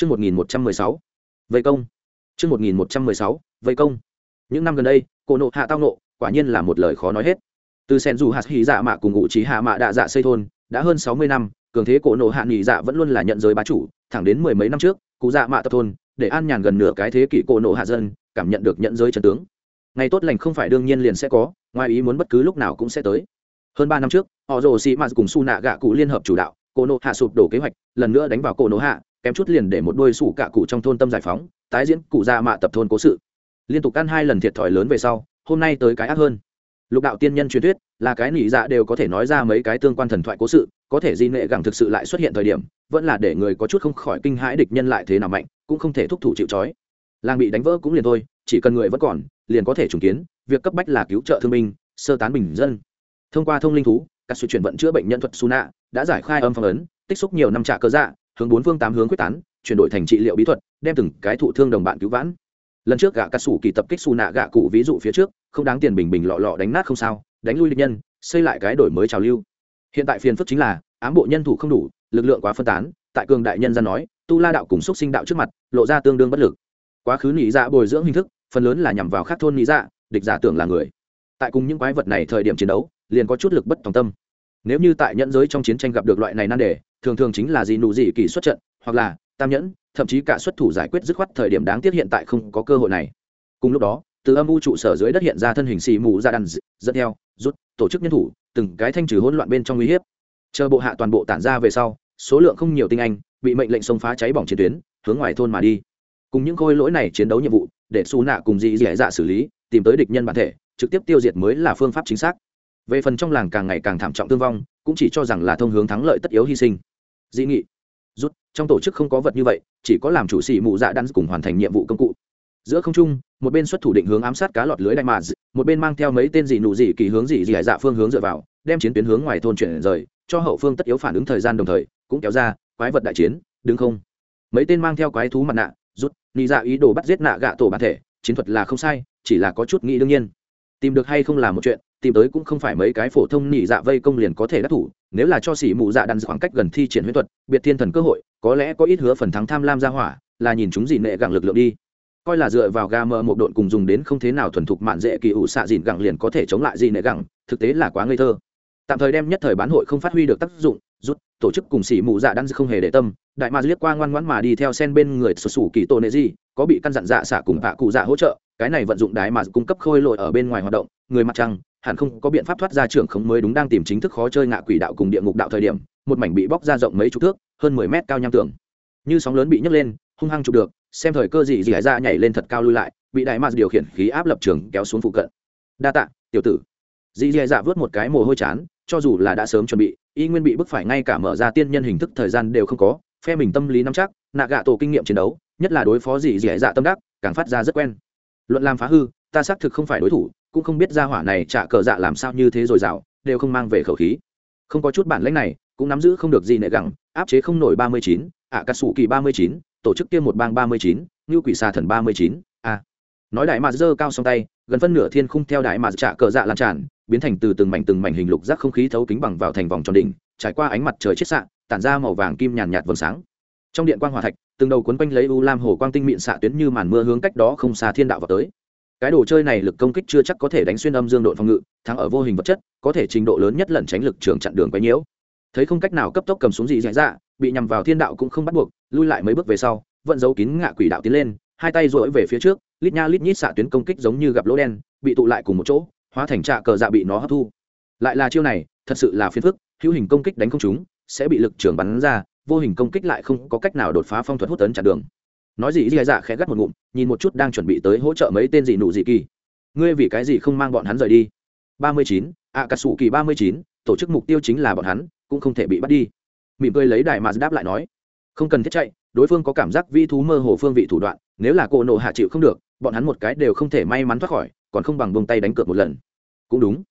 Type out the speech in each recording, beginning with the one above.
Chương 1116. Vây công. Chương 1116. Vây công. Những năm gần đây, cổ nộ hạ tao nộ, quả nhiên là một lời khó nói hết. Từ sen dù hạt hỉ dạ mạ cùng ngụ trí hạ mạ đạ dạ xây thôn, đã hơn 60 năm, cường thế cổ nộ hạ nghỉ dạ vẫn luôn là nhận giới bá chủ, thẳng đến mười mấy năm trước, cụ dạ mạ tập thôn, để an nhàn gần nửa cái thế kỷ cổ nộ hạ dân, cảm nhận được nhận giới chân tướng. Ngày tốt lành không phải đương nhiên liền sẽ có, ngoài ý muốn bất cứ lúc nào cũng sẽ tới. Hơn ba năm trước, họ rồ sĩ mạt cùng su nạ gạ cụ liên hợp chủ đạo, cổ nộ hạ sụp đổ kế hoạch, lần nữa đánh vào cổ nộ hạ, kém chút liền để một đôi sủ cạ cụ trong thôn tâm giải phóng, tái diễn cụ ra mạ tập thôn cố sự. Liên tục ăn hai lần thiệt thòi lớn về sau, hôm nay tới cái ác hơn. Lục đạo tiên nhân truyền thuyết là cái nỉ dạ đều có thể nói ra mấy cái tương quan thần thoại cố sự, có thể di nệ gẳng thực sự lại xuất hiện thời điểm, vẫn là để người có chút không khỏi kinh hãi địch nhân lại thế nào mạnh, cũng không thể thúc thủ chịu trói. Làng bị đánh vỡ cũng liền thôi, chỉ cần người vẫn còn, liền có thể trùng kiến, việc cấp bách là cứu trợ thương binh, sơ tán bình dân. Thông qua thông linh thú, các sự chuyển vận chữa bệnh nhân thuật su nạ đã giải khai âm phong ấn, tích xúc nhiều năm trả cơ dạ hướng bốn phương tám hướng quyết tán, chuyển đổi thành trị liệu bí thuật, đem từng cái thụ thương đồng bạn cứu vãn. Lần trước gạ cà sủ kỳ tập kích xù nạ gạ cụ ví dụ phía trước, không đáng tiền bình bình lọ lọ đánh nát không sao, đánh lui địch nhân, xây lại cái đổi mới trào lưu. Hiện tại phiền phức chính là, ám bộ nhân thủ không đủ, lực lượng quá phân tán, tại cường đại nhân ra nói, tu la đạo cùng xúc sinh đạo trước mặt, lộ ra tương đương bất lực. Quá khứ nghĩ dạ bồi dưỡng hình thức, phần lớn là nhằm vào khắc thôn nghĩ dạ địch giả tưởng là người. Tại cùng những quái vật này thời điểm chiến đấu, liền có chút lực bất tòng tâm nếu như tại nhẫn giới trong chiến tranh gặp được loại này nan đề, thường thường chính là gì nụ gì kỳ xuất trận, hoặc là tam nhẫn, thậm chí cả xuất thủ giải quyết dứt khoát thời điểm đáng tiếc hiện tại không có cơ hội này. Cùng lúc đó, từ âm u trụ sở dưới đất hiện ra thân hình xì mù ra đàn dẫn theo, rút, tổ chức nhân thủ, từng cái thanh trừ hỗn loạn bên trong uy hiếp. Chờ bộ hạ toàn bộ tản ra về sau, số lượng không nhiều tinh anh, bị mệnh lệnh xông phá cháy bỏng chiến tuyến, hướng ngoài thôn mà đi. Cùng những khôi lỗi này chiến đấu nhiệm vụ, để xù nạ cùng dị dị dạ xử lý, tìm tới địch nhân bản thể, trực tiếp tiêu diệt mới là phương pháp chính xác về phần trong làng càng ngày càng thảm trọng thương vong, cũng chỉ cho rằng là thông hướng thắng lợi tất yếu hy sinh. Dị nghị. Rút, trong tổ chức không có vật như vậy, chỉ có làm chủ sĩ mụ dạ đan cùng hoàn thành nhiệm vụ công cụ. Giữa không trung, một bên xuất thủ định hướng ám sát cá lọt lưới đại mà một bên mang theo mấy tên dị nụ dị kỳ hướng dị dị hải dạ phương hướng dựa vào, đem chiến tuyến hướng ngoài thôn chuyển rời, cho hậu phương tất yếu phản ứng thời gian đồng thời, cũng kéo ra, quái vật đại chiến, đứng không? Mấy tên mang theo quái thú mặt nạ, rút nghĩ dạ ý đồ bắt giết nạ gạ tổ bản thể, chiến thuật là không sai, chỉ là có chút nghĩ đương nhiên. Tìm được hay không là một chuyện tìm tới cũng không phải mấy cái phổ thông nhị dạ vây công liền có thể đắc thủ, nếu là cho xỉ mụ dạ đan khoảng cách gần thi triển huyễn thuật, biệt thiên thần cơ hội, có lẽ có ít hứa phần thắng tham lam ra hỏa, là nhìn chúng gì nệ gặng lực lượng đi. Coi là dựa vào ga mờ một độn cùng dùng đến không thế nào thuần thục mạn dễ kỳ ủ xạ dìn gặng liền có thể chống lại gì nệ gặng thực tế là quá ngây thơ. Tạm thời đem nhất thời bán hội không phát huy được tác dụng, rút, tổ chức cùng xỉ mụ dạ đan không hề để tâm, đại ma liếc qua ngoan ngoãn mà đi theo sen bên người sụt sủ kỳ tổ nệ gì có bị căn dặn dạ xạ cùng hạ cụ dạ hỗ trợ, cái này vận dụng đái mà cung cấp khôi lội ở bên ngoài hoạt động, người mặt trăng hẳn không có biện pháp thoát ra trưởng khống mới đúng đang tìm chính thức khó chơi ngạ quỷ đạo cùng địa ngục đạo thời điểm, một mảnh bị bóc ra rộng mấy chục thước, hơn mười mét cao nham tường. Như sóng lớn bị nhấc lên, hung hăng chụp được, xem thời cơ gì gì hải ra nhảy lên thật cao lui lại, bị đại mạc điều khiển khí áp lập trường kéo xuống phụ cận. Đa tạ, tiểu tử. Dì dì dạ vớt một cái mồ hôi chán, cho dù là đã sớm chuẩn bị, y nguyên bị bức phải ngay cả mở ra tiên nhân hình thức thời gian đều không có, phe mình tâm lý nắm chắc, nạ gạ tổ kinh nghiệm chiến đấu, nhất là đối phó dì dì dạ tâm đắc, càng phát ra rất quen. Luận làm phá hư ta xác thực không phải đối thủ cũng không biết ra hỏa này trả cờ dạ làm sao như thế rồi dạo, đều không mang về khẩu khí. Không có chút bản lãnh này cũng nắm giữ không được gì nệ gẳng áp chế không nổi ba mươi chín ạ cà sủ kỳ ba mươi chín tổ chức tiêm một bang ba mươi chín như quỷ xà thần ba mươi chín a. Nói đại mà dơ cao song tay gần phân nửa thiên khung theo đại mà trả cờ dạ lan tràn biến thành từ từng mảnh từng mảnh hình lục rác không khí thấu kính bằng vào thành vòng tròn đỉnh trải qua ánh mặt trời chết xạ tản ra màu vàng kim nhàn nhạt vầng sáng. Trong điện quang hòa thạch từng đầu cuốn quanh lấy u lam hồ quang tinh mịn xạ tuyến như màn mưa hướng cách đó không xa thiên đạo vào tới cái đồ chơi này lực công kích chưa chắc có thể đánh xuyên âm dương đội phòng ngự, thắng ở vô hình vật chất, có thể trình độ lớn nhất lẩn tránh lực trường chặn đường quấy nhiễu. Thấy không cách nào cấp tốc cầm xuống gì dạy dạ bị nhằm vào thiên đạo cũng không bắt buộc, lui lại mấy bước về sau vận giấu kín ngạ quỷ đạo tiến lên, hai tay rỗi về phía trước, lít nha lít nhít xạ tuyến công kích giống như gặp lỗ đen, bị tụ lại cùng một chỗ, hóa thành trạ cờ dạ bị nó hấp thu. Lại là chiêu này, thật sự là phiền phức, hữu hình công kích đánh không chúng sẽ bị lực trường bắn ra, vô hình công kích lại không có cách nào đột phá phong thuật hút tấn chặn đường nói gì dì dạ khẽ gắt một ngụm, nhìn một chút đang chuẩn bị tới hỗ trợ mấy tên gì nụ gì kỳ. Ngươi vì cái gì không mang bọn hắn rời đi? Ba mươi chín ạ cà sủ kỳ ba mươi chín, tổ chức mục tiêu chính là bọn hắn, cũng không thể bị bắt đi. Mỉm cười lấy đài mà đáp lại nói, không cần thiết chạy, đối phương có cảm giác vi thú mơ hồ phương vị thủ đoạn, nếu là cô nộ hạ chịu không được, bọn hắn một cái đều không thể may mắn thoát khỏi, còn không bằng vung tay đánh cược một lần. Cũng đúng.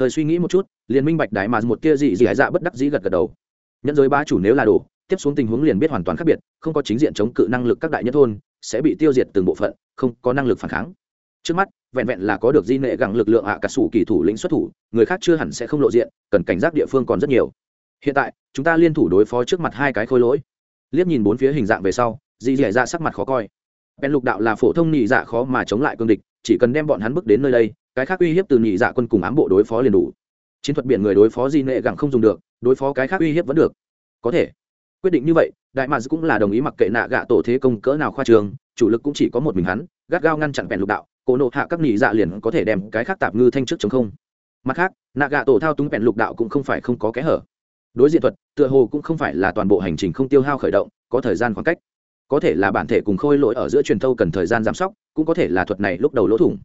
Hơi suy nghĩ một chút, liền minh bạch đại mà một kia dị dị dạ bất đắc dĩ gật gật đầu. Nhẫn giới ba chủ nếu là đồ tiếp xuống tình huống liền biết hoàn toàn khác biệt, không có chính diện chống cự năng lực các đại nhất thôn, sẽ bị tiêu diệt từng bộ phận, không có năng lực phản kháng. Trước mắt, vẹn vẹn là có được di nệ gặng lực lượng ạ cả sủ kỳ thủ lĩnh xuất thủ, người khác chưa hẳn sẽ không lộ diện, cần cảnh giác địa phương còn rất nhiều. Hiện tại, chúng ta liên thủ đối phó trước mặt hai cái khôi lỗi. Liếc nhìn bốn phía hình dạng về sau dì dẻ ra sắc mặt khó coi. Bèn lục đạo là phổ thông nhị dạ khó mà chống lại cương địch, chỉ cần đem bọn hắn bước đến nơi đây, cái khác uy hiếp từ nhị dạ quân cùng ám bộ đối phó liền đủ. Chiến thuật biển người đối phó di nệ gẳng không dùng được, đối phó cái khác uy hiếp vẫn được. Có thể quyết định như vậy, đại mads cũng là đồng ý mặc kệ nạ gạ tổ thế công cỡ nào khoa trường, chủ lực cũng chỉ có một mình hắn, gắt gao ngăn chặn vẹn lục đạo, cổ nộ hạ các nị dạ liền có thể đem cái khác tạp ngư thanh trước chống không. Mặt khác, nạ gạ tổ thao túng vẹn lục đạo cũng không phải không có kẽ hở. Đối diện thuật, tựa hồ cũng không phải là toàn bộ hành trình không tiêu hao khởi động, có thời gian khoảng cách. Có thể là bản thể cùng khôi lỗi ở giữa truyền thâu cần thời gian giám sóc, cũng có thể là thuật này lúc đầu lỗ thủng.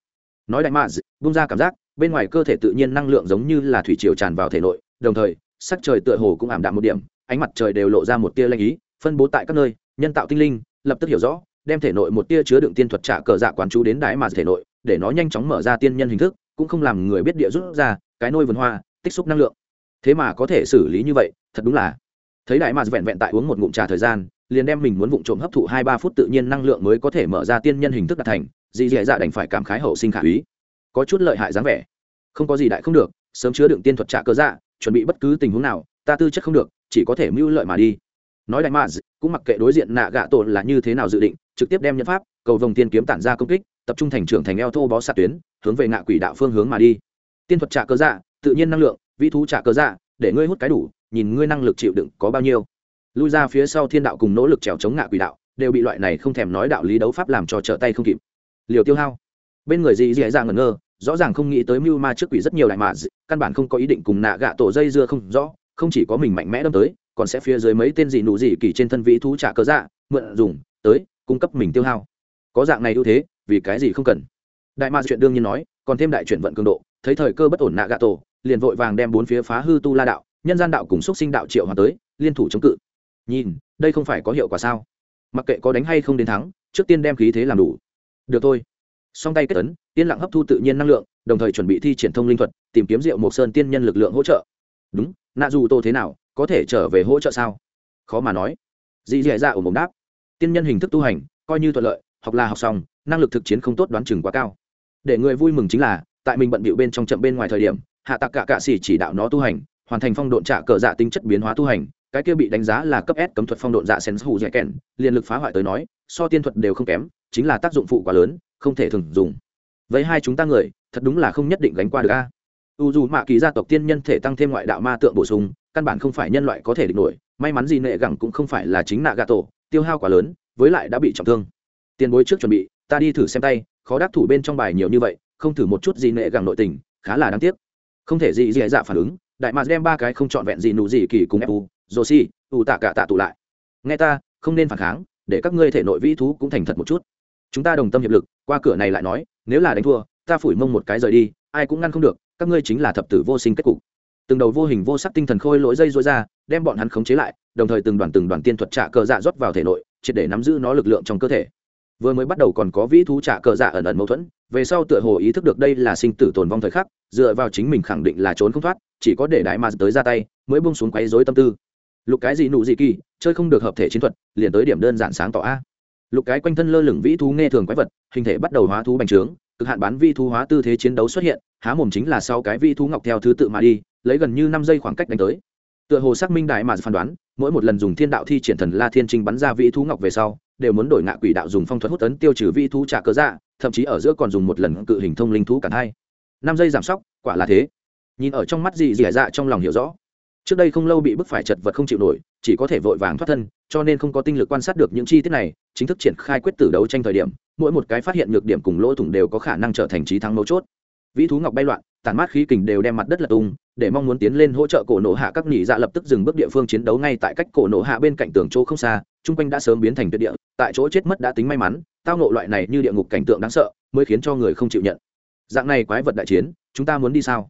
Nói đại mads bung ra cảm giác, bên ngoài cơ thể tự nhiên năng lượng giống như là thủy triều tràn vào thể nội, đồng thời, sắc trời tựa hồ cũng ảm đạm một điểm ánh mặt trời đều lộ ra một tia lanh ý, phân bố tại các nơi, nhân tạo tinh linh, lập tức hiểu rõ, đem thể nội một tia chứa đựng tiên thuật trả cờ dạ quán chú đến đái mà thể nội, để nó nhanh chóng mở ra tiên nhân hình thức, cũng không làm người biết địa rút ra, cái nôi vườn hoa, tích xúc năng lượng. Thế mà có thể xử lý như vậy, thật đúng là. Thấy đại mà vẹn vẹn tại uống một ngụm trà thời gian, liền đem mình muốn vụng trộm hấp thụ hai ba phút tự nhiên năng lượng mới có thể mở ra tiên nhân hình thức đạt thành, dì dì dạ đành phải cảm khái hậu sinh khả úy. Có chút lợi hại dáng vẻ. Không có gì đại không được, sớm chứa đựng tiên thuật trả cơ dạ chuẩn bị bất cứ tình huống nào, ta tư chất không được chỉ có thể mưu lợi mà đi. Nói đại maz cũng mặc kệ đối diện nạ gạ tổ là như thế nào dự định, trực tiếp đem nhân pháp, cầu vồng tiên kiếm tản ra công kích, tập trung thành trưởng thành eo thô bó xạ tuyến, hướng về ngạ quỷ đạo phương hướng mà đi. Tiên thuật trả cơ dạ tự nhiên năng lượng, vĩ thú trả cơ dạ để ngươi hút cái đủ, nhìn ngươi năng lực chịu đựng có bao nhiêu. Lui ra phía sau thiên đạo cùng nỗ lực trèo chống ngạ quỷ đạo, đều bị loại này không thèm nói đạo lý đấu pháp làm cho trở tay không kịp. Liều tiêu hao. Bên người dì dì dạ ngẩn ngơ, rõ ràng không nghĩ tới mưu ma trước quỷ rất nhiều đại mà căn bản không có ý định cùng nạ gạ tổ dây dưa không rõ không chỉ có mình mạnh mẽ đâm tới, còn sẽ phía dưới mấy tên gì nụ gì kỳ trên thân vĩ thú trả cớ dạ mượn dùng, tới, cung cấp mình tiêu hao. Có dạng này ưu thế, vì cái gì không cần? Đại ma chuyện đương nhiên nói, còn thêm đại chuyển vận cường độ, thấy thời cơ bất ổn nạ gạ tổ, liền vội vàng đem bốn phía phá hư tu la đạo, nhân gian đạo cùng xúc sinh đạo triệu hòa tới, liên thủ chống cự. Nhìn, đây không phải có hiệu quả sao? Mặc kệ có đánh hay không đến thắng, trước tiên đem khí thế làm đủ. Được thôi. Song tay kết ấn, yên lặng hấp thu tự nhiên năng lượng, đồng thời chuẩn bị thi triển thông linh thuật, tìm kiếm rượu mộc sơn tiên nhân lực lượng hỗ trợ. Đúng nạ dù tô thế nào, có thể trở về hỗ trợ sao? Khó mà nói. Dì dì dạ ổn ổn đáp. Tiên nhân hình thức tu hành, coi như thuận lợi, học là học xong, năng lực thực chiến không tốt đoán chừng quá cao. Để người vui mừng chính là, tại mình bận bịu bên trong chậm bên ngoài thời điểm, hạ tặc cả cạ xỉ chỉ đạo nó tu hành, hoàn thành phong độn trả cờ dạ tính chất biến hóa tu hành, cái kia bị đánh giá là cấp S cấm thuật phong độn dạ sen hủ dẻ kèn liền lực phá hoại tới nói, so tiên thuật đều không kém, chính là tác dụng phụ quá lớn, không thể thường dùng. Với hai chúng ta người, thật đúng là không nhất định gánh qua được a u dù mạ kỳ gia tộc tiên nhân thể tăng thêm ngoại đạo ma tượng bổ sung, căn bản không phải nhân loại có thể địch nổi, may mắn gì nệ gẳng cũng không phải là chính nạ gà tổ, tiêu hao quá lớn, với lại đã bị trọng thương. Tiền bối trước chuẩn bị, ta đi thử xem tay, khó đắc thủ bên trong bài nhiều như vậy, không thử một chút gì nệ gẳng nội tình, khá là đáng tiếc. Không thể gì dễ dạ phản ứng, đại mạc đem ba cái không trọn vẹn gì nụ gì kỳ cùng fu joshi, u tạ cả tạ tụ lại. Nghe ta, không nên phản kháng, để các ngươi thể nội vĩ thú cũng thành thật một chút. Chúng ta đồng tâm hiệp lực, qua cửa này lại nói, nếu là đánh thua, ta phủi mông một cái rời đi, ai cũng ngăn không được các ngươi chính là thập tử vô sinh kết cục. Từng đầu vô hình vô sắc tinh thần khôi lỗi dây dối ra, đem bọn hắn khống chế lại, đồng thời từng đoàn từng đoàn tiên thuật trả cờ dạ rót vào thể nội, triệt để nắm giữ nó lực lượng trong cơ thể. Vừa mới bắt đầu còn có vĩ thú trả cờ dạ ẩn ẩn mâu thuẫn, về sau tựa hồ ý thức được đây là sinh tử tồn vong thời khắc, dựa vào chính mình khẳng định là trốn không thoát, chỉ có để đại ma tới ra tay, mới bung xuống quấy rối tâm tư. Lục cái gì nụ gì kỳ, chơi không được hợp thể chiến thuật, liền tới điểm đơn giản sáng tỏ a. Lục cái quanh thân lơ lửng vĩ thú nghe thường quái vật, hình thể bắt đầu hóa thú bành trướng, cực hạn bán vi thú hóa tư thế chiến đấu xuất hiện há mồm chính là sau cái vi thú ngọc theo thứ tự mà đi, lấy gần như năm giây khoảng cách đánh tới. Tựa hồ xác minh đại mà phán đoán, mỗi một lần dùng thiên đạo thi triển thần la thiên trinh bắn ra vĩ thú ngọc về sau, đều muốn đổi ngạ quỷ đạo dùng phong thuật hút tấn tiêu trừ vĩ thú trả cớ dạ thậm chí ở giữa còn dùng một lần cự hình thông linh thú cả hai. Năm giây giảm sóc, quả là thế. Nhìn ở trong mắt gì dì dạ trong lòng hiểu rõ. Trước đây không lâu bị bức phải chật vật không chịu nổi, chỉ có thể vội vàng thoát thân, cho nên không có tinh lực quan sát được những chi tiết này, chính thức triển khai quyết tử đấu tranh thời điểm, mỗi một cái phát hiện nhược điểm cùng lỗ thủng đều có khả năng trở thành trí thắng mấu chốt vĩ thú ngọc bay loạn tàn mát khí kình đều đem mặt đất lật tung, để mong muốn tiến lên hỗ trợ cổ nổ hạ các nghỉ dạ lập tức dừng bước địa phương chiến đấu ngay tại cách cổ nổ hạ bên cạnh tường chỗ không xa, chung quanh đã sớm biến thành tuyệt địa, tại chỗ chết mất đã tính may mắn, tao nộ loại này như địa ngục cảnh tượng đáng sợ, mới khiến cho người không chịu nhận. Dạng này quái vật đại chiến, chúng ta muốn đi sao?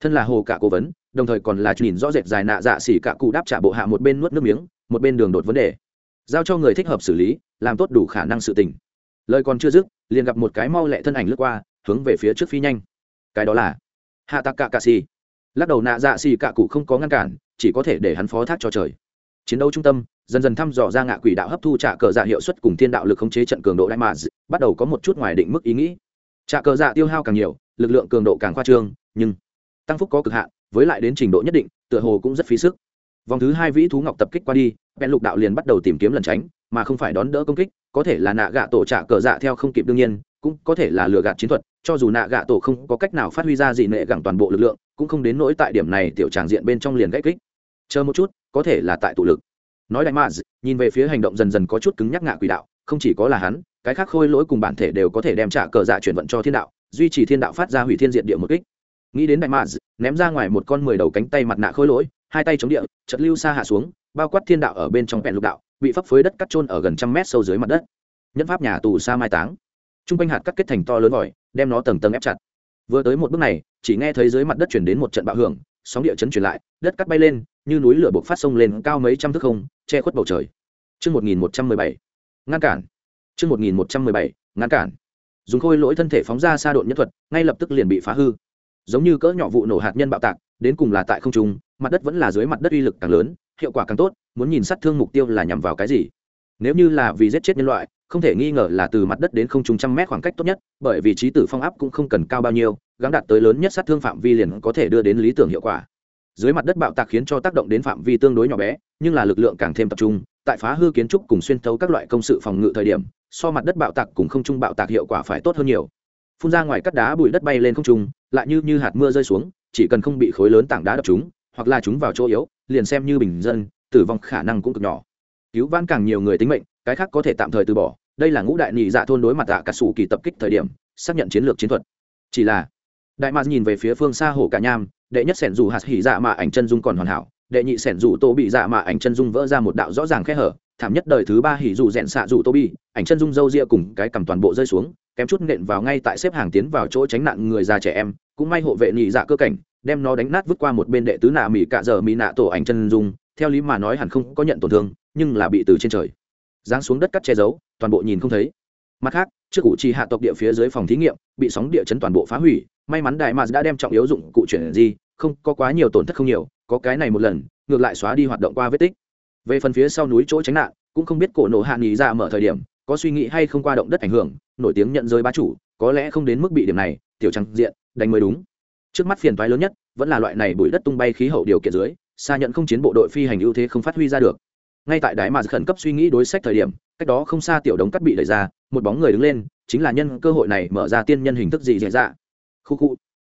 Thân là hồ cả cố vấn, đồng thời còn là nhìn rõ rệt dài nạ dạ xỉ cả cụ đáp trả bộ hạ một bên nuốt nước miếng, một bên đường đột vấn đề. Giao cho người thích hợp xử lý, làm tốt đủ khả năng sự tình. Lời còn chưa dứt, liền gặp một cái mau lẹ thân ảnh lướt qua, hướng về phía trước phi nhanh cái đó là hạ tạc cạ cạ xì. Lắc đầu nạ dạ xì cạ cụ không có ngăn cản, chỉ có thể để hắn phó thác cho trời. Chiến đấu trung tâm, dần dần thăm dò ra ngạ quỷ đạo hấp thu trả cờ dạ hiệu suất cùng thiên đạo lực khống chế trận cường độ đại mà bắt đầu có một chút ngoài định mức ý nghĩ. Trả cờ dạ tiêu hao càng nhiều, lực lượng cường độ càng khoa trương, nhưng tăng phúc có cực hạn, với lại đến trình độ nhất định, tựa hồ cũng rất phí sức. Vòng thứ hai vĩ thú ngọc tập kích qua đi, bèn lục đạo liền bắt đầu tìm kiếm lần tránh, mà không phải đón đỡ công kích, có thể là nạ gạ tổ trả cờ dạ theo không kịp đương nhiên, cũng có thể là lừa gạt chiến thuật cho dù nạ gạ tổ không có cách nào phát huy ra gì nệ gẳng toàn bộ lực lượng, cũng không đến nỗi tại điểm này tiểu tràng diện bên trong liền gãy kích. Chờ một chút, có thể là tại tụ lực. Nói đại maz nhìn về phía hành động dần dần có chút cứng nhắc ngạ quỷ đạo, không chỉ có là hắn, cái khác khôi lỗi cùng bản thể đều có thể đem trả cờ dạ chuyển vận cho thiên đạo, duy trì thiên đạo phát ra hủy thiên diện địa một kích. Nghĩ đến đại maz ném ra ngoài một con mười đầu cánh tay mặt nạ khôi lỗi, hai tay chống địa chật lưu xa hạ xuống, bao quát thiên đạo ở bên trong vẹn lục đạo, bị phấp phới đất cắt trôn ở gần trăm mét sâu dưới mặt đất. Nhân pháp nhà tù xa mai táng. T r u n g quanh hạt cắt kết thành to lớn vòi đem nó tầng tầng ép chặt vừa tới một bước này chỉ nghe thấy dưới mặt đất chuyển đến một trận bạo hưởng sóng địa chấn chuyển lại đất cắt bay lên như núi lửa buộc phát sông lên cao mấy trăm thước không che khuất bầu trời Trước 1117, ngăn cản. Trước 1117, ngăn cản. Dùng khôi lỗi thân thể phóng ra xa độn nhân thuật, ngay lập tức liền bị phá hư. Giống như cỡ nhỏ vụ nổ hạt nhân bạo tạc, đến cùng là tại không trung, mặt đất vẫn là dưới mặt đất uy lực càng lớn, hiệu quả càng tốt, muốn nhìn sát thương mục tiêu là nhằm vào cái gì. Nếu như là vì giết chết nhân loại, không thể nghi ngờ là từ mặt đất đến không trung trăm mét khoảng cách tốt nhất, bởi vì trí tử phong áp cũng không cần cao bao nhiêu, gắng đạt tới lớn nhất sát thương phạm vi liền có thể đưa đến lý tưởng hiệu quả. Dưới mặt đất bạo tạc khiến cho tác động đến phạm vi tương đối nhỏ bé, nhưng là lực lượng càng thêm tập trung, tại phá hư kiến trúc cùng xuyên thấu các loại công sự phòng ngự thời điểm, so mặt đất bạo tạc cùng không trung bạo tạc hiệu quả phải tốt hơn nhiều. Phun ra ngoài cắt đá bụi đất bay lên không trung, lại như như hạt mưa rơi xuống, chỉ cần không bị khối lớn tảng đá đập trúng, hoặc là chúng vào chỗ yếu, liền xem như bình dân, tử vong khả năng cũng cực nhỏ. Cứu vãn càng nhiều người tính mệnh, cái khác có thể tạm thời từ bỏ, đây là ngũ đại nhị dạ thôn đối mặt dạ cả sủ kỳ tập kích thời điểm, xác nhận chiến lược chiến thuật. Chỉ là, đại mạc nhìn về phía phương xa hồ cả nham, đệ nhất sẻn dù hạt hỉ dạ mà ảnh chân dung còn hoàn hảo, đệ nhị sẻn dù tô bị dạ mà ảnh chân dung vỡ ra một đạo rõ ràng khe hở, thảm nhất đời thứ ba hỉ dù rèn xạ dù tô bị, ảnh chân dung dâu ria cùng cái cầm toàn bộ rơi xuống, kém chút nện vào ngay tại xếp hàng tiến vào chỗ tránh nạn người già trẻ em, cũng may hộ vệ nhị dạ cơ cảnh, đem nó đánh nát vứt qua một bên đệ tứ nạ mỹ cạ giờ mỹ nạ tổ ảnh chân dung, theo lý mà nói hẳn không có nhận tổn thương, nhưng là bị từ trên trời giáng xuống đất cắt che giấu, toàn bộ nhìn không thấy. Mặt khác, trước cụ trì hạ tộc địa phía dưới phòng thí nghiệm, bị sóng địa chấn toàn bộ phá hủy, may mắn đại mạc đã đem trọng yếu dụng cụ chuyển gì, không có quá nhiều tổn thất không nhiều, có cái này một lần, ngược lại xóa đi hoạt động qua vết tích. Về phần phía sau núi chỗ tránh nạn, cũng không biết cổ nổ hạ nghỉ ra mở thời điểm, có suy nghĩ hay không qua động đất ảnh hưởng, nổi tiếng nhận giới bá chủ, có lẽ không đến mức bị điểm này, tiểu trăng diện, đánh mới đúng. Trước mắt phiền toái lớn nhất, vẫn là loại này bụi đất tung bay khí hậu điều kiện dưới, xa nhận không chiến bộ đội phi hành ưu thế không phát huy ra được ngay tại đáy mà khẩn cấp suy nghĩ đối sách thời điểm, cách đó không xa tiểu đống cắt bị đẩy ra, một bóng người đứng lên, chính là nhân cơ hội này mở ra tiên nhân hình thức gì dễ dạ. Khu khu.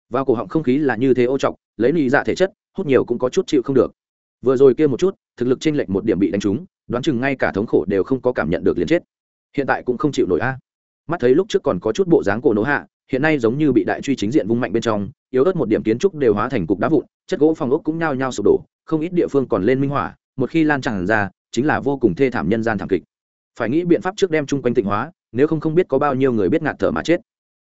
Vào cổ họng không khí là như thế ô trọc, lấy lì dạ thể chất, hút nhiều cũng có chút chịu không được. Vừa rồi kia một chút, thực lực chênh lệch một điểm bị đánh trúng, đoán chừng ngay cả thống khổ đều không có cảm nhận được liền chết. Hiện tại cũng không chịu nổi a. Mắt thấy lúc trước còn có chút bộ dáng cổ nỗ hạ, hiện nay giống như bị đại truy chính diện vung mạnh bên trong, yếu ớt một điểm kiến trúc đều hóa thành cục đá vụn, chất gỗ phòng ốc cũng nhao nhao sụp đổ, không ít địa phương còn lên minh hỏa một khi lan tràn ra chính là vô cùng thê thảm nhân gian thảm kịch. Phải nghĩ biện pháp trước đem chung quanh tịnh hóa, nếu không không biết có bao nhiêu người biết ngạt thở mà chết.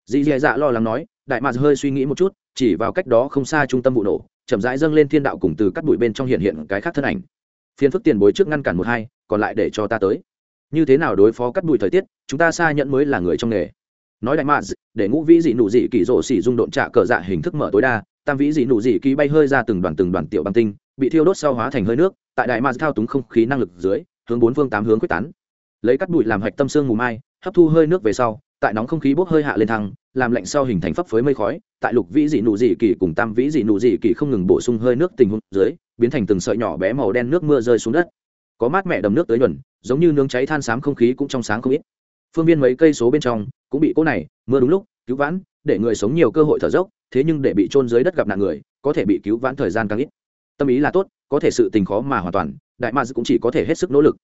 Dì dì dạ lo lắng nói, đại mạc hơi suy nghĩ một chút, chỉ vào cách đó không xa trung tâm vụ nổ, chậm rãi dâng lên thiên đạo cùng từ cắt bụi bên trong hiện hiện cái khác thân ảnh. Phiên phức tiền bối trước ngăn cản một hai, còn lại để cho ta tới. Như thế nào đối phó cắt bụi thời tiết, chúng ta xa nhận mới là người trong nghề. Nói đại mạc để ngũ vĩ dị nụ dị kỳ rộ xỉ dung độn trạ cờ dạ hình thức mở tối đa, tam vĩ dị nụ dị kỳ bay hơi ra từng đoàn từng đoàn tiểu băng tinh bị thiêu đốt sau hóa thành hơi nước, tại đại mạc thao túng không khí năng lực dưới, hướng bốn phương tám hướng quyết tán. Lấy cắt bụi làm hạch tâm xương mù mai, hấp thu hơi nước về sau, tại nóng không khí bốc hơi hạ lên thăng, làm lạnh sau hình thành phấp phới mây khói, tại lục vĩ dị nụ dị kỳ cùng tam vĩ dị nụ dị kỳ không ngừng bổ sung hơi nước tình huống dưới, biến thành từng sợi nhỏ bé màu đen nước mưa rơi xuống đất. Có mát mẹ đầm nước tới nhuần, giống như nướng cháy than xám không khí cũng trong sáng không ít. Phương viên mấy cây số bên trong, cũng bị cỗ này, mưa đúng lúc, cứu vãn, để người sống nhiều cơ hội thở dốc, thế nhưng để bị trôn dưới đất gặp nạn người, có thể bị cứu vãn thời gian càng ít tâm ý là tốt, có thể sự tình khó mà hoàn toàn, đại ma cũng chỉ có thể hết sức nỗ lực.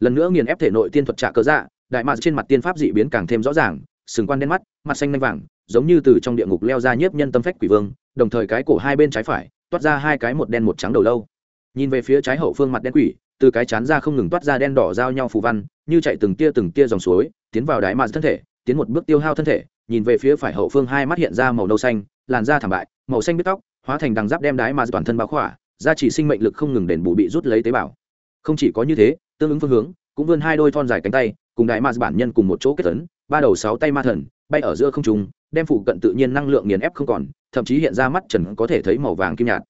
Lần nữa nghiền ép thể nội tiên thuật trả cơ dạ đại ma trên mặt tiên pháp dị biến càng thêm rõ ràng, sừng quan đen mắt, mặt xanh nanh vàng, giống như từ trong địa ngục leo ra nhiếp nhân tâm phách quỷ vương, đồng thời cái cổ hai bên trái phải, toát ra hai cái một đen một trắng đầu lâu. Nhìn về phía trái hậu phương mặt đen quỷ, từ cái chán ra không ngừng toát ra đen đỏ giao nhau phù văn, như chạy từng tia từng tia dòng suối, tiến vào đại ma thân thể, tiến một bước tiêu hao thân thể, nhìn về phía phải hậu phương hai mắt hiện ra màu nâu xanh, làn da thảm bại, màu xanh biết tóc, hóa thành đằng giáp đem đái mà toàn thân báo khỏa gia trì sinh mệnh lực không ngừng đền bù bị rút lấy tế bào. Không chỉ có như thế, tương ứng phương hướng, cũng vươn hai đôi thon dài cánh tay, cùng đại ma bản nhân cùng một chỗ kết tấn ba đầu sáu tay ma thần, bay ở giữa không trung, đem phụ cận tự nhiên năng lượng nghiền ép không còn, thậm chí hiện ra mắt trần có thể thấy màu vàng kim nhạt.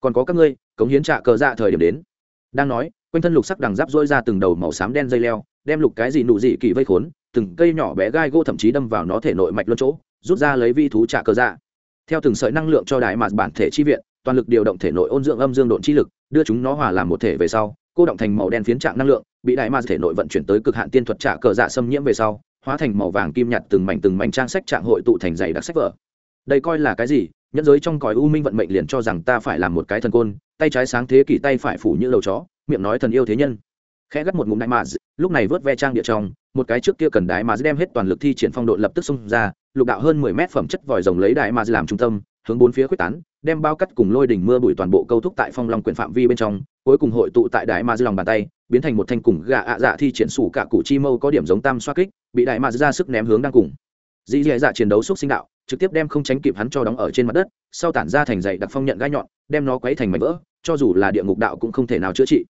Còn có các ngươi, cống hiến trạ cờ dạ thời điểm đến. Đang nói, quanh thân lục sắc đằng giáp dỗi ra từng đầu màu xám đen dây leo, đem lục cái gì nụ dị kỳ vây khốn, từng cây nhỏ bé gai gỗ thậm chí đâm vào nó thể nội mạch luân chỗ, rút ra lấy vi thú trả cờ dạ. Theo từng sợi năng lượng cho đại mạt bản thể chi viện toàn lực điều động thể nội ôn dưỡng âm dương độn chi lực đưa chúng nó hòa làm một thể về sau cô động thành màu đen phiến trạng năng lượng bị đại ma thể nội vận chuyển tới cực hạn tiên thuật trả cờ dạ xâm nhiễm về sau hóa thành màu vàng kim nhạt từng mảnh từng mảnh trang sách trạng hội tụ thành dày đặc sách vở. Đây coi là cái gì? Nhẫn giới trong cõi u minh vận mệnh liền cho rằng ta phải làm một cái thần côn tay trái sáng thế kỷ tay phải phủ như đầu chó miệng nói thần yêu thế nhân. Khẽ gắt một ngụm đại ma, lúc này vớt ve trang địa trong một cái trước kia cần đại ma đem hết toàn lực thi triển phong độ lập tức xung ra lục đạo hơn mười mét phẩm chất vòi rồng lấy đại ma làm trung tâm hướng bốn phía quyết tán, đem bao cắt cùng lôi đỉnh mưa bụi toàn bộ câu thúc tại phong long quyển phạm vi bên trong, cuối cùng hội tụ tại đại ma dư lòng bàn tay, biến thành một thanh cùng gà ạ dạ thi triển sủ cả cụ chi mâu có điểm giống tam xoa kích, bị đại ma dư ra sức ném hướng đang cùng. Dĩ dì dạ chiến đấu xúc sinh đạo, trực tiếp đem không tránh kịp hắn cho đóng ở trên mặt đất, sau tản ra thành dày đặc phong nhận gai nhọn, đem nó quấy thành mảnh vỡ, cho dù là địa ngục đạo cũng không thể nào chữa trị.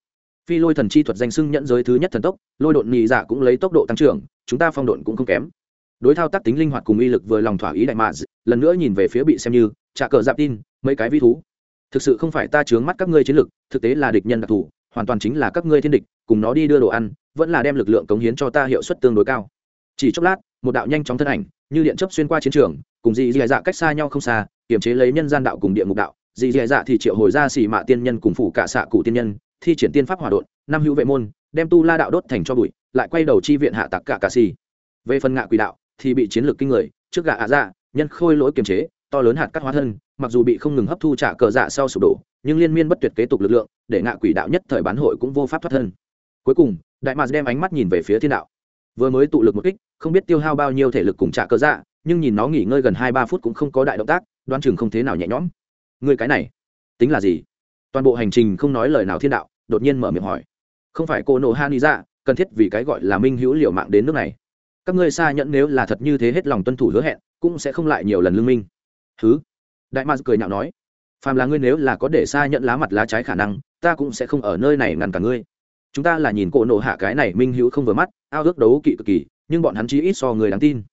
Phi lôi thần chi thuật danh sưng nhận giới thứ nhất thần tốc, lôi độn nhị dạ cũng lấy tốc độ tăng trưởng, chúng ta phong độn cũng không kém. Đối thao tác tính linh hoạt cùng uy lực vừa lòng thỏa ý đại mạ lần nữa nhìn về phía bị xem như trả cờ giáp tin, mấy cái vi thú. Thực sự không phải ta chướng mắt các ngươi chiến lực, thực tế là địch nhân đặc thù, hoàn toàn chính là các ngươi thiên địch, cùng nó đi đưa đồ ăn, vẫn là đem lực lượng cống hiến cho ta hiệu suất tương đối cao. Chỉ chốc lát, một đạo nhanh chóng thân ảnh, như điện chấp xuyên qua chiến trường, cùng dị dị dạ cách xa nhau không xa, kiềm chế lấy nhân gian đạo cùng địa ngục đạo. Dị dị dạ thì triệu hồi ra xì mạ tiên nhân cùng phủ cả xạ cụ tiên nhân, thi triển tiên pháp hòa đột năm hữu vệ môn, đem tu la đạo đốt thành cho bụi, lại quay đầu chi viện hạ tặc cả cả xì. Về phần ngạ quỷ đạo, thì bị chiến lược kinh người, trước gạ ạ dạ nhân khôi lỗi kiềm chế to lớn hạt cắt hóa thân, mặc dù bị không ngừng hấp thu trả cờ dạ sau sụp đổ, nhưng liên miên bất tuyệt kế tục lực lượng, để ngạ quỷ đạo nhất thời bán hội cũng vô pháp thoát thân. Cuối cùng, đại mạc đem ánh mắt nhìn về phía thiên đạo. Vừa mới tụ lực một kích, không biết tiêu hao bao nhiêu thể lực cùng trả cờ dạ nhưng nhìn nó nghỉ ngơi gần hai ba phút cũng không có đại động tác đoan chừng không thế nào nhẹ nhõm. Người cái này, tính là gì? Toàn bộ hành trình không nói lời nào thiên đạo, đột nhiên mở miệng hỏi. Không phải cô nộ han đi ra dạ, cần thiết vì cái gọi là minh hữu liệu mạng đến nước này. Các ngươi xa nhẫn nếu là thật như thế hết lòng tuân thủ hứa hẹn, cũng sẽ không lại nhiều lần lương minh thứ đại ma cười nhạo nói, phàm là ngươi nếu là có để xa nhận lá mặt lá trái khả năng, ta cũng sẽ không ở nơi này ngăn cả ngươi. Chúng ta là nhìn cổ nộ hạ cái này minh hữu không vừa mắt, ao ước đấu kỵ cực kỳ, nhưng bọn hắn chí ít so người đáng tin.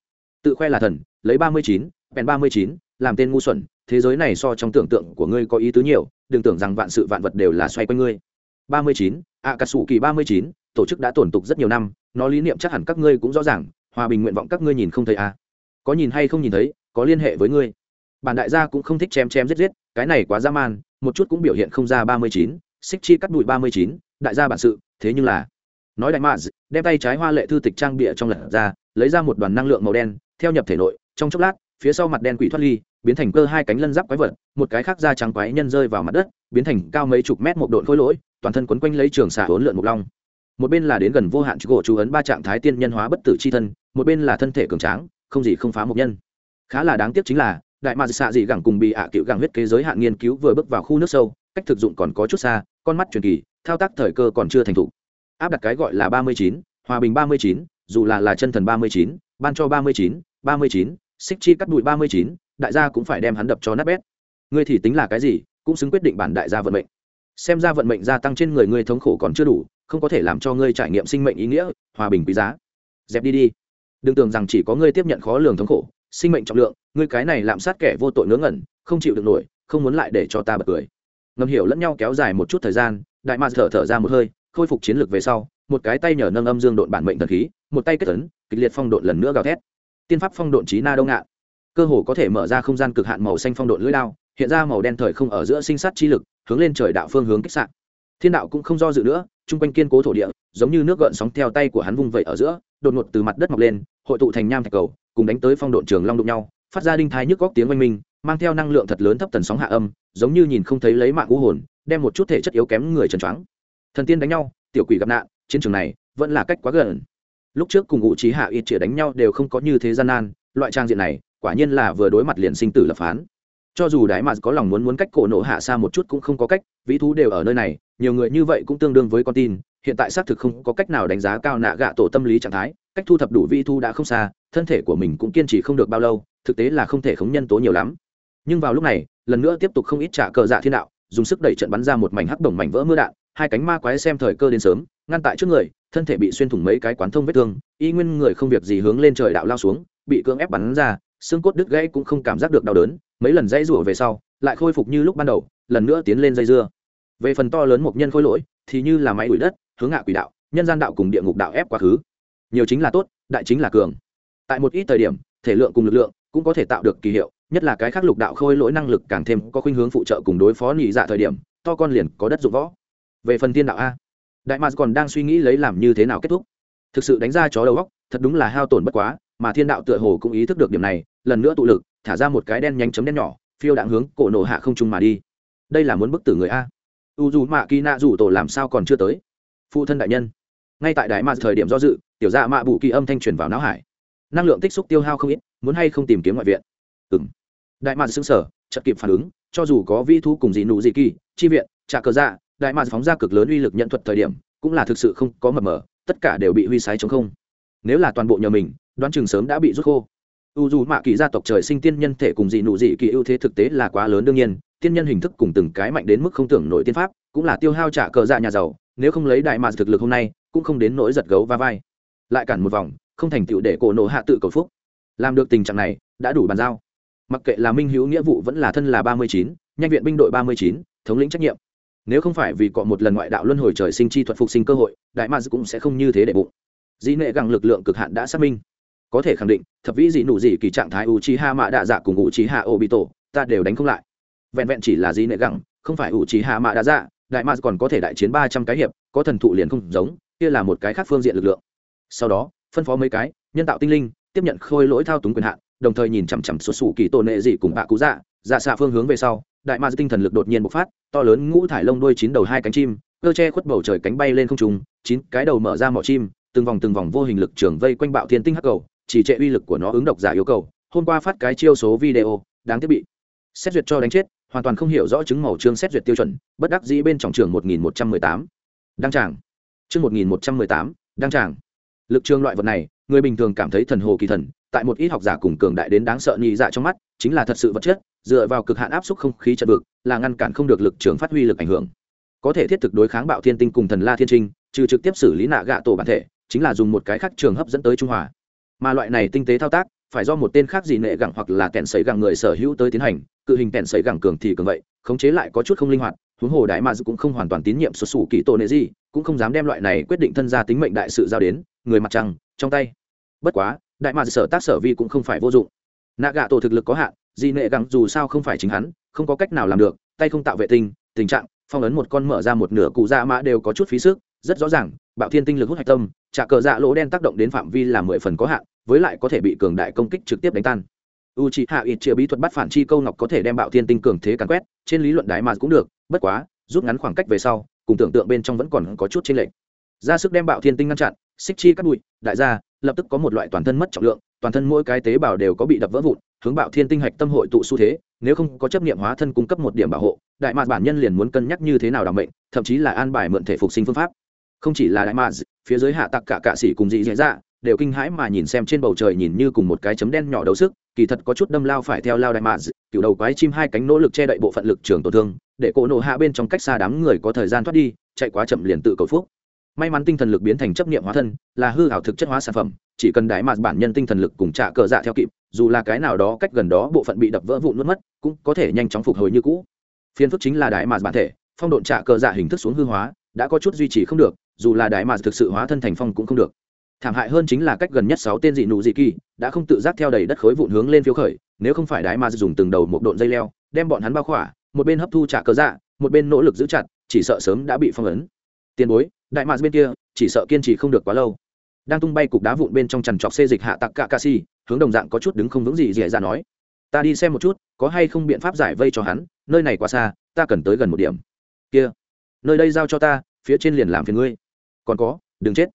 Tự khoe là thần, lấy ba mươi chín, bèn ba mươi chín, làm tên ngu xuẩn, thế giới này so trong tưởng tượng của ngươi có ý tứ nhiều, đừng tưởng rằng vạn sự vạn vật đều là xoay quanh ngươi. ba mươi chín a cà sủ kỳ ba mươi chín, tổ chức đã tổn tục rất nhiều năm, nó lý niệm chắc hẳn các ngươi cũng rõ ràng, hòa bình nguyện vọng các ngươi nhìn không thấy à. có nhìn hay không nhìn thấy, có liên hệ với ngươi bản đại gia cũng không thích chém chém giết giết, cái này quá dã man, một chút cũng biểu hiện không ra ba mươi chín, xích chi cắt bụi ba mươi chín, đại gia bản sự, thế nhưng là, nói đại maz đem tay trái hoa lệ thư tịch trang bịa trong lật ra, lấy ra một đoàn năng lượng màu đen, theo nhập thể nội, trong chốc lát, phía sau mặt đen quỷ thoát ly, biến thành cơ hai cánh lân giáp quái vật, một cái khác da trắng quái nhân rơi vào mặt đất, biến thành cao mấy chục mét một độn khối lỗi, toàn thân quấn quanh lấy trường xả hỗn lượn mục long. Một bên là đến gần vô hạn gỗ chú ấn ba trạng thái tiên nhân hóa bất tử c h i thân, một bên là thân thể cường tráng, không gì không phá một nhân. Khá là đáng tiếc chính là đại mạc xạ dị gẳng cùng bị ạ à cựu gẳng huyết kế giới hạn nghiên cứu vừa bước vào khu nước sâu, cách thực dụng còn có chút xa, con mắt truyền kỳ, thao tác thời cơ còn chưa thành thục. Áp đặt cái gọi là ba mươi chín, hòa bình ba mươi chín, dù là là chân thần ba mươi chín, ban cho ba mươi chín, ba mươi chín, xích chi cắt đụi ba mươi chín, đại gia cũng phải đem hắn đập cho nát bét. Ngươi thì tính là cái gì, cũng xứng quyết định bản đại gia vận mệnh. Xem ra vận mệnh gia tăng trên người ngươi thống khổ còn chưa đủ, không có thể làm cho ngươi trải nghiệm sinh mệnh ý nghĩa, hòa bình quý giá. Dẹp đi đi. Đừng tưởng rằng chỉ có ngươi tiếp nhận khó lường thống khổ sinh mệnh trọng lượng, ngươi cái này lạm sát kẻ vô tội ngớ ngẩn, không chịu được nổi, không muốn lại để cho ta bật cười. Ngầm hiểu lẫn nhau kéo dài một chút thời gian, đại mạc thở thở ra một hơi, khôi phục chiến lược về sau, một cái tay nhờ nâng âm dương độn bản mệnh thần khí, một tay kết tấn kịch liệt phong độn lần nữa gào thét. Tiên pháp phong độn trí na đông ngạn. Cơ hồ có thể mở ra không gian cực hạn màu xanh phong độn lưỡi lao hiện ra màu đen thời không ở giữa sinh sát chi lực, hướng lên trời đạo phương hướng kích sạn thiên đạo cũng không do dự nữa, chung quanh kiên cố thổ địa, giống như nước gợn sóng theo tay của hắn vung vẩy ở giữa, đột ngột từ mặt đất mọc lên, hội tụ thành nham thạch cầu cùng đánh tới phong độn trường long đụng nhau, phát ra đinh thái nhức góc tiếng oanh minh, mang theo năng lượng thật lớn thấp tần sóng hạ âm, giống như nhìn không thấy lấy mạng u hồn, đem một chút thể chất yếu kém người trần choáng. Thần tiên đánh nhau, tiểu quỷ gặp nạn, chiến trường này vẫn là cách quá gần. Lúc trước cùng ngụ trí hạ ít chĩa đánh nhau đều không có như thế gian nan, loại trang diện này, quả nhiên là vừa đối mặt liền sinh tử lập phán. Cho dù đại mạc có lòng muốn muốn cách cổ nộ hạ xa một chút cũng không có cách, vĩ thú đều ở nơi này, nhiều người như vậy cũng tương đương với con tin hiện tại xác thực không có cách nào đánh giá cao nạ gạ tổ tâm lý trạng thái, cách thu thập đủ vi thu đã không xa, thân thể của mình cũng kiên trì không được bao lâu, thực tế là không thể khống nhân tố nhiều lắm. Nhưng vào lúc này, lần nữa tiếp tục không ít trả cờ dạ thiên đạo, dùng sức đẩy trận bắn ra một mảnh hắc đồng mảnh vỡ mưa đạn, hai cánh ma quái xem thời cơ đến sớm, ngăn tại trước người, thân thể bị xuyên thủng mấy cái quán thông vết thương, y nguyên người không việc gì hướng lên trời đạo lao xuống, bị cưỡng ép bắn ra, xương cốt đứt gãy cũng không cảm giác được đau đớn, mấy lần dãy rủa về sau, lại khôi phục như lúc ban đầu, lần nữa tiến lên dây dưa. Về phần to lớn một nhân khôi lỗi, thì như là máy đuổi đất hướng ngạ quỷ đạo, nhân gian đạo cùng địa ngục đạo ép quá khứ. Nhiều chính là tốt, đại chính là cường. Tại một ít thời điểm, thể lượng cùng lực lượng cũng có thể tạo được kỳ hiệu, nhất là cái khác lục đạo khôi lỗi năng lực càng thêm có khuynh hướng phụ trợ cùng đối phó nhị dạ thời điểm, to con liền có đất dụng võ. Về phần tiên đạo a, đại mạc còn đang suy nghĩ lấy làm như thế nào kết thúc. Thực sự đánh ra chó đầu góc thật đúng là hao tổn bất quá, mà thiên đạo tựa hồ cũng ý thức được điểm này, lần nữa tụ lực, thả ra một cái đen nhanh chấm đen nhỏ, phiêu đạn hướng cổ nổ hạ không trung mà đi. Đây là muốn bức tử người a. U dù mạ kỳ nạ dù tổ làm sao còn chưa tới? Phụ thân đại nhân. Ngay tại đại mạc thời điểm do dự, tiểu dạ mạ bù kỳ âm thanh truyền vào não hải. Năng lượng tích xúc tiêu hao không ít, muốn hay không tìm kiếm ngoại viện? Ừ m đại mạc xứng sở chật kịp phản ứng, cho dù có vi thu cùng dị nụ dị kỳ, chi viện trả cờ dạ đại mạc phóng ra cực lớn uy lực nhận thuật thời điểm, cũng là thực sự không có mập mờ, tất cả đều bị huy sái chống không. Nếu là toàn bộ nhờ mình, đoán chừng sớm đã bị rút khô. U dù mạ kỳ gia tộc trời sinh tiên nhân thể cùng dị nụ dị kỳ ưu thế thực tế là quá lớn đương nhiên, tiên nhân hình thức cùng từng cái mạnh đến mức không tưởng nổi tiên pháp, cũng là tiêu hao trả cờ dạ nhà giàu nếu không lấy đại mạc thực lực hôm nay, cũng không đến nỗi giật gấu va vai. Lại cản một vòng, không thành tựu để cổ nổ hạ tự cầu phúc. Làm được tình trạng này, đã đủ bàn giao. Mặc kệ là minh hữu nghĩa vụ vẫn là thân là ba mươi chín, nhanh viện binh đội ba mươi chín, thống lĩnh trách nhiệm. Nếu không phải vì cọ một lần ngoại đạo luân hồi trời sinh chi thuật phục sinh cơ hội, đại ma cũng sẽ không như thế để bụng. Dĩ nệ gặng lực lượng cực hạn đã xác minh. Có thể khẳng định, thập vĩ dị nụ dị kỳ trạng thái u chi hạ mạ đạ dạ cùng u chi hạ ô bị tổ ta đều đánh không lại. Vẹn vẹn chỉ là dĩ nệ gặng không phải u chi hạ mạ đạ dạ đại ma còn có thể đại chiến ba trăm cái hiệp, có thần thụ liền không giống, kia là một cái khác phương diện lực lượng. Sau đó, phân phó mấy cái, nhân tạo tinh linh, tiếp nhận khôi lỗi thao túng quyền hạn, đồng thời nhìn chằm chằm xuất xù kỳ tổ nệ dị cùng bạ cú dạ dạ xạ phương hướng về sau, đại ma tinh thần lực đột nhiên bộc phát, to lớn ngũ thải lông đuôi chín đầu hai cánh chim, cơ che khuất bầu trời cánh bay lên không trung, chín cái đầu mở ra mỏ chim, từng vòng từng vòng vô hình lực trường vây quanh bạo thiên tinh hắc cầu, chỉ trệ uy lực của nó ứng độc giả yêu cầu, hôm qua phát cái chiêu số video, đáng thiết bị xét duyệt cho đánh chết hoàn toàn không hiểu rõ chứng màu trương xét duyệt tiêu chuẩn, bất đắc dĩ bên trọng trường một nghìn một trăm mười tám. Đăng tràng. Chương một nghìn một trăm mười tám, đăng tràng. Lực trường loại vật này, người bình thường cảm thấy thần hồ kỳ thần, tại một ít học giả cùng cường đại đến đáng sợ nhị dạ trong mắt, chính là thật sự vật chất, dựa vào cực hạn áp suất không khí trận vực, là ngăn cản không được lực trường phát huy lực ảnh hưởng. Có thể thiết thực đối kháng bạo thiên tinh cùng thần la thiên trinh, trừ trực tiếp xử lý nạ gạ tổ bản thể, chính là dùng một cái khác trường hấp dẫn tới trung hòa. Mà loại này tinh tế thao tác phải do một tên khác gì nệ gẳng hoặc là kẹn sấy gẳng người sở hữu tới tiến hành, cự hình kẹn sấy gẳng cường thì cường vậy, khống chế lại có chút không linh hoạt, huống hồ đại mà cũng không hoàn toàn tín nhiệm xuất xù kỳ tổ nệ gì, cũng không dám đem loại này quyết định thân gia tính mệnh đại sự giao đến, người mặt trăng, trong tay. Bất quá, đại mà sở tác sở vi cũng không phải vô dụng. Nạ gạ tổ thực lực có hạn di nệ gẳng dù sao không phải chính hắn, không có cách nào làm được, tay không tạo vệ tinh, tình trạng, phong ấn một con mở ra một nửa cụ dạ mã đều có chút phí sức, rất rõ ràng bạo thiên tinh lực hút hạch tâm, trả cờ dạ lỗ đen tác động đến phạm vi là mười phần có hạn, với lại có thể bị cường đại công kích trực tiếp đánh tan. U c h ị hạ ít chia bí thuật bắt phản chi câu ngọc có thể đem bạo thiên tinh cường thế càn quét, trên lý luận đái mà cũng được, bất quá, rút ngắn khoảng cách về sau, cùng tưởng tượng bên trong vẫn còn có chút chênh lệch. Ra sức đem bạo thiên tinh ngăn chặn, xích chi cắt bụi, đại gia, lập tức có một loại toàn thân mất trọng lượng, toàn thân mỗi cái tế bào đều có bị đập vỡ vụn, hướng bạo thiên tinh hạch tâm hội tụ xu thế, nếu không có chấp nghiệm hóa thân cung cấp một điểm bảo hộ, đại mạc bản nhân liền muốn cân nhắc như thế nào đảm mệnh, thậm chí là an bài mượn thể phục sinh phương pháp không chỉ là đại mạc phía dưới hạ tặc cả cạ sĩ cùng dị dễ dạ đều kinh hãi mà nhìn xem trên bầu trời nhìn như cùng một cái chấm đen nhỏ đấu sức, kỳ thật có chút đâm lao phải theo lao đại mạc cựu đầu quái chim hai cánh nỗ lực che đậy bộ phận lực trường tổn thương, để cỗ nổ hạ bên trong cách xa đám người có thời gian thoát đi, chạy quá chậm liền tự cầu phúc. May mắn tinh thần lực biến thành chấp niệm hóa thân, là hư hảo thực chất hóa sản phẩm, chỉ cần đại mạc bản nhân tinh thần lực cùng trả cờ dạ theo kịp, dù là cái nào đó cách gần đó bộ phận bị đập vỡ vụn mất mất, cũng có thể nhanh chóng phục hồi như cũ. Phiên phức chính là đại mạc bản thể, phong độn trả cờ dạ hình thức xuống hư hóa đã có chút duy trì không được, dù là đại mạc thực sự hóa thân thành phong cũng không được. Thảm hại hơn chính là cách gần nhất sáu tên dị nụ dị kỳ đã không tự giác theo đầy đất khối vụn hướng lên phiếu khởi, nếu không phải đại mạc dùng từng đầu một độn dây leo, đem bọn hắn bao khỏa, một bên hấp thu trả cờ dạ một bên nỗ lực giữ chặt, chỉ sợ sớm đã bị phong ấn. Tiền bối đại mạc bên kia, chỉ sợ kiên trì không được quá lâu. Đang tung bay cục đá vụn bên trong trằn trọc xê dịch hạ tặc cạ ca si, hướng đồng dạng có chút đứng không vững gì dỉa dạ ra nói. Ta đi xem một chút, có hay không biện pháp giải vây cho hắn, nơi này quá xa, ta cần tới gần một điểm. Kia nơi đây giao cho ta, phía trên liền làm phiền ngươi. Còn có, đừng chết.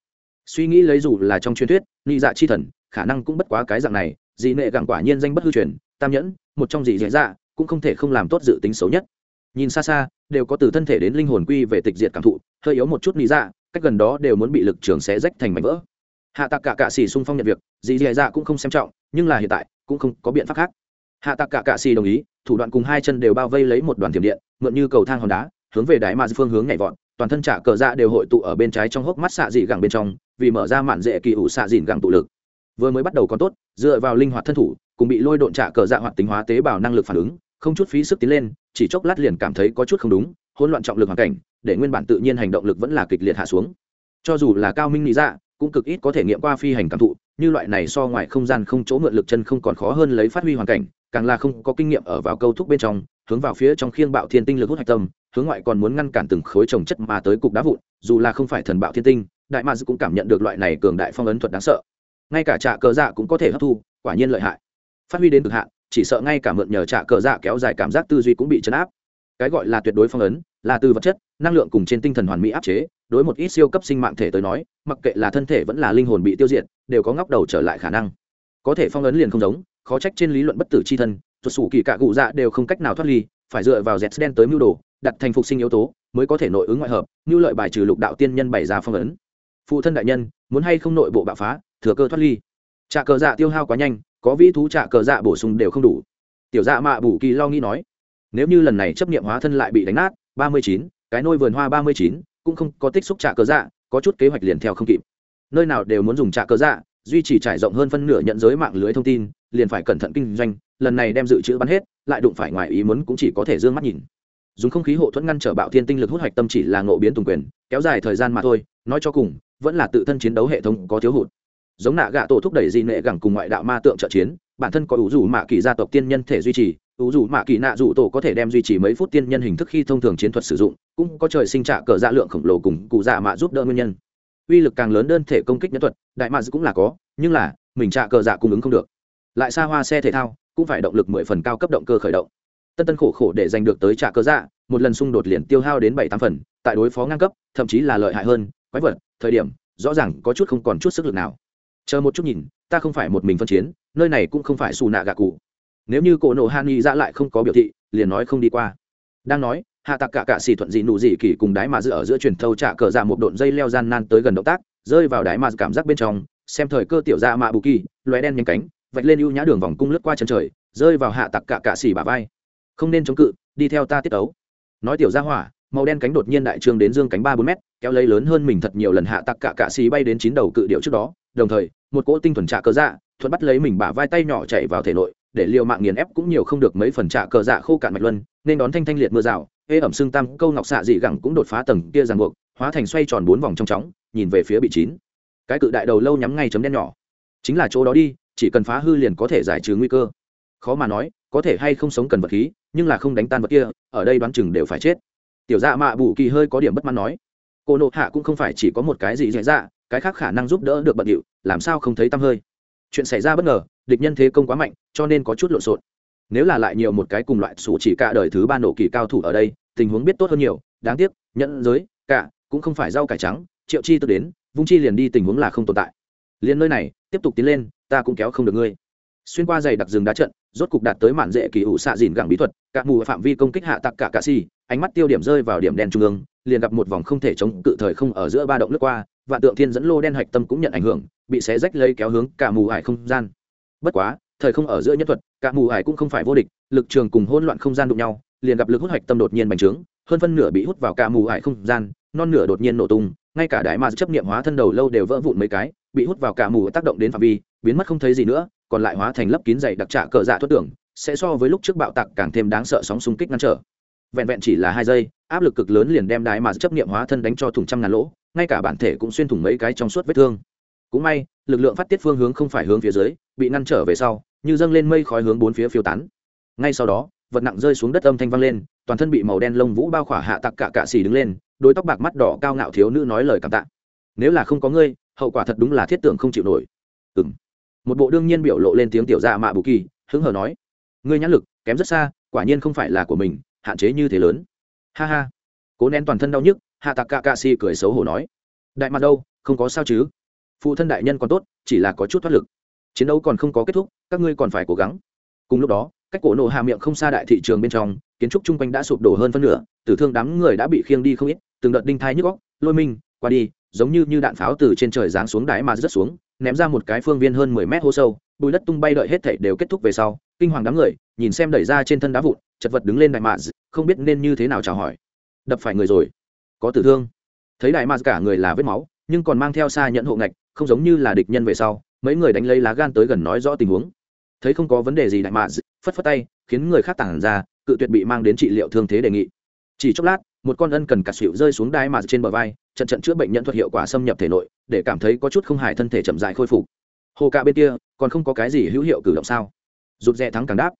Suy nghĩ lấy dù là trong truyền thuyết, nị dạ chi thần, khả năng cũng bất quá cái dạng này, dị nệ gặng quả nhiên danh bất hư truyền, tam nhẫn, một trong dị dễ dạ cũng không thể không làm tốt dự tính xấu nhất. Nhìn xa xa, đều có từ thân thể đến linh hồn quy về tịch diệt cảm thụ, hơi yếu một chút nị dạ cách gần đó đều muốn bị lực trường xé rách thành mảnh vỡ. Hạ tạc cả cạ xì xung phong nhận việc, dị dễ dạ cũng không xem trọng, nhưng là hiện tại, cũng không có biện pháp khác. Hạ tạc cả cạ xì đồng ý, thủ đoạn cùng hai chân đều bao vây lấy một đoàn thiểm điện, mượn như cầu thang hòn đá hướng về đại mà phương hướng nhảy vọt, toàn thân trả cờ dạ đều hội tụ ở bên trái trong hốc mắt xạ dị gẳng bên trong, vì mở ra mạn dễ kỳ ủ xạ dịn gẳng tụ lực. Vừa mới bắt đầu còn tốt, dựa vào linh hoạt thân thủ, cùng bị lôi độn trả cờ dạ hoạt tính hóa tế bào năng lực phản ứng, không chút phí sức tiến lên, chỉ chốc lát liền cảm thấy có chút không đúng, hỗn loạn trọng lực hoàn cảnh, để nguyên bản tự nhiên hành động lực vẫn là kịch liệt hạ xuống. Cho dù là cao minh lý dạ cũng cực ít có thể nghiệm qua phi hành cảm thụ, như loại này so ngoài không gian không chỗ mượn lực chân không còn khó hơn lấy phát huy hoàn cảnh, càng là không có kinh nghiệm ở vào câu thúc bên trong, hướng vào phía trong khiêng bạo thiên tinh lực hút hạch tâm hướng ngoại còn muốn ngăn cản từng khối trồng chất mà tới cục đá vụn, dù là không phải thần bạo thiên tinh, đại mads cũng cảm nhận được loại này cường đại phong ấn thuật đáng sợ. Ngay cả trạ cờ dạ cũng có thể hấp thu, quả nhiên lợi hại. Phát huy đến cực hạn, chỉ sợ ngay cả mượn nhờ trạ cờ dạ kéo dài cảm giác tư duy cũng bị chấn áp. Cái gọi là tuyệt đối phong ấn, là từ vật chất, năng lượng cùng trên tinh thần hoàn mỹ áp chế, đối một ít siêu cấp sinh mạng thể tới nói, mặc kệ là thân thể vẫn là linh hồn bị tiêu diệt, đều có ngóc đầu trở lại khả năng. Có thể phong ấn liền không giống, khó trách trên lý luận bất tử c h i thân tuột xù kỳ cạ cụ dạ đều không cách nào thoát ly, phải dựa vào z đen tới mưu đồ đặt thành phục sinh yếu tố, mới có thể nội ứng ngoại hợp, như lợi bài trừ lục đạo tiên nhân bày ra phong ấn. Phụ thân đại nhân, muốn hay không nội bộ bạo phá, thừa cơ thoát ly. Trạ cờ dạ tiêu hao quá nhanh, có vĩ thú trạ cờ dạ bổ sung đều không đủ. Tiểu dạ mạ bù kỳ lo nghĩ nói, nếu như lần này chấp nghiệm hóa thân lại bị đánh nát, ba mươi chín, cái nôi vườn hoa ba mươi chín, cũng không có tích xúc trạ cờ dạ có chút kế hoạch liền theo không kịp. Nơi nào đều muốn dùng trạ cờ dạ duy trì trải rộng hơn phân nửa nhận giới mạng lưới thông tin, liền phải cẩn thận kinh doanh, lần này đem dự trữ bắn hết, lại đụng phải ngoài ý muốn cũng chỉ có thể d ư ơ n g mắt nhìn dùng không khí hộ thuẫn ngăn trở bạo thiên tinh lực hút hoạch tâm chỉ là ngộ biến tùng quyền, kéo dài thời gian mà thôi, nói cho cùng, vẫn là tự thân chiến đấu hệ thống có thiếu hụt. Giống nạ gạ tổ thúc đẩy dị nệ gẳng cùng ngoại đạo ma tượng trợ chiến, bản thân có ủ rủ mạ kỳ gia tộc tiên nhân thể duy trì, ủ rủ mạ kỳ nạ rủ tổ có thể đem duy trì mấy phút tiên nhân hình thức khi thông thường chiến thuật sử dụng, cũng có trời sinh trả cờ dạ lượng khổng lồ cùng cụ dạ mạ giúp đỡ nguyên nhân. Uy lực càng lớn đơn thể công kích nhân thuật, đại mạ cũng là có, nhưng là, mình trả cờ dạ cung ứng không được. Lại xa hoa xe thể thao, cũng phải động lực mười phần cao cấp động cơ khởi động tân tân khổ khổ để giành được tới trả cờ dạ một lần xung đột liền tiêu hao đến bảy tám phần, tại đối phó ngang cấp, thậm chí là lợi hại hơn, quái vật, thời điểm, rõ ràng có chút không còn chút sức lực nào. Chờ một chút nhìn, ta không phải một mình phân chiến, nơi này cũng không phải xù nạ gạ cụ. Nếu như cổ nộ han y ra lại không có biểu thị, liền nói không đi qua. Đang nói, hạ tặc cả cạ xì thuận dị nụ dị kỳ cùng đái mà dựa ở giữa truyền thâu trả cờ ra một độn dây leo gian nan tới gần động tác, rơi vào đái mà cảm giác bên trong, xem thời cơ tiểu ra mạ bù kỳ, lóe đen nhanh cánh, vạch lên ưu nhã đường vòng cung lướt qua chân trời, rơi vào hạ tặc cả cạ xì bả vai không nên chống cự, đi theo ta tiết ấu nói tiểu ra hỏa, màu đen cánh đột nhiên đại trương đến dương cánh ba bốn mét, kéo lấy lớn hơn mình thật nhiều lần hạ tặc cả cạ xì bay đến chín đầu cự điệu trước đó. Đồng thời, một cỗ tinh thuần trạ cờ dạ thuận bắt lấy mình bả vai tay nhỏ chạy vào thể nội, để liều mạng nghiền ép cũng nhiều không được mấy phần trạ cờ dạ khô cạn mạch luân, nên đón thanh thanh liệt mưa rào, ê ẩm xương tam câu ngọc xạ dị gẳng cũng đột phá tầng kia ràng buộc, hóa thành xoay tròn bốn vòng trong chóng, nhìn về phía bị chín. Cái cự đại đầu lâu nhắm ngay chấm đen nhỏ. Chính là chỗ đó đi, chỉ cần phá hư liền có thể giải trừ nguy cơ. Khó mà nói có thể hay không sống cần vật khí, nhưng là không đánh tan vật kia, ở đây đoán chừng đều phải chết. Tiểu dạ mạ bù kỳ hơi có điểm bất mãn nói. Cô nộ hạ cũng không phải chỉ có một cái gì dễ dạ cái khác khả năng giúp đỡ được bận điệu, làm sao không thấy tăm hơi. Chuyện xảy ra bất ngờ, địch nhân thế công quá mạnh, cho nên có chút lộn xộn. Nếu là lại nhiều một cái cùng loại sủ chỉ cả đời thứ ba nổ kỳ cao thủ ở đây, tình huống biết tốt hơn nhiều, đáng tiếc, nhẫn giới, cả, cũng không phải rau cải trắng, triệu chi tự đến, vung chi liền đi tình huống là không tồn tại. Liền nơi này, tiếp tục tiến lên, ta cũng kéo không được ngươi xuyên qua dày đặc rừng đá trận, rốt cục đạt tới mạn dễ kỳ ủ xạ dìn gẳng bí thuật, các mù phạm vi công kích hạ tặc cả cà xì ánh mắt tiêu điểm rơi vào điểm đen trung ương, liền gặp một vòng không thể chống cự thời không ở giữa ba động lướt qua và tượng thiên dẫn lô đen hạch tâm cũng nhận ảnh hưởng, bị xé rách lấy kéo hướng cả mù ải không gian. Bất quá, thời không ở giữa nhân thuật, cả mù ải cũng không phải vô địch, lực trường cùng hỗn loạn không gian đụng nhau, liền gặp lực hút hạch tâm đột nhiên bành trướng, hơn phân nửa bị hút vào cả mù ải không gian, non nửa đột nhiên nổ tung, ngay cả đại ma chấp niệm hóa thân đầu lâu đều vỡ vụn mấy cái, bị hút vào cả mù tác động đến phạm vi, biến mất không thấy gì nữa còn lại hóa thành lớp kín dày đặc trạ cờ dạ thoát tưởng sẽ so với lúc trước bạo tạc càng thêm đáng sợ sóng xung kích ngăn trở. Vẹn vẹn chỉ là hai giây, áp lực cực lớn liền đem đái mà chấp niệm hóa thân đánh cho thủng trăm ngàn lỗ, ngay cả bản thể cũng xuyên thủng mấy cái trong suốt vết thương. Cũng may, lực lượng phát tiết phương hướng không phải hướng phía dưới, bị ngăn trở về sau, như dâng lên mây khói hướng bốn phía phiêu tán. Ngay sau đó, vật nặng rơi xuống đất âm thanh vang lên, toàn thân bị màu đen lông vũ bao khỏa hạ tặc cả cạ xì đứng lên, đôi tóc bạc mắt đỏ cao ngạo thiếu nữ nói lời cảm tạ. Nếu là không có ngươi, hậu quả thật đúng là thiết tưởng không chịu nổi. Ừ m một bộ đương nhiên biểu lộ lên tiếng tiểu dạ mạ bù kỳ, hứng hờ nói, ngươi nhãn lực kém rất xa, quả nhiên không phải là của mình, hạn chế như thế lớn. Ha ha. Cố nén toàn thân đau nhức, hạ tạc ca ca si cười xấu hổ nói, đại mặt đâu, không có sao chứ? Phụ thân đại nhân còn tốt, chỉ là có chút thoát lực. Chiến đấu còn không có kết thúc, các ngươi còn phải cố gắng. Cùng lúc đó, cách cổ nổ hạ miệng không xa đại thị trường bên trong, kiến trúc chung quanh đã sụp đổ hơn phân nửa, tử thương đám người đã bị khiêng đi không ít, từng đợt đinh thai nhức góc lôi minh qua đi, giống như như đạn pháo từ trên trời giáng xuống đáy mà rớt xuống ném ra một cái phương viên hơn mười mét hố sâu, bùi đất tung bay đợi hết thảy đều kết thúc về sau, kinh hoàng đám người, nhìn xem đẩy ra trên thân đá vụn, chật vật đứng lên đại mạ không biết nên như thế nào chào hỏi. Đập phải người rồi. Có tử thương. Thấy đại mạ cả người là vết máu, nhưng còn mang theo xa nhận hộ ngạch, không giống như là địch nhân về sau, mấy người đánh lấy lá gan tới gần nói rõ tình huống. Thấy không có vấn đề gì đại mạ phất phất tay, khiến người khác tản ra, cự tuyệt bị mang đến trị liệu thương thế đề nghị. Chỉ chốc lát, một con ân cần cả xịu rơi xuống đai mà trên bờ vai trận trận chữa bệnh nhận thuật hiệu quả xâm nhập thể nội, để cảm thấy có chút không hài thân thể chậm dại khôi phục. Hồ cạ bên kia, còn không có cái gì hữu hiệu cử động sao? Rụt rè thắng càng đáp.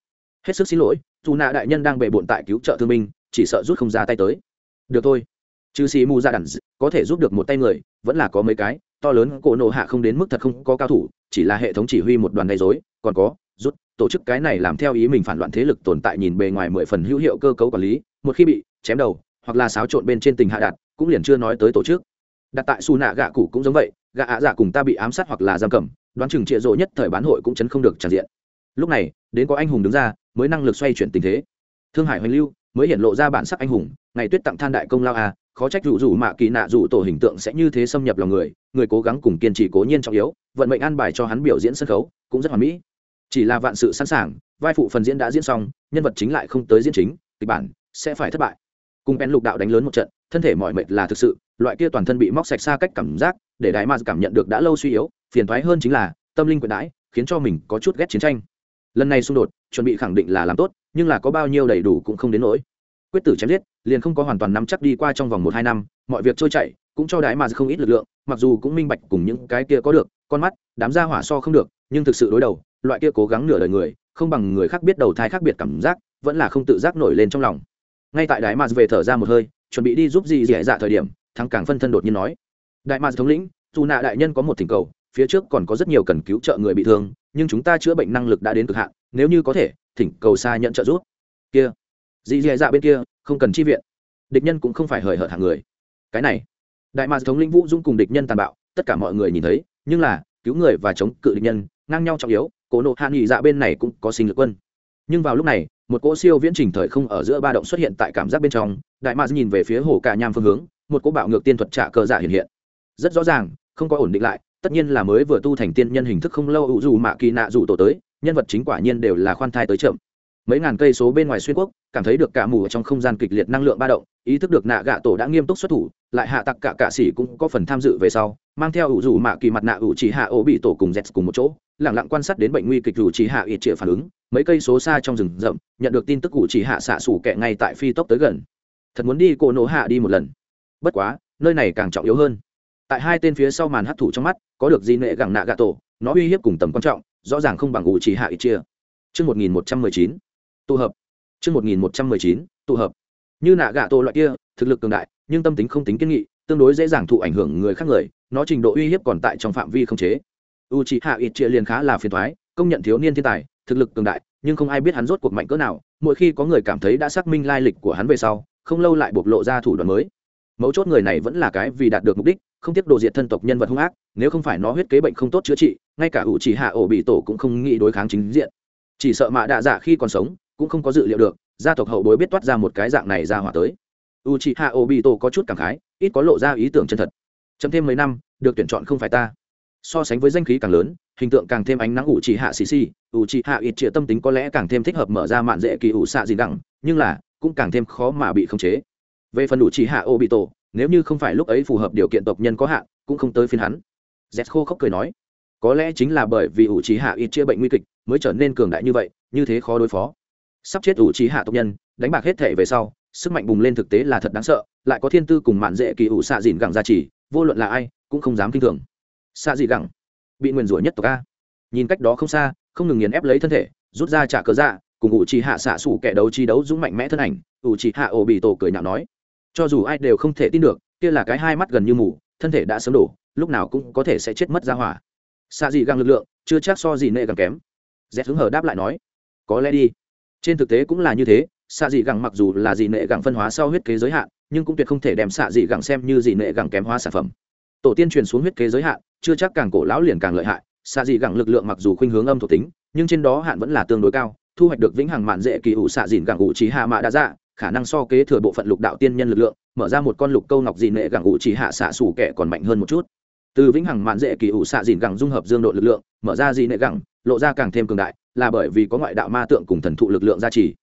Hết sức xin lỗi, dù nạ đại nhân đang bề bộn tại cứu trợ thương binh, chỉ sợ rút không ra tay tới. Được thôi. Chứ xì mù dạ ra đàn có thể giúp được một tay người, vẫn là có mấy cái, to lớn cổ nộ hạ không đến mức thật không có cao thủ, chỉ là hệ thống chỉ huy một đoàn gây dối còn có, rút, tổ chức cái này làm theo ý mình phản loạn thế lực tồn tại nhìn bề ngoài mười phần hữu hiệu cơ cấu quản lý, một khi bị chém đầu, hoặc là xáo trộn bên trên tình hạ đạt cũng liền chưa nói tới tổ chức. Đặt tại su nạ gạ cụ cũng giống vậy gạ ạ dạ cùng ta bị ám sát hoặc là giam cầm, đoán chừng trịa rộ nhất thời bán hội cũng chấn không được tràn diện. Lúc này, đến có anh hùng đứng ra, mới năng lực xoay chuyển tình thế. Thương hải hoành lưu, mới hiện lộ ra bản sắc anh hùng, ngày tuyết tặng than đại công lao à khó trách rủ rủ mạ kỳ nạ rủ tổ hình tượng sẽ như thế xâm nhập lòng người người cố gắng cùng kiên trì cố nhiên trọng yếu, vận mệnh an bài cho hắn biểu diễn sân khấu, cũng rất hoàn mỹ. Chỉ là vạn sự sẵn sàng, vai phụ phần diễn đã diễn xong, nhân vật chính lại không tới diễn chính, kịch bản sẽ phải thất bại cùng bèn lục đạo đánh lớn một trận, thân thể mọi mệt là thực sự, loại kia toàn thân bị móc sạch xa cách cảm giác, để đại ma cảm nhận được đã lâu suy yếu, phiền thoái hơn chính là, tâm linh quyền đãi, khiến cho mình có chút ghét chiến tranh. Lần này xung đột, chuẩn bị khẳng định là làm tốt, nhưng là có bao nhiêu đầy đủ cũng không đến nỗi. Quyết tử chém giết, liền không có hoàn toàn nắm chắc đi qua trong vòng một hai năm, mọi việc trôi chảy, cũng cho đại mà không ít lực lượng, mặc dù cũng minh bạch cùng những cái kia có được, con mắt, đám ra hỏa so không được, nhưng thực sự đối đầu, loại kia cố gắng nửa đời người, không bằng người khác biết đầu thai khác biệt cảm giác, vẫn là không tự giác nổi lên trong lòng ngay tại đại mà về thở ra một hơi, chuẩn bị đi giúp gì dẻ dạ thời điểm, thắng càng phân thân đột nhiên nói. Đại mà thống lĩnh, dù nạ đại nhân có một thỉnh cầu, phía trước còn có rất nhiều cần cứu trợ người bị thương, nhưng chúng ta chữa bệnh năng lực đã đến cực hạn, nếu như có thể, thỉnh cầu xa nhận trợ giúp. Kia. Dì Dẻ dạ bên kia, không cần chi viện. Địch nhân cũng không phải hời hợt hàng người. Cái này. Đại mạc thống lĩnh vũ dung cùng địch nhân tàn bạo, tất cả mọi người nhìn thấy, nhưng là, cứu người và chống cự địch nhân, ngang nhau trọng yếu cổ nộ hạ nghị dạ bên này cũng có sinh lực quân. Nhưng vào lúc này một cỗ siêu viễn trình thời không ở giữa ba động xuất hiện tại cảm giác bên trong, đại mạc nhìn về phía hồ cả nham phương hướng, một cỗ bạo ngược tiên thuật trả cờ giả hiện hiện. Rất rõ ràng, không có ổn định lại, tất nhiên là mới vừa tu thành tiên nhân hình thức không lâu ủ dù mạ kỳ nạ dù tổ tới, nhân vật chính quả nhiên đều là khoan thai tới chậm. Mấy ngàn cây số bên ngoài xuyên quốc, cảm thấy được cả mù ở trong không gian kịch liệt năng lượng ba động, ý thức được nạ gạ tổ đã nghiêm túc xuất thủ, lại hạ tặc cả cạ sĩ cũng có phần tham dự về sau, mang theo ủ dù mạ kỳ mặt nạ ủ chỉ hạ ổ bị tổ cùng z cùng một chỗ lẳng lặng quan sát đến bệnh nguy kịch rủ chỉ hạ ít trịa phản ứng mấy cây số xa trong rừng rậm nhận được tin tức cụ chỉ hạ xạ xủ kẹ ngay tại phi tốc tới gần thật muốn đi cổ nổ hạ đi một lần bất quá nơi này càng trọng yếu hơn tại hai tên phía sau màn hấp thụ trong mắt có được di nệ gẳng nạ gạ tổ nó uy hiếp cùng tầm quan trọng rõ ràng không bằng cụ chỉ hạ ít chia Trước 1119, tụ hợp. Trước 1119, tụ hợp. Như nạ gạ tổ loại kia, thực lực cường đại, nhưng tâm tính không tính kiên nghị, tương đối dễ dàng thụ ảnh hưởng người khác người, nó trình độ uy hiếp còn tại trong phạm vi không chế. Uchiha Itchia liền khá là phiền thoái công nhận thiếu niên thiên tài, thực lực cường đại, nhưng không ai biết hắn rốt cuộc mạnh cỡ nào, mỗi khi có người cảm thấy đã xác minh lai lịch của hắn về sau, không lâu lại bộc lộ ra thủ đoạn mới. Mấu chốt người này vẫn là cái vì đạt được mục đích, không tiếp đồ diệt thân tộc nhân vật hung ác nếu không phải nó huyết kế bệnh không tốt chữa trị ngay cả ủ chỉ hạ ổ bị tổ cũng không nghĩ đối kháng chính diện. Chỉ sợ mạ đạ dạ khi còn sống cũng không có dự liệu được gia tộc hậu bối biết toát ra một cái dạng này ra hỏa tới. U chỉ hạ ổ bị tổ có chút cảm khái ít có lộ ra ý tưởng chân thật. Chấm thêm mấy năm được tuyển chọn không phải ta so sánh với danh khí càng lớn, hình tượng càng thêm ánh nắng ủ trì hạ xì xì ủ trì hạ ít trịa tâm tính có lẽ càng thêm thích hợp mở ra mạn dễ kỳ ủ xạ gì đẳng nhưng là, cũng càng thêm khó mà bị khống chế. Về phần ủ trì hạ ô bị tổ nếu như không phải lúc ấy phù hợp điều kiện tộc nhân có hạn, cũng không tới phiên hắn. Z khô khóc cười nói, có lẽ chính là bởi vì ủ trì hạ ít chia bệnh nguy kịch mới trở nên cường đại như vậy, như thế khó đối phó. Sắp chết ủ trì hạ tộc nhân, đánh bạc hết thể về sau, sức mạnh bùng lên thực tế là thật đáng sợ, lại có thiên tư cùng mạn dễ kỳ ủ xạ dìn gẳng gia trì, vô luận là ai, cũng không dám kinh thường xạ dị gẳng. Bị nguyền rủa nhất tộc a. Nhìn cách đó không xa, không ngừng nghiền ép lấy thân thể, rút ra trả cớ dạ cùng ủ trì hạ xạ xủ kẻ đấu chi đấu dũng mạnh mẽ thân ảnh, ủ trì hạ ổ bị tổ cười nhạo nói, cho dù ai đều không thể tin được, kia là cái hai mắt gần như mù, thân thể đã sớm đổ, lúc nào cũng có thể sẽ chết mất ra hỏa. Xạ dị găng lực lượng, chưa chắc so gì nệ gẳng kém. Z hứng hở đáp lại nói, có lẽ đi. Trên thực tế cũng là như thế, xạ dị gẳng mặc dù là dị nệ gẳng phân hóa sau huyết kế giới hạn, nhưng cũng tuyệt không thể đem xạ dị gẳng xem như dị nệ gẳng kém hóa sản phẩm tổ tiên truyền xuống huyết kế giới hạn, chưa chắc càng cổ lão liền càng lợi hại. Xạ dị gẳng lực lượng mặc dù khuynh hướng âm thuộc tính, nhưng trên đó hạn vẫn là tương đối cao, thu hoạch được vĩnh hằng mạn dễ kỳ ủ xạ dịn gẳng ủ trí hạ mạ đã dạ khả năng so kế thừa bộ phận lục đạo tiên nhân lực lượng, mở ra một con lục câu ngọc dị nệ gẳng ủ trí hạ xạ xủ kẻ còn mạnh hơn một chút. Từ vĩnh hằng mạn dễ kỳ ủ xạ dịn gẳng dung hợp dương độ lực lượng, mở ra dị nệ gẳng, lộ ra càng thêm cường đại, là bởi vì có ngoại đạo ma tượng cùng thần thụ lực lượng gia trì.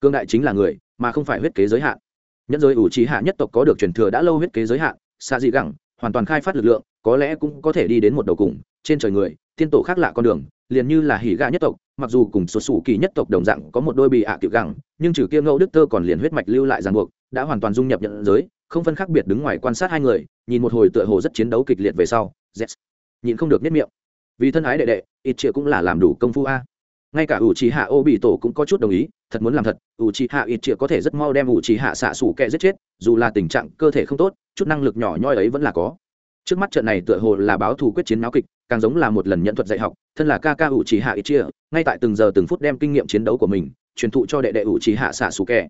Cương đại chính là người, mà không phải huyết kế giới hạn. Nhân giới ủ trí hạ nhất tộc có được truyền thừa đã lâu huyết kế giới hạn xạ dị gẳng hoàn toàn khai phát lực lượng, có lẽ cũng có thể đi đến một đầu cùng, trên trời người tiên tổ khác lạ con đường, liền như là hỉ gà nhất tộc, mặc dù cùng số sủ kỳ nhất tộc đồng dạng có một đôi bị ạ à tiểu gẳng, nhưng trừ kia ngẫu đức tơ còn liền huyết mạch lưu lại ràng buộc, đã hoàn toàn dung nhập nhận giới, không phân khác biệt đứng ngoài quan sát hai người, nhìn một hồi tựa hồ rất chiến đấu kịch liệt về sau. Z nhìn không được nhất miệng. Vì thân ái đệ đệ, ít triệu cũng là làm đủ công phu a ngay cả ủ trì hạ ô bị tổ cũng có chút đồng ý, thật muốn làm thật ủ trì hạ ít chĩa có thể rất mau đem ủ trì hạ xạ xủ kẹ giết chết, dù là tình trạng cơ thể không tốt, chút năng lực nhỏ nhoi ấy vẫn là có. Trước mắt trận này tựa hồ là báo thù quyết chiến náo kịch, càng giống là một lần nhận thuật dạy học, thân là ca ca ủ trì hạ ít chia ngay tại từng giờ từng phút đem kinh nghiệm chiến đấu của mình truyền thụ cho đệ đệ ủ trì hạ xạ xù kẹ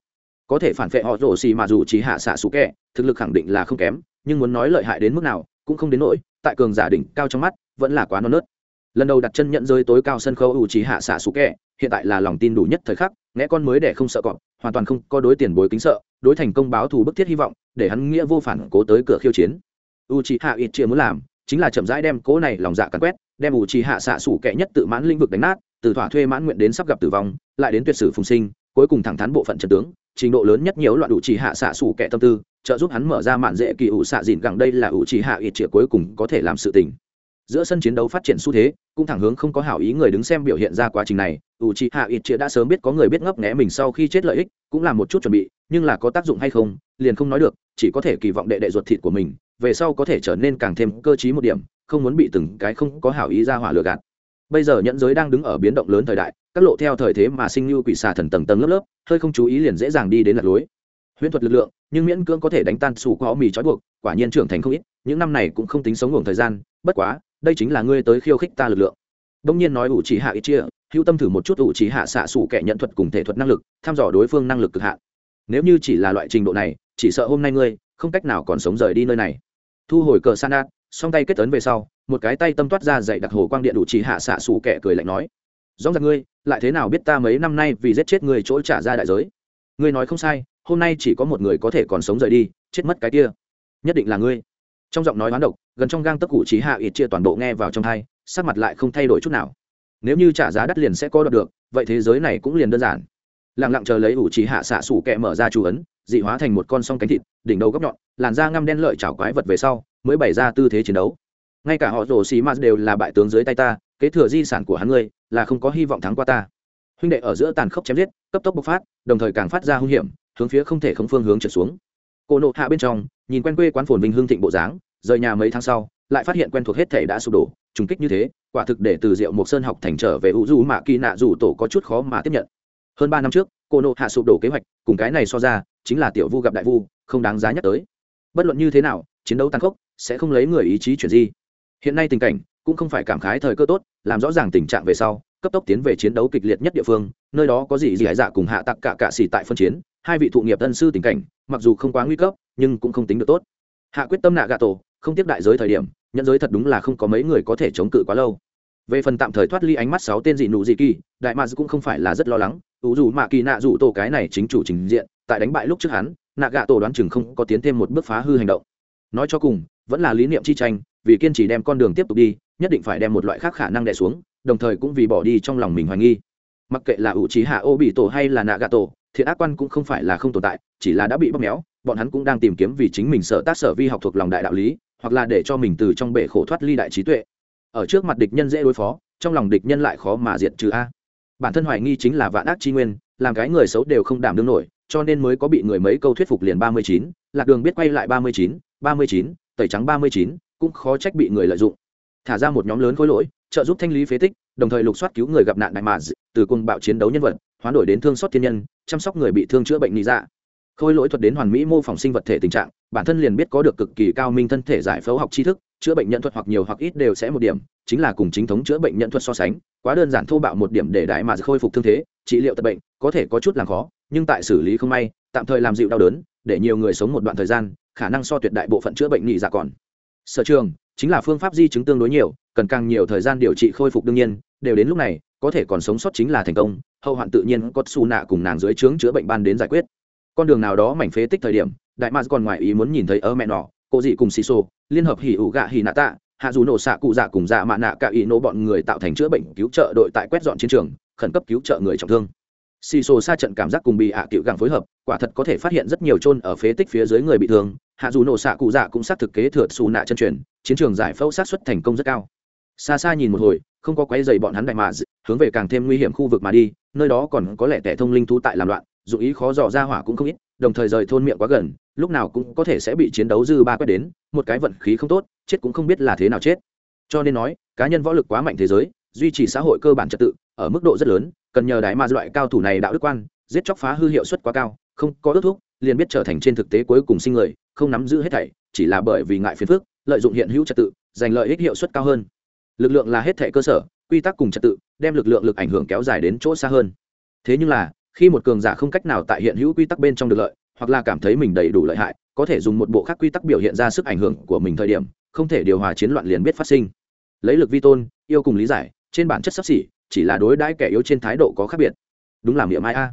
có thể phản vệ họ rổ xì mà dù trì hạ xạ xù kẹ thực lực khẳng định là không kém, nhưng muốn nói lợi hại đến mức nào, cũng không đến nỗi, tại cường giả đỉnh cao trong mắt, vẫn là quá non nớt lần đầu đặt chân nhận rơi tối cao sân khấu ủ trí hạ xạ sủ kẹ hiện tại là lòng tin đủ nhất thời khắc, nghe con mới để không sợ cọp, hoàn toàn không có đối tiền bối kính sợ, đối thành công báo thù bức thiết hy vọng, để hắn nghĩa vô phản cố tới cửa khiêu chiến. U trí hạ ít chia muốn làm, chính là chậm rãi đem cố này lòng dạ cắn quét, đem u trí hạ xạ sủ kẹ nhất tự mãn lĩnh vực đánh nát, từ thỏa thuê mãn nguyện đến sắp gặp tử vong, lại đến tuyệt sử phùng sinh, cuối cùng thẳng thắn bộ phận trận tướng, trình độ lớn nhất nhiều loạn u c hạ xạ sủ kẻ tâm tư, trợ giúp hắn mở ra mạn dễ kỳ ủ xạ dìn gẳng đây là ủ c hạ ít chia cuối cùng có thể làm sự tình giữa sân chiến đấu phát triển xu thế, cũng thẳng hướng không có hảo ý người đứng xem biểu hiện ra quá trình này. U c h i hạ ít chia đã sớm biết có người biết ngấp nghẽ mình sau khi chết lợi ích, cũng là một chút chuẩn bị, nhưng là có tác dụng hay không, liền không nói được, chỉ có thể kỳ vọng đệ đệ ruột thịt của mình, về sau có thể trở nên càng thêm cơ t một điểm, không muốn bị từng cái không có hảo ý ra hỏa lừa gạt. Bây giờ nhẫn giới đang đứng ở biến động lớn thời đại, các lộ theo thời thế mà sinh như quỷ xà thần tầng tầng lớp lớp, hơi không chú ý liền dễ dàng đi đến lạc lối huyễn thuật lực lượng, nhưng miễn cưỡng có thể đánh tan sủ có mì trói buộc, quả nhiên trưởng thành không ít, những năm này cũng không tính sống ngủ thời gian, bất quá, đây chính là ngươi tới khiêu khích ta lực lượng. Đông nhiên nói ủ chỉ hạ ít chia, hữu tâm thử một chút ủ chỉ hạ xạ sủ kẻ nhận thuật cùng thể thuật năng lực thăm dò đối phương năng lực cực hạn. Nếu như chỉ là loại trình độ này, chỉ sợ hôm nay ngươi, không cách nào còn sống rời đi nơi này. Thu hồi cờ san đạt song tay kết ấn về sau, một cái tay tâm toát ra dạy đặc hồ quang điện đủ chỉ hạ xạ xù kẻ cười lạnh nói, rõ ràng ngươi, lại thế nào biết ta mấy năm nay vì giết chết người chỗ trả ra đại giới? Ngươi nói không sai hôm nay chỉ có một người có thể còn sống rời đi, chết mất cái kia. Nhất định là ngươi. Trong giọng nói hoán độc, gần trong gang tấc cụ trí hạ ít chia toàn bộ nghe vào trong thai sắc mặt lại không thay đổi chút nào. Nếu như trả giá đắt liền sẽ có đoạt được, vậy thế giới này cũng liền đơn giản. Lẳng lặng chờ lấy ủ trí hạ xạ xủ kẹ mở ra chú ấn, dị hóa thành một con song cánh thịt, đỉnh đầu góc nhọn, làn da ngăm đen lợi chảo quái vật về sau, mới bày ra tư thế chiến đấu. Ngay cả họ rồ xì m đều là bại tướng dưới tay ta, kế thừa di sản của hắn ngươi, là không có hy vọng thắng qua ta. Huynh đệ ở giữa tàn khốc chém giết, cấp tốc bộc phát, đồng thời càng phát ra hung hiểm hướng phía không thể không phương hướng trượt xuống. Cô nộ hạ bên trong, nhìn quen quê quán phồn vinh hương thịnh bộ dáng, rời nhà mấy tháng sau, lại phát hiện quen thuộc hết thể đã sụp đổ, trùng kích như thế, quả thực để từ diệu mộc sơn học thành trở về ủ du mạ kỳ nạ dù tổ có chút khó mà tiếp nhận. Hơn ba năm trước cô nộ hạ sụp đổ kế hoạch, cùng cái này so ra, chính là tiểu vu gặp đại vu, không đáng giá nhắc tới. Bất luận như thế nào, chiến đấu tăng khốc, sẽ không lấy người ý chí chuyển di. Hiện nay tình cảnh cũng không phải cảm khái thời cơ tốt, làm rõ ràng tình trạng về sau, cấp tốc tiến về chiến đấu kịch liệt nhất địa phương nơi đó có gì gì hải dạ cùng hạ tặc cả cạ xỉ tại phân chiến, hai vị thụ nghiệp tân sư tình cảnh, mặc dù không quá nguy cấp, nhưng cũng không tính được tốt. Hạ quyết tâm nạ gạ tổ, không tiếp đại giới thời điểm nhận giới thật đúng là không có mấy người có thể chống cự quá lâu. Về phần tạm thời thoát ly ánh mắt sáu tên dị nụ dị kỳ, đại mads cũng không phải là rất lo lắng. Ủ dù mạ kỳ nạ dù tổ cái này chính chủ trình diện, tại đánh bại lúc trước hắn, nạ gạ tổ đoán chừng không có tiến thêm một bước phá hư hành động. Nói cho cùng, vẫn là lý niệm chi tranh, vì kiên trì đem con đường tiếp tục đi, nhất định phải đem một loại khác khả năng đè xuống, đồng thời cũng vì bỏ đi trong lòng mình hoài nghi mặc kệ là ủ trí hạ ô bị tổ hay là nạ gạ tổ thiện ác quan cũng không phải là không tồn tại, chỉ là đã bị bóp méo, bọn hắn cũng đang tìm kiếm vì chính mình sợ tác sở vi học thuộc lòng đại đạo lý, hoặc là để cho mình từ trong bể khổ thoát ly đại trí tuệ. Ở trước mặt địch nhân dễ đối phó, trong lòng địch nhân lại khó mà diệt trừ a. Bản thân hoài nghi chính là vạn ác chi nguyên, làm cái người xấu đều không đảm đương nổi, cho nên mới có bị người mấy câu thuyết phục liền ba mươi chín, lạc đường biết quay lại ba mươi chín, ba mươi chín, tẩy trắng ba mươi chín, cũng khó trách bị người lợi dụng. Thả ra một nhóm lớn khối lỗi, trợ giúp thanh lý phế tích đồng thời lục soát cứu người gặp nạn đại mà từ cùng bạo chiến đấu nhân vật, hoán đổi đến thương xót thiên nhân, chăm sóc người bị thương chữa bệnh lý dạ. Khôi lỗi thuật đến hoàn mỹ mô phỏng sinh vật thể tình trạng, bản thân liền biết có được cực kỳ cao minh thân thể giải phẫu học tri thức, chữa bệnh nhận thuật hoặc nhiều hoặc ít đều sẽ một điểm, chính là cùng chính thống chữa bệnh nhận thuật so sánh, quá đơn giản thô bạo một điểm để đại mà khôi phục thương thế, trị liệu tật bệnh, có thể có chút làm khó, nhưng tại xử lý không may, tạm thời làm dịu đau đớn, để nhiều người sống một đoạn thời gian, khả năng so tuyệt đại bộ phận chữa bệnh nghỉ dạ còn. Sở trường chính là phương pháp di chứng tương đối nhiều, cần càng nhiều thời gian điều trị khôi phục đương nhiên, đều đến lúc này, có thể còn sống sót chính là thành công, hậu hoạn tự nhiên có xù nạ cùng nàng dưới trướng chữa bệnh ban đến giải quyết. Con đường nào đó mảnh phế tích thời điểm, đại mars còn ngoài ý muốn nhìn thấy ở mẹ nọ, cô dị cùng xì xô liên hợp hỉ ủ gạ hỉ nạ tạ, hạ dù nổ xạ cụ dạ cùng dạ mạ nạ cả ý nổ bọn người tạo thành chữa bệnh cứu trợ đội tại quét dọn chiến trường, khẩn cấp cứu trợ người trọng thương. Xì xô xa trận cảm giác cùng bị hạ à cựu gàng phối hợp, quả thật có thể phát hiện rất nhiều chôn ở phế tích phía dưới người bị thương hạ dù nổ xạ cụ dạ cũng xác thực kế thừa xù nạ chân truyền, chiến trường giải phẫu sát xuất thành công rất cao. Xa xa nhìn một hồi, không có quái dày bọn hắn đại mà hướng về càng thêm nguy hiểm khu vực mà đi, nơi đó còn có lẽ tẻ thông linh thú tại làm loạn, dù ý khó dò ra hỏa cũng không ít, đồng thời rời thôn miệng quá gần, lúc nào cũng có thể sẽ bị chiến đấu dư ba quét đến, một cái vận khí không tốt, chết cũng không biết là thế nào chết. Cho nên nói, cá nhân võ lực quá mạnh thế giới, duy trì xã hội cơ bản trật tự, ở mức độ rất lớn, cần nhờ đại mà loại cao thủ này đạo đức quan, giết chóc phá hư hiệu suất quá cao, không có ước thuốc liền biết trở thành trên thực tế cuối cùng sinh người không nắm giữ hết thảy, chỉ là bởi vì ngại phiền phức, lợi dụng hiện hữu trật tự, giành lợi ích hiệu suất cao hơn. Lực lượng là hết thảy cơ sở, quy tắc cùng trật tự, đem lực lượng lực ảnh hưởng kéo dài đến chỗ xa hơn. Thế nhưng là, khi một cường giả không cách nào tại hiện hữu quy tắc bên trong được lợi, hoặc là cảm thấy mình đầy đủ lợi hại, có thể dùng một bộ khác quy tắc biểu hiện ra sức ảnh hưởng của mình thời điểm, không thể điều hòa chiến loạn liền biết phát sinh. Lấy lực vi tôn, yêu cùng lý giải, trên bản chất sắp xỉ, chỉ là đối đãi kẻ yếu trên thái độ có khác biệt. Đúng là miệng ai a.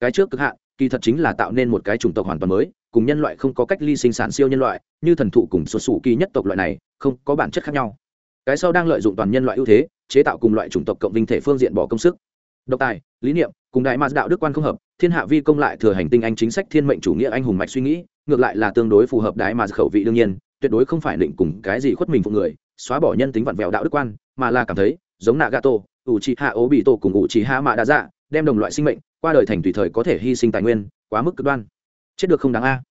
Cái trước cực hạn, kỳ thật chính là tạo nên một cái chủng tộc hoàn toàn mới cùng nhân loại không có cách ly sinh sản siêu nhân loại, như thần thụ cùng xuất xù kỳ nhất tộc loại này, không có bản chất khác nhau. Cái sau đang lợi dụng toàn nhân loại ưu thế, chế tạo cùng loại chủng tộc cộng vinh thể phương diện bỏ công sức. Độc tài, lý niệm, cùng đại mạc đạo đức quan không hợp, thiên hạ vi công lại thừa hành tinh anh chính sách thiên mệnh chủ nghĩa anh hùng mạch suy nghĩ, ngược lại là tương đối phù hợp đại mạc khẩu vị đương nhiên, tuyệt đối không phải định cùng cái gì khuất mình phụ người, xóa bỏ nhân tính vặn vẹo đạo đức quan, mà là cảm thấy, giống nạ gato ủ trì hạ ố bị tổ cùng ủ trì hạ mạ đã dạ đem đồng loại sinh mệnh, qua đời thành tùy thời có thể hy sinh tài nguyên, quá mức cực đoan chết được không đáng a?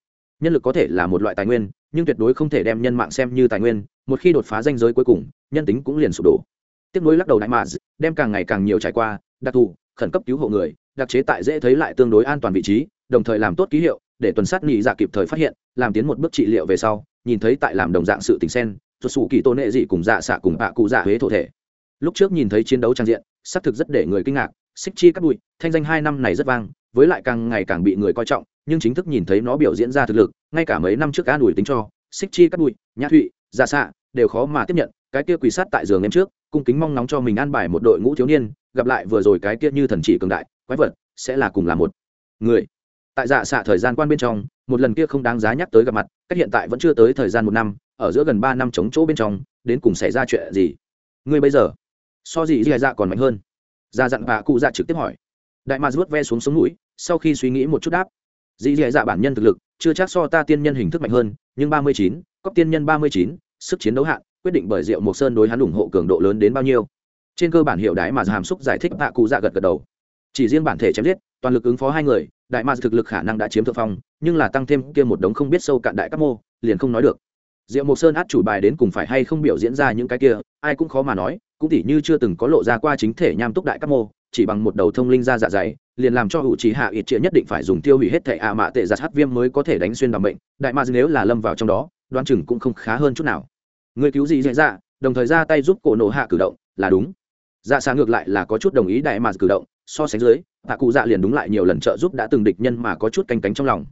Nhân lực có thể là một loại tài nguyên, nhưng tuyệt đối không thể đem nhân mạng xem như tài nguyên, một khi đột phá danh giới cuối cùng, nhân tính cũng liền sụp đổ. Tiếp nối lắc đầu đại mạ đem càng ngày càng nhiều trải qua, đặc thù, khẩn cấp cứu hộ người, đặc chế tại dễ thấy lại tương đối an toàn vị trí, đồng thời làm tốt ký hiệu, để tuần sát nghỉ dạ kịp thời phát hiện, làm tiến một bước trị liệu về sau, nhìn thấy tại làm đồng dạng sự tình sen xuất xù kỳ tôn nệ dị cùng dạ xạ cùng bạ cụ dạ huế thổ thể. Lúc trước nhìn thấy chiến đấu trang diện, xác thực rất để người kinh ngạc xích chi cắt bụi, thanh danh hai năm này rất vang, với lại càng ngày càng bị người coi trọng, nhưng chính thức nhìn thấy nó biểu diễn ra thực lực, ngay cả mấy năm trước cá đùi tính cho, xích chi cắt bụi, nhã thụy dạ xạ đều khó mà tiếp nhận, cái kia quỳ sát tại giường em trước, cung kính mong nóng cho mình an bài một đội ngũ thiếu niên, gặp lại vừa rồi cái kia như thần chỉ cường đại, quái vật, sẽ là cùng là một người. Tại dạ xạ thời gian quan bên trong, một lần kia không đáng giá nhắc tới gặp mặt, cách hiện tại vẫn chưa tới thời gian một năm, ở giữa gần ba năm chống chỗ bên trong, đến cùng xảy ra chuyện gì? Ngươi bây giờ, so gì dạ dạ còn mạnh hơn ra dặn bà cụ dạ trực tiếp hỏi. Đại ma rút ve xuống sống mũi, sau khi suy nghĩ một chút đáp. Dì dì dạ bản nhân thực lực, chưa chắc so ta tiên nhân hình thức mạnh hơn, nhưng ba mươi chín cóc tiên nhân ba mươi chín, sức chiến đấu hạn, quyết định bởi diệu mộc sơn đối hắn ủng hộ cường độ lớn đến bao nhiêu. Trên cơ bản hiệu đái mà hàm xúc giải thích bà cụ dạ gật gật đầu. Chỉ riêng bản thể chém giết, toàn lực ứng phó hai người, đại ma thực lực khả năng đã chiếm thượng phong, nhưng là tăng thêm kia một đống không biết sâu cạn đại các mô, liền không nói được. Diệu mộc sơn át chủ bài đến cùng phải hay không biểu diễn ra những cái kia, ai cũng khó mà nói cũng tỉ như chưa từng có lộ ra qua chính thể nham túc đại các mô, chỉ bằng một đầu thông linh ra dạ dày, liền làm cho hữu trí hạ ít trịa nhất định phải dùng tiêu hủy hết thẻ ạ mạ tệ giặt hát viêm mới có thể đánh xuyên bằng bệnh đại ma nếu là lâm vào trong đó đoan chừng cũng không khá hơn chút nào. Người cứu gì dễ dạ đồng thời ra tay giúp cổ nổ hạ cử động, là đúng. Dạ xa ngược lại là có chút đồng ý đại ma cử động, so sánh dưới, tạ cụ dạ liền đúng lại nhiều lần trợ giúp đã từng địch nhân mà có chút canh cánh trong lòng.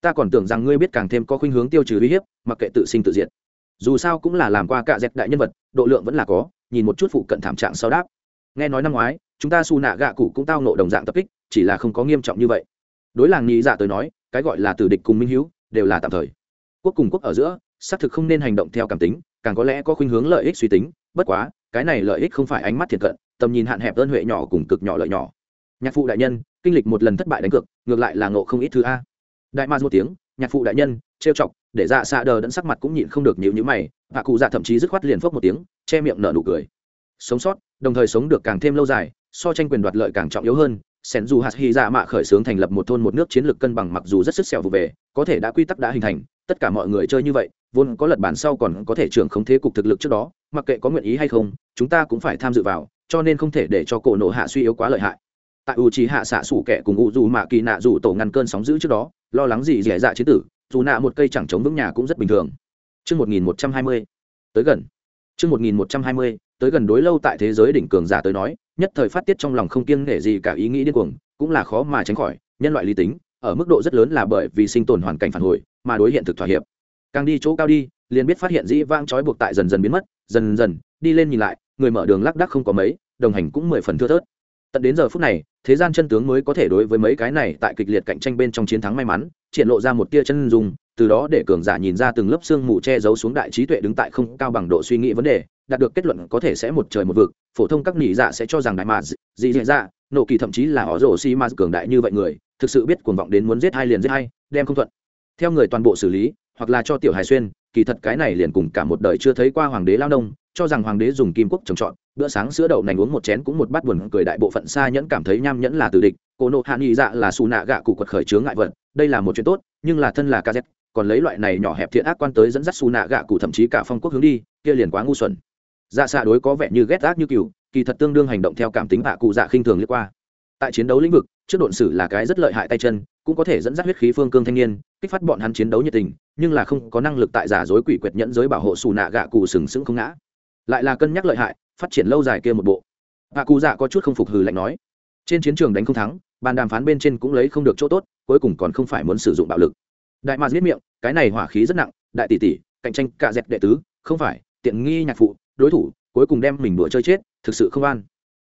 Ta còn tưởng rằng ngươi biết càng thêm có khuynh hướng tiêu trừ uy hiếp, mặc kệ tự sinh tự diệt. Dù sao cũng là làm qua cạ dẹt đại nhân vật, độ lượng vẫn là có nhìn một chút phụ cận thảm trạng sau đáp. Nghe nói năm ngoái, chúng ta xù nạ gạ cụ cũng tao nộ đồng dạng tập kích, chỉ là không có nghiêm trọng như vậy. Đối làng nghĩ dạ tới nói, cái gọi là tử địch cùng minh hữu, đều là tạm thời. Quốc cùng quốc ở giữa, xác thực không nên hành động theo cảm tính, càng có lẽ có khuynh hướng lợi ích suy tính, bất quá, cái này lợi ích không phải ánh mắt thiệt cận, tầm nhìn hạn hẹp ơn huệ nhỏ cùng cực nhỏ lợi nhỏ. Nhạc phụ đại nhân, kinh lịch một lần thất bại đánh cược, ngược lại là ngộ không ít thứ a. Đại ma một tiếng, nhạc phụ đại nhân, trêu chọc để dạ xạ đờ đẫn sắc mặt cũng nhịn không được nhịu nhữ mày hạ cụ dạ thậm chí dứt khoát liền phốc một tiếng, che miệng nở nụ cười. Sống sót, đồng thời sống được càng thêm lâu dài, so tranh quyền đoạt lợi càng trọng yếu hơn, sen dù hạt hy dạ mạ khởi xướng thành lập một thôn một nước chiến lược cân bằng mặc dù rất sức xẻo vụ về, có thể đã quy tắc đã hình thành, tất cả mọi người chơi như vậy, vốn có lật bản sau còn có thể trưởng không thế cục thực lực trước đó, mặc kệ có nguyện ý hay không, chúng ta cũng phải tham dự vào, cho nên không thể để cho cổ nổ hạ suy yếu quá lợi hại. Tại u trí hạ xạ sủ kẻ cùng u dù mạ kỳ nạ dù tổ ngăn cơn sóng giữ trước đó, lo lắng gì dẻ dạ chế tử dù nạ một cây chẳng chống vững nhà cũng rất bình thường Trư một nghìn một trăm hai mươi, tới gần. Trư một nghìn một trăm hai mươi, tới gần đối lâu tại thế giới đỉnh cường giả tới nói, nhất thời phát tiết trong lòng không kiêng nể gì cả ý nghĩ điên cuồng, cũng là khó mà tránh khỏi, nhân loại lý tính, ở mức độ rất lớn là bởi vì sinh tồn hoàn cảnh phản hồi, mà đối hiện thực thỏa hiệp. Càng đi chỗ cao đi, liền biết phát hiện dĩ vãng trói buộc tại dần dần biến mất, dần dần, đi lên nhìn lại, người mở đường lác đác không có mấy, đồng hành cũng mười phần thưa thớt tận đến giờ phút này, thế gian chân tướng mới có thể đối với mấy cái này tại kịch liệt cạnh tranh bên trong chiến thắng may mắn, triển lộ ra một tia chân dung, từ đó để cường giả nhìn ra từng lớp xương mù che giấu xuống đại trí tuệ đứng tại không cao bằng độ suy nghĩ vấn đề, đạt được kết luận có thể sẽ một trời một vực, phổ thông các nỉ dạ sẽ cho rằng đại mà dị dị dạ nộ kỳ thậm chí là họ rổ xi ma cường đại như vậy người, thực sự biết cuồng vọng đến muốn giết hai liền giết hai, đem không thuận. Theo người toàn bộ xử lý, hoặc là cho tiểu hài xuyên, kỳ thật cái này liền cùng cả một đời chưa thấy qua hoàng đế lao nông cho rằng hoàng đế dùng kim quốc trồng trọt, bữa sáng sữa đậu nành uống một chén cũng một bát buồn cười đại bộ phận xa nhẫn cảm thấy nham nhẫn là tử địch, cô nộ hạ nghị dạ là xù nạ gạ cụ quật khởi chướng ngại vật, đây là một chuyện tốt, nhưng là thân là kz còn lấy loại này nhỏ hẹp thiện ác quan tới dẫn dắt xù nạ gạ cụ thậm chí cả phong quốc hướng đi, kia liền quá ngu xuẩn. Dạ xạ đối có vẻ như ghét ác như cừu, kỳ thật tương đương hành động theo cảm tính hạ cụ dạ khinh thường liếc qua. Tại chiến đấu lĩnh vực, trước độn sử là cái rất lợi hại tay chân, cũng có thể dẫn dắt huyết khí phương cương thanh niên, kích phát bọn hắn chiến đấu nhiệt tình, nhưng là không có năng lực tại giả dối quỷ quyệt nhẫn giới bảo hộ xù nạ gạ cụ sừng sững không ngã lại là cân nhắc lợi hại, phát triển lâu dài kia một bộ. Hạ cụ dạ có chút không phục hừ lạnh nói. Trên chiến trường đánh không thắng, bàn đàm phán bên trên cũng lấy không được chỗ tốt, cuối cùng còn không phải muốn sử dụng bạo lực. Đại mạc giết miệng, cái này hỏa khí rất nặng, đại tỷ tỷ, cạnh tranh cả dẹp đệ tứ, không phải, tiện nghi nhạc phụ, đối thủ, cuối cùng đem mình đùa chơi chết, thực sự không an.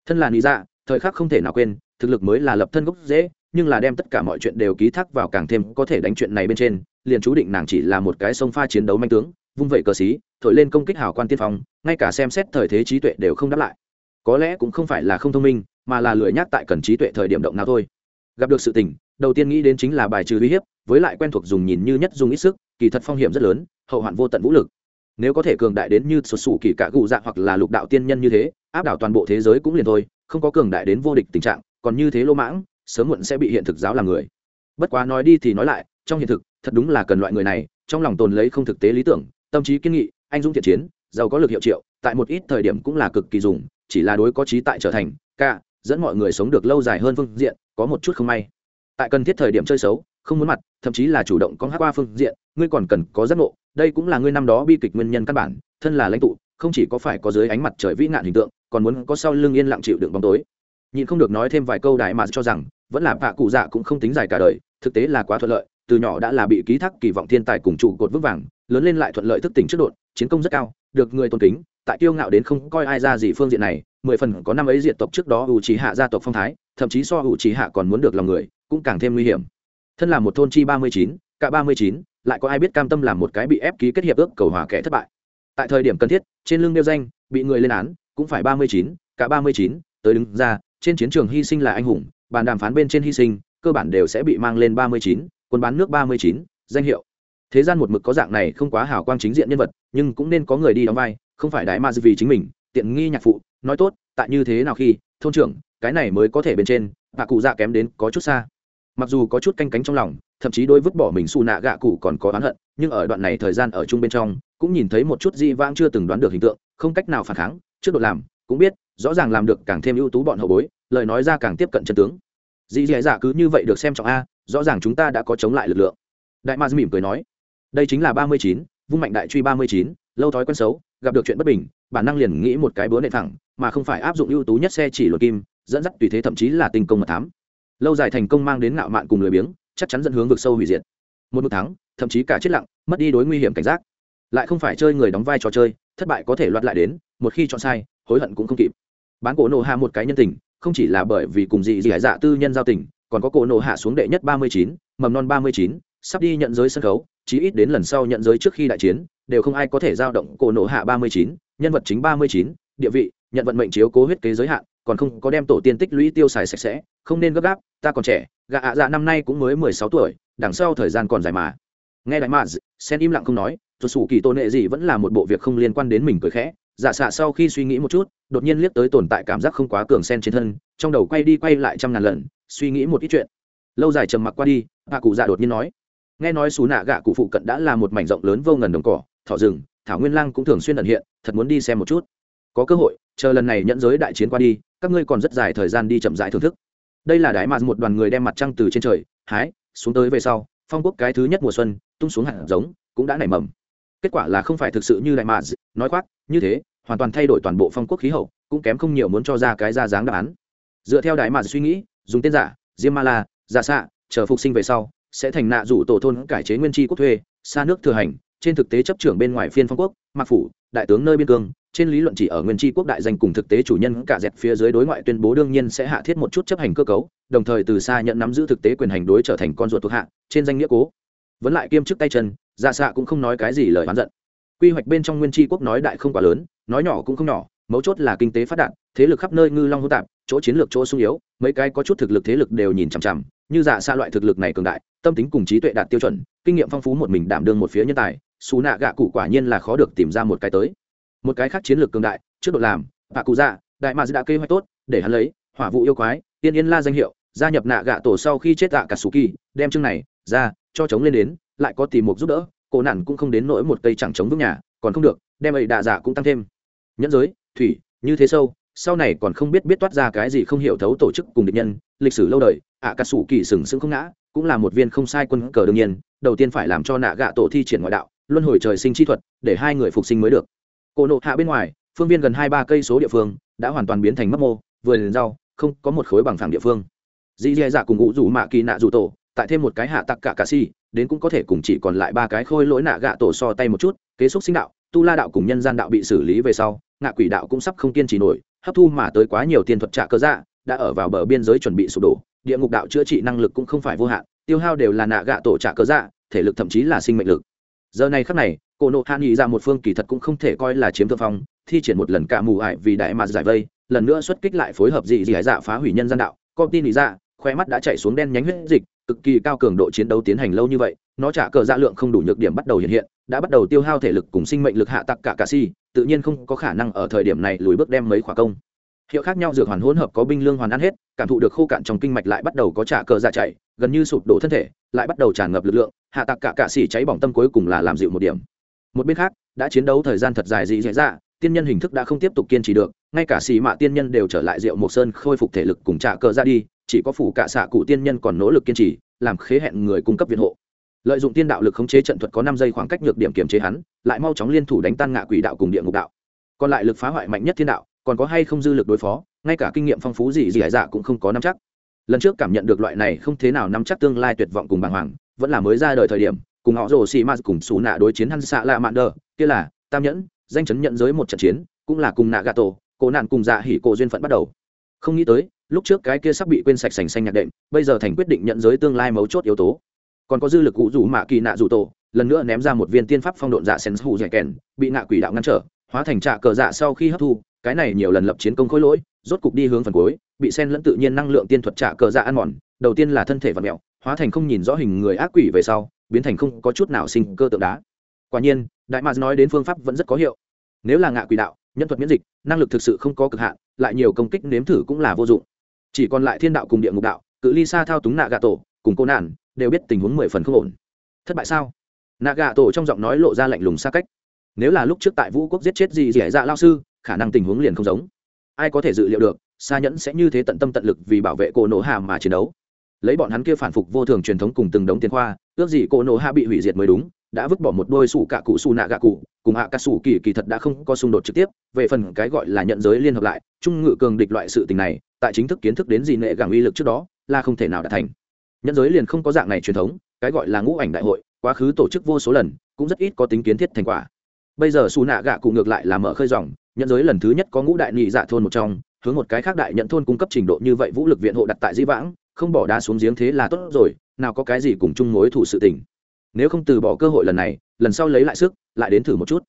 Thân là lý dạ thời khắc không thể nào quên, thực lực mới là lập thân gốc dễ nhưng là đem tất cả mọi chuyện đều ký thác vào càng thêm có thể đánh chuyện này bên trên, liền chú định nàng chỉ là một cái sông pha chiến đấu manh tướng, vung vẩy cờ xí thổi lên công kích hào quan tiên phong, ngay cả xem xét thời thế trí tuệ đều không đáp lại. Có lẽ cũng không phải là không thông minh, mà là lười nhác tại cần trí tuệ thời điểm động nào thôi. Gặp được sự tình, đầu tiên nghĩ đến chính là bài trừ uy hiếp, với lại quen thuộc dùng nhìn như nhất dùng ít sức, kỳ thật phong hiểm rất lớn, hậu hoạn vô tận vũ lực. Nếu có thể cường đại đến như sụt sủ kỳ cả gù dạ hoặc là lục đạo tiên nhân như thế, áp đảo toàn bộ thế giới cũng liền thôi, không có cường đại đến vô địch tình trạng, còn như thế lô mãng, sớm muộn sẽ bị hiện thực giáo làm người. Bất quá nói đi thì nói lại, trong hiện thực, thật đúng là cần loại người này, trong lòng tồn lấy không thực tế lý tưởng, tâm trí kiên nghị anh dũng thiện chiến, giàu có lực hiệu triệu, tại một ít thời điểm cũng là cực kỳ dùng, chỉ là đối có trí tại trở thành ca dẫn mọi người sống được lâu dài hơn phương diện, có một chút không may. Tại cần thiết thời điểm chơi xấu, không muốn mặt, thậm chí là chủ động con hát qua phương diện, ngươi còn cần có giấc ngộ, đây cũng là ngươi năm đó bi kịch nguyên nhân căn bản, thân là lãnh tụ, không chỉ có phải có dưới ánh mặt trời vĩ nạn hình tượng, còn muốn có sau lưng yên lặng chịu đựng bóng tối. Nhịn không được nói thêm vài câu đại mà cho rằng, vẫn là bạ cụ dạ cũng không tính dài cả đời, thực tế là quá thuận lợi, từ nhỏ đã là bị ký thác kỳ vọng thiên tài cùng trụ cột vững vàng, lớn lên lại thuận lợi thức tỉnh trước đột chiến công rất cao, được người tôn kính, tại kiêu ngạo đến không coi ai ra gì phương diện này, mười phần có năm ấy diệt tộc trước đó ủ trí hạ gia tộc phong thái, thậm chí so ủ trí hạ còn muốn được lòng người, cũng càng thêm nguy hiểm. Thân là một thôn chi ba mươi chín, cả ba mươi chín, lại có ai biết cam tâm làm một cái bị ép ký kết hiệp ước cầu hòa kẻ thất bại. Tại thời điểm cần thiết, trên lưng nêu danh, bị người lên án, cũng phải ba mươi chín, cả ba mươi chín, tới đứng ra, trên chiến trường hy sinh là anh hùng, bàn đàm phán bên trên hy sinh, cơ bản đều sẽ bị mang lên ba mươi chín, quân bán nước ba mươi chín, danh hiệu thế gian một mực có dạng này không quá hào quang chính diện nhân vật, nhưng cũng nên có người đi đóng vai, không phải đại ma vì chính mình, tiện nghi nhạc phụ, nói tốt, tại như thế nào khi, thôn trưởng, cái này mới có thể bên trên, bà cụ dạ kém đến có chút xa. Mặc dù có chút canh cánh trong lòng, thậm chí đôi vứt bỏ mình xù nạ gạ cụ còn có oán hận, nhưng ở đoạn này thời gian ở chung bên trong, cũng nhìn thấy một chút di vãng chưa từng đoán được hình tượng, không cách nào phản kháng, trước đột làm, cũng biết, rõ ràng làm được càng thêm ưu tú bọn hậu bối, lời nói ra càng tiếp cận chân tướng. Dì dì dạ cứ như vậy được xem trọng a, rõ ràng chúng ta đã có chống lại lực lượng. Đại ma mỉm cười nói đây chính là ba mươi chín, vung mạnh đại truy ba mươi chín, lâu thói quen xấu, gặp được chuyện bất bình, bản năng liền nghĩ một cái búa nệ thẳng, mà không phải áp dụng ưu tú nhất xe chỉ luật kim, dẫn dắt tùy thế thậm chí là tình công mật thám. Lâu dài thành công mang đến ngạo mạn cùng lười biếng, chắc chắn dẫn hướng vực sâu hủy diệt. Một một tháng thậm chí cả chết lặng, mất đi đối nguy hiểm cảnh giác. Lại không phải chơi người đóng vai trò chơi, thất bại có thể loạt lại đến, một khi chọn sai, hối hận cũng không kịp. Bán cổ nổ hạ một cái nhân tình, không chỉ là bởi vì cùng dị dị dạ tư nhân giao tình, còn có cổ nổ hạ xuống đệ nhất ba mươi chín, mầm non ba mươi chín, sắp đi nhận giới sân khấu chí ít đến lần sau nhận giới trước khi đại chiến, đều không ai có thể giao động cổ nổ hạ ba mươi chín, nhân vật chính ba mươi chín, địa vị, nhận vận mệnh chiếu cố huyết kế giới hạn, còn không có đem tổ tiên tích lũy tiêu xài sạch sẽ, không nên gấp gáp, ta còn trẻ gạ ạ dạ năm nay cũng mới mười sáu tuổi, đằng sau thời gian còn dài mà. Nghe đại mạn sen im lặng không nói tuột sủ kỳ tôn nệ gì vẫn là một bộ việc không liên quan đến mình cười khẽ dạ xạ sau khi suy nghĩ một chút, đột nhiên liếc tới tồn tại cảm giác không quá cường sen trên thân, trong đầu quay đi quay lại trăm ngàn lần, suy nghĩ một ít chuyện. Lâu dài trầm mặc qua đi hạ cụ dạ đột nhiên nói nghe nói xù nạ gạ cụ phụ cận đã là một mảnh rộng lớn vô ngần đồng cỏ, thỏ rừng, thảo nguyên lang cũng thường xuyên ẩn hiện, thật muốn đi xem một chút. Có cơ hội, chờ lần này nhận giới đại chiến qua đi, các ngươi còn rất dài thời gian đi chậm rãi thưởng thức. Đây là đái mà một đoàn người đem mặt trăng từ trên trời, hái, xuống tới về sau, phong quốc cái thứ nhất mùa xuân, tung xuống hạt giống, cũng đã nảy mầm. Kết quả là không phải thực sự như đại mà nói khoác, như thế, hoàn toàn thay đổi toàn bộ phong quốc khí hậu, cũng kém không nhiều muốn cho ra cái ra dáng đáp án. Dựa theo đại mà suy nghĩ, dùng tên giả diêm ma la giả xạ, chờ phục sinh về sau sẽ thành nạ rủ tổ thôn cải chế nguyên tri quốc thuê, xa nước thừa hành, trên thực tế chấp trưởng bên ngoài phiên phong quốc mặc phủ, đại tướng nơi biên cương, trên lý luận chỉ ở nguyên tri quốc đại danh cùng thực tế chủ nhân cả dẹp phía dưới đối ngoại tuyên bố đương nhiên sẽ hạ thiết một chút chấp hành cơ cấu, đồng thời từ xa nhận nắm giữ thực tế quyền hành đối trở thành con ruột thuộc hạ, trên danh nghĩa cố. Vẫn lại kiêm chức tay chân dạ ra xạ cũng không nói cái gì lời oán giận. Quy hoạch bên trong nguyên tri quốc nói đại không quá lớn, nói nhỏ cũng không nhỏ, mấu chốt là kinh tế phát đạt, thế lực khắp nơi ngư long hô tạp, chỗ chiến lược chỗ sung yếu, mấy cái có chút thực lực thế lực đều nhìn chằm chằm, như dạ giả xa loại thực lực này cường đại tâm tính cùng trí tuệ đạt tiêu chuẩn, kinh nghiệm phong phú một mình đảm đương một phía nhân tài, xù nạ gạ cụ quả nhiên là khó được tìm ra một cái tới. Một cái khác chiến lược cường đại, trước độ làm, bà cụ dạ đại mà đã kế hoạch tốt, để hắn lấy, hỏa vụ yêu quái, tiên yên la danh hiệu, gia nhập nạ gạ tổ sau khi chết tạ cả sù kỳ, đem chương này, ra, cho chống lên đến, lại có tìm một giúp đỡ cổ nản cũng không đến nỗi một cây chẳng chống vững nhà, còn không được, đem ấy đạ giả cũng tăng thêm. Nhẫn giới, thủy, như thế sâu, sau này còn không biết biết toát ra cái gì không hiểu thấu tổ chức cùng địch nhân, lịch sử lâu đời, ạ cà sủ kỳ sừng sững không ngã cũng là một viên không sai quân cờ đương nhiên, đầu tiên phải làm cho nạ gạ tổ thi triển ngoại đạo, luân hồi trời sinh chi thuật, để hai người phục sinh mới được. Cổ nộ hạ bên ngoài, phương viên gần hai ba cây số địa phương, đã hoàn toàn biến thành mất mô, vườn rau, không có một khối bằng phẳng địa phương. Dì dì dạ cùng ngũ rủ mạ kỳ nạ rủ tổ, tại thêm một cái hạ tặc cả cà si, đến cũng có thể cùng chỉ còn lại ba cái khôi lỗi nạ gạ tổ so tay một chút, kế xúc sinh đạo, tu la đạo cùng nhân gian đạo bị xử lý về sau, ngạ quỷ đạo cũng sắp không kiên trì nổi, hấp thu mà tới quá nhiều tiền thuật trạ cơ dạ đã ở vào bờ biên giới chuẩn bị sụp đổ địa ngục đạo chữa trị năng lực cũng không phải vô hạn, tiêu hao đều là nạ gạ tổ trả cơ dạ thể lực thậm chí là sinh mệnh lực. Giờ này khắc này, cổ nộ hạ nghị ra một phương kỳ thật cũng không thể coi là chiếm thượng phong, thi triển một lần cả mù ải vì đại mà giải vây, lần nữa xuất kích lại phối hợp dị dị hải dạ phá hủy nhân gian đạo. Công tin lý ra khoe mắt đã chạy xuống đen nhánh huyết dịch, cực kỳ cao cường độ chiến đấu tiến hành lâu như vậy, nó trả cờ dạ lượng không đủ nhược điểm bắt đầu hiện hiện, đã bắt đầu tiêu hao thể lực cùng sinh mệnh lực hạ tặc cả cà si, tự nhiên không có khả năng ở thời điểm này lùi bước đem mấy khỏa công hiệu khác nhau dược hoàn hỗn hợp có binh lương hoàn ăn hết, cảm thụ được khô cạn trong kinh mạch lại bắt đầu có trả cờ dạ chạy gần như sụp đổ thân thể, lại bắt đầu tràn ngập lực lượng, hạ tạc cả cạ xỉ cháy bỏng tâm cuối cùng là làm dịu một điểm. Một bên khác, đã chiến đấu thời gian thật dài dị dạy dạ tiên nhân hình thức đã không tiếp tục kiên trì được, ngay cả xì mạ tiên nhân đều trở lại rượu mộc sơn khôi phục thể lực cùng trả cờ ra đi, chỉ có phủ cả xạ cụ tiên nhân còn nỗ lực kiên trì, làm khế hẹn người cung cấp viện hộ. Lợi dụng tiên đạo lực khống chế trận thuật có năm giây khoảng cách nhược điểm kiềm chế hắn, lại mau chóng liên thủ đánh tan ngạ quỷ đạo cùng địa ngục đạo. Còn lại lực phá hoại mạnh nhất thiên đạo còn có hay không dư lực đối phó, ngay cả kinh nghiệm phong phú gì gì hải dạ cũng không có nắm chắc. Lần trước cảm nhận được loại này không thế nào nắm chắc tương lai tuyệt vọng cùng bàng hoàng, vẫn là mới ra đời thời điểm, cùng họ rồ xì ma cùng xù nạ đối chiến hắn xạ lạ mạn đờ, kia là tam nhẫn, danh chấn nhận giới một trận chiến, cũng là cùng nạ gà tổ cổ nạn cùng dạ hỉ cổ duyên phận bắt đầu. Không nghĩ tới, lúc trước cái kia sắp bị quên sạch sành xanh nhạc đệm, bây giờ thành quyết định nhận giới tương lai mấu chốt yếu tố. Còn có dư lực cụ rủ mạ kỳ nạ rủ tổ, lần nữa ném ra một viên tiên pháp phong độn dạ sen hù dẻ kèn, bị nạ quỷ đạo ngăn trở, hóa thành trạ cờ dạ sau khi hấp thu cái này nhiều lần lập chiến công khối lỗi, rốt cục đi hướng phần cuối, bị sen lẫn tự nhiên năng lượng tiên thuật trả cờ ra ăn mòn, đầu tiên là thân thể vật mẹo hóa thành không nhìn rõ hình người ác quỷ về sau, biến thành không có chút nào sinh cơ tượng đá. Quả nhiên, đại mạc nói đến phương pháp vẫn rất có hiệu. Nếu là ngạ quỷ đạo, nhân thuật miễn dịch, năng lực thực sự không có cực hạn, lại nhiều công kích nếm thử cũng là vô dụng. Chỉ còn lại thiên đạo cùng địa ngục đạo, cự ly xa thao túng nạ gà tổ, cùng cô nạn, đều biết tình huống mười phần không ổn. Thất bại sao? Nạ gà tổ trong giọng nói lộ ra lạnh lùng xa cách. Nếu là lúc trước tại vũ quốc giết chết gì dẻ dạ lao sư khả năng tình huống liền không giống. Ai có thể dự liệu được xa nhẫn sẽ như thế tận tâm tận lực vì bảo vệ cô nổ hà mà chiến đấu. Lấy bọn hắn kia phản phục vô thường truyền thống cùng từng đống tiền khoa, ước gì cô nổ hạ bị hủy diệt mới đúng, đã vứt bỏ một đôi sủ cạ cụ xù nạ gạ cụ, cùng hạ ca sủ kỳ kỳ thật đã không có xung đột trực tiếp, về phần cái gọi là nhận giới liên hợp lại, trung ngự cường địch loại sự tình này, tại chính thức kiến thức đến gì nệ gàng uy lực trước đó, là không thể nào đã thành. Nhận giới liền không có dạng này truyền thống, cái gọi là ngũ ảnh đại hội, quá khứ tổ chức vô số lần, cũng rất ít có tính kiến thiết thành quả. Bây giờ xù nạ gạ cụ ngược lại là mở khơi dòng nhận giới lần thứ nhất có ngũ đại nhị dạ thôn một trong, hướng một cái khác đại nhận thôn cung cấp trình độ như vậy vũ lực viện hộ đặt tại di vãng, không bỏ đá xuống giếng thế là tốt rồi, nào có cái gì cùng chung mối thủ sự tình. Nếu không từ bỏ cơ hội lần này, lần sau lấy lại sức, lại đến thử một chút.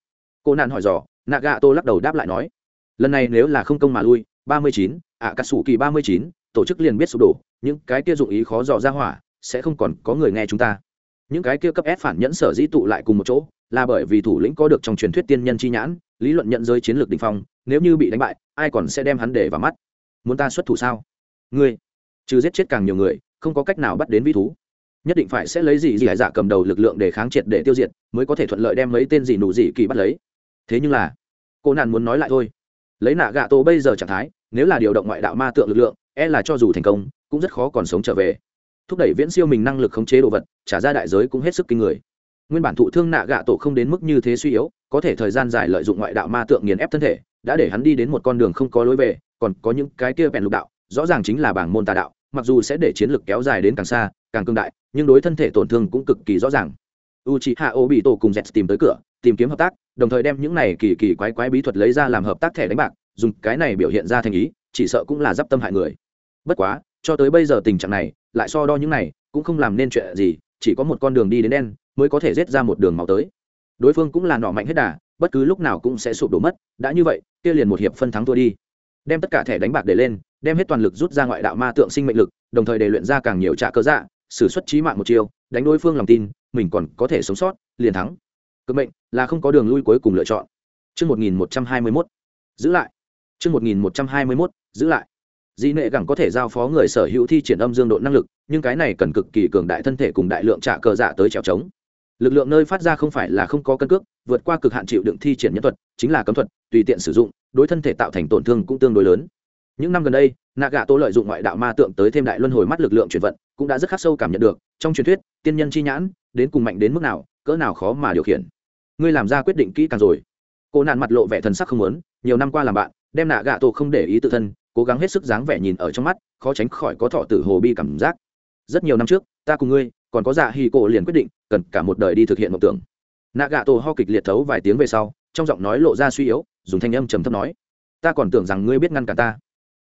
Cô nạn hỏi dò nạ gạ tô lắc đầu đáp lại nói, lần này nếu là không công mà lui, ba mươi chín ạ cà sủ kỳ ba mươi chín, tổ chức liền biết sụp đổ, những cái kia dụng ý khó dò ra hỏa, sẽ không còn có người nghe chúng ta. Những cái kia cấp ép phản nhẫn sở dĩ tụ lại cùng một chỗ, là bởi vì thủ lĩnh có được trong truyền thuyết tiên nhân chi nhãn lý luận nhận giới chiến lược đình phong, nếu như bị đánh bại, ai còn sẽ đem hắn để vào mắt? Muốn ta xuất thủ sao? Ngươi, trừ giết chết càng nhiều người, không có cách nào bắt đến vi thú. Nhất định phải sẽ lấy gì gì hải giả cầm đầu lực lượng để kháng triệt để tiêu diệt, mới có thể thuận lợi đem mấy tên gì nụ gì kỳ bắt lấy. Thế nhưng là, cô nạn muốn nói lại thôi. Lấy nạ gạ tổ bây giờ trạng thái, nếu là điều động ngoại đạo ma tượng lực lượng e là cho dù thành công, cũng rất khó còn sống trở về. Thúc đẩy viễn siêu mình năng lực khống chế đồ vật, trả ra đại giới cũng hết sức kinh người. Nguyên bản thụ thương nạ gạ tổ không đến mức như thế suy yếu có thể thời gian dài lợi dụng ngoại đạo ma tượng nghiền ép thân thể, đã để hắn đi đến một con đường không có lối về, còn có những cái kia bèn lục đạo, rõ ràng chính là bảng môn tà đạo, mặc dù sẽ để chiến lược kéo dài đến càng xa, càng cương đại, nhưng đối thân thể tổn thương cũng cực kỳ rõ ràng. U c h i hạ o bị tổ cùng z tìm tới cửa, tìm kiếm hợp tác, đồng thời đem những này kỳ kỳ quái quái bí thuật lấy ra làm hợp tác thẻ đánh bạc, dùng cái này biểu hiện ra thành ý, chỉ sợ cũng là d i p tâm hại người. Bất quá, cho tới bây giờ tình trạng này, lại so đo những này, cũng không làm nên chuyện gì, chỉ có một con đường đi đến đen, mới có thể rết ra một đường máu tới đối phương cũng là nọ mạnh hết đà, bất cứ lúc nào cũng sẽ sụp đổ mất, đã như vậy, kia liền một hiệp phân thắng thua đi. Đem tất cả thẻ đánh bạc để lên, đem hết toàn lực rút ra ngoại đạo ma tượng sinh mệnh lực, đồng thời để luyện ra càng nhiều trả cơ dạ xử suất trí mạng một chiều đánh đối phương lòng tin, mình còn có thể sống sót, liền thắng. Cực mệnh là không có đường lui cuối cùng lựa chọn. Chương một nghìn một trăm hai mươi mốt. Giữ lại. Chương một nghìn một trăm hai mươi mốt. Giữ lại. Dĩ nệ gẳng có thể giao phó người sở hữu thi triển âm dương độ năng lực, nhưng cái này cần cực kỳ cường đại thân thể cùng đại lượng trả cờ dạ tới trèo trống lực lượng nơi phát ra không phải là không có cân cước, vượt qua cực hạn chịu đựng thi triển nhân thuật, chính là cấm thuật, tùy tiện sử dụng, đối thân thể tạo thành tổn thương cũng tương đối lớn. Những năm gần đây nạ gạ tô lợi dụng ngoại đạo ma tượng tới thêm đại luân hồi mắt lực lượng chuyển vận, cũng đã rất khắc sâu cảm nhận được, trong truyền thuyết, tiên nhân chi nhãn, đến cùng mạnh đến mức nào, cỡ nào khó mà điều khiển. Ngươi làm ra quyết định kỹ càng rồi. Cô nạn mặt lộ vẻ thần sắc không lớn nhiều năm qua làm bạn, đem nạ gạ tô không để ý tự thân, cố gắng hết sức dáng vẻ nhìn ở trong mắt, khó tránh khỏi có thọ tử hồ bi cảm giác. Rất nhiều năm trước, ta cùng ngươi, còn có dạ hì cổ liền quyết định cần cả một đời đi thực hiện mộng tưởng. Nạ gạ tổ ho kịch liệt thấu vài tiếng về sau, trong giọng nói lộ ra suy yếu, dùng thanh âm trầm thấp nói, ta còn tưởng rằng ngươi biết ngăn cả ta.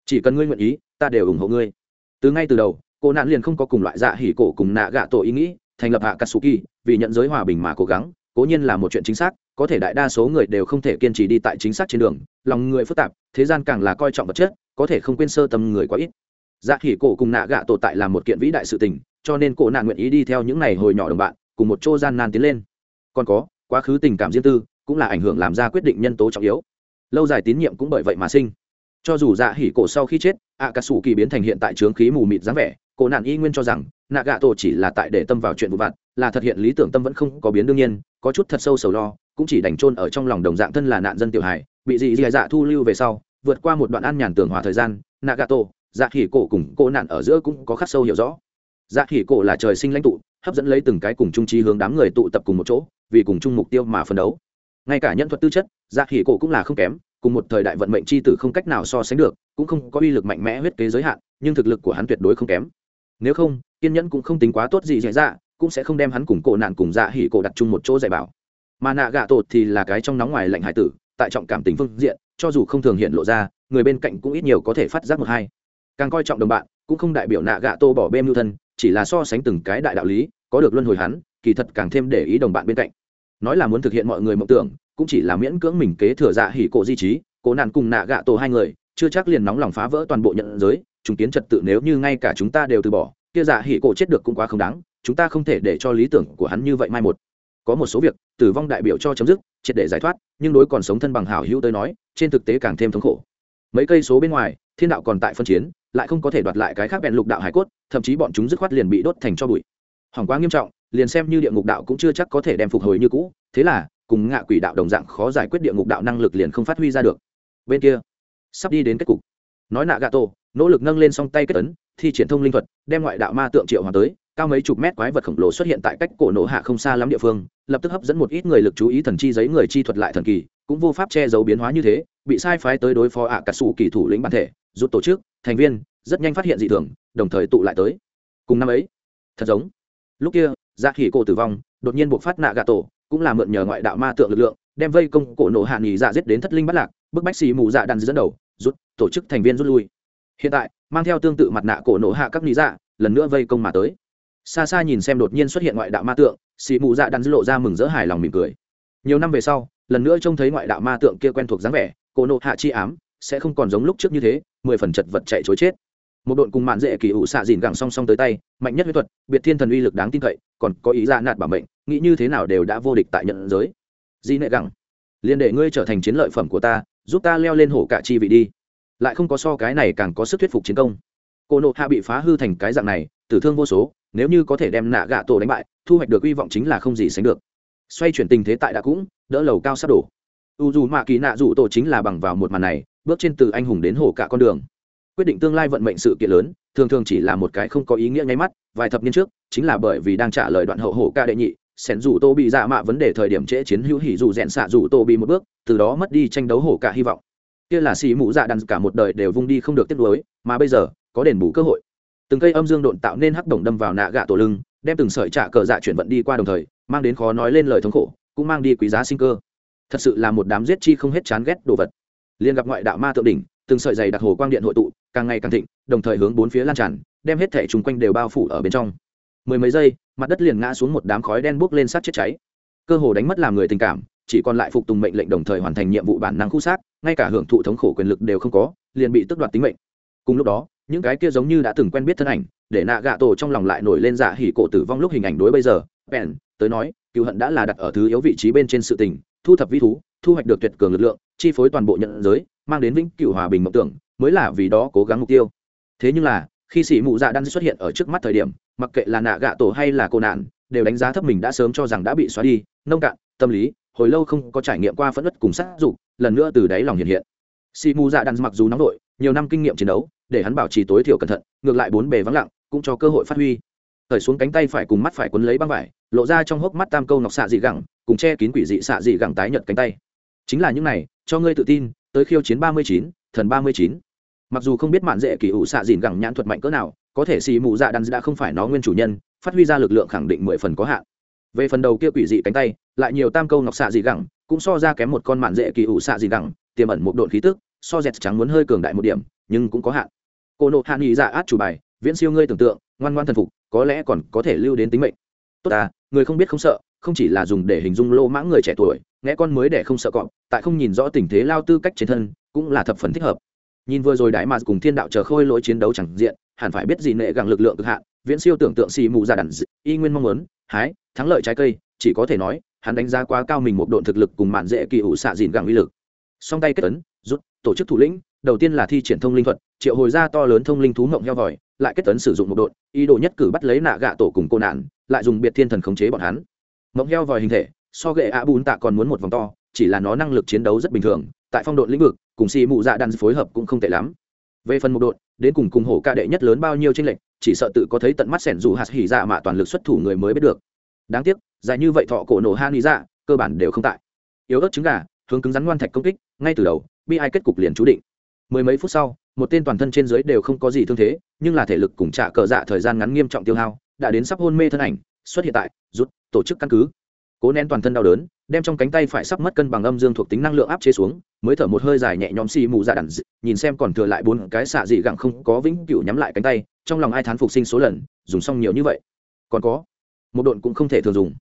Chỉ cần ngươi nguyện ý, ta đều ủng hộ ngươi. Từ ngay từ đầu, cô nạn liền không có cùng loại dạ hỉ cổ cùng nạ gạ tổ ý nghĩ, thành lập hạ katsuki vì nhận giới hòa bình mà cố gắng, cố nhiên là một chuyện chính xác, có thể đại đa số người đều không thể kiên trì đi tại chính xác trên đường, lòng người phức tạp, thế gian càng là coi trọng vật chất, có thể không quên sơ tâm người quá ít. Dạ hỉ cổ cùng nạ gạ tổ tại là một kiện vĩ đại sự tình, cho nên cổ nạn nguyện ý đi theo những ngày hồi nhỏ đồng bạn cùng một chỗ gian nan tiến lên. Còn có, quá khứ tình cảm riêng tư cũng là ảnh hưởng làm ra quyết định nhân tố trọng yếu. Lâu dài tín nhiệm cũng bởi vậy mà sinh. Cho dù dạ hỉ cổ sau khi chết ạ cà sủ kỳ biến thành hiện tại trướng khí mù mịt dáng vẻ, cổ nạn y nguyên cho rằng nạ gạ tổ chỉ là tại để tâm vào chuyện vụ vặt, là thực hiện lý tưởng tâm vẫn không có biến đương nhiên, có chút thật sâu sầu lo, cũng chỉ đành trôn ở trong lòng đồng dạng thân là nạn dân tiểu hài, bị dị dị dạ thu lưu về sau, vượt qua một đoạn an nhàn tưởng hòa thời gian nạ gạ tổ dạ hỉ cổ cùng cô nạn ở giữa cũng có khắc sâu hiểu rõ dạ hỉ cổ là trời sinh lãnh tụ, hấp dẫn lấy từng cái cùng trung trí hướng đám người tụ tập cùng một chỗ, vì cùng chung mục tiêu mà phấn đấu. Ngay cả nhân thuật tư chất dạ hỉ cổ cũng là không kém, cùng một thời đại vận mệnh c h i tử không cách nào so sánh được, cũng không có uy lực mạnh mẽ huyết kế giới hạn, nhưng thực lực của hắn tuyệt đối không kém. Nếu không, kiên nhẫn cũng không tính quá tốt gì dạy dạ cũng sẽ không đem hắn cùng cổ nạn cùng dạ hỉ cổ đặt chung một chỗ dạy bảo. Mà nạ gạ tột thì là cái trong nóng ngoài lạnh hải tử, tại trọng cảm tình phương diện, cho dù không thường hiện lộ ra, người bên cạnh cũng ít nhiều có thể phát giác một hai. Càng coi trọng đồng bạn cũng không đại biểu nạ gạ tô bỏ bêm lưu thân, chỉ là so sánh từng cái đại đạo lý, có được luân hồi hắn, kỳ thật càng thêm để ý đồng bạn bên cạnh. Nói là muốn thực hiện mọi người mộng tưởng, cũng chỉ là miễn cưỡng mình kế thừa dạ hỉ cổ di trí, cố nạn cùng nạ gạ tổ hai người, chưa chắc liền nóng lòng phá vỡ toàn bộ nhận giới chúng kiến trật tự nếu như ngay cả chúng ta đều từ bỏ, kia dạ hỉ cổ chết được cũng quá không đáng, chúng ta không thể để cho lý tưởng của hắn như vậy mai một. Có một số việc, tử vong đại biểu cho chấm dứt, triệt để giải thoát, nhưng đối còn sống thân bằng hảo hữu tới nói, trên thực tế càng thêm thống khổ. Mấy cây số bên ngoài, thiên đạo còn tại phân chiến lại không có thể đoạt lại cái khác bèn lục đạo hải cốt, thậm chí bọn chúng dứt khoát liền bị đốt thành cho bụi. Hỏng quá nghiêm trọng, liền xem như địa ngục đạo cũng chưa chắc có thể đem phục hồi như cũ, thế là, cùng ngạ quỷ đạo đồng dạng khó giải quyết địa ngục đạo năng lực liền không phát huy ra được. Bên kia, sắp đi đến kết cục. Nói nạ gà tổ, nỗ lực nâng lên song tay kết tấn thi triển thông linh thuật, đem ngoại đạo ma tượng triệu hoàng tới cao mấy chục mét quái vật khổng lồ xuất hiện tại cách cổ nổ hạ không xa lắm địa phương, lập tức hấp dẫn một ít người lực chú ý thần chi giấy người chi thuật lại thần kỳ, cũng vô pháp che giấu biến hóa như thế, bị sai phái tới đối phó ạ cả sủ kỳ thủ lĩnh bản thể, rút tổ chức, thành viên, rất nhanh phát hiện dị thường, đồng thời tụ lại tới. Cùng năm ấy, thật giống. Lúc kia dạ khỉ cổ tử vong, đột nhiên buộc phát nạ gà tổ cũng là mượn nhờ ngoại đạo ma tượng lực lượng, đem vây công cổ nổ hạ nghỉ dạ giết đến thất linh bắt lạc, bức bách xì mù dạ đàn dẫn đầu, rút, tổ chức thành viên rút lui. Hiện tại, mang theo tương tự mặt nạ cổ nổ hạ các nghỉ dạ lần nữa vây công mà tới xa xa nhìn xem đột nhiên xuất hiện ngoại đạo ma tượng xì mù dạ đắn dư lộ ra mừng rỡ hài lòng mỉm cười. Nhiều năm về sau, lần nữa trông thấy ngoại đạo ma tượng kia quen thuộc dáng vẻ, cổ nộ hạ chi ám sẽ không còn giống lúc trước như thế, mười phần chật vật chạy chối chết. Một đội cùng mạn dễ kỳ ủ xạ dìn gẳng song song tới tay, mạnh nhất huyết thuật, biệt thiên thần uy lực đáng tin cậy, còn có ý ra nạt bảo mệnh, nghĩ như thế nào đều đã vô địch tại nhận giới. Di nệ gẳng, liền để ngươi trở thành chiến lợi phẩm của ta, giúp ta leo lên hổ cả chi vị đi. Lại không có so cái này càng có sức thuyết phục chiến công. Cô nộ hạ bị phá hư thành cái dạng này tử thương vô số, nếu như có thể đem nạ gạ tổ đánh bại, thu hoạch được hy vọng chính là không gì sánh được. Xoay chuyển tình thế tại đã cũng, đỡ lầu cao sắp đổ. U dù mạ kỳ nạ dù tổ chính là bằng vào một màn này, bước trên từ anh hùng đến hổ cả con đường. Quyết định tương lai vận mệnh sự kiện lớn, thường thường chỉ là một cái không có ý nghĩa nháy mắt, vài thập niên trước, chính là bởi vì đang trả lời đoạn hậu hổ ca đệ nhị, sẻn dù tô bị dạ mạ vấn đề thời điểm trễ chiến hữu hỉ dù rẽn xạ dù tô bị một bước, từ đó mất đi tranh đấu hổ cả hy vọng. Kia là xì mũ dạ đàn cả một đời đều vung đi không được tiếp nối, mà bây giờ, có đền bù cơ hội từng cây âm dương độn tạo nên hắc đồng đâm vào nạ gạ tổ lưng, đem từng sợi trả cờ dạ chuyển vận đi qua đồng thời, mang đến khó nói lên lời thống khổ, cũng mang đi quý giá sinh cơ. Thật sự là một đám giết chi không hết chán ghét đồ vật. Liên gặp ngoại đạo ma tượng đỉnh, từng sợi dày đặc hồ quang điện hội tụ, càng ngày càng thịnh, đồng thời hướng bốn phía lan tràn, đem hết thể chung quanh đều bao phủ ở bên trong. Mười mấy giây, mặt đất liền ngã xuống một đám khói đen bốc lên sát chết cháy. Cơ hồ đánh mất làm người tình cảm, chỉ còn lại phục tùng mệnh lệnh đồng thời hoàn thành nhiệm vụ bản năng khu sát ngay cả hưởng thụ thống khổ quyền lực đều không có, liền bị tước đoạt tính mệnh. Cùng lúc đó những cái kia giống như đã từng quen biết thân ảnh, để nạ gạ tổ trong lòng lại nổi lên dạ hỉ cổ tử vong lúc hình ảnh đối bây giờ. Bèn, tới nói, cựu hận đã là đặt ở thứ yếu vị trí bên trên sự tình, thu thập vi thú, thu hoạch được tuyệt cường lực lượng, chi phối toàn bộ nhận giới, mang đến vĩnh cựu hòa bình mộng tưởng, mới là vì đó cố gắng mục tiêu. Thế nhưng là, khi sĩ mụ dạ đang xuất hiện ở trước mắt thời điểm, mặc kệ là nạ gạ tổ hay là cô nạn, đều đánh giá thấp mình đã sớm cho rằng đã bị xóa đi, nông cạn, tâm lý, hồi lâu không có trải nghiệm qua phẫn nứt cùng sát dục, lần nữa từ đáy lòng hiện hiện. Xì mù dạ đang mặc dù nóng đội nhiều năm kinh nghiệm chiến đấu, để hắn bảo trì tối thiểu cẩn thận, ngược lại bốn bề vắng lặng, cũng cho cơ hội phát huy. Thời xuống cánh tay phải cùng mắt phải quấn lấy băng vải, lộ ra trong hốc mắt tam câu nọc xạ dị gẳng, cùng che kín quỷ dị xạ dị gẳng tái nhợt cánh tay. Chính là những này, cho ngươi tự tin, tới khiêu chiến ba mươi chín, thần ba mươi chín. Mặc dù không biết mạn dễ kỳ ủ xạ dị gẳng nhãn thuật mạnh cỡ nào, có thể xì mù dạ đan đã không phải nó nguyên chủ nhân, phát huy ra lực lượng khẳng định mười phần có hạn. Về phần đầu kia quỷ dị cánh tay, lại nhiều tam câu ngọc xạ dị gẳng, cũng so ra kém một con mạn dễ kỳ ủ xạ dị gẳng, tiềm ẩn một độn khí tức so dẹt trắng muốn hơi cường đại một điểm, nhưng cũng có hạn. Cô nộ hạ nghị dạ át chủ bài, viễn siêu ngươi tưởng tượng, ngoan ngoan thần phục, có lẽ còn có thể lưu đến tính mệnh. Tốt à người không biết không sợ, không chỉ là dùng để hình dung lô mãng người trẻ tuổi, nghe con mới để không sợ cọp, tại không nhìn rõ tình thế lao tư cách trên thân, cũng là thập phần thích hợp. Nhìn vừa rồi đại mà cùng thiên đạo chờ khôi lỗi chiến đấu chẳng diện, hẳn phải biết gì nệ gặng lực lượng cực hạn, viễn siêu tưởng tượng xì mù ra đàn y nguyên mong muốn, hái, thắng lợi trái cây, chỉ có thể nói, hắn đánh giá quá cao mình một độn thực lực cùng mạn dễ kỳ ủ xạ dìn gặng uy lực. Song tay kết tấn rút, tổ chức thủ lĩnh, đầu tiên là thi triển thông linh thuật, triệu hồi ra to lớn thông linh thú mộng heo vòi, lại kết tấn sử dụng một đội, ý đồ nhất cử bắt lấy nạ gạ tổ cùng cô nạn, lại dùng biệt thiên thần khống chế bọn hắn. Mộng heo vòi hình thể, so gệ ạ bùn tạ còn muốn một vòng to, chỉ là nó năng lực chiến đấu rất bình thường, tại phong độ lĩnh vực, cùng xì mụ dạ đan phối hợp cũng không tệ lắm. Về phần một đội, đến cùng cùng hổ ca đệ nhất lớn bao nhiêu tranh lệch, chỉ sợ tự có thấy tận mắt sẻn dù hạt hỉ dạ mà toàn lực xuất thủ người mới biết được. Đáng tiếc, dài như vậy thọ cổ nổ han lý dạ cơ bản đều không tại. Yếu ớt trứng gà, hướng cứng rắn ngoan thạch công kích, ngay từ đầu bi ai kết cục liền chú định. Mười mấy phút sau, một tên toàn thân trên dưới đều không có gì thương thế, nhưng là thể lực cùng trả cờ dạ thời gian ngắn nghiêm trọng tiêu hao, đã đến sắp hôn mê thân ảnh, xuất hiện tại, rút, tổ chức căn cứ. Cố nén toàn thân đau đớn, đem trong cánh tay phải sắp mất cân bằng âm dương thuộc tính năng lượng áp chế xuống, mới thở một hơi dài nhẹ nhõm xì mù dạ đàn nhìn xem còn thừa lại bốn cái xạ dị gặng không có vĩnh cửu nhắm lại cánh tay, trong lòng ai thán phục sinh số lần, dùng xong nhiều như vậy. Còn có, một độn cũng không thể thường dùng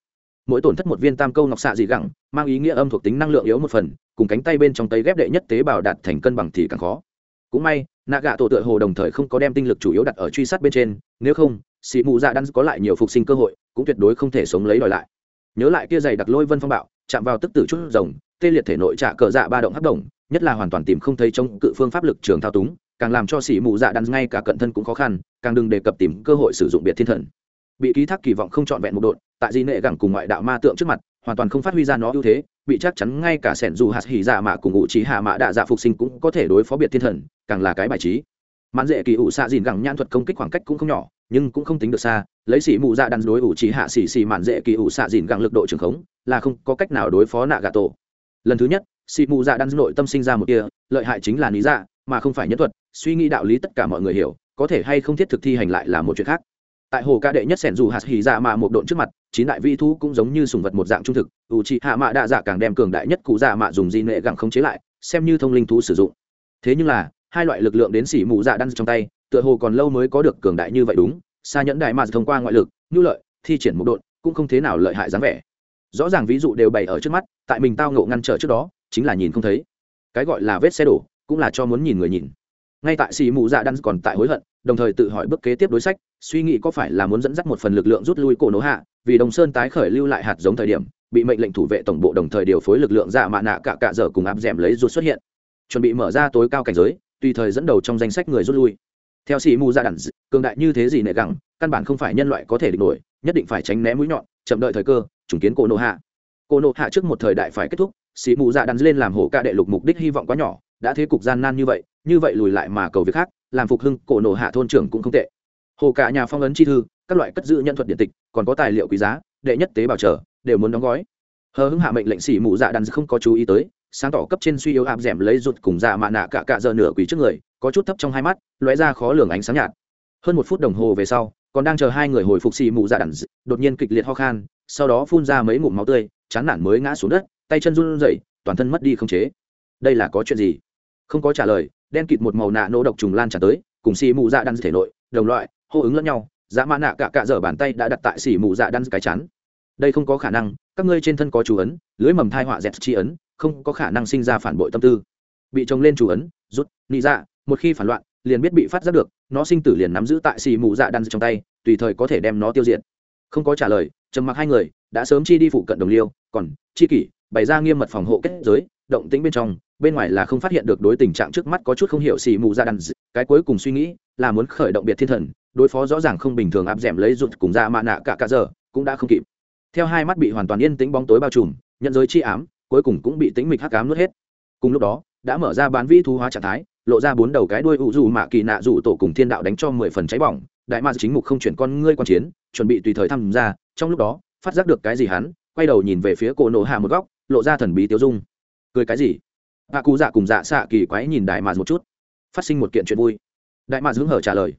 mỗi tổn thất một viên tam câu ngọc xạ dị gẳng, mang ý nghĩa âm thuộc tính năng lượng yếu một phần, cùng cánh tay bên trong tấy ghép đệ nhất tế bào đạt thành cân bằng thì càng khó. Cũng may, nạ gạ tổ tựa hồ đồng thời không có đem tinh lực chủ yếu đặt ở truy sát bên trên, nếu không, xị mù dạ đan có lại nhiều phục sinh cơ hội, cũng tuyệt đối không thể sống lấy đòi lại. Nhớ lại kia giày đặc lôi vân phong bạo, chạm vào tức tử chút rồng, tê liệt thể nội trả cờ dạ ba động hấp động, nhất là hoàn toàn tìm không thấy trong cự phương pháp lực trường thao túng, càng làm cho xỉ mù dạ đan ngay cả cận thân cũng khó khăn, càng đừng đề cập tìm cơ hội sử dụng biệt thiên thần bị ký thác kỳ vọng không trọn vẹn một đột tại di nệ gẳng cùng ngoại đạo ma tượng trước mặt, hoàn toàn không phát huy ra nó ưu thế, bị chắc chắn ngay cả sẻn dù hạt hỉ dạ mạ cùng ngụ trí hạ mạ đạ dạ phục sinh cũng có thể đối phó biệt thiên thần, càng là cái bài trí. Mãn dễ kỳ ủ xạ dìn gẳng nhãn thuật công kích khoảng cách cũng không nhỏ, nhưng cũng không tính được xa, lấy xỉ mụ dạ đàn đối ủ chỉ hạ xỉ xỉ mạn dễ kỳ ủ xạ dìn gẳng lực độ trường khống, là không có cách nào đối phó nạ gà tổ lần thứ nhất xỉ mụ dạ đàn nội tâm sinh ra một kia lợi hại chính là lý dạ mà không phải nhân thuật, suy nghĩ đạo lý tất cả mọi người hiểu, có thể hay không thiết thực thi hành lại là một chuyện khác tại hồ ca đệ nhất sẻn dù hạt hỉ dạ mạ một độn trước mặt, chín đại vi thu cũng giống như sùng vật một dạng trung thực ủ trị hạ mạ đa dạ càng đem cường đại nhất cụ dạ mạ dùng di nệ gẳng không chế lại, xem như thông linh thú sử dụng. Thế nhưng là, hai loại lực lượng đến xỉ mù dạ đan trong tay, tựa hồ còn lâu mới có được cường đại như vậy đúng xa nhẫn đại mà thông qua ngoại lực, nhu lợi, thi triển một độn, cũng không thế nào lợi hại dáng vẻ. Rõ ràng ví dụ đều bày ở trước mắt, tại mình tao ngộ ngăn trở trước đó, chính là nhìn không thấy. Cái gọi là vết xe đổ, cũng là cho muốn nhìn người nhìn. Ngay tại xì mù dạ đan còn tại hối hận, đồng thời tự hỏi bước kế tiếp đối sách suy nghĩ có phải là muốn dẫn dắt một phần lực lượng rút lui cổ nổ hạ, vì đồng sơn tái khởi lưu lại hạt giống thời điểm, bị mệnh lệnh thủ vệ tổng bộ đồng thời điều phối lực lượng dạ mạ nạ cả cạ dở cùng áp d lấy rút xuất hiện. Chuẩn bị mở ra tối cao cảnh giới, tùy thời dẫn đầu trong danh sách người rút lui. Theo sĩ mù ra đẳng cường đại như thế gì nệ gẳng, căn bản không phải nhân loại có thể địch nổi, nhất định phải tránh né mũi nhọn, chậm đợi thời cơ chứng kiến cổ nộ hạ. Cổ nộ hạ trước một thời đại phải kết thúc, sĩ mù dạ đắn lên làm hổ ca đệ lục mục đích hy vọng quá nhỏ, đã thế cục gian nan như vậy như vậy lùi lại mà cầu việc khác, làm phục hưng cổ nộ hạ thôn trưởng cũng không tệ hồ cả nhà phong ấn chi thư, các loại cất giữ nhân thuật điện tịch, còn có tài liệu quý giá, đệ nhất tế bào trở, đều muốn đóng gói. Hờ hưng hạ mệnh lệnh sĩ mụ dạ đắn không có chú ý tới, sáng tỏ cấp trên suy yếu áp d lấy rụt cùng dạ mạ nạ cả cả giờ nửa quỷ trước người, có chút thấp trong hai mắt, lóe ra khó lường ánh sáng nhạt. Hơn một phút đồng hồ về sau, còn đang chờ hai người hồi phục xì mụ dạ đàn đột nhiên kịch liệt ho khan, sau đó phun ra mấy ngụm máu tươi, chán nản mới ngã xuống đất, tay chân run rẩy, toàn thân mất đi không chế. Đây là có chuyện gì? Không có trả lời, đen kịt một màu nạ nô độc trùng lan trả tới, cùng xì mụ dạ đan thể nội, đồng loại hô ứng lẫn nhau dã mã nạ cả cạ dở bàn tay đã đặt tại xỉ mù dạ đan cái chắn đây không có khả năng, các ngươi trên thân có chú ấn, lưới mầm thai họa dẹt chi ấn, không có khả năng sinh ra phản bội tâm tư. Bị chồng lên chủ ấn, rút, nị dạ một khi phản loạn, liền biết bị phát giác được, nó sinh tử liền nắm giữ tại xì mù dạ đan trong tay, tùy thời có thể đem nó tiêu diệt. Không có trả lời, trầm mặc hai người, đã sớm chi đi phụ cận đồng liêu, còn, chi kỷ, bày ra nghiêm mật phòng hộ kết giới, động tĩnh bên trong bên ngoài là không phát hiện được đối tình trạng trước mắt có chút không hiểu xì mù ra đàn d... cái cuối cùng suy nghĩ là muốn khởi động biệt thiên thần, đối phó rõ ràng không bình thường áp d lấy rụt cùng ra mạ nạ cả cả giờ, cũng đã không kịp. Theo hai mắt bị hoàn toàn yên tĩnh bóng tối bao trùm, nhận giới chi ám, cuối cùng cũng bị tĩnh mịch hắc ám nuốt hết. Cùng lúc đó, đã mở ra bán vĩ thú hóa trạng thái, lộ ra bốn đầu cái đuôi ủ dù mạ kỳ nạ dù tổ cùng thiên đạo đánh cho mười phần cháy bỏng. Đại ma chính mục không chuyển con ngươi quan chiến, chuẩn bị tùy thời tham gia. Trong lúc đó, phát giác được cái gì hắn, quay đầu nhìn về phía cổ nổ hạ một góc, lộ ra thần bí tiêu dung. Cười cái gì? Hạ cụ dạ cùng dạ xạ kỳ quái nhìn đại ma một chút phát sinh một kiện chuyện vui đại ma dưỡng hở trả lời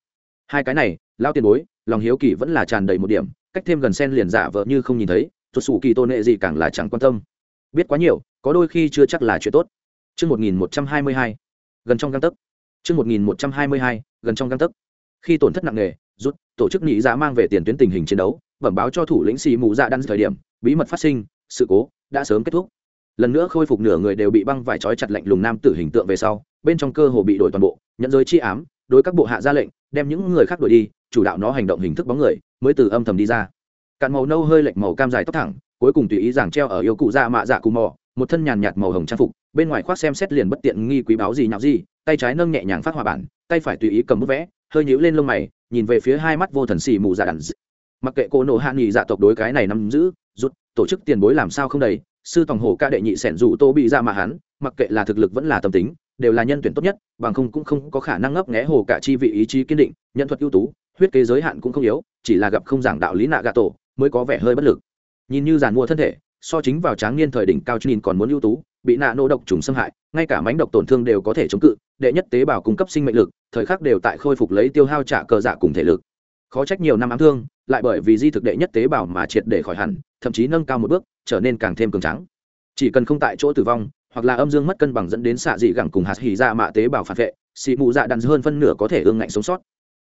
hai cái này lao tiền bối lòng hiếu kỳ vẫn là tràn đầy một điểm cách thêm gần sen liền giả vợ như không nhìn thấy tuột sủ kỳ tôn nệ gì càng là chẳng quan tâm biết quá nhiều có đôi khi chưa chắc là chuyện tốt Trước 1122, gần trong găng tấc. Trước 1122, gần trong găng tấc. Khi tổn thất nặng nề, rút, tổ chức nghĩ giá dạ mang về tiền tuyến tình hình chiến đấu, bẩm báo cho thủ lĩnh xì mù dạ đan thời điểm, bí mật phát sinh, sự cố đã sớm kết thúc. Lần nữa khôi phục nửa người đều bị băng vải trói chặt lạnh lùng nam tử hình tượng về sau, bên trong cơ hồ bị đổi toàn bộ, nhận giới chi ám, đối các bộ hạ ra lệnh, đem những người khác đuổi đi, chủ đạo nó hành động hình thức bóng người, mới từ âm thầm đi ra. Cạn màu nâu hơi lệch màu cam dài tóc thẳng, cuối cùng tùy ý giảng treo ở yêu cụ dạ mạ dạ cù mò, một thân nhàn nhạt màu hồng trang phục bên ngoài khoác xem xét liền bất tiện nghi quý báo gì nhạo gì tay trái nâng nhẹ nhàng phát hòa bản tay phải tùy ý cầm bút vẽ hơi nhíu lên lông mày nhìn về phía hai mắt vô thần xì mù dạ đàn mặc kệ cô nổ hạ nghỉ dạ tộc đối cái này nắm giữ rút tổ chức tiền bối làm sao không đầy sư tòng hồ ca đệ nhị sẻn dù tô bị ra mà hắn, mặc kệ là thực lực vẫn là tâm tính, đều là nhân tuyển tốt nhất, bằng không cũng không có khả năng ngấp nghé hồ cả chi vị ý chí kiên định, nhân thuật ưu tú, huyết kế giới hạn cũng không yếu, chỉ là gặp không giảng đạo lý nạ gà tổ, mới có vẻ hơi bất lực. Nhìn như giàn mua thân thể, so chính vào tráng niên thời đỉnh cao nhìn còn muốn ưu tú, bị nạ nô độc trùng xâm hại, ngay cả mánh độc tổn thương đều có thể chống cự, đệ nhất tế bào cung cấp sinh mệnh lực, thời khắc đều tại khôi phục lấy tiêu hao trả cờ giả cùng thể lực. Khó trách nhiều năm ám thương, lại bởi vì di thực đệ nhất tế bào mà triệt để khỏi hẳn thậm chí nâng cao một bước, trở nên càng thêm cường trắng chỉ cần không tại chỗ tử vong, hoặc là âm dương mất cân bằng dẫn đến xạ dị gẳng cùng hạt hỉ ra dạ mạ tế bào phản vệ xị mụ dạ đàn hơn phân nửa có thể ương ngạnh sống sót.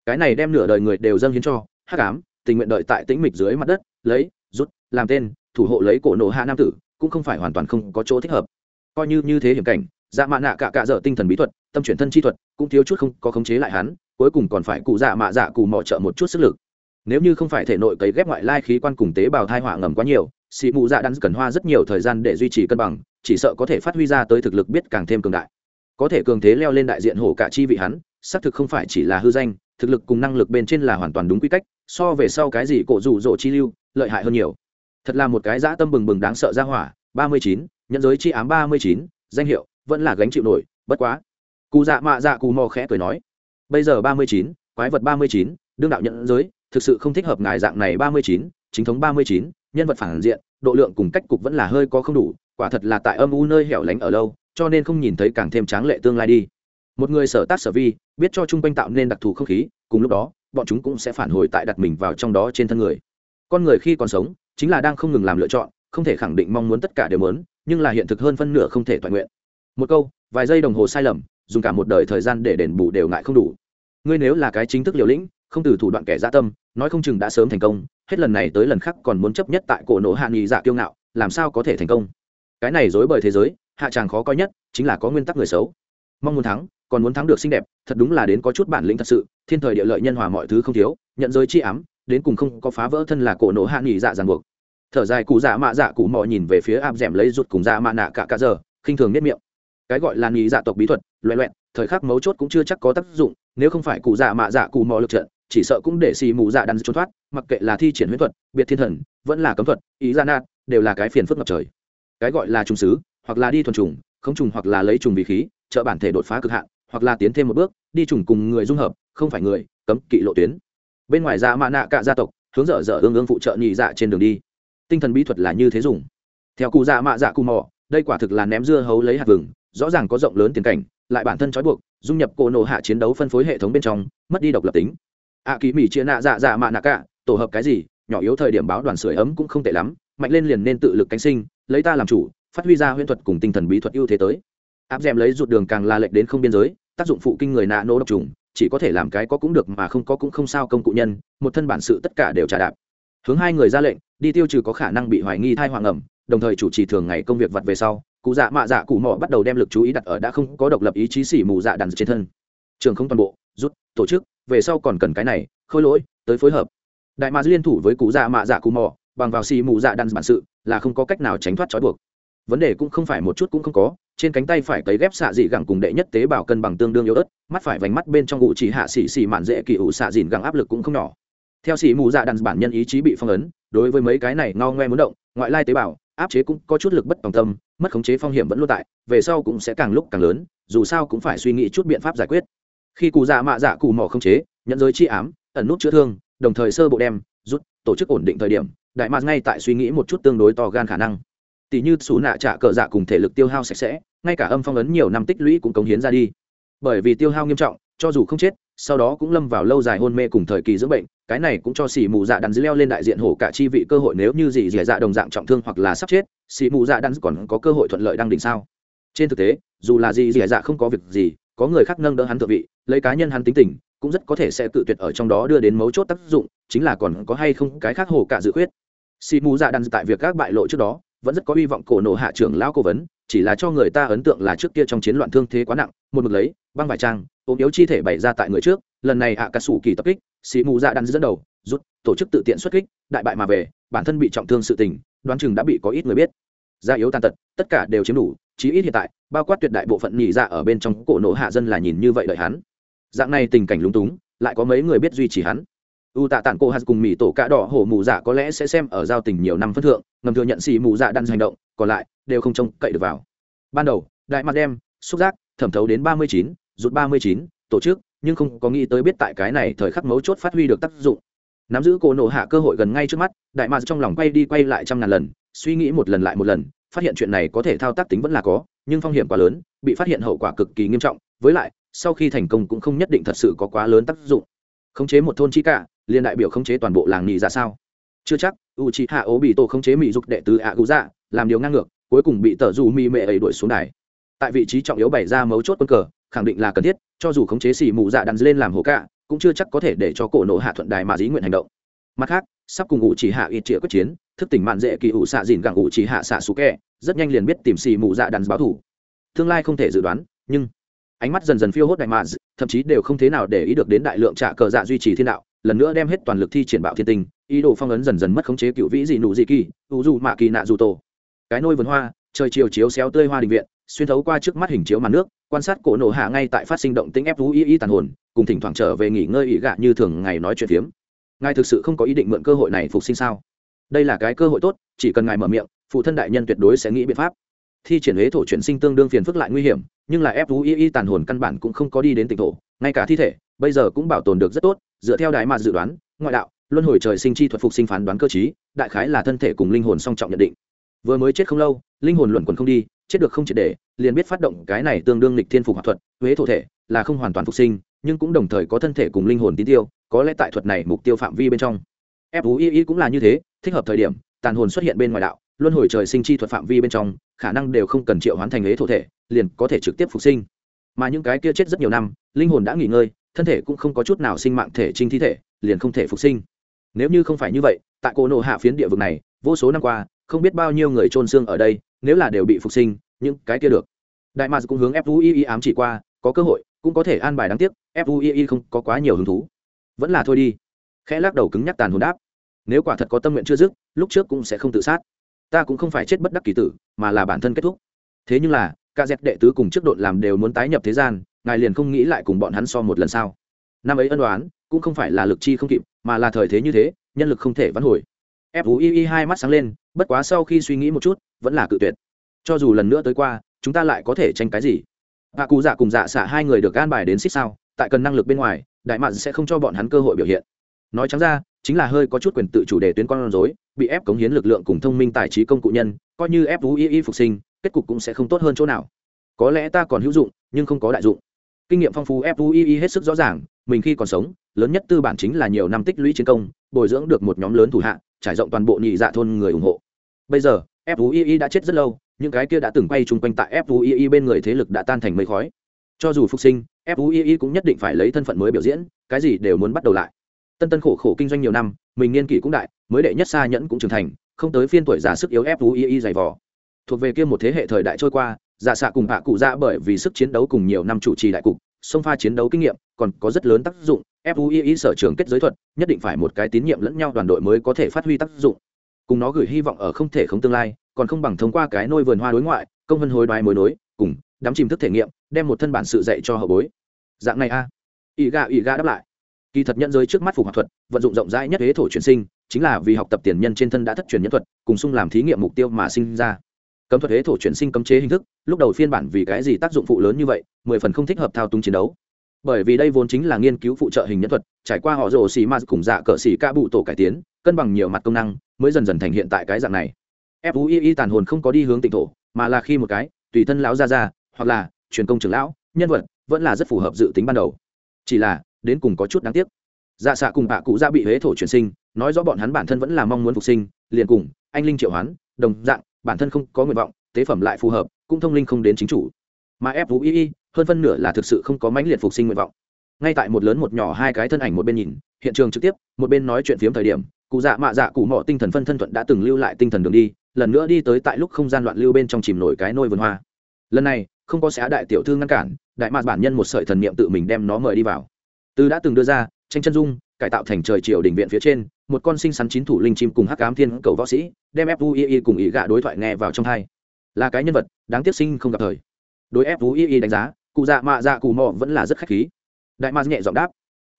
Cái này đem nửa đời người đều dâng hiến cho, hắc ám, tình nguyện đợi tại tĩnh mịch dưới mặt đất, lấy, rút, làm tên, thủ hộ lấy cổ nổ hạ nam tử, cũng không phải hoàn toàn không có chỗ thích hợp. Coi như như thế hiểm cảnh dạ mạ nạ cả cả dở tinh thần bí thuật, tâm chuyển thân chi thuật, cũng thiếu chút không có khống chế lại hắn, cuối cùng còn phải cụ dạ mạ dạ cụ mò trợ một chút sức lực nếu như không phải thể nội cấy ghép ngoại lai khí quan cùng tế bào thai họa ngầm quá nhiều sĩ mụ dạ đắn cần hoa rất nhiều thời gian để duy trì cân bằng, chỉ sợ có thể phát huy ra tới thực lực biết càng thêm cường đại. Có thể cường thế leo lên đại diện hổ cả chi vị hắn, xác thực không phải chỉ là hư danh, thực lực cùng năng lực bên trên là hoàn toàn đúng quy cách, so về sau cái gì cổ rủ rỗ chi lưu, lợi hại hơn nhiều. Thật là một cái dã tâm bừng bừng đáng sợ ra hỏa, ba mươi chín nhận giới chi ám ba mươi chín, danh hiệu, vẫn là gánh chịu nổi, bất quá. Cụ dạ mạ dạ cù mò khẽ cười nói, bây giờ ba mươi chín, quái vật ba mươi chín, đương đạo nhận giới thực sự không thích hợp ngài dạng này ba mươi chín, chính thống ba mươi chín, nhân vật phản diện, độ lượng cùng cách cục vẫn là hơi có không đủ, quả thật là tại âm u nơi hẻo lánh ở lâu, cho nên không nhìn thấy càng thêm tráng lệ tương lai đi. Một người sở tác sở vi, biết cho chung quanh tạo nên đặc thù không khí, cùng lúc đó, bọn chúng cũng sẽ phản hồi tại đặt mình vào trong đó trên thân người. Con người khi còn sống, chính là đang không ngừng làm lựa chọn, không thể khẳng định mong muốn tất cả đều muốn, nhưng là hiện thực hơn phân nửa không thể toàn nguyện. Một câu, vài giây đồng hồ sai lầm, dùng cả một đời thời gian để đền bù đều ngại không đủ. Ngươi nếu là cái chính thức liều lĩnh không từ thủ đoạn kẻ dã tâm, nói không chừng đã sớm thành công, hết lần này tới lần khác còn muốn chấp nhất tại cổ nổ hạ nghị dạ kiêu ngạo, làm sao có thể thành công? Cái này dối bời thế giới, hạ tràng khó coi nhất chính là có nguyên tắc người xấu. Mong muốn thắng, còn muốn thắng được xinh đẹp, thật đúng là đến có chút bản lĩnh thật sự, thiên thời địa lợi nhân hòa mọi thứ không thiếu, nhận giới chi ám, đến cùng không có phá vỡ thân là cổ nổ hạ nghỉ dạ ràng buộc. Thở dài cụ dạ mạ dạ cụ mò nhìn về phía áp d lấy rụt cùng dạ mạ nạ cả cả giờ, khinh thường nếp miệng. Cái gọi là nghỉ dạ tộc bí thuật loẹ loẹn thời khắc mấu chốt cũng chưa chắc có tác dụng, nếu không phải cụ dạ mạ dạ cụ mò lực trận chỉ sợ cũng để xì mù dạ đắn trốn thoát, mặc kệ là thi triển huyễn thuật, biệt thiên thần, vẫn là cấm thuật, ý ra nạt, đều là cái phiền phức ngập trời. Cái gọi là trùng sứ hoặc là đi thuần trùng, không trùng hoặc là lấy trùng vì khí, trợ bản thể đột phá cực hạn, hoặc là tiến thêm một bước, đi trùng cùng người dung hợp, không phải người, cấm kỵ lộ tuyến. Bên ngoài ra mạ nạ cả gia tộc, hướng dở dở ương ương phụ trợ nhị dạ trên đường đi. Tinh thần bí thuật là như thế dùng. Theo cụ dạ mạ dạ cụ mò, đây quả thực là ném dưa hấu lấy hạt vừng, rõ ràng có rộng lớn tiền cảnh, lại bản thân trói buộc, dung nhập cổ nổ hạ chiến đấu phân phối hệ thống bên trong, mất đi độc lập tính ạ kỳ mỹ chia nạ dạ dạ mạ nạ cả, tổ hợp cái gì? Nhỏ yếu thời điểm báo đoàn sưởi ấm cũng không tệ lắm, mạnh lên liền nên tự lực cánh sinh, lấy ta làm chủ, phát huy ra huyễn thuật cùng tinh thần bí thuật ưu thế tới. Áp d lấy rụt đường càng la lệch đến không biên giới, tác dụng phụ kinh người nạ nô độc trùng, chỉ có thể làm cái có cũng được mà không có cũng không sao công cụ nhân, một thân bản sự tất cả đều trả đạp. Hướng hai người ra lệnh, đi tiêu trừ có khả năng bị hoài nghi thai hoàng ẩm, đồng thời chủ trì thường ngày công việc vặt về sau, cụ dạ mạ dạ cụ mỏ bắt đầu đem lực chú ý đặt ở đã không có độc lập ý chí xỉ mù dạ đàn trên thân. Trường không toàn bộ, rút, tổ chức về sau còn cần cái này, khôi lỗi, tới phối hợp. Đại mạc liên thủ với cụ dạ mạ dạ cù mò, bằng vào xì mù dạ đan bản sự, là không có cách nào tránh thoát trói buộc. Vấn đề cũng không phải một chút cũng không có, trên cánh tay phải cấy ghép xạ dị gẳng cùng đệ nhất tế bào cân bằng tương đương yếu ớt, mắt phải vành mắt bên trong ngụ chỉ hạ xì xì mạn dễ kỳ ủ xạ dìn gẳng áp lực cũng không nhỏ. Theo xì mù dạ đan bản nhân ý chí bị phong ấn, đối với mấy cái này ngao ngoe muốn động, ngoại lai tế bào, áp chế cũng có chút lực bất tòng tâm, mất khống chế phong hiểm vẫn luôn tại, về sau cũng sẽ càng lúc càng lớn, dù sao cũng phải suy nghĩ chút biện pháp giải quyết khi cụ dạ mạ dạ cụ mỏ không chế, nhận giới chi ám, ẩn nút chữa thương, đồng thời sơ bộ đem, rút, tổ chức ổn định thời điểm, đại mạc ngay tại suy nghĩ một chút tương đối to gan khả năng. Tỷ như xú nạ trạ cờ dạ cùng thể lực tiêu hao sạch sẽ, ngay cả âm phong ấn nhiều năm tích lũy cũng cống hiến ra đi. Bởi vì tiêu hao nghiêm trọng, cho dù không chết, sau đó cũng lâm vào lâu dài hôn mê cùng thời kỳ dưỡng bệnh, cái này cũng cho xì mù dạ đắn leo lên đại diện hổ cả chi vị cơ hội nếu như gì dì dạ đồng dạng trọng thương hoặc là sắp chết, xì mù dạ đắn còn có cơ hội thuận lợi đang đỉnh sao? Trên thực tế, dù là gì dì dạ không có việc gì có người khác nâng đỡ hắn thượng vị, lấy cá nhân hắn tính tình, cũng rất có thể sẽ tự tuyệt ở trong đó đưa đến mấu chốt tác dụng, chính là còn có hay không cái khác hồ cả dự khuyết. Si mù dạ đan tại việc các bại lộ trước đó, vẫn rất có hy vọng cổ nổ hạ trưởng lão cố vấn, chỉ là cho người ta ấn tượng là trước kia trong chiến loạn thương thế quá nặng, một mực lấy, băng vải trang, ốm yếu chi thể bày ra tại người trước, lần này hạ à cà sủ kỳ tập kích sĩ mù dạ đan dẫn đầu, rút, tổ chức tự tiện xuất kích, đại bại mà về, bản thân bị trọng thương sự tình, đoán chừng đã bị có ít người biết. Gia yếu tàn tật, tất cả đều chiếm đủ chí ít hiện tại, bao quát tuyệt đại bộ phận nhị dạ ở bên trong cổ nổ hạ dân là nhìn như vậy đợi hắn. Dạng này tình cảnh lúng túng, lại có mấy người biết duy trì hắn. U tạ tản cô hạt cùng mỹ tổ cạ đỏ hổ mù dạ có lẽ sẽ xem ở giao tình nhiều năm phân thượng, ngầm thừa nhận xì mù dạ đang hành động, còn lại đều không trông cậy được vào. Ban đầu, đại mặt đem xúc giác, thẩm thấu đến ba mươi chín rút ba mươi chín, tổ chức, nhưng không có nghĩ tới biết tại cái này thời khắc mấu chốt phát huy được tác dụng. Nắm giữ cổ nổ hạ cơ hội gần ngay trước mắt, đại mạc trong lòng quay đi quay lại trăm ngàn lần, suy nghĩ một lần lại một lần phát hiện chuyện này có thể thao tác tính vẫn là có, nhưng phong hiểm quá lớn, bị phát hiện hậu quả cực kỳ nghiêm trọng, với lại, sau khi thành công cũng không nhất định thật sự có quá lớn tác dụng. Khống chế một thôn chi cả liên đại biểu khống chế toàn bộ làng nhì ra dạ sao? Chưa chắc u chi hạ ố bị tổ khống chế mỹ dục đệ tứ ạ cụ dạ làm điều ngang ngược, cuối cùng bị tờ dù mi mệ ấy đuổi xuống đài. Tại vị trí trọng yếu bày ra mấu chốt quân cờ, khẳng định là cần thiết, cho dù khống chế xì mù dạ đắn lên làm hồ cạ cũng chưa chắc có thể để cho cổ nổ hạ thuận đài mà dĩ nguyện hành động. Mặt khác, sắp cùng ngụ chỉ hạ ít chĩa quyết chiến thức tỉnh mạn dễ kỳ ủ xạ dìn gặng ủ chỉ hạ xạ xú kẹ, rất nhanh liền biết tìm xì mù dạ đắn báo thủ. Tương lai không thể dự đoán, nhưng ánh mắt dần dần phiêu hốt đại mạn, thậm chí đều không thế nào để ý được đến đại lượng trả cờ dạ duy trì thiên đạo, lần nữa đem hết toàn lực thi triển bạo thiên tinh, ý đồ phong ấn dần dần mất khống chế cựu vĩ dị nụ dị kỳ, u dù mạ kỳ nạ dù tổ. Cái nôi vườn hoa, trời chiều chiếu xéo tươi hoa đình viện, xuyên thấu qua trước mắt hình chiếu màn nước, quan sát cổ nổ hạ ngay tại phát sinh động tĩnh ép thú y y tàn hồn, cùng thỉnh thoảng trở về nghỉ ngơi ỉ gạ như thường ngày nói chuyện phiếm. Ngài thực sự không có ý định mượn cơ hội này phục sinh sao? Đây là cái cơ hội tốt, chỉ cần ngài mở miệng, phụ thân đại nhân tuyệt đối sẽ nghĩ biện pháp. Thi triển huế thổ chuyển sinh tương đương phiền phức lại nguy hiểm, nhưng là ép thú y y tàn hồn căn bản cũng không có đi đến tỉnh thổ, ngay cả thi thể, bây giờ cũng bảo tồn được rất tốt, dựa theo đại mà dự đoán, ngoại đạo, luân hồi trời sinh chi thuật phục sinh phán đoán cơ chí đại khái là thân thể cùng linh hồn song trọng nhận định. Vừa mới chết không lâu, linh hồn luẩn quẩn không đi, chết được không triệt để, liền biết phát động cái này tương đương lịch thiên phục hoạt thuật, huế thổ thể, là không hoàn toàn phục sinh, nhưng cũng đồng thời có thân thể cùng linh hồn tín tiêu, có lẽ tại thuật này mục tiêu phạm vi bên trong fui cũng là như thế, thích hợp thời điểm, tàn hồn xuất hiện bên ngoài đạo, luân hồi trời sinh chi thuật phạm vi bên trong, khả năng đều không cần triệu hoán thành ế thổ thể, liền có thể trực tiếp phục sinh. Mà những cái kia chết rất nhiều năm, linh hồn đã nghỉ ngơi, thân thể cũng không có chút nào sinh mạng thể trinh thi thể, liền không thể phục sinh. Nếu như không phải như vậy, tại cô nộ hạ phiến địa vực này, vô số năm qua, không biết bao nhiêu người trôn xương ở đây, nếu là đều bị phục sinh, những cái kia được. Đại mạc cũng hướng fui ám chỉ qua, có cơ hội, cũng có thể an bài đáng tiếc fui không có quá nhiều hứng thú. Vẫn là thôi đi khẽ lắc đầu cứng nhắc tàn hồn đáp. Nếu quả thật có tâm nguyện chưa dứt, lúc trước cũng sẽ không tự sát. Ta cũng không phải chết bất đắc kỳ tử, mà là bản thân kết thúc. Thế nhưng là ca dẹp đệ tứ cùng trước đội làm đều muốn tái nhập thế gian, ngài liền không nghĩ lại cùng bọn hắn so một lần sau năm ấy ân đoán cũng không phải là lực chi không kịp, mà là thời thế như thế, nhân lực không thể vãn hồi. Fui hai mắt sáng lên, bất quá sau khi suy nghĩ một chút, vẫn là cự tuyệt. Cho dù lần nữa tới qua, chúng ta lại có thể tranh cái gì? Hạ cụ dạ cùng dạ xả hai người được gan bài đến xích sao, tại cần năng lực bên ngoài, đại mạn sẽ không cho bọn hắn cơ hội biểu hiện nói trắng ra, chính là hơi có chút quyền tự chủ đề tuyến con rối, bị ép cống hiến lực lượng cùng thông minh tài trí công cụ nhân, coi như ép vũ y y phục sinh, kết cục cũng sẽ không tốt hơn chỗ nào. Có lẽ ta còn hữu dụng, nhưng không có đại dụng. Kinh nghiệm phong phú ép vũ y y hết sức rõ ràng, mình khi còn sống, lớn nhất tư bản chính là nhiều năm tích lũy chiến công, bồi dưỡng được một nhóm lớn thủ hạ, trải rộng toàn bộ nhị dạ thôn người ủng hộ. Bây giờ fui đã chết rất lâu, những cái kia đã từng quay chung quanh tại fui bên người thế lực đã tan thành mây khói. Cho dù phục sinh fui cũng nhất định phải lấy thân phận mới biểu diễn, cái gì đều muốn bắt đầu lại tân tân khổ khổ kinh doanh nhiều năm, mình niên kỷ cũng đại, mới đệ nhất xa nhẫn cũng trưởng thành, không tới phiên tuổi già sức yếu ép u y y dày vò. Thuộc về kia một thế hệ thời đại trôi qua dạ giả xạ cùng hạ cụ ra bởi vì sức chiến đấu cùng nhiều năm chủ trì đại cục sông pha chiến đấu kinh nghiệm, còn có rất lớn tác dụng fui sở trường kết giới thuật, nhất định phải một cái tín nhiệm lẫn nhau đoàn đội mới có thể phát huy tác dụng. Cùng nó gửi hy vọng ở không thể không tương lai, còn không bằng thông qua cái nôi vườn hoa đối ngoại, công vân hối đoái mối nối, cùng đắm chìm thức thể nghiệm, đem một thân bản sự dạy cho hậu bối. Dạng này a. À. gà ỵ gà đáp lại kỳ thật nhân giới trước mắt phục hoạt thuật, vận dụng rộng rãi nhất thế thổ chuyển sinh, chính là vì học tập tiền nhân trên thân đã thất truyền nhân thuật, cùng sung làm thí nghiệm mục tiêu mà sinh ra. Cấm thuật thế thổ chuyển sinh cấm chế hình thức, lúc đầu phiên bản vì cái gì tác dụng phụ lớn như vậy, mười phần không thích hợp thao túng chiến đấu. Bởi vì đây vốn chính là nghiên cứu phụ trợ hình nhân thuật, trải qua họ rồ xì ma cùng dạ cỡ xì ca bụ tổ cải tiến, cân bằng nhiều mặt công năng, mới dần dần thành hiện tại cái dạng này. Fui tàn hồn không có đi hướng tịnh thổ, mà là khi một cái, tùy thân lão ra ra hoặc là truyền công trưởng lão, nhân vật, vẫn là rất phù hợp dự tính ban đầu. Chỉ là đến cùng có chút đáng tiếc. Dạ xạ cùng bạ cụ ra bị huế thổ chuyển sinh, nói rõ bọn hắn bản thân vẫn là mong muốn phục sinh, liền cùng, anh linh triệu hoán, đồng dạng, bản thân không có nguyện vọng, tế phẩm lại phù hợp, cũng thông linh không đến chính chủ. Mà fui hơn phân nửa là thực sự không có mãnh liệt phục sinh nguyện vọng. Ngay tại một lớn một nhỏ hai cái thân ảnh một bên nhìn, hiện trường trực tiếp, một bên nói chuyện phiếm thời điểm, cụ dạ mạ dạ cụ mọ tinh thần phân thân thuận đã từng lưu lại tinh thần đường đi, lần nữa đi tới tại lúc không gian loạn lưu bên trong chìm nổi cái nôi vườn hoa. Lần này, không có xã đại tiểu thư ngăn cản, đại mạc bản nhân một sợi thần niệm tự mình đem nó mời đi vào từ đã từng đưa ra, tranh chân dung cải tạo thành trời triều đình viện phía trên, một con sinh sắn chín thủ linh chim cùng hắc ám thiên cầu võ sĩ, đem fui cùng ý gạ đối thoại nghe vào trong hai. Là cái nhân vật, đáng tiếc sinh không gặp thời. Đối fui đánh giá, cụ dạ mạ dạ cụ mò vẫn là rất khách khí. Đại mạc nhẹ giọng đáp.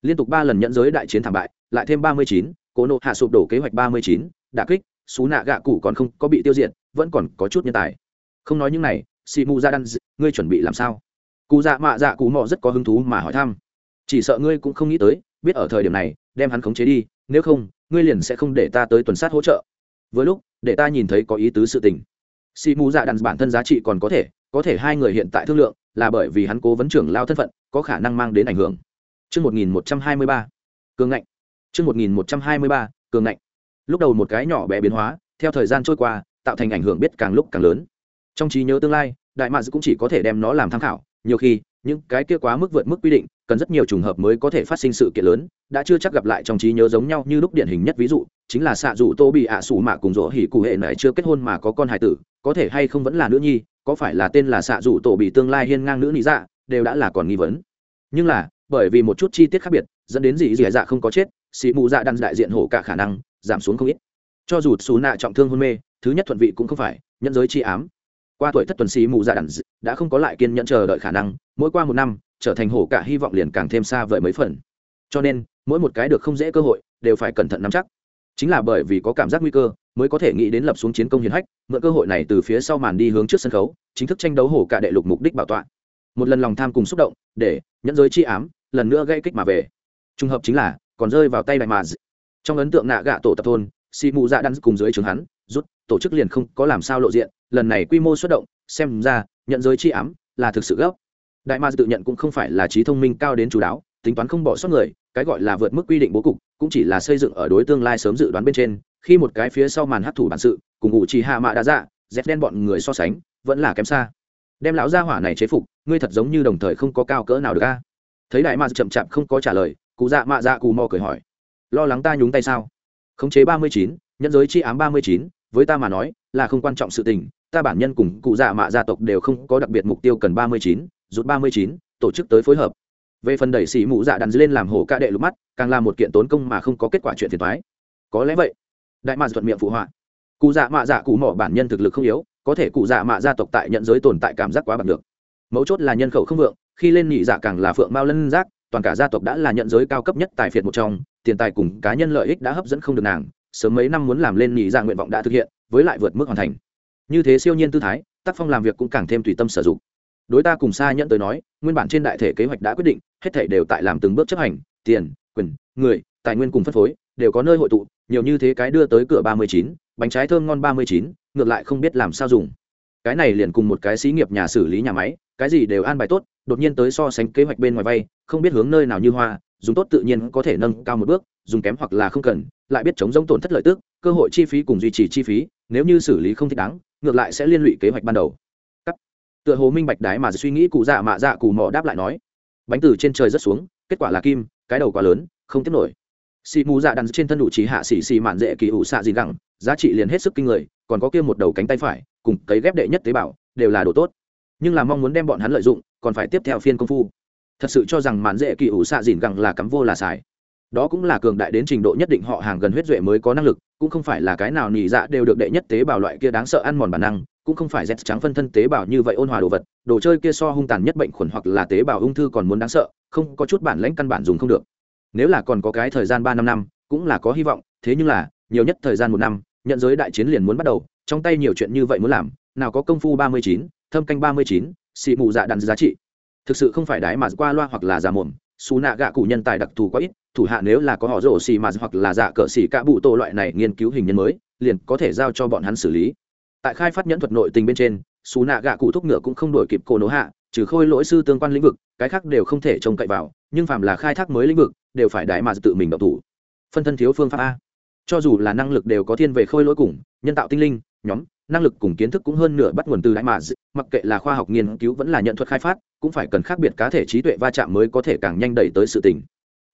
Liên tục ba lần nhận giới đại chiến thảm bại, lại thêm ba mươi chín, cố nộ hạ sụp đổ kế hoạch ba mươi chín, đả kích, xú nạ gạ cụ còn không có bị tiêu diệt, vẫn còn có chút nhân tài. Không nói những này si Mù ra đan ngươi chuẩn bị làm sao? Cụ dạ mạ dạ cụ mò rất có hứng thú mà hỏi thăm chỉ sợ ngươi cũng không nghĩ tới biết ở thời điểm này đem hắn khống chế đi nếu không ngươi liền sẽ không để ta tới tuần sát hỗ trợ với lúc để ta nhìn thấy có ý tứ sự tình si mu dạ đàn bản thân giá trị còn có thể có thể hai người hiện tại thương lượng là bởi vì hắn cố vấn trưởng lao thân phận có khả năng mang đến ảnh hưởng Trước 1123, cường ngạnh. Trước 1123, cường ngạnh. Lúc đầu một cái nhỏ bé biến hóa, theo thời gian trôi qua, tạo thành ảnh hưởng biết càng lúc càng lớn. Trong trí nhớ tương lai, đại mạc cũng chỉ có thể đem nó làm tham khảo, nhiều khi, những cái kia quá mức vượt mức quy định, cần rất nhiều trùng hợp mới có thể phát sinh sự kiện lớn, đã chưa chắc gặp lại trong trí nhớ giống nhau như lúc điển hình nhất ví dụ, chính là xạ dụ Tô bị ạ sủ mạ cùng rỗ hỉ cụ hệ này chưa kết hôn mà có con hài tử, có thể hay không vẫn là nữ nhi, có phải là tên là xạ dụ tổ bị tương lai hiên ngang nữ nị dạ, đều đã là còn nghi vấn. Nhưng là, bởi vì một chút chi tiết khác biệt, dẫn đến gì dị dạ không có chết, xị mù dạ đang đại diện hổ cả khả năng giảm xuống không ít cho dù xù nạ trọng thương hôn mê thứ nhất thuận vị cũng không phải nhân giới chi ám qua tuổi thất tuần xì mù dạ đẳng đã không có lại kiên nhẫn chờ đợi khả năng mỗi qua một năm trở thành hổ cả hy vọng liền càng thêm xa vời mấy phần. Cho nên, mỗi một cái được không dễ cơ hội đều phải cẩn thận nắm chắc. Chính là bởi vì có cảm giác nguy cơ, mới có thể nghĩ đến lập xuống chiến công hiến hách, mượn cơ hội này từ phía sau màn đi hướng trước sân khấu, chính thức tranh đấu hổ cả đệ lục mục đích bảo tọa. Một lần lòng tham cùng xúc động, để nhẫn giới chi ám, lần nữa gây kích mà về. Trùng hợp chính là, còn rơi vào tay đại mà trong ấn tượng nạ gạ tổ tập thôn, xì mù dạ đan cùng dưới trường hắn, rút, tổ chức liền không có làm sao lộ diện, lần này quy mô xuất động, xem ra nhận giới chi ám là thực sự gấp đại ma tự nhận cũng không phải là trí thông minh cao đến chú đáo, tính toán không bỏ sót người, cái gọi là vượt mức quy định bố cục, cũng chỉ là xây dựng ở đối tương lai sớm dự đoán bên trên, khi một cái phía sau màn hấp thủ bản sự, cùng ngụ chỉ hạ mạ đã dạ dép đen bọn người so sánh, vẫn là kém xa. Đem lão gia hỏa này chế phục, ngươi thật giống như đồng thời không có cao cỡ nào được a. Thấy đại ma chậm chạp không có trả lời, cụ dạ mạ dạ cù mò cười hỏi. Lo lắng ta nhúng tay sao? Khống chế ba mươi chín nhân giới chi ám ba mươi chín, với ta mà nói, là không quan trọng sự tình, ta bản nhân cùng cụ dạ mạ gia tộc đều không có đặc biệt mục tiêu cần ba mươi chín rút ba mươi chín, tổ chức tới phối hợp. Về phần đẩy xỉ mụ dạ đàn lên làm hổ ca đệ lục mắt, càng là một kiện tốn công mà không có kết quả chuyện phiền thoái có lẽ vậy, đại mạ thuận miệng phụ họa. Cụ dạ mạ dạ cụ mỏ bản nhân thực lực không yếu, có thể cụ dạ mạ gia tộc tại nhận giới tồn tại cảm giác quá bằng được mấu chốt là nhân khẩu không vượng, khi lên nhị dạ càng là phượng mao lân giác, toàn cả gia tộc đã là nhận giới cao cấp nhất tài phiệt một trong, tiền tài cùng cá nhân lợi ích đã hấp dẫn không được nàng, sớm mấy năm muốn làm lên nhị dạ nguyện vọng đã thực hiện, với lại vượt mức hoàn thành. Như thế siêu nhiên tư thái tác phong làm việc cũng càng thêm tùy tâm sử dụng đối ta cùng xa nhận tới nói, nguyên bản trên đại thể kế hoạch đã quyết định, hết thể đều tại làm từng bước chấp hành, tiền, quyền, người, tài nguyên cùng phân phối, đều có nơi hội tụ, nhiều như thế cái đưa tới cửa ba mươi chín, bánh trái thơm ngon ba mươi chín, ngược lại không biết làm sao dùng. Cái này liền cùng một cái xí nghiệp nhà xử lý nhà máy, cái gì đều an bài tốt, đột nhiên tới so sánh kế hoạch bên ngoài vay, không biết hướng nơi nào như hoa, dùng tốt tự nhiên có thể nâng cao một bước, dùng kém hoặc là không cần, lại biết chống giống tổn thất lợi tức, cơ hội chi phí cùng duy trì chi phí, nếu như xử lý không thích đáng, ngược lại sẽ liên lụy kế hoạch ban đầu tựa hồ minh bạch đái mà suy nghĩ cụ dạ mạ dạ cụ mò đáp lại nói, bánh từ trên trời rất xuống, kết quả là kim, cái đầu quá lớn, không tiếp nổi. Xì mù dạ đắn trên thân đủ trí hạ xì xì mạn dễ kỳ ủ xạ gì gẳng, giá trị liền hết sức kinh người, còn có kia một đầu cánh tay phải, cùng cấy ghép đệ nhất tế bào, đều là đồ tốt. Nhưng là mong muốn đem bọn hắn lợi dụng, còn phải tiếp theo phiên công phu. Thật sự cho rằng mạn dễ kỳ ủ xạ dìn gẳng là cắm vô là xài. Đó cũng là cường đại đến trình độ nhất định họ hàng gần huyết duệ mới có năng lực, cũng không phải là cái nào nhị dạ đều được đệ nhất tế bào loại kia đáng sợ ăn mòn bản năng cũng không phải z trắng phân thân tế bào như vậy ôn hòa đồ vật, đồ chơi kia so hung tàn nhất bệnh khuẩn hoặc là tế bào ung thư còn muốn đáng sợ, không có chút bản lãnh căn bản dùng không được. Nếu là còn có cái thời gian ba năm năm, cũng là có hy vọng, thế nhưng là, nhiều nhất thời gian một năm, nhận giới đại chiến liền muốn bắt đầu, trong tay nhiều chuyện như vậy muốn làm, nào có công phu ba mươi chín, thâm canh ba mươi chín, xị mù dạ đàn giá trị. Thực sự không phải đái mà qua loa hoặc là giả mồm, xù nạ gạ cụ nhân tài đặc thù quá ít, thủ hạ nếu là có họ rổ xì mà hoặc là dạ cỡ xì cả bụ tô loại này nghiên cứu hình nhân mới, liền có thể giao cho bọn hắn xử lý tại khai phát nhẫn thuật nội tình bên trên, xù nạ gạ cụ thúc ngựa cũng không đổi kịp cổ nổ hạ, trừ khôi lỗi sư tương quan lĩnh vực, cái khác đều không thể trông cậy vào, nhưng phạm là khai thác mới lĩnh vực, đều phải đại mà tự mình độc thủ. Phân thân thiếu phương pháp a. Cho dù là năng lực đều có thiên về khôi lỗi cùng, nhân tạo tinh linh, nhóm, năng lực cùng kiến thức cũng hơn nửa bắt nguồn từ đại mà mặc kệ là khoa học nghiên cứu vẫn là nhận thuật khai phát, cũng phải cần khác biệt cá thể trí tuệ va chạm mới có thể càng nhanh đẩy tới sự tình.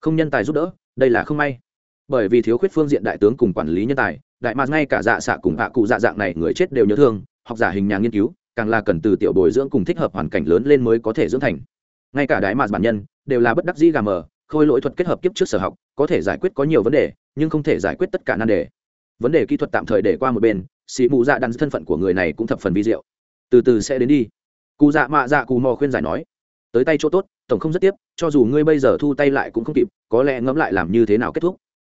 Không nhân tài giúp đỡ, đây là không may. Bởi vì thiếu khuyết phương diện đại tướng cùng quản lý nhân tài đại mà ngay cả dạ xạ cùng hạ cụ dạ dạng này người chết đều nhớ thương, học giả hình nhà nghiên cứu, càng là cần từ tiểu bồi dưỡng cùng thích hợp hoàn cảnh lớn lên mới có thể dưỡng thành. Ngay cả đại mà bản nhân, đều là bất đắc dĩ gà mờ, khôi lỗi thuật kết hợp kiếp trước sở học, có thể giải quyết có nhiều vấn đề, nhưng không thể giải quyết tất cả nan đề. Vấn đề kỹ thuật tạm thời để qua một bên, sĩ mù dạ đắn thân phận của người này cũng thập phần vi diệu. Từ từ sẽ đến đi. Cụ dạ mạ dạ cù mò khuyên giải nói, tới tay chỗ tốt, tổng không rất tiếp cho dù ngươi bây giờ thu tay lại cũng không kịp, có lẽ ngẫm lại làm như thế nào kết thúc.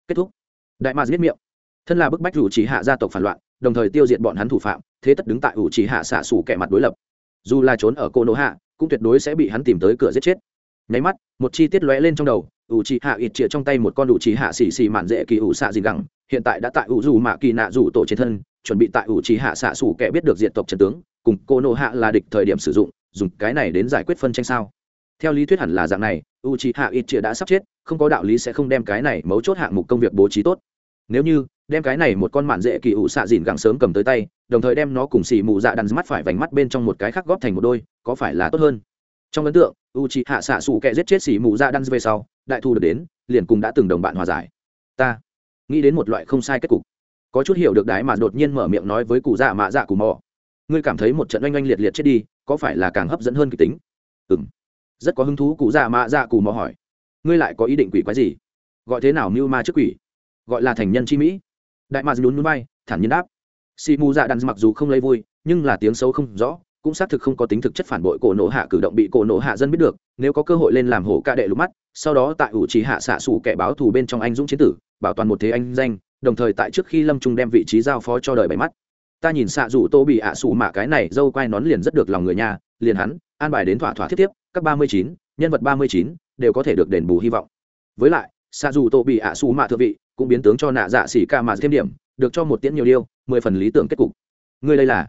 Kết thúc. Đại mạc giết miệng thân là bức bách rủ chỉ hạ gia tộc phản loạn, đồng thời tiêu diệt bọn hắn thủ phạm, thế tất đứng tại ủ chỉ hạ xạ xủ kẻ mặt đối lập. Dù là trốn ở cô nỗ hạ, cũng tuyệt đối sẽ bị hắn tìm tới cửa giết chết. Nháy mắt, một chi tiết lóe lên trong đầu, ủ chỉ hạ ít chĩa trong tay một con ủ chỉ hạ xì xì mạn dễ kỳ ủ xạ gì gẳng, hiện tại đã tại ủ dù mạ kỳ nạ rủ tổ trên thân, chuẩn bị tại ủ chỉ hạ xạ xủ kẻ biết được diện tộc trần tướng, cùng cô nỗ hạ là địch thời điểm sử dụng, dùng cái này đến giải quyết phân tranh sao. Theo lý thuyết hẳn là dạng này u c h i hạ ít chia đã sắp chết, không có đạo lý sẽ không đem cái này mấu chốt hạng mục công việc bố trí tốt. Nếu như đem cái này một con mạn dễ kỳ ủ xạ dìn gặng sớm cầm tới tay, đồng thời đem nó cùng xì mù dạ đắn mắt phải vành mắt bên trong một cái khác góp thành một đôi, có phải là tốt hơn? Trong ấn tượng u c h hạ xạ xù kẹ giết chết xì mù dạ đắn về sau, đại thu được đến, liền cùng đã từng đồng bạn hòa giải. Ta nghĩ đến một loại không sai kết cục. Có chút hiểu được đái mà đột nhiên mở miệng nói với cụ dạ mạ dạ cù mò. Ngươi cảm thấy một trận oanh oanh liệt liệt chết đi, có phải là càng hấp dẫn hơn kịch tính? Ừ m rất có hứng thú cụ dạ mạ dạ cù mò hỏi. Ngươi lại có ý định quỷ quái gì? Gọi thế nào mưu ma trước quỷ? Gọi là thành nhân chi mỹ đại mạc nhún núi bay thản nhiên đáp. Xì mù dạ đàn mặc dù không lấy vui, nhưng là tiếng xấu không rõ, cũng xác thực không có tính thực chất phản bội cổ nổ hạ cử động bị cổ nổ hạ dân biết được, nếu có cơ hội lên làm hổ ca đệ lục mắt, sau đó tại ủ trì hạ xạ xù kẻ báo thù bên trong anh dũng chiến tử, bảo toàn một thế anh danh, đồng thời tại trước khi lâm trung đem vị trí giao phó cho đời bảy mắt. Ta nhìn xạ dù tô bị ạ xù mạ cái này dâu quai nón liền rất được lòng người nhà, liền hắn, an bài đến thỏa thỏa thiết tiếp, các ba mươi chín, nhân vật ba mươi chín, đều có thể được đền bù hy vọng. Với lại, xạ dù tô bị ạ xù mạ thượng vị cũng biến tướng cho nạ dạ xỉ ca mà thêm điểm, được cho một tiễn nhiều điêu, mười phần lý tưởng kết cục. Ngươi đây là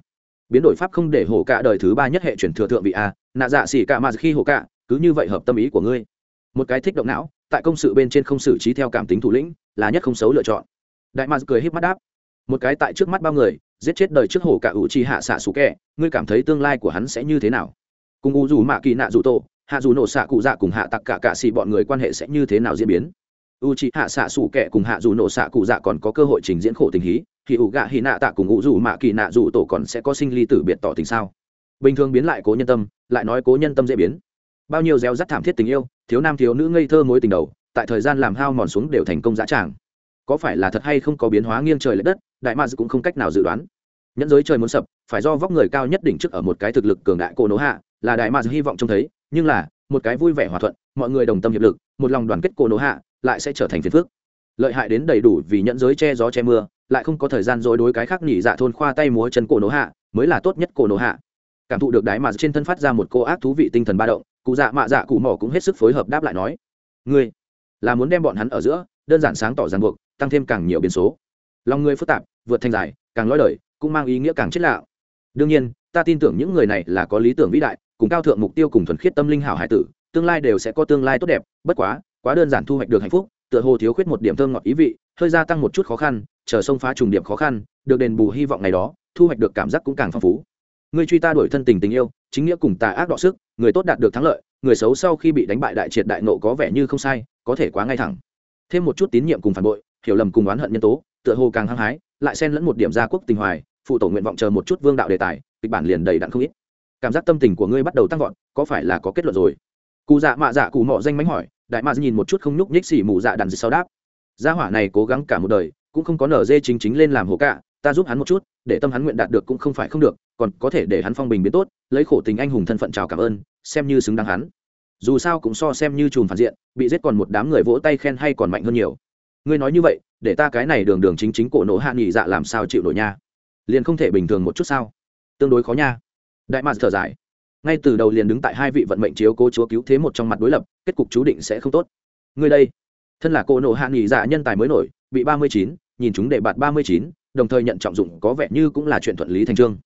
biến đổi pháp không để hổ cả đời thứ ba nhất hệ chuyển thừa thượng vị a, nạ dạ xỉ ca mà khi hổ cả, cứ như vậy hợp tâm ý của ngươi. Một cái thích động não, tại công sự bên trên không xử trí theo cảm tính thủ lĩnh, là nhất không xấu lựa chọn. Đại mạc cười híp mắt đáp. Một cái tại trước mắt bao người, giết chết đời trước hổ cả ủ chi hạ xạ sủ kẹ ngươi cảm thấy tương lai của hắn sẽ như thế nào? Cùng u dù mạ kỳ nạ dù tổ, hạ dù nổ xạ cụ dạ cùng hạ tặc cả cạ xì bọn người quan hệ sẽ như thế nào diễn biến? U c h ị hạ xạ xù kẹ cùng hạ dù nổ xạ cụ dạ còn có cơ hội trình diễn khổ tình hí. Thì ủ gạ hì nạ tạ cùng ngụ dù mạ kỳ nạ dù tổ còn sẽ có sinh ly tử biệt tỏ tình sao? Bình thường biến lại cố nhân tâm, lại nói cố nhân tâm dễ biến. Bao nhiêu gieo rắt thảm thiết tình yêu, thiếu nam thiếu nữ ngây thơ mối tình đầu, tại thời gian làm hao mòn xuống đều thành công dã tràng. Có phải là thật hay không có biến hóa nghiêng trời l ệ đất, đại ma cũng không cách nào dự đoán. Nhẫn giới trời muốn sập, phải do vóc người cao nhất đỉnh trước ở một cái thực lực cường đại cổ nỗ hạ, là đại ma hy vọng trông thấy, nhưng là, một cái vui vẻ hòa thuận, mọi người đồng tâm hiệp lực, một lòng đoàn kết cổ nỗ hạ lại sẽ trở thành phiền phức. Lợi hại đến đầy đủ vì nhẫn giới che gió che mưa, lại không có thời gian dối đối cái khác nhỉ dạ thôn khoa tay múa chân cổ nổ hạ, mới là tốt nhất cổ nổ hạ. Cảm thụ được đái mà trên thân phát ra một cô ác thú vị tinh thần ba động, cụ dạ mạ dạ cụ mỏ cũng hết sức phối hợp đáp lại nói, ngươi là muốn đem bọn hắn ở giữa, đơn giản sáng tỏ ràng buộc, tăng thêm càng nhiều biến số. Lòng ngươi phức tạp, vượt thanh dài, càng lõi đời cũng mang ý nghĩa càng chết lạo đương nhiên, ta tin tưởng những người này là có lý tưởng vĩ đại, cùng cao thượng mục tiêu cùng thuần khiết tâm linh hảo hải tử, tương lai đều sẽ có tương lai tốt đẹp, bất quá quá đơn giản thu hoạch được hạnh phúc, tựa hồ thiếu khuyết một điểm thơm ngọt ý vị, hơi gia tăng một chút khó khăn, chờ sông phá trùng điểm khó khăn, được đền bù hy vọng ngày đó, thu hoạch được cảm giác cũng càng phong phú. Người truy ta đổi thân tình tình yêu, chính nghĩa cùng tà ác đọ sức, người tốt đạt được thắng lợi, người xấu sau khi bị đánh bại đại triệt đại nộ có vẻ như không sai, có thể quá ngay thẳng. Thêm một chút tín nhiệm cùng phản bội, hiểu lầm cùng oán hận nhân tố, tựa hồ càng hăng hái, lại xen lẫn một điểm gia quốc tình hoài, phụ tổ nguyện vọng chờ một chút vương đạo đề tài, kịch bản liền đầy đặn không ít. Cảm giác tâm tình của ngươi bắt đầu tăng vọt, có phải là có kết luận rồi? Cụ dạ mạ dạ cụ mọ danh mánh hỏi đại mạc nhìn một chút không nhúc nhích xỉ mù dạ đàn sau đáp. Gia hỏa này cố gắng cả một đời, cũng không có nở dê chính chính lên làm hồ cả, ta giúp hắn một chút, để tâm hắn nguyện đạt được cũng không phải không được, còn có thể để hắn phong bình biến tốt, lấy khổ tình anh hùng thân phận chào cảm ơn, xem như xứng đáng hắn. Dù sao cũng so xem như chùm phản diện, bị giết còn một đám người vỗ tay khen hay còn mạnh hơn nhiều. Ngươi nói như vậy, để ta cái này đường đường chính chính cổ nổ hạ nghỉ dạ làm sao chịu nổi nha? Liền không thể bình thường một chút sao? Tương đối khó nha. Đại mạc thở dài ngay từ đầu liền đứng tại hai vị vận mệnh chiếu cố chúa cứu thế một trong mặt đối lập, kết cục chú định sẽ không tốt. Người đây, thân là cô nổ hạ nghỉ dạ nhân tài mới nổi, bị ba mươi chín, nhìn chúng để bạt ba mươi chín, đồng thời nhận trọng dụng có vẻ như cũng là chuyện thuận lý thành trương.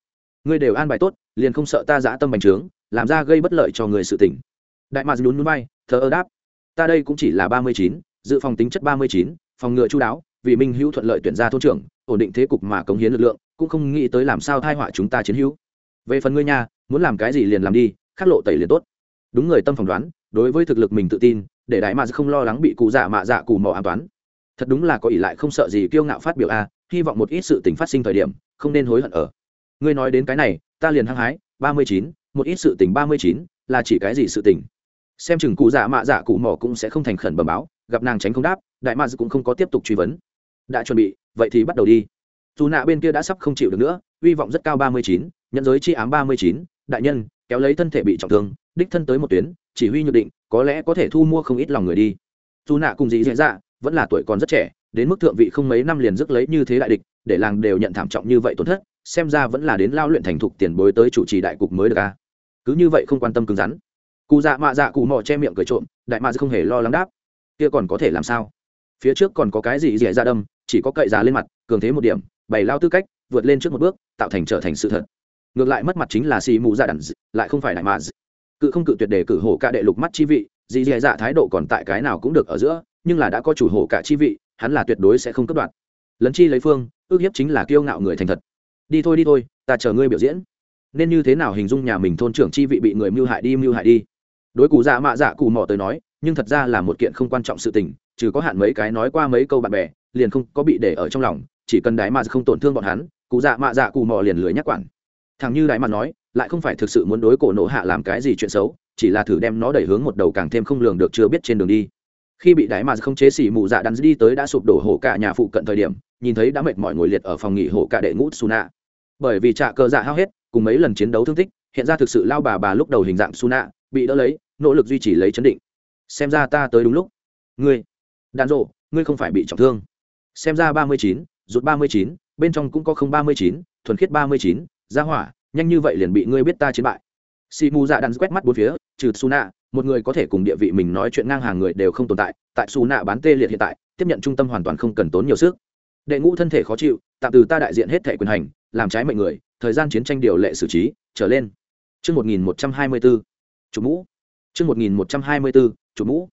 Ngươi đều an bài tốt, liền không sợ ta giã tâm bành trướng, làm ra gây bất lợi cho người sự tỉnh đại mạc nhún núi bay thờ ơ đáp, ta đây cũng chỉ là ba mươi chín, dự phòng tính chất ba mươi chín, phòng ngừa chú đáo, vì minh hữu thuận lợi tuyển ra thôn trưởng, ổn định thế cục mà cống hiến lực lượng, cũng không nghĩ tới làm sao thai họa chúng ta chiến hữu về phần ngươi nha, muốn làm cái gì liền làm đi, khắc lộ tẩy liền tốt. Đúng người tâm phỏng đoán, đối với thực lực mình tự tin, để đại mạc không lo lắng bị cụ dạ mạ dạ cù mò an toán. Thật đúng là có ỷ lại không sợ gì kiêu ngạo phát biểu a, hy vọng một ít sự tình phát sinh thời điểm, không nên hối hận ở. Ngươi nói đến cái này, ta liền hăng hái, ba mươi chín, một ít sự tình ba mươi chín, là chỉ cái gì sự tình? Xem chừng cụ dạ mạ dạ cụ mỏ cũng sẽ không thành khẩn bẩm báo, gặp nàng tránh không đáp, đại mads cũng không có tiếp tục truy vấn. Đã chuẩn bị, vậy thì bắt đầu đi. Dù nạ bên kia đã sắp không chịu được nữa, hy vọng rất cao ba mươi chín nhận giới chi ám ba mươi chín, đại nhân, kéo lấy thân thể bị trọng thương, đích thân tới một tuyến, chỉ huy nhược định, có lẽ có thể thu mua không ít lòng người đi. Dù nạ cùng dị dễ dạ vẫn là tuổi còn rất trẻ, đến mức thượng vị không mấy năm liền rước lấy như thế đại địch, để làng đều nhận thảm trọng như vậy tổn thất, xem ra vẫn là đến lao luyện thành thục tiền bối tới chủ trì đại cục mới được a. Cứ như vậy không quan tâm cứng rắn. Cụ dạ mạ dạ cụ mò che miệng cười trộm, đại mạ dạ không hề lo lắng đáp. Kia còn có thể làm sao? Phía trước còn có cái gì dễ ra dạ đâm, chỉ có cậy giá lên mặt, cường thế một điểm, bày lao tư cách, vượt lên trước một bước, tạo thành trở thành sự thật ngược lại mất mặt chính là xì mù dạ đẳng, lại không phải đại mà. Cự không cự tuyệt đề cử hổ cả đệ lục mắt chi vị, dì dì dạ thái độ còn tại cái nào cũng được ở giữa, nhưng là đã có chủ hổ cả chi vị, hắn là tuyệt đối sẽ không cất đoạn lấn chi lấy phương, ước hiếp chính là kiêu ngạo người thành thật. Đi thôi đi thôi, ta chờ ngươi biểu diễn. Nên như thế nào hình dung nhà mình thôn trưởng chi vị bị người mưu hại đi, mưu hại đi? Đối cụ dạ mạ dạ cụ mò tới nói, nhưng thật ra là một kiện không quan trọng sự tình, trừ có hạn mấy cái nói qua mấy câu bạn bè, liền không có bị để ở trong lòng, chỉ cần đái mà không tổn thương bọn hắn, cụ dạ mạ dạ cụ mò liền lưới nhắc quản thằng như đái mặt nói, lại không phải thực sự muốn đối cổ nộ hạ làm cái gì chuyện xấu, chỉ là thử đem nó đẩy hướng một đầu càng thêm không lường được chưa biết trên đường đi. Khi bị đái mặt không chế xỉ mụ dạ đắn đi tới đã sụp đổ hổ cả nhà phụ cận thời điểm, nhìn thấy đã mệt mỏi ngồi liệt ở phòng nghỉ hổ cả đệ ngũ suna. Bởi vì trạ cơ dạ hao hết, cùng mấy lần chiến đấu thương tích, hiện ra thực sự lao bà bà lúc đầu hình dạng suna, bị đỡ lấy, nỗ lực duy trì lấy chấn định. Xem ra ta tới đúng lúc. Ngươi đàn rộ ngươi không phải bị trọng thương. Xem ra ba mươi chín rút ba mươi chín, bên trong cũng có không ba mươi chín, thuần khiết ba mươi chín ra hỏa nhanh như vậy liền bị ngươi biết ta chiến bại si mu dạ đàn quét mắt bốn phía trừ suna một người có thể cùng địa vị mình nói chuyện ngang hàng người đều không tồn tại tại suna bán tê liệt hiện tại tiếp nhận trung tâm hoàn toàn không cần tốn nhiều sức đệ ngũ thân thể khó chịu tạm từ ta đại diện hết thể quyền hành làm trái mệnh người thời gian chiến tranh điều lệ xử trí trở lên Chương 1124, chủ mũ. Chương 1124, chủ mũ.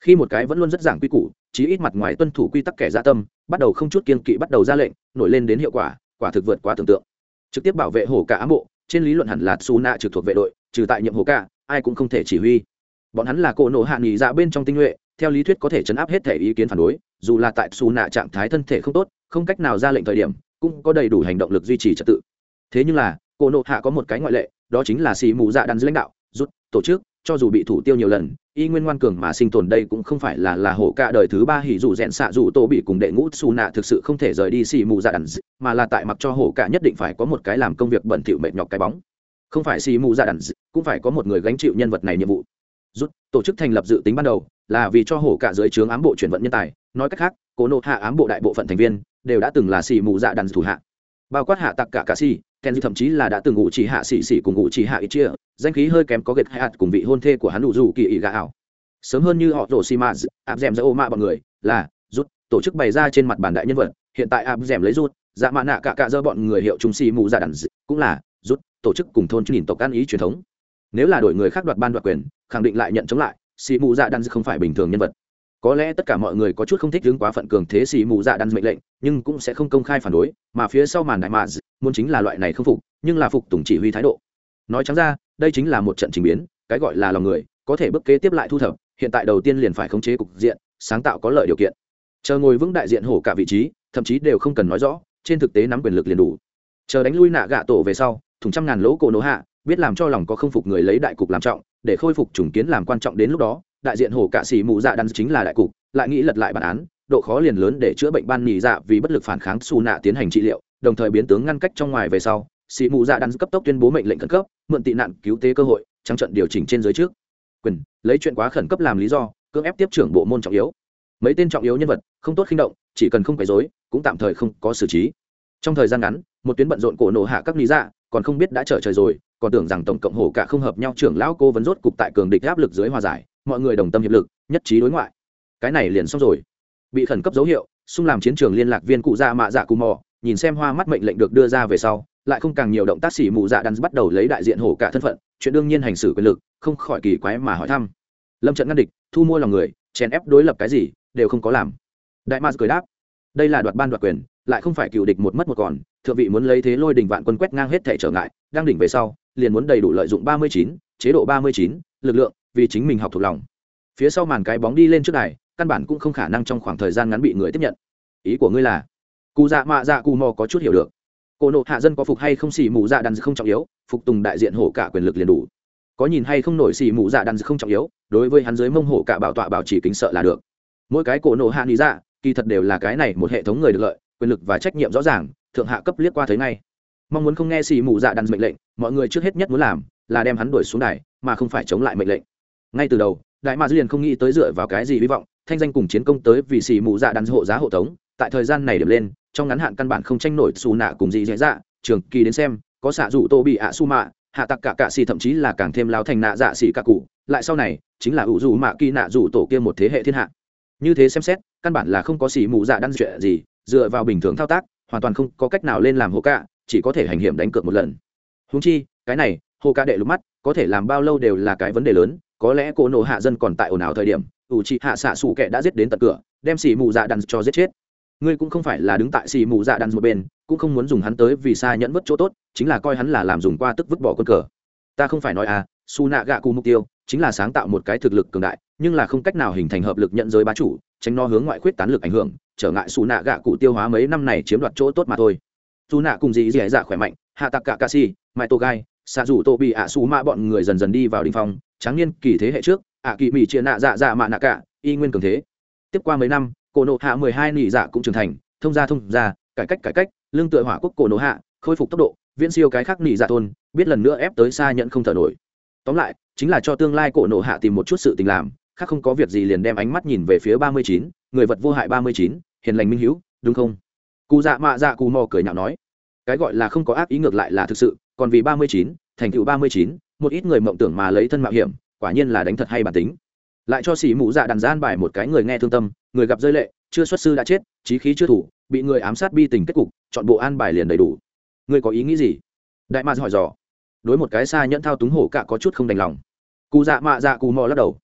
Khi một cái vẫn luôn rất giảng quy củ, chí ít mặt ngoài tuân thủ quy tắc kẻ dạ tâm, bắt đầu không chút kiên kỵ bắt đầu ra lệnh, nổi lên đến hiệu quả, quả thực vượt quá tưởng tượng. Trực tiếp bảo vệ hổ cả ám bộ, trên lý luận hẳn là Suna trực thuộc vệ đội, trừ tại nhiệm hổ cả, ai cũng không thể chỉ huy. Bọn hắn là cỗ nổ hạ nghỉ dạ bên trong tinh nhuệ, theo lý thuyết có thể chấn áp hết thể ý kiến phản đối, dù là tại Suna trạng thái thân thể không tốt, không cách nào ra lệnh thời điểm, cũng có đầy đủ hành động lực duy trì trật tự. Thế nhưng là, cỗ nộ hạ có một cái ngoại lệ, đó chính là xì mù dạ đàn lãnh đạo, rút tổ chức cho dù bị thủ tiêu nhiều lần, y nguyên ngoan cường mà sinh tồn đây cũng không phải là là hổ cả đời thứ ba hỉ dù rẽn xạ dù tô bị cùng đệ ngũ xù nạ thực sự không thể rời đi xì mù dạ đàn mà là tại mặc cho hổ cả nhất định phải có một cái làm công việc bẩn thỉu mệt nhọc cái bóng. Không phải xì mù dạ đàn cũng phải có một người gánh chịu nhân vật này nhiệm vụ. Rút, tổ chức thành lập dự tính ban đầu, là vì cho hổ cả dưới trướng ám bộ chuyển vận nhân tài. Nói cách khác, cố nộ hạ ám bộ đại bộ phận thành viên, đều đã từng là xì mù dạ đàn thủ hạ. Bao quát hạ tặc cả cả xì Kenji thậm chí là đã từng ngụ chỉ hạ sĩ sĩ cùng ngụ chỉ hạ ít chia, danh khí hơi kém có gệt hạt cùng vị hôn thê của hắn đủ dù kỳ ý gà ảo. Sớm hơn như họ rổ xì mã, áp dèm ra ô mạ bọn người, là rút tổ chức bày ra trên mặt bản đại nhân vật, hiện tại áp dèm lấy rút, dạ mạ nạ cả cả dơ bọn người hiệu trung xì mù dạ đàn cũng là rút tổ chức cùng thôn nhìn tộc ăn ý truyền thống. Nếu là đổi người khác đoạt ban đoạt quyền, khẳng định lại nhận chống lại, xì mù dạ đàn không phải bình thường nhân vật có lẽ tất cả mọi người có chút không thích đứng quá phận cường thế xì mù dạ đan mệnh lệnh, nhưng cũng sẽ không công khai phản đối, mà phía sau màn đại mạ muốn chính là loại này không phục, nhưng là phục tùng chỉ huy thái độ. Nói trắng ra, đây chính là một trận trình biến, cái gọi là lòng người, có thể bước kế tiếp lại thu thập, hiện tại đầu tiên liền phải khống chế cục diện, sáng tạo có lợi điều kiện. Chờ ngồi vững đại diện hổ cả vị trí, thậm chí đều không cần nói rõ, trên thực tế nắm quyền lực liền đủ. Chờ đánh lui nạ gạ tổ về sau, thùng trăm ngàn lỗ cổ nổ hạ, biết làm cho lòng có không phục người lấy đại cục làm trọng, để khôi phục chủng kiến làm quan trọng đến lúc đó đại diện hổ cạ sĩ mù dạ đan chính là đại cục, lại nghĩ lật lại bản án, độ khó liền lớn để chữa bệnh ban nhì dạ vì bất lực phản kháng xù nạ tiến hành trị liệu, đồng thời biến tướng ngăn cách trong ngoài về sau sĩ mù dạ đan cấp tốc tuyên bố mệnh lệnh khẩn cấp, mượn tị nạn cứu tế cơ hội, trắng trận điều chỉnh trên giới trước. Quyền, lấy chuyện quá khẩn cấp làm lý do, cưỡng ép tiếp trưởng bộ môn trọng yếu. Mấy tên trọng yếu nhân vật, không tốt khinh động, chỉ cần không quấy rối, cũng tạm thời không có xử trí. Trong thời gian ngắn, một tuyến bận rộn cổ nổ hạ các lý dạ còn không biết đã trở trời rồi, còn tưởng rằng tổng cộng hổ cả không hợp nhau trưởng lão cô vẫn rốt cục tại cường địch áp lực dưới hòa giải mọi người đồng tâm hiệp lực, nhất trí đối ngoại. Cái này liền xong rồi. Bị khẩn cấp dấu hiệu, xung làm chiến trường liên lạc viên cụ dạ mạ dạ cù mò, nhìn xem hoa mắt mệnh lệnh được đưa ra về sau, lại không càng nhiều động tác xỉ mụ dạ đắn bắt đầu lấy đại diện hổ cả thân phận, chuyện đương nhiên hành xử quyền lực, không khỏi kỳ quái mà hỏi thăm. Lâm trận ngăn địch, thu mua lòng người, chèn ép đối lập cái gì, đều không có làm. Đại ma cười đáp, đây là đoạt ban đoạt quyền, lại không phải cựu địch một mất một còn, thượng vị muốn lấy thế lôi đình vạn quân quét ngang hết thể trở ngại, đang đỉnh về sau, liền muốn đầy đủ lợi dụng ba mươi chín, chế độ ba mươi chín, lực lượng vì chính mình học thuộc lòng. Phía sau màn cái bóng đi lên trước đài, căn bản cũng không khả năng trong khoảng thời gian ngắn bị người tiếp nhận. Ý của ngươi là, cụ dạ mạ dạ cù mò có chút hiểu được. Cổ nộ hạ dân có phục hay không xì mù dạ đàn không trọng yếu, phục tùng đại diện hổ cả quyền lực liền đủ. Có nhìn hay không nổi xì mù dạ đàn không trọng yếu, đối với hắn dưới mông hổ cả bảo tọa bảo trì kính sợ là được. Mỗi cái cổ nộ hạ lý dạ kỳ thật đều là cái này một hệ thống người được lợi, quyền lực và trách nhiệm rõ ràng, thượng hạ cấp liếc qua thấy ngay. Mong muốn không nghe xì mù dạ đàn mệnh lệnh, mọi người trước hết nhất muốn làm là đem hắn đuổi xuống đài, mà không phải chống lại mệnh lệnh ngay từ đầu, đại mạc liền không nghĩ tới dựa vào cái gì hy vọng, thanh danh cùng chiến công tới vì xì mù dạ đàn hộ giá hộ tống. Tại thời gian này điểm lên, trong ngắn hạn căn bản không tranh nổi xù nạ cùng gì dễ dạ. Trường kỳ đến xem, có xạ dụ tô bị ạ su mạ, hạ tặc cả cạ xì thậm chí là càng thêm lao thành nạ dạ xì cả cụ. Lại sau này, chính là ủ dù mạ kỳ nạ rủ tổ kia một thế hệ thiên hạ. Như thế xem xét, căn bản là không có xì mù dạ đan chuyện gì, dựa vào bình thường thao tác, hoàn toàn không có cách nào lên làm hồ cạ, chỉ có thể hành hiểm đánh cược một lần. Húng chi, cái này, hồ cạ đệ lúc mắt, có thể làm bao lâu đều là cái vấn đề lớn có lẽ cô nộ hạ dân còn tại ồn ào thời điểm, ủ trị hạ xạ xù kệ đã giết đến tận cửa, đem xì mù dạ đan cho giết chết. Ngươi cũng không phải là đứng tại xì mù dạ đan một bên, cũng không muốn dùng hắn tới vì xa nhẫn vất chỗ tốt, chính là coi hắn là làm dùng qua tức vứt bỏ quân cờ. Ta không phải nói à su nạ gạ cụ mục tiêu, chính là sáng tạo một cái thực lực cường đại, nhưng là không cách nào hình thành hợp lực nhận giới bá chủ, tránh nó hướng ngoại khuyết tán lực ảnh hưởng, trở ngại su nạ gạ cụ tiêu hóa mấy năm này chiếm đoạt chỗ tốt mà thôi. Su nạ cùng dì dì dạ khỏe mạnh, hạ tặc cả ca si, mai tô gai, xạ dù tô bị ạ su mạ bọn người dần dần đi vào đình phong tráng niên kỳ thế hệ trước, ạ kỳ mỹ chia nạ dạ dạ mạ nạ cả, y nguyên cường thế. Tiếp qua mấy năm, cổ nộ hạ mười hai nỉ dạ cũng trưởng thành, thông gia thông gia, cải cách cải cách, lương tựa hỏa quốc cổ nộ hạ, khôi phục tốc độ, viễn siêu cái khác nỉ dạ thôn, biết lần nữa ép tới xa nhận không thở nổi. Tóm lại, chính là cho tương lai cổ nộ hạ tìm một chút sự tình làm, khác không có việc gì liền đem ánh mắt nhìn về phía ba mươi chín, người vật vô hại ba mươi chín, hiền lành minh hữu đúng không? Cụ dạ mạ dạ cù mò cười nhạo nói, cái gọi là không có ác ý ngược lại là thực sự, còn vì ba mươi chín, thành tựu ba mươi chín một ít người mộng tưởng mà lấy thân mạo hiểm, quả nhiên là đánh thật hay bản tính. Lại cho xỉ mụ dạ đàn gian bài một cái người nghe thương tâm, người gặp rơi lệ, chưa xuất sư đã chết trí khí chưa thủ, bị người ám sát bi tình kết cục, chọn bộ an bài liền đầy đủ. Người có ý nghĩ gì? Đại ma hỏi dò. Đối một cái xa nhẫn thao túng hổ cạ có chút không đành lòng. Cụ dạ mạ dạ cù mò lắc đầu.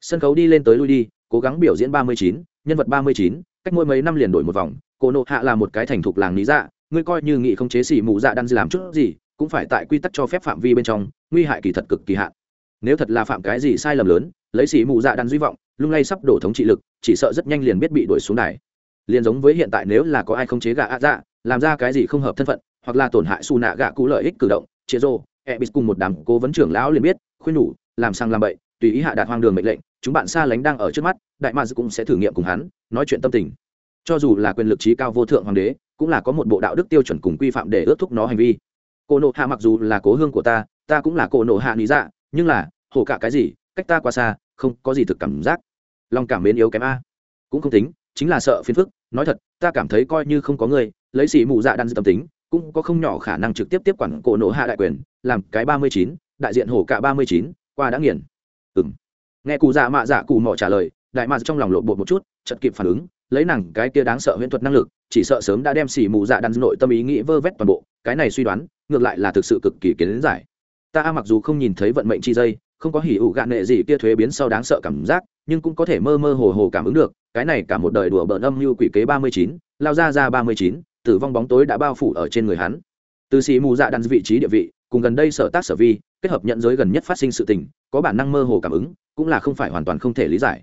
Sân khấu đi lên tới lui đi, cố gắng biểu diễn ba mươi chín, nhân vật ba mươi chín, cách mỗi mấy năm liền đổi một vòng. Cô nộ hạ là một cái thành thục làng lý dạ ngươi coi như nghị không chế xỉ mụ dạ đan làm chút gì cũng phải tại quy tắc cho phép phạm vi bên trong, nguy hại kỳ thật cực kỳ hạn. Nếu thật là phạm cái gì sai lầm lớn, lấy xỉ mù dạ đan duy vọng, lung lay sắp đổ thống trị lực, chỉ sợ rất nhanh liền biết bị đuổi xuống đài. Liền giống với hiện tại nếu là có ai không chế gạ ạ dạ làm ra cái gì không hợp thân phận, hoặc là tổn hại xù nạ gạ cũ lợi ích cử động chia rô bị cùng một đám cố vấn trưởng lão liền biết, khuyên nhủ, làm sang làm bậy, tùy ý hạ đạt hoang đường mệnh lệnh, chúng bạn xa lánh đang ở trước mắt, đại mads cũng sẽ thử nghiệm cùng hắn, nói chuyện tâm tình. Cho dù là quyền lực trí cao vô thượng hoàng đế, cũng là có một bộ đạo đức tiêu chuẩn cùng quy phạm để ước thúc nó hành vi cô nộ hạ mặc dù là cố hương của ta ta cũng là cô nộ hạ lý dạ nhưng là, hổ cả cái gì, cách ta quá xa, không có gì thực cảm giác. Lòng cảm mến yếu kém a. Cũng không tính, chính là sợ phiền phức. Nói thật, ta cảm thấy coi như không có người, lấy xỉ mù dạ đan tâm tính, cũng có không nhỏ khả năng trực tiếp tiếp quản cổ nộ hạ đại quyền, làm cái ba mươi chín, đại diện hổ cả ba mươi chín, qua đã nghiền. Ừ m nghe cụ dạ mạ dạ cụ mỏ trả lời đại mạc trong lòng lộ bột một chút chật kịp phản ứng, lấy nàng cái kia đáng sợ huyễn thuật năng lực, chỉ sợ sớm đã đem xỉ mù dạ đan nội tâm ý nghĩ vơ vét toàn bộ, cái này suy đoán, ngược lại là thực sự cực kỳ kiến giải. Ta mặc dù không nhìn thấy vận mệnh chi dây, không có hỉ ủ gạn nệ gì kia thuế biến sau đáng sợ cảm giác, nhưng cũng có thể mơ mơ hồ hồ cảm ứng được, cái này cả một đời đùa bỡn âm như quỷ kế ba mươi chín, lao ra ra ba mươi chín, tử vong bóng tối đã bao phủ ở trên người hắn. Từ xì mù dạ đan vị trí địa vị, cùng gần đây sở tác sở vi, kết hợp nhận giới gần nhất phát sinh sự tình, có bản năng mơ hồ cảm ứng, cũng là không phải hoàn toàn không thể lý giải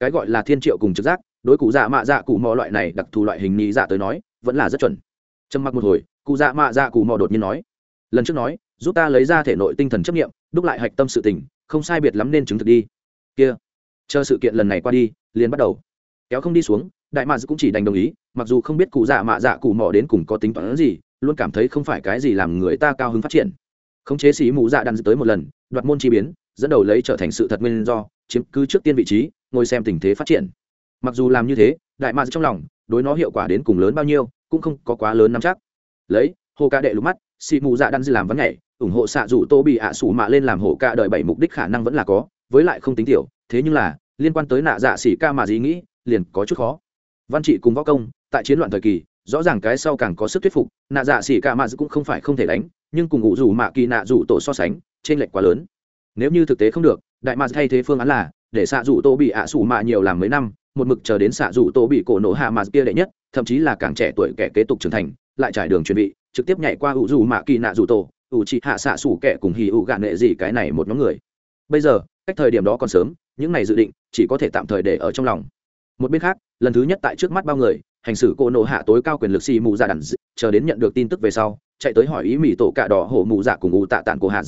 cái gọi là thiên triệu cùng trực giác, đối cụ dạ mạ dạ cụ mò loại này, đặc thù loại hình nghĩ dạ tới nói, vẫn là rất chuẩn. Trầm mặc một hồi, cụ dạ mạ dạ cụ mò đột nhiên nói, lần trước nói, giúp ta lấy ra thể nội tinh thần chấp nghiệm đúc lại hạch tâm sự tình, không sai biệt lắm nên chứng thực đi. Kia, chờ sự kiện lần này qua đi, liền bắt đầu. Kéo không đi xuống, đại mạ cũng chỉ đành đồng ý, mặc dù không biết cụ dạ mạ dạ cụ mò đến cùng có tính toán gì, luôn cảm thấy không phải cái gì làm người ta cao hứng phát triển. Khống chế xí mù dạ đan tới một lần, đoạt môn chi biến, dẫn đầu lấy trở thành sự thật nguyên do chiếm cứ trước tiên vị trí, ngồi xem tình thế phát triển. Mặc dù làm như thế, đại ma trong lòng, đối nó hiệu quả đến cùng lớn bao nhiêu, cũng không có quá lớn nắm chắc. Lấy, hồ ca đệ lúc mắt xị mù dạ đan dư làm vấn nhảy, ủng hộ xạ dù tô bị ạ à sủ mạ lên làm hộ ca đợi bảy mục đích khả năng vẫn là có, với lại không tính tiểu, thế nhưng là, liên quan tới nạ dạ xỉ ca mà gì nghĩ, liền có chút khó. Văn trị cùng võ công, tại chiến loạn thời kỳ, rõ ràng cái sau càng có sức thuyết phục, nạ dạ xỉ ca mà cũng không phải không thể đánh, nhưng cùng ngụ dù mạ kỳ nạ dù tổ so sánh trên lệch quá lớn. Nếu như thực tế không được đại mạc thay thế phương án là, để xạ dù tô bị ạ sủ mạ nhiều làm mấy năm, một mực chờ đến xạ dù tô bị cổ nổ hạ mà kia đệ nhất, thậm chí là càng trẻ tuổi kẻ kế tục trưởng thành, lại trải đường chuẩn bị, trực tiếp nhảy qua ủ dù mạ kỳ nạ dù tổ ủ trị hạ xạ sủ kẻ cùng hì ủ gạn nệ gì cái này một nhóm người. Bây giờ, cách thời điểm đó còn sớm, những này dự định, chỉ có thể tạm thời để ở trong lòng. Một bên khác, lần thứ nhất tại trước mắt bao người, hành xử cô nộ hạ tối cao quyền lực xì mù dạ đàn chờ đến nhận được tin tức về sau, chạy tới hỏi ý mỹ tổ cạ đỏ hổ mù dạ cùng ủ tạ tản của hạt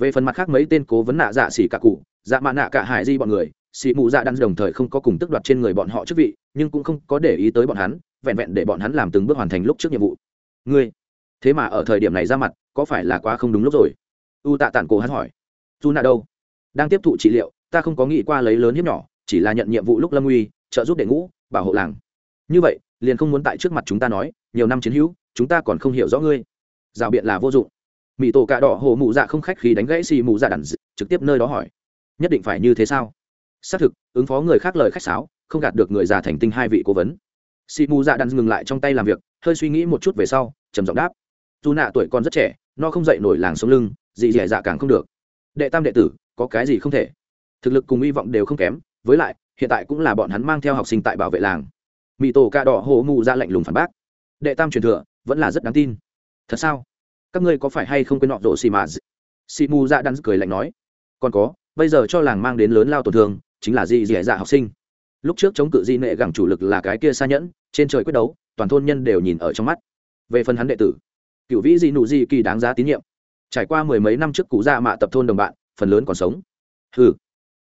về phần mặt khác mấy tên cố vấn nạ dạ xỉ cả cụ dạ mạ nạ cả hải di bọn người, xỉ mụ dạ đan đồng thời không có cùng tức đoạt trên người bọn họ chức vị, nhưng cũng không có để ý tới bọn hắn, vẹn vẹn để bọn hắn làm từng bước hoàn thành lúc trước nhiệm vụ. Ngươi, thế mà ở thời điểm này ra mặt, có phải là quá không đúng lúc rồi? U tạ tản cổ hắn hỏi. Dù nạ đâu? Đang tiếp thụ trị liệu, ta không có nghĩ qua lấy lớn hiếp nhỏ, chỉ là nhận nhiệm vụ lúc lâm uy, trợ giúp đệ ngũ, bảo hộ làng. Như vậy, liền không muốn tại trước mặt chúng ta nói, nhiều năm chiến hữu, chúng ta còn không hiểu rõ ngươi. Rào biện là vô dụng mỹ tổ cạ đỏ hồ mụ dạ không khách khi đánh gãy xì mụ dạ đàn trực tiếp nơi đó hỏi. Nhất định phải như thế sao? Xác thực, ứng phó người khác lời khách sáo, không gạt được người già thành tinh hai vị cố vấn. Xì mù dạ đàn ngừng lại trong tay làm việc, hơi suy nghĩ một chút về sau, trầm giọng đáp. Dù nạ tuổi còn rất trẻ, nó không dậy nổi làng sống lưng dị dẻ dạ càng không được. Đệ tam đệ tử, có cái gì không thể? Thực lực cùng hy vọng đều không kém, với lại, hiện tại cũng là bọn hắn mang theo học sinh tại bảo vệ làng. Mỹ tổ ca đỏ hồ mù ra dạ lạnh lùng phản bác. Đệ tam truyền thừa, vẫn là rất đáng tin. Thật sao? Các ngươi có phải hay không quên nọ rộ xì mà xì mù dạ đắn cười lạnh nói. Còn có, bây giờ cho làng mang đến lớn lao tổn thương, chính là dị dẻ dạ học sinh. Lúc trước chống cự di nệ gẳng chủ lực là cái kia xa nhẫn, trên trời quyết đấu, toàn thôn nhân đều nhìn ở trong mắt. Về phần hắn đệ tử, cựu vĩ dị nụ dị kỳ đáng giá tín nhiệm. Trải qua mười mấy năm trước cụ gia mạ tập thôn đồng bạn, phần lớn còn sống. Hừ.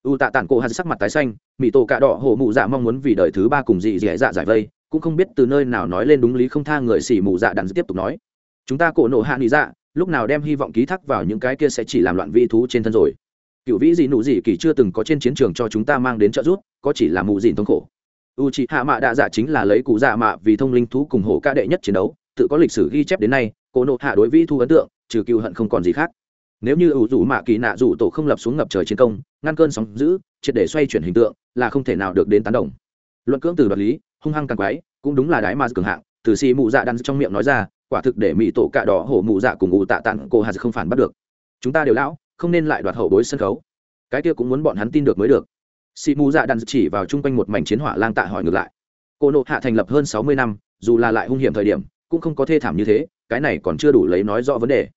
U tạ tản cổ hạt sắc mặt tái xanh mỹ tổ cạ đỏ hổ mụ dạ mong muốn vì đời thứ ba cùng dị dẻ dạ giải vây, cũng không biết từ nơi nào nói lên đúng lý không tha người xỉ mụ dạ đàn tiếp tục nói chúng ta cổ nộ hạ nghĩ dạ lúc nào đem hy vọng ký thác vào những cái kia sẽ chỉ làm loạn vi thú trên thân rồi. Cựu vĩ dị nụ dị kỳ chưa từng có trên chiến trường cho chúng ta mang đến trợ giúp, có chỉ là mụ dịn thống khổ. U c hạ mạ đạ dạ chính là lấy cụ dạ mạ vì thông linh thú cùng hổ ca đệ nhất chiến đấu, tự có lịch sử ghi chép đến nay, cổ nộ hạ đối vĩ thu ấn tượng, trừ cựu hận không còn gì khác. Nếu như ủ rủ mạ kỳ nạ rủ tổ không lập xuống ngập trời chiến công, ngăn cơn sóng giữ triệt để xoay chuyển hình tượng, là không thể nào được đến tán đồng. Luận cưỡng từ đoạt lý, hung hăng càng quái, cũng đúng là đái ma cường hạng, từ xì mụ dạ đan trong miệng nói ra quả thực để mỹ tổ cạ đỏ hổ mụ dạ cùng ủ tạ tặng cô hà không phản bắt được. Chúng ta đều lão, không nên lại đoạt hậu bối sân khấu. Cái kia cũng muốn bọn hắn tin được mới được. Xì mù dạ đan chỉ vào chung quanh một mảnh chiến hỏa lang tạ hỏi ngược lại. Cô nộ hạ thành lập hơn sáu mươi năm, dù là lại hung hiểm thời điểm, cũng không có thê thảm như thế, cái này còn chưa đủ lấy nói rõ vấn đề.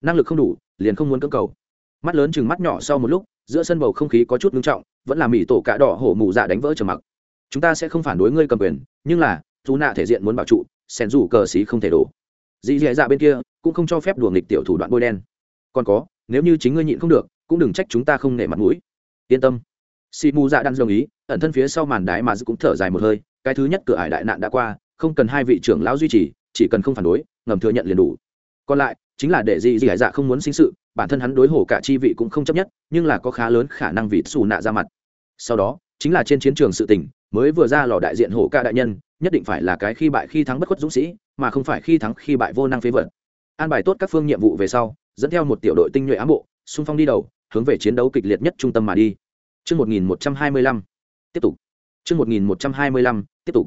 Năng lực không đủ, liền không muốn cưỡng cầu. Mắt lớn chừng mắt nhỏ sau một lúc, giữa sân bầu không khí có chút ngưng trọng, vẫn là mỹ tổ cạ đỏ hổ mù dạ đánh vỡ trầm mặc. Chúng ta sẽ không phản đối ngươi cầm quyền, nhưng là, dù nạ thể diện muốn bảo trụ xèn rủ cờ xí không thể đổ dì dì dạ bên kia cũng không cho phép đùa nghịch tiểu thủ đoạn bôi đen. Còn có, nếu như chính ngươi nhịn không được, cũng đừng trách chúng ta không nể mặt mũi. Yên tâm. Xì mù dạ đang đồng ý, ẩn thân phía sau màn đái mà cũng thở dài một hơi, cái thứ nhất cửa ải đại nạn đã qua, không cần hai vị trưởng lão duy trì, chỉ cần không phản đối, ngầm thừa nhận liền đủ. Còn lại, chính là để dì dì dạ không muốn sinh sự, bản thân hắn đối hổ cả chi vị cũng không chấp nhất, nhưng là có khá lớn khả năng vị xù nạ ra mặt. Sau đó, chính là trên chiến trường sự tình, mới vừa ra lò đại diện hổ ca đại nhân, nhất định phải là cái khi bại khi thắng bất khuất dũng sĩ mà không phải khi thắng khi bại vô năng phế vật. An bài tốt các phương nhiệm vụ về sau dẫn theo một tiểu đội tinh nhuệ ám bộ xung phong đi đầu hướng về chiến đấu kịch liệt nhất trung tâm mà đi. Trước 1125, tiếp tục. Trước 1125, tiếp tục.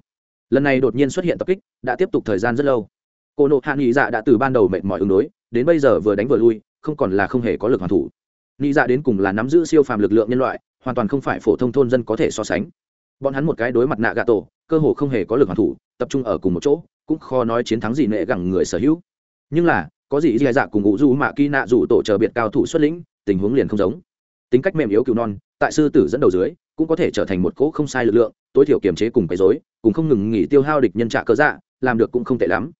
Lần này đột nhiên xuất hiện tập kích, đã tiếp tục thời gian rất lâu. Cô nộ hạ nghị dạ đã từ ban đầu mệt mỏi ứng đối đến bây giờ vừa đánh vừa lui không còn là không hề có lực hoàn thủ. Nghị dạ đến cùng là nắm giữ siêu phàm lực lượng nhân loại hoàn toàn không phải phổ thông thôn dân có thể so sánh. Bọn hắn một cái đối mặt nạ gạ tổ cơ hồ không hề có lực hoàn thủ tập trung ở cùng một chỗ cũng khó nói chiến thắng gì nệ gẳng người sở hữu. Nhưng là, có gì dì dạ cùng ngụ du mạ kỳ nạ dù tổ chờ biệt cao thủ xuất lĩnh, tình huống liền không giống. Tính cách mềm yếu cứu non, tại sư tử dẫn đầu dưới, cũng có thể trở thành một cỗ không sai lực lượng, tối thiểu kiềm chế cùng cái dối cùng không ngừng nghỉ tiêu hao địch nhân trạ cơ dạ làm được cũng không tệ lắm.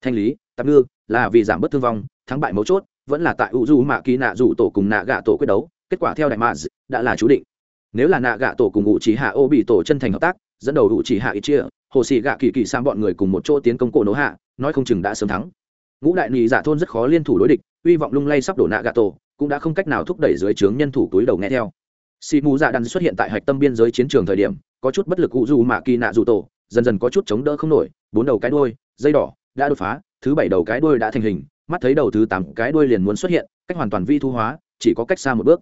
Thanh lý, tạm ngư, là vì giảm bớt thương vong, thắng bại mấu chốt, vẫn là tại u du mạ kỳ nạ dù tổ cùng nạ gạ tổ quyết đấu, kết quả theo đại mạ đã là chú định. Nếu là nạ gạ tổ cùng ngụ chỉ hạ ô bị tổ chân thành hợp tác dẫn đầu đủ chỉ hạ ít chia hồ sĩ gạ kỳ kỳ sang bọn người cùng một chỗ tiến công cổ nổ hạ, nói không chừng đã sớm thắng. Ngũ đại nhị giả thôn rất khó liên thủ đối địch, hy vọng lung lay sắp đổ nạ gạ tổ cũng đã không cách nào thúc đẩy dưới trướng nhân thủ túi đầu nghe theo. Xì mù dạ đan xuất hiện tại hạch tâm biên giới chiến trường thời điểm, có chút bất lực cụ dù mạ kỳ nạ dù tổ, dần dần có chút chống đỡ không nổi, bốn đầu cái đuôi, dây đỏ, đã đột phá, thứ bảy đầu cái đuôi đã thành hình, mắt thấy đầu thứ tám cái đuôi liền muốn xuất hiện, cách hoàn toàn vi thu hóa, chỉ có cách xa một bước.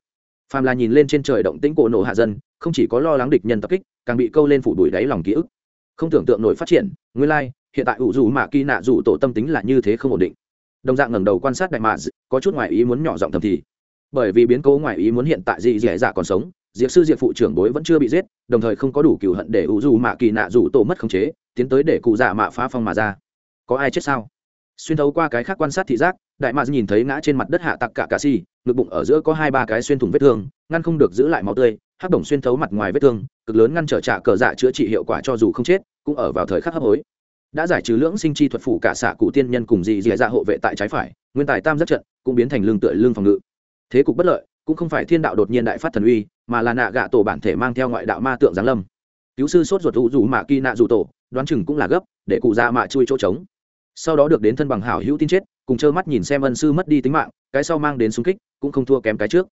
Phàm là nhìn lên trên trời động tĩnh cổ nổ hạ dân, không chỉ có lo lắng địch nhân tập kích càng bị câu lên phủ đuổi đáy lòng ký ức. Không tưởng tượng nổi phát triển nguyên lai、like, hiện tại ủ dù mạ kỳ nạ dù tổ tâm tính là như thế không ổn định. Đồng dạng ngẩng đầu quan sát đại mạ có chút ngoại ý muốn nhỏ giọng thầm thì. Bởi vì biến cố ngoại ý muốn hiện tại dị dẻ dạ còn sống diệp sư diệp phụ trưởng bối vẫn chưa bị giết đồng thời không có đủ cựu hận để ủ dù mạ kỳ nạ dù tổ mất khống chế tiến tới để cụ dạ mạ phá phong mà ra. Có ai chết sao? Xuyên thấu qua cái khác quan sát thị giác đại mạc nhìn thấy ngã trên mặt đất hạ tặc cả cà si ngực bụng ở giữa có hai ba cái xuyên thủng vết thương ngăn không được giữ lại máu tươi hắc đồng xuyên thấu mặt ngoài vết thương cực lớn ngăn trở trả cờ dạ chữa trị hiệu quả cho dù không chết, cũng ở vào thời khắc hấp hối. Đã giải trừ lưỡng sinh chi thuật phủ cả xạ cụ tiên nhân cùng dì dì dạ hộ vệ tại trái phải, nguyên tài tam rất trận cũng biến thành lương tựa lương phòng ngự. Thế cục bất lợi, cũng không phải thiên đạo đột nhiên đại phát thần uy, mà là nạ gạ tổ bản thể mang theo ngoại đạo ma tượng giáng lâm. Cứu sư sốt ruột u dù mạ kỳ nạ dù tổ, đoán chừng cũng là gấp, để cụ già mạ chui chỗ trống. Sau đó được đến thân bằng hảo hữu tin chết, cùng trơ mắt nhìn xem ân sư mất đi tính mạng, cái sau mang đến xung kích, cũng không thua kém cái trước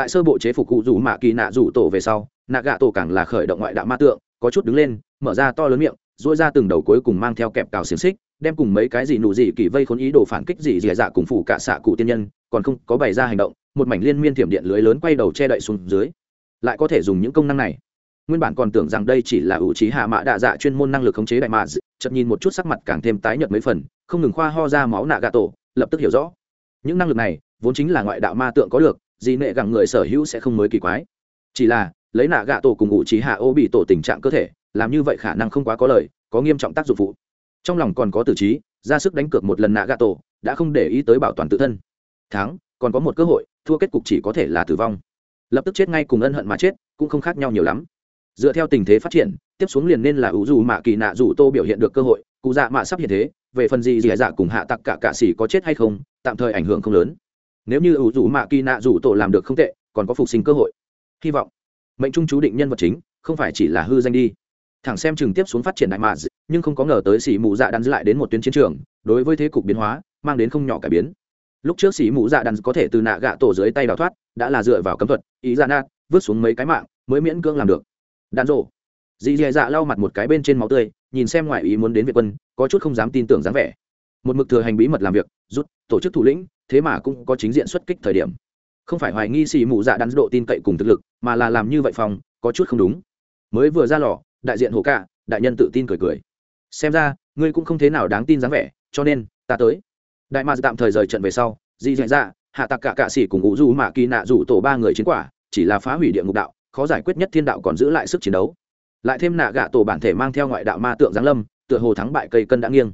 tại sơ bộ chế phục cụ rủ mạ kỳ nạ rủ tổ về sau, nạ gạ tổ càng là khởi động ngoại đạo ma tượng, có chút đứng lên, mở ra to lớn miệng dỗi ra từng đầu cuối cùng mang theo kẹp cào xiềng xích, đem cùng mấy cái gì nụ gì kỳ vây khốn ý đồ phản kích gì dì dạ cùng phủ cả xạ cụ tiên nhân, còn không có bày ra hành động, một mảnh liên miên thiểm điện lưới lớn quay đầu che đậy xuống dưới. Lại có thể dùng những công năng này. Nguyên bản còn tưởng rằng đây chỉ là ủ trí hạ mạ đạ dạ chuyên môn năng lực khống chế đại mạ chậm nhìn một chút sắc mặt càng thêm tái nhợt mấy phần, không ngừng khoa ho ra máu nạ gà tổ, lập tức hiểu rõ. Những năng lực này vốn chính là ngoại đạo ma tượng có được dị nệ gặng người sở hữu sẽ không mới kỳ quái. Chỉ là, lấy nạ gạ tổ cùng ủ trí hạ ô bị tổ tình trạng cơ thể, làm như vậy khả năng không quá có lời, có nghiêm trọng tác dụng phụ. Trong lòng còn có tử trí, ra sức đánh cược một lần nạ gạ tổ, đã không để ý tới bảo toàn tự thân. Thắng, còn có một cơ hội, thua kết cục chỉ có thể là tử vong. Lập tức chết ngay cùng ân hận mà chết, cũng không khác nhau nhiều lắm. Dựa theo tình thế phát triển, tiếp xuống liền nên là ủ dù mạ kỳ nạ dù tô biểu hiện được cơ hội, cụ dạ mạ sắp hiện thế, về phần gì dì dạ cùng hạ tặc cả cạ xỉ có chết hay không, tạm thời ảnh hưởng không lớn nếu như ủ dù mạ kỳ nạ dù tổ làm được không tệ, còn có phục sinh cơ hội. Hy vọng. Mệnh trung chú định nhân vật chính, không phải chỉ là hư danh đi. Thẳng xem chừng tiếp xuống phát triển đại mạ nhưng không có ngờ tới xỉ mù dạ đắn lại đến một tuyến chiến trường, đối với thế cục biến hóa, mang đến không nhỏ cải biến. Lúc trước xỉ mù dạ đắn có thể từ nạ gạ tổ dưới tay đào thoát, đã là dựa vào cấm thuật, ý ra nát, vứt xuống mấy cái mạng, mới miễn cưỡng làm được. Đạn rộ dì dì dạ lau mặt một cái bên trên máu tươi, nhìn xem ngoại ý muốn đến việt quân, có chút không dám tin tưởng dáng vẻ. Một mực thừa hành bí mật làm việc, rút, tổ chức thủ lĩnh thế mà cũng có chính diện xuất kích thời điểm. Không phải hoài nghi xì mù dạ đắn độ tin cậy cùng thực lực, mà là làm như vậy phòng, có chút không đúng. Mới vừa ra lò, đại diện hồ cả đại nhân tự tin cười cười. Xem ra, ngươi cũng không thế nào đáng tin dáng vẻ, cho nên, ta tới. Đại ma tạm thời rời trận về sau, di dạy ra hạ tặc cả cạ xỉ cùng ngũ du mạ kỳ nạ rủ tổ ba người chiến quả, chỉ là phá hủy địa ngục đạo, khó giải quyết nhất thiên đạo còn giữ lại sức chiến đấu. Lại thêm nạ gạ tổ bản thể mang theo ngoại đạo ma tượng giáng lâm, tựa hồ thắng bại cây cân đã nghiêng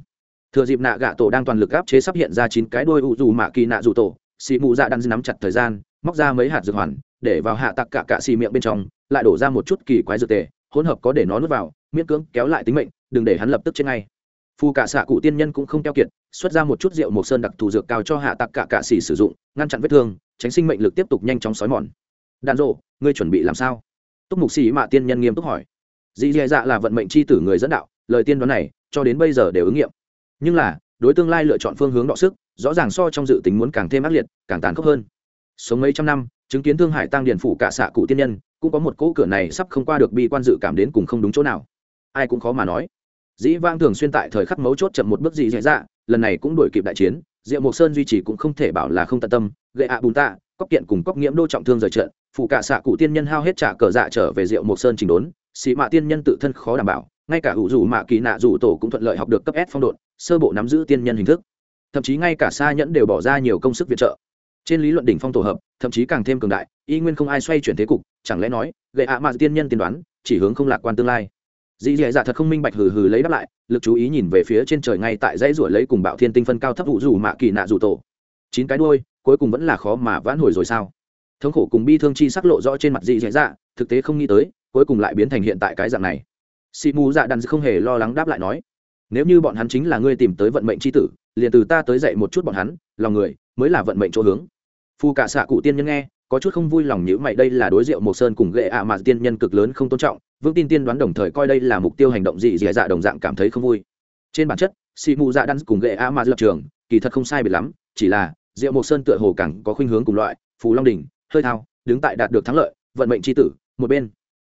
thừa dịp nạ gạ tổ đang toàn lực áp chế sắp hiện ra chín cái đôi u dù mạ kỳ nạ dù tổ, xì mụ dạ đang nắm chặt thời gian, móc ra mấy hạt dược hoàn, để vào hạ tặc cả cạ xì miệng bên trong, lại đổ ra một chút kỳ quái dược tề, hỗn hợp có để nó nuốt vào, miễn cưỡng kéo lại tính mệnh, đừng để hắn lập tức chết ngay. Phù cả xạ cụ tiên nhân cũng không keo kiệt, xuất ra một chút rượu mộc sơn đặc thù dược cao cho hạ tặc cả cạ xì sử dụng, ngăn chặn vết thương, tránh sinh mệnh lực tiếp tục nhanh chóng xói mòn. Đàn rộ, ngươi chuẩn bị làm sao? Túc mục xì mạ tiên nhân nghiêm túc hỏi. Dì dì dạ là vận mệnh c h i tử người dẫn đạo, lời tiên đoán này, cho đến bây giờ đều ứng nghiệm nhưng là, đối tương lai lựa chọn phương hướng đọ sức, rõ ràng so trong dự tính muốn càng thêm ác liệt, càng tàn khốc hơn. Sống mấy trăm năm, chứng kiến thương hải tăng điền phủ cả xạ cụ tiên nhân, cũng có một cỗ cửa này sắp không qua được bi quan dự cảm đến cùng không đúng chỗ nào. Ai cũng khó mà nói. Dĩ vang thường xuyên tại thời khắc mấu chốt chậm một bước gì dễ dạ lần này cũng đổi kịp đại chiến, diệu mộc sơn duy trì cũng không thể bảo là không tận tâm gậy ạ bùn tạ cóc kiện cùng cóc nghiễm đô trọng thương rời trận phụ cả xạ cụ tiên nhân hao hết trả cờ dạ trở về diệu mộc sơn trình đốn xị mạ tiên nhân tự thân khó đảm bảo ngay cả hữu dù mạ kỳ nạ dù tổ cũng thuận lợi học được cấp s phong độn, sơ bộ nắm giữ tiên nhân hình thức. Thậm chí ngay cả xa nhẫn đều bỏ ra nhiều công sức viện trợ. Trên lý luận đỉnh phong tổ hợp, thậm chí càng thêm cường đại, y nguyên không ai xoay chuyển thế cục, chẳng lẽ nói, gậy ạ mạ tiên nhân tiên đoán, chỉ hướng không lạc quan tương lai. Dì dì dạ thật không minh bạch hừ hừ lấy đáp lại, lực chú ý nhìn về phía trên trời ngay tại dãy ruổi lấy cùng bạo thiên tinh phân cao thấp vụ dù mạ kỳ nạ dù tổ. Chín cái đuôi, cuối cùng vẫn là khó mà vãn hồi rồi sao? Thống khổ cùng bi thương chi sắc lộ rõ trên mặt dì dì dạ thực tế không nghĩ tới, cuối cùng lại biến thành hiện tại cái dạng này sĩ mù dạ đàn không hề lo lắng đáp lại nói, nếu như bọn hắn chính là ngươi tìm tới vận mệnh c h i tử, liền từ ta tới dạy một chút bọn hắn, lòng người mới là vận mệnh chỗ hướng. Phu cả xạ cụ tiên nhân nghe, có chút không vui lòng nhữ mày, đây là đối diệu mộc sơn cùng ghệ ạ mà tiên nhân cực lớn không tôn trọng, vương tin tiên đoán đồng thời coi đây là mục tiêu hành động gì dị dạ đồng dạng cảm thấy không vui. Trên bản chất sĩ mù dạ đan cùng ghệ ạ mà lập trường, kỳ thật không sai biệt lắm, chỉ là diệu mộc sơn tựa hồ càng có khuynh hướng cùng loại, phù long đình hơi thao, đứng tại đạt được thắng lợi, vận mệnh chi tử, một bên.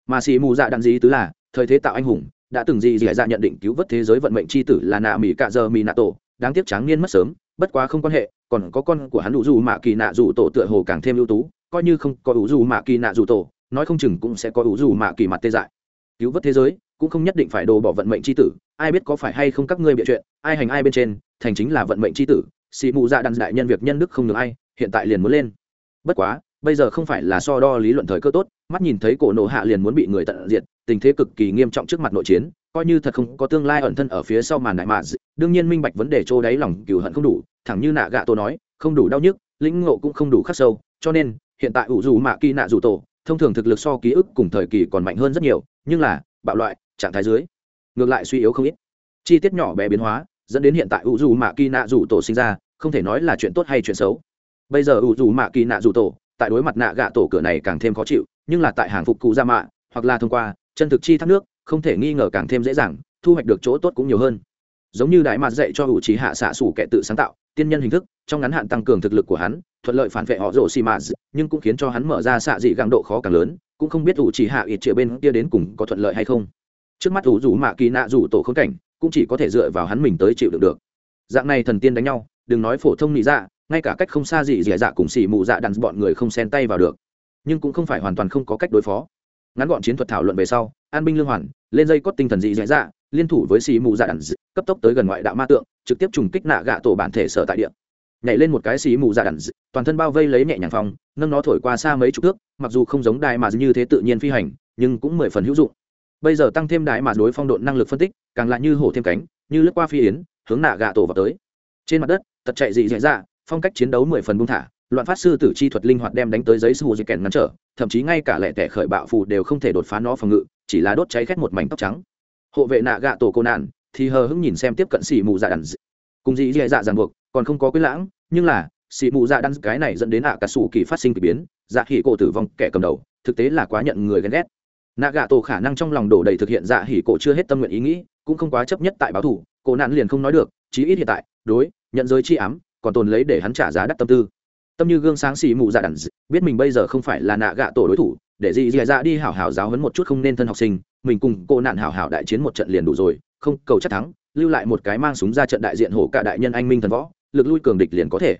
Mà sĩ mù dạ đan dí tứ là thời thế tạo anh hùng, đã từng gì dì dạ nhận định cứu vớt thế giới vận mệnh c h i tử là nạ mỹ cạ giờ mỹ nạ tổ, đáng tiếc tráng niên mất sớm, bất quá không quan hệ, còn có con của hắn đủ dù mạ kỳ nạ dù tổ tựa hồ càng thêm ưu tú, coi như không có đủ dù mạ kỳ nạ dù tổ, nói không chừng cũng sẽ có đủ dù mạ kỳ mặt tê dại. Cứu vớt thế giới, cũng không nhất định phải đồ bỏ vận mệnh c h i tử, ai biết có phải hay không các ngươi bịa chuyện, ai hành ai bên trên, thành chính là vận mệnh c h i tử xị mù dạ đàn đại nhân việc nhân đức không được ai, hiện tại liền muốn lên. Bất quá bây giờ không phải là so đo lý luận thời cơ tốt, mắt nhìn thấy cổ nộ hạ liền muốn bị người tận diệt, tình thế cực kỳ nghiêm trọng trước mặt nội chiến, coi như thật không có tương lai ẩn thân ở phía sau màn đại mạ đương nhiên minh bạch vấn đề trô đáy lòng cừu hận không đủ, thẳng như nạ gạ tổ nói, không đủ đau nhức, lĩnh ngộ cũng không đủ khắc sâu, cho nên, hiện tại ủ dù mạ kỳ nạ dù tổ, thông thường thực lực so ký ức cùng thời kỳ còn mạnh hơn rất nhiều, nhưng là, bạo loại, trạng thái dưới, ngược lại suy yếu không ít. Chi tiết nhỏ bé biến hóa, dẫn đến hiện tại ủ dù mạ kỳ nạ dù tổ sinh ra, không thể nói là chuyện tốt hay chuyện xấu. Bây giờ ủ dù mạ kỳ nạ dù tổ tại đối mặt nạ gạ tổ cửa này càng thêm khó chịu, nhưng là tại hàng phục cụ gia mạ, hoặc là thông qua, chân thực chi thác nước, không thể nghi ngờ càng thêm dễ dàng, thu hoạch được chỗ tốt cũng nhiều hơn. Giống như đại mạt dạy cho hữu trí hạ xạ sủ kẻ tự sáng tạo, tiên nhân hình thức, trong ngắn hạn tăng cường thực lực của hắn, thuận lợi phản vệ họ rổ xì mạ nhưng cũng khiến cho hắn mở ra xạ dị găng độ khó càng lớn, cũng không biết hữu trí hạ ít chĩa bên kia đến cùng có thuận lợi hay không. Trước mắt ủ rủ mạ kỳ nạ rủ tổ khống cảnh, cũng chỉ có thể dựa vào hắn mình tới chịu được được. Dạng này thần tiên đánh nhau, đừng nói phổ thông nị dạ ngay cả cách không xa gì dẻ dạ cùng xỉ mù dạ đàn bọn người không xen tay vào được. Nhưng cũng không phải hoàn toàn không có cách đối phó. Ngắn gọn chiến thuật thảo luận về sau, an binh lương hoàn, lên dây cót tinh thần dị dẻ dạ liên thủ với xì mù dạ đàn cấp tốc tới gần ngoại đạo ma tượng, trực tiếp trùng kích nạ gạ tổ bản thể sở tại địa. Nhảy lên một cái xì mù dạ đàn toàn thân bao vây lấy nhẹ nhàng phòng nâng nó thổi qua xa mấy chục thước, mặc dù không giống đài mà như thế tự nhiên phi hành, nhưng cũng mười phần hữu dụng. Bây giờ tăng thêm đài mà đối phong độ năng lực phân tích, càng lại như hổ thêm cánh, như lướt qua phi yến, hướng nạ gạ tổ vào tới. Trên mặt đất tật chạy dị dẻ dạ phong cách chiến đấu mười phần buông thả, loạn phát sư tử chi thuật linh hoạt đem đánh tới giấy sư hồ di kèn ngăn trở, thậm chí ngay cả lẻ tẻ khởi bạo phù đều không thể đột phá nó phòng ngự, chỉ là đốt cháy khét một mảnh tóc trắng. Hộ vệ nạ gạ tổ cô nạn, thì hờ hững nhìn xem tiếp cận xì mù dạ đàn cùng dị dạ dạ ràng buộc, còn không có quyết lãng, nhưng là xì mù dạ đàn cái này dẫn đến ạ cả sủ kỳ phát sinh k ỳ biến dạ hỉ cổ tử vong kẻ cầm đầu, thực tế là quá nhận người ghen ghét. Nạ gạ tổ khả năng trong lòng đổ đầy thực hiện dạ hỉ cổ chưa hết tâm nguyện ý nghĩ, cũng không quá chấp nhất tại báo thủ, cô nạn liền không nói được, chí ít hiện tại, đối, nhận giới chi ám còn tồn lấy để hắn trả giá đắt tâm tư. Tâm như gương sáng xì mụ dạ đản, biết mình bây giờ không phải là nạ gạ tổ đối thủ để gì dì dạ đi hảo hảo giáo hấn một chút không nên thân học sinh mình cùng cô nạn hảo hảo đại chiến một trận liền đủ rồi không cầu chắc thắng lưu lại một cái mang súng ra trận đại diện hổ cả đại nhân anh minh thần võ lực lui cường địch liền có thể.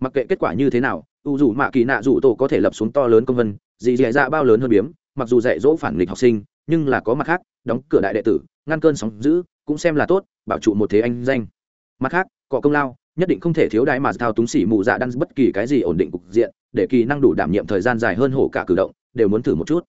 Mặc kệ kết quả như thế nào u dù mạ kỳ nạ dù tổ có thể lập xuống to lớn công vân dì dì dạ bao lớn hơn biếm mặc dù dạy dỗ phản nghịch học sinh nhưng là có mặt khác đóng cửa đại đệ tử ngăn cơn sóng giữ cũng xem là tốt bảo trụ một thế anh danh. Mặt khác có công lao nhất định không thể thiếu đái mà thao túng xỉ mù dạ đan bất kỳ cái gì ổn định cục diện, để kỳ năng đủ đảm nhiệm thời gian dài hơn hổ cả cử động, đều muốn thử một chút.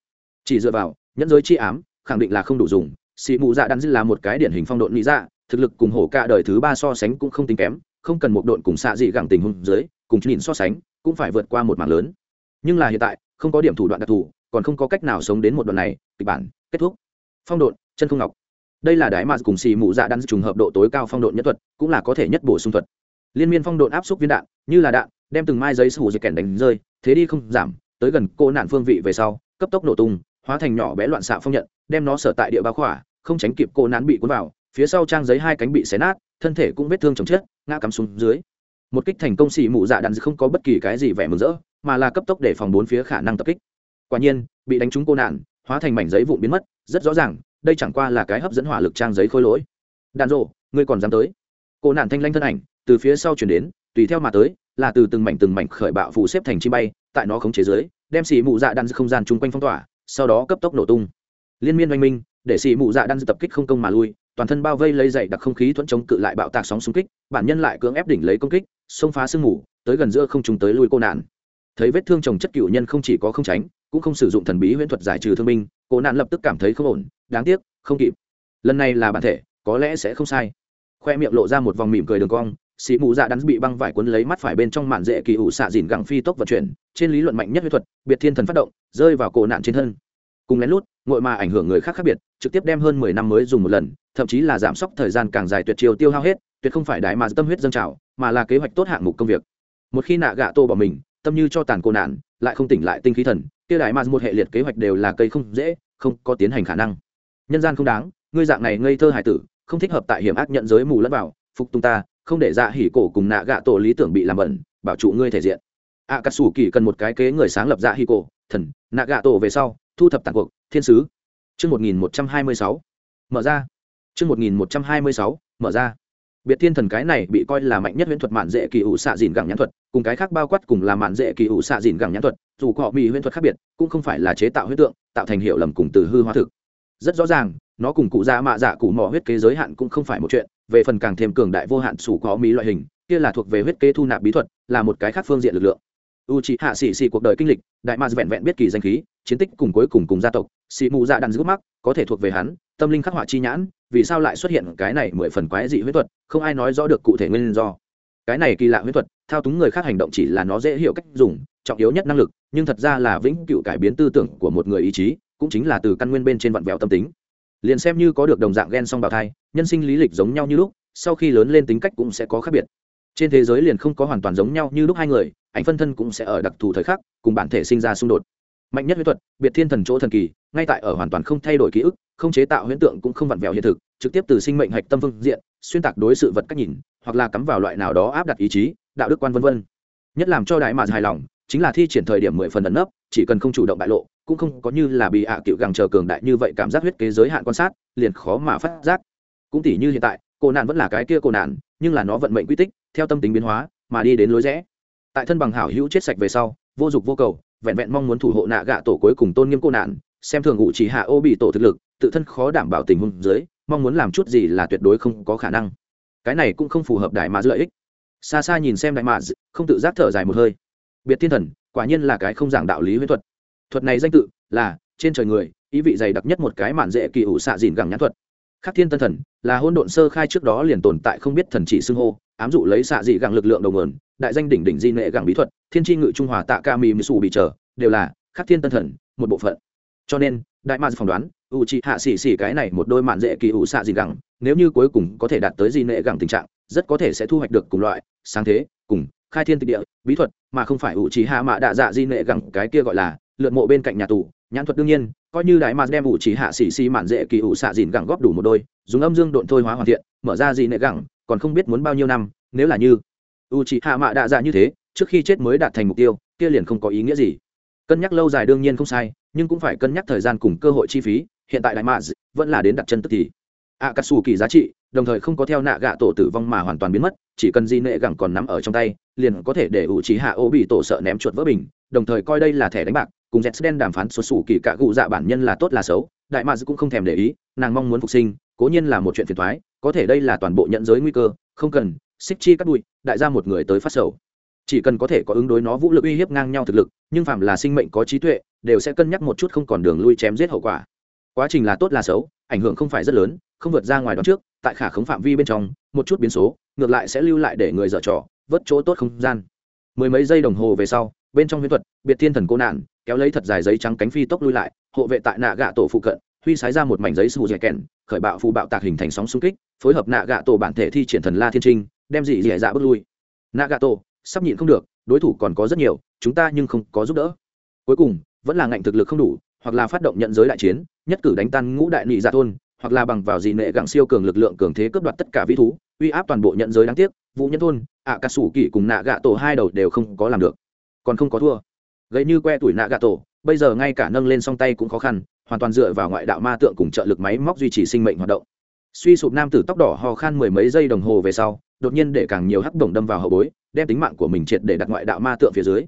Chỉ dựa vào, nhẫn giới chi ám, khẳng định là không đủ dùng xỉ mù dạ đan là một cái điển hình phong độn lý dạ thực lực cùng hổ cả đời thứ ba so sánh cũng không tính kém, không cần một độn cùng xạ dị gẳng tình huống dưới, cùng nhìn so sánh, cũng phải vượt qua một mảng lớn. Nhưng là hiện tại, không có điểm thủ đoạn đặc thù, còn không có cách nào sống đến một đoạn này, kịch bản, kết thúc. Phong độn, chân không ngọc. Đây là đái mà cùng xì mù dạ đan trùng hợp độ tối cao phong độn nhất thuật, cũng là có thể nhất bổ sung thuật liên miên phong độn áp xúc viên đạn, như là đạn, đem từng mai giấy sủ dây kèn đánh rơi, thế đi không giảm, tới gần cô nạn phương vị về sau, cấp tốc nổ tung, hóa thành nhỏ bé loạn xạ phong nhận, đem nó sở tại địa báo khỏa, không tránh kịp cô nạn bị cuốn vào, phía sau trang giấy hai cánh bị xé nát, thân thể cũng vết thương chồng chết ngã cắm xuống dưới. Một kích thành công xì mụ dạ đạn không có bất kỳ cái gì vẻ mừng rỡ, mà là cấp tốc để phòng bốn phía khả năng tập kích. Quả nhiên, bị đánh trúng cô nạn, hóa thành mảnh giấy vụn biến mất, rất rõ ràng, đây chẳng qua là cái hấp dẫn hỏa lực trang giấy khôi lỗi. Đạn rộ, ngươi còn dám tới. Cô nạn thanh lanh thân ảnh từ phía sau chuyển đến, tùy theo mà tới, là từ từng mảnh từng mảnh khởi bạo phủ xếp thành chi bay, tại nó khống chế dưới, đem xì mụ dạ đan không gian chung quanh phong tỏa, sau đó cấp tốc nổ tung. Liên miên oanh minh, để xì mụ dạ đan tập kích không công mà lui, toàn thân bao vây lấy dậy đặc không khí thuẫn chống cự lại bạo tạc sóng xung kích, bản nhân lại cưỡng ép đỉnh lấy công kích, xông phá sương mù, tới gần giữa không trùng tới lui cô nạn. Thấy vết thương chồng chất cựu nhân không chỉ có không tránh, cũng không sử dụng thần bí huyễn thuật giải trừ thương binh, cô nạn lập tức cảm thấy không ổn, đáng tiếc, không kịp. Lần này là bản thể, có lẽ sẽ không sai. Khoe miệng lộ ra một vòng mỉm cười đường cong xì mù dạ đắn bị băng vải cuốn lấy mắt phải bên trong màn dễ kỳ ủ xạ dìn gẳng phi tốc vận chuyển, trên lý luận mạnh nhất huyết thuật, biệt thiên thần phát động, rơi vào cổ nạn trên thân. Cùng lén lút, ngội mà ảnh hưởng người khác khác biệt, trực tiếp đem hơn mười năm mới dùng một lần, thậm chí là giảm sốc thời gian càng dài tuyệt chiều tiêu hao hết, tuyệt không phải đại mà tâm huyết dâng trào, mà là kế hoạch tốt hạng mục công việc. Một khi nạ gạ tô bỏ mình, tâm như cho tàn cô nạn, lại không tỉnh lại tinh khí thần tiêu đại mà một hệ liệt kế hoạch đều là cây không dễ, không có tiến hành khả năng. Nhân gian không đáng, ngươi dạng này ngây thơ hải tử, không thích hợp tại hiểm ác nhận giới mù lẫn vào, phục tùng ta không để dạ hỉ cổ cùng nạ gạ tổ lý tưởng bị làm bẩn, bảo trụ ngươi thể diện. Ạ cà sủ kỳ cần một cái kế người sáng lập dạ hỉ cổ, thần, nạ gạ tổ về sau, thu thập tàn cuộc, thiên sứ. Chương một nghìn một trăm hai mươi sáu. Mở ra. Chương một nghìn một trăm hai mươi sáu. Mở ra. Biệt thiên thần cái này bị coi là mạnh nhất huyễn thuật mạn dễ kỳ ủ xạ dìn gẳng nhãn thuật, cùng cái khác bao quát cùng là mạn dễ kỳ ủ xạ dìn gẳng nhãn thuật, dù họ bị huyễn thuật khác biệt, cũng không phải là chế tạo huyễn tượng, tạo thành hiệu lầm cùng từ hư hóa thực. Rất rõ ràng, nó cùng cụ già mạ dạ cụ mỏ huyết kế giới hạn cũng không phải một chuyện về phần càng thêm cường đại vô hạn sủ có mỹ loại hình, kia là thuộc về huyết kế thu nạp bí thuật, là một cái khác phương diện lực lượng. U c hạ xì xì cuộc đời kinh lịch, đại ma vẹn vẹn biết kỳ danh khí, chiến tích cùng cuối cùng cùng gia tộc xì mù dạ đàn giữ mắc, có thể thuộc về hắn, tâm linh khắc họa chi nhãn, vì sao lại xuất hiện cái này mười phần quái dị huyết thuật, không ai nói rõ được cụ thể nguyên do. Cái này kỳ lạ huyết thuật, thao túng người khác hành động chỉ là nó dễ hiểu cách dùng, trọng yếu nhất năng lực, nhưng thật ra là vĩnh cựu cải biến tư tưởng của một người ý chí, cũng chính là từ căn nguyên bên trên vặn vẹo tâm tính liền xem như có được đồng dạng gen song bào thai, nhân sinh lý lịch giống nhau như lúc, sau khi lớn lên tính cách cũng sẽ có khác biệt. Trên thế giới liền không có hoàn toàn giống nhau như lúc hai người, ảnh phân thân cũng sẽ ở đặc thù thời khắc, cùng bản thể sinh ra xung đột. Mạnh nhất huyễn thuật, biệt thiên thần chỗ thần kỳ, ngay tại ở hoàn toàn không thay đổi ký ức, không chế tạo huyễn tượng cũng không vặn vẹo hiện thực, trực tiếp từ sinh mệnh hạch tâm phương diện, xuyên tạc đối sự vật cách nhìn, hoặc là cắm vào loại nào đó áp đặt ý chí, đạo đức quan vân vân. Nhất làm cho đại mà hài lòng chính là thi triển thời điểm mười phần ẩn nấp, chỉ cần không chủ động bại lộ, cũng không có như là bị ạ à cựu gẳng chờ cường đại như vậy cảm giác huyết kế giới hạn quan sát, liền khó mà phát giác. Cũng tỉ như hiện tại, cô nạn vẫn là cái kia cô nạn, nhưng là nó vận mệnh quy tích, theo tâm tính biến hóa, mà đi đến lối rẽ. Tại thân bằng hảo hữu chết sạch về sau, vô dụng vô cầu, vẹn vẹn mong muốn thủ hộ nạ gạ tổ cuối cùng tôn nghiêm cô nạn, xem thường ngụ chỉ hạ ô bị tổ thực lực, tự thân khó đảm bảo tình huống dưới, mong muốn làm chút gì là tuyệt đối không có khả năng. Cái này cũng không phù hợp đại mà lợi ích. Xa xa nhìn xem đại mà không tự giác thở dài một hơi biệt thiên thần, quả nhiên là cái không giảng đạo lý huyễn thuật. Thuật này danh tự là, trên trời người, ý vị dày đặc nhất một cái mạn dễ kỳ ủ xạ dìn gẳng nhãn thuật. Khắc thiên tân thần là hôn độn sơ khai trước đó liền tồn tại không biết thần chỉ xưng hô, ám dụ lấy xạ dị gẳng lực lượng đầu nguồn, đại danh đỉnh đỉnh di nệ gẳng bí thuật, thiên tri ngự trung hòa tạ ca mì mì xù bị trở, đều là khắc thiên tân thần một bộ phận. Cho nên, đại ma phỏng đoán, u c hạ xỉ xỉ cái này một đôi mạn dễ kỳ ủ xạ dị gẳng, nếu như cuối cùng có thể đạt tới di nệ gẳng tình trạng, rất có thể sẽ thu hoạch được cùng loại, sáng thế, cùng khai thiên tịch địa, bí thuật mà không phải ủ trì hạ mạ đạ dạ di nệ gẳng cái kia gọi là lượn mộ bên cạnh nhà tù. Nhãn thuật đương nhiên, coi như đại mạt đem ủ trì hạ xỉ xỉ mạn dễ kỳ ủ xạ dìn gẳng góp đủ một đôi, dùng âm dương độn thôi hóa hoàn thiện, mở ra di nệ gẳng, còn không biết muốn bao nhiêu năm, nếu là như ủ trì hạ mạ đạ dạ như thế, trước khi chết mới đạt thành mục tiêu, kia liền không có ý nghĩa gì. Cân nhắc lâu dài đương nhiên không sai, nhưng cũng phải cân nhắc thời gian cùng cơ hội chi phí, hiện tại đại mạc vẫn là đến đặt chân tức thì. A cà xù kỳ giá trị, đồng thời không có theo nạ gạ tổ tử vong mà hoàn toàn biến mất, chỉ cần di nệ gẳng còn nắm ở trong tay liền có thể để ủ trí hạ ô bị tổ sợ ném chuột vỡ bình, đồng thời coi đây là thẻ đánh bạc, cùng z đen đàm phán xuất xù kỳ cạ cụ dạ bản nhân là tốt là xấu, đại mads cũng không thèm để ý, nàng mong muốn phục sinh, cố nhiên là một chuyện phiền thoái có thể đây là toàn bộ nhận giới nguy cơ, không cần, xích chi cắt bụi, đại ra một người tới phát sầu. Chỉ cần có thể có ứng đối nó vũ lực uy hiếp ngang nhau thực lực, nhưng phạm là sinh mệnh có trí tuệ, đều sẽ cân nhắc một chút không còn đường lui chém giết hậu quả. Quá trình là tốt là xấu, ảnh hưởng không phải rất lớn, không vượt ra ngoài đó trước, tại khả khống phạm vi bên trong, một chút biến số, ngược lại sẽ lưu lại để người dở trò vớt chỗ tốt không gian. Mười mấy giây đồng hồ về sau, bên trong huyễn thuật, biệt thiên thần cô nạn, kéo lấy thật dài giấy trắng cánh phi tốc lui lại, hộ vệ tại nạ gạ tổ phụ cận, huy sái ra một mảnh giấy sù dẻ kèn khởi bạo phù bạo tạc hình thành sóng xung kích, phối hợp nạ gạ tổ bản thể thi triển thần la thiên trinh, đem dị dẻ dạ bước lui. Nạ gạ tổ, sắp nhịn không được, đối thủ còn có rất nhiều, chúng ta nhưng không có giúp đỡ. Cuối cùng, vẫn là ngạnh thực lực không đủ, hoặc là phát động nhận giới đại chiến, nhất cử đánh tan ngũ đại nị dạ thôn, hoặc là bằng vào dị nệ gặng siêu cường lực lượng cường thế cướp đoạt tất cả vĩ thú, uy áp toàn bộ nhận giới đáng tiếc vũ nhân thôn, ạ cà sủ kỷ cùng nạ gạ tổ hai đầu đều không có làm được. Còn không có thua. Gây như que tuổi nạ gạ tổ, bây giờ ngay cả nâng lên song tay cũng khó khăn, hoàn toàn dựa vào ngoại đạo ma tượng cùng trợ lực máy móc duy trì sinh mệnh hoạt động. Suy sụp nam tử tóc đỏ hò khan mười mấy giây đồng hồ về sau, đột nhiên để càng nhiều hắc đồng đâm vào hậu bối, đem tính mạng của mình triệt để đặt ngoại đạo ma tượng phía dưới.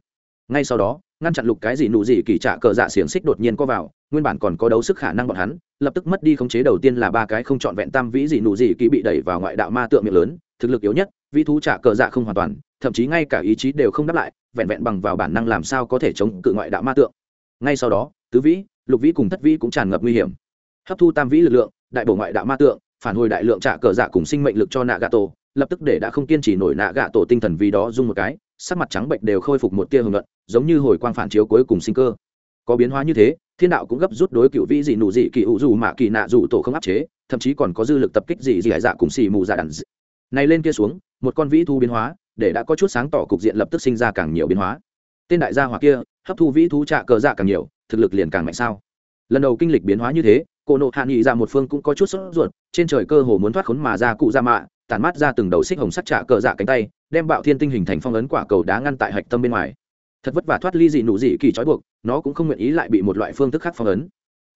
Ngay sau đó ngăn chặn lục cái gì nụ gì kỳ trạ cờ dạ xiềng xích đột nhiên có vào, nguyên bản còn có đấu sức khả năng bọn hắn, lập tức mất đi khống chế đầu tiên là ba cái không trọn vẹn tam vĩ gì nụ gì kỳ bị đẩy vào ngoại đạo ma tượng miệng lớn, thực lực yếu nhất, vĩ thú trạ cờ dạ không hoàn toàn, thậm chí ngay cả ý chí đều không đáp lại, vẹn vẹn bằng vào bản năng làm sao có thể chống cự ngoại đạo ma tượng. Ngay sau đó, tứ vĩ, lục vĩ cùng thất vĩ cũng tràn ngập nguy hiểm. Hấp thu tam vĩ lực lượng, đại bổ ngoại đạo ma tượng, phản hồi đại lượng trả cờ dạ cùng sinh mệnh lực cho nạ gà tổ lập tức để đã không kiên trì nổi nạ gà tổ tinh thần vì đó dung một cái sắc mặt trắng bệnh đều khôi phục một tia hưởng luận giống như hồi quang phản chiếu cuối cùng sinh cơ. Có biến hóa như thế, thiên đạo cũng gấp rút đối cựu vĩ dị nụ dị kỳ ủ dù mạ kỳ nạ dù tổ không áp chế, thậm chí còn có dư lực tập kích dị dị dạ cùng xì mù dạ đàn dị. này lên kia xuống, một con vĩ thu biến hóa, để đã có chút sáng tỏ cục diện lập tức sinh ra càng nhiều biến hóa. Tên đại gia hỏa kia, hấp thu vĩ thú trạ cờ dạ càng nhiều, thực lực liền càng mạnh sao. Lần đầu kinh lịch biến hóa như thế cổ nộ hạ nghị ra một phương cũng có chút sốt ruột, trên trời cơ hồ muốn thoát khốn mà ra cụ ra mạ, tản mát ra từng đầu xích hồng sắt trạ cờ dạ cánh tay đem bạo thiên tinh hình thành phong ấn quả cầu đá ngăn tại hạch tâm bên ngoài. Thật vất vả thoát ly dị nụ dị kỳ trói buộc, nó cũng không nguyện ý lại bị một loại phương thức khác phong ấn.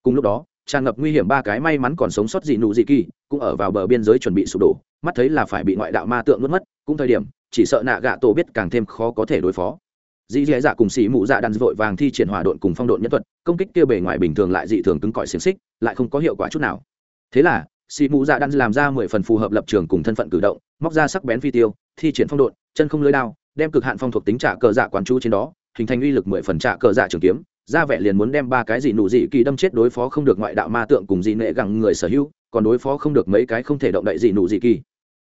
Cùng lúc đó, tràn ngập nguy hiểm ba cái may mắn còn sống sót dị nụ dị kỳ cũng ở vào bờ biên giới chuẩn bị sụp đổ, mắt thấy là phải bị ngoại đạo ma tượng nuốt mất, cũng thời điểm, chỉ sợ nạ gạ tổ biết càng thêm khó có thể đối phó. Dị dì dạ cùng xì mụ dạ đàn vội vàng thi triển hỏa độn cùng phong độn nhân thuật, công kích kia bề ngoài bình thường lại dị thường cứng cỏi xiềng xích, lại không có hiệu quả chút nào. Thế là xì mụ dạ đàn làm ra mười phần phù hợp lập trường cùng thân phận cử động, móc ra sắc bén phi tiêu thi triển phong độn, chân không lưới đao, đem cực hạn phong thuộc tính trả cờ dạ quán chú trên đó, hình thành uy lực mười phần trả cờ dạ trường kiếm, ra vẻ liền muốn đem ba cái gì nụ dị kỳ đâm chết đối phó không được ngoại đạo ma tượng cùng dị nệ gẳng người sở hữu, còn đối phó không được mấy cái không thể động đậy dị nụ dị kỳ.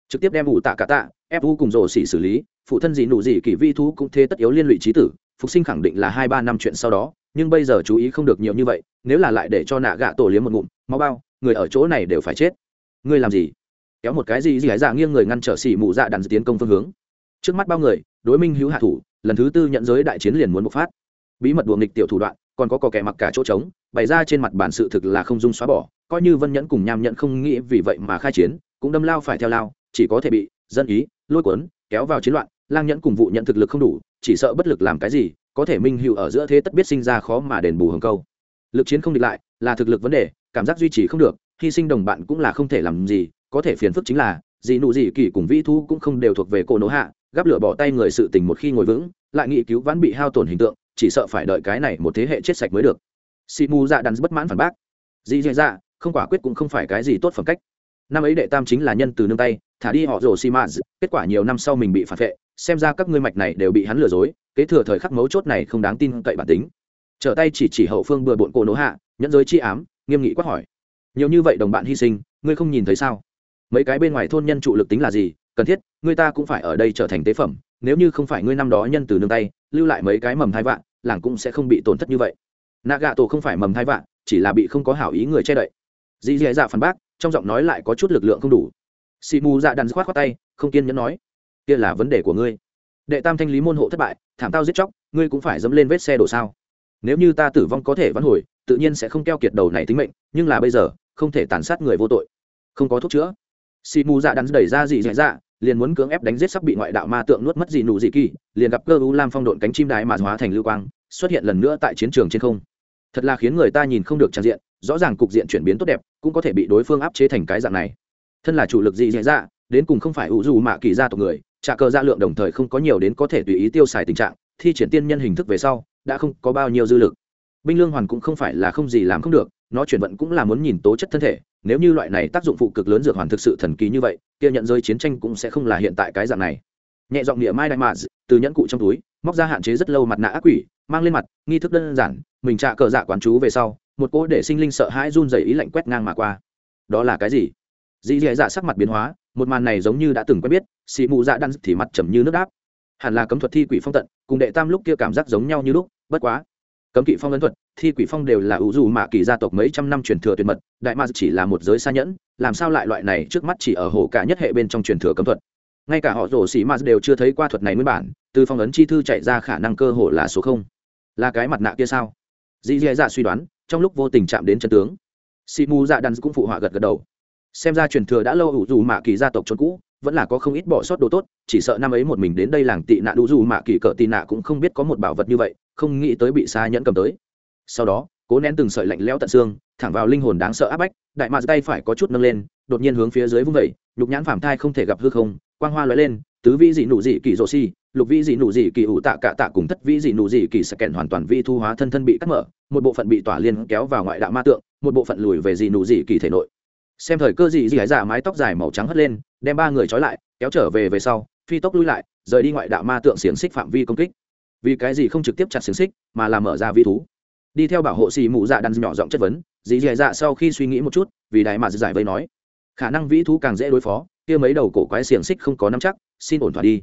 Trực tiếp đem ủ tạ cả tạ, ép u cùng rồ xỉ xử lý, phụ thân dị nụ dị kỳ vi thú cũng thế tất yếu liên lụy trí tử, phục sinh khẳng định là hai ba năm chuyện sau đó, nhưng bây giờ chú ý không được nhiều như vậy, nếu là lại để cho nạ gạ tổ liếm một ngụm, máu bao, người ở chỗ này đều phải chết. Ngươi làm gì? Kéo một cái gì gì gái dạ nghiêng người ngăn trở xỉ mù dạ đàn tiến công phương hướng. Trước mắt bao người, đối minh hữu hạ thủ, lần thứ tư nhận giới đại chiến liền muốn bộc phát. Bí mật đùa nghịch tiểu thủ đoạn, còn có cò kẻ mặc cả chỗ trống, bày ra trên mặt bản sự thực là không dung xóa bỏ, coi như vân nhẫn cùng nham nhẫn không nghĩ vì vậy mà khai chiến, cũng đâm lao phải theo lao, chỉ có thể bị dân ý, lôi cuốn, kéo vào chiến loạn, lang nhẫn cùng vụ nhận thực lực không đủ, chỉ sợ bất lực làm cái gì, có thể minh hữu ở giữa thế tất biết sinh ra khó mà đền bù hồng câu. Lực chiến không địch lại là thực lực vấn đề, cảm giác duy trì không được, hy sinh đồng bạn cũng là không thể làm gì có thể phiền phức chính là gì nụ gì kỳ cùng vĩ thu cũng không đều thuộc về cổ nỗ hạ, gắp lửa bỏ tay người sự tình một khi ngồi vững, lại nghị cứu vãn bị hao tổn hình tượng, chỉ sợ phải đợi cái này một thế hệ chết sạch mới được. Si mù dạ đắn bất mãn phản bác. Dì dạ dạ không quả quyết cũng không phải cái gì tốt phẩm cách. Năm ấy đệ tam chính là nhân từ nương tay, thả đi họ rồ xi mã kết quả nhiều năm sau mình bị phản vệ, xem ra các ngươi mạch này đều bị hắn lừa dối, kế thừa thời khắc mấu chốt này không đáng tin cậy bản tính. Trở tay chỉ chỉ hậu phương bừa bộn cổ nỗ hạ, nhẫn giới chi ám, nghiêm nghị quát hỏi. Nhiều như vậy đồng bạn hy sinh, ngươi không nhìn thấy sao? Mấy cái bên ngoài thôn nhân trụ lực tính là gì, cần thiết, người ta cũng phải ở đây trở thành tế phẩm, nếu như không phải ngươi năm đó nhân từ nương tay, lưu lại mấy cái mầm thai vạn, làng cũng sẽ không bị tổn thất như vậy. Nạ gạ tổ không phải mầm thai vạn, chỉ là bị không có hảo ý người che đậy. Dì dì dạ phản bác, trong giọng nói lại có chút lực lượng không đủ. Xì mù dạ đàn khoát khoát tay, không kiên nhẫn nói, kia là vấn đề của ngươi. Đệ tam thanh lý môn hộ thất bại, thảm tao giết chóc, ngươi cũng phải dẫm lên vết xe đổ sao? Nếu như ta tử vong có thể vãn hồi, tự nhiên sẽ không keo kiệt đầu này tính mệnh, nhưng là bây giờ, không thể tàn sát người vô tội. Không có thuốc chữa xì mù dạ đắn đẩy ra dị dạ dạ liền muốn cưỡng ép đánh giết sắp bị ngoại đạo ma tượng nuốt mất dị nụ dị kỳ, liền gặp cơ u lam phong độn cánh chim đái mà hóa thành lưu quang, xuất hiện lần nữa tại chiến trường trên không. Thật là khiến người ta nhìn không được trang diện, rõ ràng cục diện chuyển biến tốt đẹp, cũng có thể bị đối phương áp chế thành cái dạng này. Thân là chủ lực dị dạ dạ đến cùng không phải ủ dù mạ kỳ gia tộc người, trả cờ gia lượng đồng thời không có nhiều đến có thể tùy ý tiêu xài tình trạng, thi triển tiên nhân hình thức về sau, đã không có bao nhiêu dư lực. Binh lương hoàn cũng không phải là không gì làm không được, nó chuyển vận cũng là muốn nhìn tố chất thân thể nếu như loại này tác dụng phụ cực lớn dược hoàn thực sự thần kỳ như vậy, kia nhận rơi chiến tranh cũng sẽ không là hiện tại cái dạng này. Nhẹ giọng địa mai đại mạ từ nhẫn cụ trong túi, móc ra hạn chế rất lâu mặt nạ ác quỷ, mang lên mặt, nghi thức đơn giản, mình trạ cờ dạ quán chú về sau, một cỗ để sinh linh sợ hãi run rẩy ý lạnh quét ngang mà qua. Đó là cái gì? Dì dì dạ sắc mặt biến hóa, một màn này giống như đã từng quen biết xì mù dạ đan thì mặt trầm như nước đáp. Hẳn là cấm thuật thi quỷ phong tận, cùng đệ tam lúc kia cảm giác giống nhau như lúc, bất quá. Cấm kỵ phong ấn thuật thi quỷ phong đều là ủ dù mạ kỳ gia tộc mấy trăm năm truyền thừa tuyệt mật, đại ma chỉ là một giới xa nhẫn, làm sao lại loại này trước mắt chỉ ở hồ cả nhất hệ bên trong truyền thừa cấm thuật? Ngay cả họ rổ xỉ ma đều chưa thấy qua thuật này nguyên bản, từ phong ấn chi thư chạy ra khả năng cơ hồ là số không. Là cái mặt nạ kia sao? Dì dì dạ suy đoán, trong lúc vô tình chạm đến chân tướng sĩ mù dạ đàn cũng phụ họa gật gật đầu. Xem ra truyền thừa đã lâu ủ dù mạ kỳ gia tộc trốn cũ, vẫn là có không ít bỏ sót đồ tốt, chỉ sợ năm ấy một mình đến đây làng tị nạn đủ dù mạ kỳ cỡ tị nạ cũng không biết có một bảo vật như vậy, không nghĩ tới bị xa nhẫn cầm tới sau đó, cố nén từng sợi lạnh lẽo tận xương, thẳng vào linh hồn đáng sợ áp bách, đại mạc tay phải có chút nâng lên, đột nhiên hướng phía dưới vung vẩy nhục nhãn phảm thai không thể gặp hư không, quang hoa lóe lên, tứ vĩ dị nụ dị kỳ rô si lục vĩ dị nụ dị kỳ ủ tạ cạ tạ cùng thất vĩ dị nụ dị kỳ sạc kèn hoàn toàn vi thu hóa thân thân bị cắt mở, một bộ phận bị tỏa liên kéo vào ngoại đạo ma tượng, một bộ phận lùi về dị nụ dị kỳ thể nội. Xem thời cơ dị dị giả mái tóc dài màu trắng hất lên, đem ba người trói lại, kéo trở về về sau, phi tốc lui lại, rời đi ngoại đạo ma tượng xiềng xích phạm vi công kích. Vì cái gì không trực tiếp chặt xiềng xích, mà làm mở ra vi thú? Đi theo bảo hộ xì mụ dạ đàn nhỏ giọng chất vấn, dì dì dạ sau khi suy nghĩ một chút, vì đại mà giải vây nói, khả năng vĩ thú càng dễ đối phó, kia mấy đầu cổ quái xiềng xích không có nắm chắc, xin ổn thỏa đi.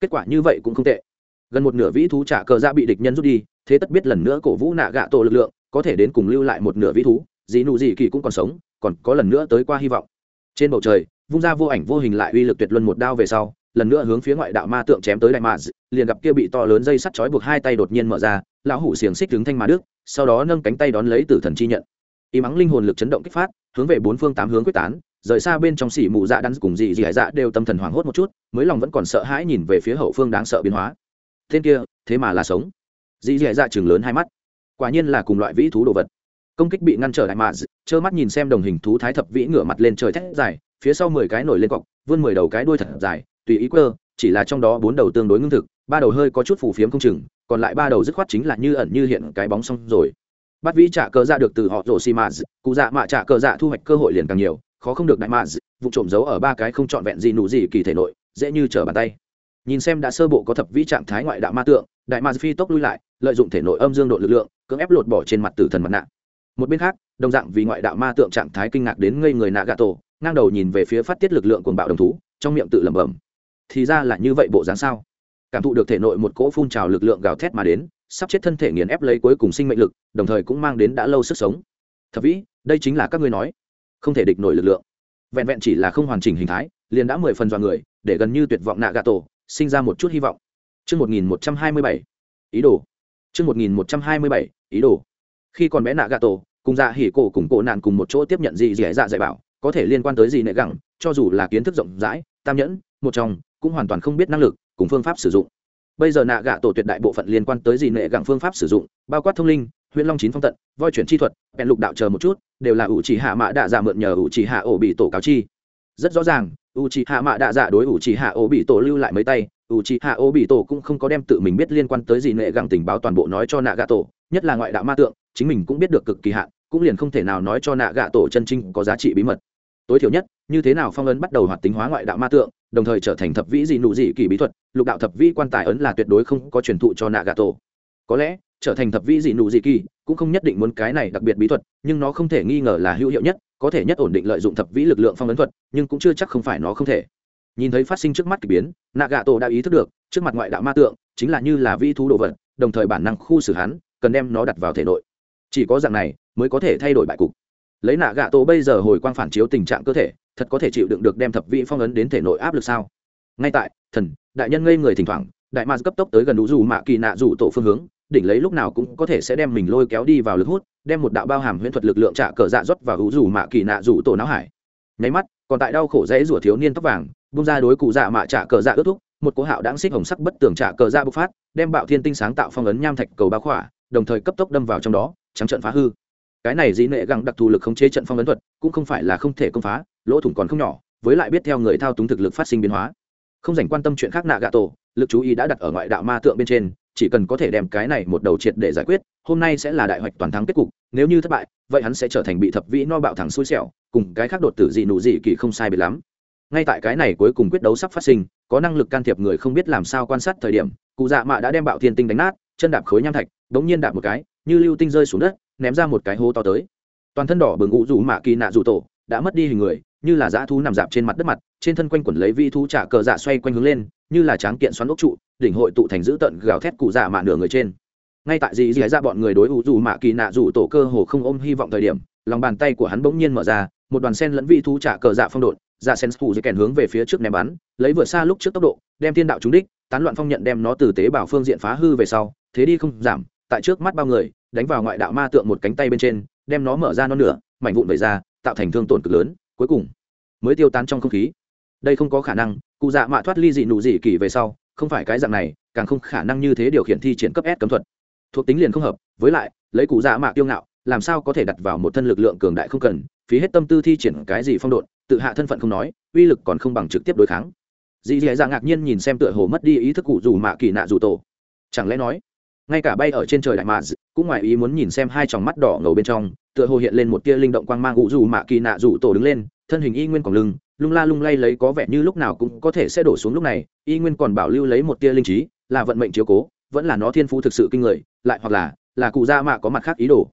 Kết quả như vậy cũng không tệ. Gần một nửa vĩ thú trả cờ ra bị địch nhân rút đi, thế tất biết lần nữa cổ vũ nạ gạ tổ lực lượng, có thể đến cùng lưu lại một nửa vĩ thú, dì nụ dì kỳ cũng còn sống, còn có lần nữa tới qua hy vọng. Trên bầu trời, vung ra vô ảnh vô hình lại uy lực tuyệt luân một đao về sau lần nữa hướng phía ngoại đạo ma tượng chém tới đại mạ liền gặp kia bị to lớn dây sắt chói buộc hai tay đột nhiên mở ra, lão hủ xiềng xích đứng thanh mà đức, sau đó nâng cánh tay đón lấy tử thần chi nhận. Y mắng linh hồn lực chấn động kích phát, hướng về bốn phương tám hướng quyết tán, rời xa bên trong xỉ mù dạ đắn cùng dị dị hải dạ đều tâm thần hoảng hốt một chút, mới lòng vẫn còn sợ hãi nhìn về phía hậu phương đáng sợ biến hóa. Tên kia, thế mà là sống. Dị hải dạ chừng lớn hai mắt. Quả nhiên là cùng loại vĩ thú đồ vật. Công kích bị ngăn trở đại mạ trơ mắt nhìn xem đồng hình thú thái thập vĩ ngửa mặt lên trời thét dài, phía sau mười cái nổi lên cọc, vươn mười đầu cái đuôi thật dài tùy ý quơ, chỉ là trong đó bốn đầu tương đối ngưng thực, ba đầu hơi có chút phù phiếm không chừng, còn lại ba đầu dứt khoát chính là như ẩn như hiện cái bóng xong rồi. Bắt vĩ trả cờ dạ được từ họ rổ xi mã cụ dạ mạ trả cờ dạ thu hoạch cơ hội liền càng nhiều, khó không được đại mã vụ trộm giấu ở ba cái không trọn vẹn gì nụ gì kỳ thể nội, dễ như trở bàn tay. Nhìn xem đã sơ bộ có thập vĩ trạng thái ngoại đạo ma tượng, đại ma phi tốc lui lại, lợi dụng thể nội âm dương độ lực lượng, cưỡng ép lột bỏ trên mặt tử thần mặt nạ. Một bên khác, đồng dạng vì ngoại đạo ma tượng trạng thái kinh ngạc đến ngây người nạ gà tổ ngang đầu nhìn về phía phát tiết lực lượng cuồng bạo đồng thú, trong miệng tự lẩm bẩm thì ra là như vậy bộ dáng sao cảm thụ được thể nội một cỗ phun trào lực lượng gào thét mà đến sắp chết thân thể nghiền ép lấy cuối cùng sinh mệnh lực đồng thời cũng mang đến đã lâu sức sống thập vĩ đây chính là các ngươi nói không thể địch nổi lực lượng vẹn vẹn chỉ là không hoàn chỉnh hình thái liền đã mười phần dọa người để gần như tuyệt vọng nạ gà tổ sinh ra một chút hy vọng Chương 1127. Ý đồ. Chương 1127. Ý đồ. Khi còn bé nạ gà tổ, cùng dạ hỉ cổ cùng cổ nạn cùng một chỗ tiếp nhận gì dẻ dạ dạy bảo, có thể liên quan tới gì nệ gẳng, cho dù là kiến thức rộng rãi, tam nhẫn, một trong, cũng hoàn toàn không biết năng lực cùng phương pháp sử dụng. Bây giờ nạ gạ tổ tuyệt đại bộ phận liên quan tới gì nệ gặng phương pháp sử dụng, bao quát thông linh, huyện long chín phong tận, voi chuyển chi thuật, bèn lục đạo chờ một chút, đều là ủ chỉ hạ mã đạ dạ mượn nhờ ủ chỉ hạ ổ bị tổ cáo chi. Rất rõ ràng, u chỉ hạ mạ đạ dạ đối u chỉ hạ ổ bị tổ lưu lại mấy tay u chỉ hạ ổ bị tổ cũng không có đem tự mình biết liên quan tới gì nệ gặng tình báo toàn bộ nói cho nạ gạ tổ nhất là ngoại đạo ma tượng chính mình cũng biết được cực kỳ hạn cũng liền không thể nào nói cho nạ gạ tổ chân trinh có giá trị bí mật tối thiểu nhất như thế nào phong ấn bắt đầu hoạt tính hóa ngoại đạo ma tượng đồng thời trở thành thập vĩ dị nụ dị kỳ bí thuật, lục đạo thập vĩ quan tài ấn là tuyệt đối không có truyền thụ cho nạ gạ tổ có lẽ, trở thành thập vĩ dị nụ dị kỳ cũng không nhất định muốn cái này đặc biệt bí thuật, nhưng nó không thể nghi ngờ là hữu hiệu nhất, có thể nhất ổn định lợi dụng thập vĩ lực lượng phong ấn thuật, nhưng cũng chưa chắc không phải nó không thể. Nhìn thấy phát sinh trước mắt k ỳ biến nạ gạ tổ đã ý thức được, trước mặt ngoại đạo ma tượng chính là như là vi thú đồ vật, đồng thời bản năng khu xử hắn, cần đem nó đặt vào thể nội. Chỉ có dạng này mới có thể thay đổi bại cục. Lấy nạ gạ tổ bây giờ hồi quang phản chiếu tình trạng cơ thể thật có thể chịu đựng được đem thập vị phong ấn đến thể nội áp lực sao? Ngay tại, thần, đại nhân ngây người thỉnh thoảng, đại ma cấp tốc tới gần đủ dù mạ kỳ nạ dù tổ phương hướng, đỉnh lấy lúc nào cũng có thể sẽ đem mình lôi kéo đi vào lực hút, đem một đạo bao hàm huyễn thuật lực lượng trả cờ dạ rót và hữu dù mạ kỳ nạ dù tổ não hải. Nháy mắt, còn tại đau khổ dễ rủa thiếu niên tóc vàng bung ra đối cụ dạ mạ trả cờ dạ ướt thúc, một cố hạo đáng xích hồng sắc bất tường trả cờ dạ bộc phát, đem bạo thiên tinh sáng tạo phong ấn nham thạch cầu bá khỏa, đồng thời cấp tốc đâm vào trong đó, trắng trận phá hư. Cái này dĩ nệ găng đặc thù lực khống chế trận phong ấn thuật, cũng không phải là không thể công phá lỗ thủng còn không nhỏ, với lại biết theo người thao túng thực lực phát sinh biến hóa. Không dành quan tâm chuyện khác nạ gạ tổ, lực chú ý đã đặt ở ngoại đạo ma tượng bên trên, chỉ cần có thể đem cái này một đầu triệt để giải quyết, hôm nay sẽ là đại hoạch toàn thắng kết cục, nếu như thất bại, vậy hắn sẽ trở thành bị thập vĩ no bạo thẳng xui xẻo, cùng cái khác đột tử dị nụ dị kỳ không sai biệt lắm. Ngay tại cái này cuối cùng quyết đấu sắp phát sinh, có năng lực can thiệp người không biết làm sao quan sát thời điểm, cụ dạ mạ đã đem bạo thiên tinh đánh nát, chân đạp khối nham thạch, đống nhiên đạp một cái, như lưu tinh rơi xuống đất, ném ra một cái hố to tới. Toàn thân đỏ bừng ngụ rủ mạ kỳ nạ rủ tổ, đã mất đi hình người như là dã thú nằm dạp trên mặt đất mặt, trên thân quanh quẩn lấy vi thú trả cờ dạ xoay quanh hướng lên, như là tráng kiện xoắn ốc trụ, đỉnh hội tụ thành dữ tận gào thét cụ dạ mạ nửa người trên. Ngay tại dì dì ra bọn người đối ủ dù mạ kỳ nạ dù tổ cơ hồ không ôm hy vọng thời điểm, lòng bàn tay của hắn bỗng nhiên mở ra, một đoàn sen lẫn vi thú trả cờ dạ phong độn dạ sen phủ dưới kèn hướng về phía trước ném bắn, lấy vượt xa lúc trước tốc độ, đem thiên đạo trúng đích, tán loạn phong nhận đem nó từ tế bào phương diện phá hư về sau, thế đi không giảm, tại trước mắt bao người, đánh vào ngoại đạo ma tượng một cánh tay bên trên, đem nó mở ra non nửa, mảnh vụn về ra, tạo thành thương tổn cực lớn, cuối cùng mới tiêu tán trong không khí. Đây không có khả năng, cụ dạ mạ thoát ly dị nụ dị kỳ về sau, không phải cái dạng này, càng không khả năng như thế điều khiển thi triển cấp s cấm thuật. Thuộc tính liền không hợp, với lại, lấy cụ dạ mạ tiêu ngạo, làm sao có thể đặt vào một thân lực lượng cường đại không cần, phí hết tâm tư thi triển cái gì phong độn, tự hạ thân phận không nói, uy lực còn không bằng trực tiếp đối kháng. Dì dì dạ ngạc nhiên nhìn xem tựa hồ mất đi ý thức cụ dù mạ kỳ nạ dù tổ. Chẳng lẽ nói, ngay cả bay ở trên trời đại mạ cũng ngoài ý muốn nhìn xem hai tròng mắt đỏ ngầu bên trong, tựa hồ hiện lên một tia linh động quang mang cụ dù mạ kỳ nạ dù tổ đứng lên thân hình y nguyên còn lưng, lung la lung lay lấy có vẻ như lúc nào cũng có thể sẽ đổ xuống lúc này, y nguyên còn bảo lưu lấy một tia linh trí, là vận mệnh chiếu cố, vẫn là nó thiên phú thực sự kinh người, lại hoặc là là cụ gia mạ có mặt khác ý đồ.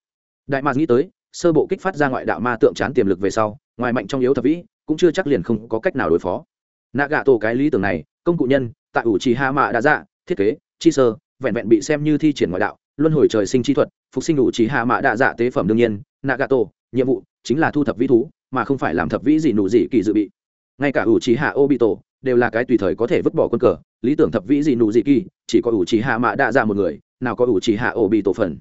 Đại mạc nghĩ tới, sơ bộ kích phát ra ngoại đạo ma tượng chán tiềm lực về sau, ngoài mạnh trong yếu thập vĩ, cũng chưa chắc liền không có cách nào đối phó. Nạ gạ tổ cái lý tưởng này, công cụ nhân, tại ủ trì hạ mạ đã dạ thiết kế, chi sơ, vẹn vẹn bị xem như thi triển ngoại đạo, luân hồi trời sinh chi thuật, phục sinh ủ trì hạ mạ đa dạ tế phẩm đương nhiên nạ gạ tổ nhiệm vụ chính là thu thập vĩ thú mà không phải làm thập vĩ gì nụ gì kỳ dự bị. Ngay cả ủ trí hạ ô bị tổ đều là cái tùy thời có thể vứt bỏ quân cờ, lý tưởng thập vĩ gì nụ gì kỳ, chỉ có ủ trí hạ mạ đa ra một người, nào có ủ trí hạ ô bị tổ phần.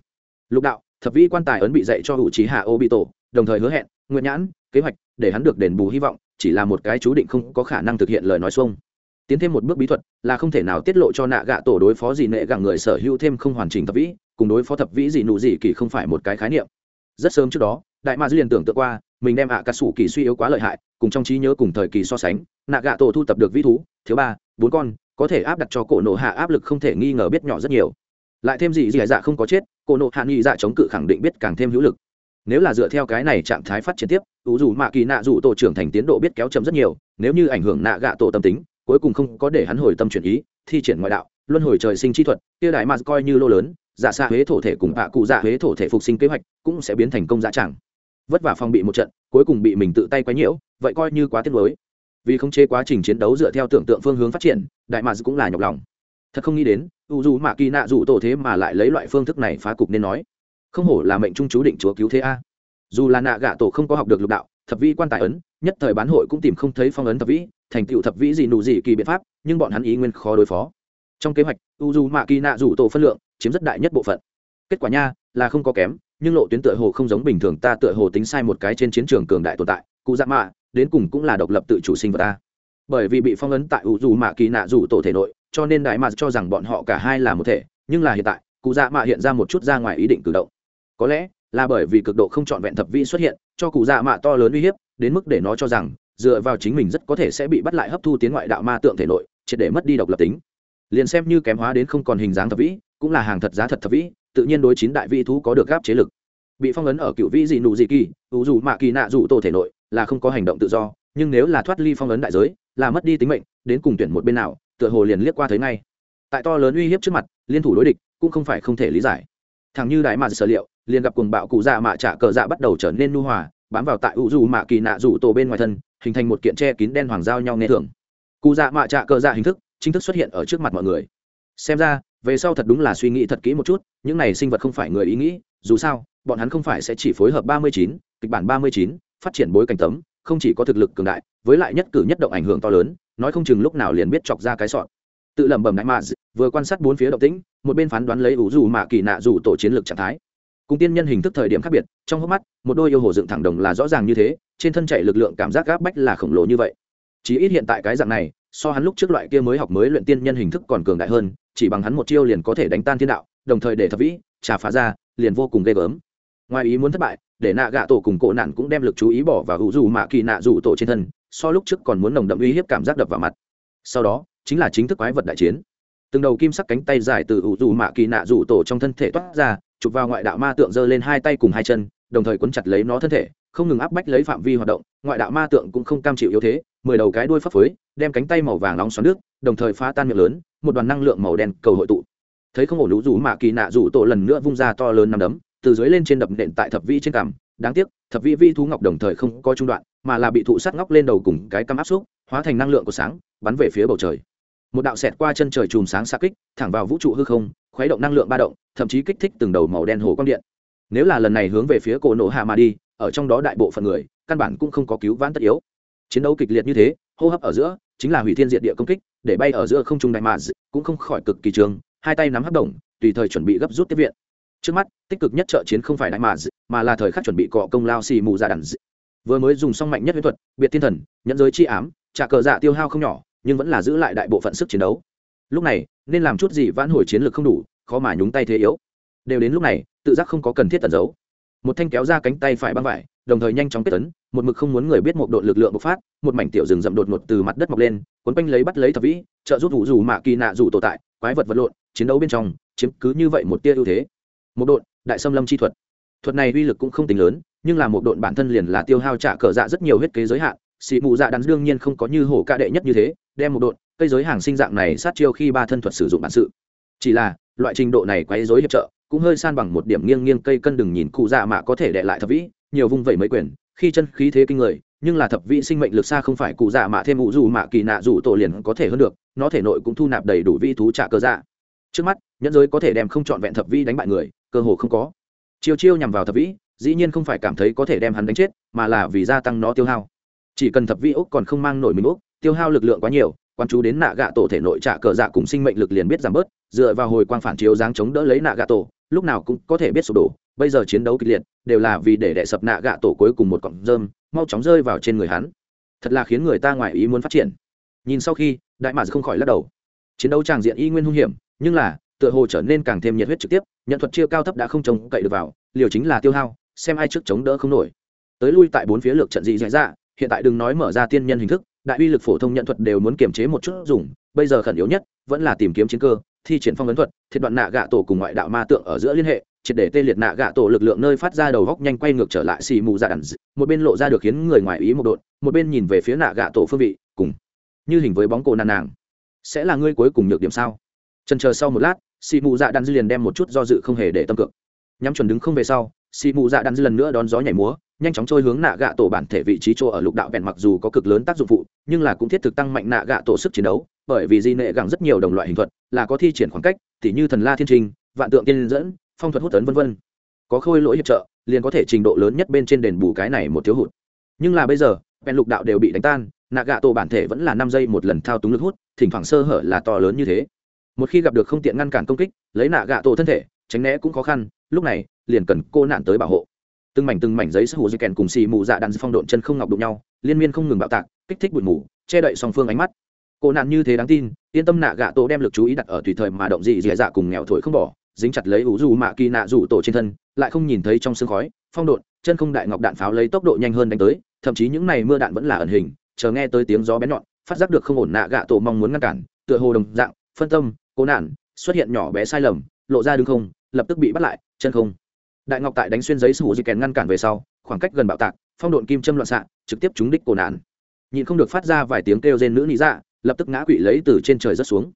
Lục đạo, thập vĩ quan tài ấn bị dạy cho ủ trí hạ ô bị tổ đồng thời hứa hẹn, nguyện nhãn, kế hoạch, để hắn được đền bù hy vọng, chỉ là một cái chú định không có khả năng thực hiện lời nói xuông. Tiến thêm một bước bí thuật là không thể nào tiết lộ cho nạ gạ tổ đối phó gì nệ gặng người sở hữu thêm không hoàn chỉnh thập vĩ, cùng đối phó thập vĩ gì nụ gì kỳ không phải một cái khái niệm. Rất sớm trước đó, đại ma liền tưởng tượng qua mình đem ạ cà sủ kỳ suy yếu quá lợi hại, cùng trong trí nhớ cùng thời kỳ so sánh, nạ gạ tổ thu tập được vĩ thú, thiếu ba, bốn con, có thể áp đặt cho cổ nộ hạ áp lực không thể nghi ngờ biết nhỏ rất nhiều. Lại thêm gì gì dạ không có chết, cổ nộ hạ nghi dạ chống cự khẳng định biết càng thêm hữu lực. Nếu là dựa theo cái này trạng thái phát triển tiếp, ủ dù mạ kỳ nạ dù tổ trưởng thành tiến độ biết kéo chậm rất nhiều, nếu như ảnh hưởng nạ gạ tổ tâm tính, cuối cùng không có để hắn hồi tâm chuyển ý, thi triển ngoại đạo, luân hồi trời sinh chi thuật, kia đại mà coi như lô lớn dạ giả xa huế thổ thể cùng bạ cụ dạ huế thổ thể phục sinh kế hoạch cũng sẽ biến thành công dạ chẳng vất vả phòng bị một trận, cuối cùng bị mình tự tay quấy nhiễu, vậy coi như quá tiếc mới vì không chế quá trình chiến đấu dựa theo tưởng tượng phương hướng phát triển, đại mads cũng là nhọc lòng. Thật không nghĩ đến, u dù mạ kỳ nạ dù tổ thế mà lại lấy loại phương thức này phá cục nên nói. Không hổ là mệnh trung chú định chúa cứu thế a. Dù là nạ gạ tổ không có học được lục đạo, thập vi quan tài ấn, nhất thời bán hội cũng tìm không thấy phong ấn thập vĩ, thành tựu thập vĩ gì nụ gì kỳ biện pháp, nhưng bọn hắn ý nguyên khó đối phó. Trong kế hoạch, u dù mạ kỳ nạ rủ tổ phân lượng chiếm rất đại nhất bộ phận. Kết quả nha, là không có kém nhưng lộ tuyến tựa hồ không giống bình thường, ta tựa hồ tính sai một cái trên chiến trường cường đại tồn tại, cụ dạ mạ, đến cùng cũng là độc lập tự chủ sinh vật ta. Bởi vì bị phong ấn tại ủ dù mạ kỳ nạ dù tổ thể nội, cho nên đại mạ cho rằng bọn họ cả hai là một thể, nhưng là hiện tại, cụ dạ mạ hiện ra một chút ra ngoài ý định cử động. Có lẽ là bởi vì cực độ không trọn vẹn thập vi xuất hiện, cho cụ dạ mạ to lớn uy hiếp, đến mức để nó cho rằng, dựa vào chính mình rất có thể sẽ bị bắt lại hấp thu tiến ngoại đạo ma tượng thể nội, triệt để mất đi độc lập tính. Liền xem như kém hóa đến không còn hình dáng thập vĩ, cũng là hàng thật giá thật thập vĩ tự nhiên đối chín đại vị thú có được gáp chế lực. Bị phong ấn ở cựu vĩ dị nụ dị kỳ, ủ dù mạ kỳ nạ dù tổ thể nội là không có hành động tự do, nhưng nếu là thoát ly phong ấn đại giới, là mất đi tính mệnh, đến cùng tuyển một bên nào, tựa hồ liền liếc qua thấy ngay. Tại to lớn uy hiếp trước mặt, liên thủ đối địch cũng không phải không thể lý giải. Thằng như đại mà sở liệu, liền gặp cuồng bạo cụ dạ mạ trả cờ dạ bắt đầu trở nên nu hòa, bám vào tại ủ dù mạ kỳ nạ dù tổ bên ngoài thân, hình thành một kiện tre kín đen hoàng giao nhau nghe thường. Cụ dạ mạ trả cờ dạ hình thức, chính thức xuất hiện ở trước mặt mọi người. Xem ra về sau thật đúng là suy nghĩ thật kỹ một chút, những này sinh vật không phải người ý nghĩ, dù sao, bọn hắn không phải sẽ chỉ phối hợp ba mươi chín, kịch bản ba mươi chín, phát triển bối cảnh tấm, không chỉ có thực lực cường đại, với lại nhất cử nhất động ảnh hưởng to lớn, nói không chừng lúc nào liền biết chọc ra cái sọn. Tự lẩm bẩm đại mạ vừa quan sát bốn phía động tĩnh, một bên phán đoán lấy ủ dù mạ kỳ nạ dù tổ chiến lược trạng thái. Cùng tiên nhân hình thức thời điểm khác biệt, trong hốc mắt, một đôi yêu hồ dựng thẳng đồng là rõ ràng như thế, trên thân chạy lực lượng cảm giác gáp bách là khổng lồ như vậy. Chỉ ít hiện tại cái dạng này so hắn lúc trước loại kia mới học mới luyện tiên nhân hình thức còn cường đại hơn, chỉ bằng hắn một chiêu liền có thể đánh tan thiên đạo, đồng thời để thập vĩ, trà phá ra, liền vô cùng ghê gớm. Ngoài ý muốn thất bại, để nạ gạ tổ cùng cổ nạn cũng đem lực chú ý bỏ vào hữu dù mạ kỳ nạ dù tổ trên thân, so lúc trước còn muốn nồng đậm uy hiếp cảm giác đập vào mặt. Sau đó, chính là chính thức quái vật đại chiến. Từng đầu kim sắc cánh tay dài từ hữu dù mạ kỳ nạ dù tổ trong thân thể toát ra, chụp vào ngoại đạo ma tượng giơ lên hai tay cùng hai chân, đồng thời quấn chặt lấy nó thân thể không ngừng áp bách lấy phạm vi hoạt động, ngoại đạo ma tượng cũng không cam chịu yếu thế, mười đầu cái đuôi phấp phới, đem cánh tay màu vàng nóng xoắn nước, đồng thời phá tan miệng lớn, một đoàn năng lượng màu đen cầu hội tụ. Thấy không ổn lũ rủ mạ kỳ nạ rủ tổ lần nữa vung ra to lớn nằm đấm, từ dưới lên trên đập nện tại thập vi trên cằm. Đáng tiếc, thập vi vi thú ngọc đồng thời không có trung đoạn, mà là bị thụ sắt ngóc lên đầu cùng cái căm áp xúc, hóa thành năng lượng của sáng, bắn về phía bầu trời. Một đạo xẹt qua chân trời chùm sáng xa kích, thẳng vào vũ trụ hư không, khuấy động năng lượng ba động, thậm chí kích thích từng đầu màu đen hồ quang điện. Nếu là lần này hướng về phía cổ nổ hạ mà đi ở trong đó đại bộ phận người, căn bản cũng không có cứu vãn tất yếu. Chiến đấu kịch liệt như thế, hô hấp ở giữa, chính là hủy thiên diệt địa công kích, để bay ở giữa không trung đại mà cũng không khỏi cực kỳ trường, hai tay nắm hấp động, tùy thời chuẩn bị gấp rút tiếp viện. Trước mắt, tích cực nhất trợ chiến không phải đại mà mà là thời khắc chuẩn bị cọ công lao xì mù dạ ra đàn vừa mới dùng xong mạnh nhất huyết thuật, biệt thiên thần nhận giới chi ám, trả cờ dạ tiêu hao không nhỏ, nhưng vẫn là giữ lại đại bộ phận sức chiến đấu. Lúc này, nên làm chút gì vãn hồi chiến lược không đủ, khó mà nhúng tay thế yếu. Đều đến lúc này, tự giác không có cần thiết tẩn giấu một thanh kéo ra cánh tay phải băng vải, đồng thời nhanh chóng kết tấn một mực không muốn người biết một đội lực lượng bộc phát, một mảnh tiểu rừng rậm đột ngột từ mặt đất mọc lên, cuốn quanh lấy bắt lấy thập vĩ, trợ giúp vụ dù mạ kỳ nạ dù tổ tại, quái vật vật lộn, chiến đấu bên trong, chiếm cứ như vậy một tia ưu thế. Một đội, đại xâm lâm chi thuật. Thuật này uy lực cũng không tính lớn, nhưng là một đội bản thân liền là tiêu hao trả cờ dạ rất nhiều huyết kế giới hạn, xị mụ dạ đắn đương nhiên không có như hổ ca đệ nhất như thế, đem một đội, cây giới hàng sinh dạng này sát chiêu khi ba thân thuật sử dụng bản sự. Chỉ là, loại trình độ này quấy dối hiệp trợ cũng hơi san bằng một điểm nghiêng nghiêng cây cân đừng nhìn cụ dạ mạ có thể đệ lại thập vĩ, nhiều vung vẩy mấy quyền khi chân khí thế kinh người, nhưng là thập vĩ sinh mệnh lực xa không phải cụ dạ mạ thêm ủ dù mạ kỳ nạ dù tổ liền có thể hơn được, nó thể nội cũng thu nạp đầy đủ vi thú trả cơ dạ. Trước mắt, nhẫn giới có thể đem không trọn vẹn thập vĩ đánh bại người, cơ hồ không có. Chiêu chiêu nhằm vào thập vĩ, dĩ nhiên không phải cảm thấy có thể đem hắn đánh chết, mà là vì gia tăng nó tiêu hao. Chỉ cần thập vĩ úc còn không mang nổi mình úc tiêu hao lực lượng quá nhiều quan chú đến nạ gạ tổ thể nội trạ cờ dạ cùng sinh mệnh lực liền biết giảm bớt, dựa vào hồi quang phản chiếu dáng chống đỡ lấy nạ gạ tổ lúc nào cũng có thể biết sụp đổ. Bây giờ chiến đấu kịch liệt, đều là vì để đệ sập nạ gạ tổ cuối cùng một cọng rơm, mau chóng rơi vào trên người hắn. Thật là khiến người ta ngoài ý muốn phát triển. Nhìn sau khi, đại mạc không khỏi lắc đầu. Chiến đấu tràng diện y nguyên hung hiểm, nhưng là, tựa hồ trở nên càng thêm nhiệt huyết trực tiếp, nhận thuật chia cao thấp đã không chống cậy được vào, liều chính là tiêu hao, xem ai trước chống đỡ không nổi. Tới lui tại bốn phía lược trận dị dạy ra hiện tại đừng nói mở ra tiên nhân hình thức đại uy lực phổ thông nhận thuật đều muốn kiềm chế một chút dùng, bây giờ khẩn yếu nhất vẫn là tìm kiếm chiến cơ, thi triển phong ấn thuật, thiệt đoạn nạ gạ tổ cùng ngoại đạo ma tượng ở giữa liên hệ, triệt để tê liệt nạ gạ tổ lực lượng nơi phát ra đầu góc nhanh quay ngược trở lại xì mù dạ đàn một bên lộ ra được khiến người ngoài ý một đột một bên nhìn về phía nạ gạ tổ phương vị, cùng như hình với bóng cổ nàng nàng. Sẽ là ngươi cuối cùng nhược điểm sao? Trần chờ sau một lát, xì mù dạ đàn liền đem một chút do dự không hề để tâm cược. Nhắm chuẩn đứng không về sau xì mù dạ đàn lần nữa đón gió nhảy múa, nhanh chóng trôi hướng nạ gạ tổ bản thể vị trí chỗ ở lục đạo vẹn mặc dù có cực lớn tác dụng phụ, nhưng là cũng thiết thực tăng mạnh nạ gạ tổ sức chiến đấu, bởi vì di nệ gẳng rất nhiều đồng loại hình thuật, là có thi triển khoảng cách, tỉ như thần la thiên trình, vạn tượng tiên dẫn, phong thuật hút tấn vân vân. Có khôi lỗi hiệp trợ, liền có thể trình độ lớn nhất bên trên đền bù cái này một thiếu hụt. Nhưng là bây giờ, vẹn lục đạo đều bị đánh tan, nạ gạ tổ bản thể vẫn là năm giây một lần thao túng lực hút, thỉnh thoảng sơ hở là to lớn như thế. Một khi gặp được không tiện ngăn cản công kích, lấy nạ gạ tổ thân thể, tránh né cũng khó khăn, lúc này liền cần cô nạn tới bảo hộ. Từng mảnh từng mảnh giấy sơ hồ dây kèn cùng xì mù dạ đạn phong độn chân không ngọc đụng nhau, liên miên không ngừng bạo tạc, kích thích bụi mù, che đậy song phương ánh mắt. Cô nạn như thế đáng tin, yên tâm nạ gạ tổ đem lực chú ý đặt ở tùy thời mà động dị dẻ dạ cùng nghèo thổi không bỏ, dính chặt lấy ủ dù mạ kỳ nạ rủ tổ trên thân, lại không nhìn thấy trong sương khói, phong độn, chân không đại ngọc đạn pháo lấy tốc độ nhanh hơn đánh tới, thậm chí những này mưa đạn vẫn là ẩn hình, chờ nghe tới tiếng gió bén nhọn, phát giác được không ổn nạ gạ tổ mong muốn ngăn cản, tựa hồ đồng dạng, phân tâm cố nạn, xuất hiện nhỏ bé sai lầm, lộ ra đứng không, lập tức bị bắt lại, chân không đại ngọc tại đánh xuyên giấy sủ di kèn ngăn cản về sau khoảng cách gần bạo tạc phong độn kim châm loạn xạ trực tiếp trúng đích cổ nạn. Nhịn không được phát ra vài tiếng kêu rên nữ lý dạ lập tức ngã quỵ lấy từ trên trời rất xuống.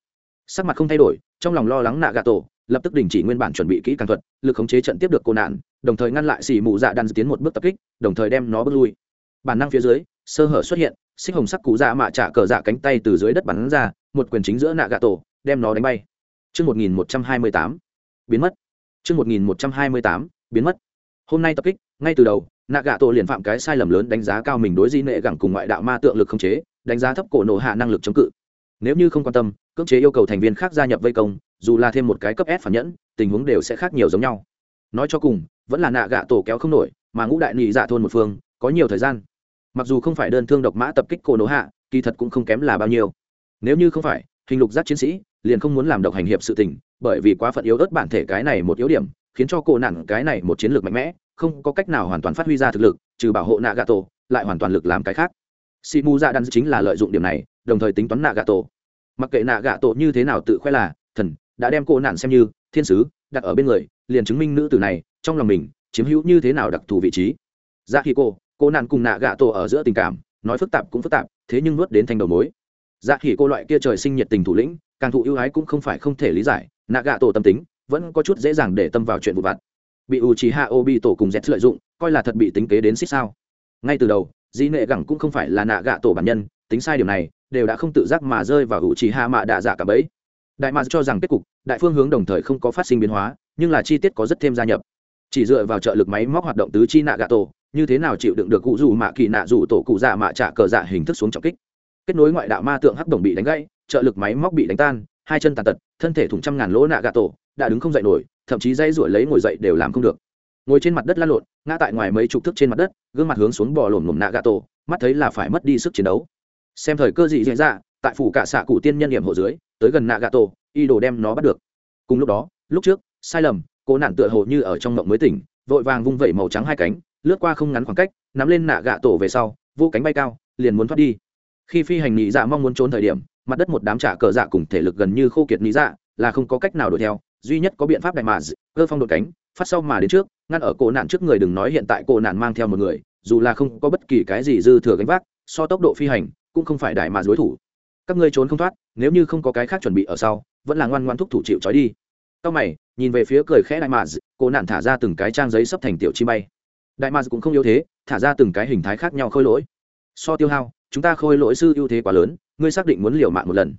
Sắc mặt không thay đổi trong lòng lo lắng nạ gà tổ lập tức đình chỉ nguyên bản chuẩn bị kỹ càng thuật lực khống chế trận tiếp được cô nạn đồng thời ngăn lại xì mù dạ đan tiến một bước tập kích đồng thời đem nó bước lui. Bản năng phía dưới sơ hở xuất hiện xích hồng sắc cụ dạ mạ trả cờ dạ cánh tay từ dưới đất bắn ra một quyền chính giữa nạ gà tổ đem nó đánh bay. Trước 1128, biến mất. Trước 1128, biến mất. Hôm nay tập kích, ngay từ đầu nạ gạ tổ liền phạm cái sai lầm lớn đánh giá cao mình đối di nệ gẳng cùng ngoại đạo ma tượng lực không chế, đánh giá thấp cổ nổ hạ năng lực chống cự. Nếu như không quan tâm, cưỡng chế yêu cầu thành viên khác gia nhập vây công, dù là thêm một cái cấp s phản nhẫn, tình huống đều sẽ khác nhiều giống nhau. Nói cho cùng, vẫn là nạ gạ tổ kéo không nổi, mà ngũ đại nhị dạ thôn một phương, có nhiều thời gian. Mặc dù không phải đơn thương độc mã tập kích cổ nổ hạ, kỳ thật cũng không kém là bao nhiêu. Nếu như không phải, hình lục giác chiến sĩ liền không muốn làm độc hành hiệp sự tình, bởi vì quá phận yếu ớt bản thể cái này một yếu điểm khiến cho cô nạn cái này một chiến lược mạnh mẽ, không có cách nào hoàn toàn phát huy ra thực lực, trừ bảo hộ nạ gà tổ lại hoàn toàn lực làm cái khác. Si mu ra đan chính là lợi dụng điểm này, đồng thời tính toán nạ gà tổ mặc kệ nạ gà tổ như thế nào tự khoe là, thần đã đem cô nạn xem như thiên sứ, đặt ở bên người, liền chứng minh nữ tử này, trong lòng mình, chiếm hữu như thế nào đặc thù vị trí. Ra khi cô cô nạn cùng nạ gà tổ ở giữa tình cảm, nói phức tạp cũng phức tạp, thế nhưng nuốt đến thành đầu mối. Dạ khi cô loại kia trời sinh nhiệt tình thủ lĩnh, càng thụ ưu ái cũng không phải không thể lý giải nạ gà tổ tâm tính vẫn có chút dễ dàng để tâm vào chuyện vụ vặt. Bị u trí hạ ô bị tổ cùng dẹt lợi dụng, coi là thật bị tính kế đến xích sao. Ngay từ đầu di nệ gẳng cũng không phải là nạ gạ tổ bản nhân, tính sai điều này, đều đã không tự giác mà rơi vào u trí hạ mạ đạ dạ cả bấy đại mạ cho rằng kết cục, đại phương hướng đồng thời không có phát sinh biến hóa, nhưng là chi tiết có rất thêm gia nhập. Chỉ dựa vào trợ lực máy móc hoạt động tứ chi nạ gạ tổ, như thế nào chịu đựng được cụ dù mạ kỳ nạ dù tổ cụ dạ mạ trả cờ dạ hình thức xuống trọng kích. Kết nối ngoại đạo ma tượng hắc đồng bị đánh gãy, trợ lực máy móc bị đánh tan hai chân tàn tật, thân thể thủng trăm ngàn lỗ nạ gà tổ, đã đứng không dậy nổi, thậm chí dây ruổi lấy ngồi dậy đều làm không được. Ngồi trên mặt đất lăn lộn, ngã tại ngoài mấy chục thước trên mặt đất, gương mặt hướng xuống bò lổm lổm nạ gà tổ, mắt thấy là phải mất đi sức chiến đấu. Xem thời cơ gì diễn ra tại phủ cả xạ cụ tiên nhân điểm hộ dưới, tới gần nạ gà tổ y đồ đem nó bắt được. Cùng lúc đó, lúc trước, sai lầm cô nạn tựa hồ như ở trong mộng mới tỉnh, vội vàng vung vẩy màu trắng hai cánh, lướt qua không ngắn khoảng cách, nắm lên nạ gà tổ về sau, vô cánh bay cao, liền muốn thoát đi. Khi phi hành nghị dạ mong muốn trốn thời điểm mặt đất một đám trả cờ dạ cùng thể lực gần như khô kiệt lý dạ là không có cách nào đuổi theo, duy nhất có biện pháp đại mà cơ phong đột cánh, phát sau mà đến trước, ngăn ở cổ nạn trước người đừng nói hiện tại cổ nạn mang theo một người, dù là không có bất kỳ cái gì dư thừa gánh vác, so tốc độ phi hành cũng không phải đại mà đối thủ. Các ngươi trốn không thoát, nếu như không có cái khác chuẩn bị ở sau, vẫn là ngoan ngoan thúc thủ chịu trói đi. Sau mày, nhìn về phía cười khẽ đại mà cổ nạn thả ra từng cái trang giấy sắp thành tiểu chi bay. Đại mà cũng không yếu thế, thả ra từng cái hình thái khác nhau khôi lỗi. So tiêu hao, chúng ta khôi lỗi sư ưu thế quá lớn ngươi xác định muốn liều mạng một lần.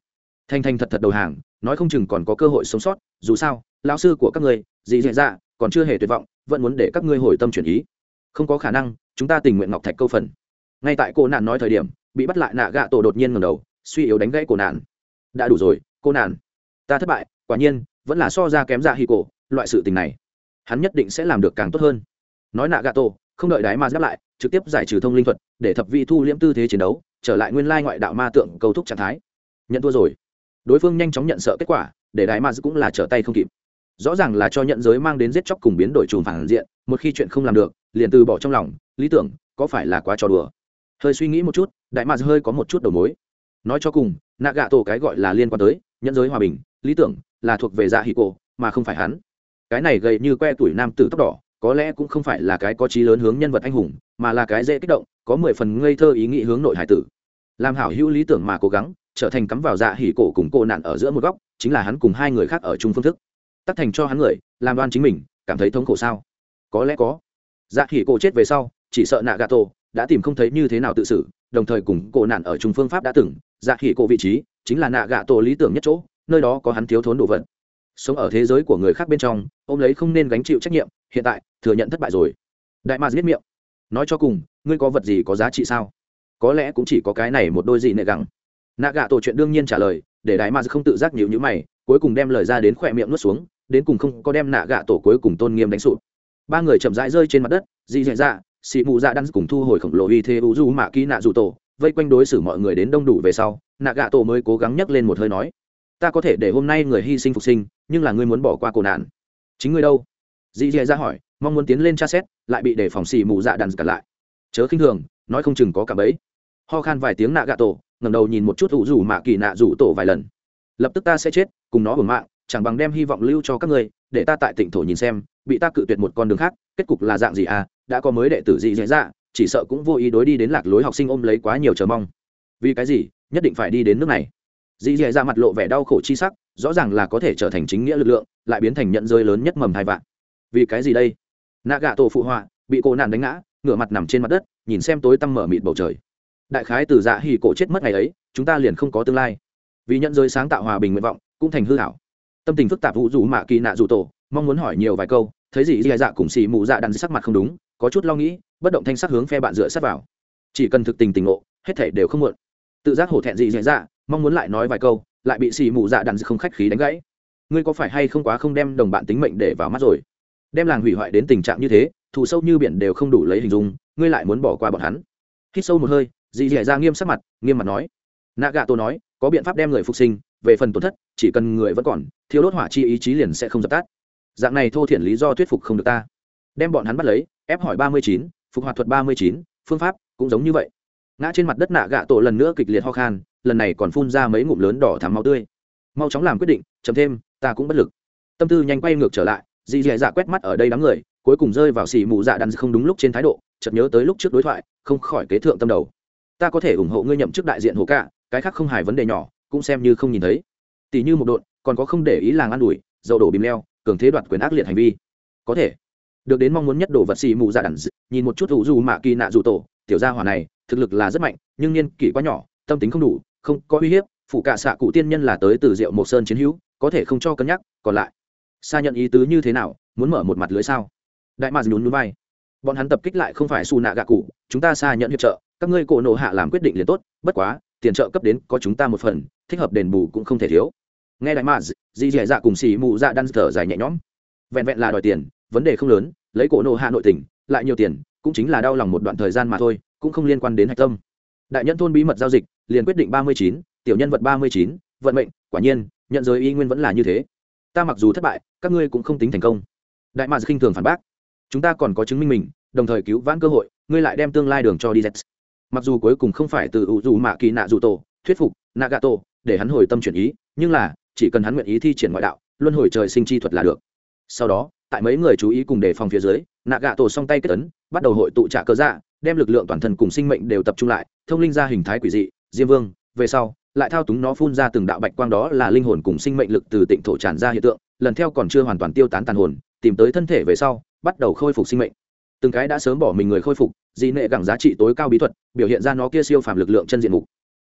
Thanh thanh thật thật đầu hàng, nói không chừng còn có cơ hội sống sót, dù sao, lão sư của các ngươi dị dạ dạ còn chưa hề tuyệt vọng, vẫn muốn để các ngươi hồi tâm chuyển ý. Không có khả năng, chúng ta tình nguyện ngọc thạch câu phần. Ngay tại cô nạn nói thời điểm, bị bắt lại nạ gạ tổ đột nhiên ngầm đầu, suy yếu đánh gãy cô nạn. Đã đủ rồi, cô nạn. Ta thất bại, quả nhiên, vẫn là so ra kém dạ hi cổ, loại sự tình này, hắn nhất định sẽ làm được càng tốt hơn. Nói nạ gạ tổ, không đợi đái mà giáp lại, trực tiếp giải trừ thông linh thuật, để thập vị thu liễm tư thế chiến đấu trở lại nguyên lai ngoại đạo ma tượng cầu thúc trạng thái. Nhận thua rồi. Đối phương nhanh chóng nhận sợ kết quả, để đại ma cũng là trở tay không kịp. Rõ ràng là cho nhận giới mang đến giết chóc cùng biến đổi trùm phản diện, một khi chuyện không làm được, liền từ bỏ trong lòng, lý tưởng, có phải là quá trò đùa? Hơi suy nghĩ một chút, đại ma hơi có một chút đầu mối. Nói cho cùng nạ gạ tổ cái gọi là liên quan tới, nhận giới hòa bình, lý tưởng, là thuộc về dạ hì cổ, mà không phải hắn. Cái này gầy như que tuổi nam tử tóc đỏ, có lẽ cũng không phải là cái có trí lớn hướng nhân vật anh hùng mà là cái dễ kích động, có mười phần ngây thơ ý nghĩ hướng nội hải tử. Làm hảo hữu lý tưởng mà cố gắng, trở thành cắm vào dạ hỉ cổ cùng cô nạn ở giữa một góc, chính là hắn cùng hai người khác ở chung phương thức. Tắt thành cho hắn người, làm đoan chính mình, cảm thấy thống khổ sao? Có lẽ có. Dạ hỉ cổ chết về sau, chỉ sợ nạ gà tổ đã tìm không thấy như thế nào tự xử, đồng thời cùng cổ nạn ở chung phương pháp đã từng dạ hỉ cổ vị trí chính là nạ gà tổ lý tưởng nhất chỗ, nơi đó có hắn thiếu thốn đồ vật. Sống ở thế giới của người khác bên trong ông lấy không nên gánh chịu trách nhiệm, hiện tại thừa nhận thất bại rồi. Đại mạc giết miệng nói cho cùng, ngươi có vật gì có giá trị sao? Có lẽ cũng chỉ có cái này một đôi gì nệ gẳng. Nạ gạ tổ chuyện đương nhiên trả lời, để đại mạc không tự giác nhịu nhữ mày, cuối cùng đem lời ra đến khỏe miệng nuốt xuống, đến cùng không có đem nạ gạ tổ cuối cùng tôn nghiêm đánh sụp ba người chậm rãi rơi trên mặt đất, dị dạ dạ xị mụ dạ đang cùng thu hồi khổng lồ uy thế u du mạ kỹ nạ dù tổ, vây quanh đối xử mọi người đến đông đủ về sau nạ gạ tổ mới cố gắng nhấc lên một hơi nói, ta có thể để hôm nay người hy sinh phục sinh, nhưng là ngươi muốn bỏ qua cổ nạn. Chính ngươi đâu? Dì dì ra hỏi mong muốn tiến lên tra xét, lại bị để phòng xì mù dạ đàn cả lại. Chớ khinh thường, nói không chừng có cả bấy. Ho khan vài tiếng nạ gạ tổ ngầm đầu nhìn một chút ủ rủ mạ kỳ nạ rủ tổ vài lần. Lập tức ta sẽ chết, cùng nó hưởng mạng, chẳng bằng đem hy vọng lưu cho các ngươi, để ta tại tỉnh thổ nhìn xem, bị ta cự tuyệt một con đường khác, kết cục là dạng gì à? Đã có mới đệ tử gì dễ dạ chỉ sợ cũng vô ý đối đi đến lạc lối học sinh ôm lấy quá nhiều chờ mong. Vì cái gì? Nhất định phải đi đến nước này. Dì dì ra mặt lộ vẻ đau khổ chi sắc, rõ ràng là có thể trở thành chính nghĩa lực lượng, lại biến thành nhận rơi lớn nhất mầm hai vạn. Vì cái gì đây? Nạ gạ tổ phụ họa, bị cô nạn đánh ngã, ngửa mặt nằm trên mặt đất, nhìn xem tối tăm mở mịt bầu trời. Đại khái từ dạ hì cổ chết mất ngày ấy, chúng ta liền không có tương lai. Vì nhận giới sáng tạo hòa bình nguyện vọng, cũng thành hư hảo tâm tình phức tạp vũ dù mạ kỳ nạ dù tổ, mong muốn hỏi nhiều vài câu, thấy gì dì dạ cùng xì mụ dạ đắn sắc mặt không đúng, có chút lo nghĩ, bất động thanh sắc hướng phe bạn dựa sát vào. Chỉ cần thực tình tình ngộ, hết thể đều không muộn. Tự giác hổ thẹn gì dì dạ mong muốn lại nói vài câu, lại bị xì mù dạ đàn không khách khí đánh gãy. Ngươi có phải hay không quá không đem đồng bạn tính mệnh để vào mắt rồi? Đem làng hủy hoại đến tình trạng như thế, thù sâu như biển đều không đủ lấy hình dung, ngươi lại muốn bỏ qua bọn hắn. Hít sâu một hơi, dì dẻ ra nghiêm sắc mặt, nghiêm mặt nói. Nạ gà tô nói, có biện pháp đem người phục sinh, về phần tổn thất, chỉ cần người vẫn còn thiếu đốt hỏa chi ý chí liền sẽ không dập tắt. Dạng này thô thiển lý do thuyết phục không được ta. Đem bọn hắn bắt lấy, ép hỏi ba mươi chín, phục hoạt thuật ba mươi chín, phương pháp cũng giống như vậy. Ngã trên mặt đất nạ gạ tổ lần nữa kịch liệt ho khan, lần này còn phun ra mấy ngụm lớn đỏ thắm máu tươi. Mau chóng làm quyết định chấm thêm, ta cũng bất lực. Tâm tư nhanh quay ngược trở lại dì dì dạ quét mắt ở đây đám người, cuối cùng rơi vào xì mù dạ đàn không đúng lúc trên thái độ, chợt nhớ tới lúc trước đối thoại, không khỏi kế thượng tâm đầu. Ta có thể ủng hộ ngươi nhậm chức đại diện hồ cả cái khác không hài vấn đề nhỏ, cũng xem như không nhìn thấy. Tỷ như một đội còn có không để ý làng an ủi dầu đổ bìm leo, cường thế đoạt quyền ác liệt hành vi. Có thể. Được đến mong muốn nhất đồ vật xì mù dạ đàn nhìn một chút thủ dù mạ kỳ nạ dù tổ, tiểu gia hỏa này, thực lực là rất mạnh, nhưng niên kỷ quá nhỏ, tâm tính không đủ, không có uy hiếp, phụ cả xạ cụ tiên nhân là tới từ rượu mộc sơn chiến hữu, có thể không cho cân nhắc, còn lại xa nhận ý tứ như thế nào, muốn mở một mặt lưới sao? Đại mạc nhún núi vai. Bọn hắn tập kích lại không phải xù nạ gạ cụ, chúng ta xa nhận hiệp trợ, các ngươi cổ nộ hạ làm quyết định liền tốt, bất quá, tiền trợ cấp đến có chúng ta một phần, thích hợp đền bù cũng không thể thiếu. Nghe đại mạc dì dẻ dạ cùng xì mụ dạ đan thở dài nhẹ nhõm. Vẹn vẹn là đòi tiền, vấn đề không lớn, lấy cổ nộ hạ nội tỉnh lại nhiều tiền, cũng chính là đau lòng một đoạn thời gian mà thôi, cũng không liên quan đến hạch tâm. Đại nhân thôn bí mật giao dịch, liền quyết định ba mươi chín, tiểu nhân vật ba mươi chín, vận mệnh, quả nhiên, nhận giới y nguyên vẫn là như thế ta mặc dù thất bại các ngươi cũng không tính thành công. Đại mạc khinh thường phản bác. Chúng ta còn có chứng minh mình đồng thời cứu vãn cơ hội ngươi lại đem tương lai đường cho đi z mặc dù cuối cùng không phải từ ủ dù mạ kỳ nạ dù tổ thuyết phục nagato để hắn hồi tâm chuyển ý nhưng là chỉ cần hắn nguyện ý thi triển ngoại đạo luân hồi trời sinh chi thuật là được. Sau đó tại mấy người chú ý cùng đề phòng phía dưới nagato song tay kết tấn, bắt đầu hội tụ trả cơ dạ đem lực lượng toàn thân cùng sinh mệnh đều tập trung lại thông linh ra hình thái quỷ dị diêm vương về sau lại thao túng nó phun ra từng đạo bạch quang đó là linh hồn cùng sinh mệnh lực từ tịnh thổ tràn ra hiện tượng, lần theo còn chưa hoàn toàn tiêu tán tàn hồn, tìm tới thân thể về sau, bắt đầu khôi phục sinh mệnh. Từng cái đã sớm bỏ mình người khôi phục di nệ gẳng giá trị tối cao bí thuật, biểu hiện ra nó kia siêu phàm lực lượng chân diện mục.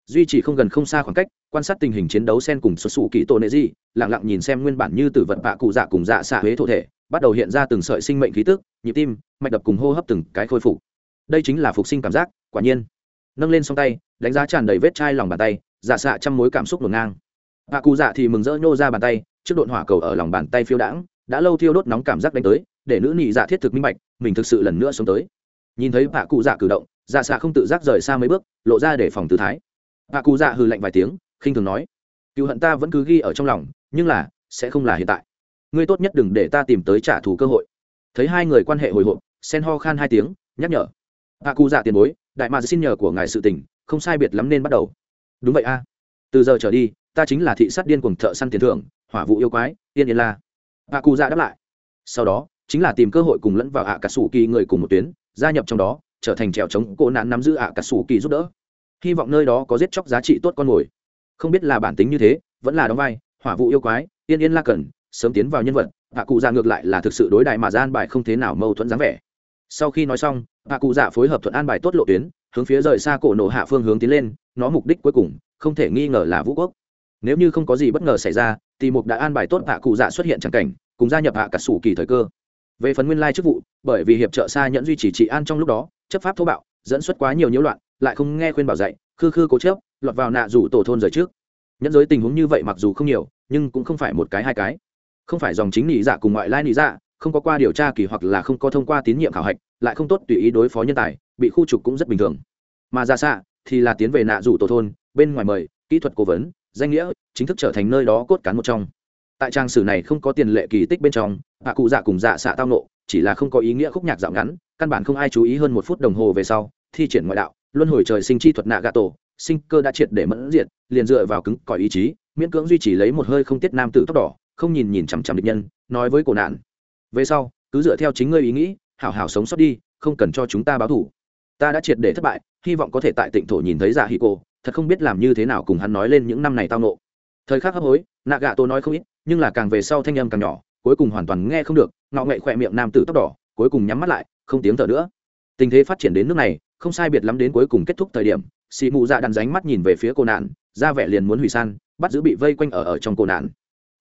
Duy trì không gần không xa khoảng cách, quan sát tình hình chiến đấu sen cùng xuất xù kỹ tổ nệ di lẳng lặng nhìn xem nguyên bản như tử vận bạ cụ dạ cùng dạ xạ huế thổ thể, bắt đầu hiện ra từng sợi sinh mệnh khí tức, nhịp tim, mạch đập cùng hô hấp từng cái khôi phục. Đây chính là phục sinh cảm giác, quả nhiên. Nâng lên song tay, đánh giá tràn đầy vết chai lòng bàn tay dạ xạ trăm mối cảm xúc ngổn ngang. Bà cụ dạ thì mừng rỡ nhô ra bàn tay, trước độn hỏa cầu ở lòng bàn tay phiêu đãng, đã lâu thiêu đốt nóng cảm giác đánh tới, để nữ nhị dạ thiết thực minh bạch, mình thực sự lần nữa sống tới. Nhìn thấy bà cụ dạ cử động dạ xạ không tự giác rời xa mấy bước, lộ ra để phòng tư thái. Hạ cụ dạ hừ lạnh vài tiếng, khinh thường nói cựu hận ta vẫn cứ ghi ở trong lòng, nhưng là, sẽ không là hiện tại. Ngươi tốt nhất đừng để ta tìm tới trả thù cơ hội. Thấy hai người quan hệ hồi hộp, sen ho khan hai tiếng, nhắc nhở hạ cụ dạ tiền bối, đại mà xin nhờ của ngài sự tình, không sai biệt lắm nên bắt đầu đúng vậy a. Từ giờ trở đi, ta chính là thị sát điên cuồng thợ săn tiền thưởng, hỏa vụ yêu quái, yên yên la. A cụ dạ đáp lại. Sau đó, chính là tìm cơ hội cùng lẫn vào ạ cả sủ kỳ người cùng một tuyến, gia nhập trong đó, trở thành trèo chống cỗ nạn nắm giữ ạ cả sủ kỳ giúp đỡ. Hy vọng nơi đó có giết chóc giá trị tốt con mồi. Không biết là bản tính như thế, vẫn là đóng vai, hỏa vụ yêu quái, yên yên la cần, sớm tiến vào nhân vật ạ cụ dạ ngược lại là thực sự đối đại mà gian bài không thế nào mâu thuẫn dáng vẻ sau khi nói xong hạ cụ dạ phối hợp thuận an bài tốt lộ tuyến, hướng phía rời xa cổ nổ hạ phương hướng tiến lên, nó mục đích cuối cùng, không thể nghi ngờ là vũ quốc. Nếu như không có gì bất ngờ xảy ra thì mục đã an bài tốt hạ cụ dạ xuất hiện chẳng cảnh, cùng gia nhập hạ cả sủ kỳ thời cơ. Về phần nguyên lai chức vụ, bởi vì hiệp trợ xa nhận duy trì trị an trong lúc đó, chấp pháp thô bạo, dẫn xuất quá nhiều nhiễu loạn, lại không nghe khuyên bảo dạy, khư khư cố chớp lọt vào nạ rủ tổ thôn rời trước. Nhẫn giới tình huống như vậy mặc dù không nhiều, nhưng cũng không phải một cái hai cái. Không phải dòng chính nị dạ cùng ngoại lai nị dạ không có qua điều tra kỳ hoặc là không có thông qua tín nhiệm khảo hạch, lại không tốt tùy ý đối phó nhân tài, bị khu trục cũng rất bình thường. Mà ra xạ thì là tiến về nạ rủ tổ thôn, bên ngoài mời, kỹ thuật cố vấn, danh nghĩa, chính thức trở thành nơi đó cốt cán một trong. Tại trang sử này không có tiền lệ kỳ tích bên trong hạ cụ dạ cùng dạ xạ tao nộ chỉ là không có ý nghĩa khúc nhạc dạo ngắn, căn bản không ai chú ý hơn một phút đồng hồ về sau, thi triển ngoại đạo, luân hồi trời sinh chi thuật nạ gà tổ, sinh cơ đã triệt để mẫn diệt, liền dựa vào cứng cỏi ý chí, miễn cưỡng duy trì lấy một hơi không tiết nam tử tóc đỏ, không nhìn nhìn chằm chằm địch nhân, nói với cổ nạn về sau, cứ dựa theo chính ngươi ý nghĩ, hảo hảo sống sót đi, không cần cho chúng ta báo thủ ta đã triệt để thất bại, hy vọng có thể tại tịnh thổ nhìn thấy Dạ hì cô thật không biết làm như thế nào cùng hắn nói lên những năm này tao nộ thời khắc hấp hối nạ gạ tô nói không ít, nhưng là càng về sau thanh âm càng nhỏ, cuối cùng hoàn toàn nghe không được ngọ ngậy khỏe miệng nam tử tóc đỏ, cuối cùng nhắm mắt lại, không tiếng thở nữa. Tình thế phát triển đến nước này, không sai biệt lắm đến cuối cùng kết thúc thời điểm xì mụ dạ đàn ránh mắt nhìn về phía cô nạn, ra vẻ liền muốn hủy san, bắt giữ bị vây quanh ở ở trong cô nạn.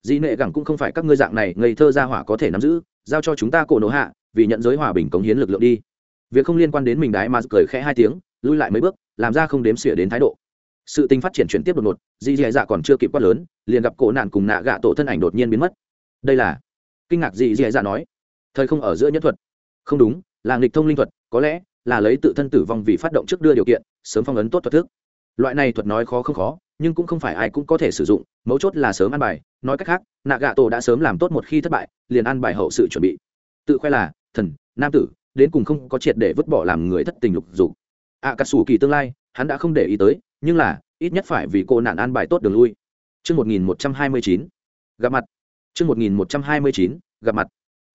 Dị nệ gẳng cũng không phải các ngươi dạng này, ngây thơ ra hỏa có thể nắm giữ giao cho chúng ta cổ nổ hạ, vì nhận giới hòa bình cống hiến lực lượng đi. Việc không liên quan đến mình đái mà cười khẽ hai tiếng, lui lại mấy bước, làm ra không đếm xỉa đến thái độ. Sự tình phát triển chuyển tiếp đột ngột, dì dì dạ còn chưa kịp quát lớn, liền gặp cổ nạn cùng nạ gạ tổ thân ảnh đột nhiên biến mất. Đây là kinh ngạc dì dì dạ nói. Thời không ở giữa nhất thuật. Không đúng, là nghịch thông linh thuật, có lẽ là lấy tự thân tử vong vì phát động trước đưa điều kiện, sớm phong ấn tốt thuật thức. Loại này thuật nói khó không khó, nhưng cũng không phải ai cũng có thể sử dụng, mấu chốt là sớm ăn bài, nói cách khác nạ gạ tổ đã sớm làm tốt một khi thất bại liền ăn bài hậu sự chuẩn bị tự khoe là thần nam tử đến cùng không có triệt để vứt bỏ làm người thất tình lục dục ạ à, cà sủ kỳ tương lai hắn đã không để ý tới nhưng là ít nhất phải vì cô nạn an bài tốt đường lui Trước 1129, gặp mặt. Trước 1129, gặp mặt.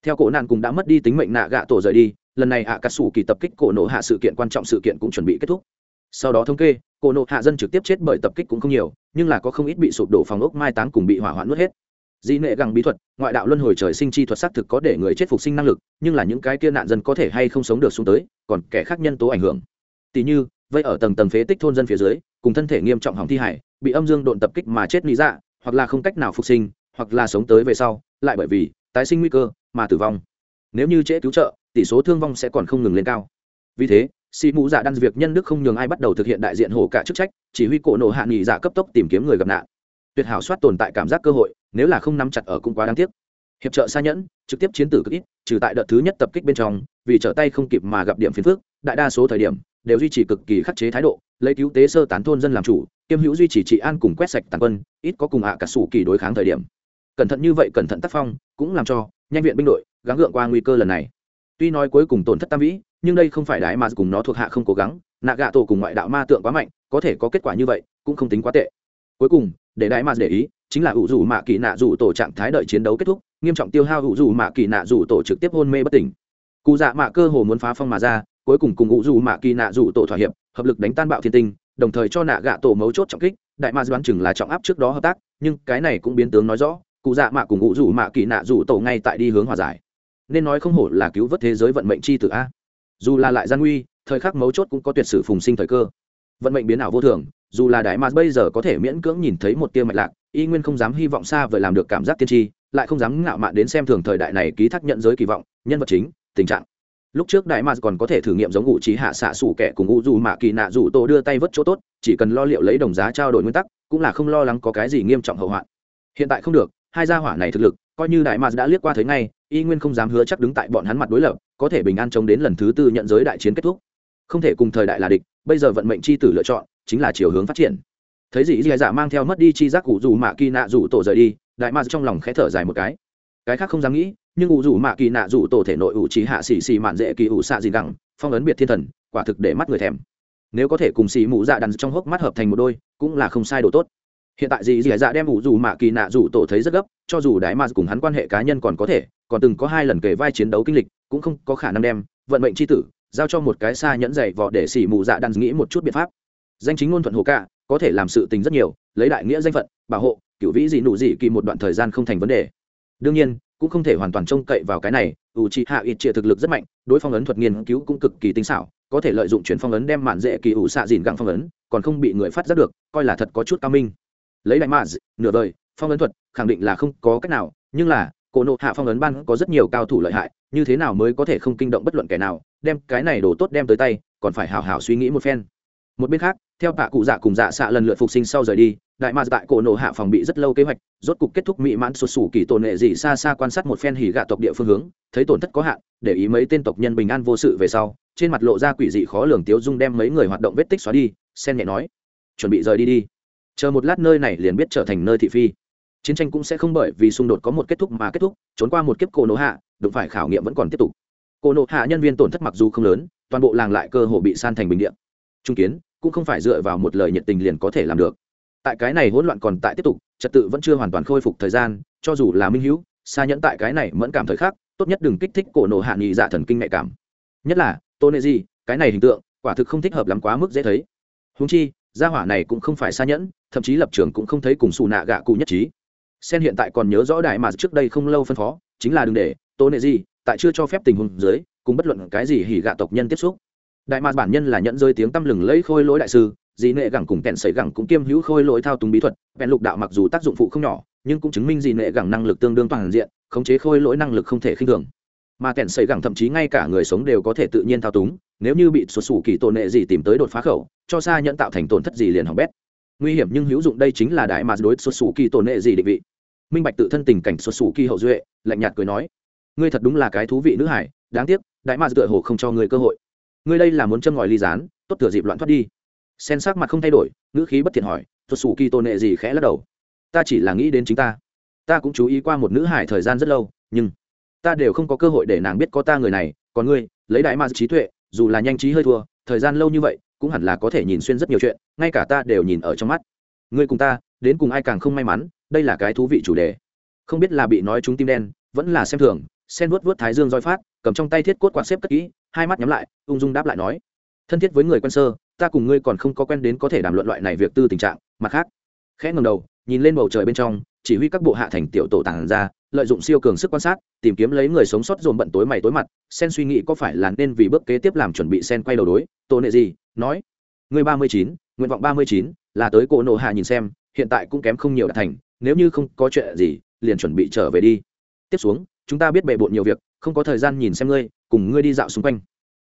Theo cổ nạn cùng đã mất đi tính mệnh nạ gạ tổ rời đi, lần này ạ cà sủ kỳ tập kích cổ nổ hạ sự kiện quan trọng sự kiện cũng chuẩn bị kết thúc. Sau đó thống kê, cổ nổ hạ dân trực tiếp chết bởi tập kích cũng không nhiều, nhưng là có không ít bị sụp đổ phòng ốc mai táng cùng bị hỏa hoạn nuốt hết. Dị nệ gẳng bí thuật, ngoại đạo luân hồi trời sinh chi thuật xác thực có để người chết phục sinh năng lực, nhưng là những cái kia nạn dân có thể hay không sống được xuống tới, còn kẻ khác nhân tố ảnh hưởng. Tỷ như, vây ở tầng tầng phế tích thôn dân phía dưới, cùng thân thể nghiêm trọng hỏng thi hải bị âm dương độn tập kích mà chết lý dạ hoặc là không cách nào phục sinh hoặc là sống tới về sau lại bởi vì tái sinh nguy cơ mà tử vong. Nếu như trễ cứu trợ tỷ số thương vong sẽ còn không ngừng lên cao. Vì thế xì mũ dạ đan việc nhân đức không nhường ai bắt đầu thực hiện đại diện hổ cả chức trách chỉ huy cổ nổ hạ nghỉ dạ cấp tốc tìm kiếm người gặp nạn tuyệt hảo soát tồn tại cảm giác cơ hội, nếu là không nắm chặt ở cũng quá đáng tiếc. Hiệp trợ xa nhẫn, trực tiếp chiến tử cực ít, trừ tại đợt thứ nhất tập kích bên trong, vì trở tay không kịp mà gặp điểm phiền phước đại đa số thời điểm, đều duy trì cực kỳ khắc chế thái độ, lấy cứu tế sơ tán thôn dân làm chủ, kiêm hữu duy trì trị an cùng quét sạch tàn quân, ít có cùng hạ cả sủ kỳ đối kháng thời điểm. Cẩn thận như vậy cẩn thận tác phong, cũng làm cho nhanh viện binh đội gắng gượng qua nguy cơ lần này. Tuy nói cuối cùng tổn thất tam vĩ, nhưng đây không phải đại mà cùng nó thuộc hạ không cố gắng, nạ gạ tổ cùng ngoại đạo ma tượng quá mạnh, có thể có kết quả như vậy, cũng không tính quá tệ. Cuối cùng để đại mạt để ý, chính là ủ dù mạ kỳ nạ dù tổ trạng thái đợi chiến đấu kết thúc, nghiêm trọng tiêu hao ủ dù mạ kỳ nạ dù tổ trực tiếp hôn mê bất tỉnh. Cụ dạ mạ cơ hồ muốn phá phong mà ra, cuối cùng cùng ủ dù mạ kỳ nạ dù tổ thỏa hiệp, hợp lực đánh tan bạo thiên tinh, đồng thời cho nạ gạ tổ mấu chốt trọng kích. Đại mạt đoán chừng là trọng áp trước đó hợp tác, nhưng cái này cũng biến tướng nói rõ, cụ dạ mạ cùng ủ dù mạ kỳ nạ dù tổ ngay tại đi hướng hòa giải. Nên nói không hổ là cứu vớt thế giới vận mệnh chi tử a. Dù là lại gian nguy, thời khắc mấu chốt cũng có tuyệt sử phùng sinh thời cơ. Vận mệnh biến ảo vô thường dù là đại ma bây giờ có thể miễn cưỡng nhìn thấy một tia mạch lạc, y nguyên không dám hy vọng xa vời làm được cảm giác tiên tri, lại không dám ngạo mạn đến xem thường thời đại này ký thác nhận giới kỳ vọng, nhân vật chính, tình trạng. Lúc trước đại mạc còn có thể thử nghiệm giống ngụ trí hạ xạ sủ kẻ cùng ngụ dù mạ kỳ nạ dù Tô đưa tay vớt chỗ tốt, chỉ cần lo liệu lấy đồng giá trao đổi nguyên tắc, cũng là không lo lắng có cái gì nghiêm trọng hậu hoạn. Hiện tại không được, hai gia hỏa này thực lực, coi như đại mạc đã liếc qua thấy ngay, y nguyên không dám hứa chắc đứng tại bọn hắn mặt đối lập, có thể bình an chống đến lần thứ tư nhận giới đại chiến kết thúc. Không thể cùng thời đại là địch, bây giờ vận mệnh c h i tử lựa chọn chính là chiều hướng phát triển. Thấy dị dị dạ mang theo mất đi chi giác cụ dù mạ kỳ nạ rủ tổ rời đi, đại ma trong lòng khẽ thở dài một cái. Cái khác không dám nghĩ, nhưng ủ rủ mạ kỳ nạ rủ tổ thể nội ủ trí hạ xì xì mạn dễ kỳ ủ xạ gì gẳng, phong ấn biệt thiên thần, quả thực để mắt người thèm. Nếu có thể cùng xì mụ dạ đàn trong hốc mắt hợp thành một đôi, cũng là không sai độ tốt. Hiện tại dì dì dạ đem ủ dù mạ kỳ nạ rủ tổ thấy rất gấp, cho dù đái mà cùng hắn quan hệ cá nhân còn có thể, còn từng có hai lần kể vai chiến đấu kinh lịch, cũng không có khả năng đem vận mệnh c h i tử giao cho một cái xa nhẫn dày vò để xỉ mù dạ đàn nghĩ một chút biện pháp danh chính ngôn thuận hồ cả có thể làm sự tình rất nhiều, lấy đại nghĩa danh phận, bảo hộ cựu vĩ dị nụ dị kỳ một đoạn thời gian không thành vấn đề. Đương nhiên, cũng không thể hoàn toàn trông cậy vào cái này ủ trị hạ ít trịa thực lực rất mạnh, đối phong ấn thuật nghiên cứu cũng cực kỳ tinh xảo, có thể lợi dụng chuyển phong ấn đem mạn dễ kỳ ủ xạ dìn gặng phong ấn, còn không bị người phát giác được, coi là thật có chút cao minh. Lấy đại mạn nửa đời, phong ấn thuật khẳng định là không có cách nào, nhưng là, cổ nộ hạ phong ấn ban có rất nhiều cao thủ lợi hại, như thế nào mới có thể không kinh động bất luận kẻ nào, đem cái này đổ tốt đem tới tay, còn phải hào hào suy nghĩ một phen một bên khác, theo tạ cụ dạ cùng dạ xạ lần lượt phục sinh sau rời đi, đại mạc tại cổ nổ hạ phòng bị rất lâu kế hoạch, rốt cục kết thúc mỹ mãn sụt sủ kỳ tổn hệ gì xa xa quan sát một phen hỉ gạ tộc địa phương hướng, thấy tổn thất có hạn, để ý mấy tên tộc nhân bình an vô sự về sau, trên mặt lộ ra quỷ dị khó lường tiếu dung đem mấy người hoạt động vết tích xóa đi sen nhẹ nói, chuẩn bị rời đi đi. Chờ một lát nơi này liền biết trở thành nơi thị phi. Chiến tranh cũng sẽ không bởi vì xung đột có một kết thúc mà kết thúc, trốn qua một kiếp cổ nổ hạ, đụng phải khảo nghiệm vẫn còn tiếp tục. Cổ nổ hạ nhân viên tổn thất mặc dù không lớn, toàn bộ làng lại cơ hồ bị san thành bình điện trung kiến, cũng không phải dựa vào một lời nhiệt tình liền có thể làm được. Tại cái này hỗn loạn còn tại tiếp tục, trật tự vẫn chưa hoàn toàn khôi phục thời gian, cho dù là minh hữu xa nhẫn tại cái này mẫn cảm thời khắc, tốt nhất đừng kích thích cổ nổ hạ nghị dạ thần kinh nhạy cảm. Nhất là tôn nệ gì cái này hình tượng, quả thực không thích hợp lắm quá mức dễ thấy. Húng chi, gia hỏa này cũng không phải xa nhẫn, thậm chí lập trường cũng không thấy cùng xù nạ gạ cụ nhất trí. Sen hiện tại còn nhớ rõ đại mà trước đây không lâu phân phó, chính là đừng để tôn nệ gì tại chưa cho phép tình huống dưới, cùng bất luận cái gì hỉ gạ tộc nhân tiếp xúc đại mạc bản nhân là nhận rơi tiếng tăm lừng lấy khôi lỗi đại sư dị nệ gẳng cùng kẹn sẩy gẳng cũng kiêm hữu khôi lỗi thao túng bí thuật vẹn lục đạo mặc dù tác dụng phụ không nhỏ, nhưng cũng chứng minh dị nệ gẳng năng lực tương đương toàn diện, khống chế khôi lỗi năng lực không thể khinh thường. Mà kẹn sẩy gẳng thậm chí ngay cả người sống đều có thể tự nhiên thao túng, nếu như bị xuất xù kỳ tổn nệ gì tìm tới đột phá khẩu, cho xa nhận tạo thành tổn thất gì liền hỏng bét. Nguy hiểm nhưng hữu dụng đây chính là đại mạc đối xuất xù kỳ tổn nệ gì định vị. Minh bạch tự thân tình cảnh xuất xù kỳ hậu duệ, lạnh nhạt cười nói, ngươi thật đúng là cái thú vị nữ hải, đáng tiếc, đại mạc tựa hồ không cho ngươi cơ hội ngươi đây là muốn châm ngòi ly gián, tốt thừa dịp loạn thoát đi. Sen sắc mặt không thay đổi, ngữ khí bất thiện hỏi thuật xù kỳ tôn nệ gì khẽ lắc đầu. Ta chỉ là nghĩ đến chính ta. Ta cũng chú ý qua một nữ hải thời gian rất lâu, nhưng ta đều không có cơ hội để nàng biết có ta người này. Còn ngươi, lấy đại ma trí tuệ, dù là nhanh trí hơi thua, thời gian lâu như vậy, cũng hẳn là có thể nhìn xuyên rất nhiều chuyện, ngay cả ta đều nhìn ở trong mắt. Ngươi cùng ta, đến cùng ai càng không may mắn, đây là cái thú vị chủ đề. Không biết là bị nói chúng tim đen, vẫn là xem thường, sen vuốt vuốt thái dương roi phát, cầm trong tay thiết cốt quạt xếp cất kỹ hai mắt nhắm lại, ung dung đáp lại nói, thân thiết với người quen sơ, ta cùng ngươi còn không có quen đến có thể đàm luận loại này việc tư tình trạng. Mặt khác, khẽ ngầm đầu, nhìn lên bầu trời bên trong, chỉ huy các bộ hạ thành tiểu tổ tàng ra, lợi dụng siêu cường sức quan sát, tìm kiếm lấy người sống sót dồn bận tối mày tối mặt sen suy nghĩ có phải là nên vì bước kế tiếp làm chuẩn bị sen quay đầu đối tổ nệ gì nói, người ba mươi chín, nguyện vọng ba mươi chín là tới cổ nộ hạ nhìn xem, hiện tại cũng kém không nhiều đã thành, nếu như không có chuyện gì, liền chuẩn bị trở về đi. Tiếp xuống, chúng ta biết bề bộn nhiều việc, không có thời gian nhìn xem ngươi cùng ngươi đi dạo xung quanh.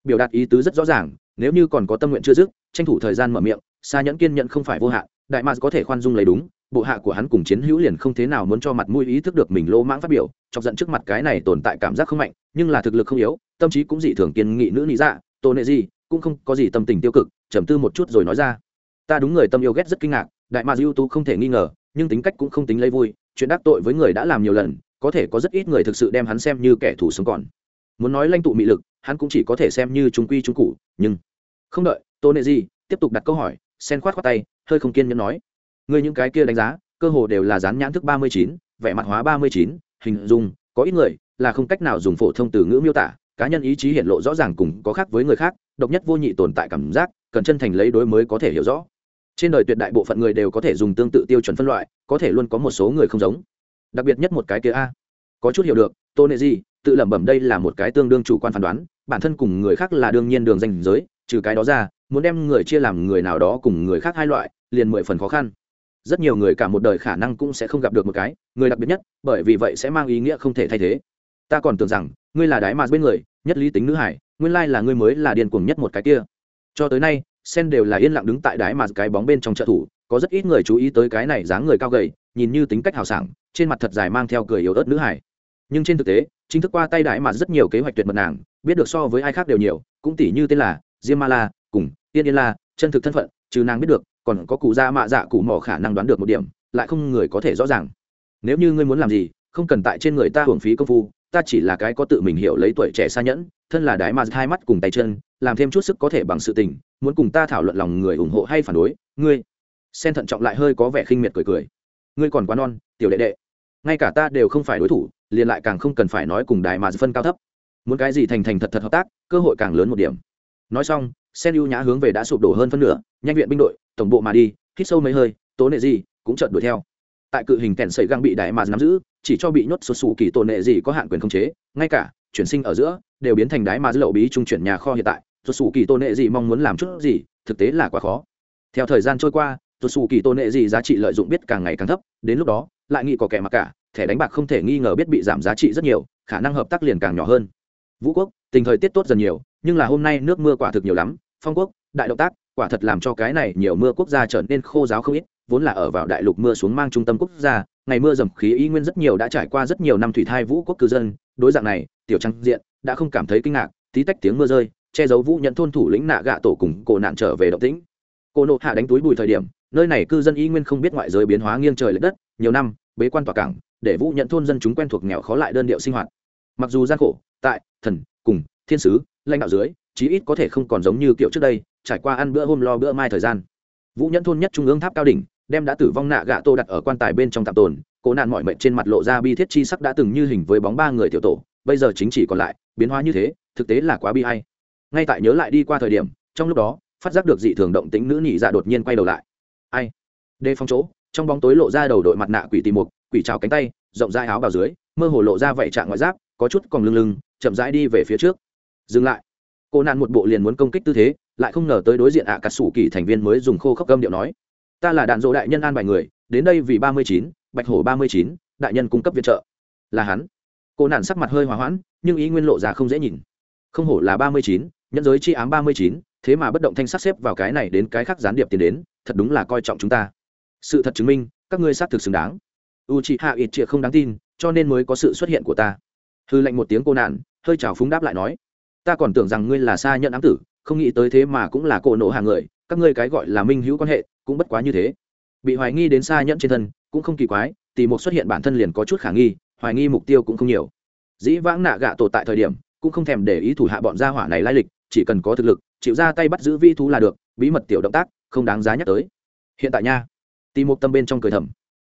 Biểu đạt ý tứ rất rõ ràng, nếu như còn có tâm nguyện chưa dứt, tranh thủ thời gian mở miệng xa nhẫn kiên nhận không phải vô hạn, đại mạc có thể khoan dung lấy đúng, bộ hạ của hắn cùng chiến hữu liền không thế nào muốn cho mặt mũi ý thức được mình lỗ mãng phát biểu, chọc giận trước mặt cái này tồn tại cảm giác không mạnh, nhưng là thực lực không yếu, tâm trí cũng dị thường kiên nghị nữ lý dạ tôn nệ gì cũng không có gì tâm tình tiêu cực, trầm tư một chút rồi nói ra. Ta đúng người tâm yêu ghét rất kinh ngạc, đại mạc ưu tú không thể nghi ngờ, nhưng tính cách cũng không tính lấy vui, chuyện đắc tội với người đã làm nhiều lần, có thể có rất ít người thực sự đem hắn xem như kẻ thù sống còn muốn nói lãnh tụ mị lực, hắn cũng chỉ có thể xem như trung quy trung cụ, nhưng không đợi, tô nệ gì tiếp tục đặt câu hỏi, sen khoát khoát tay, hơi không kiên nhẫn nói người những cái kia đánh giá, cơ hồ đều là dán nhãn thức ba mươi chín, vẻ mặt hóa ba mươi chín, hình dung, có ít người là không cách nào dùng phổ thông từ ngữ miêu tả, cá nhân ý chí hiện lộ rõ ràng cùng có khác với người khác, độc nhất vô nhị tồn tại cảm giác, cần chân thành lấy đối mới có thể hiểu rõ. Trên đời tuyệt đại bộ phận người đều có thể dùng tương tự tiêu chuẩn phân loại, có thể luôn có một số người không giống. Đặc biệt nhất một cái kia a. Có chút hiểu được, tô nệ gì tự lẩm bẩm đây là một cái tương đương chủ quan phán đoán, bản thân cùng người khác là đương nhiên đường danh giới, trừ cái đó ra, muốn đem người chia làm người nào đó cùng người khác hai loại, liền mười phần khó khăn. Rất nhiều người cả một đời khả năng cũng sẽ không gặp được một cái, người đặc biệt nhất, bởi vì vậy sẽ mang ý nghĩa không thể thay thế. Ta còn tưởng rằng, ngươi là đái mà bên người, nhất lý tính nữ hải, nguyên lai là ngươi mới là điên cuồng nhất một cái kia. Cho tới nay, sen đều là yên lặng đứng tại đái mà cái bóng bên trong trợ thủ, có rất ít người chú ý tới cái này dáng người cao gầy, nhìn như tính cách hào sảng, trên mặt thật dài mang theo cười yếu ớt nữ hải. Nhưng trên thực tế chính thức qua tay đại mà rất nhiều kế hoạch tuyệt mật nàng, biết được so với ai khác đều nhiều, cũng tỷ như tên là diêm ma la, cùng tiên yên la, chân thực thân phận, trừ nàng biết được, còn có cụ gia mạ dạ cụ mỏ khả năng đoán được một điểm, lại không người có thể rõ ràng. Nếu như ngươi muốn làm gì, không cần tại trên người ta hưởng phí công phu, ta chỉ là cái có tự mình hiểu lấy tuổi trẻ xa nhẫn, thân là đại mà hai mắt cùng tay chân, làm thêm chút sức có thể bằng sự tình, muốn cùng ta thảo luận lòng người ủng hộ hay phản đối, ngươi sen thận trọng lại hơi có vẻ khinh miệt cười cười. Ngươi còn quá non, tiểu đệ đệ. Ngay cả ta đều không phải đối thủ liền lại càng không cần phải nói cùng đài mà phân cao thấp. Muốn cái gì thành thành thật thật hợp tác, cơ hội càng lớn một điểm. Nói xong, sen ưu nhã hướng về đã sụp đổ hơn phân nửa, nhanh viện binh đội, tổng bộ mà đi, hít sâu mấy hơi tố nệ gì cũng chợt đuổi theo. Tại cự hình kèn sẩy găng bị đại mà nắm giữ, chỉ cho bị nhốt sụt sù kỳ tổ nệ gì có hạn quyền khống chế, ngay cả chuyển sinh ở giữa đều biến thành đái mà lậu bí trung chuyển nhà kho hiện tại. Sụt sù kỳ tổ nệ gì mong muốn làm chút gì, thực tế là quá khó. Theo thời gian trôi qua, sụt sù kỳ tổ nệ gì giá trị lợi dụng biết càng ngày càng thấp, đến lúc đó, lại nghĩ có kẻ mặc cả thẻ đánh bạc không thể nghi ngờ biết bị giảm giá trị rất nhiều, khả năng hợp tác liền càng nhỏ hơn. Vũ quốc, tình thời tiết tốt dần nhiều, nhưng là hôm nay nước mưa quả thực nhiều lắm. Phong quốc, đại động tác, quả thật làm cho cái này nhiều mưa quốc gia trở nên khô giáo không ít, vốn là ở vào đại lục mưa xuống mang trung tâm quốc gia, ngày mưa dầm khí y nguyên rất nhiều đã trải qua rất nhiều năm thủy thai vũ quốc cư dân, đối dạng này, tiểu trang diện đã không cảm thấy kinh ngạc, tí tách tiếng mưa rơi, che giấu vũ nhận thôn thủ lĩnh nạ gạ tổ cùng cổ nạn trở về động tĩnh. Cô nộ hạ đánh túi bùi thời điểm, nơi này cư dân y nguyên không biết ngoại giới biến hóa nghiêng trời l ệ đất, nhiều năm, bế quan tỏa cảng để vũ nhận thôn dân chúng quen thuộc nghèo khó lại đơn điệu sinh hoạt. Mặc dù gian khổ, tại, thần, cùng, thiên sứ, lãnh đạo dưới, chí ít có thể không còn giống như kiểu trước đây, trải qua ăn bữa hôm lo bữa mai thời gian. Vũ nhẫn thôn nhất trung ương tháp cao đỉnh, đem đã tử vong nạ gạ tô đặt ở quan tài bên trong tạm tồn, cố nạn mọi mệnh trên mặt lộ ra bi thiết chi sắc đã từng như hình với bóng ba người tiểu tổ, bây giờ chính chỉ còn lại, biến hóa như thế, thực tế là quá bi hay ngay tại nhớ lại đi qua thời điểm, trong lúc đó, phát giác được dị thường động tính nữ nhị dạ đột nhiên quay đầu lại. Ai? Đê phong chỗ, trong bóng tối lộ ra đầu đội mặt nạ quỷ tì mục quỷ trào cánh tay, rộng rãi áo vào dưới, mơ hồ lộ ra vảy trạng ngoại giáp, có chút còn lưng lưng, chậm rãi đi về phía trước. Dừng lại. Cô nạn một bộ liền muốn công kích tư thế, lại không ngờ tới đối diện ạ à cà sủ kỳ thành viên mới dùng khô khốc gâm điệu nói, ta là đạn dỗ đại nhân an bài người, đến đây vì ba mươi chín, bạch hổ ba mươi chín, đại nhân cung cấp viện trợ. Là hắn. Cô nạn sắc mặt hơi hòa hoãn, nhưng ý nguyên lộ ra không dễ nhìn. Không hổ là ba mươi chín nhân giới chi ám ba mươi chín, thế mà bất động thanh sắc xếp vào cái này đến cái khác gián điệp tiền đến, thật đúng là coi trọng chúng ta. Sự thật chứng minh, các ngươi xác thực xứng đáng u chị hạ ít triệt không đáng tin, cho nên mới có sự xuất hiện của ta. Hư lệnh một tiếng cô nạn, hơi trào phúng đáp lại nói, ta còn tưởng rằng ngươi là xa nhận ám tử, không nghĩ tới thế mà cũng là cổ nộ hàng người, các ngươi cái gọi là minh hữu quan hệ, cũng bất quá như thế. Bị hoài nghi đến xa nhẫn trên thân, cũng không kỳ quái tỷ một xuất hiện bản thân liền có chút khả nghi, hoài nghi mục tiêu cũng không nhiều. Dĩ vãng nạ gạ tổ tại thời điểm, cũng không thèm để ý thủ hạ bọn gia hỏa này lai lịch, chỉ cần có thực lực, chịu ra tay bắt giữ vi thú là được, bí mật tiểu động tác, không đáng giá nhắc tới. Hiện tại nha. Tỷ một tâm bên trong cười thầm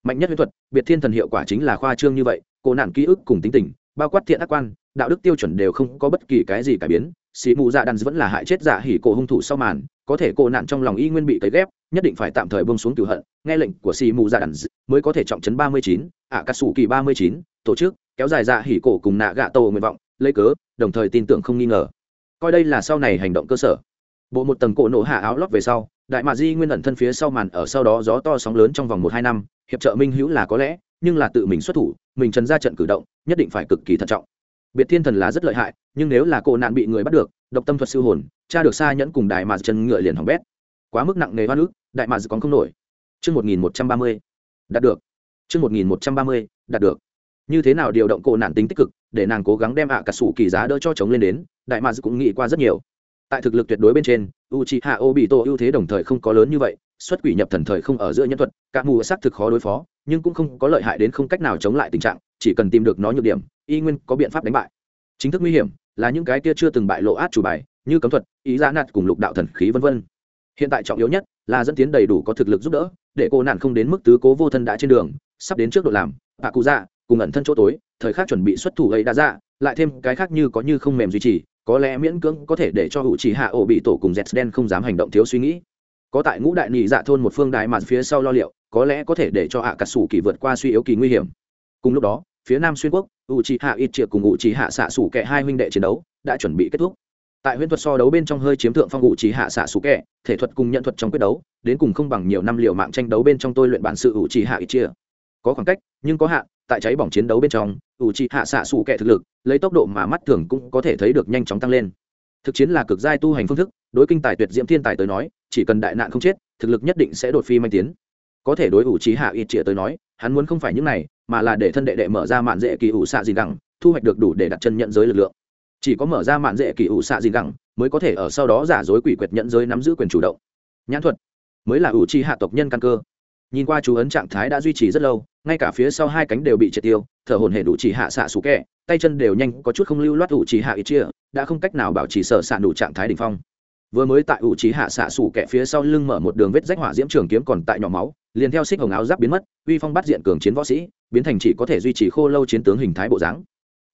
mạnh nhất huyễn thuật, biệt thiên thần hiệu quả chính là khoa trương như vậy cổ nạn ký ức cùng tính tình, bao quát thiện ác quan, đạo đức tiêu chuẩn đều không có bất kỳ cái gì cải biến. Xì mù dạ đàn vẫn là hại chết dạ hỉ cổ hung thủ sau màn, có thể cổ nạn trong lòng y nguyên bị cấy ghép, nhất định phải tạm thời bông xuống cửu hận. Nghe lệnh của xì mù dạ đàn mới có thể trọng chấn ba mươi chín ạ cà sủ kỳ ba mươi chín, tổ chức, kéo dài dạ hỉ cổ cùng nạ gạ tổ nguyện vọng, lấy cớ, đồng thời tin tưởng không nghi ngờ. Coi đây là sau này hành động cơ sở. Bộ một tầng cổ nổ hạ áo lót về sau, đại mạ di nguyên ẩn thân phía sau màn, ở sau đó gió to sóng lớn trong vòng một hai năm hiệp trợ minh hữu là có lẽ, nhưng là tự mình xuất thủ, mình trần ra trận cử động, nhất định phải cực kỳ thận trọng. Biệt thiên thần là rất lợi hại, nhưng nếu là cô nạn bị người bắt được, độc tâm thuật siêu hồn, cha được xa nhẫn cùng đại mà chân ngựa liền hỏng bét. Quá mức nặng nề hoa nước đại mà còn không nổi. Chương một nghìn một trăm ba mươi, đạt được. Chương một nghìn một trăm ba mươi, đạt được. Như thế nào điều động cô nạn tính tích cực, để nàng cố gắng đem ạ cả sủ kỳ giá đỡ cho chống lên đến, đại mà cũng nghĩ qua rất nhiều. Tại thực lực tuyệt đối bên trên u c h i hạ ô bị tổ ưu thế đồng thời không có lớn như vậy xuất quỷ nhập thần thời không ở giữa nhân thuật, cả mù xác thực khó đối phó, nhưng cũng không có lợi hại đến không cách nào chống lại tình trạng, chỉ cần tìm được nó nhược điểm, y nguyên có biện pháp đánh bại. Chính thức nguy hiểm là những cái kia chưa từng bại lộ át chủ bài, như cấm thuật, ý giá nạt cùng lục đạo thần khí vân vân. Hiện tại trọng yếu nhất là dẫn tiến đầy đủ có thực lực giúp đỡ, để cô nạn không đến mức tứ cố vô thân đã trên đường, sắp đến trước độ làm bà cụ dạ cùng ẩn thân chỗ tối, thời khắc chuẩn bị xuất thủ ấy đã ra dạ, lại thêm cái khác như có như không mềm duy trì, có lẽ miễn cưỡng có thể để cho hữu chỉ hạ ổ bị tổ cùng dẹt đen không dám hành động thiếu suy nghĩ có tại ngũ đại nhị dạ thôn một phương đại mà phía sau lo liệu, có lẽ có thể để cho hạ cà sủ kỳ vượt qua suy yếu kỳ nguy hiểm. Cùng lúc đó, phía nam xuyên quốc, u c hạ ít triệu cùng u c hạ xạ sủ kẹ hai huynh đệ chiến đấu đã chuẩn bị kết thúc. Tại huyễn thuật so đấu bên trong hơi chiếm thượng phong u c hạ xạ sủ kẹ, thể thuật cùng nhận thuật trong quyết đấu, đến cùng không bằng nhiều năm liệu mạng tranh đấu bên trong tôi luyện bản sự u c hạ ít chia có khoảng cách, nhưng có hạn, tại cháy bỏng chiến đấu bên trong, u c hạ xạ sủ kẹ thực lực, lấy tốc độ mà mắt thường cũng có thể thấy được nhanh chóng tăng lên. Thực chiến là cực giai tu hành phương thức đối kinh tài tuyệt diễm thiên tài tới nói, chỉ cần đại nạn không chết, thực lực nhất định sẽ đột phi manh tiến. Có thể đối ủ trí hạ ít trịa tới nói, hắn muốn không phải những này, mà là để thân đệ đệ mở ra mạn dễ kỳ ủ xạ gì gẳng, thu hoạch được đủ để đặt chân nhận giới lực lượng. Chỉ có mở ra mạn dễ kỳ ủ xạ gì gẳng, mới có thể ở sau đó giả dối quỷ quyệt nhận giới nắm giữ quyền chủ động. Nhãn thuật, mới là ủ chi hạ tộc nhân căn cơ. Nhìn qua chú ấn trạng thái đã duy trì rất lâu, ngay cả phía sau hai cánh đều bị triệt tiêu, thở hồn hệ đủ chỉ hạ xạ xú kẹ, tay chân đều nhanh có chút không lưu loát ủ chỉ hạ ít chia đã không cách nào bảo trì sở xạ đủ trạng thái đ ỉ n h phong vừa mới tại ủ trí hạ xạ sủ kẹ phía sau lưng mở một đường vết rách hỏa diễm trường kiếm còn tại nhỏ máu, liền theo xích hồng áo giáp biến mất, uy phong bắt diện cường chiến võ sĩ, biến thành chỉ có thể duy trì khô lâu chiến tướng hình thái bộ dáng.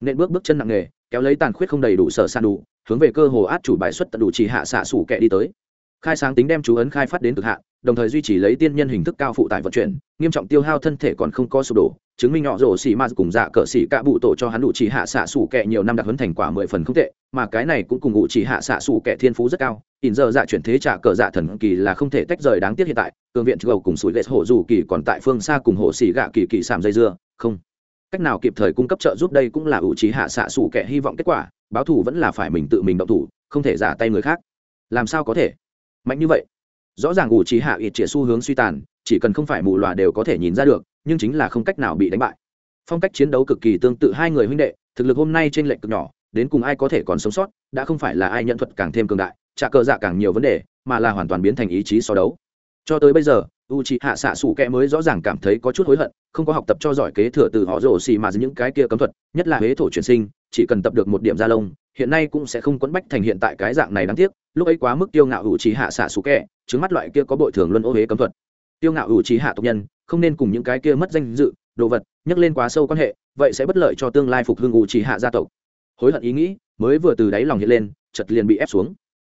Nên bước bước chân nặng nghề kéo lấy tàn khuyết không đầy đủ sở san đủ, hướng về cơ hồ át chủ bài xuất tận đủ chỉ hạ xạ sủ kẹ đi tới khai sáng tính đem chú ấn khai phát đến cực hạn, đồng thời duy trì lấy tiên nhân hình thức cao phụ tải vận chuyển, nghiêm trọng tiêu hao thân thể còn không có sụp đổ, chứng minh nhỏ rổ xì ma cùng dạ cỡ xì cả bụ tổ cho hắn đủ chỉ hạ xạ xủ kẹ nhiều năm đặc huấn thành quả mười phần không tệ, mà cái này cũng cùng ngụ chỉ hạ xạ xủ kẹ thiên phú rất cao, ỉn giờ dạ chuyển thế trả cờ dạ thần kỳ là không thể tách rời đáng tiếc hiện tại, cường viện gầu cùng sủi lệ hổ dù kỳ còn tại phương xa cùng hổ xì gạ kỳ kỳ sảm dây dưa, không. Cách nào kịp thời cung cấp trợ giúp đây cũng là ủ trí hạ xạ xủ kẻ hy vọng kết quả, báo thủ vẫn là phải mình tự mình động thủ, không thể giả tay người khác. Làm sao có thể? Mạnh như vậy, rõ ràng ủ trí hạ ít trịa xu hướng suy tàn, chỉ cần không phải mù loà đều có thể nhìn ra được, nhưng chính là không cách nào bị đánh bại. Phong cách chiến đấu cực kỳ tương tự hai người huynh đệ, thực lực hôm nay trên lệnh cực nhỏ, đến cùng ai có thể còn sống sót, đã không phải là ai nhận thuật càng thêm cường đại, trả cờ dạ càng nhiều vấn đề, mà là hoàn toàn biến thành ý chí so đấu. Cho tới bây giờ u c h ị hạ xạ xủ kẽ mới rõ ràng cảm thấy có chút hối hận, không có học tập cho giỏi kế thừa từ họ rổ xì mà những cái kia cấm thuật, nhất là huế thổ truyền sinh, chỉ cần tập được một điểm gia lông, hiện nay cũng sẽ không quấn bách thành hiện tại cái dạng này đáng tiếc lúc ấy quá mức tiêu ngạo ủ trí hạ xạ xú kẹ trứng mắt loại kia có bội thường luân ô huế cấm thuật. Tiêu ngạo ủ trí hạ tộc nhân, không nên cùng những cái kia mất danh dự, đồ vật, nhắc lên quá sâu quan hệ, vậy sẽ bất lợi cho tương lai phục hưng ủ trí hạ gia tộc. Hối hận ý nghĩ mới vừa từ đáy lòng hiện lên chật liền bị ép xuống.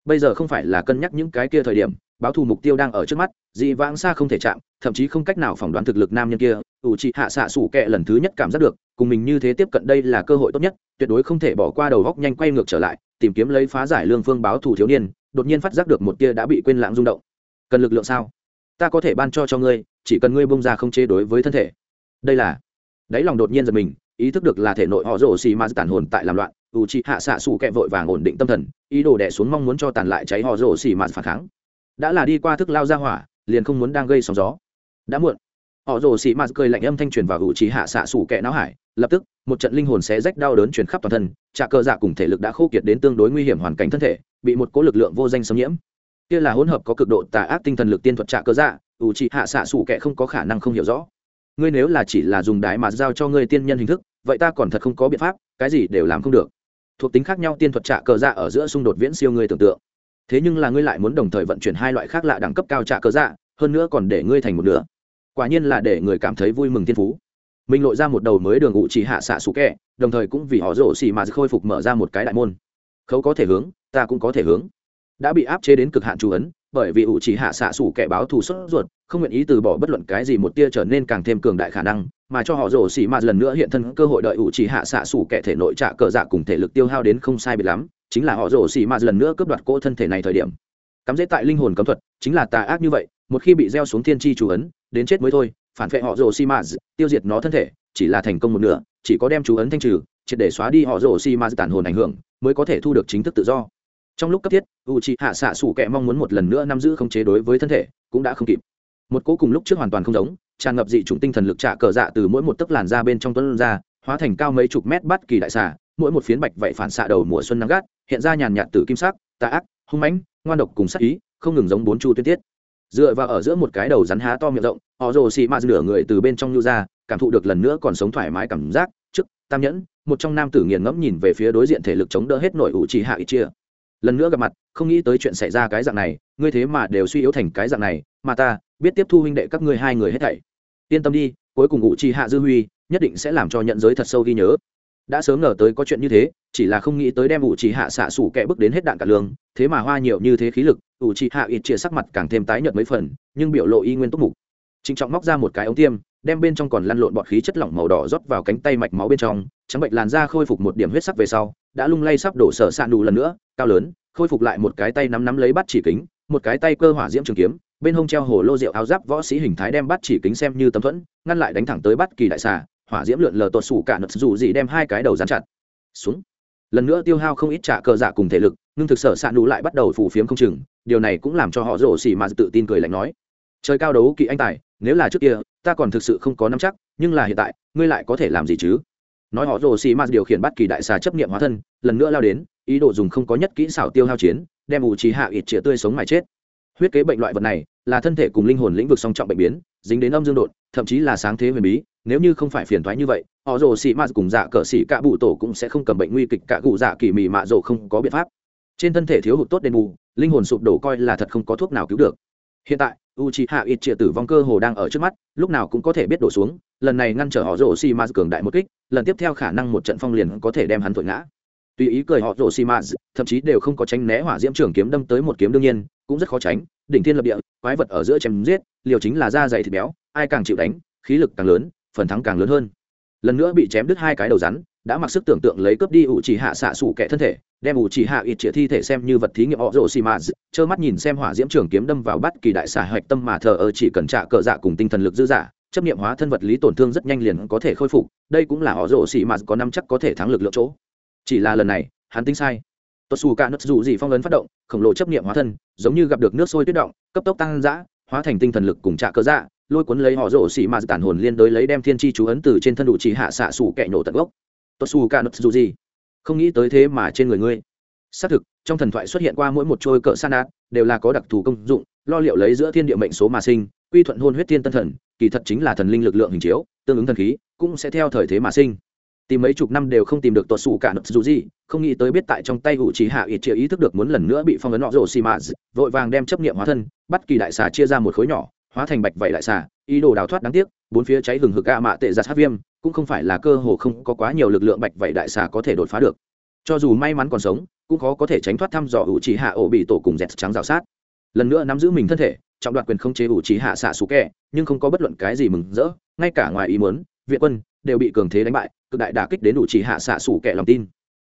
Bây giờ không phải là cân nhắc những cái kia thời điểm báo thù mục tiêu đang ở trước mắt, dị vãng xa không thể chạm, thậm chí không cách nào phỏng đoán thực lực nam nhân kia, ủ trị hạ xạ sủ kệ lần thứ nhất cảm giác được, cùng mình như thế tiếp cận đây là cơ hội tốt nhất, tuyệt đối không thể bỏ qua đầu góc nhanh quay ngược trở lại, tìm kiếm lấy phá giải lương phương báo thù thiếu niên, đột nhiên phát giác được một tia đã bị quên lãng rung động. Cần lực lượng sao? Ta có thể ban cho cho ngươi, chỉ cần ngươi bông ra không chế đối với thân thể. Đây là, đáy lòng đột nhiên giật mình, ý thức được là thể nội họ rổ xì ma tàn hồn tại làm loạn u c hạ xạ xù kẹ vội vàng ổn định tâm thần, ý đồ đẻ xuống mong muốn cho tàn lại cháy họ rổ xì ma phản kháng đã là đi qua thức lao ra hỏa, liền không muốn đang gây sóng gió. Đã muộn. Họ rồ xì mạt cười lạnh âm thanh truyền vào hữu trí hạ xạ sủ kẹ não hải, lập tức, một trận linh hồn xé rách đau đớn truyền khắp toàn thân trà cơ dạ cùng thể lực đã khô kiệt đến tương đối nguy hiểm hoàn cảnh thân thể, bị một cố lực lượng vô danh xâm nhiễm. Kia là hỗn hợp có cực độ tà ác tinh thần lực tiên thuật trà cơ dạ ủ trí hạ xạ sủ kẹ không có khả năng không hiểu rõ. Ngươi nếu là chỉ là dùng đái mà giao cho ngươi tiên nhân hình thức, vậy ta còn thật không có biện pháp, cái gì đều làm không được. Thuộc tính khác nhau tiên thuật trạ cờ dạ ở giữa xung đột viễn siêu ngươi tưởng tượng thế nhưng là ngươi lại muốn đồng thời vận chuyển hai loại khác lạ đẳng cấp cao trả cơ dạ hơn nữa còn để ngươi thành một nửa. Quả nhiên là để người cảm thấy vui mừng thiên phú. Mình lội ra một đầu mới đường ngụ chỉ hạ xạ xú kẹ, đồng thời cũng vì họ rổ xì mà khôi phục mở ra một cái đại môn. Khấu có thể hướng, ta cũng có thể hướng. Đã bị áp chế đến cực hạn chú ấn, bởi vì ủ chỉ hạ xạ xủ kẻ báo thù xuất ruột, không nguyện ý từ bỏ bất luận cái gì một tia trở nên càng thêm cường đại khả năng, mà cho họ rổ xì mà lần nữa hiện thân cơ hội đợi ủ chỉ hạ xạ xủ kẻ thể nội trạ cờ dạ cùng thể lực tiêu hao đến không sai biệt lắm chính là họ rổ xì ma lần nữa cướp đoạt cỗ thân thể này thời điểm. Cắm dễ tại linh hồn cấm thuật, chính là tà ác như vậy, một khi bị gieo xuống thiên tri chú ấn, đến chết mới thôi, phản vệ họ rổ xì ma tiêu diệt nó thân thể, chỉ là thành công một nửa, chỉ có đem chú ấn thanh trừ, triệt để xóa đi họ rổ xì ma tản hồn ảnh hưởng, mới có thể thu được chính thức tự do. Trong lúc cấp thiết u c hạ xạ sủ kẹ mong muốn một lần nữa nắm giữ không chế đối với thân thể, cũng đã không kịp. Một cố cùng lúc trước hoàn toàn không giống, tràn ngập dị chủng tinh thần lực trả cờ dạ từ mỗi một tấc làn da bên trong tuấn ra, hóa thành cao mấy chục mét bắt kỳ đại xà, mỗi một phiến bạch vậy phản xạ đầu mùa xuân nắng gắt hiện ra nhàn nhạt từ kim sắc, tà ác, hung mãnh, ngoan độc cùng sắc ý, không ngừng giống bốn chu tuyết tiết. Dựa vào ở giữa một cái đầu rắn há to miệng rộng, họ rồ xì mạt nửa người từ bên trong nhu ra, cảm thụ được lần nữa còn sống thoải mái cảm giác, trước, tam nhẫn, một trong nam tử nghiền ngẫm nhìn về phía đối diện thể lực chống đỡ hết nổi ủ trì hạ ít chia. Lần nữa gặp mặt, không nghĩ tới chuyện xảy ra cái dạng này, ngươi thế mà đều suy yếu thành cái dạng này, mà ta, biết tiếp thu huynh đệ các ngươi hai người hết thảy. Yên tâm đi, cuối cùng ủ trì hạ dư huy, nhất định sẽ làm cho nhận giới thật sâu ghi nhớ đã sớm ngờ tới có chuyện như thế, chỉ là không nghĩ tới đem ủ trì hạ xạ sủ kẹ bước đến hết đạn cả lương, thế mà hoa nhiều như thế khí lực ủ trì hạ ít chia sắc mặt càng thêm tái nhợt mấy phần, nhưng biểu lộ y nguyên túc mục. Trịnh trọng móc ra một cái ống tiêm, đem bên trong còn lăn lộn bọt khí chất lỏng màu đỏ rót vào cánh tay mạch máu bên trong, trắng bệnh làn da khôi phục một điểm huyết sắc về sau, đã lung lay sắp đổ sở sạn đủ lần nữa, cao lớn, khôi phục lại một cái tay nắm nắm lấy bắt chỉ kính, một cái tay cơ hỏa diễm trường kiếm, bên hông treo hồ lô rượu áo giáp võ sĩ hình thái đem bắt chỉ kính xem như tấm thuẫn, ngăn lại đánh thẳng tới bắt kỳ đại xà hỏa diễm lượn lờ tuột sủ cả nật dù gì đem hai cái đầu dán chặt. Xuống. Lần nữa tiêu hao không ít trả cờ giả cùng thể lực, nhưng thực sở xạ nụ lại bắt đầu phủ phiếm không chừng, điều này cũng làm cho họ rổ xỉ mà tự tin cười lạnh nói. Trời cao đấu kỵ anh tài, nếu là trước kia, ta còn thực sự không có nắm chắc, nhưng là hiện tại, ngươi lại có thể làm gì chứ? Nói họ rồ xì m điều khiển bắt kỳ đại xà chấp nghiệm hóa thân, lần nữa lao đến, ý đồ dùng không có nhất kỹ xảo tiêu hao chiến, đem ủ trí hạ ít chĩa tươi sống mà chết. Huyết kế bệnh loại vật này, là thân thể cùng linh hồn lĩnh vực song trọng bệnh biến, dính đến âm dương đột, thậm chí là sáng thế huyền bí nếu như không phải phiền thoái như vậy, họ rồ xì mạt cùng dạ cờ xì cả bụ tổ cũng sẽ không cầm bệnh nguy kịch cả cụ dạ kỳ mì mạ rồ không có biện pháp. Trên thân thể thiếu hụt tốt đền bù, linh hồn sụp đổ coi là thật không có thuốc nào cứu được. Hiện tại u c h i hạ ít triệu tử vong cơ hồ đang ở trước mắt, lúc nào cũng có thể biết đổ xuống, lần này ngăn trở họ rồ xì mạt cường đại một kích, lần tiếp theo khả năng một trận phong liền có thể đem hắn thổi ngã. Tùy ý cười họ rồ xì mạt, thậm chí đều không có tránh né hỏa diễm trường kiếm đâm tới một kiếm đương nhiên, cũng rất khó tránh. Đỉnh thiên lập địa, quái vật ở giữa chém giết, liều chính là da dày thịt béo, ai càng chịu đánh, khí lực càng lớn phần thắng càng lớn hơn lần nữa bị chém đứt hai cái đầu rắn, đã mặc sức tưởng tượng lấy cướp đi ủ chỉ hạ xạ xủ kẻ thân thể, đem ủ chỉ hạ ít chĩa thi thể xem như vật thí nghiệm họ rồ xì mà. trơ mắt nhìn xem hỏa diễm trường kiếm đâm vào bắt kỳ đại xà hạch tâm mà thờ ơ chỉ cần trả cờ dạ cùng tinh thần lực dư giả chấp nghiệm hóa thân vật lý tổn thương rất nhanh liền có thể khôi phục, đây cũng là họ rồ xì mà có năm chắc có thể thắng lực lượng chỗ chỉ là lần này, hắn tính sai tốt xù cả nứt dù gì phong ấn phát động, khổng lồ chấp nghiệm hóa thân, giống như gặp được nước sôi tuyết động, cấp tốc tăng dã, hóa thành tinh thần lực cùng trả cờ dạ lôi cuốn lấy họ rổ xỉ mà tản hồn liên đối lấy đem thiên chi chú ấn từ trên thân đủ chỉ hạ xạ xù kẻ nổ tận gốc. Tốt xù ca nứt dù gì. Không nghĩ tới thế mà trên người ngươi. Xác thực, trong thần thoại xuất hiện qua mỗi một trôi cỡ san át đều là có đặc thù công dụng, lo liệu lấy giữa thiên địa mệnh số mà sinh, quy thuận hôn huyết thiên tân thần, kỳ thật chính là thần linh lực lượng hình chiếu, tương ứng thần khí, cũng sẽ theo thời thế mà sinh. Tìm mấy chục năm đều không tìm được tuột xù cả nứt dù gì, không nghĩ tới biết tại trong tay hữu trí hạ ít chia ý thức được muốn lần nữa bị phong ấn họ rổ xì mã vội vàng đem chấp nghiệm hóa thân, bắt kỳ đại xà chia ra một khối nhỏ hóa thành bạch vậy đại xà ý đồ đào thoát đáng tiếc, bốn phía cháy hừng hực a mạ tệ giặt hát viêm, cũng không phải là cơ hồ không có quá nhiều lực lượng bạch vậy đại xà có thể đột phá được. Cho dù may mắn còn sống, cũng khó có thể tránh thoát thăm dò ủ trí hạ ổ bị tổ cùng dẹt trắng rào sát. Lần nữa nắm giữ mình thân thể, trọng đoạt quyền không chế ủ trí hạ xạ xú kẹ nhưng không có bất luận cái gì mừng rỡ, ngay cả ngoài ý muốn, viện quân đều bị cường thế đánh bại, cực đại đả kích đến ủ chỉ hạ xạ xủ kẹ lòng tin.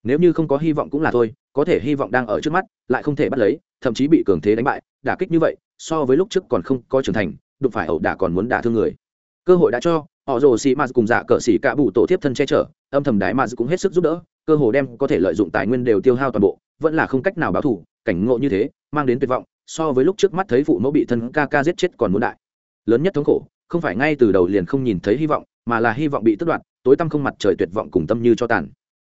Nếu như không có hy vọng cũng là thôi, có thể hy vọng đang ở trước mắt, lại không thể bắt lấy thậm chí bị cường thế đánh bại, đả kích như vậy, so với lúc trước còn không có trưởng thành, đụng phải ẩu đả còn muốn đả thương người. Cơ hội đã cho, họ rồ xì m cùng dạ cờ xì cả bụ tổ tiếp thân che chở, âm thầm đái m cũng hết sức giúp đỡ, cơ hồ đem có thể lợi dụng tài nguyên đều tiêu hao toàn bộ, vẫn là không cách nào báo thủ cảnh ngộ như thế, mang đến tuyệt vọng, so với lúc trước mắt thấy phụ mẫu bị thân ca ca giết chết còn muốn đại. Lớn nhất thống khổ, không phải ngay từ đầu liền không nhìn thấy hy vọng, mà là hy vọng bị tước đoạt, tối tăm không mặt trời tuyệt vọng cùng tâm như cho tàn.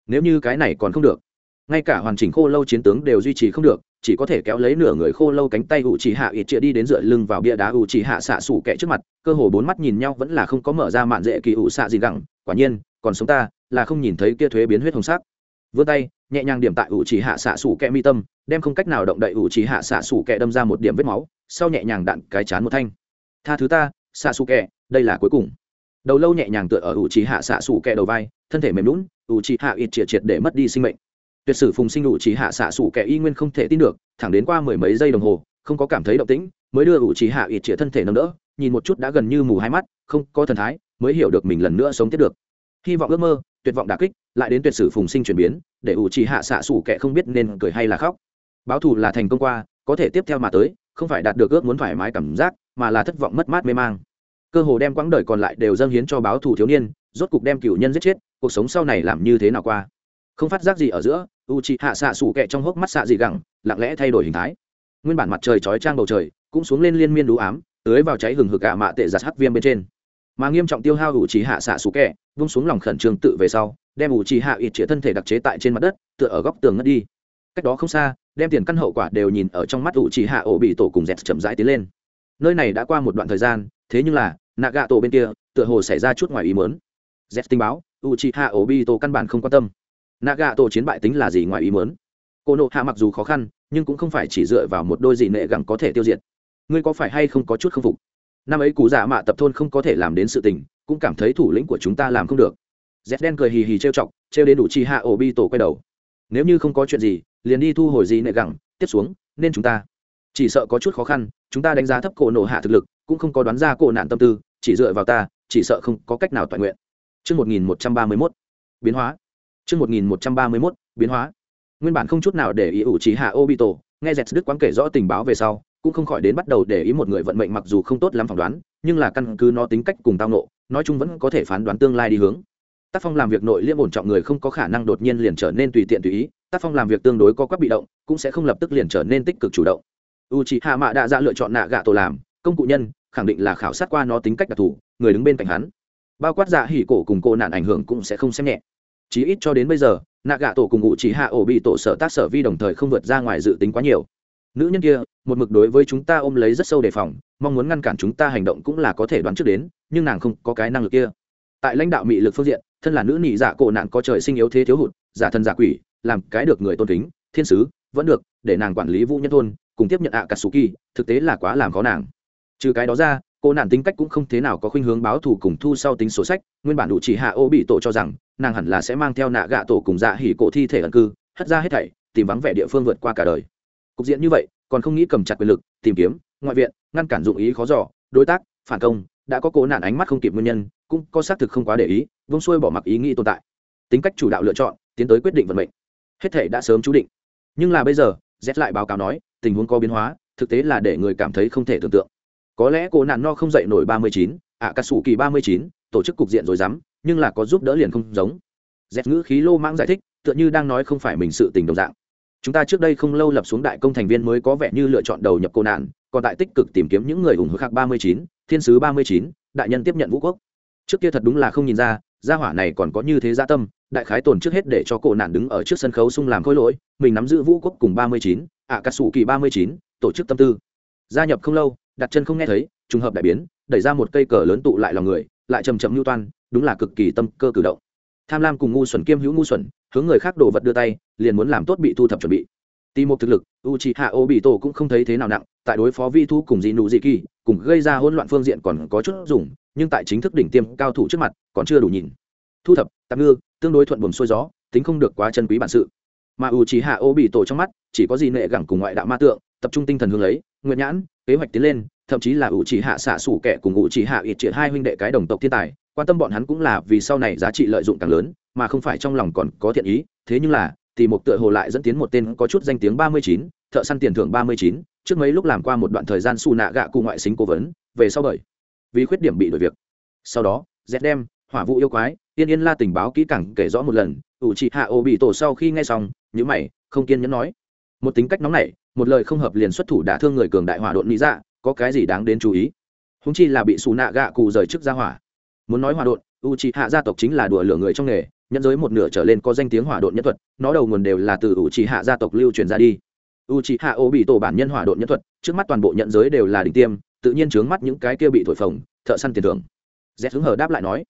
Nếu như cái này còn không được, ngay cả hoàn chỉnh khô lâu chiến tướng đều duy trì không được chỉ có thể kéo lấy nửa người khô lâu cánh tay ủ chỉ hạ ít chĩa đi đến dựa lưng vào bia đá ủ chỉ hạ xạ sủ kẹ trước mặt, cơ hồ bốn mắt nhìn nhau vẫn là không có mở ra mạn dễ kỳ ủ xạ gì gẳng, quả nhiên, còn sống ta, là không nhìn thấy kia thuế biến huyết hồng sắc. Vươn tay, nhẹ nhàng điểm tại ủ chỉ hạ xạ sủ kẹ mi tâm, đem không cách nào động đậy ủ chỉ hạ xạ sủ kẹ đâm ra một điểm vết máu, sau nhẹ nhàng đạn cái chán một thanh. Tha thứ ta, xạ sủ kẹ đây là cuối cùng. Đầu lâu nhẹ nhàng tựa ở ủ trì hạ xạ sủ kẹ đầu vai, thân thể mềm lún ủ trì hạ ít triệt triệt để mất đi sinh mệnh tuyệt sử phùng sinh ủ trí hạ xạ xủ kẻ y nguyên không thể tin được, thẳng đến qua mười mấy giây đồng hồ, không có cảm thấy động tĩnh, mới đưa ủ trí hạ ít triệt thân thể nâng đỡ, nhìn một chút đã gần như mù hai mắt, không có thần thái, mới hiểu được mình lần nữa sống tiếp được. Hy vọng ước mơ, tuyệt vọng đà kích, lại đến tuyệt sử phùng sinh chuyển biến, để ủ trí hạ xạ xủ kẻ không biết nên cười hay là khóc. Báo thù là thành công qua, có thể tiếp theo mà tới, không phải đạt được ước muốn thoải mái cảm giác, mà là thất vọng mất mát mê mang. Cơ hồ đem quãng đời còn lại đều dâng hiến cho báo thù thiếu niên, rốt cục đem cựu nhân giết chết, cuộc sống sau này làm như thế nào qua? Không phát giác gì ở giữa u c h ị hạ xạ xủ kẹ trong hốc mắt xạ dị gẳng, lặng lẽ thay đổi hình thái. Nguyên bản mặt trời chói trang bầu trời, cũng xuống lên liên miên đũ ám, tưới vào cháy hừng hực ạ mạ tệ giặt hắc viêm bên trên. Mà nghiêm trọng tiêu hao u c h ị hạ xạ xủ kẹ, vung xuống lòng khẩn trương tự về sau, đem u c h ị hạ ít chĩa thân thể đặc chế tại trên mặt đất, tựa ở góc tường ngất đi. Cách đó không xa, đem tiền căn hậu quả đều nhìn ở trong mắt u c h ị hạ ổ bị tổ cùng dẹt chậm rãi tiến lên. Nơi này đã qua một đoạn thời gian, thế nhưng là nạ gạ tổ bên kia, tựa hồ xảy ra chút ngoài ý mớn z tình báo, u c h i hạ ổ bị tổ căn bản không quan tâm nạ tổ chiến bại tính là gì ngoài ý muốn? cô nộ hạ mặc dù khó khăn nhưng cũng không phải chỉ dựa vào một đôi gì nệ gẳng có thể tiêu diệt. Ngươi có phải hay không có chút k phục? Năm ấy cụ dạ mạ tập thôn không có thể làm đến sự tình cũng cảm thấy thủ lĩnh của chúng ta làm không được. Z đen cười hì hì trêu chọc trêu đến đủ chi hạ ổ bi tổ quay đầu. Nếu như không có chuyện gì liền đi thu hồi gì nệ gẳng tiếp xuống nên chúng ta. Chỉ sợ có chút khó khăn chúng ta đánh giá thấp cổ nổ hạ thực lực cũng không có đoán ra cổ nạn tâm tư chỉ dựa vào ta chỉ sợ không có cách nào toàn nguyện. Trước 1131, biến hóa. Trước 1131, biến hóa. Nguyên bản không chút nào để ý ủ trí hạ Obito, nghe Dẹt Đức quán kể rõ tình báo về sau, cũng không khỏi đến bắt đầu để ý một người vận mệnh mặc dù không tốt lắm phỏng đoán, nhưng là căn cứ nó tính cách cùng tao nộ, nói chung vẫn có thể phán đoán tương lai đi hướng. Tác phong làm việc nội liêm ổn trọng người không có khả năng đột nhiên liền trở nên tùy tiện tùy ý, tác phong làm việc tương đối có quắc bị động, cũng sẽ không lập tức liền trở nên tích cực chủ động. Uchiha Mạ đã ra dạ lựa chọn nạ gạ tổ làm công cụ nhân, khẳng định là khảo sát qua nó tính cách đặc thù người đứng bên cạnh hắn bao quát dạ hỉ cổ cùng cô nạn ảnh hưởng cũng sẽ không xem nhẹ chí ít cho đến bây giờ, nạ gạ tổ cùng ngụ chỉ hạ ổ bị tổ sở tác sở vi đồng thời không vượt ra ngoài dự tính quá nhiều. Nữ nhân kia, một mực đối với chúng ta ôm lấy rất sâu đề phòng, mong muốn ngăn cản chúng ta hành động cũng là có thể đoán trước đến, nhưng nàng không có cái năng lực kia. Tại lãnh đạo mị lực phương diện, thân là nữ nhị giả dạ cổ nạn có trời sinh yếu thế thiếu hụt, giả thân giả quỷ, làm cái được người tôn kính, thiên sứ, vẫn được, để nàng quản lý vũ nhân thôn, cùng tiếp nhận ạ cả suki thực tế là quá làm khó nàng. Trừ cái đó ra cô nạn tính cách cũng không thế nào có khuynh hướng báo thù cùng thu sau tính sổ sách, nguyên bản đủ chỉ hạ ô bị tổ cho rằng, nàng hẳn là sẽ mang theo nạ gạ tổ cùng dạ hỉ cổ thi thể ẩn cư, hất ra hết thảy, tìm vắng vẻ địa phương vượt qua cả đời. Cục diện như vậy, còn không nghĩ cầm chặt quyền lực, tìm kiếm, ngoại viện, ngăn cản dụng ý khó giỏ đối tác, phản công, đã có cố nạn ánh mắt không kịp nguyên nhân, cũng có xác thực không quá để ý vông xuôi bỏ mặc ý nghĩ tồn tại. Tính cách chủ đạo lựa chọn, tiến tới quyết định vận mệnh. Hết thể đã sớm chú định. Nhưng là bây giờ, z lại báo cáo nói, tình huống có biến hóa, thực tế là để người cảm thấy không thể tưởng tượng có lẽ cô nạn no không dậy nổi ba mươi chín ạ cà sủ kỳ ba mươi chín, tổ chức cục diện rồi dám, nhưng là có giúp đỡ liền không giống. Dẹt ngữ khí lô mãng giải thích, tựa như đang nói không phải mình sự tình đồng dạng. Chúng ta trước đây không lâu lập xuống đại công thành viên mới có vẻ như lựa chọn đầu nhập cô nạn, còn tại tích cực tìm kiếm những người ủng hộ khác ba mươi chín, thiên sứ ba mươi chín, đại nhân tiếp nhận vũ quốc. Trước kia thật đúng là không nhìn ra, gia hỏa này còn có như thế gia tâm, đại khái tồn trước hết để cho cổ nạn đứng ở trước sân khấu sung làm khối lỗi, mình nắm giữ vũ quốc cùng ba mươi chín ạ cà sủ kỳ ba mươi chín, tổ chức tâm tư. Gia nhập không lâu đặt chân không nghe thấy, trùng hợp đại biến, đẩy ra một cây cờ lớn tụ lại lòng người, lại chầm chậm mưu toan, đúng là cực kỳ tâm cơ cử động. Tham lam cùng ngu xuẩn kiêm hữu ngu xuẩn, hướng người khác đồ vật đưa tay, liền muốn làm tốt bị thu thập chuẩn bị. Tì một thực lực u c h i hạ ô bị tổ cũng không thấy thế nào nặng, tại đối phó vi thu cùng dị nụ dị kỳ, cùng gây ra hỗn loạn phương diện còn có chút dùng, nhưng tại chính thức đỉnh tiêm cao thủ trước mặt, còn chưa đủ nhìn. Thu thập, tạm ngư, tương đối thuận buồm xuôi gió, tính không được quá chân quý bản sự. Mà u c h i hạ ô bị tổ trong mắt, chỉ có gì nệ gẳng cùng ngoại đạo ma tượng tập trung tinh thần hướng lấy, nguyện nhãn, kế hoạch tiến lên, thậm chí là u chỉ hạ xạ sủ kẻ cùng u chỉ hạ ít triệt hai huynh đệ cái đồng tộc thiên tài, quan tâm bọn hắn cũng là vì sau này giá trị lợi dụng càng lớn, mà không phải trong lòng còn có thiện ý, thế nhưng là thì một tựa hồ lại dẫn tiến một tên có chút danh tiếng ba mươi chín, thợ săn tiền thưởng ba mươi chín, trước mấy lúc làm qua một đoạn thời gian xù nạ gạ cụ ngoại xính cố vấn, về sau bởi vì khuyết điểm bị đổi việc. Sau đó, z đem hỏa vụ yêu quái tiên yên la tình báo kỹ càng kể rõ một lần ủ trị hạ ô bị tổ sau khi nghe xong nhữ mày, không kiên nhẫn nói, một tính cách nóng nảy một lời không hợp liền xuất thủ đả thương người cường đại hỏa độn lý dạ có cái gì đáng đến chú ý? Húng chi là bị xù nạ gạ cụ rời chức ra hỏa. Muốn nói hỏa độn u trị hạ gia tộc chính là đùa lửa người trong nghề nhân giới một nửa trở lên có danh tiếng hỏa độn nhân thuật, nó đầu nguồn đều là từ u trị hạ gia tộc lưu truyền ra đi. U trị hạ ô bị tổ bản nhân hỏa độn nhân thuật, trước mắt toàn bộ nhận giới đều là đỉnh tiêm, tự nhiên trướng mắt những cái kia bị thổi phồng, thợ săn tiền thưởng. Z hứng hờ đáp lại nói,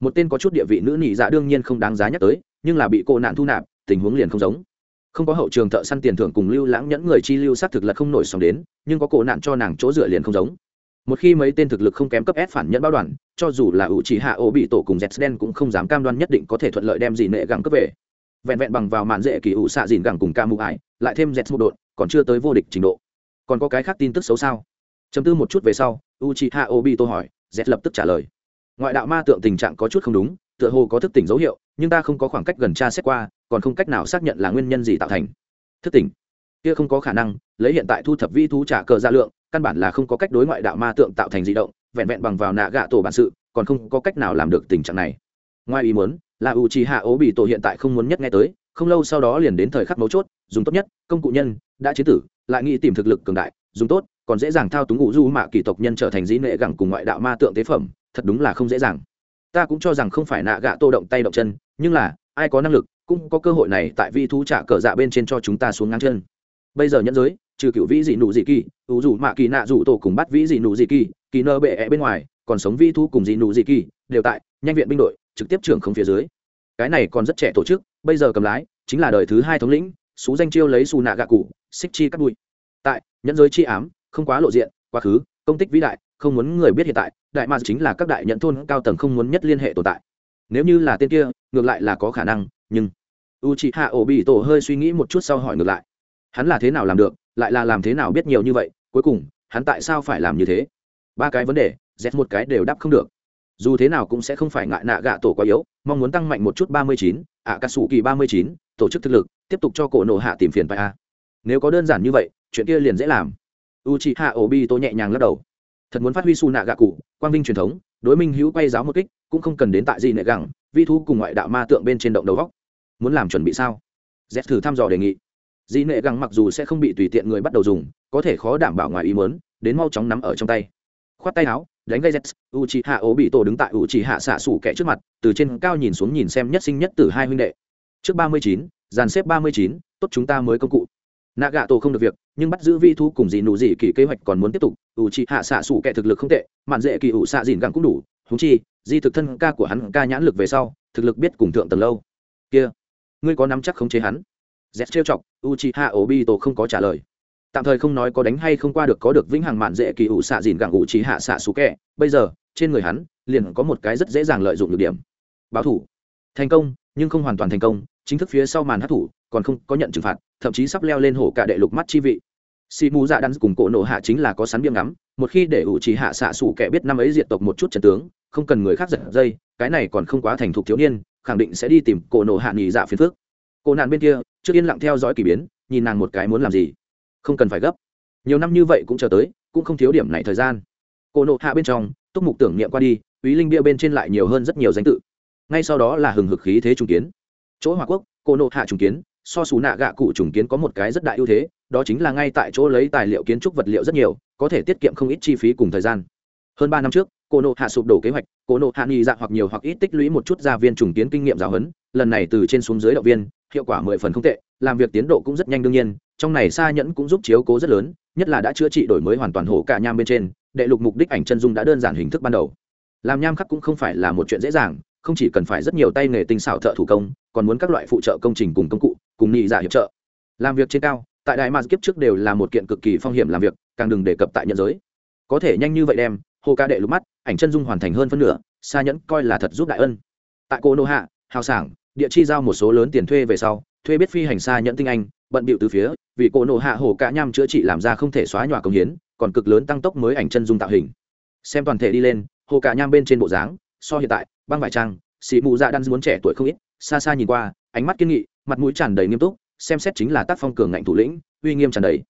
một tên có chút địa vị nữ nị dạ đương nhiên không đáng giá nhắc tới, nhưng là bị cô nạn thu nạp, tình huống liền không giống không có hậu trường thợ săn tiền thưởng cùng lưu lãng nhẫn người chi lưu sát thực là không nổi sóng đến, nhưng có cổ nạn cho nàng chỗ dựa liền không giống. Một khi mấy tên thực lực không kém cấp s phản nhẫn bao đoàn, cho dù là ủ chỉ hạ ô bị tổ cùng z đen cũng không dám cam đoan nhất định có thể thuận lợi đem gì nệ gẳng cấp về. Vẹn vẹn bằng vào màn dễ kỳ ủ xạ dìn gẳng cùng ca mụ ải, lại thêm z một đột còn chưa tới vô địch trình độ. Còn có cái khác tin tức xấu sao? Chấm tư một chút về sau u chi ha i h a obi tô hỏi z lập tức trả lời. Ngoại đạo ma tượng tình trạng có chút không đúng, tựa hồ có thức tỉnh dấu hiệu, nhưng ta không có khoảng cách gần tra xét qua còn không cách nào xác nhận là nguyên nhân gì tạo thành. Thức tỉnh. Kia không có khả năng, lấy hiện tại thu thập vi thú trả cờ ra lượng, căn bản là không có cách đối ngoại đạo ma tượng tạo thành di động, vẹn vẹn bằng vào nạ gạ tổ bản sự, còn không có cách nào làm được tình trạng này. Ngoài ý muốn, là u trì hạ ố bị tổ hiện tại không muốn nhất nghe tới, không lâu sau đó liền đến thời khắc mấu chốt, dùng tốt nhất, công cụ nhân, đã chế tử, lại nghĩ tìm thực lực cường đại, dùng tốt, còn dễ dàng thao túng ngụ du mạ kỳ tộc nhân trở thành dĩ nệ gẳng cùng ngoại đạo ma tượng tế phẩm, thật đúng là không dễ dàng. Ta cũng cho rằng không phải nạ gạ tô động tay động chân, nhưng là, ai có năng lực cũng có cơ hội này tại vi thú trả cờ dạ bên trên cho chúng ta xuống ngang chân. Bây giờ nhẫn giới, trừ cựu vĩ dị nụ dị kỳ, ủ dù mạ kỳ nạ dù tổ cùng bắt vĩ dị nụ dị kỳ kỳ nơ bệ ẹ bên ngoài, còn sống vi thú cùng dị nụ dị kỳ, đều tại, nhanh viện binh đội, trực tiếp trưởng không phía dưới. Cái này còn rất trẻ tổ chức, bây giờ cầm lái, chính là đời thứ hai thống lĩnh, xú danh chiêu lấy xù nạ gạ cụ, xích chi cắt bụi. Tại, nhẫn giới chi ám, không quá lộ diện, quá khứ, công tích vĩ đại, không muốn người biết hiện tại, đại mà chính là các đại nhận thôn cao tầng không muốn nhất liên hệ tồn tại. Nếu như là tên kia, ngược lại là có khả năng, nhưng u c h i hạ ổ bị tổ hơi suy nghĩ một chút sau hỏi ngược lại. Hắn là thế nào làm được, lại là làm thế nào biết nhiều như vậy, cuối cùng, hắn tại sao phải làm như thế? Ba cái vấn đề, z một cái đều đáp không được. Dù thế nào cũng sẽ không phải ngại nạ gạ tổ quá yếu, mong muốn tăng mạnh một chút ba mươi chín ạ cà sủ kỳ ba mươi chín, tổ chức thực lực, tiếp tục cho cổ nổ hạ tìm phiền phải a. Nếu có đơn giản như vậy, chuyện kia liền dễ làm. U c h i hạ ổ bi tổ nhẹ nhàng lắc đầu. Thật muốn phát huy su nạ gạ cụ quang vinh truyền thống, đối minh hữu quay giáo một kích, cũng không cần đến tại gì nệ gẳng, vi thu cùng ngoại đạo ma tượng bên trên động đầu góc muốn làm chuẩn bị sao? Z thử thăm dò đề nghị. Dị nệ găng mặc dù sẽ không bị tùy tiện người bắt đầu dùng, có thể khó đảm bảo ngoài ý mớn đến mau chóng nắm ở trong tay. Khoát tay áo, đánh gây z u c hạ ố bị tổ đứng tại u c hạ xạ xủ kẻ trước mặt, từ trên cao nhìn xuống nhìn xem nhất sinh nhất từ hai huynh đệ. Trước ba mươi chín, dàn xếp ba mươi chín, tốt chúng ta mới công cụ. Nạ gạ tổ không được việc, nhưng bắt giữ vi thu cùng dị nụ dị kỳ kế hoạch còn muốn tiếp tục u c hạ xạ xủ kẻ thực lực không tệ, mạn dễ kỳ ủ xạ dìn gẳng cũng đủ. Thú chi, di thực thân ca của hắn ca nhãn lực về sau, thực lực biết cùng thượng tầng lâu. Kia ngươi có nắm chắc khống chế hắn? Z trêu chọc u c hạ ố bị tổ không có trả lời. Tạm thời không nói có đánh hay không qua được có được vĩnh hằng mạn dễ kỳ ủ xạ dìn gặng ủ trí hạ xạ xú kẹ. Bây giờ, trên người hắn, liền có một cái rất dễ dàng lợi dụng được điểm. Báo thủ. Thành công, nhưng không hoàn toàn thành công, chính thức phía sau màn hát thủ, còn không có nhận trừng phạt, thậm chí sắp leo lên hổ cả đệ lục mắt chi vị. Si mù dạ đắn cùng cổ nổ hạ chính là có sắn biếng ngắm, một khi để ủ trí hạ xạ xù kẻ biết năm ấy diệt tộc một chút trận tướng, không cần người khác giật dây, cái này còn không quá thành thục thiếu niên khẳng định sẽ đi tìm cổ nổ hạ nghỉ dạ phiền phước cô nạn bên kia, trước yên lặng theo dõi k ỳ biến, nhìn nàng một cái muốn làm gì. Không cần phải gấp. Nhiều năm như vậy cũng chờ tới, cũng không thiếu điểm này thời gian. Cô nộ hạ bên trong, túc mục tưởng niệm qua đi ý linh bia bên trên lại nhiều hơn rất nhiều danh tự. Ngay sau đó là hừng hực khí thế trùng kiến. Chỗ hòa quốc, cô nộ hạ trùng kiến, so xù nạ gạ cụ trùng kiến có một cái rất đại ưu thế, đó chính là ngay tại chỗ lấy tài liệu kiến trúc vật liệu rất nhiều, có thể tiết kiệm không ít chi phí cùng thời gian hơn ba năm trước, cô nộ hạ sụp đổ kế hoạch, cô nộ hạ nghi dạ hoặc nhiều hoặc ít tích lũy một chút gia viên trùng kiến kinh nghiệm giáo huấn, lần này từ trên xuống dưới động viên, hiệu quả mười phần không tệ, làm việc tiến độ cũng rất nhanh đương nhiên, trong này xa nhẫn cũng giúp chiếu cố rất lớn, nhất là đã chữa trị đổi mới hoàn toàn hổ cả nham bên trên, đệ lục mục đích ảnh chân dung đã đơn giản hình thức ban đầu. Làm nham khắc cũng không phải là một chuyện dễ dàng, không chỉ cần phải rất nhiều tay nghề tinh xảo thợ thủ công, còn muốn các loại phụ trợ công trình cùng công cụ, cùng nghị giả dạ hiệp trợ. Làm việc trên cao, tại đại mars kiếp trước đều là một kiện cực kỳ phong hiểm làm việc, càng đừng đề cập tại nhân giới. Có thể nhanh như vậy đem hồ ca đệ lục mắt, ảnh chân dung hoàn thành hơn phân nửa xa nhẫn coi là thật giúp đại ân. Tại cô nô hạ, hào sảng, địa chi giao một số lớn tiền thuê về sau, thuê biết phi hành xa nhẫn tinh anh, bận bịu từ phía, vì cô nô hạ hồ cả nham chữa trị làm ra không thể xóa nhòa công hiến, còn cực lớn tăng tốc mới ảnh chân dung tạo hình. Xem toàn thể đi lên, hồ cả nham bên trên bộ dáng, so hiện tại, băng vải trang xị mù dạ đan muốn trẻ tuổi không ít, xa xa nhìn qua, ánh mắt kiên nghị, mặt mũi tràn đầy nghiêm túc, xem xét chính là tác phong cường ngạnh thủ lĩnh, uy nghiêm tràn đầy.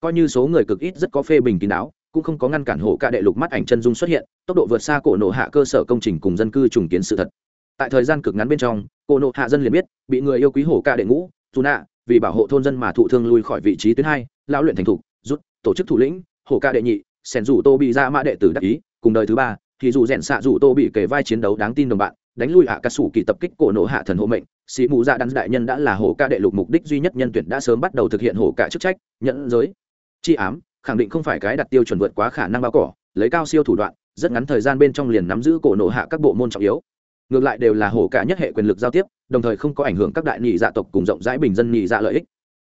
Coi như số người cực ít rất có phê bình kín đáo cũng không có ngăn cản hồ cả đệ lục mắt ảnh chân dung xuất hiện, tốc độ vượt xa cổ nộ hạ cơ sở công trình cùng dân cư trùng kiến sự thật. Tại thời gian cực ngắn bên trong, cổ nộ hạ dân liền biết, bị người yêu quý hổ cả đệ ngũ, dù nạ, vì bảo hộ thôn dân mà thụ thương lui khỏi vị trí tuyến hai, lão luyện thành thục, rút, tổ chức thủ lĩnh hổ ca đệ nhị, sẻn rủ tô bị ra mã đệ tử đắc ý, cùng đời thứ ba, thì dù rèn xạ rủ tô bị kể vai chiến đấu đáng tin đồng bạn, đánh lui hạ ca sủ kỳ tập kích cổ nộ hạ thần hộ mệnh, sĩ mù dạ đắn đại nhân đã là hổ ca đệ lục mục đích duy nhất nhân tuyển đã sớm bắt đầu thực hiện hổ ca chức trách, nhận giới, chi ám khẳng định không phải cái đặt tiêu chuẩn vượt quá khả năng bao cỏ, lấy cao siêu thủ đoạn, rất ngắn thời gian bên trong liền nắm giữ cổ nộ hạ các bộ môn trọng yếu. Ngược lại đều là hổ cả nhất hệ quyền lực giao tiếp, đồng thời không có ảnh hưởng các đại nhị dạ tộc cùng rộng rãi bình dân nhị dạ lợi ích.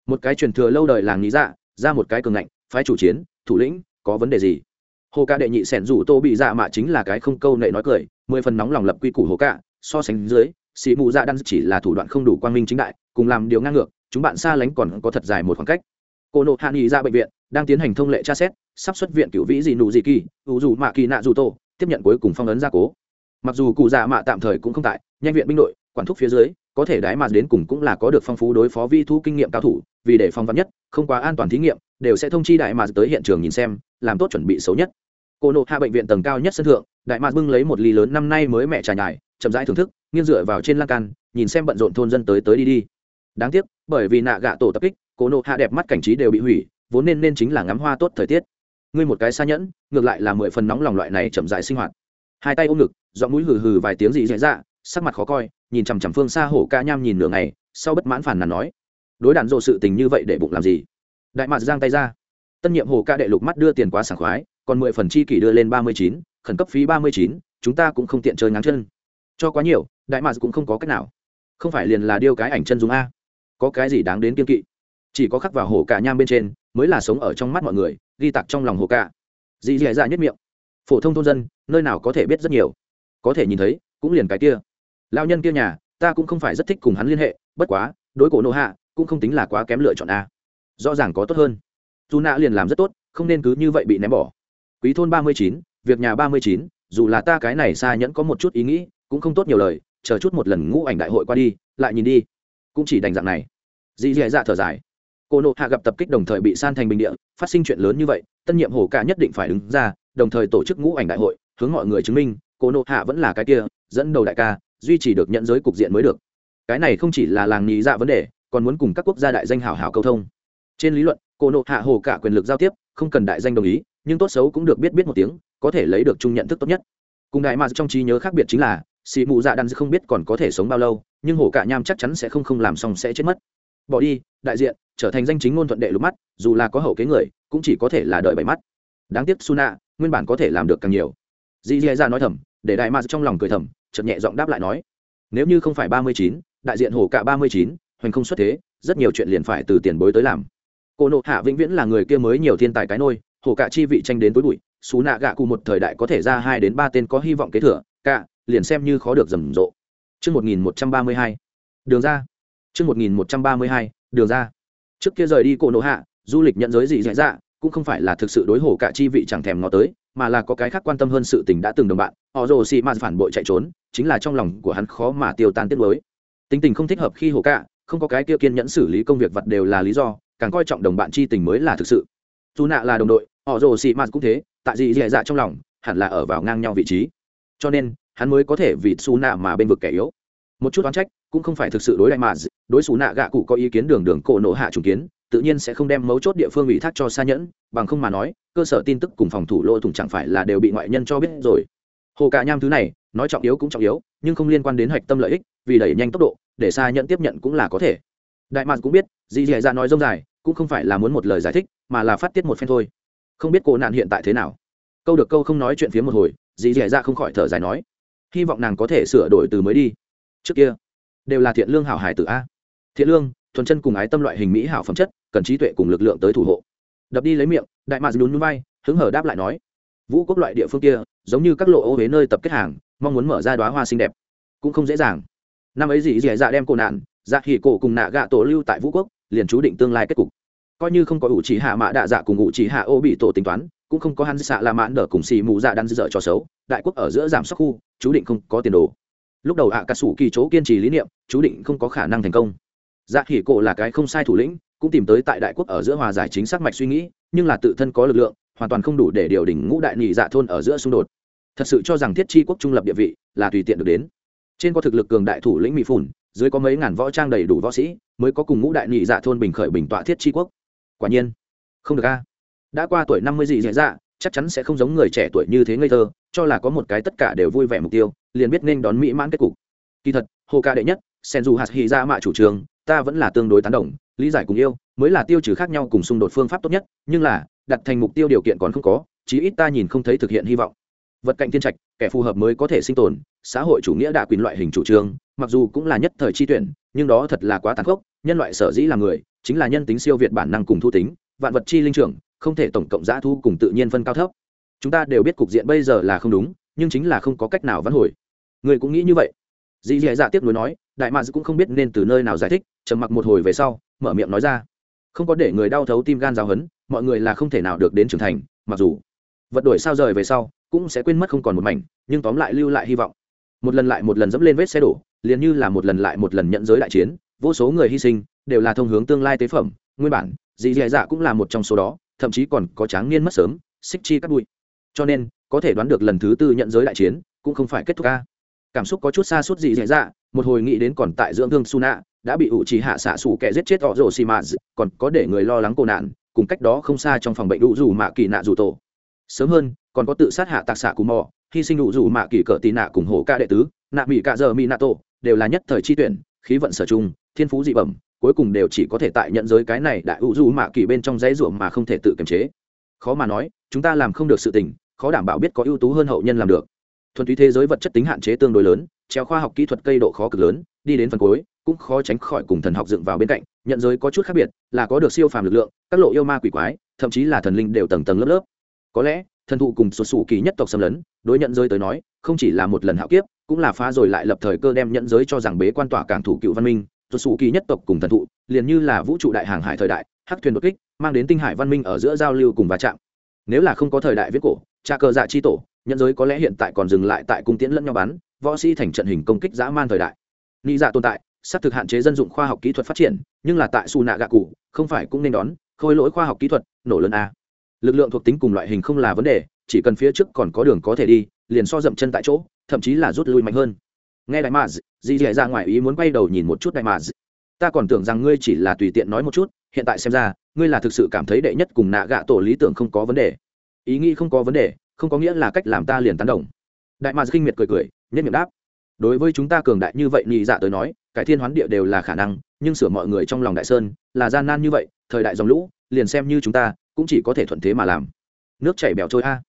Một cái truyền thừa lâu đời làng nhị dạ ra một cái cường ngạnh, phái chủ chiến, thủ lĩnh, có vấn đề gì? Hồ ca đệ nhị sẻn rủ tô bị dạ mạ chính là cái không câu nệ nói cười, mười phần nóng lòng lập quy củ hồ ca so sánh dưới, sĩ mù dạ đan chỉ là thủ đoạn không đủ quang minh chính đại, cùng làm điều ngang ngược, chúng bạn xa lánh còn có thật dài một khoảng cách. Cô nộ hạ nghị ra dạ bệnh viện đang tiến hành thông lệ tra xét, sắp xuất viện cựu vĩ dị nụ dị kỳ, ủ dù mạ kỳ nạ dù tổ, tiếp nhận cuối cùng phong ấn gia cố. Mặc dù cụ dạ mạ tạm thời cũng không tại, nhanh viện binh đội, quản thúc phía dưới, có thể đái mà đến cùng cũng là có được phong phú đối phó vi thu kinh nghiệm cao thủ, vì để phong vắn nhất, không quá an toàn thí nghiệm, đều sẽ thông chi đại mà tới hiện trường nhìn xem, làm tốt chuẩn bị xấu nhất. Cô nộ hạ bệnh viện tầng cao nhất sân thượng, đại mạc bưng lấy một ly lớn năm nay mới mẹ trà nhài chậm rãi thưởng thức, nghiêng dựa vào trên lan can, nhìn xem bận rộn thôn dân tới tới đi đi. Đáng tiếc, bởi vì nạ gạ tổ tập kích, cô nộ hạ đẹp mắt cảnh trí đều bị hủy vốn nên nên chính là ngắm hoa tốt thời tiết. Ngươi một cái xa nhẫn, ngược lại là mười phần nóng lòng loại này chậm rãi sinh hoạt. Hai tay ôm ngực, giọng mũi hừ hừ vài tiếng gì dễ dạ sắc mặt khó coi, nhìn chằm chằm phương xa hổ ca nham nhìn nửa ngày, sau bất mãn phản nàn nói, đối đạn dộ sự tình như vậy để bụng làm gì? Đại mạc giang tay ra. Tân nhiệm hồ ca đệ lục mắt đưa tiền quá sảng khoái, còn mười phần chi kỷ đưa lên ba mươi chín, khẩn cấp phí ba mươi chín, chúng ta cũng không tiện chơi ngắn chân. Cho quá nhiều, đại mạc cũng không có cách nào. Không phải liền là điêu cái ảnh chân dùng a? Có cái gì đáng đến kiên kỵ? Chỉ có khắc vào hồ cả nham bên trên mới là sống ở trong mắt mọi người, ghi tặc trong lòng hồ ca. Dì dì dạ nhất miệng. Phổ thông thôn dân, nơi nào có thể biết rất nhiều. Có thể nhìn thấy, cũng liền cái kia. Lao nhân kia nhà, ta cũng không phải rất thích cùng hắn liên hệ, bất quá, đối cổ nộ hạ, cũng không tính là quá kém lựa chọn a. Rõ ràng có tốt hơn. Dù nạ liền làm rất tốt, không nên cứ như vậy bị ném bỏ. Quý thôn ba mươi chín, việc nhà ba mươi chín, dù là ta cái này xa nhẫn có một chút ý nghĩ, cũng không tốt nhiều lời, chờ chút một lần ngũ ảnh đại hội qua đi, lại nhìn đi. Cũng chỉ đành dạng này. Dì dì dạ thở dài cô nộ hạ gặp tập kích đồng thời bị san thành bình địa, phát sinh chuyện lớn như vậy, tân nhiệm hồ cả nhất định phải đứng ra, đồng thời tổ chức ngũ ảnh đại hội, hướng mọi người chứng minh, cô nộ hạ vẫn là cái kia, dẫn đầu đại ca, duy trì được nhận giới cục diện mới được. Cái này không chỉ là làng nhị dạ vấn đề, còn muốn cùng các quốc gia đại danh hảo hảo câu thông. Trên lý luận, cô nộ hạ hồ cả quyền lực giao tiếp, không cần đại danh đồng ý, nhưng tốt xấu cũng được biết biết một tiếng, có thể lấy được chung nhận thức tốt nhất. Cùng đại mà trong trí nhớ khác biệt chính là xì mụ dạ đan không biết còn có thể sống bao lâu, nhưng hổ cả nham chắc chắn sẽ không không làm xong sẽ chết mất. Bỏ đi, đại diện trở thành danh chính ngôn thuận đệ lục mắt dù là có hậu kế người cũng chỉ có thể là đợi bảy mắt đáng tiếc suna nguyên bản có thể làm được càng nhiều dì dì ra nói thầm để đại mars trong lòng cười thầm chợt nhẹ giọng đáp lại nói nếu như không phải ba mươi chín đại diện hồ cả ba mươi chín hoành không xuất thế rất nhiều chuyện liền phải từ tiền bối tới làm cô nộ hạ vĩnh viễn là người kia mới nhiều thiên tài cái nôi hồ cả chi vị tranh đến tối bụi xú nạ gạ cụ một thời đại có thể ra hai đến ba tên có hy vọng kế thừa cả liền xem như khó được rầm rộ Trước 1132, đường ra. Trước 1132, đường ra. Trước kia rời đi cổ nộ hạ, du lịch nhận giới gì dạy dạ, cũng không phải là thực sự đối hổ cả chi vị chẳng thèm ngó tới, mà là có cái khác quan tâm hơn sự tình đã từng đồng bạn, họ rồ xì mà phản bội chạy trốn, chính là trong lòng của hắn khó mà tiêu tan tiết mới. Tính tình không thích hợp khi hổ cả, không có cái kia kiên nhẫn xử lý công việc vật đều là lý do, càng coi trọng đồng bạn chi tình mới là thực sự. Dù nạ là đồng đội, họ rồ xì mà cũng thế, tại gì dạy dạ trong lòng, hẳn là ở vào ngang nhau vị trí. Cho nên, hắn mới có thể vì xu nạ mà bên vực kẻ yếu một chút oán trách cũng không phải thực sự đối đại mà đối xù nạ gạ cụ có ý kiến đường đường cổ nộ hạ trùng kiến, tự nhiên sẽ không đem mấu chốt địa phương ủy thác cho xa nhẫn, bằng không mà nói, cơ sở tin tức cùng phòng thủ lỗ thủng chẳng phải là đều bị ngoại nhân cho biết rồi. Hồ cả nham thứ này, nói trọng yếu cũng trọng yếu, nhưng không liên quan đến hạch tâm lợi ích, vì đẩy nhanh tốc độ, để xa nhẫn tiếp nhận cũng là có thể. Đại mạc cũng biết dì dì ra nói dông dài, cũng không phải là muốn một lời giải thích, mà là phát tiết một phen thôi. Không biết cô nạn hiện tại thế nào. Câu được câu không nói chuyện phía một hồi dì dì ra không khỏi thở dài nói, hy vọng nàng có thể sửa đổi từ mới đi. Trước kia, đều là thiện lương hảo hải tử a thiện lương, thuần chân cùng ái tâm loại hình mỹ hảo phẩm chất, cần trí tuệ cùng lực lượng tới thủ hộ. Đập đi lấy miệng, đại mạc lún núi bay hứng hở đáp lại nói, vũ quốc loại địa phương kia, giống như các lộ ô huế nơi tập kết hàng, mong muốn mở ra đoá hoa xinh đẹp. Cũng không dễ dàng. Năm ấy dì dì dạ đem cổ nạn dạ hỉ cổ cùng nạ gạ tổ lưu tại vũ quốc, liền chú định tương lai kết cục. Coi như không có ủ chỉ hạ mạ đạ dạ cùng ủ chỉ hạ ô bị tổ tính toán, cũng không có hắn xạ là mãn đỡ cùng xì mù dạ đan dở cho xấu, đại quốc ở giữa giảm sắc khu, chú định không có tiền đồ. Lúc đầu ạ à cà sủ kỳ chỗ kiên trì lý niệm, chú định không có khả năng thành công dạ hỉ cổ là cái không sai thủ lĩnh, cũng tìm tới tại đại quốc ở giữa hòa giải chính xác mạch suy nghĩ, nhưng là tự thân có lực lượng, hoàn toàn không đủ để điều đỉnh ngũ đại nhị dạ thôn ở giữa xung đột. Thật sự cho rằng thiết chi quốc trung lập địa vị là tùy tiện được đến. Trên có thực lực cường đại thủ lĩnh mỹ phủn, dưới có mấy ngàn võ trang đầy đủ võ sĩ, mới có cùng ngũ đại nhị dạ thôn bình khởi bình tọa thiết chi quốc. Quả nhiên, không được a. Đã qua tuổi năm mươi dị dạ dạ chắc chắn sẽ không giống người trẻ tuổi như thế ngây thơ, cho là có một cái tất cả đều vui vẻ mục tiêu, liền biết nên đón mỹ mãn kết cục. Kỳ thật, hồ ca đệ nhất sen dù hạt hy ra mạ chủ trường ta vẫn là tương đối tán đồng, lý giải cùng yêu, mới là tiêu trừ khác nhau cùng xung đột phương pháp tốt nhất, nhưng là, đặt thành mục tiêu điều kiện còn không có, chí ít ta nhìn không thấy thực hiện hy vọng. Vật cạnh thiên trạch, kẻ phù hợp mới có thể sinh tồn, xã hội chủ nghĩa đã quyền loại hình chủ trương, mặc dù cũng là nhất thời chi tuyển, nhưng đó thật là quá tàn khốc, nhân loại sở dĩ là người, chính là nhân tính siêu việt bản năng cùng thu tính, vạn vật chi linh trưởng, không thể tổng cộng giã thu cùng tự nhiên phân cao thấp. Chúng ta đều biết cục diện bây giờ là không đúng, nhưng chính là không có cách nào vãn hồi. Người cũng nghĩ như vậy. Dì dì dạ tiếp nối nói, đại mads cũng không biết nên từ nơi nào giải thích trầm mặc một hồi về sau, mở miệng nói ra. Không có để người đau thấu tim gan giáo hấn mọi người là không thể nào được đến trưởng thành, mặc dù vật đổi sao rời về sau cũng sẽ quên mất không còn một mảnh, nhưng tóm lại lưu lại hy vọng. Một lần lại một lần dẫm lên vết xe đổ, liền như là một lần lại một lần nhận giới đại chiến, vô số người hy sinh đều là thông hướng tương lai tế phẩm, nguyên bản, dì dì dạ cũng là một trong số đó, thậm chí còn có tráng niên mất sớm, xích chi cắt bụi. Cho nên, có thể đoán được lần thứ tư nhận giới đại chiến cũng không phải kết thúc ca. Cảm xúc có chút xa suốt gì dễ dạ một hồi nghĩ đến còn tại dưỡng thương suna đã bị ủ trì hạ xạ xù kẻ giết chết họ rồ xì mạt còn có để người lo lắng cô nạn, cùng cách đó không xa trong phòng bệnh đủ dù mạ kỳ nạ dù tổ. Sớm hơn, còn có tự sát hạ tạc xạ cù mò, hy sinh đủ dù mạ kỳ cỡ tì nạ cùng hổ ca đệ tứ, nạ mỹ cạ giờ mỹ nạ tổ, đều là nhất thời chi tuyển, khí vận sở trung, thiên phú dị bẩm, cuối cùng đều chỉ có thể tại nhận giới cái này đại ủ dù mạ kỳ bên trong dãy ruộng mà không thể tự kiềm chế. Khó mà nói, chúng ta làm không được sự tình, khó đảm bảo biết có ưu tú hơn hậu nhân làm được. Thuần túy thế giới vật chất tính hạn chế tương đối lớn treo khoa học kỹ thuật cây độ khó cực lớn đi đến phần cuối, cũng khó tránh khỏi cùng thần học dựng vào bên cạnh, nhận giới có chút khác biệt, là có được siêu phàm lực lượng, các lộ yêu ma quỷ quái, thậm chí là thần linh đều tầng tầng lớp lớp. Có lẽ, thần thụ cùng sụt sù kỳ nhất tộc xâm lấn, đối nhận giới tới nói, không chỉ là một lần hạo kiếp, cũng là phá rồi lại lập thời cơ đem nhận giới cho rằng bế quan tỏa cảng thủ cựu văn minh. Sụt sù kỳ nhất tộc cùng thần thụ, liền như là vũ trụ đại hàng hải thời đại, hắc thuyền đột kích, mang đến tinh hải văn minh ở giữa giao lưu cùng va chạm. Nếu là không có thời đại viết cổ trà cờ dạ chi tổ, nhận giới có lẽ hiện tại còn dừng lại tại cung tiễn lẫn nhau bắn võ sĩ thành trận hình công kích dã man thời đại nghĩ dạ tồn tại xác thực hạn chế dân dụng khoa học kỹ thuật phát triển, nhưng là tại su nạ gạ cụ, không phải cũng nên đón, khôi lỗi khoa học kỹ thuật, nổ lớn a lực lượng thuộc tính cùng loại hình không là vấn đề, chỉ cần phía trước còn có đường có thể đi, liền so dậm chân tại chỗ, thậm chí là rút lui mạnh hơn. Nghe đại maz dì dì ra ngoài ý muốn quay đầu nhìn một chút đại maz. Ta còn tưởng rằng ngươi chỉ là tùy tiện nói một chút, hiện tại xem ra, ngươi là thực sự cảm thấy đệ nhất cùng nạ gạ tổ lý tưởng không có vấn đề. Ý nghĩ không có vấn đề, không có nghĩa là cách làm ta liền tán đồng. Đại mà kinh miệt cười cười nhất miệng đáp đối với chúng ta cường đại như vậy nhị dạ tới nói, cải thiên hoán địa đều là khả năng, nhưng sửa mọi người trong lòng đại sơn là gian nan như vậy, thời đại dòng lũ, liền xem như chúng ta, cũng chỉ có thể thuận thế mà làm. Nước chảy bèo trôi a.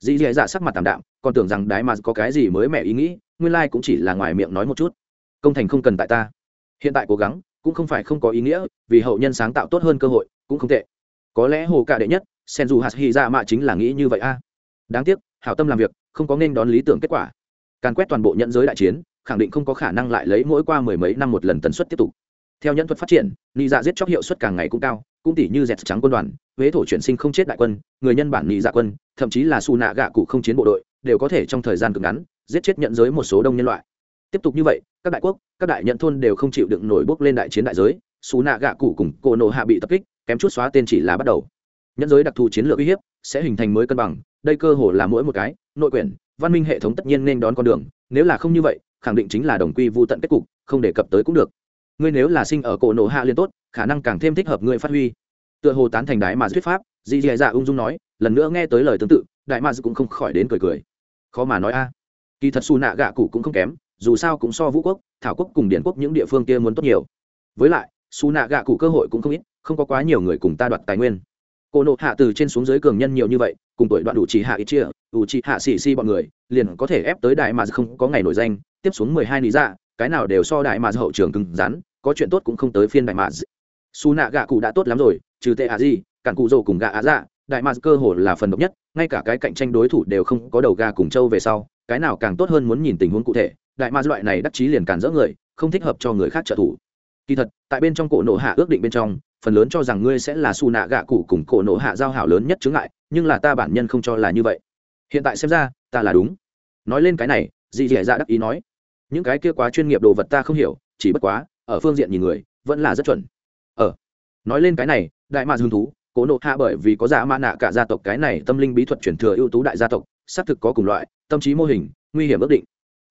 Dì dì dạ, dạ sắc mặt tạm đạm, còn tưởng rằng đái mà có cái gì mới mẻ ý nghĩ, nguyên lai cũng chỉ là ngoài miệng nói một chút. Công thành không cần tại ta. Hiện tại cố gắng, cũng không phải không có ý nghĩa, vì hậu nhân sáng tạo tốt hơn cơ hội, cũng không tệ. Có lẽ hồ cả đệ nhất sen dù hạt hy ra mạ chính là nghĩ như vậy a. Đáng tiếc, hảo tâm làm việc, không có nên đón lý tưởng kết quả càn quét toàn bộ nhận giới đại chiến, khẳng định không có khả năng lại lấy mỗi qua mười mấy năm một lần tần suất tiếp tục. Theo nhân thuật phát triển, nị dạ giết chóc hiệu suất càng ngày cũng cao, cũng tỷ như dẹt trắng quân đoàn, huế thổ chuyển sinh không chết đại quân, người nhân bản nị dạ quân, thậm chí là xù nạ gạ cụ không chiến bộ đội, đều có thể trong thời gian cực ngắn, giết chết nhận giới một số đông nhân loại. Tiếp tục như vậy, các đại quốc, các đại nhận thôn đều không chịu đựng nổi bốc lên đại chiến đại giới xù nạ gạ cụ cùng cổ nộ hạ bị tập kích, kém chút xóa tên chỉ là bắt đầu. Nhân giới đặc thù chiến lược uy hiếp sẽ hình thành mới cân bằng, đây cơ hồ là mỗi một cái, nội quyển văn minh hệ thống tất nhiên nên đón con đường, nếu là không như vậy, khẳng định chính là đồng quy vô tận kết cục, không đề cập tới cũng được. Ngươi nếu là sinh ở cổ nổ hạ liên tốt, khả năng càng thêm thích hợp ngươi phát huy. Tựa hồ tán thành đại mà thuyết pháp, dì dì dạ ung dung nói, lần nữa nghe tới lời tương tự, đại mà cũng không khỏi đến cười cười. Khó mà nói a. Kỳ thật xù nạ gạ cụ cũng không kém, dù sao cũng so vũ quốc, thảo quốc cùng điển quốc những địa phương kia muốn tốt nhiều. Với lại xù nạ gạ cụ cơ hội cũng không ít, không có quá nhiều người cùng ta đoạt tài nguyên. Cô nộ hạ từ trên xuống dưới cường nhân nhiều như vậy, cùng tuổi đoạn đủ chỉ hạ ít chia ủ trị hạ xì xì bọn người liền có thể ép tới đại mà không có ngày nổi danh, tiếp xuống mười hai lý dạ cái nào đều so đại mà hậu trường cứng rắn, có chuyện tốt cũng không tới phiên đại mà su nạ gạ cụ đã tốt lắm rồi, trừ tệ à gì cản cụ rồ cùng gạ á dạ đại mà cơ hồ là phần độc nhất, ngay cả cái cạnh tranh đối thủ đều không có đầu gà cùng châu về sau, cái nào càng tốt hơn muốn nhìn tình huống cụ thể, đại mà loại này đắc chí liền cản dỡ người, không thích hợp cho người khác trợ thủ. Kỳ thật, tại bên trong cổ nộ hạ ước định bên trong, phần lớn cho rằng ngươi sẽ là su nạ gạ cụ cùng cổ nộ hạ giao hảo lớn nhất chướng ngại, nhưng là ta bản nhân không cho là như vậy hiện tại xem ra, ta là đúng. Nói lên cái này, dì dì dạ đắc ý nói, những cái kia quá chuyên nghiệp đồ vật ta không hiểu, chỉ bất quá, ở phương diện nhìn người, vẫn là rất chuẩn. Ờ. Nói lên cái này, đại mạc hứng thú, cố nộ hạ bởi vì có dạ giả mã nạ cả gia tộc cái này tâm linh bí thuật chuyển thừa ưu tú đại gia tộc, xác thực có cùng loại, tâm trí mô hình, nguy hiểm ước định.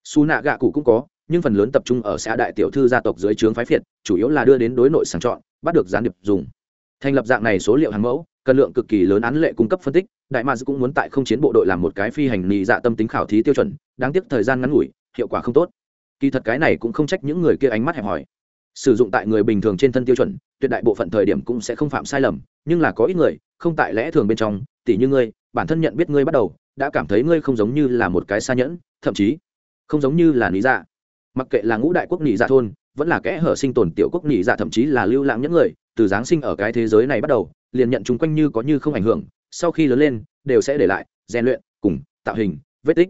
Su nạ gạ cụ cũng có, nhưng phần lớn tập trung ở xã đại tiểu thư gia tộc dưới trướng phái phiệt, chủ yếu là đưa đến đối nội sàng chọn, bắt được gián điệp dùng. Thành lập dạng này số liệu hàng mẫu cần lượng cực kỳ lớn án lệ cung cấp phân tích, đại mads cũng muốn tại không chiến bộ đội làm một cái phi hành nhị dạ tâm tính khảo thí tiêu chuẩn, đáng tiếc thời gian ngắn ngủi, hiệu quả không tốt. Kỳ thật cái này cũng không trách những người kia ánh mắt hẹp hòi. Sử dụng tại người bình thường trên thân tiêu chuẩn, tuyệt đại bộ phận thời điểm cũng sẽ không phạm sai lầm, nhưng là có ít người, không tại lẽ thường bên trong, tỉ như ngươi, bản thân nhận biết ngươi bắt đầu, đã cảm thấy ngươi không giống như là một cái xa nhẫn, thậm chí, không giống như là lý dạ. Mặc kệ là ngũ đại quốc nhị dạ thôn, vẫn là kẽ hở sinh tồn tiểu quốc nhị dạ thậm chí là lưu lãng những người, từ giáng sinh ở cái thế giới này bắt đầu liền nhận chúng quanh như có như không ảnh hưởng, sau khi lớn lên, đều sẽ để lại, rèn luyện, cùng, tạo hình, vết tích.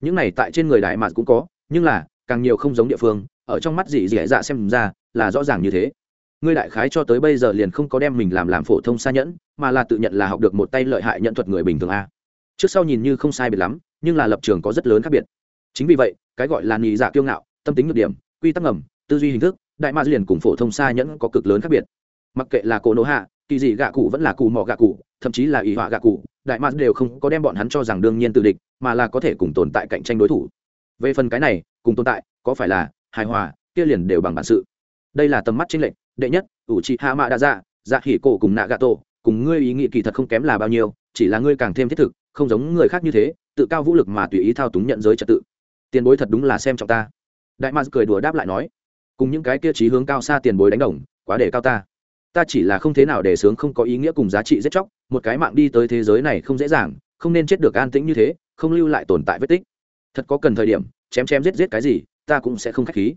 Những này tại trên người đại mạc cũng có, nhưng là, càng nhiều không giống địa phương, ở trong mắt dị dị dạ, dạ xem ra, là rõ ràng như thế. Ngươi đại khái cho tới bây giờ liền không có đem mình làm làm phổ thông xa nhẫn, mà là tự nhận là học được một tay lợi hại nhận thuật người bình thường a. Trước sau nhìn như không sai biệt lắm, nhưng là lập trường có rất lớn khác biệt. Chính vì vậy, cái gọi là nhị dạ kiêu ngạo, tâm tính nhược điểm, quy tắc ngầm, tư duy hình thức, đại ma liền cùng phổ thông xa nhẫn có cực lớn khác biệt mặc kệ là cổ nổ hạ, kỳ dị gạ cụ vẫn là cụ mò gạ cụ, thậm chí là ý họa gạ cụ, đại mạc đều không có đem bọn hắn cho rằng đương nhiên tự địch, mà là có thể cùng tồn tại cạnh tranh đối thủ. Về phần cái này, cùng tồn tại, có phải là hài hòa, kia liền đều bằng bản sự. Đây là tầm mắt tranh lệch, đệ nhất, ủ trị hạ mạ đa dạ dạ hỉ cổ cùng nạ gạ tổ, cùng ngươi ý nghĩ kỳ thật không kém là bao nhiêu, chỉ là ngươi càng thêm thiết thực, không giống người khác như thế, tự cao vũ lực mà tùy ý thao túng nhận giới trật tự. Tiền bối thật đúng là xem trọng ta. Đại mạc cười đùa đáp lại nói, cùng những cái kia trí hướng cao xa tiền bối đánh đồng, quá để cao ta ta chỉ là không thế nào để sướng không có ý nghĩa cùng giá trị giết chóc, một cái mạng đi tới thế giới này không dễ dàng, không nên chết được an tĩnh như thế, không lưu lại tồn tại vết tích. Thật có cần thời điểm, chém chém giết giết cái gì, ta cũng sẽ không k h á c h khí.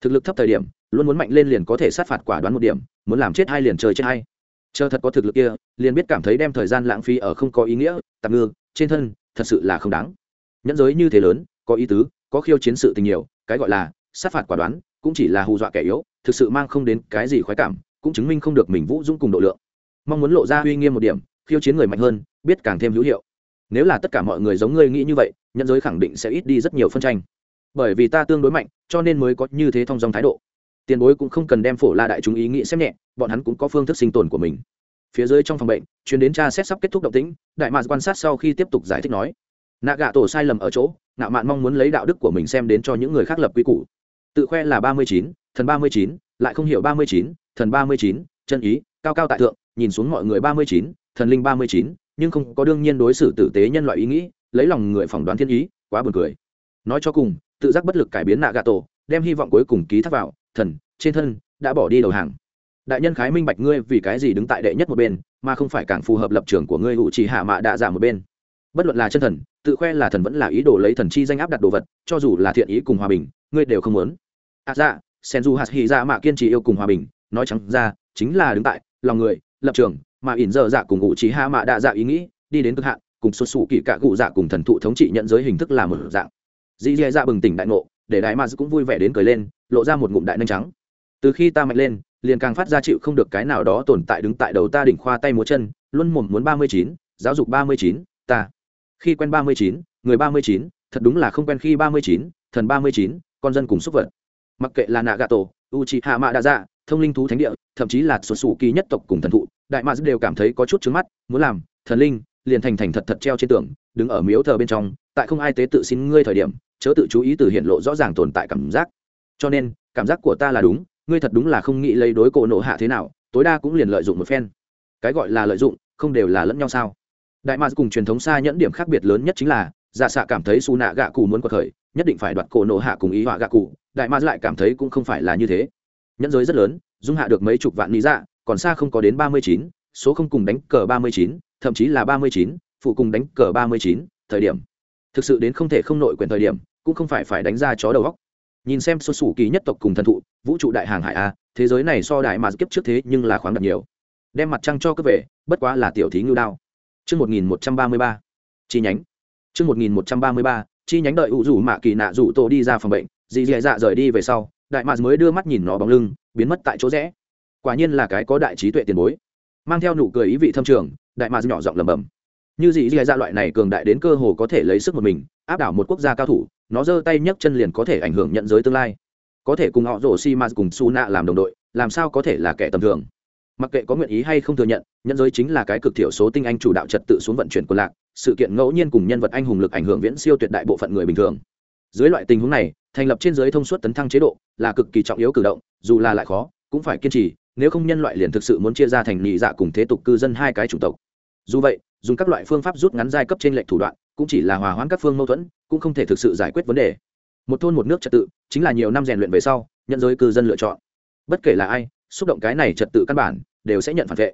Thực lực thấp thời điểm, luôn muốn mạnh lên liền có thể sát phạt quả đoán một điểm, muốn làm chết hai liền chơi chết hai chờ thật có thực lực kia, liền biết cảm thấy đem thời gian lãng phí ở không có ý nghĩa, tạm ngư, trên thân, thật sự là không đáng. Nhẫn giới như thế lớn, có ý tứ, có khiêu chiến sự tình nhiều, cái gọi là sát phạt quả đoán, cũng chỉ là hù dọa kẻ yếu, thực sự mang không đến cái gì khoái cảm cũng chứng minh không được mình vũ dũng cùng độ lượng. Mong muốn lộ ra uy nghiêm một điểm, khiêu chiến người mạnh hơn, biết càng thêm hữu hiệu. Nếu là tất cả mọi người giống ngươi nghĩ như vậy nhân giới khẳng định sẽ ít đi rất nhiều phân tranh. Bởi vì ta tương đối mạnh, cho nên mới có như thế thông dong thái độ. Tiền bối cũng không cần đem phổ la đại chúng ý nghĩ xem nhẹ, bọn hắn cũng có phương thức sinh tồn của mình. Phía dưới trong phòng bệnh chuyến đến tra xét sắp kết thúc động tĩnh, đại mạc quan sát sau khi tiếp tục giải thích nói nạ gạ tổ sai lầm ở chỗ nạ mạn mong muốn lấy đạo đức của mình xem đến cho những người khác lập quy củ. Tự khoe là ba mươi chín, thần ba mươi chín lại không hiểu ba mươi chín, thần ba mươi chín, chân ý, cao cao tại thượng, nhìn xuống mọi người ba mươi chín, thần linh ba mươi chín, nhưng không có đương nhiên đối xử tử tế nhân loại ý nghĩ, lấy lòng người phỏng đoán thiên ý, quá buồn cười. Nói cho cùng, tự giác bất lực cải biến nạ gà tổ đem hy vọng cuối cùng ký thác vào, thần, trên thân, đã bỏ đi đầu hàng. Đại nhân khái minh bạch ngươi vì cái gì đứng tại đệ nhất một bên, mà không phải càng phù hợp lập trường của ngươi hữu chỉ hạ mạ đạ giả một bên. Bất luận là chân thần, tự khoe là thần vẫn là ý đồ lấy thần chi danh áp đặt đồ vật, cho dù là thiện ý cùng hòa bình, ngươi đều không muốn. À dạ sen du hạt hy ra mạ kiên trì yêu cùng hòa bình, nói chẳng ra, chính là đứng tại lòng người, lập trường, mà ỉn giờ dạ cùng ngụ trí hạ mạ đa dạ ý nghĩ, đi đến cực hạn, cùng xuất xù kỳ cả cụ dạ cùng thần thụ thống trị nhận giới hình thức là một dạng. Dì dì dạ bừng tỉnh đại ngộ, để đại ma cũng vui vẻ đến cười lên, lộ ra một ngụm đại nanh trắng. Từ khi ta mạnh lên, liền càng phát ra chịu không được cái nào đó tồn tại đứng tại đầu ta đỉnh khoa tay múa chân, luôn mồm muốn ba mươi chín, giáo dục ba mươi chín, ta. Khi quen ba mươi chín, người ba mươi chín, thật đúng là không quen khi ba mươi chín, thần ba mươi chín, con dân cùng xúc vật mặc kệ là nạ gà tổ u chị hạ mạ đa dạ thông linh thú thánh địa, thậm chí là sổ sủ kỳ nhất tộc cùng thần thụ, đại mạ đều cảm thấy có chút trứng mắt, muốn làm thần linh, liền thành thành thật thật treo trên tường, đứng ở miếu thờ bên trong, tại không ai tế tự xin ngươi thời điểm, chớ tự chú ý từ hiện lộ rõ ràng tồn tại cảm giác. Cho nên, cảm giác của ta là đúng, ngươi thật đúng là không nghĩ lấy đối cổ nộ hạ thế nào, tối đa cũng liền lợi dụng một phen. Cái gọi là lợi dụng, không đều là lẫn nhau sao? Đại mạc cùng truyền thống xa nhẫn điểm khác biệt lớn nhất chính là dạ xạ cảm thấy su nạ gạ cụ muốn quật khởi, nhất định phải đoạt cổ nổ hạ cùng ý họa gạ cụ. Đại ma lại cảm thấy cũng không phải là như thế. Nhẫn giới rất lớn, dung hạ được mấy chục vạn lý dạ còn xa không có đến ba mươi chín, số không cùng đánh cờ ba mươi chín, thậm chí là ba mươi chín, phụ cùng đánh cờ ba mươi chín thời điểm. Thực sự đến không thể không nội quyền thời điểm, cũng không phải phải đánh ra chó đầu góc nhìn xem số sủ kỳ nhất tộc cùng thần thụ, vũ trụ đại hàng hải a, thế giới này so đại mà kiếp trước thế nhưng là khoáng đặt nhiều. Đem mặt trăng cho cướp về, bất quá là tiểu thí ngưu đao. Chương 1133. Chi nhánh. Chương 1133. Chi nhánh đợi ủ rủ mạ kỳ nạ rủ tổ đi ra phòng bệnh, dì dì dạ rời đi về sau, đại mạc mới đưa mắt nhìn nó bóng lưng, biến mất tại chỗ rẽ. Quả nhiên là cái có đại trí tuệ tiền bối. Mang theo nụ cười ý vị thâm trường, đại mạc nhỏ giọng lẩm bẩm. Như dì dì dạ loại này cường đại đến cơ hồ có thể lấy sức một mình, áp đảo một quốc gia cao thủ, nó giơ tay nhấc chân liền có thể ảnh hưởng nhận giới tương lai. Có thể cùng họ rổ si ma cùng su nạ làm đồng đội, làm sao có thể là kẻ tầm thường mặc kệ có nguyện ý hay không thừa nhận, nhân giới chính là cái cực thiểu số tinh anh chủ đạo trật tự xuống vận chuyển quân lạc, sự kiện ngẫu nhiên cùng nhân vật anh hùng lực ảnh hưởng viễn siêu tuyệt đại bộ phận người bình thường. Dưới loại tình huống này, thành lập trên giới thông suốt tấn thăng chế độ là cực kỳ trọng yếu cử động, dù là lại khó, cũng phải kiên trì, nếu không nhân loại liền thực sự muốn chia ra thành nhị dạ cùng thế tục cư dân hai cái chủng tộc. Dù vậy, dùng các loại phương pháp rút ngắn giai cấp trên lệnh thủ đoạn, cũng chỉ là hòa hoãn các phương mâu thuẫn, cũng không thể thực sự giải quyết vấn đề. Một thôn một nước trật tự, chính là nhiều năm rèn luyện về sau, nhân giới cư dân lựa chọn. Bất kể là ai xúc động cái này trật tự căn bản, đều sẽ nhận phản vệ.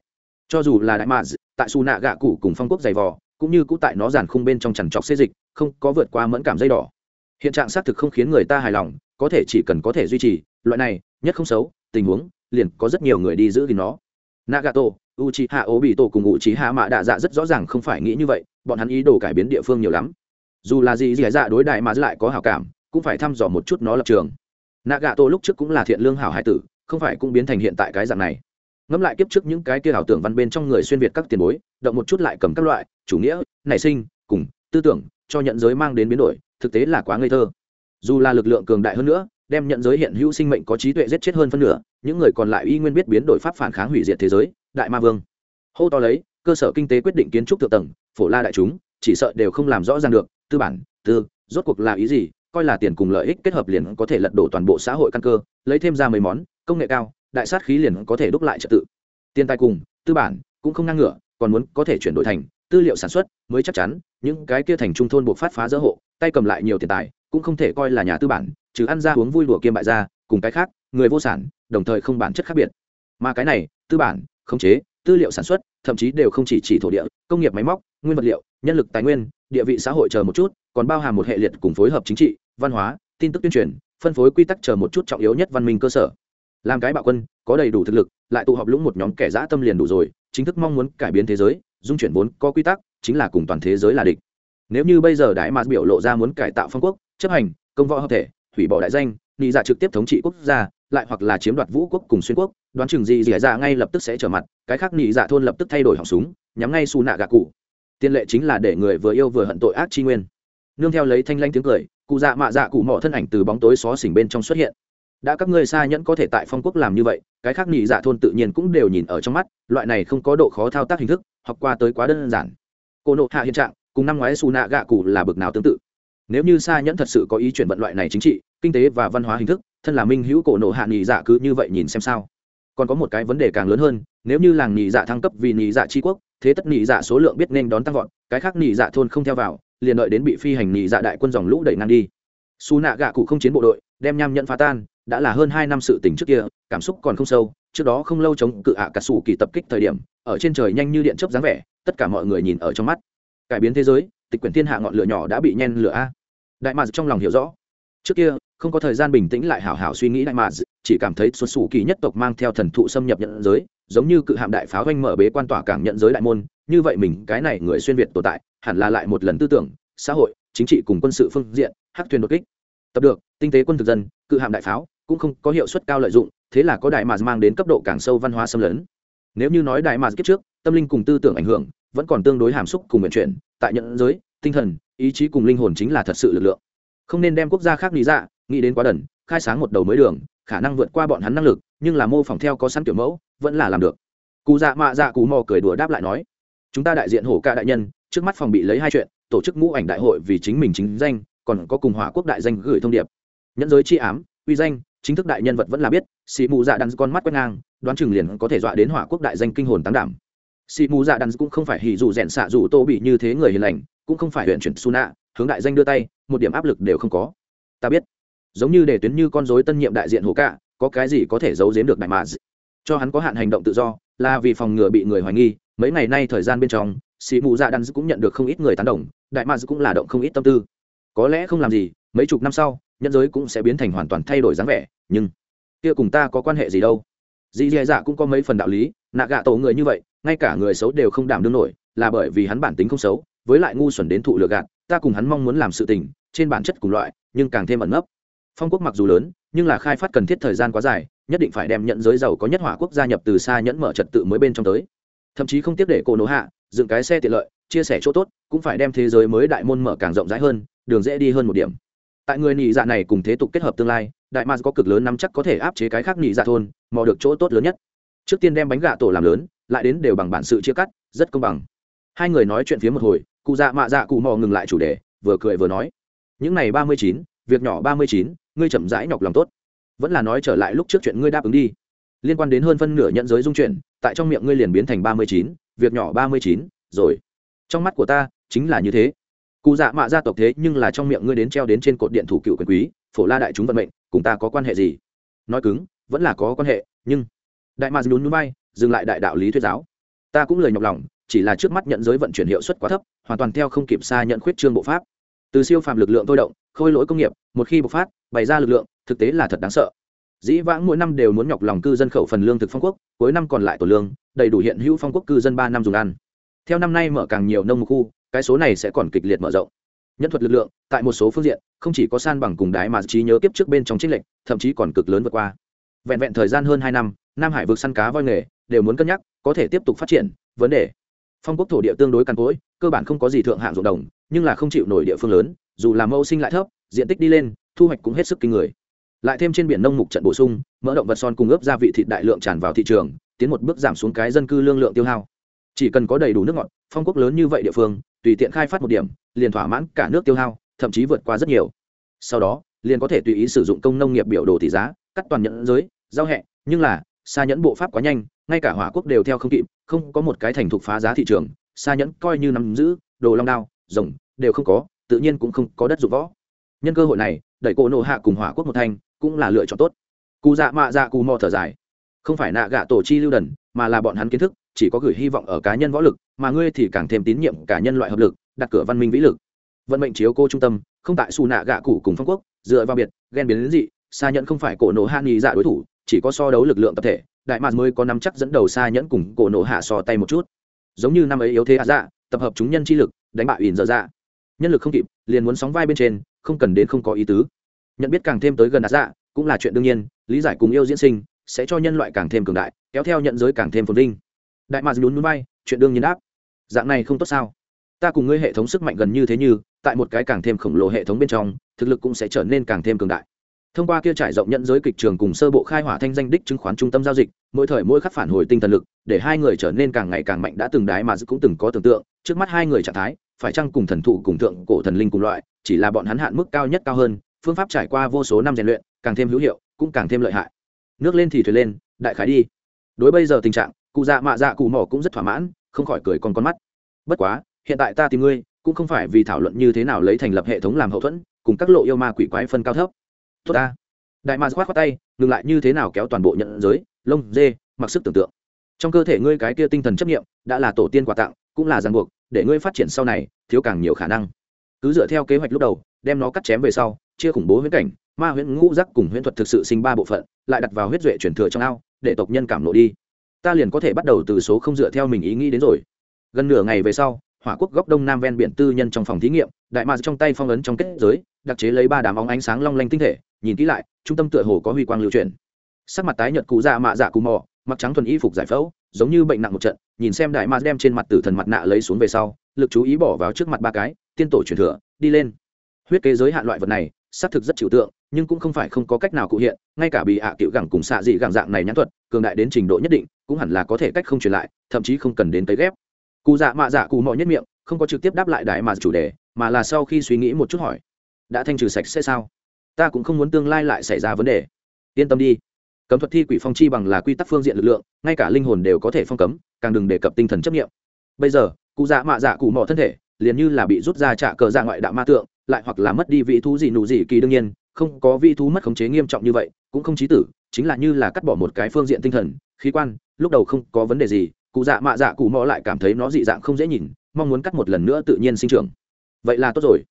Cho dù là đại mạ tại su nạ gạ cụ cùng phong quốc dày vò, cũng như cũ tại nó giàn khung bên trong chằn trọc xê dịch, không có vượt qua mẫn cảm dây đỏ. Hiện trạng xác thực không khiến người ta hài lòng, có thể chỉ cần có thể duy trì, loại này, nhất không xấu, tình huống, liền có rất nhiều người đi giữ gìn nó. Nagato, uchiha obito cùng uchiha mạ đạ dạ rất rõ ràng không phải nghĩ như vậy, bọn hắn ý đồ cải biến địa phương nhiều lắm. Dù là gì dì dạ đối đại mà lại có hảo cảm, cũng phải thăm dò một chút nó lập trường. Nagato lúc trước cũng là thiện lương hảo hải tử không phải cũng biến thành hiện tại cái dạng này. Ngẫm lại kiếp trước những cái kia ảo tưởng văn bên trong người xuyên việt các tiền bối, động một chút lại cầm các loại, chủ nghĩa, nảy sinh, cùng, tư tưởng, cho nhận giới mang đến biến đổi, thực tế là quá ngây thơ. Dù là lực lượng cường đại hơn nữa, đem nhận giới hiện hữu sinh mệnh có trí tuệ giết chết hơn phân nửa, những người còn lại y nguyên biết biến đổi pháp phản kháng hủy diệt thế giới, đại ma vương. Hô to lấy, cơ sở kinh tế quyết định kiến trúc thượng tầng, phổ la đại chúng, chỉ sợ đều không làm rõ ràng được, tư bản, tư, rốt cuộc là ý gì? Coi là tiền cùng lợi ích kết hợp liền có thể lật đổ toàn bộ xã hội căn cơ, lấy thêm ra mấy món, công nghệ cao, đại sát khí liền có thể đúc lại trật tự. Tiền tài cùng, tư bản, cũng không ngang ngửa, còn muốn có thể chuyển đổi thành tư liệu sản xuất mới chắc chắn, những cái kia thành trung thôn buộc phát phá dỡ hộ, tay cầm lại nhiều tiền tài, cũng không thể coi là nhà tư bản, trừ ăn ra uống vui đùa kiêm bại ra, cùng cái khác, người vô sản, đồng thời không bản chất khác biệt. Mà cái này, tư bản, khống chế, tư liệu sản xuất, thậm chí đều không chỉ chỉ thổ địa, công nghiệp máy móc, nguyên vật liệu, nhân lực tài nguyên, địa vị xã hội chờ một chút còn bao hàm một hệ liệt cùng phối hợp chính trị, văn hóa, tin tức tuyên truyền, phân phối quy tắc chờ một chút trọng yếu nhất văn minh cơ sở. Làm cái bạo quân, có đầy đủ thực lực, lại tụ họp lũng một nhóm kẻ dã tâm liền đủ rồi, chính thức mong muốn cải biến thế giới, dung chuyển vốn có quy tắc, chính là cùng toàn thế giới là địch. Nếu như bây giờ đại mạc biểu lộ ra muốn cải tạo phong quốc, chấp hành, công võ hợp thể, hủy bỏ đại danh nghị dạ trực tiếp thống trị quốc gia, lại hoặc là chiếm đoạt vũ quốc cùng xuyên quốc, đoán chừng gì dì dạ ngay lập tức sẽ trở mặt, cái khác nghị dạ thôn lập tức thay đổi họng súng, nhắm ngay xù nạ gạ cụ. Tiên lệ chính là để người vừa yêu vừa hận tội ác chi nguyên nương theo lấy thanh lanh tiếng cười, cụ dạ mạ dạ cụ mỏ thân ảnh từ bóng tối xó xỉnh bên trong xuất hiện. Đã các ngươi xa nhẫn có thể tại phong quốc làm như vậy, cái khác nhị dạ thôn tự nhiên cũng đều nhìn ở trong mắt, loại này không có độ khó thao tác hình thức, học qua tới quá đơn giản. Cô nộ hạ hiện trạng, cùng năm ngoái su nạ gạ cụ là bực nào tương tự. Nếu như xa nhẫn thật sự có ý chuyển vận loại này chính trị, kinh tế và văn hóa hình thức, thân là minh hữu cổ nộ hạ nhị dạ cứ như vậy nhìn xem sao. Còn có một cái vấn đề càng lớn hơn, nếu như làng nhị dạ thăng cấp vì nhị dạ tri quốc, thế tất nhị dạ số lượng biết nên đón tăng vọt, cái khác nhị dạ thôn không theo vào liền đợi đến bị phi hành nghị dạ đại quân dòng lũ đẩy ngang đi. Xù nạ gạ cụ không chiến bộ đội, đem nham nhận phá tan, đã là hơn hai năm sự tình trước kia, cảm xúc còn không sâu, trước đó không lâu chống cự ạ à cà sủ kỳ tập kích thời điểm, ở trên trời nhanh như điện chớp dáng vẻ, tất cả mọi người nhìn ở trong mắt. Cải biến thế giới, tịch quyển thiên hạ ngọn lửa nhỏ đã bị nhen lửa a. Đại mạc trong lòng hiểu rõ. Trước kia, không có thời gian bình tĩnh lại hảo hảo suy nghĩ đại mạc chỉ cảm thấy xuất xù kỳ nhất tộc mang theo thần thụ xâm nhập nhận giới, giống như cự hạm đại pháo doanh mở bế quan tỏa cảng nhận giới đại môn như vậy mình, cái này người xuyên việt tồn tại, hẳn là lại một lần tư tưởng, xã hội, chính trị cùng quân sự phương diện, hắc thuyền đột kích. Tập được, tinh tế quân thực dân, cự hạm đại pháo, cũng không có hiệu suất cao lợi dụng, thế là có đại mà mang đến cấp độ càng sâu văn hóa xâm lấn. Nếu như nói đại mà kiếp trước, tâm linh cùng tư tưởng ảnh hưởng, vẫn còn tương đối hàm xúc cùng nguyện chuyển, tại nhận giới, tinh thần, ý chí cùng linh hồn chính là thật sự lực lượng. Không nên đem quốc gia khác lý ra nghĩ đến quá đần, khai sáng một đầu mới đường, khả năng vượt qua bọn hắn năng lực, nhưng là mô phỏng theo có sẵn kiểu mẫu, vẫn là làm được. Cụ dạ mạ dạ cụ mò cười đùa đáp lại nói chúng ta đại diện hổ ca đại nhân, trước mắt phòng bị lấy hai chuyện, tổ chức ngũ ảnh đại hội vì chính mình chính danh, còn có cùng hỏa quốc đại danh gửi thông điệp. Nhẫn giới chi ám, uy danh, chính thức đại nhân vật vẫn là biết xì mù dạ đắn con mắt quét ngang, đoán chừng liền có thể dọa đến hỏa quốc đại danh kinh hồn tán đảm. Xì mù dạ đắn cũng không phải hì dù rèn xạ dù tô bị như thế người hiền lành, cũng không phải huyện chuyển su nạ hướng đại danh đưa tay, một điểm áp lực đều không có. Ta biết, giống như để tuyến như con dối tân nhiệm đại diện hồ cạ có cái gì có thể giấu giếm được đại mà cho hắn có hạn hành động tự do, là vì phòng ngừa bị người hoài nghi mấy ngày nay thời gian bên trong, sĩ mù dạ đắn cũng nhận được không ít người tán đồng, đại mà cũng là động không ít tâm tư. Có lẽ không làm gì, mấy chục năm sau, nhân giới cũng sẽ biến thành hoàn toàn thay đổi dáng vẻ, nhưng kia cùng ta có quan hệ gì đâu? Dì dè dạ cũng có mấy phần đạo lý, nạ gạ tổ người như vậy, ngay cả người xấu đều không đảm đương nổi, là bởi vì hắn bản tính không xấu, với lại ngu xuẩn đến thụ lừa gạt, ta cùng hắn mong muốn làm sự tình, trên bản chất cùng loại, nhưng càng thêm ẩn nấp. Phong quốc mặc dù lớn, nhưng là khai phát cần thiết thời gian quá dài, nhất định phải đem nhận giới giàu có nhất hỏa quốc gia nhập từ xa nhẫn mở trật tự mới bên trong tới thậm chí không tiếp để cổ nổ hạ, dựng cái xe tiện lợi, chia sẻ chỗ tốt, cũng phải đem thế giới mới đại môn mở càng rộng rãi hơn, đường dễ đi hơn một điểm. Tại người nhị dạ này cùng thế tục kết hợp tương lai, đại ma có cực lớn nắm chắc có thể áp chế cái khác nhị dạ thôn, mò được chỗ tốt lớn nhất. Trước tiên đem bánh gà tổ làm lớn, lại đến đều bằng bản sự chia cắt, rất công bằng. Hai người nói chuyện phía một hồi, cụ dạ mạ dạ cụ mò ngừng lại chủ đề, vừa cười vừa nói. Những này ba mươi chín, việc nhỏ ba mươi chín, ngươi chậm rãi nhọc lòng tốt. Vẫn là nói trở lại lúc trước chuyện ngươi đáp ứng đi liên quan đến hơn phân nửa nhận giới dung chuyện tại trong miệng ngươi liền biến thành ba mươi chín, việc nhỏ ba mươi chín, rồi. Trong mắt của ta, chính là như thế. Cụ dạ mạ gia tộc thế nhưng là trong miệng ngươi đến treo đến trên cột điện thủ cựu quyền quý, phổ la đại chúng vận mệnh, cùng ta có quan hệ gì? Nói cứng, vẫn là có quan hệ, nhưng đại mạc nhún núi bay dừng lại đại đạo lý thuyết giáo. Ta cũng lời nhọc lòng, chỉ là trước mắt nhận giới vận chuyển hiệu suất quá thấp, hoàn toàn theo không kịp xa nhận khuyết trương bộ pháp. Từ siêu phàm lực lượng tôi động, khôi lỗi công nghiệp, một khi bộc phát, bày ra lực lượng, thực tế là thật đáng sợ dĩ vãng mỗi năm đều muốn nhọc lòng cư dân khẩu phần lương thực phong quốc, cuối năm còn lại tổ lương, đầy đủ hiện hữu phong quốc cư dân ba năm dùng ăn. Theo năm nay mở càng nhiều nông khu, cái số này sẽ còn kịch liệt mở rộng. Nhân thuật lực lượng, tại một số phương diện, không chỉ có san bằng cùng đái mà trí nhớ kiếp trước bên trong trích lệnh thậm chí còn cực lớn vượt qua. Vẹn vẹn thời gian hơn hai năm, nam hải vực săn cá voi nghề, đều muốn cân nhắc, có thể tiếp tục phát triển, vấn đề. Phong quốc thổ địa tương đối cằn cỗi, cơ bản không có gì thượng hạng ruộng đồng, nhưng là không chịu nổi địa phương lớn, dù làm mẫu sinh lại thấp, diện tích đi lên, thu hoạch cũng hết sức kinh người lại thêm trên biển nông mục trận bổ sung, mỡ động vật son cung ướp gia vị thịt đại lượng tràn vào thị trường, tiến một bước giảm xuống cái dân cư lương lượng tiêu hao. Chỉ cần có đầy đủ nước ngọt, phong quốc lớn như vậy địa phương, tùy tiện khai phát một điểm, liền thỏa mãn cả nước tiêu hao, thậm chí vượt qua rất nhiều. Sau đó, liền có thể tùy ý sử dụng công nông nghiệp biểu đồ tỷ giá, cắt toàn nhận giới, giao hẹ, nhưng là xa nhẫn bộ pháp quá nhanh, ngay cả hỏa quốc đều theo không kịp, không có một cái thành thục phá giá thị trường xa nhẫn coi như nắm giữ, đồ long đao, rồng, đều không có, tự nhiên cũng không có đất dụng võ. Nhân cơ hội này, đẩy cổ nộ hạ cùng hỏa quốc một thanh cũng là lựa chọn tốt. Cụ dạ mạ dạ cù mò thở dài. Không phải nạ gạ tổ chi lưu đần, mà là bọn hắn kiến thức, chỉ có gửi hy vọng ở cá nhân võ lực, mà ngươi thì càng thêm tín nhiệm cả nhân loại hợp lực, đặt cửa văn minh vĩ lực. Vận mệnh chiếu cô trung tâm, không tại xù nạ gạ cụ cùng phong quốc, dựa vào biệt, ghen biến đến dị xa nhẫn không phải cổ nổ hạ nghi dạ đối thủ, chỉ có so đấu lực lượng tập thể, đại mạc mới có nắm chắc dẫn đầu xa nhẫn cùng cổ nổ hạ so tay một chút. Giống như năm ấy yếu thế hạ dạ tập hợp chúng nhân chi lực, đánh bại ỉn dở dạ. Nhân lực không kịp, liền muốn sóng vai bên trên, không cần đến không có ý tứ nhận biết càng thêm tới gần hạ dạ cũng là chuyện đương nhiên, lý giải cùng yêu diễn sinh sẽ cho nhân loại càng thêm cường đại, kéo theo nhận giới càng thêm phồn vinh. Đại mạc nhún núi bay chuyện đương nhiên đáp. Dạng này không tốt sao? Ta cùng ngươi hệ thống sức mạnh gần như thế như, tại một cái càng thêm khổng lồ hệ thống bên trong, thực lực cũng sẽ trở nên càng thêm cường đại. Thông qua kia trải rộng nhận giới kịch trường cùng sơ bộ khai hỏa thanh danh đích chứng khoán trung tâm giao dịch, mỗi thời mỗi khắc phản hồi tinh thần lực, để hai người trở nên càng ngày càng mạnh đã từng đái mà cũng từng có tưởng tượng, trước mắt hai người trạng thái, phải chăng cùng thần thụ cùng thượng cổ thần linh cùng loại, chỉ là bọn hắn hạn mức cao nhất cao hơn phương pháp trải qua vô số năm rèn luyện, càng thêm hữu hiệu, cũng càng thêm lợi hại. Nước lên thì thuyền lên, đại khái đi. Đối bây giờ tình trạng, cụ dạ mạ dạ cụ mỏ cũng rất thỏa mãn, không khỏi cười con con mắt. Bất quá, hiện tại ta tìm ngươi, cũng không phải vì thảo luận như thế nào lấy thành lập hệ thống làm hậu thuẫn, cùng các lộ yêu ma quỷ quái phân cao thấp. Tốt ta. Đại ma khoát khoát tay, ngừng lại như thế nào kéo toàn bộ nhận giới, lông, dê, mặc sức tưởng tượng. Trong cơ thể ngươi cái kia tinh thần chấp nghiệm đã là tổ tiên quà tặng, cũng là ràng buộc, để ngươi phát triển sau này, thiếu càng nhiều khả năng cứ dựa theo kế hoạch lúc đầu, đem nó cắt chém về sau, chia khủng bố huyễn cảnh, ma huyễn ngũ giác cùng huyễn thuật thực sự sinh ba bộ phận, lại đặt vào huyết duệ chuyển thừa trong ao, để tộc nhân cảm lộ đi. Ta liền có thể bắt đầu từ số không dựa theo mình ý nghĩ đến rồi. Gần nửa ngày về sau, hỏa quốc góc đông nam ven biển tư nhân trong phòng thí nghiệm, đại ma trong tay phong ấn trong kết giới, đặc chế lấy ba đám óng ánh sáng long lanh tinh thể, nhìn kỹ lại, trung tâm tựa hồ có huy quang lưu chuyển. Sắc mặt tái nhợt cụ dạ mạ dạ cù mò, mặc trắng thuần y phục giải phẫu, giống như bệnh nặng một trận, nhìn xem đại ma đem trên mặt tử thần mặt nạ lấy xuống về sau, lực chú ý bỏ vào trước mặt ba cái tiên tổ truyền thừa, đi lên. Huyết kế giới hạn loại vật này, xác thực rất chịu tượng, nhưng cũng không phải không có cách nào cụ hiện, ngay cả bị hạ à cựu gẳng cùng xạ dị gẳng dạng này nhãn thuật, cường đại đến trình độ nhất định, cũng hẳn là có thể cách không truyền lại, thậm chí không cần đến tới ghép. Cụ dạ mạ dạ cụ mọi nhất miệng, không có trực tiếp đáp lại đại mà chủ đề, mà là sau khi suy nghĩ một chút hỏi, đã thanh trừ sạch sẽ sao? Ta cũng không muốn tương lai lại xảy ra vấn đề. Yên tâm đi. Cấm thuật thi quỷ phong chi bằng là quy tắc phương diện lực lượng, ngay cả linh hồn đều có thể phong cấm, càng đừng đề cập tinh thần chấp nghiệm. Bây giờ, cụ dạ mạ dạ cụ mỏ thân thể liền như là bị rút ra trả cờ ra ngoại đạo ma tượng, lại hoặc là mất đi vị thú gì nụ gì kỳ đương nhiên, không có vị thú mất khống chế nghiêm trọng như vậy, cũng không chí tử, chính là như là cắt bỏ một cái phương diện tinh thần, khí quan, lúc đầu không có vấn đề gì, cụ dạ mạ dạ cụ mò lại cảm thấy nó dị dạng không dễ nhìn, mong muốn cắt một lần nữa tự nhiên sinh trưởng. Vậy là tốt rồi.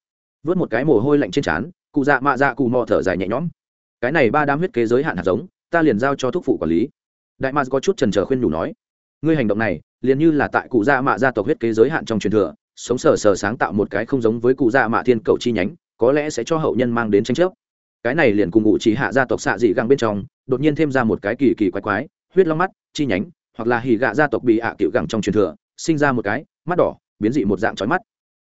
Vớt một cái mồ hôi lạnh trên trán, cụ dạ mạ dạ cụ mò thở dài nhẹ nhõm. Cái này ba đám huyết kế giới hạn hạt giống, ta liền giao cho thuốc phụ quản lý. Đại ma có chút trần trờ khuyên nhủ nói, ngươi hành động này, liền như là tại cụ dạ mạ gia tộc huyết kế giới hạn trong truyền thừa sống sờ sờ sáng tạo một cái không giống với cụ dạ mạ thiên cầu chi nhánh, có lẽ sẽ cho hậu nhân mang đến tranh chấp. Cái này liền cùng ngụ chỉ hạ gia tộc xạ dị găng bên trong, đột nhiên thêm ra một cái kỳ kỳ quái quái, huyết long mắt, chi nhánh, hoặc là hỉ gạ gia tộc bị hạ à cựu gẳng trong truyền thừa, sinh ra một cái, mắt đỏ, biến dị một dạng trói mắt.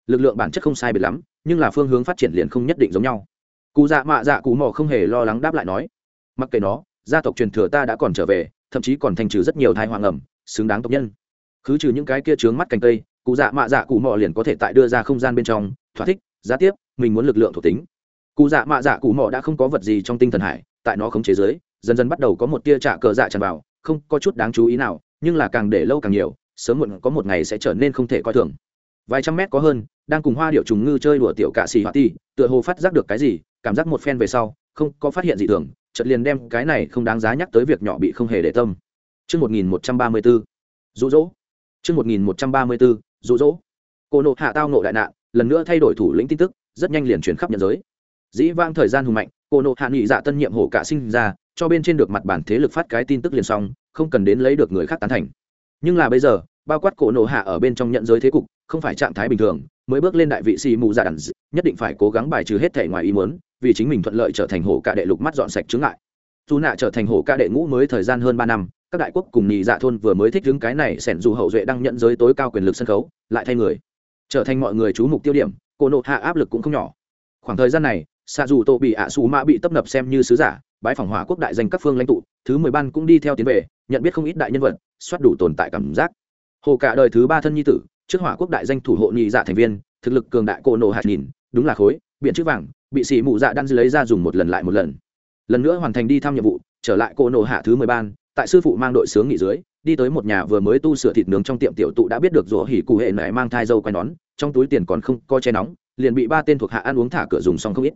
Lực lượng bản chất không sai biệt lắm, nhưng là phương hướng phát triển liền không nhất định giống nhau. Cụ dạ mạ dạ cụ mò không hề lo lắng đáp lại nói, mặc kệ nó, gia tộc truyền thừa ta đã còn trở về, thậm chí còn thành trừ rất nhiều thai hoàng ẩm xứng đáng tộc nhân cứ trừ những cái kia trướng mắt cành cây cụ dạ mạ dạ cụ mò liền có thể tại đưa ra không gian bên trong thỏa thích giá tiếp mình muốn lực lượng thuộc tính. Cụ dạ mạ dạ cụ mò đã không có vật gì trong tinh thần hải tại nó không chế giới dần dần bắt đầu có một tia trả cờ dạ tràn vào không có chút đáng chú ý nào nhưng là càng để lâu càng nhiều sớm muộn có một ngày sẽ trở nên không thể coi thường. Vài trăm mét có hơn đang cùng hoa điệu trùng ngư chơi đùa tiểu cạ xì hoa ti tựa hồ phát giác được cái gì cảm giác một phen về sau không có phát hiện gì thường chợt liền đem cái này không đáng giá nhắc tới việc nhỏ bị không hề để tâm. Trước 1134, dụ dỗ. Trước 1134, dụ dỗ. Cô nộ hạ tao nộ đại nạn, lần nữa thay đổi thủ lĩnh tin tức, rất nhanh liền truyền khắp nhân giới. Dĩ vãng thời gian hùng mạnh, cô nộ hạ nghị dạ tân nhiệm hổ cả sinh ra, cho bên trên được mặt bản thế lực phát cái tin tức liền xong, không cần đến lấy được người khác tán thành. Nhưng là bây giờ, bao quát cổ nộ hạ ở bên trong nhận giới thế cục, không phải trạng thái bình thường, mới bước lên đại vị sĩ mù dạ đẳng, nhất định phải cố gắng bài trừ hết thể ngoài ý muốn, vì chính mình thuận lợi trở thành hổ cả đệ lục mắt dọn sạch chứng ngại. Tu nạ trở thành hổ cả đệ ngũ mới thời gian hơn ba năm các đại quốc cùng nhị dạ thôn vừa mới thích đứng cái này, sẻn dù hậu duệ đang nhận giới tối cao quyền lực sân khấu, lại thay người. Trở thành mọi người chú mục tiêu điểm, cô nộ hạ áp lực cũng không nhỏ. Khoảng thời gian này xạ dù tô bị ạ xù mã bị tấp nập xem như sứ giả bãi phỏng hỏa quốc đại danh các phương lãnh tụ, thứ mười ban cũng đi theo tiến về, nhận biết không ít đại nhân vật soát đủ tồn tại cảm giác. Hồ cả đời thứ ba thân nhi tử, trước hỏa quốc đại danh thủ hộ nhị dạ thành viên, thực lực cường đại cô nộ hạ nhìn, đúng là khối, biện chữ vàng, bị sĩ mụ dạ đan lấy ra dùng một lần lại một lần. Lần nữa hoàn thành đi thăm nhiệm vụ, trở lại cô nộ hạ thứ mười ban tại sư phụ mang đội sướng nghỉ dưới đi tới một nhà vừa mới tu sửa thịt nướng trong tiệm tiểu tụ đã biết được rủa hỉ cụ hệ mẹ mang thai dâu quay nón trong túi tiền còn không có che nóng liền bị ba tên thuộc hạ ăn uống thả cửa dùng xong không ít.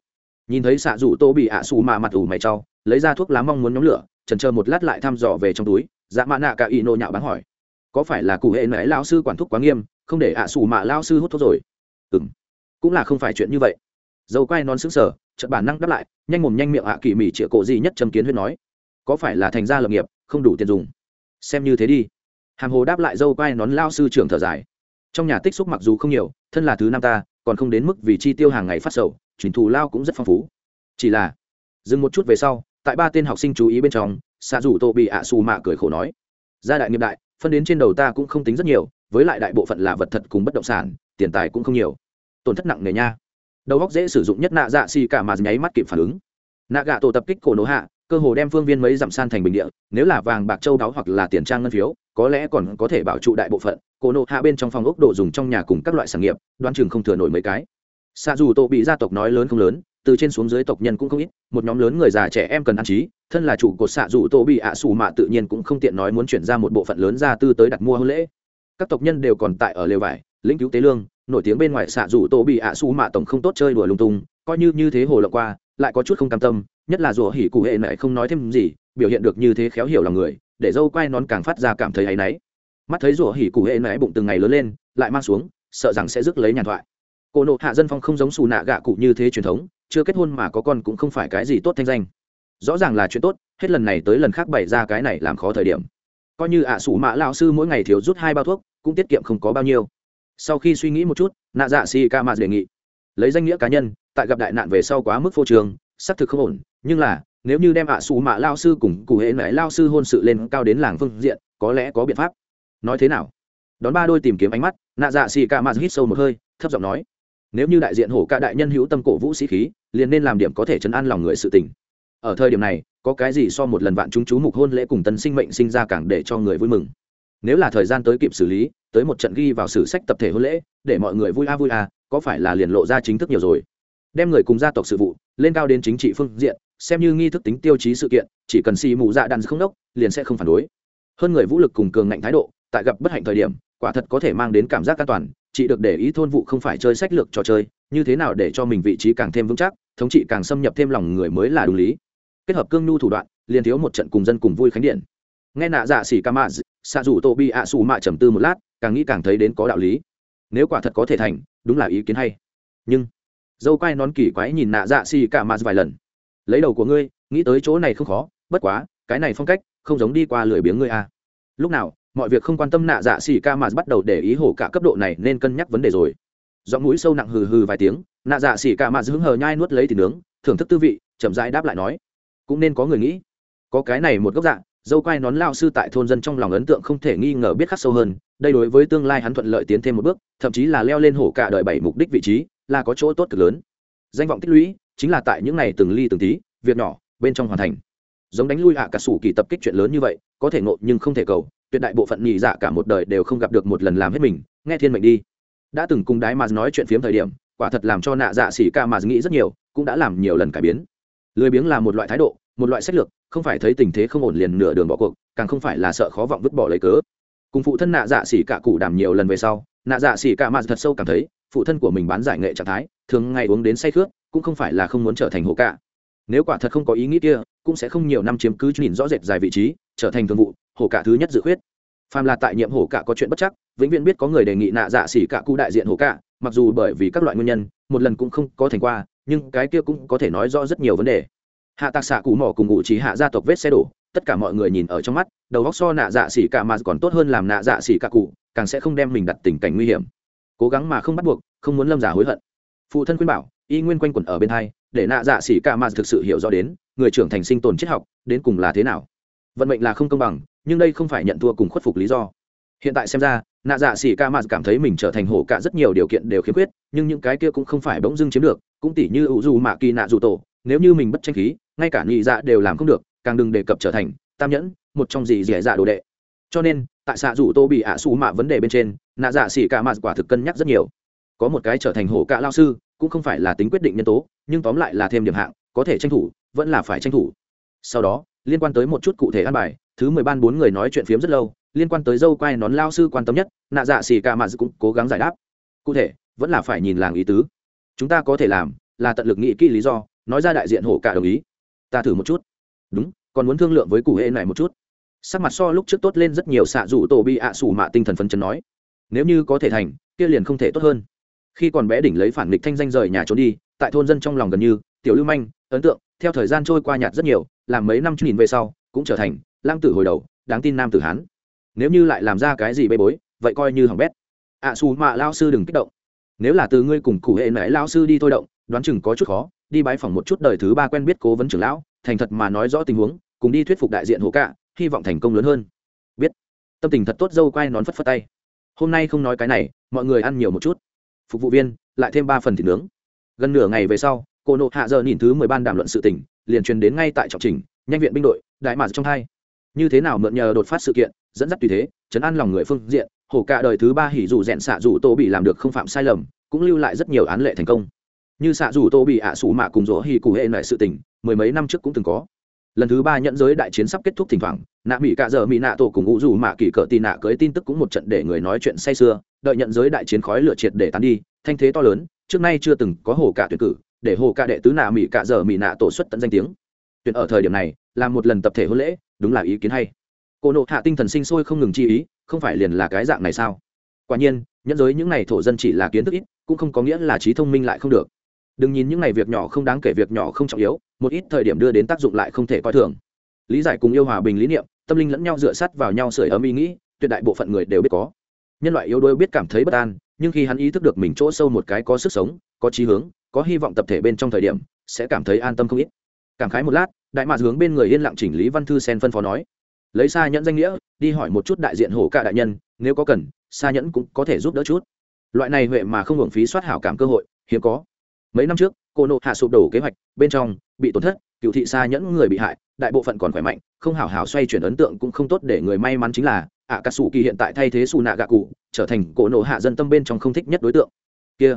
Nhìn thấy xạ rủ tô bị ạ xù mà mặt ủ mày trao, lấy ra thuốc lá mong muốn nhóm lửa trần chờ một lát lại thăm dò về trong túi dạ mã nạ cả y nô nhạo bán hỏi có phải là cụ hệ mẹ lao sư quản thuốc quá nghiêm không để ạ xù mạ lao sư hút thuốc rồi? Ừ cũng là không phải chuyện như vậy. Dâu quay nón xứng sở chợt bản năng đáp lại nhanh mồm nhanh miệng ạ kỳ mỉ chĩa cổ gì nhất châm kiến huyết nói có phải là thành gia lập nghiệp? Không đủ tiền dùng. Xem như thế đi. Hàm hồ đáp lại dâu quai nón lao sư trưởng thở dài. Trong nhà tích xúc mặc dù không nhiều, thân là thứ năm ta, còn không đến mức vì chi tiêu hàng ngày phát sầu, chuyển thù lao cũng rất phong phú. Chỉ là, dừng một chút về sau, tại ba tên học sinh chú ý bên trong xạ rủ tô bị ạ xù mạ cười khổ nói, gia đại nghiệp đại, phân đến trên đầu ta cũng không tính rất nhiều, với lại đại bộ phận là vật thật cùng bất động sản, tiền tài cũng không nhiều. Tổn thất nặng nề nha. Đầu góc dễ sử dụng nhất nạ dạ xì cả mà nháy mắt kịp phản ứng. Nạ gạ tổ tập kích cổ nổ hạ cơ hồ đem phương viên mấy dặm san thành bình địa, nếu là vàng bạc châu đáo hoặc là tiền trang ngân phiếu, có lẽ còn có thể bảo trụ đại bộ phận. Cổ nộ hạ bên trong phòng ốc đồ dùng trong nhà cùng các loại sản nghiệp, đoan chừng không thừa nổi mấy cái. Xa dù tổ bị gia tộc nói lớn không lớn, từ trên xuống dưới tộc nhân cũng không ít, một nhóm lớn người già trẻ em cần ăn trí, thân là chủ cột xạ dù tổ bị ạ à xù mạ tự nhiên cũng không tiện nói muốn chuyển ra một bộ phận lớn ra tư tới đặt mua hôn lễ. Các tộc nhân đều còn tại ở lều vải, lĩnh cứu tế lương, nổi tiếng bên ngoài xạ dù tổ bị ạ xù mạ tổng không tốt chơi đùa lung tung, coi như như thế hồ lộng qua lại có chút không cam tâm, nhất là rủa hỉ cụ hệ này không nói thêm gì, biểu hiện được như thế khéo hiểu lòng người, để dâu quai nón càng phát ra cảm thấy áy náy. Mắt thấy rủa hỉ cụ hệ này bụng từng ngày lớn lên, lại mang xuống, sợ rằng sẽ rước lấy nhàn thoại. Cô nộ hạ dân phong không giống xù nạ gạ cụ như thế truyền thống, chưa kết hôn mà có con cũng không phải cái gì tốt thanh danh. Rõ ràng là chuyện tốt, hết lần này tới lần khác bày ra cái này làm khó thời điểm. Coi như ạ à sủ mạ lao sư mỗi ngày thiếu rút hai bao thuốc, cũng tiết kiệm không có bao nhiêu. Sau khi suy nghĩ một chút, nạ dạ si ca mạ đề nghị, lấy danh nghĩa cá nhân tại gặp đại nạn về sau quá mức phô trường xác thực không ổn, nhưng là, nếu như đem ạ à sủ mạ lao sư cùng cụ hệ nãy lao sư hôn sự lên cao đến làng phương diện, có lẽ có biện pháp. Nói thế nào? Đón ba đôi tìm kiếm ánh mắt, nạ dạ xì ca mạt hít sâu một hơi, thấp giọng nói, nếu như đại diện hổ ca đại nhân hữu tâm cổ vũ sĩ khí, liền nên làm điểm có thể chấn an lòng người sự tình. Ở thời điểm này, có cái gì so một lần vạn chúng chú mục hôn lễ cùng tân sinh mệnh sinh ra càng để cho người vui mừng. Nếu là thời gian tới kịp xử lý, tới một trận ghi vào sử sách tập thể hôn lễ, để mọi người vui a vui a, có phải là liền lộ ra chính thức nhiều rồi? Đem người cùng gia tộc sự vụ lên cao đến chính trị phương diện, xem như nghi thức tính tiêu chí sự kiện, chỉ cần xì mù dạ đàn không đốc, liền sẽ không phản đối. Hơn người vũ lực cùng cường ngạnh thái độ, tại gặp bất hạnh thời điểm, quả thật có thể mang đến cảm giác an toàn chị được để ý thôn vụ không phải chơi sách lược trò chơi, như thế nào để cho mình vị trí càng thêm vững chắc, thống trị càng xâm nhập thêm lòng người mới là đúng lý. Kết hợp cương nhu thủ đoạn, liền thiếu một trận cùng dân cùng vui khánh điện. Nghe nạ dạ xỉ ca mạ xạ rủ tô bi ạ xù mạ trầm tư một lát, càng nghĩ càng thấy đến có đạo lý. Nếu quả thật có thể thành, đúng là ý kiến hay. Nhưng dâu quai nón kỳ quái nhìn nạ dạ xỉ cả mạt vài lần. Lấy đầu của ngươi, nghĩ tới chỗ này không khó, bất quá, cái này phong cách, không giống đi qua lười biếng ngươi à. lúc nào, mọi việc không quan tâm nạ dạ xỉ ca mạt bắt đầu để ý hổ cả cấp độ này nên cân nhắc vấn đề rồi. Giọng mũi sâu nặng hừ hừ vài tiếng, nạ dạ xỉ ca mạt hứng hờ nhai nuốt lấy thì nướng, thưởng thức tư vị, chậm rãi đáp lại nói. Cũng nên có người nghĩ. Có cái này một góc dạng, dâu quai nón lao sư tại thôn dân trong lòng ấn tượng không thể nghi ngờ biết khắc sâu hơn, đây đối với tương lai hắn thuận lợi tiến thêm một bước, thậm chí là leo lên hổ cả đợi bảy mục đích vị trí là có chỗ tốt cực lớn. Danh vọng tích lũy chính là tại những này từng ly từng tí, việc nhỏ, bên trong hoàn thành. Giống đánh lui hạ cả sủ kỳ tập kích chuyện lớn như vậy, có thể ngộ nhưng không thể cầu, tuyệt đại bộ phận nhị dạ cả một đời đều không gặp được một lần làm hết mình, nghe thiên mệnh đi. Đã từng cùng đái mà nói chuyện phiếm thời điểm, quả thật làm cho nạ dạ xỉ ca mà nghĩ rất nhiều, cũng đã làm nhiều lần cải biến. Lười biếng là một loại thái độ, một loại sách lược, không phải thấy tình thế không ổn liền nửa đường bỏ cuộc, càng không phải là sợ khó vọng vứt bỏ lấy cớ. Cùng phụ thân nạ dạ xỉ cả cụ đàm nhiều lần về sau nạ dạ xỉ cả mà thật sâu cảm thấy, phụ thân của mình bán giải nghệ trạng thái, thường ngày uống đến say khướt, cũng không phải là không muốn trở thành hồ cả nếu quả thật không có ý nghĩ kia, cũng sẽ không nhiều năm chiếm cứ nhìn rõ rệt dài vị trí, trở thành thương vụ hồ cả thứ nhất dự khuyết. Phàm là tại nhiệm hồ cả có chuyện bất chắc, vĩnh viễn biết có người đề nghị nạ dạ xỉ cả cụ đại diện hồ cả mặc dù bởi vì các loại nguyên nhân, một lần cũng không có thành qua, nhưng cái kia cũng có thể nói rõ rất nhiều vấn đề. Hạ tạc xạ cụ mỏ cùng ngụ trí hạ gia tộc vết xe đổ tất cả mọi người nhìn ở trong mắt, đầu góc so nạ dạ xỉ cả mà còn tốt hơn làm nạ dạ xỉ cả cụ, càng sẽ không đem mình đặt tình cảnh nguy hiểm. Cố gắng mà không bắt buộc, không muốn lâm giả hối hận. Phụ thân khuyên bảo, y nguyên quanh quẩn ở bên hai, để nạ dạ xỉ cả mà thực sự hiểu rõ đến, người trưởng thành sinh tồn triết học, đến cùng là thế nào. Vận mệnh là không công bằng, nhưng đây không phải nhận thua cùng khuất phục lý do. Hiện tại xem ra, nạ dạ xỉ ca mạt cảm thấy mình trở thành hổ cả rất nhiều điều kiện đều khiếm khuyết, nhưng những cái kia cũng không phải bỗng dưng chiếm được, cũng tỉ như ủ dù mạ kỳ nạ dù tổ, nếu như mình bất tranh khí, ngay cả nhị dạ đều làm không được càng đừng đề cập trở thành tam nhẫn, một trong gì dẻ dạ đồ đệ. Cho nên, tại xạ dù tô bị ạ xù mạ vấn đề bên trên, nạ dạ xỉ cả mạt quả thực cân nhắc rất nhiều. Có một cái trở thành hổ cả lao sư, cũng không phải là tính quyết định nhân tố, nhưng tóm lại là thêm điểm hạng, có thể tranh thủ, vẫn là phải tranh thủ. Sau đó, liên quan tới một chút cụ thể ăn bài, thứ mười ban bốn người nói chuyện phiếm rất lâu, liên quan tới dâu quai nón lao sư quan tâm nhất, nạ dạ xì cả mạt cũng cố gắng giải đáp. Cụ thể, vẫn là phải nhìn làng ý tứ. Chúng ta có thể làm là tận lực nghĩ kỹ lý do, nói ra đại diện hổ cả đồng ý. Ta thử một chút. Đúng còn muốn thương lượng với cụ hệ này một chút. Sắc mặt so lúc trước tốt lên rất nhiều xạ rủ tổ bị ạ à sủ mạ tinh thần phấn chấn nói. Nếu như có thể thành kia liền không thể tốt hơn. Khi còn bé đỉnh lấy phản nghịch thanh danh rời nhà trốn đi tại thôn dân trong lòng gần như tiểu lưu manh ấn tượng theo thời gian trôi qua nhạt rất nhiều làm mấy năm nhìn về sau cũng trở thành lang tử hồi đầu đáng tin nam tử hán. Nếu như lại làm ra cái gì bê bối vậy coi như hỏng bét. Ạ à, xù mạ lao sư đừng kích động. Nếu là từ ngươi cùng cụ hệ nãy lao sư đi thôi động đoán chừng có chút khó đi bái phỏng một chút đời thứ ba quen biết cố vấn trưởng lão thành thật mà nói rõ tình huống cùng đi thuyết phục đại diện hồ cạ, hy vọng thành công lớn hơn. Biết. Tâm tình thật tốt, dâu quai nón phất phất tay. Hôm nay không nói cái này, mọi người ăn nhiều một chút. Phục vụ viên, lại thêm ba phần thịt nướng. Gần nửa ngày về sau, cô nộ hạ giờ nhìn thứ mười ban đàm luận sự tỉnh liền truyền đến ngay tại trọng trình, nhanh viện binh đội, đại mạc trong hai. Như thế nào mượn nhờ đột phát sự kiện, dẫn dắt tùy thế, chấn an lòng người phương diện hổ cả đời thứ ba hỉ dù rẽn xạ dù tô bị làm được không phạm sai lầm, cũng lưu lại rất nhiều án lệ thành công. Như xạ dù tô bị ạ sủ mạ cùng rỗ hỉ cụ hệ nại sự tình, mười mấy năm trước cũng từng có lần thứ ba nhẫn giới đại chiến sắp kết thúc thỉnh thoảng, nạ mỹ cạ dợ mỹ nạ tổ cùng ngũ dù mạ kỳ cỡ tì nạ cưới tin tức cũng một trận để người nói chuyện say sưa, đợi nhận giới đại chiến khói lửa triệt để tán đi, thanh thế to lớn, trước nay chưa từng có hồ cả tuyển cử, để hồ cả đệ tứ nạ mỹ cạ dợ mỹ nạ tổ xuất tận danh tiếng. Tuyển ở thời điểm này, là một lần tập thể hôn lễ, đúng là ý kiến hay. Cô nộ hạ tinh thần sinh sôi không ngừng chi ý, không phải liền là cái dạng này sao? Quả nhiên nhẫn giới những này thổ dân chỉ là kiến thức ít, cũng không có nghĩa là trí thông minh lại không được đừng nhìn những ngày việc nhỏ không đáng kể việc nhỏ không trọng yếu, một ít thời điểm đưa đến tác dụng lại không thể coi thường. Lý giải cùng yêu hòa bình lý niệm, tâm linh lẫn nhau dựa sát vào nhau sưởi ấm ý nghĩ, tuyệt đại bộ phận người đều biết có. Nhân loại yếu đuối biết cảm thấy bất an, nhưng khi hắn ý thức được mình chỗ sâu một cái có sức sống, có chí hướng, có hy vọng tập thể bên trong thời điểm, sẽ cảm thấy an tâm không ít. Cảm khái một lát, đại mạc hướng bên người yên lặng chỉnh lý văn thư sen phân phó nói. Lấy xa nhẫn danh nghĩa, đi hỏi một chút đại diện hổ cả đại nhân, nếu có cần, xa nhẫn cũng có thể giúp đỡ chút. Loại này huệ mà không hưởng phí soát hảo cảm cơ hội, hiếm có mấy năm trước, cô nộ hạ sụp đổ kế hoạch, bên trong bị tổn thất, cựu thị xa nhẫn người bị hại, đại bộ phận còn khỏe mạnh, không hảo hảo xoay chuyển ấn tượng cũng không tốt để người may mắn chính là ạ cà sủ kỳ hiện tại thay thế xù nạ gạ cụ trở thành cổ nộ hạ dân tâm bên trong không thích nhất đối tượng. Kia,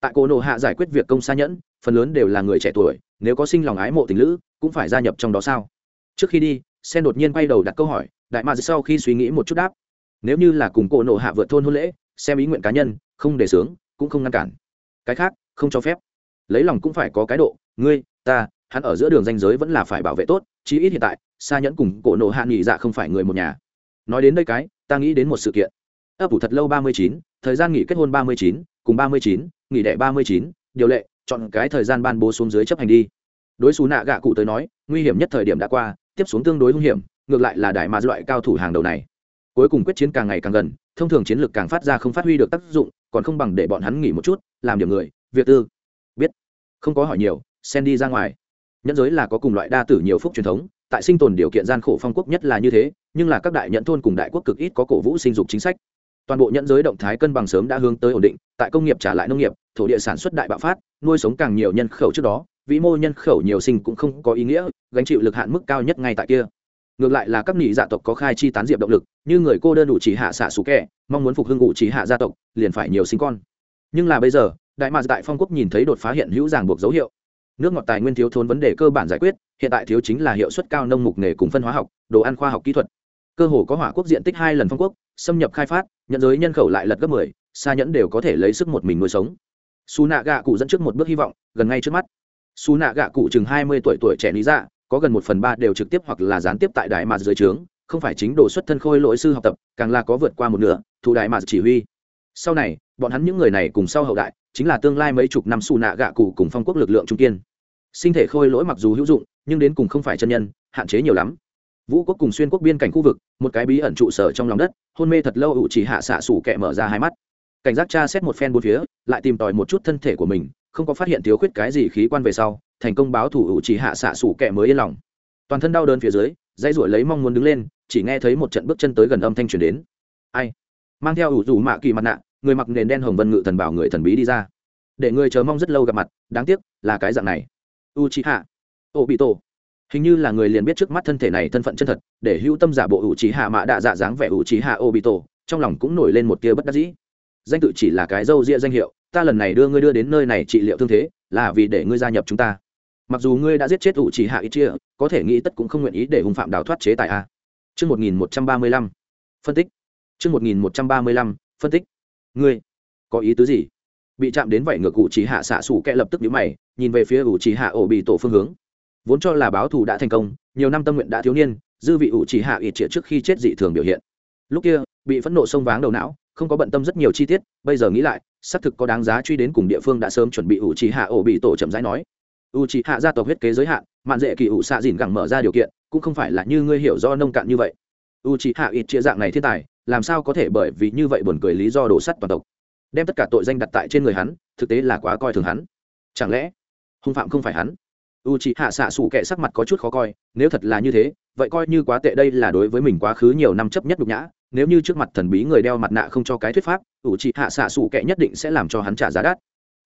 tại cổ nộ hạ giải quyết việc công xa nhẫn, phần lớn đều là người trẻ tuổi, nếu có sinh lòng ái mộ tình lữ, cũng phải gia nhập trong đó sao? Trước khi đi, sen đột nhiên quay đầu đặt câu hỏi, đại ma sau khi suy nghĩ một chút đáp. Nếu như là cùng cổ nộ hạ vượt thôn hôn lễ, xem ý nguyện cá nhân, không đề xướng cũng không ngăn cản. Cái khác, không cho phép lấy lòng cũng phải có cái độ, ngươi, ta, hắn ở giữa đường danh giới vẫn là phải bảo vệ tốt, chí ít hiện tại xa nhẫn cùng cổ nộ hạ nghỉ dạ không phải người một nhà. Nói đến đây cái, ta nghĩ đến một sự kiện. Ấp ủ thật lâu ba mươi chín, thời gian nghỉ kết hôn ba mươi chín, cùng ba mươi chín, nghỉ đẻ ba mươi chín, điều lệ, chọn cái thời gian ban bố xuống dưới chấp hành đi. Đối xù nạ gạ cụ tới nói, nguy hiểm nhất thời điểm đã qua, tiếp xuống tương đối hung hiểm, ngược lại là đại mà loại cao thủ hàng đầu này. Cuối cùng quyết chiến càng ngày càng gần, thông thường chiến lược càng phát ra không phát huy được tác dụng, còn không bằng để bọn hắn nghỉ một chút, làm điểm người, việc tư không có hỏi nhiều, sen đi ra ngoài. Nhẫn giới là có cùng loại đa tử nhiều phúc truyền thống, tại sinh tồn điều kiện gian khổ phong quốc nhất là như thế, nhưng là các đại nhẫn thôn cùng đại quốc cực ít có cổ vũ sinh dục chính sách. Toàn bộ nhẫn giới động thái cân bằng sớm đã hướng tới ổn định, tại công nghiệp trả lại nông nghiệp, thổ địa sản xuất đại bạo phát, nuôi sống càng nhiều nhân khẩu trước đó, vĩ mô nhân khẩu nhiều sinh cũng không có ý nghĩa, gánh chịu lực hạn mức cao nhất ngay tại kia. Ngược lại là các nghị dạ tộc có khai chi tán diệp động lực, như người cô đơn đủ chỉ hạ xạ xú kẻ, mong muốn phục hưng ngụ chỉ hạ gia tộc, liền phải nhiều sinh con. Nhưng là bây giờ đại mạc tại phong quốc nhìn thấy đột phá hiện hữu ràng buộc dấu hiệu. Nước ngọt tài nguyên thiếu thốn vấn đề cơ bản giải quyết, hiện tại thiếu chính là hiệu suất cao nông mục nghề cùng phân hóa học, đồ ăn khoa học kỹ thuật. Cơ hồ có hỏa quốc diện tích hai lần phong quốc, xâm nhập khai phát, nhận giới nhân khẩu lại lật gấp mười xa nhẫn đều có thể lấy sức một mình nuôi sống. Xù nạ gạ cụ dẫn trước một bước hy vọng, gần ngay trước mắt. Xù nạ gạ cụ chừng hai mươi tuổi tuổi trẻ lý dạ có gần một phần ba đều trực tiếp hoặc là gián tiếp tại đại mạc dưới trướng, không phải chính đồ xuất thân khôi lỗi sư học tập, càng là có vượt qua một nửa thủ đại mạc chỉ huy. Sau này bọn hắn những người này cùng sau hậu đại, chính là tương lai mấy chục năm xù nạ gạ cụ cùng phong quốc lực lượng trung kiên. Sinh thể khôi lỗi mặc dù hữu dụng, nhưng đến cùng không phải chân nhân, hạn chế nhiều lắm. Vũ quốc cùng xuyên quốc biên cảnh khu vực, một cái bí ẩn trụ sở trong lòng đất, hôn mê thật lâu ủ chỉ hạ xạ sủ kẹ mở ra hai mắt. Cảnh giác tra xét một phen bốn phía, lại tìm tòi một chút thân thể của mình, không có phát hiện thiếu khuyết cái gì khí quan về sau, thành công báo thủ ủ chỉ hạ xạ sủ kẹ mới yên lòng. Toàn thân đau đớn phía dưới dây ruổi lấy mong muốn đứng lên, chỉ nghe thấy một trận bước chân tới gần âm thanh truyền đến. Ai? Mang theo ủ rủ mạ kỳ mặt nạ người mặc nền đen hồng vân ngự thần bảo người thần bí đi ra để người chờ mong rất lâu gặp mặt, đáng tiếc, là cái dạng này u chị hạ ô bị tổ hình như là người liền biết trước mắt thân thể này thân phận chân thật, để hữu tâm giả bộ ủ trí hạ mạ đạ dạ dáng vẻ ủ trí hạ ô bị tổ trong lòng cũng nổi lên một tia bất đắc dĩ danh tự chỉ là cái dâu ria danh hiệu, ta lần này đưa ngươi đưa đến nơi này trị liệu thương thế, là vì để ngươi gia nhập chúng ta mặc dù ngươi đã giết chết ủ trí hạ ít chia có thể nghĩ tất cũng không nguyện ý để hung phạm đào thoát chế tài a Chương 1135. Phân tích. Chương 1135. Phân tích. Ngươi có ý tứ gì? Bị chạm đến vậy ngược cụ chỉ hạ xạ sủ kẹ lập tức nhíu mày, nhìn về phía ủ chỉ hạ ổ bị tổ phương hướng. Vốn cho là báo thù đã thành công, nhiều năm tâm nguyện đã thiếu niên, dư vị ủ chỉ hạ ít trịa trước khi chết dị thường biểu hiện. Lúc kia, bị phẫn nộ xông váng đầu não, không có bận tâm rất nhiều chi tiết, bây giờ nghĩ lại, xác thực có đáng giá truy đến cùng địa phương đã sớm chuẩn bị ủ chỉ hạ ổ bị tổ chậm rãi nói. U chỉ hạ gia tộc huyết kế giới hạn, mạn dễ kỳ ủ xạ dìn gẳng mở ra điều kiện, cũng không phải là như ngươi hiểu do nông cạn như vậy u Chỉ hạ ít chia dạng này thiên tài làm sao có thể bởi vì như vậy buồn cười lý do đổ sắt toàn tộc? Đem tất cả tội danh đặt tại trên người hắn, thực tế là quá coi thường hắn. Chẳng lẽ, hung phạm không phải hắn? U c h ị hạ xạ xủ kệ sắc mặt có chút khó coi, nếu thật là như thế, vậy coi như quá tệ đây là đối với mình quá khứ nhiều năm chấp nhất nhục nhã. Nếu như trước mặt thần bí người đeo mặt nạ không cho cái thuyết pháp u c h ị hạ xạ xủ kệ nhất định sẽ làm cho hắn trả giá đắt.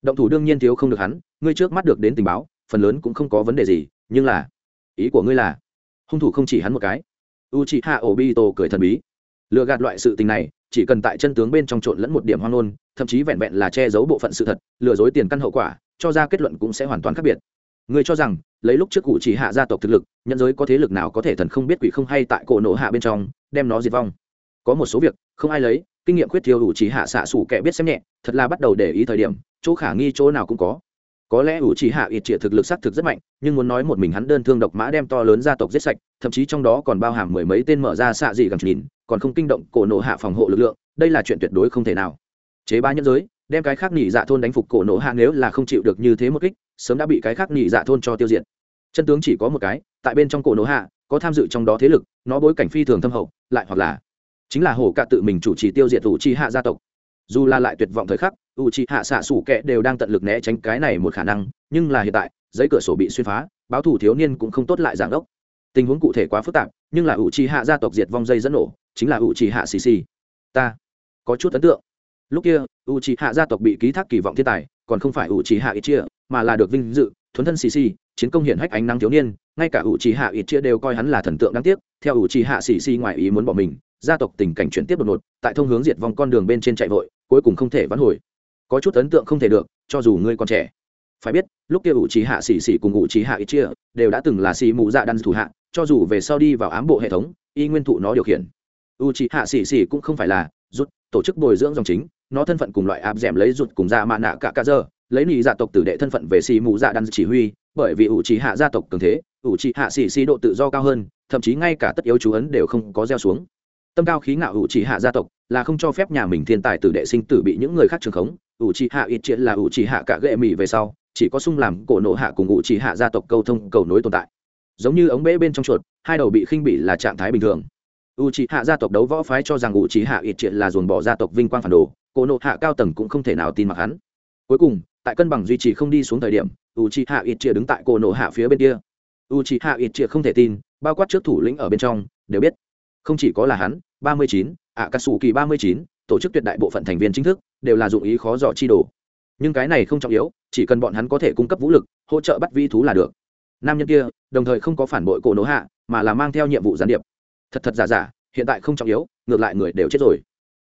Động thủ đương nhiên thiếu không được hắn, ngươi trước mắt được đến tình báo, phần lớn cũng không có vấn đề gì, nhưng là, ý của ngươi là, hung thủ không chỉ hắn một cái. U c hạ ổ bi tổ cười thần bí lừa gạt loại sự tình này, chỉ cần tại chân tướng bên trong trộn lẫn một điểm hoang nôn thậm chí vẹn vẹn là che giấu bộ phận sự thật, lừa dối tiền căn hậu quả, cho ra kết luận cũng sẽ hoàn toàn khác biệt. Người cho rằng, lấy lúc trước cụ chỉ hạ gia tộc thực lực nhân giới có thế lực nào có thể thần không biết quỷ không hay tại cổ nổ hạ bên trong, đem nó diệt vong. Có một số việc, không ai lấy, kinh nghiệm khuyết thiếu ủ chỉ hạ xạ xủ kẻ biết xem nhẹ, thật là bắt đầu để ý thời điểm, chỗ khả nghi chỗ nào cũng có. Có lẽ ủ chỉ hạ ít triệt thực lực xác thực rất mạnh, nhưng muốn nói một mình hắn đơn thương độc mã đem to lớn gia tộc giết sạch, thậm chí trong đó còn bao hàm mười mấy tên mở ra xạ dị gần nhìn còn không kinh động cổ nộ hạ phòng hộ lực lượng, đây là chuyện tuyệt đối không thể nào. Chế ba nhân giới, đem cái khác nhị dạ thôn đánh phục cổ nộ hạ nếu là không chịu được như thế một kích, sớm đã bị cái khác nhị dạ thôn cho tiêu diệt. Chân tướng chỉ có một cái, tại bên trong cổ nộ hạ, có tham dự trong đó thế lực, nó bối cảnh phi thường thâm hậu, lại hoặc là chính là hổ cạ tự mình chủ trì tiêu diệt ủ chi hạ gia tộc. Dù là lại tuyệt vọng thời khắc ủ chi hạ xạ sủ kệ đều đang tận lực né tránh cái này một khả năng, nhưng là hiện tại, giấy cửa sổ bị xuyên phá, báo thủ thiếu niên cũng không tốt lại giảng đốc. Tình huống cụ thể quá phức tạp, nhưng là ủ chi hạ gia tộc diệt vong dây dẫn nổ chính là U chi hạ xì xì ta có chút ấn tượng. Lúc kia U chi hạ gia tộc bị ký thác kỳ vọng thiên tài, còn không phải U chi hạ ít chia mà là được vinh dự, thuấn thân xì xì chiến công hiển hách ánh nắng thiếu niên, ngay cả U chi hạ ít chia đều coi hắn là thần tượng đáng tiếc. Theo U chi hạ xì xì ngoài ý muốn bỏ mình, gia tộc tình cảnh chuyển tiếp đột ngột, tại thông hướng diệt vong con đường bên trên chạy vội, cuối cùng không thể vãn hồi. Có chút ấn tượng không thể được, cho dù ngươi còn trẻ. Phải biết, lúc kia ủ trí hạ xỉ xỉ cùng ủ trí hạ ít chia đều đã từng là xỉ mù dạ đan thủ hạ, cho dù về sau đi vào ám bộ hệ thống, y nguyên thụ nó điều khiển u trí hạ xỉ xỉ cũng không phải là rút, tổ chức bồi dưỡng dòng chính. Nó thân phận cùng loại áp d lấy rút cùng ra mạ nạ cả cả giờ. Lấy nị dạ tộc tử đệ thân phận về xỉ mù dạ đan chỉ huy, bởi vì ủ trí hạ gia tộc cường thế ủ trí hạ xỉ xỉ độ tự do cao hơn, thậm chí ngay cả tất yếu chú ấn đều không có gieo xuống. Tâm cao khí ngạo ủ trì hạ gia tộc là không cho phép nhà mình thiên tài tử đệ sinh tử bị những người khác trường khống. Ủ trì hạ ít triệt là ủ trì hạ cả ghệ mỹ về sau, chỉ có sung làm cổ nộ hạ cùng ủ trì hạ gia tộc câu thông cầu nối tồn tại. Giống như ống bể bên trong chuột, hai đầu bị khinh bị là trạng thái bình thường u trì hạ gia tộc đấu võ phái cho rằng u trì hạ ít triệt là dồn bỏ gia tộc vinh quang phản đồ, cổ nộ hạ cao tầng cũng không thể nào tin mặc hắn. Cuối cùng, tại cân bằng duy trì không đi xuống thời điểm, u trì hạ ít triệt đứng tại cổ nộ hạ phía bên kia. U trì hạ ít triệt không thể tin, bao quát trước thủ lĩnh ở bên trong, đều biết. Không chỉ có là hắn, ba mươi chín ạ cà sù kỳ ba mươi chín, tổ chức tuyệt đại bộ phận thành viên chính thức, đều là dụng ý khó dò chi đồ. Nhưng cái này không trọng yếu, chỉ cần bọn hắn có thể cung cấp vũ lực, hỗ trợ bắt vi thú là được. Nam nhân kia, đồng thời không có phản bội cổ nỗ hạ, mà là mang theo nhiệm vụ gián điệp thật thật giả giả, hiện tại không trọng yếu, ngược lại người đều chết rồi.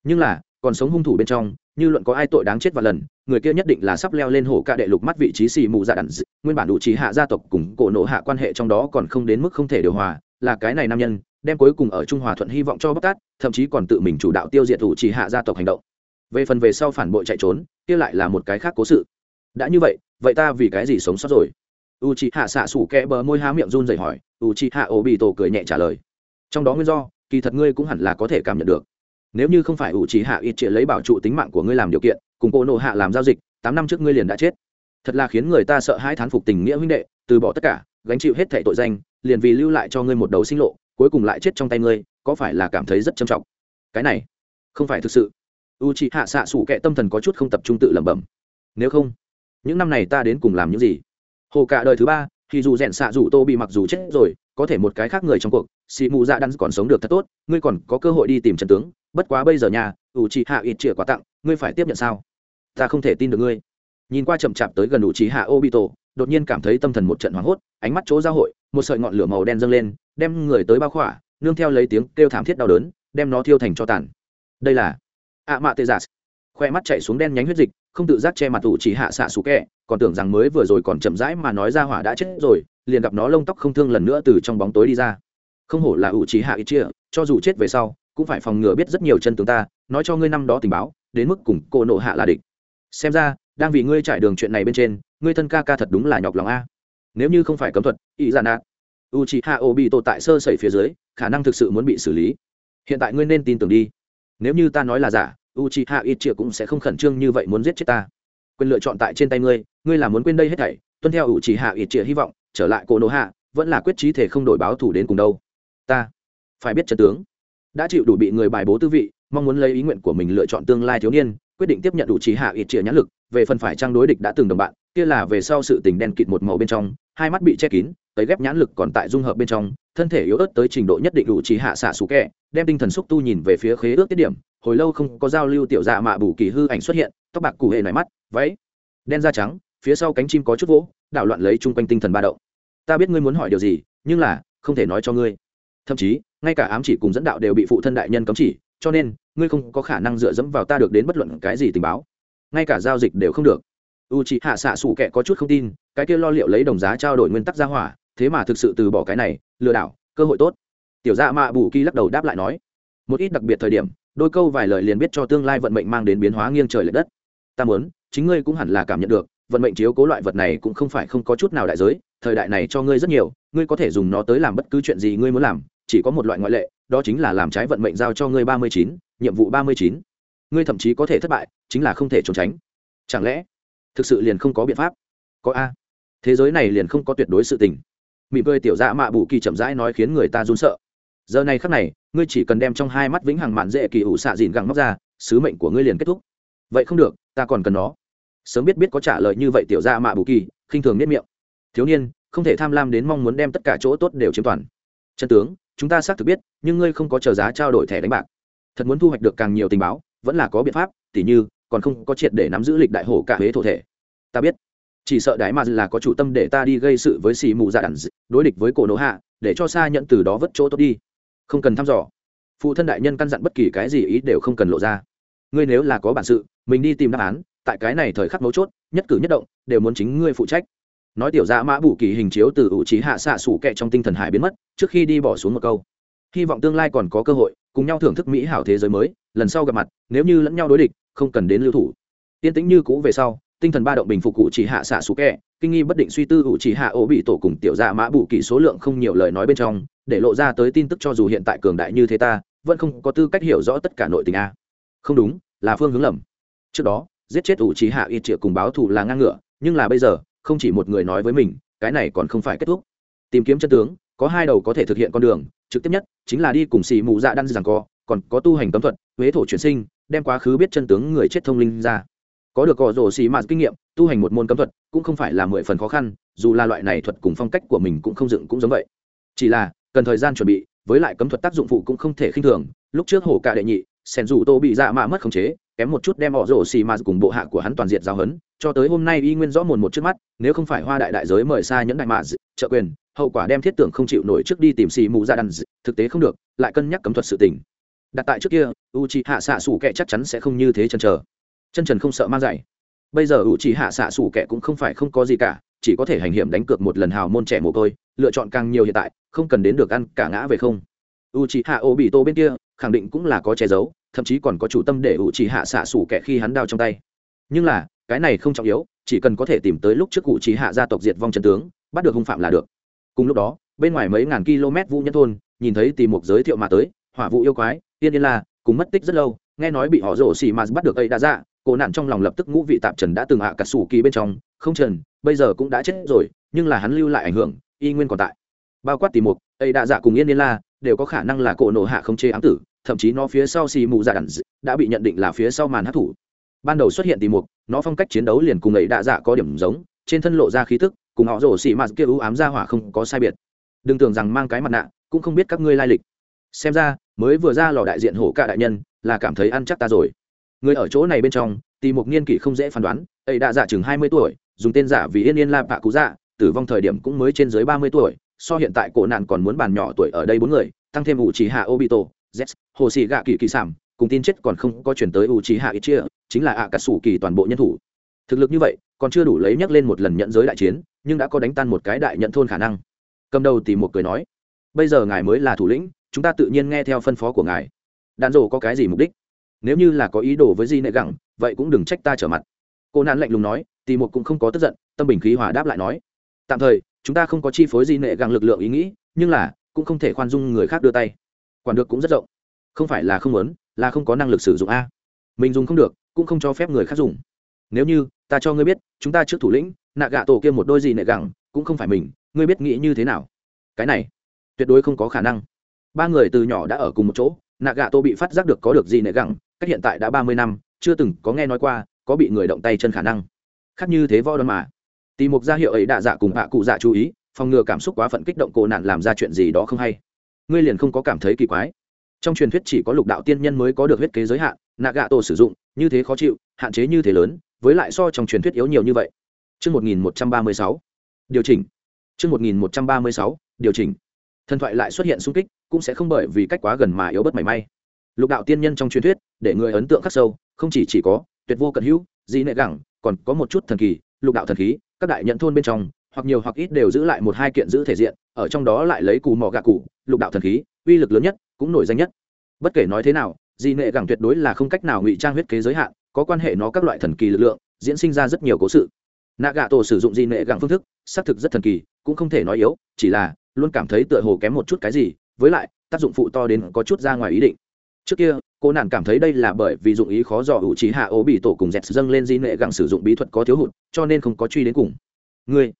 Nhưng là, còn sống hung thủ bên trong, như luận có ai tội đáng chết và lần, người kia nhất định là sắp leo lên hổ ca đệ lục mắt vị trí xì mù dạ đạn nguyên bản đủ trí hạ gia tộc cùng cổ nộ hạ quan hệ trong đó còn không đến mức không thể điều hòa, là cái này nam nhân, đem cuối cùng ở trung hòa thuận hy vọng cho bóc tát, thậm chí còn tự mình chủ đạo tiêu diệt thủ chỉ hạ gia tộc hành động. Về phần về sau phản bội chạy trốn, kia lại là một cái khác cố sự. Đã như vậy vậy ta vì cái gì sống sót rồi? U chị hạ xạ sủ kẽ bờ môi há miệng run dậy hỏi u chị hạ ổ bị tổ cười nhẹ trả lời trong đó nguyên do, kỳ thật ngươi cũng hẳn là có thể cảm nhận được. Nếu như không phải u trí hạ ít triệt lấy bảo trụ tính mạng của ngươi làm điều kiện, cùng cô nộ hạ làm giao dịch, tám năm trước ngươi liền đã chết. Thật là khiến người ta sợ hãi thán phục tình nghĩa huynh đệ, từ bỏ tất cả, gánh chịu hết thẻ tội danh, liền vì lưu lại cho ngươi một đầu sinh lộ, cuối cùng lại chết trong tay ngươi, có phải là cảm thấy rất trầm trọng? Cái này, không phải thực sự. U c h ị hạ xạ sủ kệ tâm thần có chút không tập trung tự lẩm bẩm. Nếu không, những năm này ta đến cùng làm những gì? Hồ cả đời thứ ba, thì dù rèn xạ dù tô bị mặc dù chết rồi có thể một cái khác người trong cuộc xì mù dạ đắn còn sống được thật tốt, ngươi còn có cơ hội đi tìm trần tướng, bất quá bây giờ nhà, ủ trì hạ ít chĩa quà tặng, ngươi phải tiếp nhận sao? Ta không thể tin được ngươi. Nhìn qua chậm chạp tới gần ủ trì hạ obito, đột nhiên cảm thấy tâm thần một trận hoảng hốt, ánh mắt chỗ giao hội, một sợi ngọn lửa màu đen dâng lên, đem người tới bao khỏa, nương theo lấy tiếng kêu thảm thiết đau đớn, đem nó thiêu thành cho tàn. Đây là ạ mạ tê giả khoe mắt chạy xuống đen nhánh huyết dịch, không tự giác che mặt ủ chỉ hạ xạ xú kẹ còn tưởng rằng mới vừa rồi còn chậm rãi mà nói ra hỏa đã chết rồi liền gặp nó lông tóc không thương lần nữa từ trong bóng tối đi ra. Không hổ là ủ trí hạ ít chia, cho dù chết về sau, cũng phải phòng ngừa biết rất nhiều chân tướng ta, nói cho ngươi năm đó tình báo, đến mức cùng cô nộ hạ là địch. Xem ra, đang vì ngươi trải đường chuyện này bên trên, ngươi thân ca ca thật đúng là nhọc lòng a. Nếu như không phải cấm thuật, ý giả nạt. U c h i h a o bị tồn tại sơ sẩy phía dưới, khả năng thực sự muốn bị xử lý. Hiện tại ngươi nên tin tưởng đi. Nếu như ta nói là giả u c h i h a ít chia cũng sẽ không khẩn trương như vậy muốn giết chết ta. Quyền lựa chọn tại trên tay ngươi ngươi là muốn quên đây hết thảy, tuân theo u c h i h a ít chia hy vọng trở lại cổ nổ hạ, vẫn là quyết trí thể không đổi báo thủ đến cùng đâu. Ta phải biết trận tướng. Đã chịu đủ bị người bài bố tư vị, mong muốn lấy ý nguyện của mình lựa chọn tương lai thiếu niên, quyết định tiếp nhận đủ trí hạ ít trịa nhãn lực, về phần phải trang đối địch đã từng đồng bạn, kia là về sau sự tình đen kịt một màu bên trong, hai mắt bị che kín, tấy ghép nhãn lực còn tại dung hợp bên trong, thân thể yếu ớt tới trình độ nhất định đủ trí hạ xạ sủ kẹ, đem tinh thần xúc tu nhìn về phía khế ước tiết điểm, hồi lâu không có giao lưu tiểu dạ mạ bù kỳ hư ảnh xuất hiện, tóc bạc cụ hệ nảy mắt, váy đen da trắng, phía sau cánh chim có chút vỗ, đảo loạn lấy chung quanh tinh thần ba động ta biết ngươi muốn hỏi điều gì, nhưng là, không thể nói cho ngươi. Thậm chí, ngay cả ám chỉ cùng dẫn đạo đều bị phụ thân đại nhân cấm chỉ, cho nên, ngươi không có khả năng dựa dẫm vào ta được đến bất luận cái gì tình báo. Ngay cả giao dịch đều không được. U chị hạ xạ xù kệ có chút không tin, cái kia lo liệu lấy đồng giá trao đổi nguyên tắc ra hỏa, thế mà thực sự từ bỏ cái này, lừa đảo, cơ hội tốt. Tiểu dạ mạ bù kỳ lắc đầu đáp lại nói, một ít đặc biệt thời điểm, đôi câu vài lời liền biết cho tương lai vận mệnh mang đến biến hóa nghiêng trời l ệ đất. Ta muốn, chính ngươi cũng hẳn là cảm nhận được vận mệnh chiếu cố loại vật này cũng không phải không có chút nào đại giới, thời đại này cho ngươi rất nhiều, ngươi có thể dùng nó tới làm bất cứ chuyện gì ngươi muốn làm, chỉ có một loại ngoại lệ, đó chính là làm trái vận mệnh giao cho ngươi ba mươi chín, nhiệm vụ ba mươi chín. Ngươi thậm chí có thể thất bại, chính là không thể trốn tránh. Chẳng lẽ, thực sự liền không có biện pháp? Có a. Thế giới này liền không có tuyệt đối sự tình. Mỉm cười tiểu dạ mạ bù kỳ chậm rãi nói khiến người ta run sợ. Giờ này khắc này, ngươi chỉ cần đem trong hai mắt vĩnh hằng mạn dễ kỳ ủ xạ dìn gẳng móc ra, sứ mệnh của ngươi liền kết thúc. Vậy không được, ta còn cần nó sớm biết biết có trả lời như vậy tiểu ra mạ bù kỳ, khinh thường nếp miệng. Thiếu niên, không thể tham lam đến mong muốn đem tất cả chỗ tốt đều chiếm toàn. Chân tướng, chúng ta xác thực biết, nhưng ngươi không có chờ giá trao đổi thẻ đánh bạc. Thật muốn thu hoạch được càng nhiều tình báo, vẫn là có biện pháp, tỉ như, còn không có triệt để nắm giữ lịch đại hổ cả huế thổ thể. Ta biết. Chỉ sợ đại mà là có chủ tâm để ta đi gây sự với xì mù dạ đản đối địch với cổ nổ hạ, để cho xa nhận từ đó vất chỗ tốt đi. Không cần thăm dò. Phụ thân đại nhân căn dặn bất kỳ cái gì ý đều không cần lộ ra. Ngươi nếu là có bản sự, mình đi tìm đáp án tại cái này thời khắc mấu chốt, nhất cử nhất động, đều muốn chính ngươi phụ trách. Nói tiểu dạ mã bù kỳ hình chiếu từ ủ trí hạ xạ sủ kẹ trong tinh thần hải biến mất, trước khi đi bỏ xuống một câu. Hy vọng tương lai còn có cơ hội, cùng nhau thưởng thức mỹ hảo thế giới mới, lần sau gặp mặt, nếu như lẫn nhau đối địch, không cần đến lưu thủ. Tiên tĩnh như cũ về sau, tinh thần ba động bình phục cụ chỉ hạ xạ sủ kẹ, kinh nghi bất định suy tư ủ chỉ hạ ổ bị tổ cùng tiểu dạ mã bù kỳ số lượng không nhiều lời nói bên trong, để lộ ra tới tin tức cho dù hiện tại cường đại như thế ta, vẫn không có tư cách hiểu rõ tất cả nội tình a. Không đúng, là phương hướng lầm. Trước đó giết chết ủ trí hạ ít triệu cùng báo thù là ngang ngựa nhưng là bây giờ, không chỉ một người nói với mình, cái này còn không phải kết thúc. Tìm kiếm chân tướng, có hai đầu có thể thực hiện con đường, trực tiếp nhất chính là đi cùng xì mù dạ đan rằng co, còn có tu hành cấm thuật, huế thổ chuyển sinh, đem quá khứ biết chân tướng người chết thông linh ra. Có được cỏ rổ xì mạt kinh nghiệm, tu hành một môn cấm thuật cũng không phải là mười phần khó khăn, dù là loại này thuật cùng phong cách của mình cũng không dựng cũng giống vậy. Chỉ là, cần thời gian chuẩn bị, với lại cấm thuật tác dụng phụ cũng không thể khinh thường, lúc trước hổ cả đệ nhị sen dù tô bị dạ mạ mất khống chế, kém một chút đem họ rổ xì mà cùng bộ hạ của hắn toàn diện giao hấn. Cho tới hôm nay y nguyên rõ mồn một trước mắt, nếu không phải hoa đại đại giới mời xa những đại mạ trợ quyền, hậu quả đem thiết tưởng không chịu nổi trước đi tìm xì mù ra đàn thực tế không được, lại cân nhắc cấm thuật sự tình. Đặt tại trước kia u c hạ xạ xủ kệ chắc chắn sẽ không như thế chân chờ. Chân trần không sợ mang dạy. Bây giờ u c hạ xạ xủ kệ cũng không phải không có gì cả, chỉ có thể hành hiểm đánh cược một lần hào môn trẻ mồ côi, lựa chọn càng nhiều hiện tại, không cần đến được ăn cả ngã về không. U c hạ ô bị tô bên kia, khẳng định cũng là có che giấu thậm chí còn có chủ tâm để u chỉ hạ xạ xủ kệ khi hắn đao trong tay. Nhưng là, cái này không trọng yếu, chỉ cần có thể tìm tới lúc trước cụ chỉ hạ gia tộc diệt vong trần tướng, bắt được hung phạm là được. Cùng lúc đó, bên ngoài mấy ngàn km vũ nhân thôn, nhìn thấy tìm một giới thiệu mà tới, hỏa vụ yêu quái tiên yên la, cùng mất tích rất lâu, nghe nói bị họ rổ xì mà bắt được ấy đã dạ, ra cổ nạn trong lòng lập tức ngũ vị tạp trần đã từng hạ cả sủ kỳ bên trong, không trần, bây giờ cũng đã chết rồi, nhưng là hắn lưu lại ảnh hưởng, y nguyên còn tại. Bao quát tìm mục, ấy đã dạ cùng yên yên la, đều có khả năng là cổ nổ hạ không chế ám tử thậm chí nó phía sau xì mù dạ đẳng đã bị nhận định là phía sau màn hát thủ. Ban đầu xuất hiện tìm mục, nó phong cách chiến đấu liền cùng ấy đạ dạ có điểm giống, trên thân lộ ra khí tức, cùng họ rổ xì mạt kia ưu ám ra hỏa không có sai biệt. Đừng tưởng rằng mang cái mặt nạ, cũng không biết các ngươi lai lịch. Xem ra, mới vừa ra lò đại diện hổ cả đại nhân, là cảm thấy ăn chắc ta rồi. Người ở chỗ này bên trong tìm một niên kỷ không dễ phán đoán, ấy đã giả chừng hai mươi tuổi, dùng tên giả vì yên yên la bạ cú dạ tử vong thời điểm cũng mới trên dưới ba mươi tuổi, so hiện tại cổ nạn còn muốn bàn nhỏ tuổi ở đây bốn người, tăng thêm ủ trì hạ obito z, hồ sĩ gạ kỳ kỳ sản cùng tin chết còn không có chuyển tới U trí hạ ít chia chính là ạ cả sủ kỳ toàn bộ nhân thủ. Thực lực như vậy, còn chưa đủ lấy nhắc lên một lần nhận giới đại chiến, nhưng đã có đánh tan một cái đại nhận thôn khả năng. Cầm đầu tìm một cười nói, bây giờ ngài mới là thủ lĩnh, chúng ta tự nhiên nghe theo phân phó của ngài. Đạn rổ có cái gì mục đích? Nếu như là có ý đồ với di nệ gẳng, vậy cũng đừng trách ta trở mặt. Cô nạn lạnh lùng nói, thì một cũng không có tức giận, tâm bình khí hòa đáp lại nói, tạm thời, chúng ta không có chi phối di nệ gẳng lực lượng ý nghĩ, nhưng là cũng không thể khoan dung người khác đưa tay quản được cũng rất rộng. Không phải là không muốn, là không có năng lực sử dụng a. Mình dùng không được, cũng không cho phép người khác dùng. Nếu như, ta cho ngươi biết, chúng ta trước thủ lĩnh nạ gạ tổ kia một đôi gì nệ gẳng, cũng không phải mình, ngươi biết nghĩ như thế nào? Cái này, tuyệt đối không có khả năng. Ba người từ nhỏ đã ở cùng một chỗ nạ gạ tổ bị phát giác được có được gì nệ gẳng, cách hiện tại đã ba mươi năm, chưa từng có nghe nói qua, có bị người động tay chân khả năng. Khác như thế võ đoan mà. Tìm một gia hiệu ấy đạ dạ cùng hạ cụ dạ chú ý, phòng ngừa cảm xúc quá phận kích động cô nạn làm ra chuyện gì đó không hay ngươi liền không có cảm thấy kỳ quái trong truyền thuyết chỉ có lục đạo tiên nhân mới có được huyết kế giới hạn nạ gạ tổ sử dụng như thế khó chịu hạn chế như thế lớn với lại so trong truyền thuyết yếu nhiều như vậy Trước 1136, điều chỉnh. Trước 1136, điều chỉnh. Thần thoại lại xuất hiện xung kích, cũng sẽ không bởi vì cách quá gần mà yếu bất mảy may. Lục đạo tiên nhân trong truyền thuyết, để người ấn tượng khắc sâu, không chỉ chỉ có tuyệt vô cận hữu, gì nệ gẳng, còn có một chút thần kỳ lục đạo thần khí các đại nhận thôn bên trong hoặc nhiều hoặc ít đều giữ lại một hai kiện giữ thể diện, ở trong đó lại lấy cù mỏ gạ cụ, lục đạo thần khí, uy lực lớn nhất, cũng nổi danh nhất. Bất kể nói thế nào di nệ gẳng tuyệt đối là không cách nào ngụy trang huyết kế giới hạn, có quan hệ nó các loại thần kỳ lực lượng, diễn sinh ra rất nhiều cố sự. Nạ gạ tổ sử dụng di nệ gẳng phương thức, xác thực rất thần kỳ, cũng không thể nói yếu, chỉ là luôn cảm thấy tựa hồ kém một chút cái gì, với lại, tác dụng phụ to đến có chút ra ngoài ý định. Trước kia, cô nàng cảm thấy đây là bởi vì dụng ý khó dò hữu trí hạ ố bị tổ cùng dẹt dâng lên di nệ gẳng sử dụng bí thuật có thiếu hụt, cho nên không có truy đến cùng. Người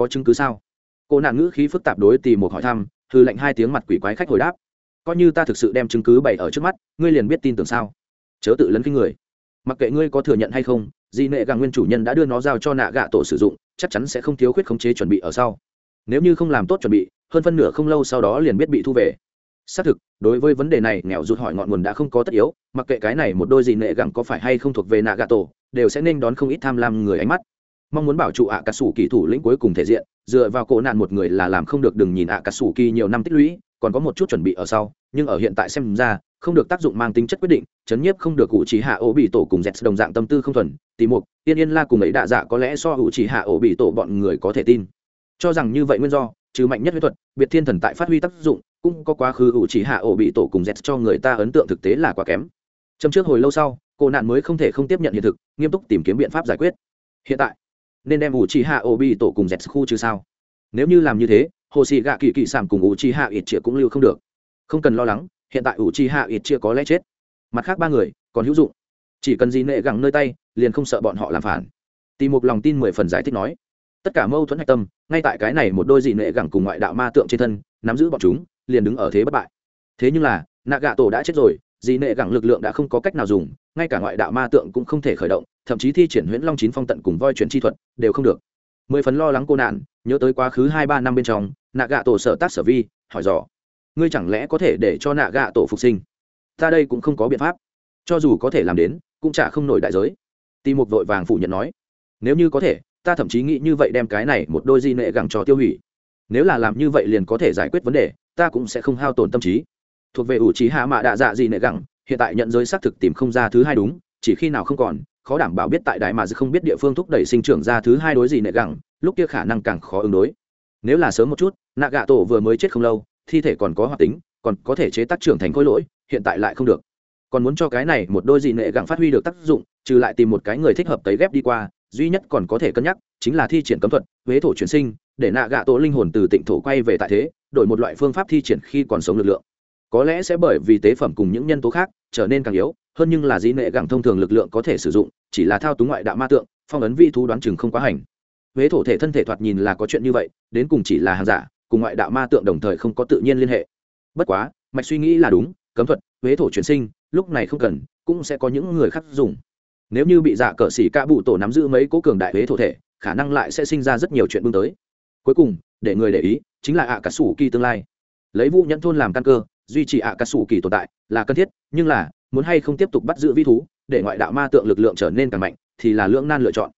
có chứng cứ sao? Cô nạn ngữ khí phức tạp đối tì một hỏi thăm, hư lệnh hai tiếng mặt quỷ quái khách hồi đáp. Coi như ta thực sự đem chứng cứ bày ở trước mắt, ngươi liền biết tin tưởng sao? Chớ tự lấn kinh người. Mặc kệ ngươi có thừa nhận hay không, di nệ gà nguyên chủ nhân đã đưa nó giao cho nạ gạ tổ sử dụng, chắc chắn sẽ không thiếu khuyết khống chế chuẩn bị ở sau. Nếu như không làm tốt chuẩn bị, hơn phân nửa không lâu sau đó liền biết bị thu về. Xác thực, đối với vấn đề này, nghèo rụt hỏi ngọn nguồn đã không có tất yếu, mặc kệ cái này một đôi gì nệ gẳng có phải hay không thuộc về nạ gạ tổ, đều sẽ nên đón không ít tham lam người ánh mắt mong muốn bảo trụ ạ cà sủ kỳ thủ lĩnh cuối cùng thể diện, dựa vào cổ nạn một người là làm không được đừng nhìn ạ cà sủ kỳ nhiều năm tích lũy, còn có một chút chuẩn bị ở sau, nhưng ở hiện tại xem ra, không được tác dụng mang tính chất quyết định, chấn nhiếp không được cụ chỉ hạ ổ bị tổ cùng dẹt đồng dạng tâm tư không thuần, tì mục tiên yên la cùng ấy đạ dạ có lẽ so hữu chỉ hạ ổ bị tổ bọn người có thể tin. Cho rằng như vậy nguyên do, trừ mạnh nhất huyết thuật, biệt thiên thần tại phát huy tác dụng, cũng có quá khứ hữu chỉ hạ ổ bị tổ cùng dẹt cho người ta ấn tượng thực tế là quá kém. Trong trước hồi lâu sau cô nạn mới không thể không tiếp nhận hiện thực, nghiêm túc tìm kiếm biện pháp giải quyết. Hiện tại nên đem ủ chỉ hạ ổ bị tổ cùng dẹt khu chứ sao? Nếu như làm như thế hồ sĩ gạ kỳ kỳ sản cùng ủ chi hạ ít chia cũng lưu không được. Không cần lo lắng, hiện tại ủ chi hạ ít chia có lẽ chết. Mặt khác ba người, còn hữu dụng. Chỉ cần gì nệ gẳng nơi tay, liền không sợ bọn họ làm phản. Tìm một lòng tin mười phần giải thích nói. Tất cả mâu thuẫn hạch tâm, ngay tại cái này một đôi dị nệ gẳng cùng ngoại đạo ma tượng trên thân, nắm giữ bọn chúng, liền đứng ở thế bất bại. Thế nhưng là nạ gạ tổ đã chết rồi dị nệ gẳng lực lượng đã không có cách nào dùng ngay cả ngoại đạo ma tượng cũng không thể khởi động, thậm chí thi triển huyễn long chín phong tận cùng voi chuyển chi thuật đều không được. Mười phần lo lắng cô nạn, nhớ tới quá khứ hai ba năm bên trong, nạ gạ tổ sở tác sở vi, hỏi dò. Ngươi chẳng lẽ có thể để cho nạ gạ tổ phục sinh? Ta đây cũng không có biện pháp. Cho dù có thể làm đến, cũng chả không nổi đại giới. Tì mục vội vàng phủ nhận nói. Nếu như có thể, ta thậm chí nghĩ như vậy đem cái này một đôi di nệ gẳng cho tiêu hủy. Nếu là làm như vậy liền có thể giải quyết vấn đề, ta cũng sẽ không hao tổn tâm trí. Thuộc về ủ trí hạ mạ đạ dạ di nệ gẳng hiện tại nhận giới xác thực tìm không ra thứ hai đúng, chỉ khi nào không còn, khó đảm bảo biết tại đại mà không biết địa phương thúc đẩy sinh trưởng ra thứ hai đối gì nệ gẳng, lúc kia khả năng càng khó ứng đối. Nếu là sớm một chút nạ gạ tổ vừa mới chết không lâu, thi thể còn có hoạt tính, còn có thể chế tác trưởng thành khối lỗi, hiện tại lại không được. Còn muốn cho cái này một đôi dị nệ gẳng phát huy được tác dụng, trừ lại tìm một cái người thích hợp tấy ghép đi qua, duy nhất còn có thể cân nhắc, chính là thi triển cấm thuật, huế thổ chuyển sinh, để nạ gạ tổ linh hồn từ tịnh thổ quay về tại thế, đổi một loại phương pháp thi triển khi còn sống lực lượng. Có lẽ sẽ bởi vì tế phẩm cùng những nhân tố khác trở nên càng yếu, hơn nhưng là dĩ nệ gẳng thông thường lực lượng có thể sử dụng, chỉ là thao túng ngoại đạo ma tượng, phong ấn vi thú đoán chừng không quá hành. Huế thổ thể thân thể thoạt nhìn là có chuyện như vậy, đến cùng chỉ là hàng giả, cùng ngoại đạo ma tượng đồng thời không có tự nhiên liên hệ. Bất quá, mạch suy nghĩ là đúng, cấm thuật, huế thổ chuyển sinh, lúc này không cần, cũng sẽ có những người khác dùng. Nếu như bị giả cờ xỉ ca bụ tổ nắm giữ mấy cố cường đại huế thổ thể, khả năng lại sẽ sinh ra rất nhiều chuyện bưng tới. Cuối cùng, để người để ý, chính là ạ cả sủ kỳ tương lai. Lấy vũ nhẫn thôn làm căn cơ duy trì ạ cà sủ kỳ tồn tại là cần thiết, nhưng là, muốn hay không tiếp tục bắt giữ vi thú, để ngoại đạo ma tượng lực lượng trở nên càng mạnh, thì là lưỡng nan lựa chọn.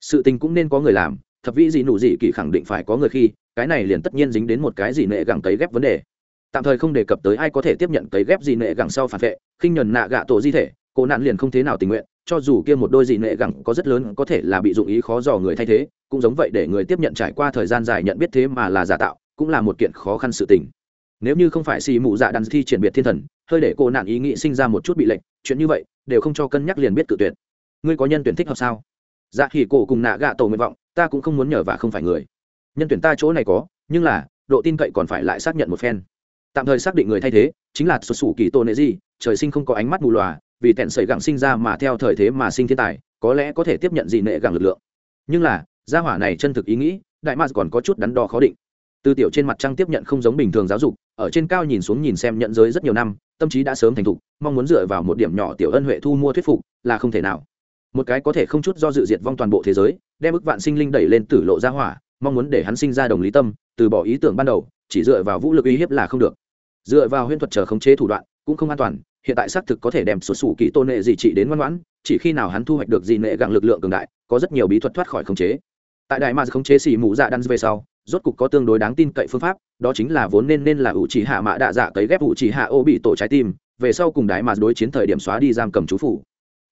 Sự tình cũng nên có người làm, thập vĩ gì nụ gì kỳ khẳng định phải có người khi, cái này liền tất nhiên dính đến một cái gì nệ gẳng cấy ghép vấn đề. Tạm thời không đề cập tới ai có thể tiếp nhận cấy ghép gì nệ gẳng sau phản vệ, khinh nhuần nạ gạ tổ di thể, cô nạn liền không thế nào tình nguyện, cho dù kia một đôi gì nệ gẳng có rất lớn có thể là bị dụng ý khó dò người thay thế, cũng giống vậy để người tiếp nhận trải qua thời gian dài nhận biết thế mà là giả tạo, cũng là một kiện khó khăn sự tình nếu như không phải xì mụ dạ đàn thi triển biệt thiên thần, hơi để cô nạn ý nghĩ sinh ra một chút bị lệnh, chuyện như vậy, đều không cho cân nhắc liền biết tự tuyệt. Ngươi có nhân tuyển thích hợp sao? Dạ khỉ cổ cùng nạ gạ tổ nguyện vọng, ta cũng không muốn nhờ và không phải người. Nhân tuyển ta chỗ này có, nhưng là, độ tin cậy còn phải lại xác nhận một phen. Tạm thời xác định người thay thế, chính là sụt sủ kỳ tô nệ gì trời sinh không có ánh mắt mù lòa, vì tẹn sẩy gẳng sinh ra mà theo thời thế mà sinh thiên tài, có lẽ có thể tiếp nhận dị nệ gẳng lực lượng. Nhưng là, gia hỏa này chân thực ý nghĩ, đại ma còn có chút đắn đo khó định. Từ tiểu trên mặt trăng tiếp nhận không giống bình thường giáo dục ở trên cao nhìn xuống nhìn xem nhận giới rất nhiều năm, tâm trí đã sớm thành thục, mong muốn dựa vào một điểm nhỏ tiểu ân huệ thu mua thuyết phục là không thể nào. Một cái có thể không chút do dự diệt vong toàn bộ thế giới, đem ức vạn sinh linh đẩy lên tử lộ ra hỏa, mong muốn để hắn sinh ra đồng lý tâm, từ bỏ ý tưởng ban đầu, chỉ dựa vào vũ lực uy hiếp là không được. Dựa vào huyễn thuật chờ khống chế thủ đoạn, cũng không an toàn, hiện tại xác thực có thể đem sổ sủ kỹ tôn nệ gì trị đến ngoan ngoãn, chỉ khi nào hắn thu hoạch được gì nệ gặng lực lượng cường đại, có rất nhiều bí thuật thoát khỏi khống chế. Tại đại ma khống chế xỉ mù dạ đan về sau rốt cục có tương đối đáng tin cậy phương pháp, đó chính là vốn nên nên là ủ chỉ hạ mã đạ dạ cấy ghép ủ chỉ hạ ô bị tổ trái tim, về sau cùng đại mà đối chiến thời điểm xóa đi giam cầm chú phủ.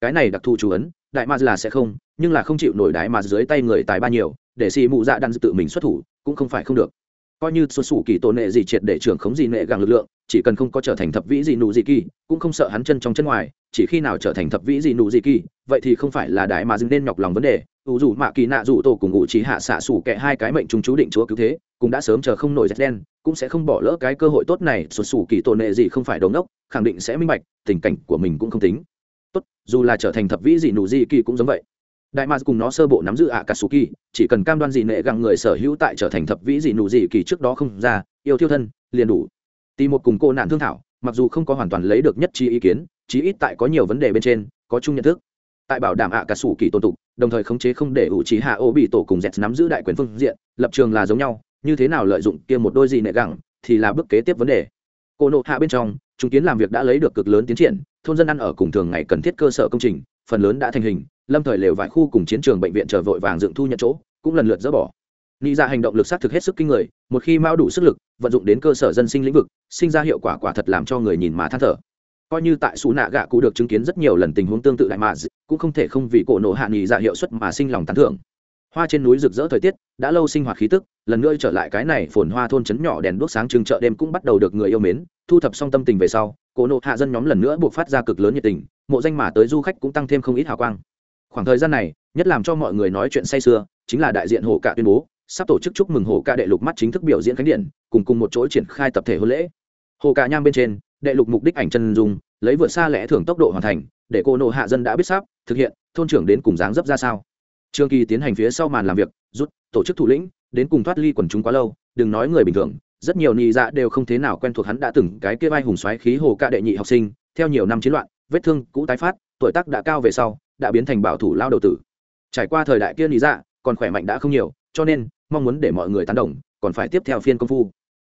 Cái này đặc thù chú ấn, đại mà là sẽ không, nhưng là không chịu nổi đại mà dưới tay người tài ba nhiều, để xì mụ dạ đan tự mình xuất thủ, cũng không phải không được. Coi như xuất xù kỳ tổ nệ gì triệt để trưởng khống gì nệ gàng lực lượng, chỉ cần không có trở thành thập vĩ gì nụ gì kỳ, cũng không sợ hắn chân trong chân ngoài, chỉ khi nào trở thành thập vĩ gì nụ gì kỳ, vậy thì không phải là đại mà dừng nên nhọc lòng vấn đề dù dù mạ kỳ nạ dù tổ cùng ngụ trí hạ xạ xủ kệ hai cái mệnh chúng chú định chúa cứu thế, cũng đã sớm chờ không nổi dẹt đen, cũng sẽ không bỏ lỡ cái cơ hội tốt này, sụt sủ kỳ tổ nệ gì không phải đống ốc khẳng định sẽ minh bạch, tình cảnh của mình cũng không tính. Tốt, dù là trở thành thập vĩ gì nụ gì kỳ cũng giống vậy. Đại ma cùng nó sơ bộ nắm giữ ạ cả sù kỳ chỉ cần cam đoan gì nệ gặng người sở hữu tại trở thành thập vĩ gì nụ gì kỳ trước đó không ra, yêu thiêu thân, liền đủ. Tìm một cùng cô nạn thương thảo, mặc dù không có hoàn toàn lấy được nhất trí ý kiến, chí ít tại có nhiều vấn đề bên trên, có chung nhận thức tại bảo đảm ạ cả sủ kỳ tôn tục, đồng thời khống chế không để ủ trí hạ ô bị tổ cùng z nắm giữ đại quyền phương diện, lập trường là giống nhau, như thế nào lợi dụng kia một đôi gì nệ gẳng thì là bước kế tiếp vấn đề. Cô nộ hạ bên trong, chúng kiến làm việc đã lấy được cực lớn tiến triển, thôn dân ăn ở cùng thường ngày cần thiết cơ sở công trình, phần lớn đã thành hình, lâm thời lều vài khu cùng chiến trường bệnh viện chờ vội vàng dựng thu nhận chỗ, cũng lần lượt dỡ bỏ. Nghĩ ra dạ hành động lực sát thực hết sức kinh người, một khi mao đủ sức lực, vận dụng đến cơ sở dân sinh lĩnh vực, sinh ra hiệu quả quả thật làm cho người nhìn mà than thở coi như tại xù nạ gạ cụ được chứng kiến rất nhiều lần tình huống tương tự đại mà cũng không thể không vì cổ nộ hạ nghỉ dạ hiệu suất mà sinh lòng tán thưởng. Hoa trên núi rực rỡ thời tiết, đã lâu sinh hoạt khí tức, lần nữa trở lại cái này phồn hoa thôn trấn nhỏ đèn đuốc sáng trưng chợ đêm cũng bắt đầu được người yêu mến, thu thập xong tâm tình về sau, cổ nộ hạ dân nhóm lần nữa buộc phát ra cực lớn nhiệt tình, mộ danh mà tới du khách cũng tăng thêm không ít hào quang. Khoảng thời gian này, nhất làm cho mọi người nói chuyện say sưa, chính là đại diện hồ cạ tuyên bố, sắp tổ chức chúc mừng hồ cạ đệ lục mắt chính thức biểu diễn khánh điện, cùng cùng một chỗ triển khai tập thể hôn lễ. Hồ cạ nham bên trên đệ lục mục đích ảnh chân dung, lấy vượt xa lẽ thưởng tốc độ hoàn thành, để cô nộ hạ dân đã biết sắp thực hiện, thôn trưởng đến cùng dáng dấp ra sao. Trương kỳ tiến hành phía sau màn làm việc, rút, tổ chức thủ lĩnh, đến cùng thoát ly quần chúng quá lâu, đừng nói người bình thường, rất nhiều nị dạ đều không thế nào quen thuộc hắn đã từng cái kia vai hùng xoáy khí hồ ca đệ nhị học sinh, theo nhiều năm chiến loạn, vết thương cũ tái phát, tuổi tác đã cao về sau, đã biến thành bảo thủ lao đầu tử. Trải qua thời đại kia nị dạ còn khỏe mạnh đã không nhiều, cho nên, mong muốn để mọi người tán đồng, còn phải tiếp theo phiên công phu.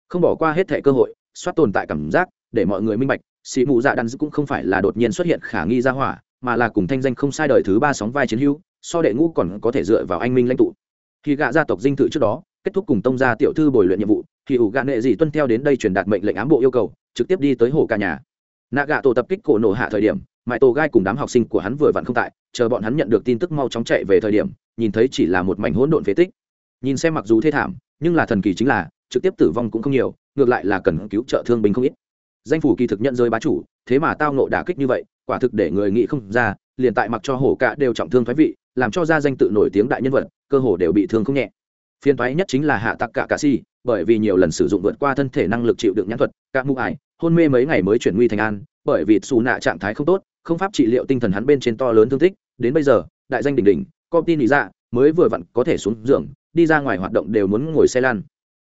Không bỏ qua hết thẻ cơ hội, soát tồn tại cảm giác để mọi người minh bạch, sĩ mù dạ đan cũng không phải là đột nhiên xuất hiện khả nghi ra hỏa, mà là cùng thanh danh không sai đời thứ ba sóng vai chiến hữu, so đệ ngũ còn có thể dựa vào anh minh lãnh tụ. Khi gạ gia tộc dinh thự trước đó, kết thúc cùng tông gia tiểu thư bồi luyện nhiệm vụ, thì ủ gạ nệ dị tuân theo đến đây truyền đạt mệnh lệnh ám bộ yêu cầu, trực tiếp đi tới hồ cả nhà. Nạ gạ tổ tập kích cổ nổ hạ thời điểm mãi tổ gai cùng đám học sinh của hắn vừa vặn không tại, chờ bọn hắn nhận được tin tức mau chóng chạy về thời điểm, nhìn thấy chỉ là một mảnh hỗn độn phế tích. Nhìn xem mặc dù thê thảm, nhưng là thần kỳ chính là, trực tiếp tử vong cũng không nhiều, ngược lại là cần cứu trợ thương binh không ít danh phủ kỳ thực nhận rơi bá chủ, thế mà tao nộ đả kích như vậy, quả thực để người nghĩ không ra, liền tại mặc cho hổ cả đều trọng thương thoái vị, làm cho ra danh tự nổi tiếng đại nhân vật, cơ hồ đều bị thương không nhẹ. Phiên thoái nhất chính là hạ tặc cả cà si, bởi vì nhiều lần sử dụng vượt qua thân thể năng lực chịu đựng nhãn thuật các mũ ải, hôn mê mấy ngày mới chuyển nguy thành an, bởi vì xù nạ trạng thái không tốt, không pháp trị liệu tinh thần hắn bên trên to lớn thương tích, đến bây giờ, đại danh đỉnh đỉnh, công tin lý ra mới vừa vặn có thể xuống giường, đi ra ngoài hoạt động đều muốn ngồi xe lan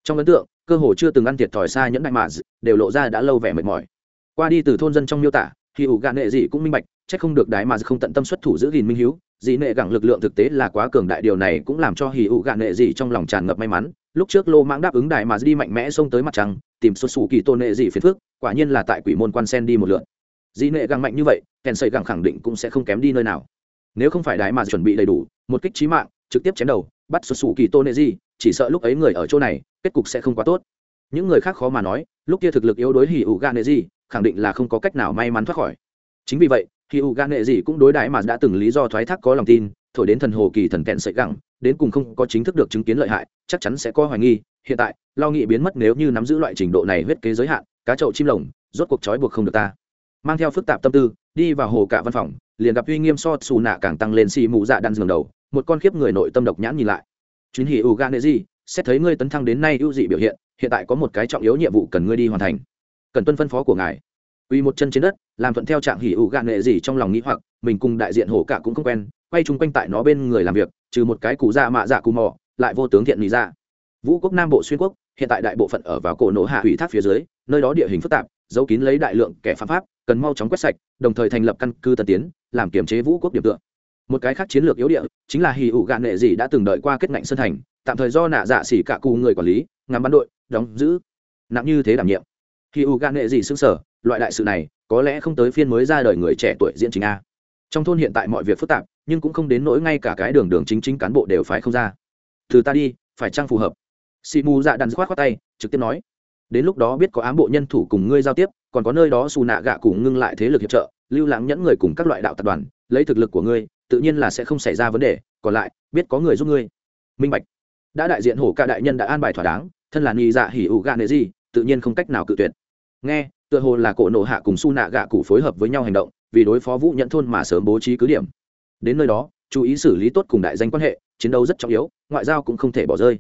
trong ấn tượng cơ hồ chưa từng ăn thiệt thòi xa nhẫn đại mà đều lộ ra đã lâu vẻ mệt mỏi. Qua đi từ thôn dân trong miêu tả, thì ủ gạn nệ gì cũng minh bạch trách không được đái mà không tận tâm xuất thủ giữ gìn minh hiếu, dị nệ gẳng lực lượng thực tế là quá cường đại, điều này cũng làm cho hì ủ gạn nệ gì trong lòng tràn ngập may mắn. Lúc trước lô mãng đáp ứng đại mà đi mạnh mẽ xông tới mặt trăng, tìm xuất xù kỳ tôn nệ gì phiền phước quả nhiên là tại quỷ môn quan sen đi một lượn dị nệ gẳng mạnh như vậy, kèn sợi gẳng khẳng định cũng sẽ không kém đi nơi nào. Nếu không phải đại mà chuẩn bị đầy đủ, một kích trí mạng trực tiếp chém đầu, bắt xuất xù kỳ tô nệ gì chỉ sợ lúc ấy người ở chỗ này, kết cục sẽ không quá tốt. Những người khác khó mà nói, lúc kia thực lực yếu đối hì ủ gan nệ gì khẳng định là không có cách nào may mắn thoát khỏi. Chính vì vậy hì ủ gan nệ gì cũng đối đãi mà đã từng lý do thoái thác có lòng tin, thổi đến thần hồ kỳ thần kẹn sợi gẳng, đến cùng không có chính thức được chứng kiến lợi hại, chắc chắn sẽ có hoài nghi. Hiện tại, lo nghị biến mất nếu như nắm giữ loại trình độ này huyết kế giới hạn, cá chậu chim lồng, rốt cuộc trói buộc không được ta. Mang theo phức tạp tâm tư, đi vào hồ cả văn phòng, liền gặp uy nghiêm so xù nạ càng tăng lên xì mũ dạ đan giường đầu một con khiếp người nội tâm độc nhãn nhìn lại. Chính hỉ u gan nệ gì xét thấy ngươi tấn thăng đến nay ưu dị biểu hiện hiện tại có một cái trọng yếu nhiệm vụ cần ngươi đi hoàn thành. Cần tuân phân phó của ngài. Uy một chân trên đất, làm thuận theo trạng hỉ ủ gạn nghệ gì trong lòng nghĩ hoặc, mình cùng đại diện hổ cả cũng không quen, quay chung quanh tại nó bên người làm việc, trừ một cái cụ dạ mạ dạ cù mò, lại vô tướng thiện lý ra dạ. vũ quốc nam bộ xuyên quốc, hiện tại đại bộ phận ở vào cổ nổ hạ ủy thác phía dưới, nơi đó địa hình phức tạp, giấu kín lấy đại lượng kẻ phạm pháp, cần mau chóng quét sạch, đồng thời thành lập căn cứ tân tiến, làm kiểm chế vũ quốc điểm tựa một cái khác chiến lược yếu địa chính là hì ủ gạn nệ gì đã từng đợi qua kết ngạnh sân thành, tạm thời do nạ dạ xỉ cả cù người quản lý, ngắm bắn đội, đóng giữ. Nặng như thế đảm nhiệm. Khi ủ gạn nệ gì xứng sở loại đại sự này có lẽ không tới phiên mới ra đời người trẻ tuổi diễn chính a. Trong thôn hiện tại mọi việc phức tạp, nhưng cũng không đến nỗi ngay cả cái đường đường chính chính cán bộ đều phải không ra. Từ ta đi, phải trang phù hợp? Xì mù dạ đàn khoát khoát tay, trực tiếp nói. Đến lúc đó biết có ám bộ nhân thủ cùng ngươi giao tiếp, còn có nơi đó xù nạ gạ cùng ngưng lại thế lực hiệp trợ, lưu lãng nhẫn người cùng các loại đạo tập đoàn, lấy thực lực của ngươi tự nhiên là sẽ không xảy ra vấn đề, còn lại, biết có người giúp ngươi. Minh bạch. Đã đại diện hổ ca đại nhân đã an bài thỏa đáng, thân là nghi dạ hỉ ủ gạ nệ gì tự nhiên không cách nào cự tuyệt. Nghe, tựa hồ là cổ nộ hạ cùng su nạ gạ cụ phối hợp với nhau hành động, vì đối phó vũ nhận thôn mà sớm bố trí cứ điểm. Đến nơi đó, chú ý xử lý tốt cùng đại danh quan hệ, chiến đấu rất trọng yếu, ngoại giao cũng không thể bỏ rơi.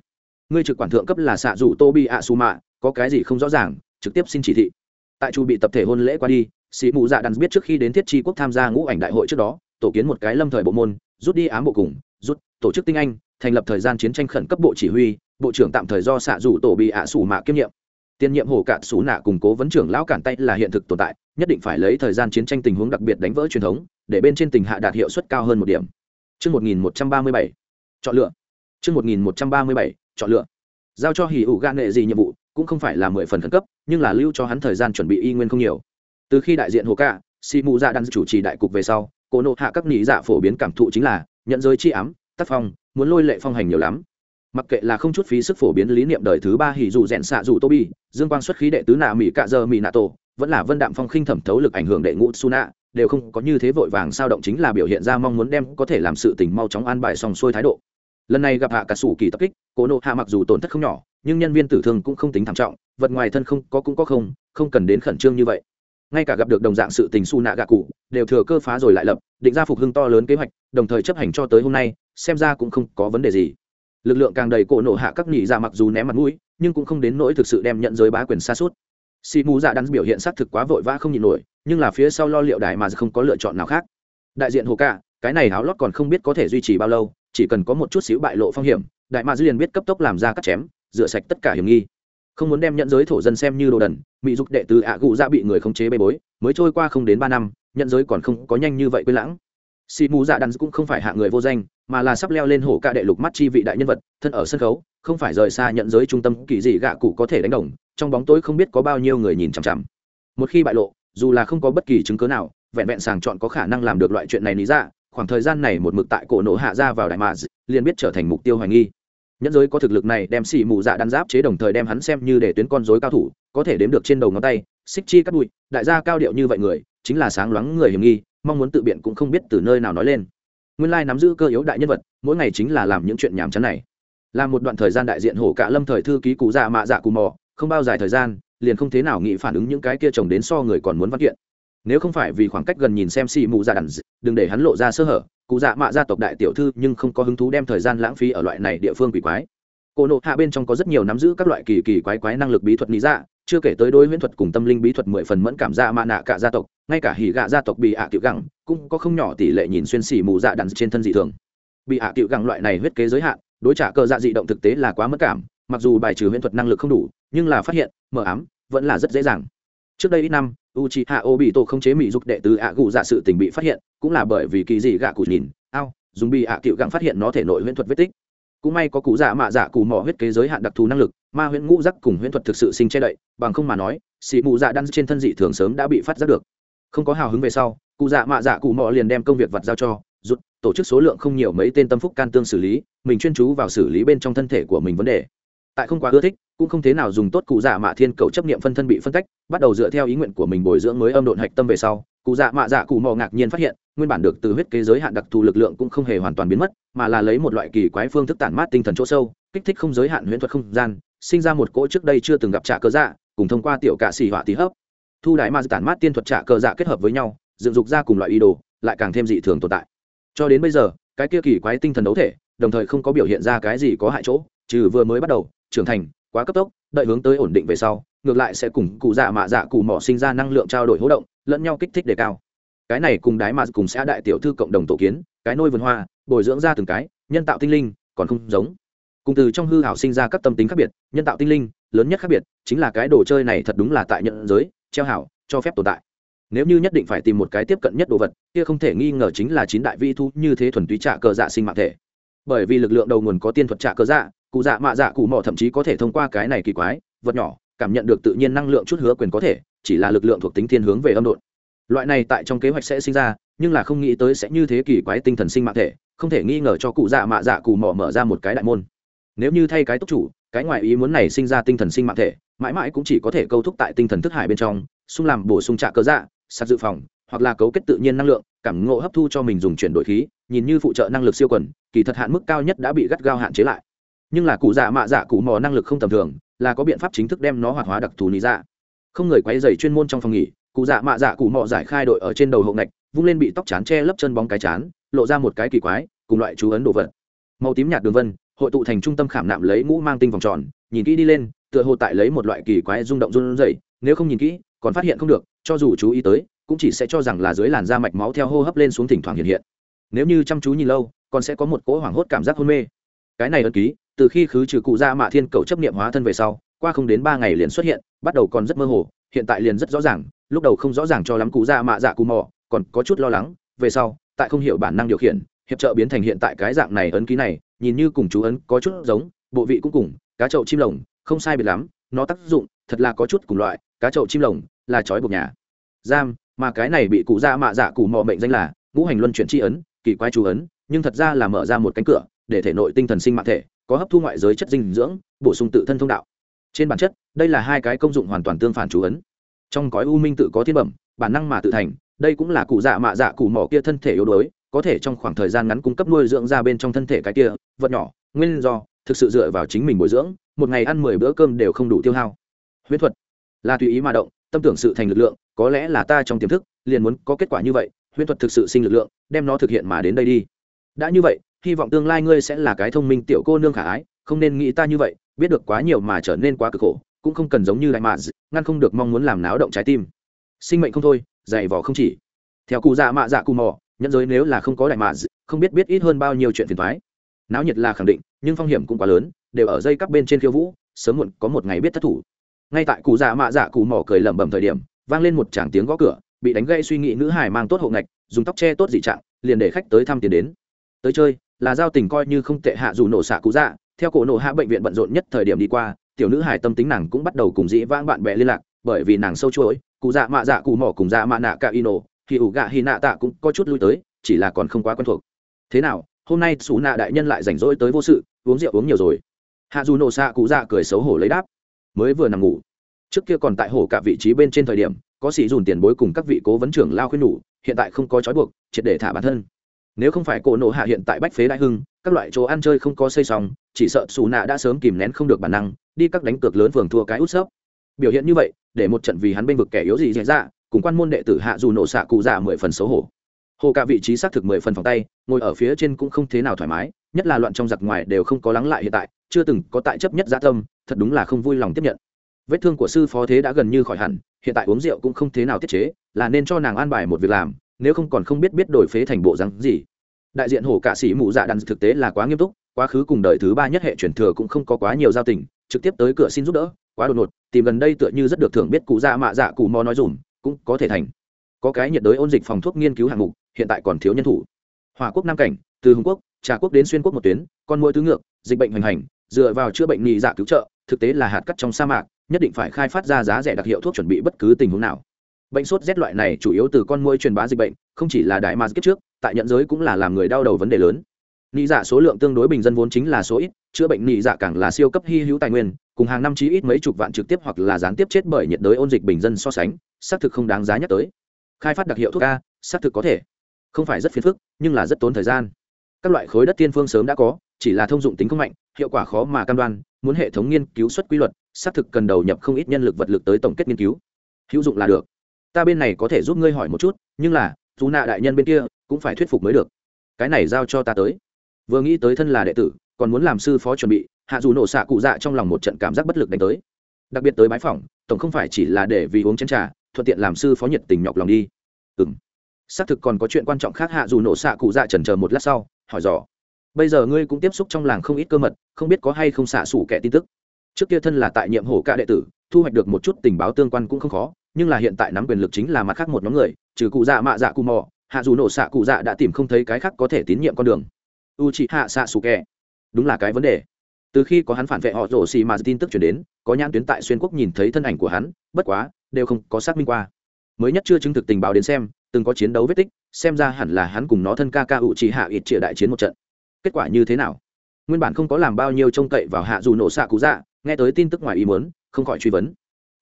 Ngươi trực quản thượng cấp là xạ dù tô bi ạ su mạ, có cái gì không rõ ràng, trực tiếp xin chỉ thị. Tại chu bị tập thể hôn lễ qua đi, sĩ mù dạ đàn biết trước khi đến thiết tri quốc tham gia ngũ ảnh đại hội trước đó tổ kiến một cái lâm thời bộ môn rút đi ám bộ cùng rút tổ chức tinh anh thành lập thời gian chiến tranh khẩn cấp bộ chỉ huy bộ trưởng tạm thời do xạ rủ tổ bị ạ sủ mạ kiêm nhiệm tiên nhiệm hồ cạn xú nạ củng cố vấn trưởng lão cản tay là hiện thực tồn tại nhất định phải lấy thời gian chiến tranh tình huống đặc biệt đánh vỡ truyền thống để bên trên tình hạ đạt hiệu suất cao hơn một điểm Trước 1137, chọn lựa. Trước 1137, chọn lựa. Giao cho hỉ ủ gan nghệ gì nhiệm vụ, cũng không phải là mười phần khẩn cấp, nhưng là lưu cho hắn thời gian chuẩn bị y nguyên không nhiều. Từ khi đại diện Hồ cạ Si Mù Dạ đang chủ trì đại cục về sau, cô nộ hạ các nị dạ phổ biến cảm thụ chính là nhận giới chi ám, tác phong, muốn lôi lệ phong hành nhiều lắm, mặc kệ là không chút phí sức phổ biến lý niệm đời thứ ba hỉ dù rèn xạ dù tô bi dương quang xuất khí đệ tứ nạ mỹ cạ giờ mỹ nạ tổ vẫn là vân đạm phong khinh thẩm thấu lực ảnh hưởng đệ ngũ su nạ đều không có như thế vội vàng sao động chính là biểu hiện ra mong muốn đem có thể làm sự tình mau chóng an bài xong xuôi thái độ. Lần này gặp hạ cả sủ kỳ tập kích cố nộ hạ mặc dù tổn thất không nhỏ nhưng nhân viên tử thương cũng không tính thảm trọng vật ngoài thân không có cũng có không không cần đến khẩn trương như vậy ngay cả gặp được đồng dạng sự tình su nạ gạ cụ, đều thừa cơ phá rồi lại lập, định ra phục hưng to lớn kế hoạch, đồng thời chấp hành cho tới hôm nay, xem ra cũng không có vấn đề gì. Lực lượng càng đầy cổ nổ hạ các nhị ra mặc dù ném mặt mũi, nhưng cũng không đến nỗi thực sự đem nhận giới bá quyền xa suốt xì mù dạ đắn biểu hiện xác thực quá vội vã không nhịn nổi, nhưng là phía sau lo liệu đại mà không có lựa chọn nào khác. Đại diện hồ ca, cái này háo lót còn không biết có thể duy trì bao lâu, chỉ cần có một chút xíu bại lộ phong hiểm, đại mà dư liền biết cấp tốc làm ra cắt chém, rửa sạch tất cả hiểm nghi không muốn đem nhận giới thổ dân xem như đồ đần, mỹ dục đệ từ ạ gụ ra dạ bị người khống chế bê bối, mới trôi qua không đến ba năm, nhận giới còn không có nhanh như vậy quên lãng. Xì mù dạ đắn cũng không phải hạ người vô danh, mà là sắp leo lên hổ ca đệ lục mắt chi vị đại nhân vật, thân ở sân khấu, không phải rời xa nhận giới trung tâm kỳ dị gạ cụ có thể đánh đồng, trong bóng tối không biết có bao nhiêu người nhìn chằm chằm. Một khi bại lộ, dù là không có bất kỳ chứng cớ nào, vẹn vẹn sàng chọn có khả năng làm được loại chuyện này lý ra, khoảng thời gian này một mực tại cổ nổ hạ ra vào đại mạ liền biết trở thành mục tiêu hoài nghi nhẫn giới có thực lực này đem xì mù dạ đan giáp chế đồng thời đem hắn xem như để tuyến con dối cao thủ, có thể đếm được trên đầu ngón tay, xích chi cắt bụi, đại gia cao điệu như vậy người, chính là sáng loáng người hiểm nghi, mong muốn tự biện cũng không biết từ nơi nào nói lên. Nguyên lai nắm giữ cơ yếu đại nhân vật, mỗi ngày chính là làm những chuyện nhảm chán này. Là một đoạn thời gian đại diện hổ cả lâm thời thư ký cụ dạ mạ dạ cù mò, không bao dài thời gian, liền không thế nào nghĩ phản ứng những cái kia chồng đến so người còn muốn văn kiện. Nếu không phải vì khoảng cách gần nhìn xem xì mù dạ đàn đừng để hắn lộ ra sơ hở cụ dạ mạ gia tộc đại tiểu thư nhưng không có hứng thú đem thời gian lãng phí ở loại này địa phương quỷ quái. Cô nộ hạ bên trong có rất nhiều nắm giữ các loại kỳ kỳ quái quái năng lực bí thuật lý dạ chưa kể tới đối huyễn thuật cùng tâm linh bí thuật mười phần mẫn cảm dạ mạ nạ cả gia tộc, ngay cả hỉ gạ gia tộc bị ạ à tiểu gẳng, cũng có không nhỏ tỷ lệ nhìn xuyên xỉ mù dạ đặn trên thân dị thường. Bị ạ à tiểu gẳng loại này huyết kế giới hạn, đối trả cờ dạ dị động thực tế là quá mất cảm, mặc dù bài trừ huyễn thuật năng lực không đủ, nhưng là phát hiện, mờ ám, vẫn là rất dễ dàng trước đây ít năm u c hạ ô bị tổ không chế mỹ dục đệ tử ạ gù dạ sự tình bị phát hiện, cũng là bởi vì kỳ dị gạ cụ nhìn, ao, dùng bị ạ tiểu gặng phát hiện nó thể nội huyễn thuật vết tích. Cũng may có cụ dạ mạ dạ cụ mỏ huyết kế giới hạn đặc thù năng lực, ma huyễn ngũ giác cùng huyễn thuật thực sự sinh che đậy, bằng không mà nói xị mụ dạ đan trên thân dị thường sớm đã bị phát giác được. Không có hào hứng về sau, cụ dạ mạ dạ cụ mỏ liền đem công việc vặt giao cho rút tổ chức số lượng không nhiều mấy tên tâm phúc can tương xử lý, mình chuyên chú vào xử lý bên trong thân thể của mình vấn đề. Tại không quá ưa thích cũng không thế nào dùng tốt cụ dạ mạ thiên cầu chấp niệm phân thân bị phân cách bắt đầu dựa theo ý nguyện của mình bồi dưỡng mới âm độn hạch tâm về sau, cụ dạ mạ dạ cụ mò ngạc nhiên phát hiện, nguyên bản được từ huyết kế giới hạn đặc thù lực lượng cũng không hề hoàn toàn biến mất, mà là lấy một loại kỳ quái phương thức tản mát tinh thần chỗ sâu, kích thích không giới hạn huyễn thuật không gian, sinh ra một cỗ trước đây chưa từng gặp trả cơ dạ cùng thông qua tiểu cạ xỉ họa tí hấp. Thu đại ma tản mát tiên thuật trả cơ dạ kết hợp với nhau, dựng dục ra cùng loại ý đồ, lại càng thêm dị thường tồn tại. Cho đến bây giờ, cái kia kỳ quái tinh thần đấu thể, đồng thời không có biểu hiện ra cái gì có hại chỗ, trừ vừa mới bắt đầu, trưởng thành quá cấp tốc, đợi hướng tới ổn định về sau, ngược lại sẽ cùng cụ dạ mạ dạ cụ mỏ sinh ra năng lượng trao đổi hỗ động, lẫn nhau kích thích đề cao. Cái này cùng đái mà cùng xã đại tiểu thư cộng đồng tổ kiến, cái nôi vườn hoa, bồi dưỡng ra từng cái, nhân tạo tinh linh, còn không giống. Cùng từ trong hư hảo sinh ra các tâm tính khác biệt, nhân tạo tinh linh, lớn nhất khác biệt, chính là cái đồ chơi này thật đúng là tại nhận giới, treo hảo, cho phép tồn tại. Nếu như nhất định phải tìm một cái tiếp cận nhất đồ vật, kia không thể nghi ngờ chính là chín đại vi thu như thế thuần túy trả cờ dạ sinh mạng thể. Bởi vì lực lượng đầu nguồn có tiên thuật trả cờ dạ cụ dạ mạ dạ cụ mỏ thậm chí có thể thông qua cái này kỳ quái, vật nhỏ, cảm nhận được tự nhiên năng lượng chút hứa quyền có thể, chỉ là lực lượng thuộc tính thiên hướng về âm độn. Loại này tại trong kế hoạch sẽ sinh ra, nhưng là không nghĩ tới sẽ như thế kỳ quái tinh thần sinh mạng thể, không thể nghi ngờ cho cụ dạ mạ dạ cụ mỏ mở ra một cái đại môn. Nếu như thay cái tốc chủ, cái ngoại ý muốn này sinh ra tinh thần sinh mạng thể, mãi mãi cũng chỉ có thể câu thúc tại tinh thần thức hải bên trong, xung làm bổ sung trạ cơ dạ sạc dự phòng, hoặc là cấu kết tự nhiên năng lượng, cảm ngộ hấp thu cho mình dùng chuyển đổi khí, nhìn như phụ trợ năng lực siêu quần, kỳ thật hạn mức cao nhất đã bị gắt gao hạn chế lại nhưng là cụ dạ mạ dạ cụ mò năng lực không tầm thường, là có biện pháp chính thức đem nó hoạt hóa đặc thù lý ra dạ. không người quay dày chuyên môn trong phòng nghỉ, cụ dạ mạ dạ cụ mò giải khai đội ở trên đầu hậu ngạch, vung lên bị tóc chán che lấp chân bóng cái chán, lộ ra một cái kỳ quái, cùng loại chú ấn đồ vật. Màu tím nhạt đường vân, hội tụ thành trung tâm khảm nạm lấy ngũ mang tinh vòng tròn, nhìn kỹ đi lên, tựa hồ tại lấy một loại kỳ quái rung động run rẩy, nếu không nhìn kỹ, còn phát hiện không được, cho dù chú ý tới, cũng chỉ sẽ cho rằng là dưới làn da mạch máu theo hô hấp lên xuống thỉnh thoảng hiện hiện. Nếu như chăm chú nhìn lâu, còn sẽ có một cỗ hoảng hốt cảm giác hôn mê. Cái này ấn ký từ khi khứ trừ cụ ra mạ thiên cầu chấp niệm hóa thân về sau, qua không đến ba ngày liền xuất hiện, bắt đầu còn rất mơ hồ, hiện tại liền rất rõ ràng, lúc đầu không rõ ràng cho lắm cụ ra mạ dạ cụ mò, còn có chút lo lắng, về sau, tại không hiểu bản năng điều khiển, hiệp trợ biến thành hiện tại cái dạng này ấn ký này, nhìn như cùng chú ấn có chút giống, bộ vị cũng cùng, cá chậu chim lồng, không sai biệt lắm, nó tác dụng, thật là có chút cùng loại, cá chậu chim lồng, là trói buộc nhà. Giam, mà cái này bị cụ ra mạ dạ cụ mò mệnh danh là ngũ hành luân chuyển tri ấn, kỳ quái chú ấn, nhưng thật ra là mở ra một cánh cửa, để thể nội tinh thần sinh mạng thể có hấp thu ngoại giới chất dinh dưỡng, bổ sung tự thân thông đạo. Trên bản chất, đây là hai cái công dụng hoàn toàn tương phản chú ấn. Trong cõi u minh tự có thiên bẩm, bản năng mà tự thành, đây cũng là cụ dạ mạ dạ cụ mỏ kia thân thể yếu đuối, có thể trong khoảng thời gian ngắn cung cấp nuôi dưỡng ra bên trong thân thể cái kia, vật nhỏ, nguyên do, thực sự dựa vào chính mình bồi dưỡng, một ngày ăn mười bữa cơm đều không đủ tiêu hao. Huyễn thuật, là tùy ý mà động, tâm tưởng sự thành lực lượng, có lẽ là ta trong tiềm thức, liền muốn có kết quả như vậy, huyễn thuật thực sự sinh lực lượng, đem nó thực hiện mà đến đây đi. Đã như vậy hy vọng tương lai ngươi sẽ là cái thông minh tiểu cô nương khả ái, không nên nghĩ ta như vậy, biết được quá nhiều mà trở nên quá cực khổ, cũng không cần giống như đại mạ ngăn không được mong muốn làm náo động trái tim. Sinh mệnh không thôi, dày vỏ không chỉ. Theo cụ dạ mạ dạ cụ mò, nhẫn giới nếu là không có đại mạ không biết biết ít hơn bao nhiêu chuyện phiền thoái. Náo nhiệt là khẳng định, nhưng phong hiểm cũng quá lớn, đều ở dây các bên trên khiêu vũ, sớm muộn có một ngày biết thất thủ. Ngay tại cụ dạ mạ dạ cụ mò cười lẩm bẩm thời điểm, vang lên một tràng tiếng gõ cửa, bị đánh gây suy nghĩ nữ hải mang tốt hộ ngạch, dùng tóc che tốt dị trạng, liền để khách tới thăm tiền đến. Tới chơi là giao tình coi như không tệ hạ dù nổ xạ cụ dạ theo cổ nổ hạ bệnh viện bận rộn nhất thời điểm đi qua, tiểu nữ hải tâm tính nàng cũng bắt đầu cùng dĩ vãng bạn bè liên lạc, bởi vì nàng sâu chuỗi, cụ dạ mạ dạ cụ mỏ cùng dạ mạ nạ cả ino, thì ủ gạ hy nạ tạ cũng có chút lui tới, chỉ là còn không quá quen thuộc. Thế nào, hôm nay xù nạ đại nhân lại rảnh rỗi tới vô sự, uống rượu uống nhiều rồi. Hạ dù nổ xạ cụ dạ cười xấu hổ lấy đáp. Mới vừa nằm ngủ, trước kia còn tại hồ cả vị trí bên trên thời điểm, có sĩ dùn tiền bối cùng các vị cố vấn trưởng lao khuyên nhủ, hiện tại không có trói buộc, triệt để thả bản thân nếu không phải cổ nộ hạ hiện tại bách phế đại hưng, các loại chỗ ăn chơi không có xây xong, chỉ sợ xù nạ đã sớm kìm nén không được bản năng, đi các đánh cược lớn phường thua cái út sấp. Biểu hiện như vậy, để một trận vì hắn bên vực kẻ yếu gì diễn ra dạ, cùng quan môn đệ tử hạ dù nổ xạ cụ già mười phần xấu hổ. Hồ cả vị trí xác thực mười phần phòng tay, ngồi ở phía trên cũng không thế nào thoải mái, nhất là loạn trong giặc ngoài đều không có lắng lại hiện tại, chưa từng có tại chấp nhất gia tâm, thật đúng là không vui lòng tiếp nhận. Vết thương của sư phó thế đã gần như khỏi hẳn, hiện tại uống rượu cũng không thế nào tiết chế, là nên cho nàng an bài một việc làm nếu không còn không biết biết đổi phế thành bộ rắn gì. Đại diện hổ cạ sĩ mụ dạ đàn thực tế là quá nghiêm túc, quá khứ cùng đời thứ ba nhất hệ truyền thừa cũng không có quá nhiều giao tình, trực tiếp tới cửa xin giúp đỡ, quá đột ngột, tìm gần đây tựa như rất được thưởng biết cụ dạ mạ dạ cụ mò nói dùm, cũng có thể thành. Có cái nhiệt đới ôn dịch phòng thuốc nghiên cứu hạng mục, hiện tại còn thiếu nhân thủ. Hòa quốc nam cảnh, từ hùng quốc, trà quốc đến xuyên quốc một tuyến, con mỗi tứ ngược, dịch bệnh hoành hành, dựa vào chữa bệnh nhị dạ cứu trợ, thực tế là hạt cắt trong sa mạc, nhất định phải khai phát ra giá rẻ đặc hiệu thuốc chuẩn bị bất cứ tình huống nào bệnh sốt rét loại này chủ yếu từ con mũi truyền bá dịch bệnh, không chỉ là đại ma kiếp trước, tại nhận giới cũng là làm người đau đầu vấn đề lớn. Nị dạ số lượng tương đối bình dân vốn chính là số ít, chữa bệnh nị dạ càng là siêu cấp hy hữu tài nguyên, cùng hàng năm chí ít mấy chục vạn trực tiếp hoặc là gián tiếp chết bởi nhiệt đới ôn dịch bình dân so sánh, xác thực không đáng giá nhắc tới. Khai phát đặc hiệu thuốc a, xác thực có thể. Không phải rất phiền phức, nhưng là rất tốn thời gian. Các loại khối đất tiên phương sớm đã có, chỉ là thông dụng tính không mạnh, hiệu quả khó mà cam đoan, muốn hệ thống nghiên cứu xuất quy luật, xác thực cần đầu nhập không ít nhân lực vật lực tới tổng kết nghiên cứu. Hữu dụng là được ta bên này có thể giúp ngươi hỏi một chút nhưng là dù nạ đại nhân bên kia cũng phải thuyết phục mới được. Cái này giao cho ta tới. Vừa nghĩ tới thân là đệ tử còn muốn làm sư phó chuẩn bị hạ dù nổ xạ cụ dạ trong lòng một trận cảm giác bất lực đánh tới. Đặc biệt tới bãi phòng, tổng không phải chỉ là để vì uống chén trà thuận tiện làm sư phó nhiệt tình nhọc lòng đi. Ừ m xác thực còn có chuyện quan trọng khác hạ dù nổ xạ cụ dạ trần chờ một lát sau hỏi dò. Bây giờ ngươi cũng tiếp xúc trong làng không ít cơ mật không biết có hay không xạ xủ kẻ tin tức. Trước kia thân là tại nhiệm hổ ca đệ tử thu hoạch được một chút tình báo tương quan cũng không khó nhưng là hiện tại nắm quyền lực chính là mặt khác một nhóm người, trừ cụ dạ mạ dạ cụ mò, hạ dù nổ xạ cụ dạ đã tìm không thấy cái khác có thể tín nhiệm con đường. U chị hạ xạ xù kẹ đúng là cái vấn đề. Từ khi có hắn phản vệ họ rổ xì mà tin tức chuyển đến, có nhãn tuyến tại xuyên quốc nhìn thấy thân ảnh của hắn, bất quá, đều không có xác minh qua. Mới nhất chưa chứng thực tình báo đến xem, từng có chiến đấu vết tích, xem ra hẳn là hắn cùng nó thân ca ca ủ chỉ hạ ít trịa đại chiến một trận. Kết quả như thế nào? Nguyên bản không có làm bao nhiêu trông cậy vào hạ dù nổ xạ cụ dạ nghe tới tin tức ngoài ý muốn, không khỏi truy vấn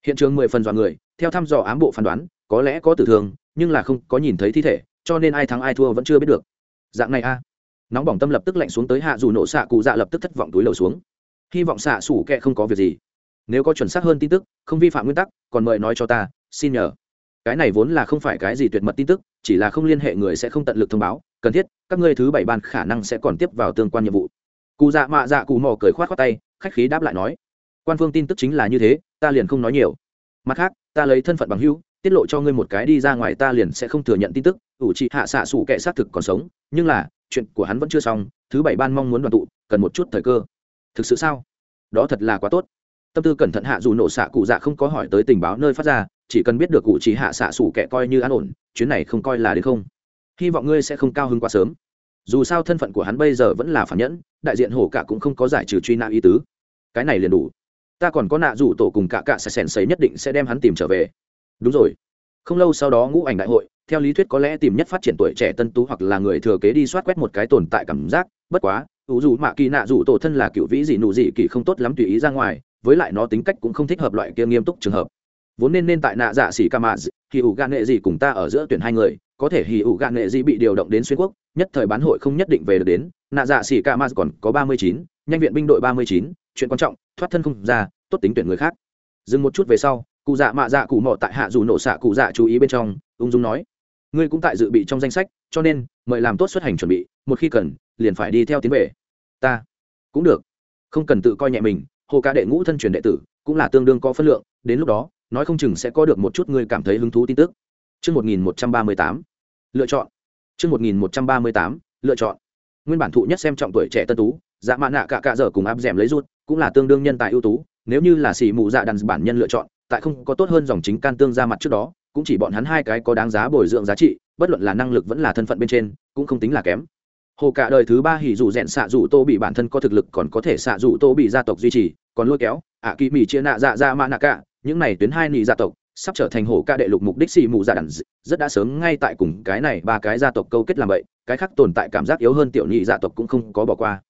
hiện trường mười phần dọa người, theo thăm dò ám bộ phán đoán, có lẽ có tử thương, nhưng là không có nhìn thấy thi thể, cho nên ai thắng ai thua vẫn chưa biết được. Dạng này a. Nóng bỏng tâm lập tức lạnh xuống tới hạ dù nổ xạ cụ dạ lập tức thất vọng túi lầu xuống. Hy vọng xạ xủ kệ không có việc gì. Nếu có chuẩn xác hơn tin tức, không vi phạm nguyên tắc, còn mời nói cho ta, xin nhờ. Cái này vốn là không phải cái gì tuyệt mật tin tức, chỉ là không liên hệ người sẽ không tận lực thông báo, cần thiết, các ngươi thứ bảy ban khả năng sẽ còn tiếp vào tương quan nhiệm vụ. Cụ dạ mạ dạ cụ mò cười khoát khoát tay, khách khí đáp lại nói quan phương tin tức chính là như thế, ta liền không nói nhiều. Mặt khác, ta lấy thân phận bằng hữu, tiết lộ cho ngươi một cái đi ra ngoài ta liền sẽ không thừa nhận tin tức, ủ trị hạ xạ sủ kệ xác thực còn sống, nhưng là, chuyện của hắn vẫn chưa xong, thứ bảy ban mong muốn đoàn tụ, cần một chút thời cơ. Thực sự sao? Đó thật là quá tốt. Tâm tư cẩn thận hạ dù nổ xạ cụ dạ không có hỏi tới tình báo nơi phát ra, chỉ cần biết được cụ chỉ hạ xạ sủ kệ coi như an ổn, chuyến này không coi là đến không. Hy vọng ngươi sẽ không cao hứng quá sớm. Dù sao thân phận của hắn bây giờ vẫn là phản nhẫn, đại diện hổ cả cũng không có giải trừ truy nã ý tứ. Cái này liền đủ ta còn có nạ rủ tổ cùng cả cạ sẽ sèn sấy nhất định sẽ đem hắn tìm trở về. Đúng rồi. Không lâu sau đó ngũ ảnh đại hội, theo lý thuyết có lẽ tìm nhất phát triển tuổi trẻ tân tú hoặc là người thừa kế đi soát quét một cái tồn tại cảm giác, bất quá, ủ dù mạ kỳ nạ dù tổ thân là cựu vĩ gì nụ gì kỳ không tốt lắm tùy ý ra ngoài, với lại nó tính cách cũng không thích hợp loại kia nghiêm túc trường hợp. Vốn nên nên tại nạ dạ xỉ ca mạ thì ủ gan nghệ gì cùng ta ở giữa tuyển hai người, có thể hì ủ gan nghệ gì bị điều động đến xuyên quốc, nhất thời bán hội không nhất định về được đến, nạ dạ xỉ ca mạ còn có ba mươi chín, nhanh viện binh đội ba mươi chín chuyện quan trọng thoát thân không ra tốt tính tuyển người khác dừng một chút về sau cụ dạ mạ dạ cụ mọ tại hạ dù nổ xạ cụ dạ chú ý bên trong ung dung nói ngươi cũng tại dự bị trong danh sách cho nên mời làm tốt xuất hành chuẩn bị một khi cần liền phải đi theo tiến về ta cũng được không cần tự coi nhẹ mình hồ ca đệ ngũ thân truyền đệ tử cũng là tương đương có phân lượng đến lúc đó nói không chừng sẽ có được một chút ngươi cảm thấy hứng thú tin tức Trư một nghìn một trăm ba mươi tám, lựa chọn. Trư một nghìn một trăm ba mươi tám, lựa chọn. Nguyên bản thụ nhất xem trọng tuổi trẻ tân tú, dạ mạ nạ cả cả giờ cùng áp dẻm lấy rút, cũng là tương đương nhân tài ưu tú, nếu như là xì mù dạ đàn bản nhân lựa chọn, tại không có tốt hơn dòng chính can tương ra mặt trước đó, cũng chỉ bọn hắn hai cái có đáng giá bồi dưỡng giá trị, bất luận là năng lực vẫn là thân phận bên trên, cũng không tính là kém. Hồ cả đời thứ ba hỉ dù rèn xạ dù tô bị bản thân có thực lực còn có thể xạ dù tô bị gia tộc duy trì còn lôi kéo ạ kỳ mỹ chia nạ dạ dạ mã nạ cả những này tuyến hai nị gia tộc sắp trở thành hồ ca đệ lục mục đích xì mù dạ đàn rất đã sớm ngay tại cùng cái này ba cái gia tộc câu kết làm vậy cái khác tồn tại cảm giác yếu hơn tiểu nhị gia tộc cũng không có bỏ qua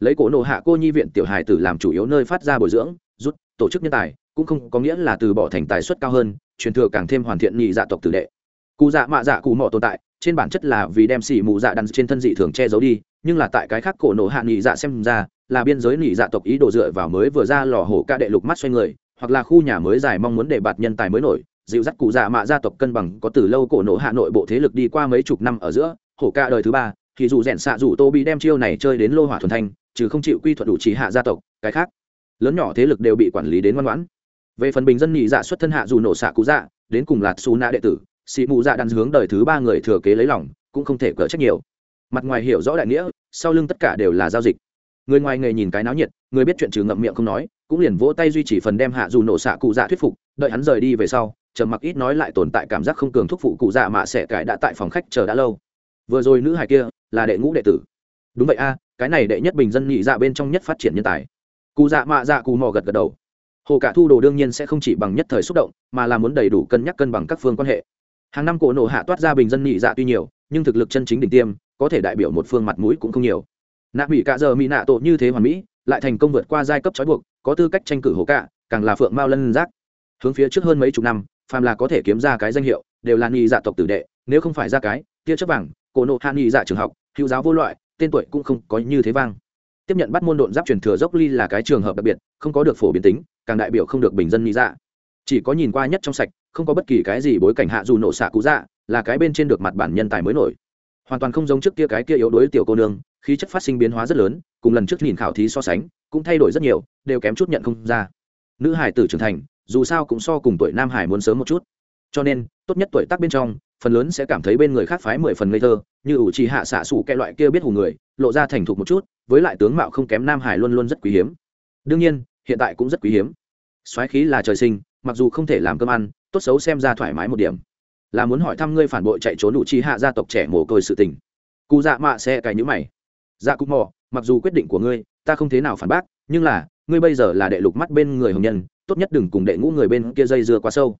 lấy cổ nộ hạ cô nhi viện tiểu hài tử làm chủ yếu nơi phát ra bồi dưỡng, rút, tổ chức nhân tài, cũng không có nghĩa là từ bỏ thành tài suất cao hơn, truyền thừa càng thêm hoàn thiện nhị dạ tộc tử đệ. Cụ dạ mạ dạ cụ mọ tồn tại, trên bản chất là vì đem xỉ mù dạ đắn trên thân dị thường che giấu đi, nhưng là tại cái khác cổ nổ hạ nhị dạ xem ra, là biên giới nhị dạ tộc ý đồ dựa vào mới vừa ra lò hổ ca đệ lục mắt xoay người, hoặc là khu nhà mới dài mong muốn để bạt nhân tài mới nổi, dịu dắt cụ dạ mạ gia tộc cân bằng có từ lâu cổ nổ hạ nội bộ thế lực đi qua mấy chục năm ở giữa, hổ ca đời thứ ba, thì dù rèn xạ dù tô bị đem chiêu này chơi đến lô hỏa thuần thanh chứ không chịu quy thuận đủ trí hạ gia tộc, cái khác, lớn nhỏ thế lực đều bị quản lý đến ngoan ngoãn. Về phần bình dân nhị dạ xuất thân hạ dù nổ xạ cú dạ đến cùng lạt xù nạ đệ tử sĩ mụ dạ đan hướng đời thứ ba người thừa kế lấy lòng, cũng không thể cỡ trách nhiều. Mặt ngoài hiểu rõ đại nghĩa, sau lưng tất cả đều là giao dịch. Người ngoài nghề nhìn cái náo nhiệt, người biết chuyện trừ ngậm miệng không nói, cũng liền vỗ tay duy trì phần đem hạ dù nổ xạ cụ dạ thuyết phục, đợi hắn rời đi về sau, trầm mặc ít nói lại tồn tại cảm giác không cường thúc phụ cụ dạ mà sẽ cải đã tại phòng khách chờ đã lâu. Vừa rồi nữ hài kia là đệ ngũ đệ tử. Đúng vậy a cái này đệ nhất bình dân nhị dạ bên trong nhất phát triển nhân tài. Cụ dạ mạ dạ cụ mò gật gật đầu. Hồ cả thu đồ đương nhiên sẽ không chỉ bằng nhất thời xúc động mà là muốn đầy đủ cân nhắc cân bằng các phương quan hệ. Hàng năm cổ nổ hạ toát ra bình dân nhị dạ tuy nhiều nhưng thực lực chân chính đỉnh tiêm có thể đại biểu một phương mặt mũi cũng không nhiều. Nạ mỹ cả giờ mỹ nạ tổ như thế hoàn mỹ lại thành công vượt qua giai cấp trói buộc có tư cách tranh cử hồ cả, càng là phượng mao lân giác. Hướng phía trước hơn mấy chục năm phàm là có thể kiếm ra cái danh hiệu đều là nhị dạ tộc tử đệ nếu không phải ra cái tia chấp vàng cổ nộ hạ nhị dạ trường học hữu giáo vô loại tên tuổi cũng không có như thế vang. Tiếp nhận bắt môn độn giáp truyền thừa dốc ly là cái trường hợp đặc biệt, không có được phổ biến tính, càng đại biểu không được bình dân nghĩ dạ chỉ có nhìn qua nhất trong sạch, không có bất kỳ cái gì bối cảnh hạ dù nổ xạ cũ dạ là cái bên trên được mặt bản nhân tài mới nổi. Hoàn toàn không giống trước kia cái kia yếu đuối tiểu cô nương, khí chất phát sinh biến hóa rất lớn, cùng lần trước nhìn khảo thí so sánh, cũng thay đổi rất nhiều, đều kém chút nhận không ra. Nữ hải tử trưởng thành, dù sao cũng so cùng tuổi nam hải muốn sớm một chút cho nên, tốt nhất tuổi tác bên trong, phần lớn sẽ cảm thấy bên người khác phái mười phần ngây thơ, như ủ trì hạ xạ xù kẹ loại kia biết hù người, lộ ra thành thục một chút, với lại tướng mạo không kém nam hải luôn luôn rất quý hiếm. Đương nhiên, hiện tại cũng rất quý hiếm. Soái khí là trời sinh, mặc dù không thể làm cơm ăn, tốt xấu xem ra thoải mái một điểm. Là muốn hỏi thăm ngươi phản bội chạy trốn đủ chi hạ gia tộc trẻ mồ côi sự tình. Cụ dạ mạ sẽ cài nhữ mày. Dạ cục mò, mặc dù quyết định của ngươi, ta không thế nào phản bác, nhưng là, ngươi bây giờ là đệ lục mắt bên người hồng nhân, tốt nhất đừng cùng đệ ngũ người bên kia dây dưa quá sâu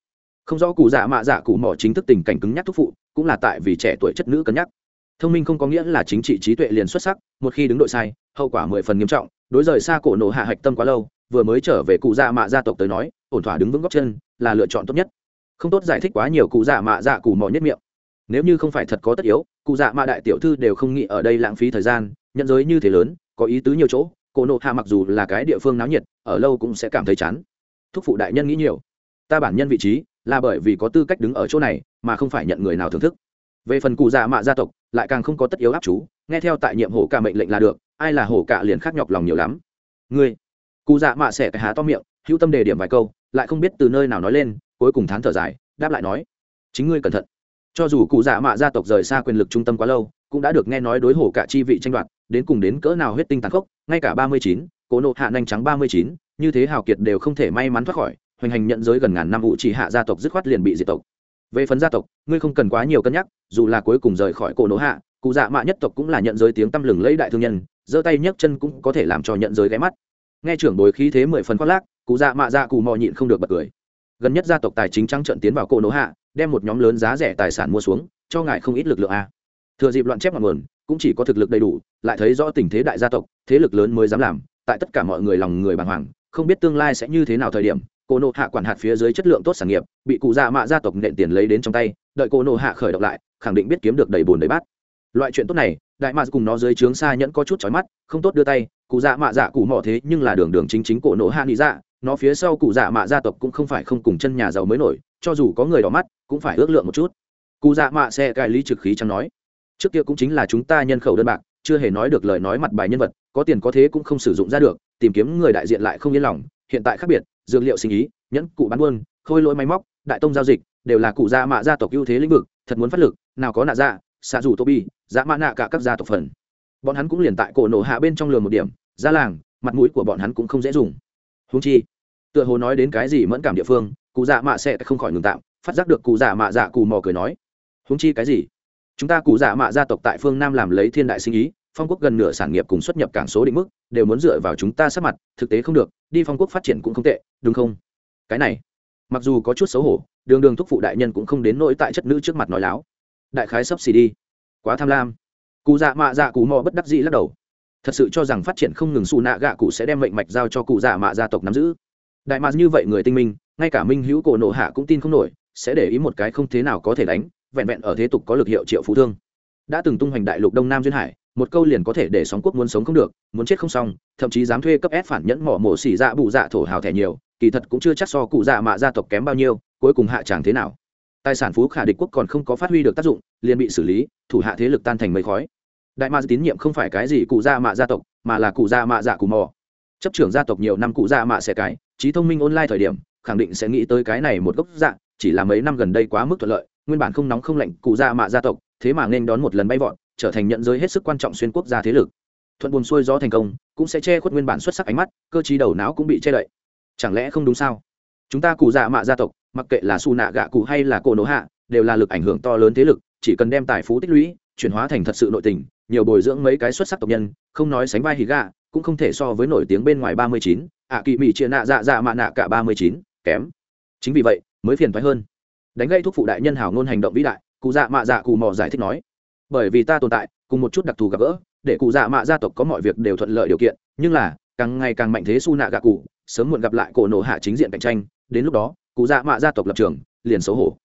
không rõ cụ dạ mạ dạ cụ mỏ chính thức tình cảnh cứng nhắc thúc phụ, cũng là tại vì trẻ tuổi chất nữ cân nhắc. Thông minh không có nghĩa là chính trị trí tuệ liền xuất sắc, một khi đứng đội sai, hậu quả mười phần nghiêm trọng, đối rời xa cổ nổ hạ hạch tâm quá lâu, vừa mới trở về cụ dạ mạ gia tộc tới nói, ổn thỏa đứng vững góc chân, là lựa chọn tốt nhất. Không tốt giải thích quá nhiều cụ dạ mạ dạ cụ mỏ nhất miệng. Nếu như không phải thật có tất yếu, cụ dạ mạ đại tiểu thư đều không nghĩ ở đây lãng phí thời gian, nhận giới như thế lớn, có ý tứ nhiều chỗ, cổ nộ hạ mặc dù là cái địa phương náo nhiệt, ở lâu cũng sẽ cảm thấy chán. Thúc phụ đại nhân nghĩ nhiều. Ta bản nhân vị trí là bởi vì có tư cách đứng ở chỗ này mà không phải nhận người nào thưởng thức. Về phần cụ dạ mạ gia tộc, lại càng không có tất yếu áp chú, nghe theo tại nhiệm hổ cả mệnh lệnh là được, ai là hổ cả liền khác nhọc lòng nhiều lắm. Ngươi, cụ dạ mạ sẽ cái há to miệng, hữu tâm đề điểm vài câu, lại không biết từ nơi nào nói lên, cuối cùng thán thở dài, đáp lại nói, chính ngươi cẩn thận. Cho dù cụ dạ mạ gia tộc rời xa quyền lực trung tâm quá lâu, cũng đã được nghe nói đối hổ cả chi vị tranh đoạt, đến cùng đến cỡ nào huyết tinh tàn khốc, ngay cả ba mươi chín, cố nộ hạ nhanh trắng ba mươi chín, như thế hào kiệt đều không thể may mắn thoát khỏi hoành hành nhận giới gần ngàn năm vụ chỉ hạ gia tộc dứt khoát liền bị diệt tộc. Về phần gia tộc, ngươi không cần quá nhiều cân nhắc, dù là cuối cùng rời khỏi cổ nỗ hạ, cụ dạ mạ nhất tộc cũng là nhận giới tiếng tăm lừng lấy đại thương nhân, giơ tay nhấc chân cũng có thể làm cho nhận giới ghé mắt. Nghe trưởng bối khí thế mười phần khoác lác, cụ dạ mạ dạ cụ mò nhịn không được bật cười. Gần nhất gia tộc tài chính trắng trận tiến vào cổ nỗ hạ, đem một nhóm lớn giá rẻ tài sản mua xuống, cho ngài không ít lực lượng a. Thừa dịp loạn chép ngọn nguồn, cũng chỉ có thực lực đầy đủ, lại thấy rõ tình thế đại gia tộc, thế lực lớn mới dám làm, tại tất cả mọi người lòng người bàng hoàng, không biết tương lai sẽ như thế nào thời điểm cô nộ hạ quản hạt phía dưới chất lượng tốt sản nghiệp, bị cụ già mạ gia tộc nện tiền lấy đến trong tay, đợi cô nộ hạ khởi động lại, khẳng định biết kiếm được đầy bồn đầy bát. Loại chuyện tốt này, đại mạ cùng nó dưới trướng xa nhẫn có chút chói mắt, không tốt đưa tay, cụ dạ mạ dạ cụ mỏ thế nhưng là đường đường chính chính cổ nộ hạ nghĩ dạ nó phía sau cụ dạ mạ gia tộc cũng không phải không cùng chân nhà giàu mới nổi, cho dù có người đỏ mắt, cũng phải ước lượng một chút. Cụ dạ mạ xe cài lý trực khí chẳng nói. Trước kia cũng chính là chúng ta nhân khẩu đơn bạc, chưa hề nói được lời nói mặt bài nhân vật, có tiền có thế cũng không sử dụng ra được, tìm kiếm người đại diện lại không yên lòng, hiện tại khác biệt dược liệu sinh ý, nhẫn, cụ bán buôn, khôi lỗi máy móc, đại tông giao dịch, đều là cụ gia mạ gia tộc ưu thế lĩnh vực, thật muốn phát lực, nào có nạ dạ xạ dù tô bi dã dạ mã nạ cả các gia tộc phần. Bọn hắn cũng liền tại cổ nổ hạ bên trong lường một điểm, ra làng, mặt mũi của bọn hắn cũng không dễ dùng. Húng chi, tựa hồ nói đến cái gì mẫn cảm địa phương, cụ dạ mạ sẽ không khỏi ngừng tạm, phát giác được cụ dạ mạ dạ cù mò cười nói. Húng chi cái gì? Chúng ta cụ dạ mạ gia tộc tại phương nam làm lấy thiên đại sinh ý phong quốc gần nửa sản nghiệp cùng xuất nhập cảng số định mức đều muốn dựa vào chúng ta sát mặt, thực tế không được, đi phong quốc phát triển cũng không tệ, đúng không? Cái này, mặc dù có chút xấu hổ, đường đường thúc phụ đại nhân cũng không đến nỗi tại chất nữ trước mặt nói láo. Đại khái sắp xì đi. Quá tham lam. Cụ dạ mạ dạ cụ mò bất đắc dĩ lắc đầu. Thật sự cho rằng phát triển không ngừng xù nạ gạ cụ sẽ đem mệnh mạch giao cho cụ dạ mạ gia tộc nắm giữ. Đại mạ như vậy người tinh minh, ngay cả minh hữu cổ nộ hạ cũng tin không nổi, sẽ để ý một cái không thế nào có thể đánh, vẹn vẹn ở thế tục có lực hiệu triệu phú thương. Đã từng tung hoành đại lục đông nam duyên hải một câu liền có thể để sóng quốc muốn sống không được, muốn chết không xong, thậm chí dám thuê cấp ép phản nhẫn mỏ mổ xỉ dạ bụ dạ thổ hào thẻ nhiều, kỳ thật cũng chưa chắc so cụ dạ mạ gia tộc kém bao nhiêu, cuối cùng hạ tràng thế nào. Tài sản phú khả địch quốc còn không có phát huy được tác dụng, liền bị xử lý, thủ hạ thế lực tan thành mây khói. Đại ma tín nhiệm không phải cái gì cụ dạ mạ gia tộc, mà là cụ dạ mạ dạ cụ mò. Chấp trưởng gia tộc nhiều năm cụ dạ mạ sẽ cái, trí thông minh online thời điểm, khẳng định sẽ nghĩ tới cái này một gốc dạ chỉ là mấy năm gần đây quá mức thuận lợi, nguyên bản không nóng không lạnh cụ dạ mạ gia tộc, thế mà nên đón một lần bay vọt trở thành nhận giới hết sức quan trọng xuyên quốc gia thế lực. Thuận buồn xuôi gió thành công, cũng sẽ che khuất nguyên bản xuất sắc ánh mắt, cơ chí đầu não cũng bị che đậy. Chẳng lẽ không đúng sao? Chúng ta cụ dạ mạ gia tộc, mặc kệ là su nạ gạ cụ hay là cổ nỗ hạ, đều là lực ảnh hưởng to lớn thế lực, chỉ cần đem tài phú tích lũy, chuyển hóa thành thật sự nội tình, nhiều bồi dưỡng mấy cái xuất sắc tộc nhân, không nói sánh vai hì gạ, cũng không thể so với nổi tiếng bên ngoài ba mươi chín, ạ kỳ mỹ chia nạ dạ dạ mạ nạ cả ba mươi chín, kém. Chính vì vậy, mới phiền thoái hơn. Đánh gây thuốc phụ đại nhân hào ngôn hành động vĩ đại, cụ dạ mạ dạ cụ mò giải thích nói bởi vì ta tồn tại, cùng một chút đặc thù gặp gỡ, để cụ dạ mạ gia tộc có mọi việc đều thuận lợi điều kiện, nhưng là, càng ngày càng mạnh thế su nạ gạ cụ, sớm muộn gặp lại cổ nổ hạ chính diện cạnh tranh, đến lúc đó, cụ dạ mạ gia tộc lập trường, liền xấu hổ.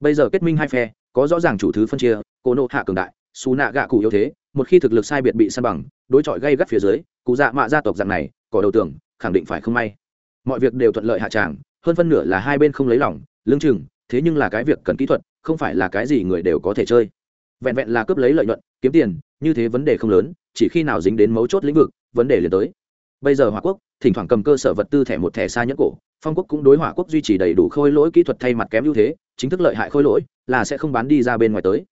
Bây giờ kết minh hai phe, có rõ ràng chủ thứ phân chia, cổ nổ hạ cường đại, su nạ gạ cụ yếu thế, một khi thực lực sai biệt bị san bằng, đối chọi gây gắt phía dưới, cụ dạ mạ gia tộc dạng này cỏ đầu tưởng, khẳng định phải không may. Mọi việc đều thuận lợi hạ tràng, hơn phân nửa là hai bên không lấy lòng lương chừng, thế nhưng là cái việc cần kỹ thuật, không phải là cái gì người đều có thể chơi vẹn vẹn là cướp lấy lợi nhuận, kiếm tiền, như thế vấn đề không lớn, chỉ khi nào dính đến mấu chốt lĩnh vực, vấn đề liền tới. Bây giờ hỏa quốc, thỉnh thoảng cầm cơ sở vật tư thẻ một thẻ xa nhẫn cổ, phong quốc cũng đối hỏa quốc duy trì đầy đủ khôi lỗi kỹ thuật thay mặt kém ưu thế, chính thức lợi hại khôi lỗi, là sẽ không bán đi ra bên ngoài tới.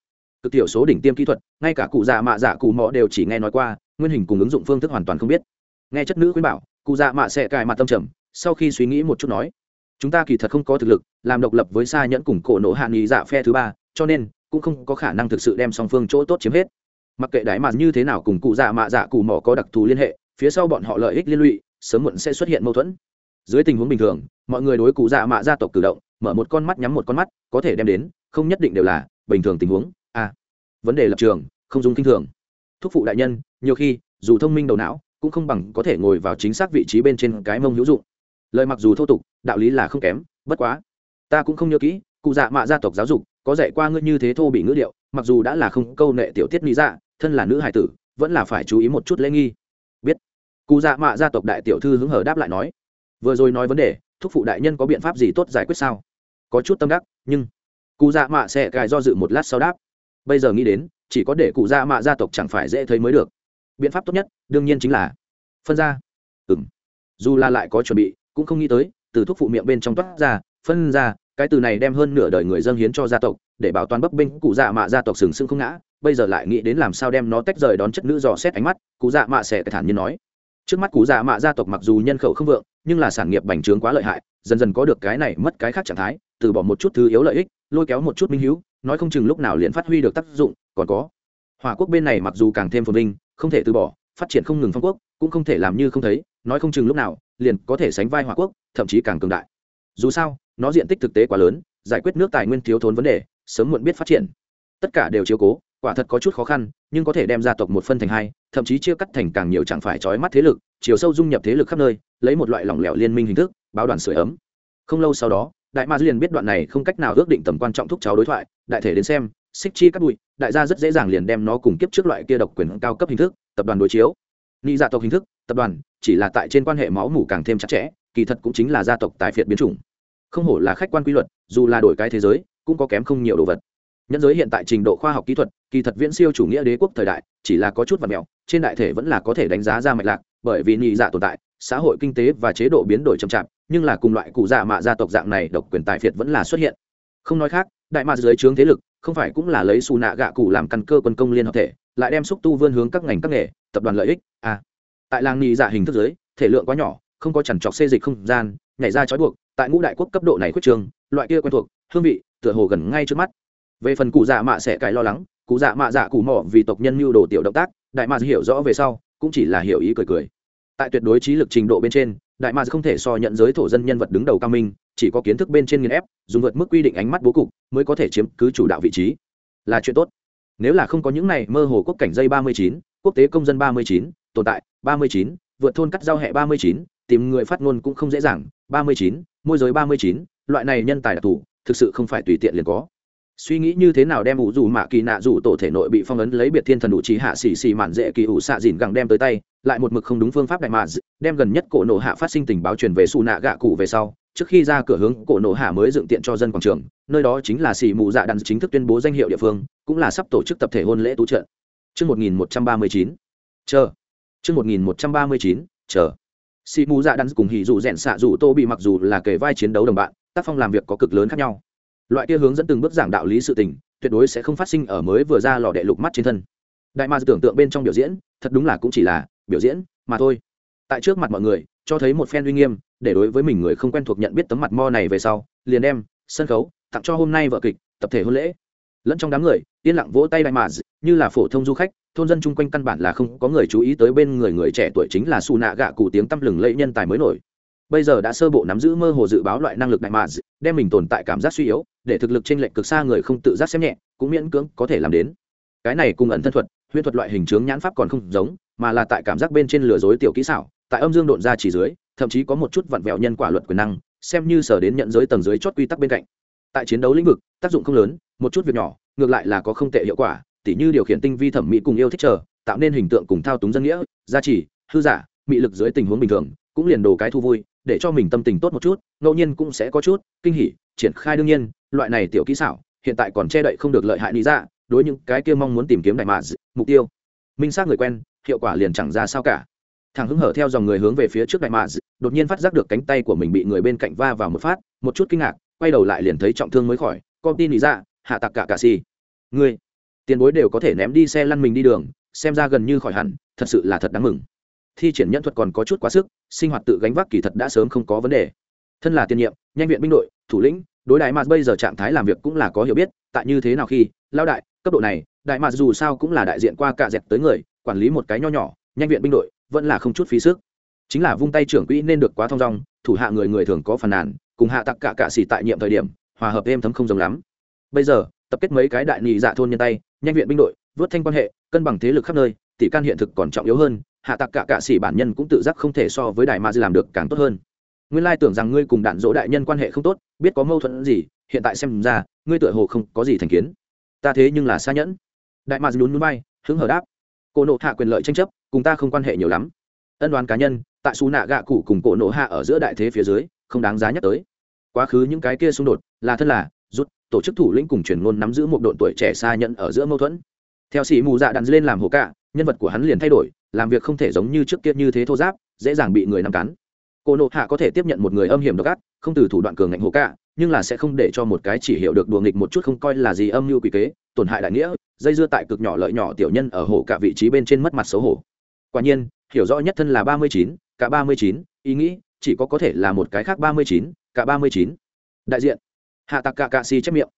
Cực tiểu số đỉnh tiêm kỹ thuật, ngay cả cụ già mạ dạ cụ mọ đều chỉ nghe nói qua, nguyên hình cùng ứng dụng phương thức hoàn toàn không biết. Nghe chất nữ khuyên bảo, cụ già mạ sẽ cài mặt tâm trầm, sau khi suy nghĩ một chút nói, chúng ta kỳ thật không có thực lực, làm độc lập với xa nhẫn cùng cổ nổ hạ nghị dạ phe thứ ba, cho nên cũng không có khả năng thực sự đem song phương chỗ tốt chiếm hết. Mặc kệ đái mà như thế nào cùng cụ dạ mạ dạ cụ mỏ có đặc thù liên hệ phía sau bọn họ lợi ích liên lụy sớm muộn sẽ xuất hiện mâu thuẫn. Dưới tình huống bình thường mọi người đối cụ dạ mạ gia tộc cử động mở một con mắt nhắm một con mắt có thể đem đến không nhất định đều là bình thường tình huống. A à, vấn đề lập trường không dùng kinh thường. Thúc phụ đại nhân nhiều khi dù thông minh đầu não cũng không bằng có thể ngồi vào chính xác vị trí bên trên cái mông hữu dụng. Lời mặc dù thô tục đạo lý là không kém bất quá ta cũng không nhớ kỹ cụ dạ mạ gia tộc giáo dục có dạy qua ngươi như thế thô bị ngữ điệu, mặc dù đã là không câu nệ tiểu tiết lý dạ thân là nữ hải tử, vẫn là phải chú ý một chút lễ nghi. Biết. Cụ dạ mạ gia tộc đại tiểu thư hứng hở đáp lại nói. Vừa rồi nói vấn đề, thúc phụ đại nhân có biện pháp gì tốt giải quyết sao? Có chút tâm đắc, nhưng cụ dạ mạ sẽ cài do dự một lát sau đáp. Bây giờ nghĩ đến, chỉ có để cụ dạ mạ gia tộc chẳng phải dễ thấy mới được. Biện pháp tốt nhất, đương nhiên chính là phân ra. Ừng dù là lại có chuẩn bị, cũng không nghĩ tới, từ thuốc phụ miệng bên trong toát ra, phân ra cái từ này đem hơn nửa đời người dân hiến cho gia tộc, để bảo toàn bấp bênh cụ dạ mạ gia tộc sừng sững không ngã. Bây giờ lại nghĩ đến làm sao đem nó tách rời đón chất nữ dò xét ánh mắt, cụ dạ mạ sẽ thản nhiên nói. Trước mắt cụ dạ mạ gia tộc mặc dù nhân khẩu không vượng, nhưng là sản nghiệp bành trướng quá lợi hại, dần dần có được cái này mất cái khác trạng thái, từ bỏ một chút thứ yếu lợi ích, lôi kéo một chút minh hữu, nói không chừng lúc nào liền phát huy được tác dụng, còn có. Hòa quốc bên này mặc dù càng thêm phồn vinh, không thể từ bỏ, phát triển không ngừng phong quốc, cũng không thể làm như không thấy, nói không chừng lúc nào, liền có thể sánh vai hòa quốc, thậm chí càng cường đại. Dù sao nó diện tích thực tế quá lớn, giải quyết nước tài nguyên thiếu thốn vấn đề, sớm muộn biết phát triển. Tất cả đều chiếu cố, quả thật có chút khó khăn, nhưng có thể đem gia tộc một phân thành hai, thậm chí chia cắt thành càng nhiều chẳng phải trói mắt thế lực, chiều sâu dung nhập thế lực khắp nơi, lấy một loại lỏng lẻo liên minh hình thức, báo đoàn sửa ấm. Không lâu sau đó, đại ma liền biết đoạn này không cách nào ước định tầm quan trọng thúc cháu đối thoại, đại thể đến xem, xích chi cắt bụi, đại gia rất dễ dàng liền đem nó cùng kiếp trước loại kia độc quyền cao cấp hình thức, tập đoàn đối chiếu. Nghĩ gia dạ tộc hình thức, tập đoàn, chỉ là tại trên quan hệ máu mủ càng thêm chặt chẽ, kỳ thật cũng chính là gia tộc tài phiệt biến chủng không hổ là khách quan quy luật, dù là đổi cái thế giới, cũng có kém không nhiều đồ vật nhân giới hiện tại trình độ khoa học kỹ thuật, kỳ thật viễn siêu chủ nghĩa đế quốc thời đại, chỉ là có chút vật mèo trên đại thể vẫn là có thể đánh giá ra mạch lạc, bởi vì nhị dạ tồn tại, xã hội kinh tế và chế độ biến đổi chậm chạp, nhưng là cùng loại cụ dạ mạ gia tộc dạng này độc quyền tài phiệt vẫn là xuất hiện không nói khác, đại mạ dưới trướng thế lực, không phải cũng là lấy xù nạ gạ cụ làm căn cơ quân công liên hợp thể, lại đem xúc tu vươn hướng các ngành các nghề, tập đoàn lợi ích à. tại làng nhị dạ hình thức giới, thể lượng quá nhỏ, không có chằn trọc xê dịch không gian, nhảy ra trói buộc tại ngũ đại quốc cấp độ này khuyết trường, loại kia quen thuộc, hương vị, tựa hồ gần ngay trước mắt. Về phần cụ dạ mạ sẽ cái lo lắng, cụ dạ mạ dạ cụ mỏ vì tộc nhân mưu đồ tiểu động tác, đại mạ hiểu rõ về sau, cũng chỉ là hiểu ý cười cười. Tại tuyệt đối trí lực trình độ bên trên, đại mạ không thể so nhận giới thổ dân nhân vật đứng đầu cao minh, chỉ có kiến thức bên trên nghiên ép, dùng vượt mức quy định ánh mắt bố cục, mới có thể chiếm cứ chủ đạo vị trí. Là chuyện tốt. Nếu là không có những này, mơ hồ quốc cảnh dây ba mươi chín, quốc tế công dân ba mươi chín, tồn tại ba mươi chín, vượt thôn cắt giao hệ ba mươi chín tìm người phát ngôn cũng không dễ dàng ba mươi chín môi giới ba mươi chín loại này nhân tài đặc thù thực sự không phải tùy tiện liền có suy nghĩ như thế nào đem ủ dù mạ kỳ nạ dù tổ thể nội bị phong ấn lấy biệt thiên thần đủ trí hạ xì xì mạn dễ kỳ ủ xạ dìn gẳng đem tới tay lại một mực không đúng phương pháp đại mạ đem gần nhất cổ nổ hạ phát sinh tình báo truyền về xù nạ gạ cụ về sau trước khi ra cửa hướng cổ nổ hạ mới dựng tiện cho dân quảng trường nơi đó chính là xì mù dạ đàn chính thức tuyên bố danh hiệu địa phương cũng là sắp tổ chức tập thể hôn lễ tú trận Trước 1139, chờ. Trước 1139, chờ sĩ mù dạ đan cùng hỉ dù rèn xạ dù tô bị mặc dù là kẻ vai chiến đấu đồng bạn, tác phong làm việc có cực lớn khác nhau. Loại kia hướng dẫn từng bước giảng đạo lý sự tình, tuyệt đối sẽ không phát sinh ở mới vừa ra lò đệ lục mắt trên thân. Đại ma tưởng tượng bên trong biểu diễn, thật đúng là cũng chỉ là biểu diễn mà thôi. Tại trước mặt mọi người, cho thấy một phen uy nghiêm, để đối với mình người không quen thuộc nhận biết tấm mặt mo này về sau, liền đem sân khấu tặng cho hôm nay vợ kịch, tập thể hôn lễ. Lẫn trong đám người, yên lặng vỗ tay đại mà như là phổ thông du khách thôn dân chung quanh căn bản là không có người chú ý tới bên người người trẻ tuổi chính là xù nạ gạ cụ tiếng tăm lừng lẫy nhân tài mới nổi. Bây giờ đã sơ bộ nắm giữ mơ hồ dự báo loại năng lực đại mà đem mình tồn tại cảm giác suy yếu, để thực lực trên lệnh cực xa người không tự giác xem nhẹ, cũng miễn cưỡng có thể làm đến. Cái này cùng ẩn thân thuật, huyễn thuật loại hình chướng nhãn pháp còn không giống, mà là tại cảm giác bên trên lừa dối tiểu kỹ xảo, tại âm dương độn ra chỉ dưới, thậm chí có một chút vặn vẹo nhân quả luật quyền năng, xem như sở đến nhận giới tầng dưới chót quy tắc bên cạnh. Tại chiến đấu lĩnh vực, tác dụng không lớn, một chút việc nhỏ, ngược lại là có không tệ hiệu quả tỉ như điều khiển tinh vi thẩm mỹ cùng yêu thích chờ, tạo nên hình tượng cùng thao túng dân nghĩa, gia trì, hư giả, mị lực dưới tình huống bình thường, cũng liền đồ cái thu vui, để cho mình tâm tình tốt một chút, ngẫu nhiên cũng sẽ có chút kinh hỉ, triển khai đương nhiên, loại này tiểu kỹ xảo, hiện tại còn che đậy không được lợi hại lý ra, đối những cái kia mong muốn tìm kiếm đại mà mục tiêu. Minh xác người quen, hiệu quả liền chẳng ra sao cả. Thằng hứng hở theo dòng người hướng về phía trước đại mạ đột nhiên phát giác được cánh tay của mình bị người bên cạnh va vào một phát, một chút kinh ngạc, quay đầu lại liền thấy trọng thương mới khỏi con tin lý ra, hạ tặc cả cà si ngươi tiền bối đều có thể ném đi xe lăn mình đi đường, xem ra gần như khỏi hẳn, thật sự là thật đáng mừng. Thi triển nhân thuật còn có chút quá sức, sinh hoạt tự gánh vác kỳ thật đã sớm không có vấn đề. Thân là tiên nhiệm, nhanh viện binh đội, thủ lĩnh, đối đại mạc bây giờ trạng thái làm việc cũng là có hiểu biết, tại như thế nào khi lao đại, cấp độ này, đại mạc dù sao cũng là đại diện qua cả dẹp tới người, quản lý một cái nho nhỏ, nhanh viện binh đội, vẫn là không chút phí sức. Chính là vung tay trưởng quỹ nên được quá thong dong, thủ hạ người người thường có phàn nàn, cùng hạ tặc cả cạ xỉ tại nhiệm thời điểm, hòa hợp êm thấm không giống lắm. Bây giờ tập kết mấy cái đại nhị dạ thôn nhân tay, nhanh viện binh đội, vớt thanh quan hệ, cân bằng thế lực khắp nơi, tỷ can hiện thực còn trọng yếu hơn, hạ tặc cả cạ xỉ bản nhân cũng tự giác không thể so với đại ma làm được càng tốt hơn. Nguyên lai tưởng rằng ngươi cùng đạn dỗ đại nhân quan hệ không tốt, biết có mâu thuẫn gì, hiện tại xem ra, ngươi tựa hồ không có gì thành kiến. Ta thế nhưng là xa nhẫn. Đại mạc nhún núi bay hứng hở đáp. Cổ nộ hạ quyền lợi tranh chấp, cùng ta không quan hệ nhiều lắm. Ân đoán cá nhân, tại xù nạ gạ cụ cùng cổ nộ hạ ở giữa đại thế phía dưới, không đáng giá nhắc tới. Quá khứ những cái kia xung đột, là thân là rút, tổ chức thủ lĩnh cùng truyền ngôn nắm giữ một đội tuổi trẻ xa nhận ở giữa mâu thuẫn. Theo sĩ mù dạ đạn lên làm hồ cạ, nhân vật của hắn liền thay đổi, làm việc không thể giống như trước kia như thế thô giáp, dễ dàng bị người nắm cắn. Cô nộ hạ có thể tiếp nhận một người âm hiểm độc ác, không từ thủ đoạn cường ngạnh hồ cạ, nhưng là sẽ không để cho một cái chỉ hiểu được đùa nghịch một chút không coi là gì âm mưu quỷ kế, tổn hại đại nghĩa, dây dưa tại cực nhỏ lợi nhỏ tiểu nhân ở hồ cả vị trí bên trên mất mặt xấu hổ. Quả nhiên, hiểu rõ nhất thân là ba mươi chín, cả ba mươi chín, ý nghĩ chỉ có có thể là một cái khác ba mươi chín, cả ba mươi chín. Đại diện hạ tạc cạ cạ xì chép miệng.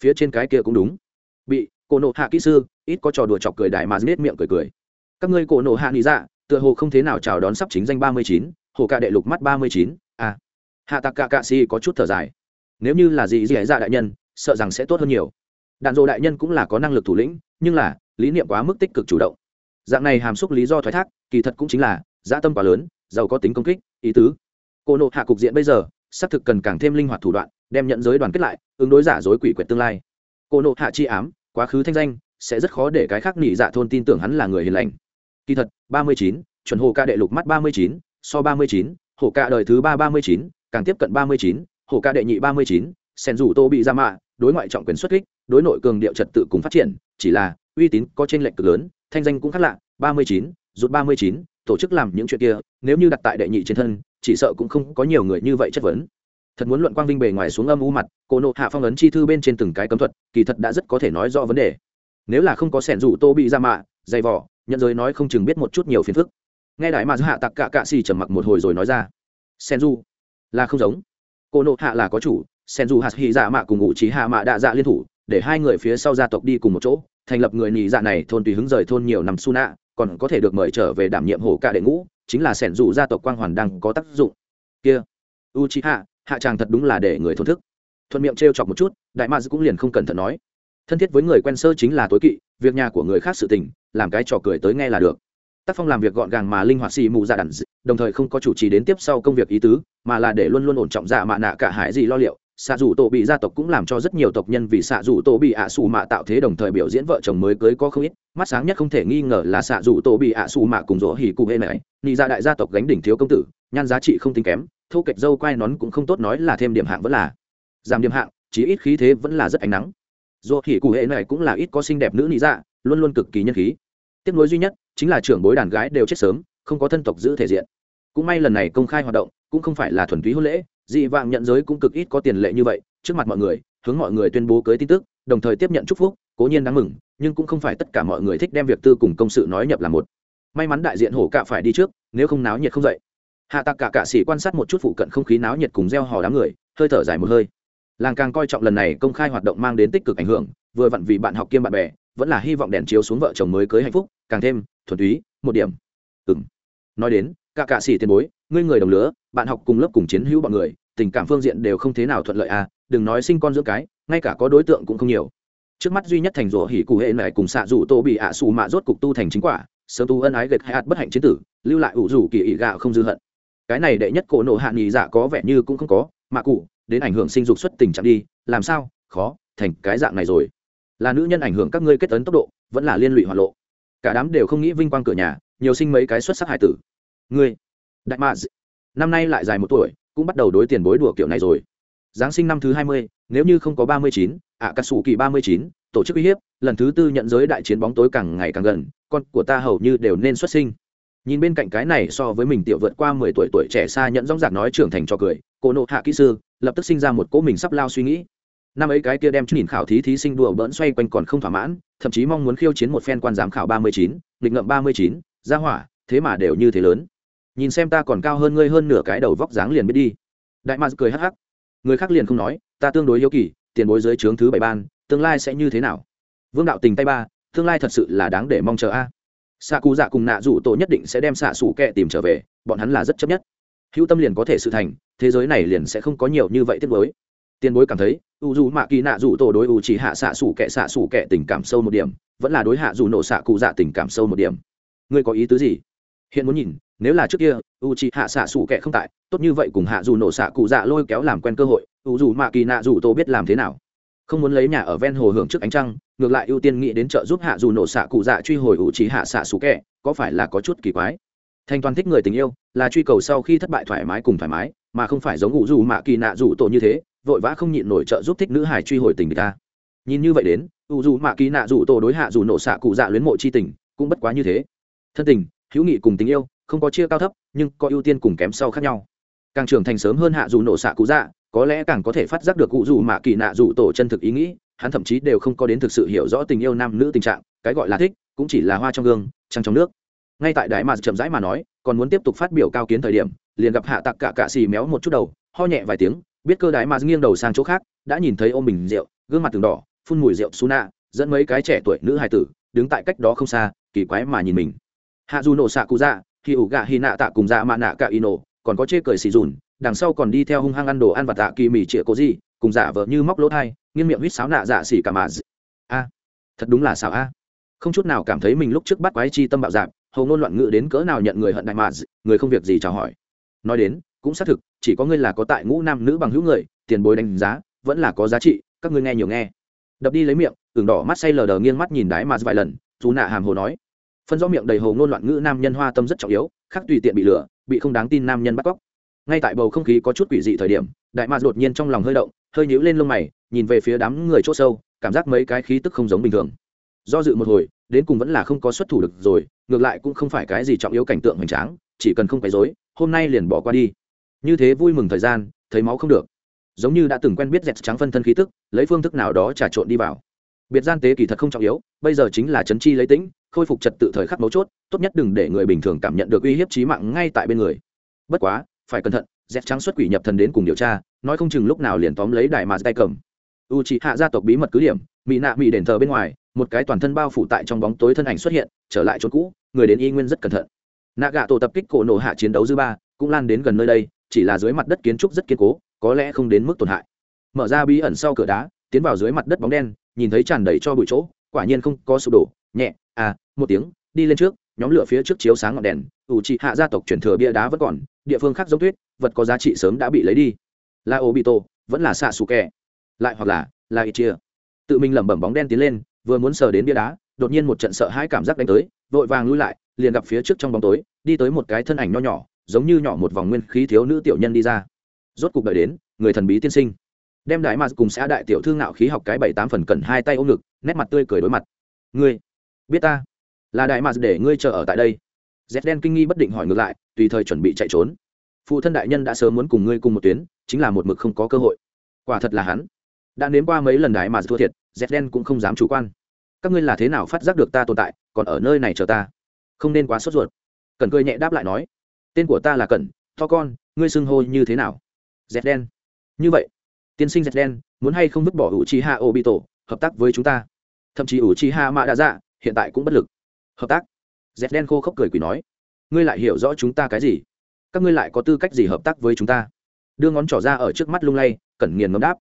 Phía trên cái kia cũng đúng. Bị cổ nộ hạ kỹ sư, ít có trò đùa chọc cười đại mà nết miệng cười cười. Các ngươi cổ nộ hạ nghĩ dạ tựa hồ không thế nào chào đón sắp chính danh ba mươi chín, hồ cạ đệ lục mắt ba mươi chín à. Hạ tạc cạ cạ xì có chút thở dài. Nếu như là gì gì ấy dạ đại nhân, sợ rằng sẽ tốt hơn nhiều. Đạn dộ đại nhân cũng là có năng lực thủ lĩnh, nhưng là, lý niệm quá mức tích cực chủ động. Dạng này hàm xúc lý do thoái thác, kỳ thật cũng chính là, dã tâm quá lớn, giàu có tính công kích, ý tứ. Cô nộ hạ cục diện bây giờ, xác thực cần càng thêm linh hoạt thủ đoạn đem nhận giới đoàn kết lại, ứng đối giả dối quỷ quyệt tương lai. Cô nộ hạ chi ám, quá khứ thanh danh, sẽ rất khó để cái khác nỉ dạ thôn tin tưởng hắn là người hiền lành. Kỳ thật, ba mươi chín, chuẩn hồ ca đệ lục mắt ba mươi chín, so ba mươi chín, hồ ca đời thứ ba ba mươi chín, càng tiếp cận ba mươi chín, hồ ca đệ nhị ba mươi chín, sen rủ tô bị ra mạ đối ngoại trọng quyền xuất kích, đối nội cường điệu trật tự cùng phát triển, chỉ là uy tín có trên lệnh cực lớn, thanh danh cũng khác lạ, ba mươi chín, rút ba mươi chín, tổ chức làm những chuyện kia, nếu như đặt tại đệ nhị trên thân, chỉ sợ cũng không có nhiều người như vậy chất vấn thật muốn luận quang vinh bề ngoài xuống âm u mặt, cô nộ hạ phong ấn chi thư bên trên từng cái cấm thuật, kỳ thật đã rất có thể nói rõ vấn đề. Nếu là không có sẻn rủ tô bị ra mạ, dày vỏ nhận giới nói không chừng biết một chút nhiều phiền phức. Nghe đại mà hạ tặc cả cạ xì trầm mặc một hồi rồi nói ra. Sen du là không giống. Cô nộ hạ là có chủ sen du hạt hy dạ mạ cùng ngụ trí hạ mạ đạ dạ liên thủ, để hai người phía sau gia tộc đi cùng một chỗ, thành lập người nhị dạ này thôn tùy hứng rời thôn nhiều năm su nạ, còn có thể được mời trở về đảm nhiệm hổ cạ đệ ngũ, chính là sẻn dù gia tộc quang hoàn đang có tác dụng. Kia u trí hạ hạ tràng thật đúng là để người thổn thức. Thuận miệng trêu chọc một chút, đại mads cũng liền không cẩn thận nói. Thân thiết với người quen sơ chính là tối kỵ, việc nhà của người khác sự tình, làm cái trò cười tới nghe là được. Tác phong làm việc gọn gàng mà linh hoạt xì mù dạ đàn đồng thời không có chủ trì đến tiếp sau công việc ý tứ, mà là để luôn luôn ổn trọng dạ mạ nạ cả hải gì lo liệu. Xạ dù tổ bị gia tộc cũng làm cho rất nhiều tộc nhân vì xạ dù tổ bị ạ à xù mạ tạo thế đồng thời biểu diễn vợ chồng mới cưới có không ít. Mắt sáng nhất không thể nghi ngờ là xạ dù tổ bị ạ à xù mạ cùng rỗ hỉ cụ hê này nị gia đại gia tộc gánh đỉnh thiếu công tử, nhan giá trị không tính kém thu kệch dâu quai nón cũng không tốt nói là thêm điểm hạng vẫn là giảm điểm hạng, chí ít khí thế vẫn là rất ánh nắng. Dù thì cụ hệ này cũng là ít có xinh đẹp nữ nị dạ luôn luôn cực kỳ nhân khí. Tiếc nuối duy nhất chính là trưởng bối đàn gái đều chết sớm, không có thân tộc giữ thể diện. Cũng may lần này công khai hoạt động, cũng không phải là thuần túy hôn lễ, dị vạng nhận giới cũng cực ít có tiền lệ như vậy, trước mặt mọi người, hướng mọi người tuyên bố cưới tin tức, đồng thời tiếp nhận chúc phúc, cố nhiên đáng mừng, nhưng cũng không phải tất cả mọi người thích đem việc tư cùng công sự nói nhập là một may mắn đại diện hổ cạ phải đi trước, nếu không náo nhiệt không dậy. Hạ tạc cả cạ sĩ quan sát một chút phụ cận không khí náo nhiệt cùng gieo hò đám người, hơi thở dài một hơi. Làng càng coi trọng lần này công khai hoạt động mang đến tích cực ảnh hưởng, vừa vặn vì bạn học kiêm bạn bè, vẫn là hy vọng đèn chiếu xuống vợ chồng mới cưới hạnh phúc, càng thêm thuần túy, một điểm. Ừng nói đến, cả cạ sĩ tiền bối, ngươi người đồng lứa, bạn học cùng lớp cùng chiến hữu bọn người, tình cảm phương diện đều không thế nào thuận lợi à đừng nói sinh con giữa cái, ngay cả có đối tượng cũng không nhiều. Trước mắt duy nhất thành rủa hỉ cụ hệ này cùng xạ rủ tô bị ạ à xù mạ rốt cục tu thành chính quả sớm tu ân ái gệt hai hạt bất hạnh chiến tử, lưu lại ủ rủ kỳ ị gạo không dư hận. Cái này đệ nhất cổ nộ hạ nghỉ dạ có vẻ như cũng không có mạ cụ, đến ảnh hưởng sinh dục xuất tình trạng đi, làm sao? Khó, thành cái dạng này rồi. Là nữ nhân ảnh hưởng các ngươi kết ấn tốc độ, vẫn là liên lụy hoạn lộ. Cả đám đều không nghĩ vinh quang cửa nhà, nhiều sinh mấy cái xuất sắc hải tử. Ngươi, đại mạ năm nay lại dài một tuổi, cũng bắt đầu đối tiền bối đùa kiểu này rồi. Giáng sinh năm thứ hai mươi, nếu như không có ba mươi chín ạ cà sủ kỳ ba mươi chín, tổ chức uy hiếp lần thứ tư nhận giới đại chiến bóng tối càng ngày càng gần, con của ta hầu như đều nên xuất sinh. Nhìn bên cạnh cái này so với mình tiểu vượt qua mười tuổi tuổi trẻ xa nhận rong rạc nói trưởng thành cho cười, cô nộ hạ kỹ sư, lập tức sinh ra một cỗ mình sắp lao suy nghĩ. Năm ấy cái kia đem chút nhìn khảo thí thí sinh đùa bỡn xoay quanh còn không thỏa mãn, thậm chí mong muốn khiêu chiến một phen quan giám khảo ba mươi chín, nghịch ngậm ba mươi chín, ra hỏa, thế mà đều như thế lớn. Nhìn xem ta còn cao hơn ngươi hơn nửa cái đầu vóc dáng liền biết đi. Đại mạc cười hắc hắc. Người khác liền không nói, ta tương đối hiếu kỳ, tiền bối dưới trướng thứ bảy ban, tương lai sẽ như thế nào? Vương đạo tình tay ba, tương lai thật sự là đáng để mong chờ a. Xạ cụ dạ cùng nạ rủ tổ nhất định sẽ đem xạ xủ kẹ tìm trở về, bọn hắn là rất chấp nhất. Hữu tâm liền có thể sự thành, thế giới này liền sẽ không có nhiều như vậy tiết mới tiền bối cảm thấy, u dù mạ kỳ nạ rủ tổ đối u chỉ hạ xạ xủ kẹ, xạ xủ kẹ tình cảm sâu một điểm, vẫn là đối hạ dù nổ xạ cụ dạ tình cảm sâu một điểm. Ngươi có ý tứ gì? Hiện muốn nhìn, nếu là trước kia, u chỉ hạ xạ xủ kẹ không tại, tốt như vậy cùng hạ dù nổ xạ cụ dạ lôi kéo làm quen cơ hội, u dù mạ kỳ nạ rủ tổ biết làm thế nào. Không muốn lấy nhà ở ven hồ hưởng trước ánh trăng ngược lại ưu tiên nghĩ đến trợ giúp hạ dù nổ xạ cụ dạ truy hồi ủ trí hạ xạ xù kẹ, có phải là có chút kỳ quái? Thành toàn thích người tình yêu là truy cầu sau khi thất bại thoải mái cùng thoải mái, mà không phải giống ngụ dù mạ kỳ nạ dù tổ như thế, vội vã không nhịn nổi trợ giúp thích nữ hải truy hồi tình người ta. Nhìn như vậy đến ủ dù mạ kỳ nạ dù tổ đối hạ dù nổ xạ cụ dạ luyến mộ chi tình cũng bất quá như thế. Thân tình, hữu nghị cùng tình yêu không có chia cao thấp, nhưng có ưu tiên cùng kém sau khác nhau. Càng trưởng thành sớm hơn hạ dù nổ xạ cụ dạ có lẽ càng có thể phát giác được cụ dù mạ kỳ nạ dù tổ chân thực ý nghĩ, hắn thậm chí đều không có đến thực sự hiểu rõ tình yêu nam nữ tình trạng, cái gọi là thích, cũng chỉ là hoa trong gương, trăng trong nước. Ngay tại đại mà chậm rãi mà nói, còn muốn tiếp tục phát biểu cao kiến thời điểm, liền gặp hạ tặc cả cạ xì méo một chút đầu, ho nhẹ vài tiếng, biết cơ đại mà nghiêng đầu sang chỗ khác, đã nhìn thấy ôm bình rượu, gương mặt từng đỏ, phun mùi rượu su nạ dẫn mấy cái trẻ tuổi nữ hài tử, đứng tại cách đó không xa, kỳ quái mà nhìn mình. Hạ dù nổ xạ cụ dạ khi ủ gạ hy nạ tạ cùng dạ mạ nạ cả y nổ còn có chê cười xì dùn đằng sau còn đi theo hung hăng ăn đồ ăn và tạ kỳ mì chĩa cố gì, cùng giả vờ như móc lỗ thai, nghiêng miệng huýt sáo nạ dạ xỉ cả mà a, thật đúng là xảo a. Không chút nào cảm thấy mình lúc trước bắt quái chi tâm bạo dạp hầu ngôn loạn ngữ đến cỡ nào nhận người hận đại mà người không việc gì chào hỏi. Nói đến, cũng xác thực, chỉ có ngươi là có tại ngũ nam nữ bằng hữu người, tiền bối đánh giá, vẫn là có giá trị, các ngươi nghe nhiều nghe. Đập đi lấy miệng, ửng đỏ mắt say lờ đờ nghiêng mắt nhìn đái mà vài lần chú nạ hàm hồ nói. Phân rõ miệng đầy hồ ngôn loạn ngữ nam nhân hoa tâm rất trọng yếu, khác tùy tiện bị lừa, bị không đáng tin nam nhân bắt cóc ngay tại bầu không khí có chút quỷ dị thời điểm, đại mạc đột nhiên trong lòng hơi động, hơi nhíu lên lông mày, nhìn về phía đám người c h ỗ sâu, cảm giác mấy cái khí tức không giống bình thường. Do dự một hồi, đến cùng vẫn là không có xuất thủ được rồi, ngược lại cũng không phải cái gì trọng yếu cảnh tượng hoành tráng, chỉ cần không phải dối hôm nay liền bỏ qua đi. Như thế vui mừng thời gian, thấy máu không được. Giống như đã từng quen biết dẹt trắng phân thân khí tức, lấy phương thức nào đó trà trộn đi vào. Biệt gian tế kỳ thật không trọng yếu, bây giờ chính là chấn chi lấy tĩnh, khôi phục trật tự thời khắc mấu chốt, tốt nhất đừng để người bình thường cảm nhận được uy hiếp trí mạng ngay tại bên người. Bất quá phải cẩn thận dẹp trắng xuất quỷ nhập thần đến cùng điều tra, nói không chừng lúc nào liền tóm lấy đại mà tay cầm. U c hạ gia tộc bí mật cứ điểm mỹ nạ bị đền thờ bên ngoài, một cái toàn thân bao phủ tại trong bóng tối thân ảnh xuất hiện, trở lại chỗ cũ, người đến y nguyên rất cẩn thận. Nạ gạ tổ tập kích cổ nổ hạ chiến đấu dư ba, cũng lan đến gần nơi đây, chỉ là dưới mặt đất kiến trúc rất kiên cố, có lẽ không đến mức tổn hại. Mở ra bí ẩn sau cửa đá, tiến vào dưới mặt đất bóng đen, nhìn thấy tràn đầy cho bụi chỗ, quả nhiên không có sụp đổ, nhẹ à một tiếng, đi lên trước, nhóm lửa phía trước chiếu sáng ngọn đèn ủ trị hạ gia tộc truyền thừa bia đá vẫn còn, địa phương khác giống tuyết, vật có giá trị sớm đã bị lấy đi. Là tổ vẫn là xạ xù kẹ lại hoặc là là ít chia tự mình lẩm bẩm bóng đen tiến lên, vừa muốn sờ đến bia đá, đột nhiên một trận sợ hãi cảm giác đánh tới, vội vàng lui lại, liền gặp phía trước trong bóng tối, đi tới một cái thân ảnh nho nhỏ, giống như nhỏ một vòng nguyên khí thiếu nữ tiểu nhân đi ra. Rốt cục đợi đến, người thần bí tiên sinh. Đem đại mạt cùng xã đại tiểu thương nạo khí học cái bảy tám phần cần hai tay ôm ngực, nét mặt tươi cười đối mặt. Ngươi, biết ta? Là đại mạt để ngươi chờ ở tại đây z đen kinh nghi bất định hỏi ngược lại, tùy thời chuẩn bị chạy trốn. Phụ thân đại nhân đã sớm muốn cùng ngươi cùng một tuyến, chính là một mực không có cơ hội. Quả thật là hắn. Đã nếm qua mấy lần đại mà thua thiệt, z đen cũng không dám chủ quan. Các ngươi là thế nào phát giác được ta tồn tại, còn ở nơi này chờ ta? Không nên quá sốt ruột. Cần cười nhẹ đáp lại nói, tên của ta là cẩn, to con, ngươi xưng hô như thế nào? Z đen. Như vậy, tiên sinh z đen, muốn hay không vứt bỏ ủ chi hạ ô bị tổ hợp tác với chúng ta? Thậm chí ủ chi hạ mạ đã dạ hiện tại cũng bất lực. Hợp tác z đen khô khốc cười quỷ nói ngươi lại hiểu rõ chúng ta cái gì? Các ngươi lại có tư cách gì hợp tác với chúng ta? Đưa ngón trỏ ra ở trước mắt lung lay cẩn nghiền ngấm đáp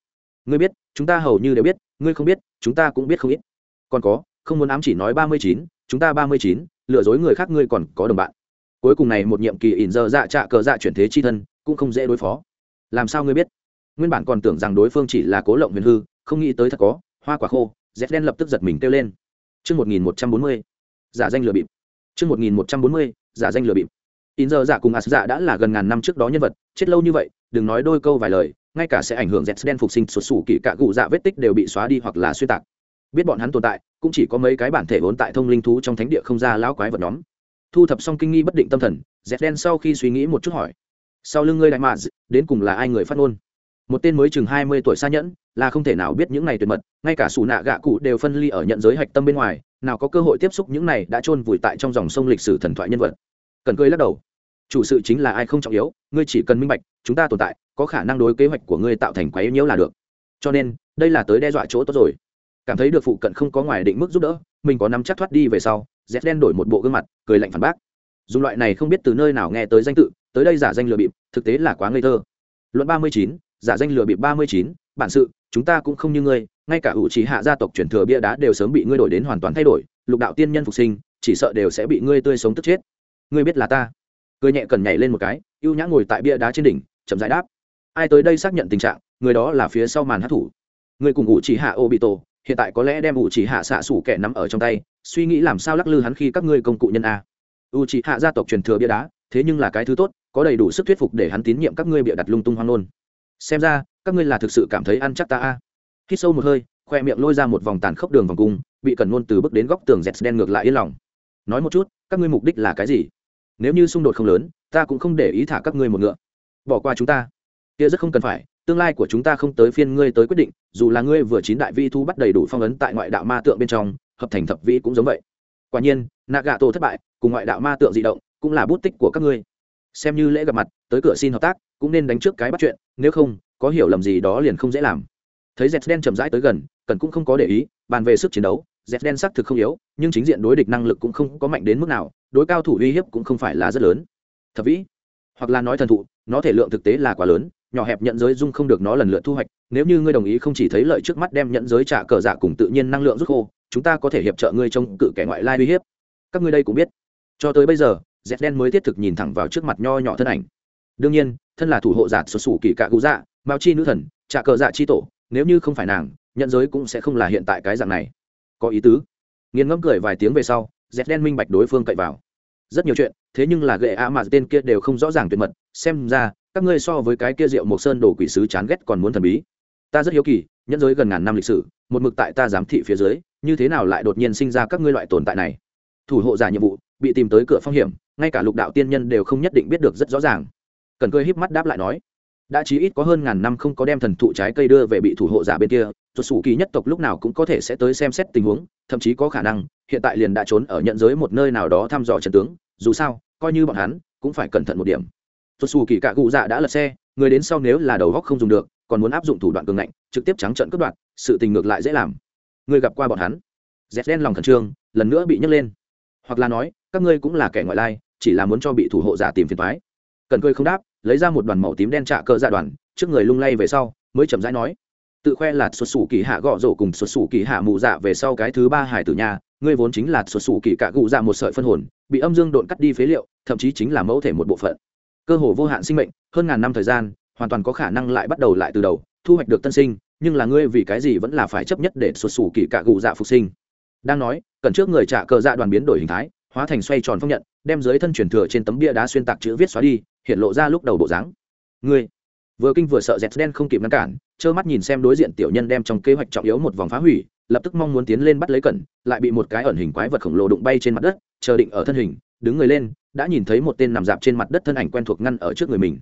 ngươi biết chúng ta hầu như đều biết ngươi không biết chúng ta cũng biết không ít. Còn có không muốn ám chỉ nói ba mươi chín chúng ta ba mươi chín lừa dối người khác ngươi còn có đồng bạn. Cuối cùng này một nhiệm kỳ ỉn giờ dạ trạ cờ dạ chuyển thế chi thân cũng không dễ đối phó. Làm sao ngươi biết? Nguyên bản còn tưởng rằng đối phương chỉ là cố lộng huyền hư không nghĩ tới thật có hoa quả khô dép đen lập tức giật mình kêu lên. Chương 1140, giả danh lừa bịp. Chương 1140, giả danh lừa bịp. In giờ giả cùng As giả đã là gần ngàn năm trước đó nhân vật, chết lâu như vậy, đừng nói đôi câu vài lời, ngay cả sẽ ảnh hưởng Z đen phục sinh sụt sủ kỳ cả cụ dạ vết tích đều bị xóa đi hoặc là xuyên tạc. Biết bọn hắn tồn tại, cũng chỉ có mấy cái bản thể vốn tại thông linh thú trong thánh địa không ra lão quái vật nhóm. Thu thập xong kinh nghi bất định tâm thần, Z đen sau khi suy nghĩ một chút hỏi: "Sau lưng ngươi đại mạn, đến cùng là ai người phát ngôn?" Một tên mới chừng hai mươi tuổi xa nhẫn, là không thể nào biết những này tuyệt mật ngay cả sủ nạ gạ cụ đều phân ly ở nhận giới hạch tâm bên ngoài nào có cơ hội tiếp xúc những này đã chôn vùi tại trong dòng sông lịch sử thần thoại nhân vật. Cần cười lắc đầu. Chủ sự chính là ai không trọng yếu, ngươi chỉ cần minh bạch, chúng ta tồn tại, có khả năng đối kế hoạch của ngươi tạo thành quá yếu nhiễu là được. Cho nên, đây là tới đe dọa chỗ tốt rồi. Cảm thấy được phụ cận không có ngoài định mức giúp đỡ, mình có nắm chắc thoát đi về sau z đen đổi một bộ gương mặt, cười lạnh phản bác. Dùng loại này không biết từ nơi nào nghe tới danh tự, tới đây giả danh lừa bịp, thực tế là quá ngây thơ. Luận ba mươi chín, giả danh lừa bịp ba mươi chín bản sự, chúng ta cũng không như ngươi, ngay cả ủ trí hạ gia tộc truyền thừa bia đá đều sớm bị ngươi đổi đến hoàn toàn thay đổi, lục đạo tiên nhân phục sinh, chỉ sợ đều sẽ bị ngươi tươi sống tức chết. Ngươi biết là ta. Cười nhẹ cần nhảy lên một cái, ưu nhã ngồi tại bia đá trên đỉnh, chậm giải đáp. Ai tới đây xác nhận tình trạng, người đó là phía sau màn hát thủ. Người cùng ủ chỉ hạ ô bị tổ hiện tại có lẽ đem ủ chỉ hạ xạ sủ kẻ nắm ở trong tay, suy nghĩ làm sao lắc lư hắn khi các ngươi công cụ nhân a. U chỉ hạ gia tộc truyền thừa bia đá, thế nhưng là cái thứ tốt, có đầy đủ sức thuyết phục để hắn tín nhiệm các ngươi bịa đặt lung tung hoang nôn xem ra các ngươi là thực sự cảm thấy ăn chắc ta a? Khi sâu một hơi, khoe miệng lôi ra một vòng tàn khốc đường vòng cung, bị cần nôn từ bước đến góc tường dẹt đen ngược lại yên lòng. Nói một chút, các ngươi mục đích là cái gì? Nếu như xung đột không lớn, ta cũng không để ý thả các ngươi một ngựa. Bỏ qua chúng ta. Kia rất không cần phải, tương lai của chúng ta không tới phiên ngươi tới quyết định, dù là ngươi vừa chín đại vi thu bắt đầy đủ phong ấn tại ngoại đạo ma tượng bên trong, hợp thành thập vĩ cũng giống vậy. Quả nhiên nạ gà tổ thất bại, cùng ngoại đạo ma tượng di động, cũng là bút tích của các ngươi. Xem như lễ gặp mặt, tới cửa xin hợp tác, cũng nên đánh trước cái bắt chuyện, nếu không có hiểu lầm gì đó liền không dễ làm. Thấy z đen chậm rãi tới gần, cần cũng không có để ý, bàn về sức chiến đấu, z đen xác thực không yếu, nhưng chính diện đối địch năng lực cũng không có mạnh đến mức nào, đối cao thủ uy hiếp cũng không phải là rất lớn. Thập vĩ, hoặc là nói thần thụ, nó thể lượng thực tế là quá lớn, nhỏ hẹp nhận giới dung không được nó lần lượt thu hoạch, nếu như ngươi đồng ý không chỉ thấy lợi trước mắt đem nhận giới trả cờ dạ cùng tự nhiên năng lượng rút khô, chúng ta có thể hiệp trợ ngươi trong cự kẻ ngoại lai uy hiếp. Các ngươi đây cũng biết. Cho tới bây giờ, z đen mới thiết thực nhìn thẳng vào trước mặt nho nhỏ thân ảnh. Đương nhiên, thân là thủ hộ giả xuất xù kỳ cạ cụ dạ mao chi nữ thần trả cờ dạ chi tổ, nếu như không phải nàng, nhận giới cũng sẽ không là hiện tại cái dạng này. Có ý tứ. Nghiền ngẫm cười vài tiếng về sau dẹp đen minh bạch đối phương cậy vào. Rất nhiều chuyện, thế nhưng là gệ a mà tên kia đều không rõ ràng tuyệt mật, xem ra, các ngươi so với cái kia rượu mộc sơn đồ quỷ sứ chán ghét còn muốn thần bí. Ta rất hiếu kỳ nhân giới gần ngàn năm lịch sử, một mực tại ta giám thị phía dưới, như thế nào lại đột nhiên sinh ra các ngươi loại tồn tại này? Thủ hộ giả nhiệm vụ, bị tìm tới cửa phong hiểm, ngay cả lục đạo tiên nhân đều không nhất định biết được rất rõ ràng. Cần cười híp mắt đáp lại nói đã chí ít có hơn ngàn năm không có đem thần thụ trái cây đưa về bị thủ hộ giả bên kia tuột sủ kỳ nhất tộc lúc nào cũng có thể sẽ tới xem xét tình huống, thậm chí có khả năng, hiện tại liền đã trốn ở nhận giới một nơi nào đó thăm dò trận tướng, dù sao, coi như bọn hắn, cũng phải cẩn thận một điểm. Tuột sủ kỳ cạ cụ dạ đã lật xe, người đến sau nếu là đầu góc không dùng được, còn muốn áp dụng thủ đoạn cường ngạnh, trực tiếp trắng trận cướp đoạt, sự tình ngược lại dễ làm. Người gặp qua bọn hắn, dẹt đen lòng khẩn trương, lần nữa bị nhấc lên. Hoặc là nói, các ngươi cũng là kẻ ngoại lai, chỉ là muốn cho bị thủ hộ giả tìm phiền thoái cần cười không đáp lấy ra một đoàn màu tím đen trạ cơ dạ đoàn, trước người lung lay về sau, mới chậm rãi nói, tự khoe là xuất xù kỳ hạ gõ rổ cùng xuất xù kỳ hạ mụ dạ về sau cái thứ ba hải tử nhà, ngươi vốn chính là xuất xù kỳ cạ gụ dạ một sợi phân hồn, bị âm dương độn cắt đi phế liệu, thậm chí chính là mẫu thể một bộ phận. Cơ hồ vô hạn sinh mệnh, hơn ngàn năm thời gian, hoàn toàn có khả năng lại bắt đầu lại từ đầu, thu hoạch được tân sinh, nhưng là ngươi vì cái gì vẫn là phải chấp nhất để xuất xù kỳ cạ gụ dạ phục sinh? Đang nói, cần trước người trả cờ dạ đoàn biến đổi hình thái, hóa thành xoay tròn phong nhận đem dưới thân truyền thừa trên tấm bia đá xuyên tạc chữ viết xóa đi, hiện lộ ra lúc đầu bộ dáng. Ngươi, vừa kinh vừa sợ dẹt đen không kịp ngăn cản, trơ mắt nhìn xem đối diện tiểu nhân đem trong kế hoạch trọng yếu một vòng phá hủy, lập tức mong muốn tiến lên bắt lấy cẩn, lại bị một cái ẩn hình quái vật khổng lồ đụng bay trên mặt đất, chờ định ở thân hình, đứng người lên, đã nhìn thấy một tên nằm dạp trên mặt đất thân ảnh quen thuộc ngăn ở trước người mình.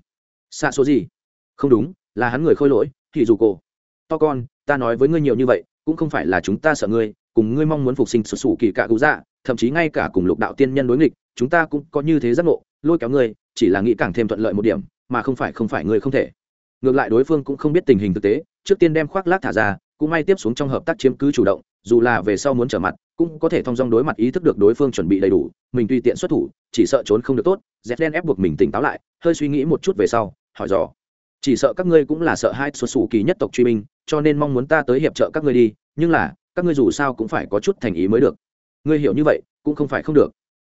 Xa số gì? Không đúng, là hắn người khôi lỗi thì dù cô to con, ta nói với ngươi nhiều như vậy, cũng không phải là chúng ta sợ ngươi cùng ngươi mong muốn phục sinh sụt sủ kỳ cạ cụ dạ thậm chí ngay cả cùng lục đạo tiên nhân đối nghịch, chúng ta cũng có như thế giác ngộ, lôi kéo ngươi, chỉ là nghĩ càng thêm thuận lợi một điểm, mà không phải không phải ngươi không thể. Ngược lại đối phương cũng không biết tình hình thực tế, trước tiên đem khoác lác thả ra, cũng may tiếp xuống trong hợp tác chiếm cứ chủ động, dù là về sau muốn trở mặt, cũng có thể thông dong đối mặt ý thức được đối phương chuẩn bị đầy đủ, mình tùy tiện xuất thủ, chỉ sợ trốn không được tốt dép đen ép buộc mình tỉnh táo lại, hơi suy nghĩ một chút về sau, hỏi dò. Chỉ sợ các ngươi cũng là sợ hai xuất xù kỳ nhất tộc truy binh, cho nên mong muốn ta tới hiệp trợ các ngươi đi, nhưng là các ngươi dù sao cũng phải có chút thành ý mới được. Ngươi hiểu như vậy, cũng không phải không được.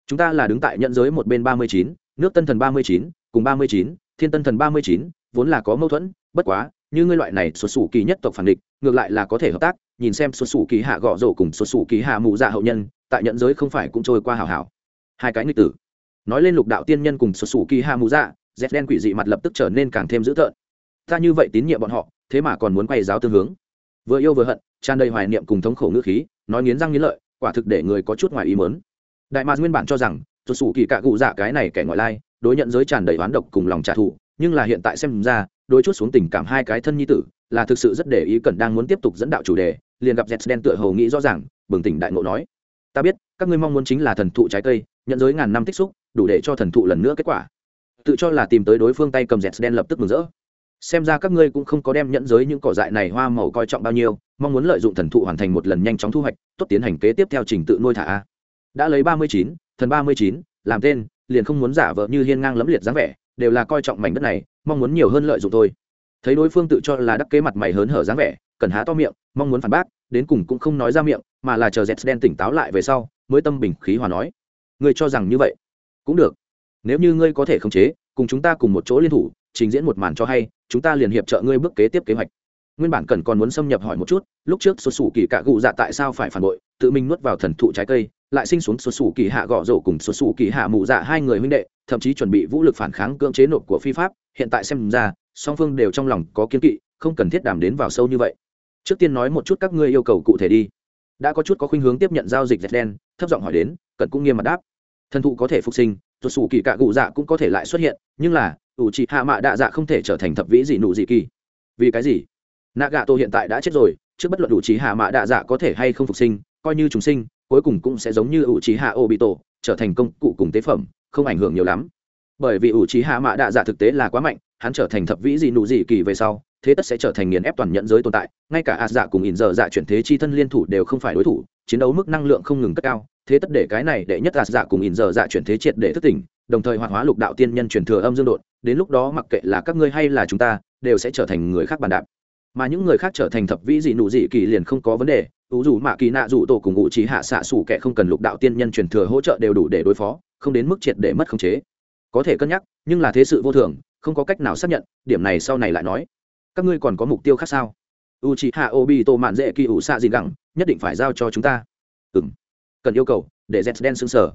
Chúng ta là đứng tại nhận giới một bên ba mươi chín, nước tân thần ba mươi chín, cùng ba mươi chín, thiên tân thần ba mươi chín, vốn là có mâu thuẫn, bất quá, như ngươi loại này xuất xù kỳ nhất tộc phản địch, ngược lại là có thể hợp tác, nhìn xem xuất xù kỳ hạ gõ rổ cùng xuất xù kỳ hạ mụ dạ hậu nhân, tại nhận giới không phải cũng trôi qua hảo hảo. Hai cái nghịch tử. Nói lên lục đạo tiên nhân cùng xuất xù kỳ hạ mụ dạ dép đen quỷ dị mặt lập tức trở nên càng thêm dữ tợn. Ta như vậy tín nhiệm bọn họ, thế mà còn muốn quay giáo tương hướng. Vừa yêu vừa hận tràn đầy hoài niệm cùng thống khổ ngữ khí, nói nghiến răng nghiến lợi, quả thực để người có chút ngoài ý mớn đại mạc nguyên bản cho rằng tuột sủ kỳ cạ cụ dạ cái này kẻ ngoại lai, đối nhận giới tràn đầy oán độc cùng lòng trả thù, nhưng là hiện tại xem ra đôi chút xuống tình cảm hai cái thân nhi tử, là thực sự rất để ý cần đang muốn tiếp tục dẫn đạo chủ đề, liền gặp dẹt đen tựa hầu nghĩ rõ ràng, bừng tỉnh đại ngộ nói, ta biết, các ngươi mong muốn chính là thần thụ trái cây, nhận giới ngàn năm tích xúc, đủ để cho thần thụ lần nữa kết quả. Tự cho là tìm tới đối phương tay cầm dẹt đen lập tức mừng rỡ xem ra các ngươi cũng không có đem nhận giới những cỏ dại này hoa màu coi trọng bao nhiêu, mong muốn lợi dụng thần thụ hoàn thành một lần nhanh chóng thu hoạch, tốt tiến hành kế tiếp theo trình tự nuôi thả. Đã lấy ba mươi chín, thần ba mươi chín, làm tên, liền không muốn giả vợ như hiên ngang lẫm liệt dáng vẻ, đều là coi trọng mảnh đất này, mong muốn nhiều hơn lợi dụng thôi. Thấy đối phương tự cho là đắc kế mặt mày hớn hở dáng vẻ cần há to miệng, mong muốn phản bác, đến cùng cũng không nói ra miệng, mà là chờ dẹt đen tỉnh táo lại về sau, mới tâm bình khí hòa nói. Người cho rằng như vậy? Cũng được. Nếu như ngươi có thể khống chế, cùng chúng ta cùng một chỗ liên thủ trình diễn một màn cho hay, chúng ta liền hiệp trợ ngươi bước kế tiếp kế hoạch. Nguyên bản cần còn muốn xâm nhập hỏi một chút, lúc trước xuất xù kỳ cạ gụ dạ tại sao phải phản bội, tự mình nuốt vào thần thụ trái cây, lại sinh xuống xuất xù kỳ hạ gõ rổ cùng xuất xù kỳ hạ mụ dạ hai người huynh đệ, thậm chí chuẩn bị vũ lực phản kháng cưỡng chế nộp của phi pháp, hiện tại xem ra, song phương đều trong lòng có kiên kỵ, không cần thiết đàm đến vào sâu như vậy. Trước tiên nói một chút các ngươi yêu cầu cụ thể đi. Đã có chút có khuynh hướng tiếp nhận giao dịch dệt đen, thấp giọng hỏi đến cần cũng nghiêm mặt đáp. Thần thụ có thể phục sinh xuất xù kỳ cạ gụ dạ cũng có thể lại xuất hiện, nhưng là ủ trị hạ mạ đạ dạ không thể trở thành thập vĩ gì nụ gì kỳ. Vì cái gì? Nạ gạ tổ hiện tại đã chết rồi, trước bất luận ủ trí hạ mạ đạ dạ có thể hay không phục sinh, coi như chúng sinh, cuối cùng cũng sẽ giống như ủ trí hạ ô bị tổ trở thành công cụ cùng tế phẩm, không ảnh hưởng nhiều lắm. Bởi vì ủ trí hạ mạ đạ dạ thực tế là quá mạnh, hắn trở thành thập vĩ gì nụ gì kỳ về sau, thế tất sẽ trở thành nghiền ép toàn nhận giới tồn tại, ngay cả ạt dạ cùng ỉn dở dạ chuyển thế chi thân liên thủ đều không phải đối thủ, chiến đấu mức năng lượng không ngừng cất cao thế tất để cái này đệ nhất là dạ cùng ỉn giờ dạ chuyển thế triệt để thức tỉnh, đồng thời hoạt hóa lục đạo tiên nhân truyền thừa âm dương đột, đến lúc đó mặc kệ là các ngươi hay là chúng ta, đều sẽ trở thành người khác bàn đạp. Mà những người khác trở thành thập vĩ dị nụ dị kỳ liền không có vấn đề ủ dù mạ kỳ nạ dù tổ cùng ngụ trí hạ xạ xủ kẻ không cần lục đạo tiên nhân truyền thừa hỗ trợ đều đủ để đối phó, không đến mức triệt để mất khống chế. Có thể cân nhắc, nhưng là thế sự vô thường, không có cách nào xác nhận, điểm này sau này lại nói. Các ngươi còn có mục tiêu khác sao? U c hạ obi tô mạn dễ kỳ ủ xạ gì gẳng, nhất định phải giao cho chúng ta. Ừ m cần yêu cầu, để z đen xứng sở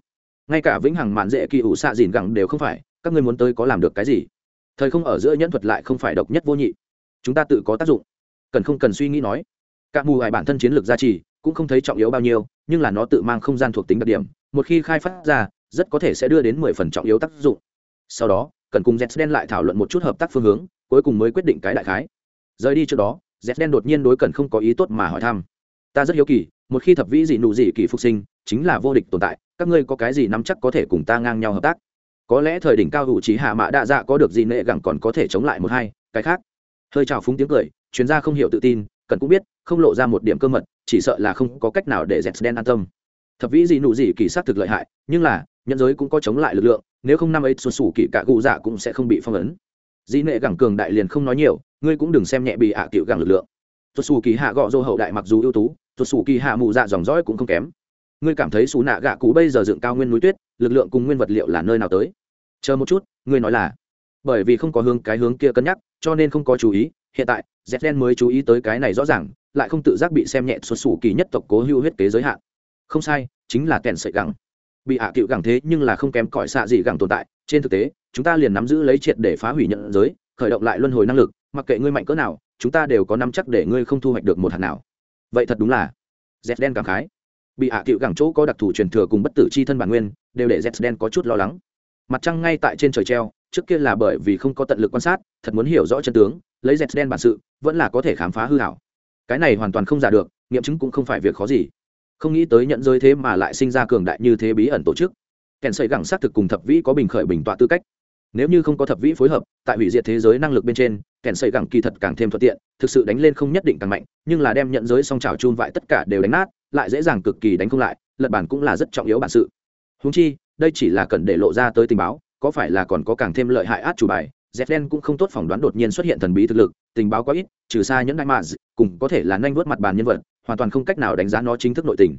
ngay cả vĩnh hằng mạn dễ kỳ ủ xạ dìn gẳng đều không phải, các ngươi muốn tới có làm được cái gì? Thời không ở giữa nhẫn thuật lại không phải độc nhất vô nhị. Chúng ta tự có tác dụng. Cần không cần suy nghĩ nói. Cả mù hải bản thân chiến lược gia trì cũng không thấy trọng yếu bao nhiêu, nhưng là nó tự mang không gian thuộc tính đặc điểm, một khi khai phát ra, rất có thể sẽ đưa đến mười phần trọng yếu tác dụng. Sau đó, cần cùng z đen lại thảo luận một chút hợp tác phương hướng, cuối cùng mới quyết định cái đại khái. Rời đi trước đó z đen đột nhiên đối cần không có ý tốt mà hỏi thăm. Ta rất hiếu kỳ, một khi thập vĩ dị nụ dị kỳ phục sinh chính là vô địch tồn tại, các ngươi có cái gì nắm chắc có thể cùng ta ngang nhau hợp tác? Có lẽ thời đỉnh cao hữu trí hạ mã đa dạ có được gì nệ gẳng còn có thể chống lại một hai, cái khác. Hơi trào phúng tiếng cười, chuyên gia không hiểu tự tin, cần cũng biết, không lộ ra một điểm cơ mật, chỉ sợ là không có cách nào để dẹt đen an tâm. Thập vĩ gì nụ gì kỳ sát thực lợi hại, nhưng là, nhân giới cũng có chống lại lực lượng, nếu không năm ấy xuân sủ kỳ cả cụ dạ cũng sẽ không bị phong ấn. Dĩ nệ gẳng cường đại liền không nói nhiều, ngươi cũng đừng xem nhẹ bị hạ à cựu gẳng lực lượng. Xuất xù kỳ hạ gọ dô hậu đại mặc dù ưu tú xuất xù kỳ hạ mù dạ dòng dõi cũng không kém ngươi cảm thấy xù nạ gạ cụ bây giờ dựng cao nguyên núi tuyết, lực lượng cùng nguyên vật liệu là nơi nào tới? Chờ một chút, ngươi nói là. Bởi vì không có hướng cái hướng kia cân nhắc, cho nên không có chú ý, hiện tại, z đen mới chú ý tới cái này rõ ràng, lại không tự giác bị xem nhẹ xuất xù kỳ nhất tộc cố hữu huyết kế giới hạn. Không sai, chính là kèn sợi gẳng. Bị hạ cựu gẳng thế nhưng là không kém cõi xạ gì gẳng tồn tại, trên thực tế, chúng ta liền nắm giữ lấy triệt để phá hủy nhận giới, khởi động lại luân hồi năng lực, mặc kệ ngươi mạnh cỡ nào, chúng ta đều có nắm chắc để ngươi không thu hoạch được một hạt nào. Vậy thật đúng là. Z đen cảm khái bị hạ cựu gẳng chỗ có đặc thù truyền thừa cùng bất tử c h i thân bản nguyên, đều để z đen có chút lo lắng. Mặt trăng ngay tại trên trời treo, trước kia là bởi vì không có tận lực quan sát, thật muốn hiểu rõ chân tướng, lấy z đen bản sự, vẫn là có thể khám phá hư hảo. Cái này hoàn toàn không giả được, nghiệm chứng cũng không phải việc khó gì. Không nghĩ tới nhận giới thế mà lại sinh ra cường đại như thế bí ẩn tổ chức. Kèn sợi gẳng xác thực cùng thập vĩ có bình khởi bình tọa tư cách. Nếu như không có thập vĩ phối hợp, tại hủy diệt thế giới năng lực bên trên, kèn sợi gẳng kỳ thật càng thêm thuận tiện, thực sự đánh lên không nhất định càng mạnh, nhưng là đem nhận giới song trào chun vại tất cả đều đánh nát lại dễ dàng cực kỳ đánh không lại, lật bản cũng là rất trọng yếu bản sự. Húng chi, đây chỉ là cần để lộ ra tới tình báo, có phải là còn có càng thêm lợi hại át chủ bài dẹp đen cũng không tốt phỏng đoán đột nhiên xuất hiện thần bí thực lực, tình báo quá ít, trừ xa nhẫn đại mạ cùng có thể là nhanh vớt mặt bàn nhân vật, hoàn toàn không cách nào đánh giá nó chính thức nội tình.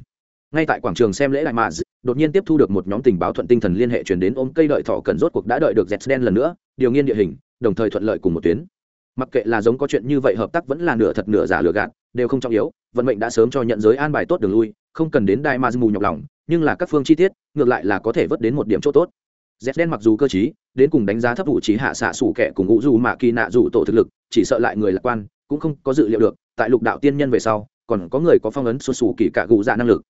Ngay tại quảng trường xem lễ đại mạ đột nhiên tiếp thu được một nhóm tình báo thuận tinh thần liên hệ truyền đến ôm cây đợi thọ cần rốt cuộc đã đợi được dẹp đen lần nữa, điều nghiên địa hình, đồng thời thuận lợi cùng một tuyến mặc kệ là giống có chuyện như vậy, hợp tác vẫn là nửa thật nửa giả lừa gạt, đều không trọng yếu, vận mệnh đã sớm cho nhận giới an bài tốt đường lui, không cần đến đai ma mù nhọc lòng, nhưng là các phương chi tiết, ngược lại là có thể vớt đến một điểm chỗ tốt. Z đen mặc dù cơ chí đến cùng đánh giá thấp vụ trí hạ xạ sủ kẻ cùng ngũ dù mạ kỳ nạ dù tổ thực lực, chỉ sợ lại người lạc quan, cũng không có dự liệu được, tại lục đạo tiên nhân về sau, còn có người có phong ấn xuất xù kỳ cả gù dạ năng lực.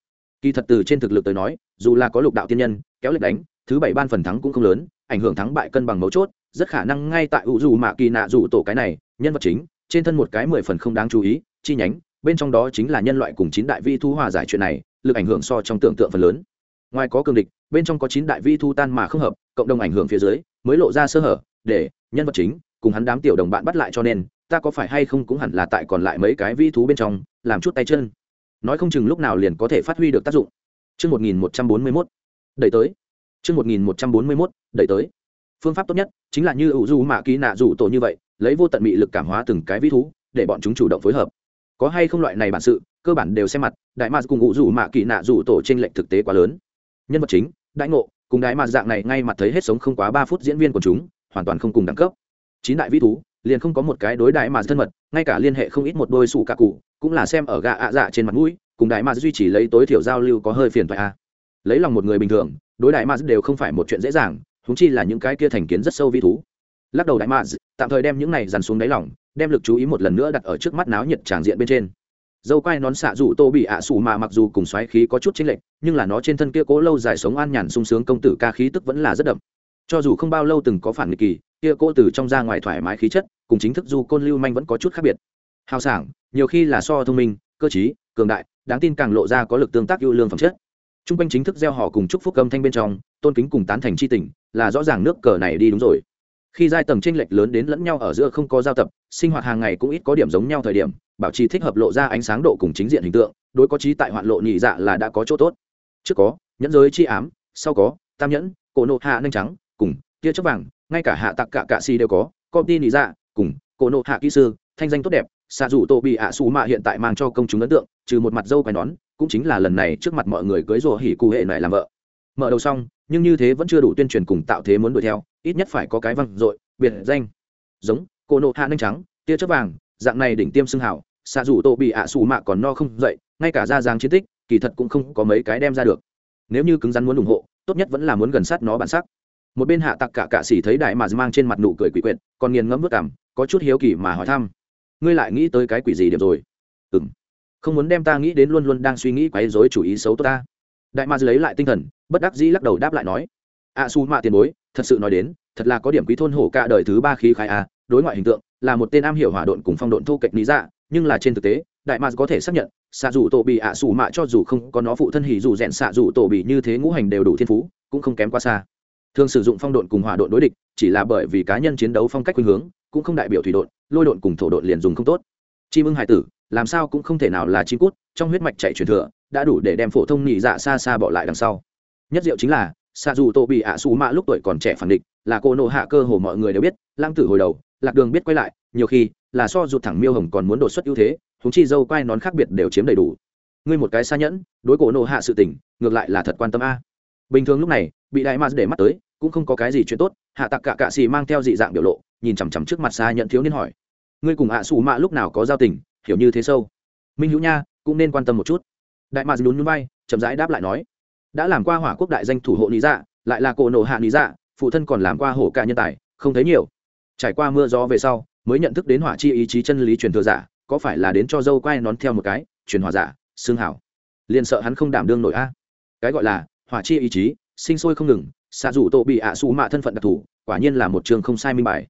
Kỳ thật từ trên thực lực tới nói, dù là có lục đạo tiên nhân, kéo lệch đánh, thứ bảy ban phần thắng cũng không lớn, ảnh hưởng thắng bại cân bằng mấu chốt rất khả năng ngay tại ủ dù mạ kỳ nạ dù tổ cái này, nhân vật chính, trên thân một cái mười phần không đáng chú ý, chi nhánh, bên trong đó chính là nhân loại cùng chín đại vi thu hòa giải chuyện này, lực ảnh hưởng so trong tưởng tượng phần lớn ngoài có cường địch, bên trong có chín đại vi thu tan mà không hợp, cộng đồng ảnh hưởng phía dưới, mới lộ ra sơ hở, để, nhân vật chính, cùng hắn đám tiểu đồng bạn bắt lại cho nên, ta có phải hay không cũng hẳn là tại còn lại mấy cái vi thú bên trong, làm chút tay chân nói không chừng lúc nào liền có thể phát huy được tác dụng chương một nghìn một trăm bốn mươi mốt, đẩy tới. chương một nghìn một trăm bốn mươi mốt, đẩy tới. Phương pháp tốt nhất chính là như ủ du mạ ký nạ rủ tổ như vậy, lấy vô tận mị lực cảm hóa từng cái vĩ thú, để bọn chúng chủ động phối hợp. Có hay không loại này bản sự, cơ bản đều xem mặt, đại ma cùng ủ du mạ kỳ nạ rủ tổ trên lệnh thực tế quá lớn. Nhân vật chính đại ngộ cùng đại ma dạng này ngay mặt thấy hết sống không quá ba phút diễn viên của chúng hoàn toàn không cùng đẳng cấp. Chín đại vĩ thú liền không có một cái đối đại mà thân mật ngay cả liên hệ không ít một đôi sủ cả cụ cũng là xem ở gạ ạ dạ trên mặt mũi cùng đại ma duy trì lấy tối thiểu giao lưu có hơi phiền thoại a à. lấy lòng một người bình thường đối đại ma đều không phải một chuyện dễ dàng húng chi là những cái kia thành kiến rất sâu vi thú. Lắc đầu đại mà tạm thời đem những này dằn xuống đáy lỏng đem lực chú ý một lần nữa đặt ở trước mắt náo nhiệt tràng diện bên trên. Dâu quai nón xạ rủ tô bị ạ à xù mà mặc dù cùng xoáy khí có chút chênh lệch, nhưng là nó trên thân kia cố lâu dài sống an nhàn sung sướng công tử ca khí tức vẫn là rất đậm. Cho dù không bao lâu từng có phản nghịch kỳ, kia cố từ trong ra ngoài thoải mái khí chất, cùng chính thức du côn lưu manh vẫn có chút khác biệt. Hào sảng, nhiều khi là so thông minh, cơ trí, cường đại, đáng tin càng lộ ra có lực tương tác ưu lương phẩm chất. T r u n g quanh chính thức gieo họ cùng chúc phúc âm thanh bên trong, tôn kính cùng tán thành c h i tình là rõ ràng nước cờ này đi đúng rồi. Khi giai tầng tranh lệch lớn đến lẫn nhau ở giữa không có giao tập, sinh hoạt hàng ngày cũng ít có điểm giống nhau thời điểm, bảo trì thích hợp lộ ra ánh sáng độ cùng chính diện hình tượng, đối có trí tại hoạn lộ nhị dạ là đã có chỗ tốt. Trước có, nhẫn giới chi ám, sau có, tam nhẫn, cổ nộ hạ nanh trắng, cùng, tia chấp vàng, ngay cả hạ tặc cả cạ si đều có công ty nhị dạ cùng, cổ nộ hạ kỹ sư, thanh danh tốt đẹp, xạ dù tổ bị ạ xù mạ hiện tại mang cho công chúng ấn tượng, trừ một mặt dâu quai nón, cũng chính là lần này trước mặt mọi người cưới rùa hỉ cụ hệ này làm vợ mở đầu xong, nhưng như thế vẫn chưa đủ tuyên truyền cùng tạo thế muốn đuổi theo, ít nhất phải có cái văn dội, biệt danh. Giống, cô nộ hạ nanh trắng, tia chớp vàng, dạng này đỉnh tiêm xưng hảo xạ dù tổ bị ạ xù mạ còn no không dậy, ngay cả ra giang chiến tích, kỳ thật cũng không có mấy cái đem ra được. Nếu như cứng rắn muốn ủng hộ, tốt nhất vẫn là muốn gần sát nó bản sắc. Một bên hạ tặc cả cạ xỉ thấy đại mà mang trên mặt nụ cười quỷ quyệt, còn nghiền ngẫm vất cảm, có chút hiếu kỳ mà hỏi thăm. Ngươi lại nghĩ tới cái quỷ gì điểm rồi? Ừ m không muốn đem ta nghĩ đến luôn luôn đang suy nghĩ quấy dối chủ ý xấu tốt ta. Đại ma lấy lại tinh thần bất đắc dĩ lắc đầu đáp lại nói, a su mạ tiền bối, thật sự nói đến, thật là có điểm quý thôn hổ cả đời thứ ba khí khai a à, đối ngoại hình tượng, là một tên am hiểu hỏa độn cùng phong độn thô kệch lý dạ nhưng là trên thực tế, đại mạc có thể xác nhận xạ dù tổ bị ạ à mạ cho dù không có nó phụ thân hỉ dù rèn xạ dù tổ bị như thế ngũ hành đều đủ thiên phú, cũng không kém quá xa. Thường sử dụng phong độn cùng hỏa độn đối địch, chỉ là bởi vì cá nhân chiến đấu phong cách khuynh hướng, cũng không đại biểu thủy độn, lôi độn cùng thổ độn liền dùng không tốt. Chim ưng hải tử, làm sao cũng không thể nào là chim cút, trong huyết mạch chạy truyền thừa, đã đủ để đem phổ thông nhị dạ xa xa bỏ lại đằng sau nhất diệu chính là xạ dù tổ bị ạ xù mạ lúc tuổi còn trẻ phản địch, là cô nộ hạ cơ hồ mọi người đều biết lang tử hồi đầu, lạc đường biết quay lại, nhiều khi, là so rụt thẳng miêu hồng còn muốn đột xuất ưu thế thúng chi dâu quai nón khác biệt đều chiếm đầy đủ. Ngươi một cái xa nhẫn, đối cổ nộ hạ sự tình, ngược lại là thật quan tâm a. Bình thường lúc này, bị đại ma để mắt tới, cũng không có cái gì chuyện tốt, hạ tặc cả cạ xì mang theo dị dạng biểu lộ, nhìn chằm chằm trước mặt xa nhận thiếu niên hỏi. Ngươi cùng hạ xù mạ lúc nào có giao tình, hiểu như thế sâu? Minh hữu nha, cũng nên quan tâm một chút. Đại ma lún núi bay chậm rãi đáp lại nói đã làm qua hỏa quốc đại danh thủ hộ lý dạ lại là cổ nộ hạ lý dạ phụ thân còn làm qua hổ ca nhân tài, không thấy nhiều. Trải qua mưa gió về sau, mới nhận thức đến hỏa chi ý chí chân lý truyền thừa giả, có phải là đến cho dâu quay nón theo một cái, truyền hỏa giả, xương hảo. Liền sợ hắn không đảm đương nổi a. Cái gọi là hỏa chi ý chí, sinh sôi không ngừng, xạ dù tổ bị ạ xù mạ thân phận đặc thù, quả nhiên là một trường không sai minh bài.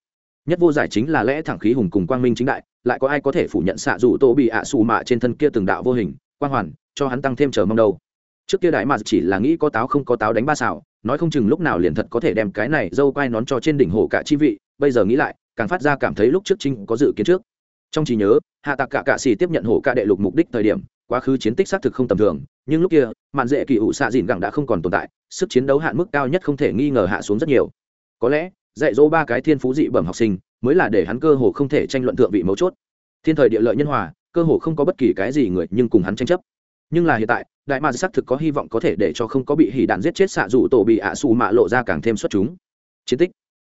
Nhất vô giải chính là lẽ thẳng khí hùng cùng quang minh chính đại, lại có ai có thể phủ nhận xạ dù tổ bị ạ xù mạ trên thân kia từng đạo vô hình, quang hoàn, cho hắn tăng thêm chờ mong đâu trước kia đại mà chỉ là nghĩ có táo không có táo đánh ba xào, nói không chừng lúc nào liền thật có thể đem cái này dâu quai nón cho trên đỉnh hồ cả chi vị, bây giờ nghĩ lại, càng phát ra cảm thấy lúc trước trinh có dự kiến trước. Trong trí nhớ, hạ tạc cả cạ xì tiếp nhận hổ cả đệ lục mục đích thời điểm, quá khứ chiến tích xác thực không tầm thường, nhưng lúc kia, mạn dễ kỳ ủ xạ dìn gẳng đã không còn tồn tại, sức chiến đấu hạn mức cao nhất không thể nghi ngờ hạ xuống rất nhiều. Có lẽ, dạy dỗ ba cái thiên phú dị bẩm học sinh, mới là để hắn cơ hồ không thể tranh luận thượng vị mấu chốt. Thiên thời địa lợi nhân hòa, cơ hồ không có bất kỳ cái gì người nhưng cùng hắn tranh chấp nhưng là hiện tại, đại ma xác thực có hy vọng có thể để cho không có bị hỉ đạn giết chết xạ dù tổ bị ạ xù mạ lộ ra càng thêm xuất chúng. Chiến tích.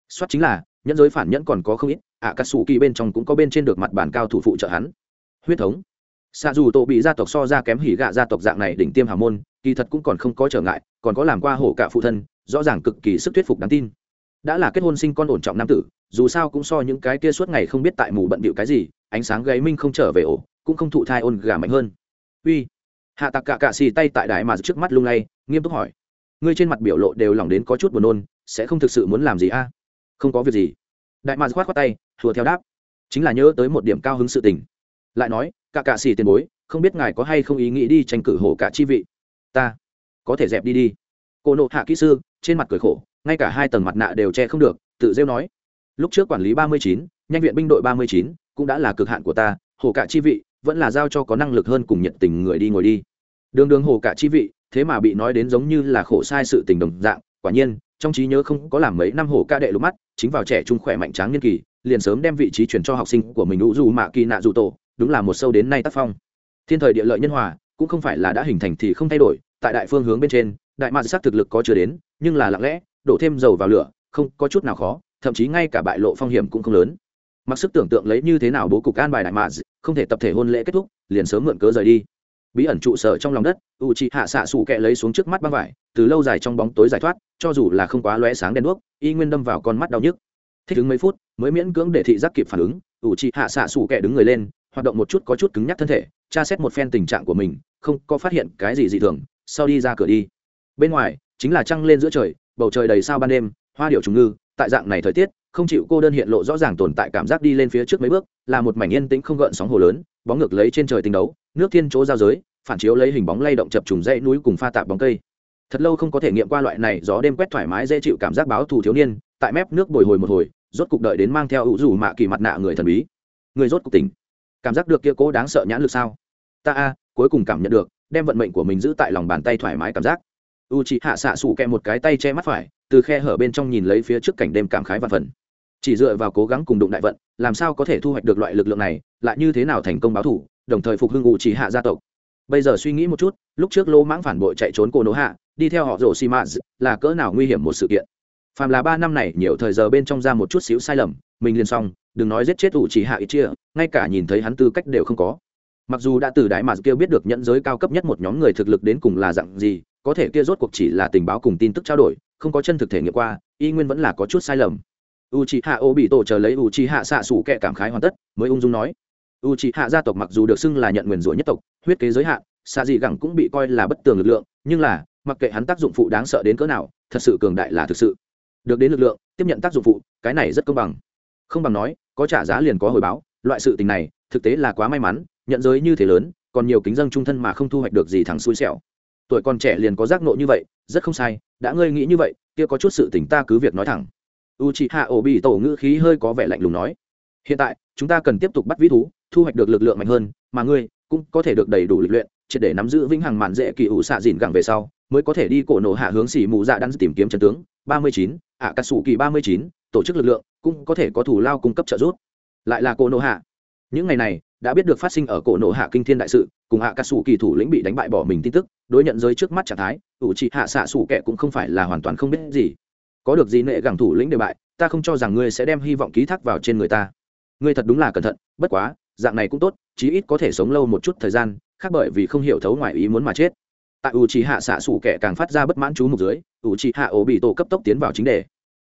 Xuất chính là nhân giới phản nhẫn còn có không ít, ạ cà xù kỳ bên trong cũng có bên trên được mặt bản cao thủ phụ trợ hắn. Huyết thống. Xạ dù tổ bị gia tộc so ra kém hỉ gạ gia tộc dạng này đỉnh tiêm hà môn, kỳ thật cũng còn không có trở ngại, còn có làm qua hổ cả phụ thân, rõ ràng cực kỳ sức thuyết phục đáng tin. Đã là kết hôn sinh con ổn trọng nam tử, dù sao cũng so những cái kia suốt ngày không biết tại mù bận bịu cái gì, ánh sáng gáy minh không trở về ổ, cũng không thụ thai ôn gà mạnh hơn. Uy hạ tặc cạ cạ xì tay tại đại mà trước mắt lung lay, nghiêm túc hỏi. Ngươi trên mặt biểu lộ đều lỏng đến có chút buồn nôn, sẽ không thực sự muốn làm gì a? Không có việc gì. Đại mà khoát khoát tay thùa theo đáp. Chính là nhớ tới một điểm cao hứng sự tình. Lại nói, cả cạ xì tiền bối, không biết ngài có hay không ý nghĩ đi tranh cử hổ cả chi vị? Ta. Có thể dẹp đi đi. Cô nộ hạ kỹ sư, trên mặt cười khổ, ngay cả hai tầng mặt nạ đều che không được, tự rêu nói. Lúc trước quản lý ba mươi chín, nhanh viện binh đội ba mươi chín, cũng đã là cực hạn của ta hổ cả chi vị vẫn là giao cho có năng lực hơn cùng nhiệt tình người đi ngồi đi. Đường đường hồ cả chi vị, thế mà bị nói đến giống như là khổ sai sự tình đồng dạng, quả nhiên, trong trí nhớ không có làm mấy năm hồ ca đệ lục mắt, chính vào trẻ trung khỏe mạnh tráng niên kỳ, liền sớm đem vị trí chuyển cho học sinh của mình ủ dù mạ kỳ nạ dù tổ, đúng là một sâu đến nay tác phong. Thiên thời địa lợi nhân hòa, cũng không phải là đã hình thành thì không thay đổi, tại đại phương hướng bên trên, đại mạc sắc thực lực có chưa đến, nhưng là lặng lẽ, đổ thêm dầu vào lửa, không có chút nào khó, thậm chí ngay cả bại lộ phong hiểm cũng không lớn mặc sức tưởng tượng lấy như thế nào bố cục an bài đại mạ không thể tập thể hôn lễ kết thúc, liền sớm mượn cớ rời đi. Bí ẩn trụ sở trong lòng đất u chị hạ xạ xù kẹ lấy xuống trước mắt băng vải, từ lâu dài trong bóng tối giải thoát, cho dù là không quá lóe sáng đen đuốc, y nguyên đâm vào con mắt đau nhức. Thích ứng mấy phút, mới miễn cưỡng để thị giác kịp phản ứng u chị hạ xạ xù kẹ đứng người lên, hoạt động một chút có chút cứng nhắc thân thể, tra xét một phen tình trạng của mình, không có phát hiện cái gì dị thường, sau đi ra cửa đi. Bên ngoài, chính là trăng lên giữa trời, bầu trời đầy sao ban đêm, hoa điệu trùng ngư tại dạng này thời tiết, không chịu cô đơn hiện lộ rõ ràng tồn tại cảm giác đi lên phía trước mấy bước, là một mảnh yên tĩnh không gợn sóng hồ lớn, bóng ngược lấy trên trời tinh đấu, nước thiên chỗ giao giới, phản chiếu lấy hình bóng lay động chập trùng dãy núi cùng pha tạp bóng cây. Thật lâu không có thể nghiệm qua loại này gió đêm quét thoải mái dễ chịu cảm giác báo thù thiếu niên, tại mép nước bồi hồi một hồi, rốt cục đợi đến mang theo ủ rủ mạ kỳ mặt nạ người thần bí. Người rốt cục tỉnh. Cảm giác được kia cố đáng sợ nhãn lực sao? Ta a, cuối cùng cảm nhận được, đem vận mệnh của mình giữ tại lòng bàn tay thoải mái cảm giác u chị hạ xạ xù kẹ một cái tay che mắt phải, từ khe hở bên trong nhìn lấy phía trước cảnh đêm cảm khái và phần. Chỉ dựa vào cố gắng cùng đụng đại vận, làm sao có thể thu hoạch được loại lực lượng này, lại như thế nào thành công báo thủ, đồng thời phục hưng u chỉ hạ gia tộc. Bây giờ suy nghĩ một chút, lúc trước lô mãng phản bội chạy trốn cô nỗ hạ, đi theo họ rổ xi mã là cỡ nào nguy hiểm một sự kiện? Phàm là ba năm này, nhiều thời giờ bên trong ra một chút xíu sai lầm, mình liền xong, đừng nói giết chết ủ chỉ hạ ít chia, ngay cả nhìn thấy hắn tư cách đều không có. Mặc dù đã từ đại mà kêu biết được nhận giới cao cấp nhất một nhóm người thực lực đến cùng là dạng gì có thể kia rốt cuộc chỉ là tình báo cùng tin tức trao đổi, không có chân thực thể nghiệm qua, y nguyên vẫn là có chút sai lầm. U c h i hạ ô bị tổ chờ lấy u c h i hạ xạ xủ kệ cảm khái hoàn tất, mới ung dung nói u c h i hạ gia tộc mặc dù được xưng là nhận nguyền rủa nhất tộc, huyết kế giới hạn xạ dị gẳng cũng bị coi là bất tường lực lượng, nhưng là, mặc kệ hắn tác dụng phụ đáng sợ đến cỡ nào, thật sự cường đại là thực sự. Được đến lực lượng, tiếp nhận tác dụng phụ, cái này rất công bằng. Không bằng nói, có trả giá liền có hồi báo, loại sự tình này, thực tế là quá may mắn, nhận giới như thế lớn, còn nhiều kính dân trung thân mà không thu hoạch được gì thằng xui xẻo tuổi còn trẻ liền có giác nộ như vậy, rất không sai, đã ngươi nghĩ như vậy, kia có chút sự tỉnh ta cứ việc nói thẳng. U chị hạ ổ bị tổ ngữ khí hơi có vẻ lạnh lùng nói. Hiện tại, chúng ta cần tiếp tục bắt vĩ thú, thu hoạch được lực lượng mạnh hơn, mà ngươi cũng có thể được đầy đủ lịch luyện, triệt để nắm giữ vĩnh hằng mạn dễ kỳ ủ xạ dìn gẳng về sau, mới có thể đi cổ nổ hạ hướng xỉ mù dạ đắn tìm kiếm chân tướng. Ba mươi chín ạ cà sủ kỳ ba mươi chín, tổ chức lực lượng, cũng có thể có thủ lao cung cấp trợ giúp. Lại là cổ nổ hạ. Những ngày này đã biết được phát sinh ở cổ nổ hạ kinh thiên đại sự, cùng hạ cà sủ kỳ thủ lĩnh bị đánh bại bỏ mình tin tức, đối nhận giới trước mắt trạng thái, ủ trị hạ xạ sủ kệ cũng không phải là hoàn toàn không biết gì. Có được gì nệ gẳng thủ lĩnh đề bại, ta không cho rằng ngươi sẽ đem hy vọng ký thác vào trên người ta. Ngươi thật đúng là cẩn thận, bất quá, dạng này cũng tốt, chí ít có thể sống lâu một chút thời gian, khác bởi vì không hiểu thấu ngoài ý muốn mà chết. Tại u trì hạ xạ xủ kẻ càng phát ra bất mãn chú mục dưới u trì hạ ổ bị tổ cấp tốc tiến vào chính đề.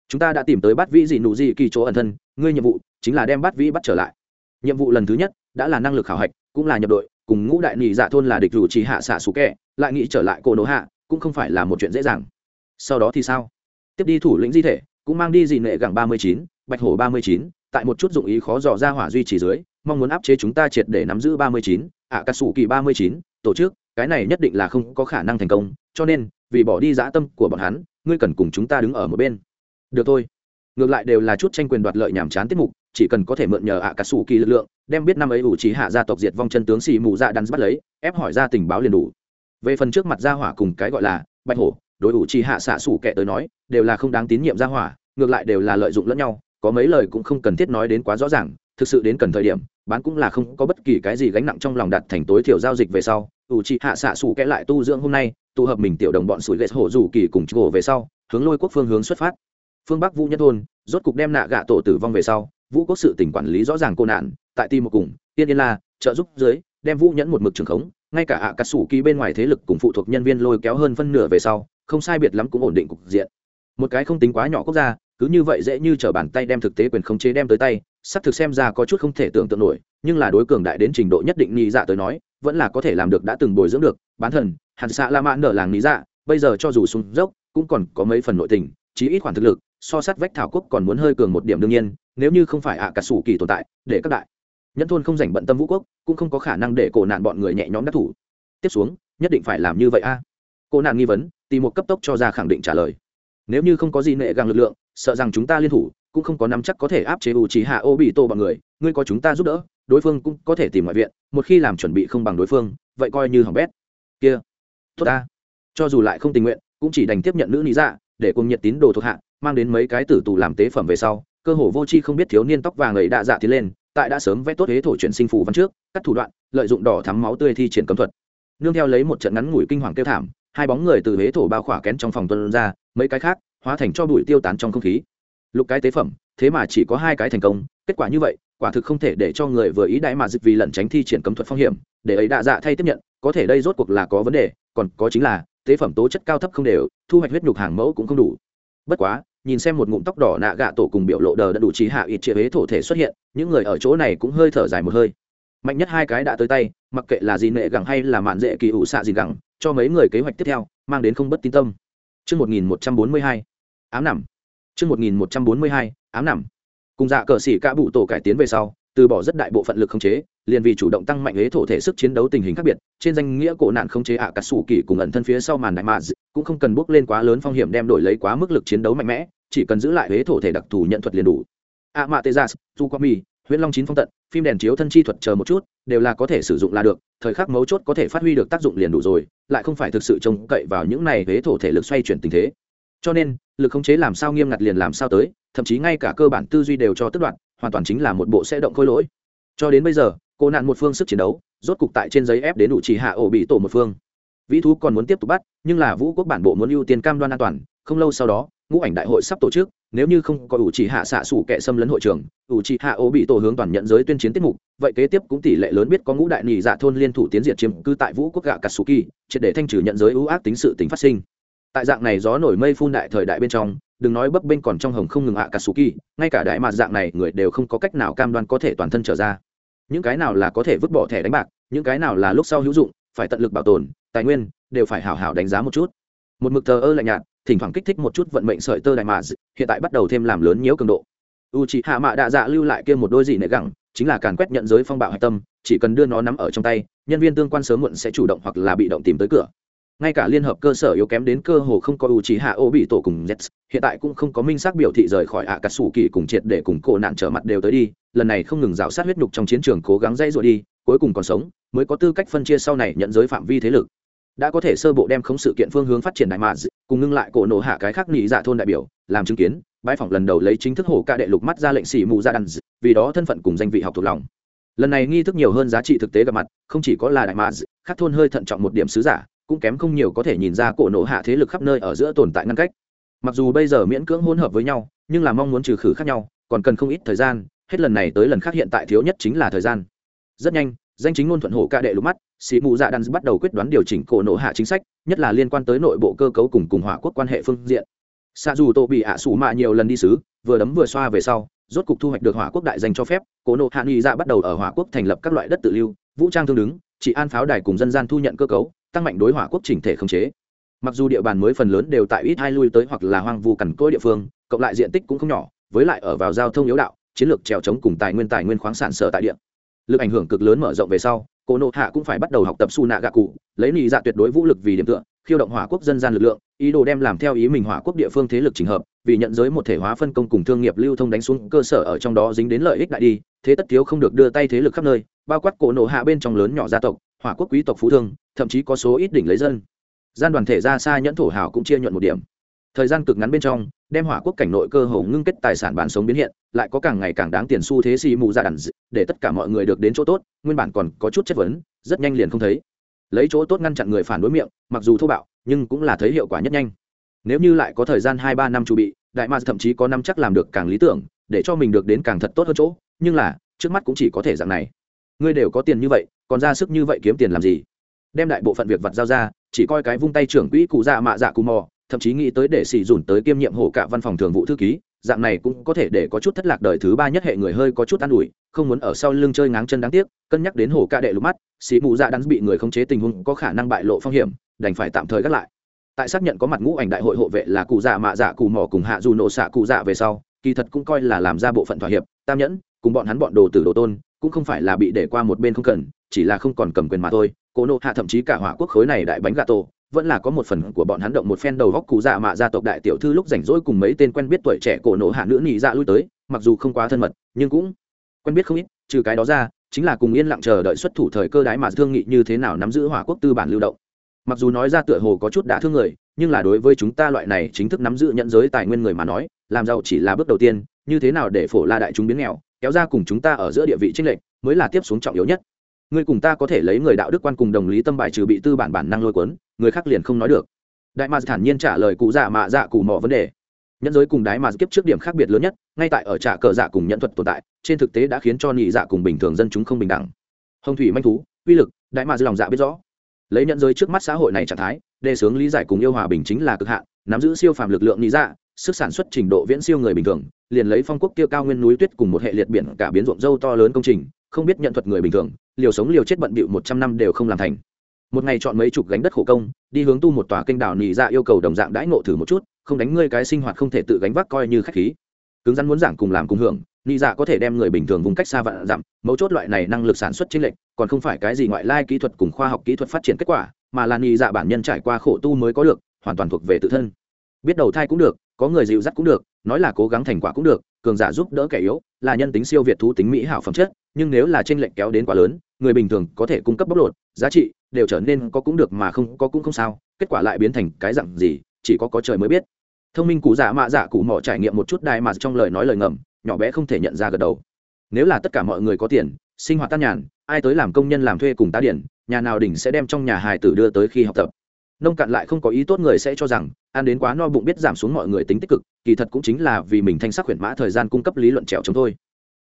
Chúng ta đã tìm tới bắt vĩ dị nụ dị kỳ chỗ ẩn thân, ngươi nhiệm vụ chính là đem bắt vĩ bắt trở lại. Nhiệm vụ lần thứ nhất đã là năng lực khảo hạch, cũng là nhập đội, cùng ngũ đại nhị dạ thôn là địch rủ trì hạ xạ xú kẹ lại nghĩ trở lại cổ nổ hạ, cũng không phải là một chuyện dễ dàng. Sau đó thì sao? Tiếp đi thủ lĩnh di thể, cũng mang đi dị nệ gẳng ba mươi chín, bạch hổ ba mươi chín, tại một chút dụng ý khó dò ra hỏa duy trì dưới, mong muốn áp chế chúng ta triệt để nắm giữ ba mươi chín ạ cà sủ kỳ ba mươi chín, tổ chức, cái này nhất định là không có khả năng thành công, cho nên, vì bỏ đi dã tâm của bọn hắn, ngươi cần cùng chúng ta đứng ở một bên. Được thôi ngược lại đều là chút tranh quyền đoạt lợi nhàm chán tiết mục, chỉ cần có thể mượn nhờ ạ cà sủ kỳ lực lượng, đem biết năm ấy ủ trí hạ gia tộc diệt vong chân tướng xì mù dạ đắn bắt lấy, ép hỏi ra tình báo liền đủ. Về phần trước mặt gia hỏa cùng cái gọi là bạch hổ, đối ủ trí hạ xạ sủ kệ tới nói, đều là không đáng tín nhiệm gia hỏa, ngược lại đều là lợi dụng lẫn nhau, có mấy lời cũng không cần thiết nói đến quá rõ ràng, thực sự đến cần thời điểm, bán cũng là không có bất kỳ cái gì gánh nặng trong lòng đặt thành tối thiểu giao dịch về sau, ủ trị hạ xạ xù kẽ lại tu dưỡng hôm nay, tụ hợp mình tiểu đồng bọn sủi lệ hổ rủ kỳ cùng chỗ về sau, hướng lôi quốc phương hướng xuất phát phương bắc vũ nhất thôn, rốt cục đem nạ gạ tổ tử vong về sau, vũ quốc sự tỉnh quản lý rõ ràng cô nạn, tại tim một cùng tiên yên la, trợ giúp dưới, đem vũ nhẫn một mực trường khống, ngay cả ạ cắt sủ ký bên ngoài thế lực cùng phụ thuộc nhân viên lôi kéo hơn phân nửa về sau, không sai biệt lắm cũng ổn định cục diện. Một cái không tính quá nhỏ quốc gia, cứ như vậy dễ như t r ở bàn tay đem thực tế quyền khống chế đem tới tay xác thực xem ra có chút không thể tưởng tượng nổi, nhưng là đối cường đại đến trình độ nhất định nghĩ dạ tới nói, vẫn là có thể làm được đã từng bồi dưỡng được, bán thần hạt xạ la mã nở làng nghĩ dạ bây giờ cho dù xuống dốc, cũng còn có mấy phần nội tình, chí ít khoản thực lực so sát vách thảo quốc còn muốn hơi cường một điểm đương nhiên, nếu như không phải ạ cả sủ kỳ tồn tại, để các đại nhẫn thôn không giành bận tâm vũ quốc, cũng không có khả năng để cổ nạn bọn người nhẹ nhõm đắc thủ. Tiếp xuống, nhất định phải làm như vậy a. À? cô nạn nghi vấn tìm một cấp tốc cho ra khẳng định trả lời. Nếu như không có gì nệ gàng lực lượng, sợ rằng chúng ta liên thủ cũng không có nắm chắc có thể áp chế u trí hạ ô bị tô bằng người, ngươi có chúng ta giúp đỡ, đối phương cũng có thể tìm ngoại viện, một khi làm chuẩn bị không bằng đối phương, vậy coi như hỏng bét. Kia, tốt ta. Cho dù lại không tình nguyện, cũng chỉ đành tiếp nhận nữ lý dạ để cùng nhiệt tín đồ thuộc hạ mang đến mấy cái tử tù làm tế phẩm về sau, cơ hồ vô chi không biết thiếu niên tóc vàng ấy đã dạ tiến lên, tại đã sớm vẽ tốt thế thổ chuyển sinh phủ văn trước các thủ đoạn, lợi dụng đỏ thắm máu tươi thi triển cấm thuật. Nương theo lấy một trận ngắn ngủi kinh hoàng kêu thảm, hai bóng người từ hế thổ bao khỏa kén trong phòng tuân ra, mấy cái khác hóa thành cho bụi tiêu tán trong không khí. Lục cái tế phẩm, thế mà chỉ có hai cái thành công, kết quả như vậy, quả thực không thể để cho người vừa ý đại mà dịch vì lẩn tránh thi triển cấm thuật phong hiểm, để ấy đạ dạ thay tiếp nhận, có thể đây rốt cuộc là có vấn đề, còn có chính là, tế phẩm tố chất cao thấp không đều, thu hoạch huyết nhục hàng mẫu cũng không đủ. Bất quá nhìn xem một ngụm tóc đỏ nạ gạ tổ cùng biểu lộ đờ đã đủ trí hạ ít chia huế thổ thể xuất hiện những người ở chỗ này cũng hơi thở dài một hơi mạnh nhất hai cái đã tới tay mặc kệ là gì nệ gẳng hay là mạn dễ kỳ ủ xạ gì gẳng cho mấy người kế hoạch tiếp theo mang đến không bất tin tâm Trước 1142, ám nằm. Trước 1142, ám nằm. Cùng dạ cờ xỉ cả bụ tổ cải tiến về sau, từ bỏ rất đại bộ phận lực khống chế, liền vì chủ động tăng mạnh ế thổ thể sức chiến đấu tình hình khác biệt, trên danh nghĩa cổ nạn không chế ạ à cà sủ kỳ cùng ẩn thân phía sau màn đại mạ, cũng không cần bước lên quá lớn phong hiểm đem đổi lấy quá mức lực chiến đấu mạnh mẽ, chỉ cần giữ lại ế thổ thể đặc thù nhận thuật liền đủ. ạ mạ tê gia, du qua mi, huyễn long chín phong tận phim đèn chiếu thân chi thuật chờ một chút đều là có thể sử dụng là được thời khắc mấu chốt có thể phát huy được tác dụng liền đủ rồi lại không phải thực sự trông cậy vào những này ế thổ thể lực xoay chuyển tình thế cho nên lực khống chế làm sao nghiêm ngặt liền làm sao tới thậm chí ngay cả cơ bản tư duy đều cho tất đoạn hoàn toàn chính là một bộ sẽ động khôi lỗi cho đến bây giờ cô nạn một phương sức chiến đấu, rốt cục tại trên giấy ép đến đủ chỉ hạ ổ bị tổ một phương. Vĩ thú còn muốn tiếp tục bắt, nhưng là vũ quốc bản bộ muốn ưu tiên cam đoan an toàn, không lâu sau đó, ngũ ảnh đại hội sắp tổ chức, nếu như không có ủ chỉ hạ xạ xủ kệ xâm lấn hội trường, ủ chỉ hạ ô bị tổ hướng toàn nhận giới tuyên chiến tiết mục, vậy kế tiếp cũng tỷ lệ lớn biết có ngũ đại nhị dạ thôn liên thủ tiến diệt chiếm cư tại vũ quốc gạ katsuki triệt để thanh trừ nhận giới ưu ác tính sự tính phát sinh. Tại dạng này gió nổi mây phun đại thời đại bên trong, đừng nói bấp bên còn trong hồng không ngừng hạ katsuki ngay cả đại mạt dạng này người đều không có cách nào cam đoan có thể toàn thân trở ra những cái nào là có thể vứt bỏ thẻ đánh bạc, những cái nào là lúc sau hữu dụng, phải tận lực bảo tồn, tài nguyên, đều phải hảo hảo đánh giá một chút một mực thờ ơ lạnh nhạt, thỉnh thoảng kích thích một chút vận mệnh sợi tơ đại mà. hiện tại bắt đầu thêm làm lớn nhiễu cường độ u c hạ mạ đạ dạ lưu lại kia một đôi gì nệ gẳng, chính là càn quét nhận giới phong bạo hạch tâm, chỉ cần đưa nó nắm ở trong tay, nhân viên tương quan sớm muộn sẽ chủ động hoặc là bị động tìm tới cửa ngay cả liên hợp cơ sở yếu kém đến cơ hồ không có ưu trí hạ ô bị tổ cùng z hiện tại cũng không có minh xác biểu thị rời khỏi ạ cà sủ kỳ cùng triệt để cùng cổ nạn trở mặt đều tới đi, lần này không ngừng rào sát huyết nhục trong chiến trường cố gắng dây dội đi, cuối cùng còn sống, mới có tư cách phân chia sau này nhận giới phạm vi thế lực. Đã có thể sơ bộ đem khống sự kiện phương hướng phát triển đại mạ cùng ngưng lại cổ nổ hạ cái khác nghĩ dạ thôn đại biểu, làm chứng kiến, bãi phỏng lần đầu lấy chính thức hổ ca đệ lục mắt ra lệnh xỉ mù ra đàn vì đó thân phận cùng danh vị học thuộc lòng. Lần này nghi thức nhiều hơn giá trị thực tế gặp mặt, không chỉ có là đại mạ khác thôn hơi thận trọng một điểm sứ giả cũng kém không nhiều có thể nhìn ra cổ nổ hạ thế lực khắp nơi ở giữa tồn tại ngăn cách. Mặc dù bây giờ miễn cưỡng hỗn hợp với nhau, nhưng là mong muốn trừ khử khác nhau, còn cần không ít thời gian, hết lần này tới lần khác hiện tại thiếu nhất chính là thời gian. Rất nhanh, danh chính ngôn thuận hổ ca đệ lục mắt, sĩ mù dạ đan bắt đầu quyết đoán điều chỉnh cổ nộ hạ chính sách, nhất là liên quan tới nội bộ cơ cấu cùng cùng hỏa quốc quan hệ phương diện. Xa dù tô bị ạ sủ mạ nhiều lần đi sứ vừa đấm vừa xoa về sau, rốt cục thu hoạch được hỏa quốc đại danh cho phép, cổ nộ hạ nghị dạ bắt đầu ở hỏa quốc thành lập các loại đất tự lưu, vũ trang tương đứng chỉ an pháo đài cùng dân gian thu nhận cơ cấu tăng mạnh đối hỏa quốc chỉnh thể khống chế. Mặc dù địa bàn mới phần lớn đều tại ít hai lui tới hoặc là hoang vu cằn cỗi địa phương, cộng lại diện tích cũng không nhỏ, với lại ở vào giao thông yếu đạo, chiến lược trèo chống cùng tài nguyên tài nguyên khoáng sản sở tại địa. Lực ảnh hưởng cực lớn mở rộng về sau, cổ nộ hạ cũng phải bắt đầu học tập su nạ gạ cụ, lấy nị dạ tuyệt đối vũ lực vì điểm tựa, khiêu động hỏa quốc dân gian lực lượng, ý đồ đem làm theo ý mình hỏa quốc địa phương thế lực trình hợp, vì nhận giới một thể hóa phân công cùng thương nghiệp lưu thông đánh xuống cơ sở ở trong đó dính đến lợi ích đại đi, thế tất thiếu không được đưa tay thế lực khắp nơi, bao quát cổ nộ hạ bên trong lớn nhỏ gia tộc, hỏa quốc quý tộc phú thương thậm chí có số ít đỉnh lấy dân. Gian đoàn thể ra xa nhẫn thổ hào cũng chia nhuận một điểm. Thời gian cực ngắn bên trong, đem hỏa quốc cảnh nội cơ hồ ngưng kết tài sản bán sống biến hiện, lại có càng ngày càng đáng tiền xu thế xì mù ra đàn để tất cả mọi người được đến chỗ tốt, nguyên bản còn có chút chất vấn, rất nhanh liền không thấy. Lấy chỗ tốt ngăn chặn người phản đối miệng, mặc dù thô bạo, nhưng cũng là thấy hiệu quả nhất nhanh. Nếu như lại có thời gian hai ba năm chuẩn bị, đại ma thậm chí có năm chắc làm được càng lý tưởng, để cho mình được đến càng thật tốt hơn chỗ, nhưng là, trước mắt cũng chỉ có thể dạng này. Ngươi đều có tiền như vậy, còn ra sức như vậy kiếm tiền làm gì? Đem đại bộ phận việc vặt giao ra, chỉ coi cái vung tay trưởng quỹ cụ dạ mạ dạ cù mò, thậm chí nghĩ tới để xì dùn tới kiêm nhiệm hổ cả văn phòng thường vụ thư ký, dạng này cũng có thể để có chút thất lạc đời thứ ba nhất hệ người hơi có chút an ủi, không muốn ở sau lưng chơi ngáng chân đáng tiếc, cân nhắc đến hổ ca đệ lục mắt, xì mụ dạ đắn bị người khống chế tình huống có khả năng bại lộ phong hiểm, đành phải tạm thời gác lại. Tại xác nhận có mặt ngũ ảnh đại hội hộ vệ là cụ dạ mạ dạ cụ mỏ cùng hạ dù nổ xạ cụ dạ về sau, kỳ thật cũng coi là làm ra bộ phận thỏa hiệp, tam nhẫn, cùng bọn hắn bọn đồ tử đồ tôn, cũng không phải là bị để qua một bên không cần, chỉ là không còn cầm quyền mà thôi Cổ nộ hạ thậm chí cả hỏa quốc khối này đại bánh gà tổ, vẫn là có một phần của bọn hắn động một phen đầu góc cụ dạ mạ gia tộc đại tiểu thư lúc rảnh rỗi cùng mấy tên quen biết tuổi trẻ cổ nộ hạ nữ nhị dạ lui tới, mặc dù không quá thân mật, nhưng cũng quen biết không ít, trừ cái đó ra, chính là cùng yên lặng chờ đợi xuất thủ thời cơ đái mà thương nghị như thế nào nắm giữ hỏa quốc tư bản lưu động. Mặc dù nói ra tựa hồ có chút đã thương người, nhưng là đối với chúng ta loại này chính thức nắm giữ nhận giới tài nguyên người mà nói, làm giàu chỉ là bước đầu tiên, như thế nào để phổ la đại chúng biến nghèo, kéo ra cùng chúng ta ở giữa địa vị chính lệch, mới là tiếp xuống trọng yếu nhất ngươi cùng ta có thể lấy người đạo đức quan cùng đồng lý tâm bài trừ bị tư bản bản năng lôi cuốn, người khác liền không nói được. Đại mạc thản nhiên trả lời cụ dạ mạ dạ cụ mỏ vấn đề. Nhẫn giới cùng đái mà kiếp trước điểm khác biệt lớn nhất, ngay tại ở trả cờ dạ cùng nhẫn thuật tồn tại, trên thực tế đã khiến cho nhị dạ cùng bình thường dân chúng không bình đẳng. Hồng thủy manh thú, uy lực, đại mà lòng dạ biết rõ. Lấy nhẫn giới trước mắt xã hội này trạng thái, đề xướng lý giải cùng yêu hòa bình chính là cực hạn, nắm giữ siêu phàm lực lượng nhị dạ sức sản xuất trình độ viễn siêu người bình thường, liền lấy phong quốc kia cao nguyên núi tuyết cùng một hệ liệt biển cả biến ruộng dâu to lớn công trình, không biết nhận thuật người bình thường liều sống liều chết bận bịu một trăm năm đều không làm thành. Một ngày chọn mấy chục gánh đất khổ công, đi hướng tu một tòa kênh đảo nỉ ra dạ yêu cầu đồng dạng đãi ngộ thử một chút, không đánh ngươi cái sinh hoạt không thể tự gánh vác coi như khách khí. Cứng rắn muốn giảng cùng làm cùng hưởng, nị dạ có thể đem người bình thường vùng cách xa vạn dặm, mấu chốt loại này năng lực sản xuất chính lệnh còn không phải cái gì ngoại lai kỹ thuật cùng khoa học kỹ thuật phát triển kết quả, mà là nị dạ bản nhân trải qua khổ tu mới có được, hoàn toàn thuộc về tự thân. Biết đầu thai cũng được, có người dịu dắt cũng được, nói là cố gắng thành quả cũng được cường giả giúp đỡ kẻ yếu, là nhân tính siêu việt thú tính mỹ hảo phẩm chất, nhưng nếu là tranh lệnh kéo đến quá lớn, người bình thường có thể cung cấp bóc lột, giá trị đều trở nên có cũng được mà không có cũng không sao, kết quả lại biến thành cái dặn gì, chỉ có có trời mới biết. Thông minh cụ giả mạ giả cụ mỏ trải nghiệm một chút đài mà trong lời nói lời ngầm, nhỏ bé không thể nhận ra gật đầu. Nếu là tất cả mọi người có tiền, sinh hoạt tan nhàn, ai tới làm công nhân làm thuê cùng tá điển, nhà nào đỉnh sẽ đem trong nhà hài tử đưa tới khi học tập nông cạn lại không có ý tốt người sẽ cho rằng, ăn đến quá no bụng biết giảm xuống mọi người tính tích cực, kỳ thật cũng chính là vì mình thanh sắc huyền mã thời gian cung cấp lý luận trèo chống thôi.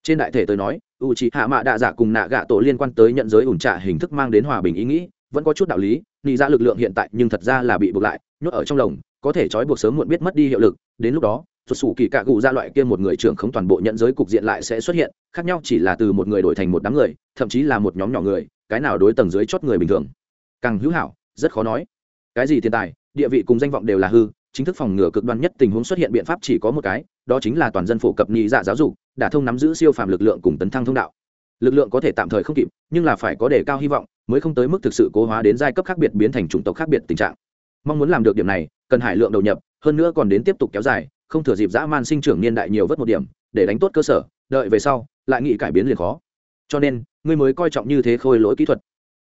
Trên đại thể tôi nói u c hạ mạ đạ giả cùng nạ gạ tổ liên quan tới nhận giới ủn trạ hình thức mang đến hòa bình ý nghĩ, vẫn có chút đạo lý nghĩ ra dạ lực lượng hiện tại nhưng thật ra là bị buộc lại, nhốt ở trong lồng, có thể trói buộc sớm muộn biết mất đi hiệu lực, đến lúc đó xuất sủ kỳ cạ cụ ra loại kia một người trưởng không toàn bộ nhận giới cục diện lại sẽ xuất hiện, khác nhau chỉ là từ một người đổi thành một đám người, thậm chí là một nhóm nhỏ người, cái nào đối tầng dưới chót người bình thường. Càng hữu hảo, rất khó nói cái gì tiền tài, địa vị cùng danh vọng đều là hư, chính thức phòng ngừa cực đoan nhất tình huống xuất hiện biện pháp chỉ có một cái, đó chính là toàn dân phổ cập nhị dạ giáo dục, đã thông nắm giữ siêu phàm lực lượng cùng tấn thăng thông đạo. Lực lượng có thể tạm thời không kịp, nhưng là phải có đề cao hy vọng, mới không tới mức thực sự cố hóa đến giai cấp khác biệt biến thành chủng tộc khác biệt tình trạng. Mong muốn làm được điểm này, cần hải lượng đầu nhập, hơn nữa còn đến tiếp tục kéo dài, không thừa dịp dã man sinh trưởng niên đại nhiều vất một điểm, để đánh tốt cơ sở, đợi về sau, lại nghĩ cải biến liền khó. Cho nên, ngươi mới coi trọng như thế khôi lỗi kỹ thuật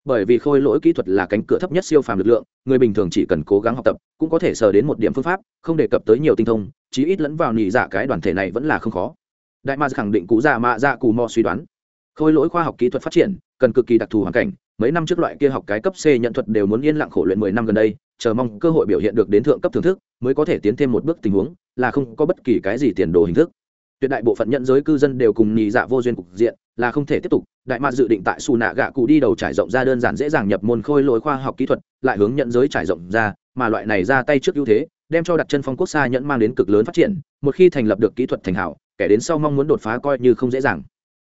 bởi vì khôi lỗi kỹ thuật là cánh cửa thấp nhất siêu phàm lực lượng, người bình thường chỉ cần cố gắng học tập, cũng có thể sờ đến một điểm phương pháp, không đề cập tới nhiều tinh thông, chí ít lẫn vào nhị dạ cái đoàn thể này vẫn là không khó. Đại ma khẳng định cụ già mạ dạ cù mò suy đoán. Khôi lỗi khoa học kỹ thuật phát triển, cần cực kỳ đặc thù hoàn cảnh, mấy năm trước loại kia học cái cấp c nhận thuật đều muốn yên lặng khổ luyện mười năm gần đây, chờ mong cơ hội biểu hiện được đến thượng cấp thưởng thức, mới có thể tiến thêm một bước tình huống, là không có bất kỳ cái gì tiền đồ hình thức tuyệt đại bộ phận nhận giới cư dân đều cùng nhì dạ vô duyên cục diện, là không thể tiếp tục. Đại mạc dự định tại xù nạ gạ cụ đi đầu trải rộng ra đơn giản dễ dàng nhập môn khôi lỗi khoa học kỹ thuật, lại hướng nhận giới trải rộng ra, mà loại này ra tay trước ưu thế, đem cho đặt chân phong quốc xa nhẫn mang đến cực lớn phát triển, một khi thành lập được kỹ thuật thành hảo, kẻ đến sau mong muốn đột phá coi như không dễ dàng.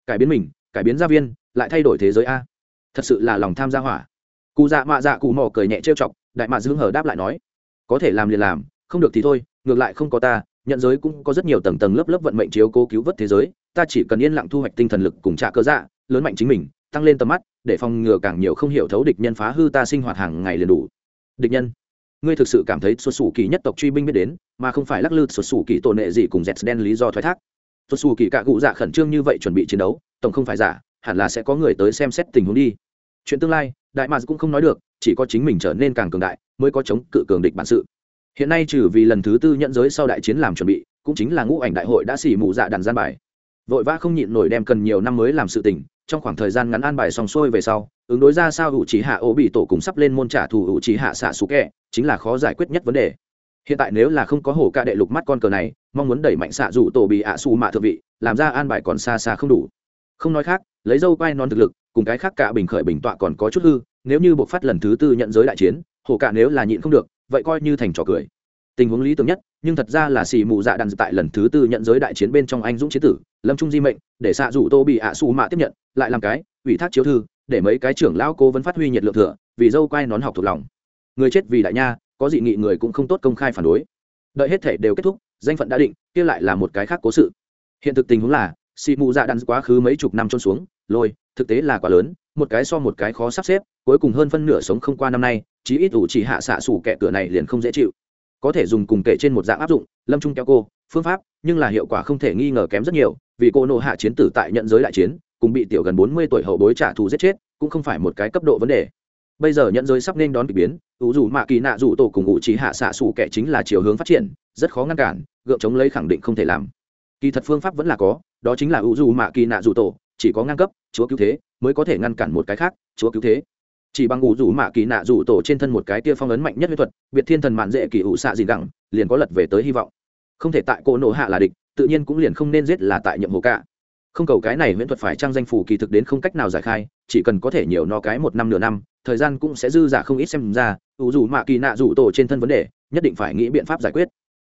Cải biến mình, cải biến gia viên, lại thay đổi thế giới a. Thật sự là lòng tham gia hỏa. Cụ dạ mạ dạ cụ mò cười nhẹ trêu chọc, đại mạc dưỡng hở đáp lại nói, có thể làm liền làm, không được thì thôi, ngược lại không có ta nhận giới cũng có rất nhiều tầng tầng lớp lớp vận mệnh chiếu cố cứu vớt thế giới, ta chỉ cần yên lặng thu hoạch tinh thần lực cùng trả cơ dạ lớn mạnh chính mình, tăng lên tầm mắt, để phòng ngừa càng nhiều không hiểu thấu địch nhân phá hư ta sinh hoạt hàng ngày liền đủ. Địch nhân, ngươi thực sự cảm thấy xuất xù kỳ nhất tộc truy binh biết đến, mà không phải lắc lư xuất xù kỳ tổn hệ gì cùng dẹt đen lý do thoái thác. Xuất xù kỳ cạ cụ dạ khẩn trương như vậy chuẩn bị chiến đấu, tổng không phải giả, hẳn là sẽ có người tới xem xét tình huống đi. Chuyện tương lai, đại mạc cũng không nói được, chỉ có chính mình trở nên càng cường đại, mới có chống cự cường địch bản sự hiện nay trừ vì lần thứ tư nhận giới sau đại chiến làm chuẩn bị, cũng chính là ngũ ảnh đại hội đã xỉ mù dạ đàn gian bài. Vội vã không nhịn nổi đem cần nhiều năm mới làm sự tình, trong khoảng thời gian ngắn an bài xong xuôi về sau, ứng đối ra sao hữu trí hạ ô bị tổ cùng sắp lên môn trả thù hữu trí hạ xạ xú kẹ, chính là khó giải quyết nhất vấn đề. Hiện tại nếu là không có hổ ca đệ lục mắt con cờ này, mong muốn đẩy mạnh xạ dù tổ bị ạ xù mạ thượng vị, làm ra an bài còn xa xa không đủ. Không nói khác, lấy dâu quai non thực lực, cùng cái khác cả bình khởi bình tọa còn có chút hư, nếu như buộc phát lần thứ tư nhận giới đại chiến, hổ ca nếu là nhịn không được vậy coi như thành trò cười. Tình huống lý tưởng nhất, nhưng thật ra là xì mù dạ đàn tại lần thứ tư nhận giới đại chiến bên trong anh dũng chế tử, lâm trung di mệnh, để xạ rủ tô bị ạ xù mạ tiếp nhận, lại làm cái, ủy thác chiếu thư, để mấy cái trưởng lão cố vấn phát huy nhiệt lượng thừa, vì dâu quai nón học thuộc lòng. Người chết vì đại nha, có dị nghị người cũng không tốt công khai phản đối. Đợi hết thể đều kết thúc, danh phận đã định, kia lại là một cái khác cố sự. Hiện thực tình huống là, xì mù dạ đàn quá khứ mấy chục năm trôn xuống, lôi, thực tế là quá lớn, một cái so một cái khó sắp xếp cuối cùng hơn phân nửa sống không qua năm nay, chí ít ủ chỉ hạ xạ sủ kẻ cửa này liền không dễ chịu. Có thể dùng cùng kể trên một dạng áp dụng, lâm trung kéo cô, phương pháp, nhưng là hiệu quả không thể nghi ngờ kém rất nhiều, vì cô nộ hạ chiến tử tại nhận giới đại chiến, cùng bị tiểu gần bốn mươi tuổi hậu bối trả thù giết chết, cũng không phải một cái cấp độ vấn đề. Bây giờ nhận giới sắp nên đón k ỳ biến ủ dù mạ kỳ nạ dù tổ cùng ngụ trí hạ xạ xù kẻ chính là chiều hướng phát triển, rất khó ngăn cản, gượng chống lấy khẳng định không thể làm. Kỳ thật phương pháp vẫn là có, đó chính là ủ dù mạ kỳ nạ dù tổ, chỉ có ngang cấp, chúa cứu thế, mới có thể ngăn cản một cái khác, chúa cứu thế chỉ bằng ngủ rủ mạ kỳ nạ rủ tổ trên thân một cái tia phong ấn mạnh nhất huyết thuật, biệt thiên thần mạn dễ kỳ ủ xạ gì gẳng, liền có lật về tới hy vọng. Không thể tại cô nổ hạ là địch, tự nhiên cũng liền không nên giết là tại nhiệm hồ cả. Không cầu cái này huyễn thuật phải trang danh phủ kỳ thực đến không cách nào giải khai, chỉ cần có thể nhiều no cái một năm nửa năm, thời gian cũng sẽ dư giả không ít xem ra, ủ rủ mạ kỳ nạ rủ tổ trên thân vấn đề, nhất định phải nghĩ biện pháp giải quyết.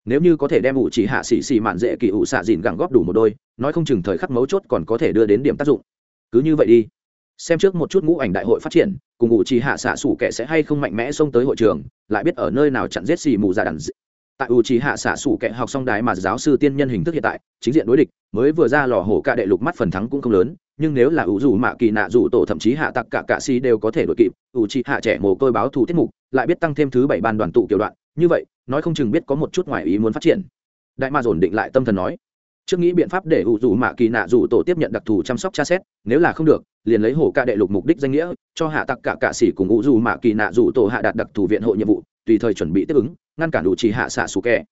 Nếu như có thể đem ủ chỉ hạ xỉ xỉ mạn dễ kỳ ủ xạ dìn gẳng góp đủ một đôi, nói không chừng thời khắc mấu chốt còn có thể đưa đến điểm tác dụng. Cứ như vậy đi xem trước một chút ngũ ảnh đại hội phát triển, cùng ủ trì hạ xạ sủ kẻ sẽ hay không mạnh mẽ xông tới hội trường, lại biết ở nơi nào chặn giết xì mù ra đàn tại ủ trì hạ xạ sủ kẻ học xong đái mà giáo sư tiên nhân hình thức hiện tại, chính diện đối địch, mới vừa ra lò hổ ca đệ lục mắt phần thắng cũng không lớn, nhưng nếu là ủ dù mạ kỳ nạ dù tổ thậm chí hạ tặc cả cạ si đều có thể đội kịp ủ trì hạ trẻ mồ côi báo thù tiết mục, lại biết tăng thêm thứ bảy ban đoàn tụ kiểu đoạn, như vậy, nói không chừng biết có một chút ngoài ý muốn phát triển. Đại ma ổn định lại tâm thần nói, trước nghĩ biện pháp để ủ dù mạ kỳ nạ dù tổ tiếp nhận đặc thù chăm sóc cha xét, nếu là không được liền lấy hổ ca đệ lục mục đích danh nghĩa, cho hạ tặc cả cạ sĩ cùng ngũ dù mạ kỳ nạ dù tổ hạ đạt đặc thù viện hộ nhiệm vụ, tùy thời chuẩn bị tiếp ứng, ngăn cản đủ trì hạ xạ xù kẹ.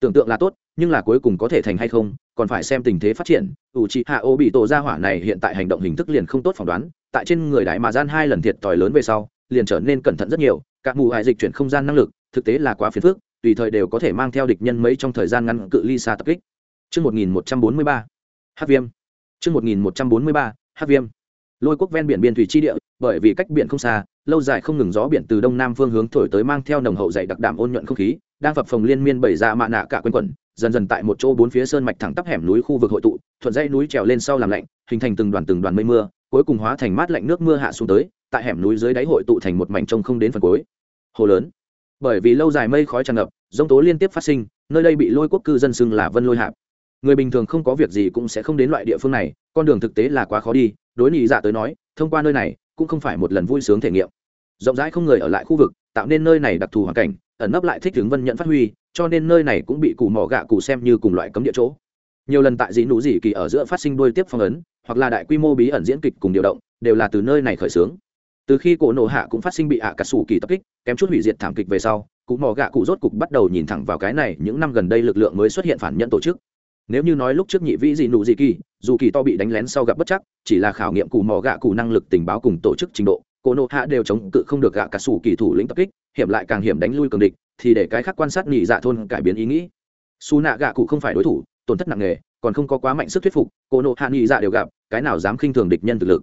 tưởng tượng là tốt, nhưng là cuối cùng có thể thành hay không, còn phải xem tình thế phát triển ủ trì hạ ô bị tổ ra hỏa này hiện tại hành động hình thức liền không tốt phỏng đoán, tại trên người đại mà gian hai lần thiệt tòi lớn về sau, liền trở nên cẩn thận rất nhiều các mù hại dịch chuyển không gian năng lực, thực tế là quá phiền phức, tùy thời đều có thể mang theo địch nhân mấy trong thời gian ngăn cự ly xa tập kích Trước 1143. Hắc viêm. Chương 1143. Hắc viêm. Lôi quốc ven biển biên thủy chi địa, bởi vì cách biển không xa, lâu dài không ngừng gió biển từ đông nam phương hướng thổi tới mang theo nồng hậu dày đặc đạm ôn nhuận không khí, đang phập phồng liên miên bảy ra mạ nạ cả quanh quẩn, dần dần tại một chỗ bốn phía sơn mạch thẳng tắp hẻm núi khu vực hội tụ, thuận dãy núi trèo lên sau làm lạnh, hình thành từng đoàn từng đoàn mây mưa, cuối cùng hóa thành mát lạnh nước mưa hạ xuống tới, tại hẻm núi dưới đáy hội tụ thành một mảnh trông không đến phần cuối. Hồ lớn. Bởi vì lâu dài mây khói tràn ngập, giông tố liên tiếp phát sinh, nơi đây bị lôi quốc cư dân xưng là Vân Lôi Hạp người bình thường không có việc gì cũng sẽ không đến loại địa phương này, con đường thực tế là quá khó đi, đối nhị dạ tới nói, thông qua nơi này cũng không phải một lần vui sướng thể nghiệm. Rộng rãi không người ở lại khu vực, tạo nên nơi này đặc thù hoàn cảnh, ẩn nấp lại thích tướng vân nhận phát huy, cho nên nơi này cũng bị cù mỏ gạ cụ xem như cùng loại cấm địa chỗ. Nhiều lần tại dĩ nụ dị kỳ ở giữa phát sinh đôi tiếp phong ấn, hoặc là đại quy mô bí ẩn diễn kịch cùng điều động, đều là từ nơi này khởi xướng. Từ khi cổ nổ hạ cũng phát sinh bị ạ à cà sủ kỳ tập kích, kém chút hủy diệt thảm kịch về sau cụ mỏ gạ cụ rốt cục bắt đầu nhìn thẳng vào cái này những năm gần đây lực lượng mới xuất hiện phản nhận tổ chức nếu như nói lúc trước nhị vĩ dị nụ dị kỳ, dù kỳ to bị đánh lén sau gặp bất chắc, chỉ là khảo nghiệm cù mò gạ cù năng lực tình báo cùng tổ chức trình độ, cô nộ hạ đều chống cự không được gạ cả sủ kỳ thủ lĩnh tập kích, hiểm lại càng hiểm đánh lui cường địch, thì để cái khác quan sát nhị dạ thôn cải biến ý nghĩ. Su nạ gạ cụ không phải đối thủ, tổn thất nặng nề, còn không có quá mạnh sức thuyết phục, cô nộ hạ nhị dạ đều gặp, cái nào dám khinh thường địch nhân thực lực.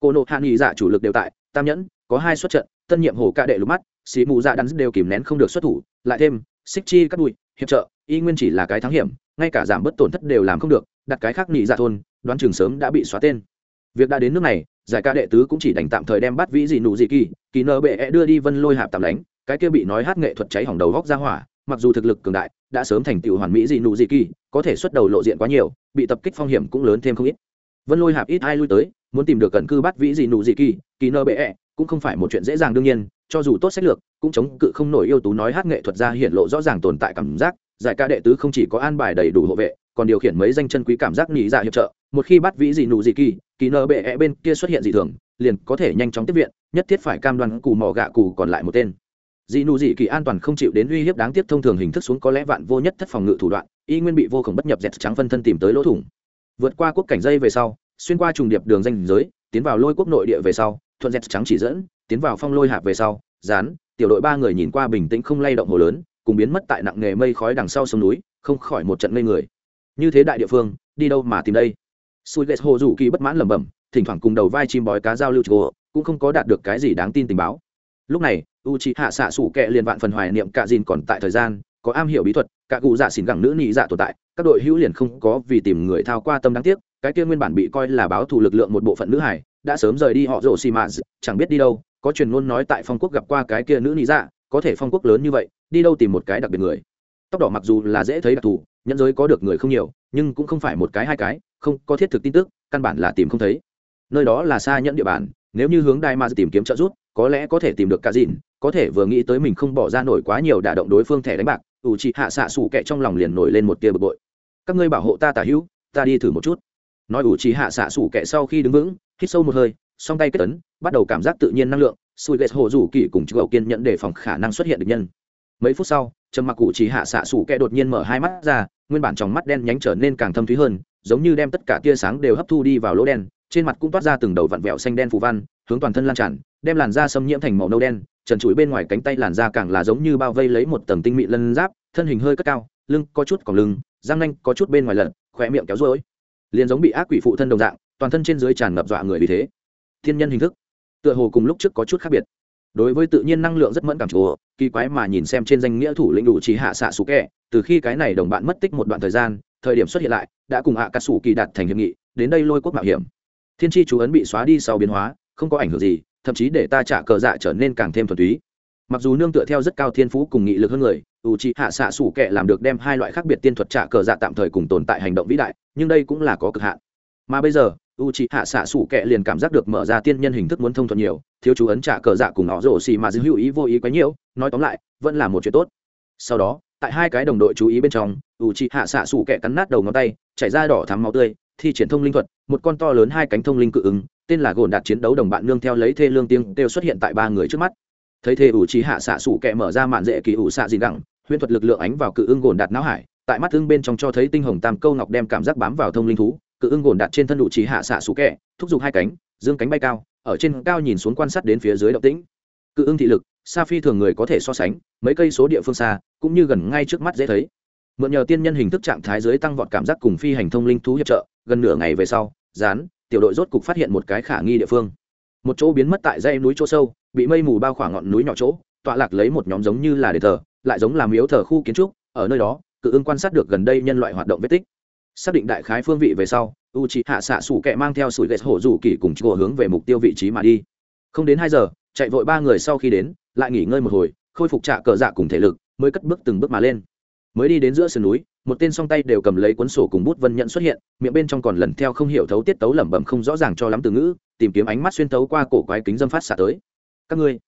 Cô nộ hạ nhị dạ chủ lực đều tại, tam nhẫn, có hai xuất trận, tân nhiệm hồ ca đệ lục mắt xì mù dạ đắn đều kìm nén không được xuất thủ, lại thêm, xích chi cắt bụi hiệp trợ y nguyên chỉ là cái thắng hiểm, ngay cả giảm bớt tổn thất đều làm không được, đặt cái khác nhị dạ thôn, đoán chừng sớm đã bị xóa tên. Việc đã đến nước này, giải ca đệ tứ cũng chỉ đành tạm thời đem bắt vĩ dị nụ dị kỳ kỳ nơ bệ e đưa đi vân lôi hạp tạm đánh cái kia bị nói hát nghệ thuật cháy hỏng đầu góc ra hỏa, mặc dù thực lực cường đại, đã sớm thành tựu hoàn mỹ dị nụ dị kỳ, có thể xuất đầu lộ diện quá nhiều, bị tập kích phong hiểm cũng lớn thêm không ít. Vân lôi hạp ít ai lui tới, muốn tìm được cẩn cư bắt vĩ dị nụ dị kỳ kỳ nơ bệ e cũng không phải một chuyện dễ dàng đương nhiên, cho dù tốt sách lược, cũng chống cự không nổi yêu tú nói hát nghệ thuật ra hiện lộ rõ ràng tồn tại cảm giác giải ca đệ tứ không chỉ có an bài đầy đủ hộ vệ, còn điều khiển mấy danh chân quý cảm giác nhị dạ hiệp trợ. Một khi bắt vĩ dị nụ dị kỳ kỳ nơ bệ e bên kia xuất hiện dị thường, liền có thể nhanh chóng tiếp viện, nhất thiết phải cam đoan cù mỏ gạ cù còn lại một tên. Dị nụ dị kỳ an toàn không chịu đến uy hiếp đáng tiếc thông thường hình thức xuống có lẽ vạn vô nhất thất phòng ngự thủ đoạn, y nguyên bị vô khổng bất nhập dẹt trắng phân thân tìm tới lỗ thủng. Vượt qua quốc cảnh dây về sau, xuyên qua trùng điệp đường danh giới, tiến vào lôi quốc nội địa về sau, thuận dẹt trắng chỉ dẫn, tiến vào phong lôi hạp về sau, dán, tiểu đội ba người nhìn qua bình tĩnh không lay động hồ lớn cùng biến mất tại nặng nghề mây khói đằng sau sông núi, không khỏi một trận ngây người. Như thế đại địa phương, đi đâu mà tìm đây? Sùi ghét hồ rủ kỳ bất mãn lẩm bẩm, thỉnh thoảng cùng đầu vai chim bói cá giao lưu chùa cũng không có đạt được cái gì đáng tin tình báo. Lúc này u c hạ xạ sủ kẹ liền vạn phần hoài niệm cạ dìn còn tại thời gian, có am hiểu bí thuật, cạ cụ dạ xỉn gẳng nữ nị dạ tồn tại, các đội hữu liền không có vì tìm người thao qua tâm đáng tiếc, cái kia nguyên bản bị coi là báo thù lực lượng một bộ phận nữ hải, đã sớm rời đi họ rổ xì mạ chẳng biết đi đâu, có truyền ngôn nói tại phong quốc gặp qua cái kia nữ nị dạ có thể phong quốc lớn như vậy, đi đâu tìm một cái đặc biệt người? Tóc đỏ mặc dù là dễ thấy đặc thù nhân giới có được người không nhiều, nhưng cũng không phải một cái hai cái, không, có thiết thực tin tức, căn bản là tìm không thấy. Nơi đó là xa nhẫn địa bàn, nếu như hướng đai ma tìm kiếm trợ giúp, có lẽ có thể tìm được cả dìn có thể vừa nghĩ tới mình không bỏ ra nổi quá nhiều đả động đối phương thẻ đánh bạc, ủ chị hạ xạ xù kẹ trong lòng liền nổi lên một tia bực bội. Các ngươi bảo hộ ta tả hữu, ta đi thử một chút. Nói ủ chị hạ xạ xù kẹ sau khi đứng vững, hít sâu một hơi, song tay kết tấn bắt đầu cảm giác tự nhiên năng lượng sùi ghét hồ rủ kỳ cùng chữ kiên nhận đề phòng khả năng xuất hiện được nhân. Mấy phút sau, trầm mặc cụ chỉ hạ xạ sủ kẹ đột nhiên mở hai mắt ra, nguyên bản trong mắt đen nhánh trở nên càng thâm thúy hơn, giống như đem tất cả tia sáng đều hấp thu đi vào lỗ đen, trên mặt cũng toát ra từng đầu vặn vẹo xanh đen phù văn, hướng toàn thân lan tràn, đem làn da xâm nhiễm thành màu nâu đen, trần trụi bên ngoài cánh tay làn da càng là giống như bao vây lấy một tầng tinh mịn lân giáp, thân hình hơi cất cao, lưng có chút còng lưng, răng nanh có chút bên ngoài lật khỏe miệng kéo rối. Liền giống bị ác quỷ phụ thân đồng dạng, toàn thân trên dưới tràn ngập dọa người vì thế. Thiên nhân hình thức tựa hồ cùng lúc trước có chút khác biệt. Đối với tự nhiên năng lượng rất mẫn cảm chúa kỳ quái mà nhìn xem trên danh nghĩa thủ lĩnh đủ chỉ hạ xạ sủ kẹ từ khi cái này đồng bạn mất tích một đoạn thời gian, thời điểm xuất hiện lại, đã cùng hạ cà sủ kỳ đạt thành hiệp nghị, đến đây lôi quốc mạo hiểm. Thiên tri chú ấn bị xóa đi sau biến hóa, không có ảnh hưởng gì, thậm chí để ta trả cờ dạ trở nên càng thêm thuần túy. Mặc dù nương tựa theo rất cao thiên phú cùng nghị lực hơn người, ủ trị hạ xạ sủ kệ làm được đem hai loại khác biệt tiên thuật trả cờ dạ tạm thời cùng tồn tại hành động vĩ đại, nhưng đây cũng là có cực hạn. Mà bây giờ u c hạ xạ sủ kệ liền cảm giác được mở ra tiên nhân hình thức muốn thông thuận nhiều, thiếu chú ấn trả cờ dạ cùng họ rổ xì mà dư hữu ý vô ý quá nhiều, nói tóm lại, vẫn là một chuyện tốt. Sau đó, tại hai cái đồng đội chú ý bên trong u c hạ xạ sủ kệ cắn nát đầu ngón tay, chảy ra đỏ thắm máu tươi, thi triển thông linh thuật, một con to lớn hai cánh thông linh cự ứng, tên là gồn đạt chiến đấu đồng bạn nương theo lấy thê lương tiếng đều xuất hiện tại ba người trước mắt. Thấy thê ủ trí hạ xạ sủ kẹ mở ra mạn dễ kỳ ủ xạ gì đẳng huyễn thuật lực lượng ánh vào cự ưng gồn đạt não hải, tại mắt ưng bên trong cho thấy tinh hồng tam câu ngọc đem cảm giác bám vào thông linh thú cự ưng gồn đặt trên thân đủ trí hạ xạ sủ kẹ, thúc giục hai cánh, dương cánh bay cao, ở trên cao nhìn xuống quan sát đến phía dưới động tĩnh. Cự ưng thị lực xa phi thường người có thể so sánh, mấy cây số địa phương xa, cũng như gần ngay trước mắt dễ thấy. Mượn nhờ tiên nhân hình thức trạng thái dưới tăng vọt cảm giác cùng phi hành thông linh thú hiệp trợ, gần nửa ngày về sau dán tiểu đội rốt cục phát hiện một cái khả nghi địa phương. Một chỗ biến mất tại dãy núi chỗ sâu, bị mây mù bao khoảng ngọn núi nhỏ chỗ, tọa lạc lấy một nhóm giống như là đền thờ, lại giống làm miếu thờ khu kiến trúc, ở nơi đó, cự ưng quan sát được gần đây nhân loại hoạt động vết tích xác định đại khái phương vị về sau u c hạ xạ sủ kẹ mang theo sủi ghét hổ rủ kỳ cùng chùa hướng về mục tiêu vị trí mà đi. Không đến hai giờ, chạy vội ba người sau khi đến, lại nghỉ ngơi một hồi, khôi phục trạ cờ dạ cùng thể lực, mới cất bước từng bước mà lên. Mới đi đến giữa sườn núi, một tên song tay đều cầm lấy cuốn sổ cùng bút vân nhận xuất hiện, miệng bên trong còn lần theo không hiểu thấu tiết tấu lẩm bẩm không rõ ràng cho lắm từ ngữ, tìm kiếm ánh mắt xuyên tấu qua cổ quái kính dâm phát xả tới. Các ngươi,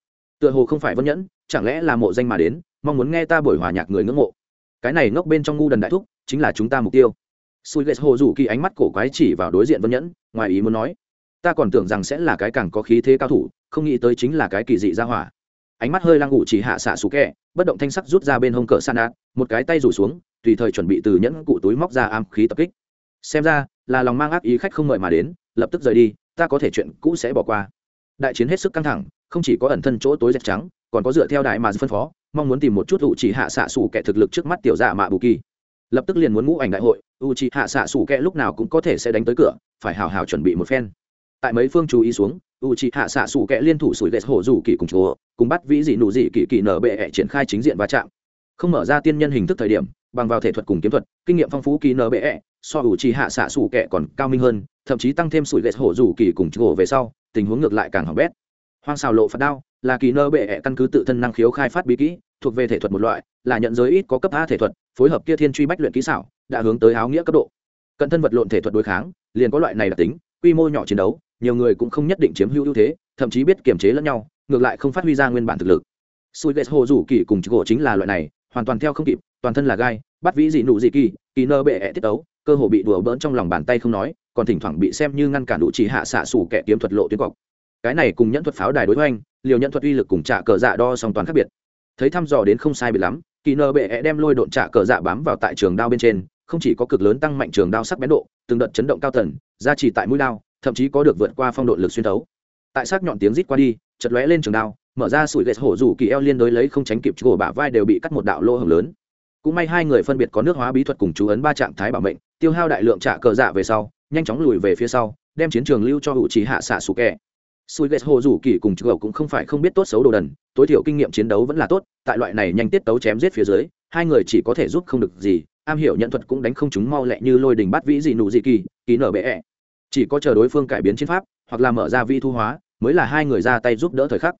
tựa hồ không phải vân nhẫn, chẳng lẽ là mộ danh mà đến, mong muốn nghe ta buổi hòa nhạc người ngưỡng mộ. Cái này ngốc bên trong ngu đần đại thúc, chính là chúng ta mục tiêu sùi ghét hồ rủ kỳ ánh mắt cổ quái chỉ vào đối diện vân nhẫn, ngoài ý muốn nói, ta còn tưởng rằng sẽ là cái càng có khí thế cao thủ, không nghĩ tới chính là cái kỳ dị ra hỏa. Ánh mắt hơi lăng ngủ chỉ hạ xạ xú kẹ, bất động thanh sắc rút ra bên hông cỡ san át một cái tay rủ xuống, tùy thời chuẩn bị từ nhẫn cụ túi móc ra am khí tập kích. Xem ra, là lòng mang ác ý khách không mời mà đến, lập tức rời đi, ta có thể chuyện cũ sẽ bỏ qua. Đại chiến hết sức căng thẳng, không chỉ có ẩn thân chỗ tối dẹp trắng, còn có dựa theo đại mà phân phó, mong muốn tìm một chút ủ chỉ hạ xạ xủ kẻ thực lực trước mắt tiểu dạ mạ bù kỳ lập tức liền muốn ngũ ảnh đại hội u chỉ hạ xạ sủ kẹ lúc nào cũng có thể sẽ đánh tới cửa, phải hào hào chuẩn bị một phen. Tại mấy phương chú ý xuống u c hạ xạ sủ kẹ liên thủ sủi ghét hổ dù kỳ cùng chúa, cùng bắt vĩ dị nụ dị kỳ kỳ nở bệ ẹ triển khai chính diện va chạm. Không mở ra tiên nhân hình thức thời điểm, bằng vào thể thuật cùng kiếm thuật, kinh nghiệm phong phú kỳ nở bệ ẹ, so u c hạ xạ sủ kẹ còn cao minh hơn, thậm chí tăng thêm sủi ghét hổ dù kỳ cùng chúa về sau, tình huống ngược lại càng hỏng bét. Hoang xào lộ phạt đao, là kỳ nơ bệ ẹ căn cứ tự thân năng khiếu khai phát bí kỹ thuộc về thể thuật một loại, là nhận giới ít có cấp a thể thuật, phối hợp kia thiên truy bách luyện kỹ xảo, đã hướng tới áo nghĩa cấp độ. Cận thân vật lộn thể thuật đối kháng, liền có loại này đặc tính, quy mô nhỏ chiến đấu, nhiều người cũng không nhất định chiếm hữu ưu thế, thậm chí biết kiềm chế lẫn nhau, ngược lại không phát huy ra nguyên bản thực lực. Sùi ghét hồ rủ kỳ cùng gỗ chính là loại này, hoàn toàn theo không kịp, toàn thân là gai, bắt vĩ dị nụ dị kỳ kỳ nơ bệ ẹ tiết ấu, cơ hồ bị đùa bỡn trong lòng bàn tay không nói, còn thỉnh thoảng bị xem như ngăn cản đủ chỉ hạ xạ sủ kẻ kiếm thuật lộ tuyến cọc. Cái này cùng nhẫn thuật pháo đài đối hoành, liều nhẫn thuật uy lực cùng trả cờ dạ đo song toàn khác biệt thấy thăm dò đến không sai bị lắm, kỳ nờ bệ ẹ đem lôi độn trả cờ dạ bám vào tại trường đao bên trên, không chỉ có cực lớn tăng mạnh trường đao sắc bén độ, từng đợt chấn động cao tần gia trì tại mũi đao, thậm chí có được vượt qua phong độ lực xuyên thấu. Tại sắc nhọn tiếng rít qua đi chật lóe lên trường đao, mở ra sủi ghét hổ rủ kỳ eo liên đối lấy không tránh kịp gỗ bả vai đều bị cắt một đạo lỗ hồng lớn. Cũng may hai người phân biệt có nước hóa bí thuật cùng chú ấn ba trạng thái bảo mệnh, tiêu hao đại lượng trả cờ dạ về sau, nhanh chóng lùi về phía sau, đem chiến trường lưu cho hữu trí hạ xạ sủ kẹ sủi ghét hồ rủ kỳ cùng gỗ cũng không phải không biết tốt xấu đồ đần, tối thiểu kinh nghiệm chiến đấu vẫn là tốt, tại loại này nhanh tiết tấu chém giết phía dưới, hai người chỉ có thể giúp không được gì, am hiểu nhận thuật cũng đánh không chúng mau lẹ như lôi đình bắt vĩ gì nụ gì kỳ kỳ nở bệ chỉ có chờ đối phương cải biến chiến pháp, hoặc là mở ra vi thu hóa, mới là hai người ra tay giúp đỡ thời khắc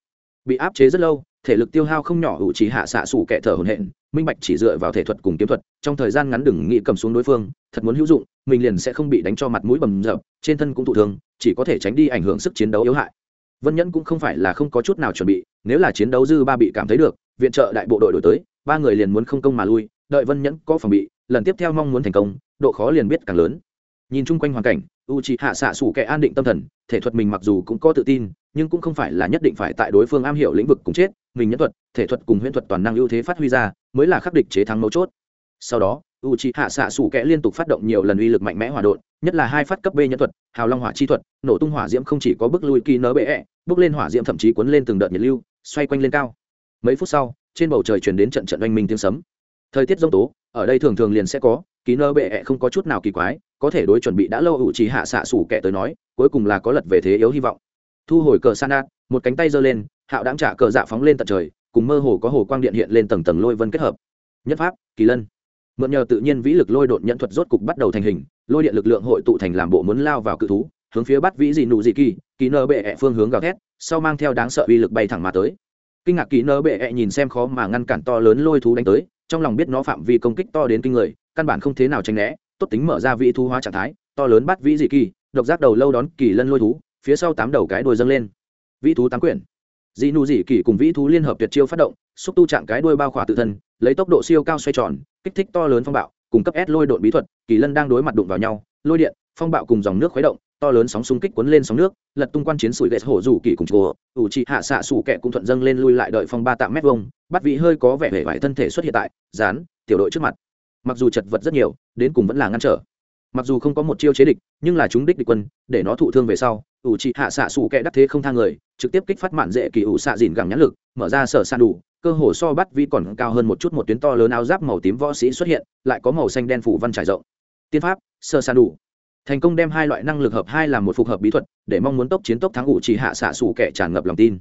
bị áp chế rất lâu, thể lực tiêu hao không nhỏ hữu trí hạ xạ sủ kẻ thở hồn hện minh bạch chỉ dựa vào thể thuật cùng kiếm thuật, trong thời gian ngắn đừng nghĩ cầm xuống đối phương, thật muốn hữu dụng, mình liền sẽ không bị đánh cho mặt mũi bầm rập trên thân cũng thụ thương, chỉ có thể tránh đi ảnh hưởng sức chiến đấu yếu hại. Vân nhẫn cũng không phải là không có chút nào chuẩn bị, nếu là chiến đấu dư ba bị cảm thấy được, viện trợ đại bộ đội đổi tới, ba người liền muốn không công mà lui, đợi vân nhẫn có phòng bị, lần tiếp theo mong muốn thành công, độ khó liền biết càng lớn. Nhìn chung quanh hoàn cảnh u c h ị hạ xạ xủ kẻ an định tâm thần thể thuật mình mặc dù cũng có tự tin nhưng cũng không phải là nhất định phải tại đối phương am hiểu lĩnh vực cùng chết mình nhân thuật thể thuật cùng huyễn thuật toàn năng ưu thế phát huy ra mới là khắc địch chế thắng mấu chốt. Sau đó u c hạ xạ xủ kẽ liên tục phát động nhiều lần uy lực mạnh mẽ hỏa đột nhất là hai phát cấp b nhân thuật hào long hỏa chi thuật nổ tung hỏa diễm không chỉ có bước lui kỳ nớ bệ -E, bước lên hỏa diễm thậm chí cuốn lên từng đợt nhiệt lưu xoay quanh lên cao. Mấy phút sau trên bầu trời chuyển đến trận trận oanh minh tiếng sấm. Thời tiết g tố ở đây thường thường liền sẽ có kỳ nơ bệ ẹ không có chút nào kỳ quái có thể đối chuẩn bị đã lâu ủ trí hạ xạ xủ kẻ tới nói, cuối cùng là có lật về thế yếu hy vọng. Thu hồi cờ san đạt một cánh tay giơ lên, hạo đáng trả cờ dạ phóng lên tận trời, cùng mơ hồ có hồ quang điện hiện lên tầng tầng lôi vân kết hợp. Nhất pháp, kỳ lân. Mượn nhờ tự nhiên vĩ lực lôi đột nhận thuật rốt cục bắt đầu thành hình, lôi điện lực lượng hội tụ thành làm bộ muốn lao vào cự thú, hướng phía bắt vĩ dị nụ dị kỳ kỳ nơ bệ ẹ phương hướng gào thét, sau mang theo đáng sợ uy lực bay thẳng mà tới. Kinh ngạc kỳ nơ bệ ẹ nhìn xem khó mà ngăn cản to lớn lôi thú đánh tới, trong lòng biết nó phạm vi công kích to đến kinh người, căn bản không thế nào tránh né tốt tính mở ra vị thú hóa trạng thái, to lớn bắt vĩ dị kỳ, độc giác đầu lâu đón kỳ lân lôi thú, phía sau tám đầu cái đuôi dâng lên. Vĩ thú tám quyển. Dị nụ dị kỳ cùng vĩ thú liên hợp tuyệt chiêu phát động, xúc tu trạng cái đuôi bao khỏa tự thân, lấy tốc độ siêu cao xoay tròn, kích thích to lớn phong bạo cung cấp ép lôi độn bí thuật, kỳ lân đang đối mặt đụng vào nhau, lôi điện, phong bạo cùng dòng nước khuấy động, to lớn sóng xung kích cuốn lên sóng nước, lật tung quan chiến sủi ghét hổ rủ kỳ cùng chùa, ủ trị hạ xạ sủ kẹ cũng thuận dâng lên lui lại đợi phong ba tạm mét vông bắt vị hơi có vẻ vẻ vải thân thể xuất hiện tại, dán, tiểu đội trước mặt mặc dù chật vật rất nhiều, đến cùng vẫn là ngăn trở. Mặc dù không có một chiêu chế địch, nhưng là chúng đích địch quân, để nó thụ thương về sau, ủ trị hạ xạ sủ kẹ đắc thế không thang người, trực tiếp kích phát mạn dễ kỳ ủ xạ dìn gẳng nhãn lực, mở ra sở san đủ, cơ hồ so bắt vi còn cao hơn một chút một tuyến to lớn áo giáp màu tím võ sĩ xuất hiện, lại có màu xanh đen phủ văn trải rộng. Tiên pháp sơ san đủ. Thành công đem hai loại năng lực hợp hai làm một phục hợp bí thuật, để mong muốn tốc chiến tốc thắng ủ chỉ hạ xạ xù kẻ tràn ngập lòng tin.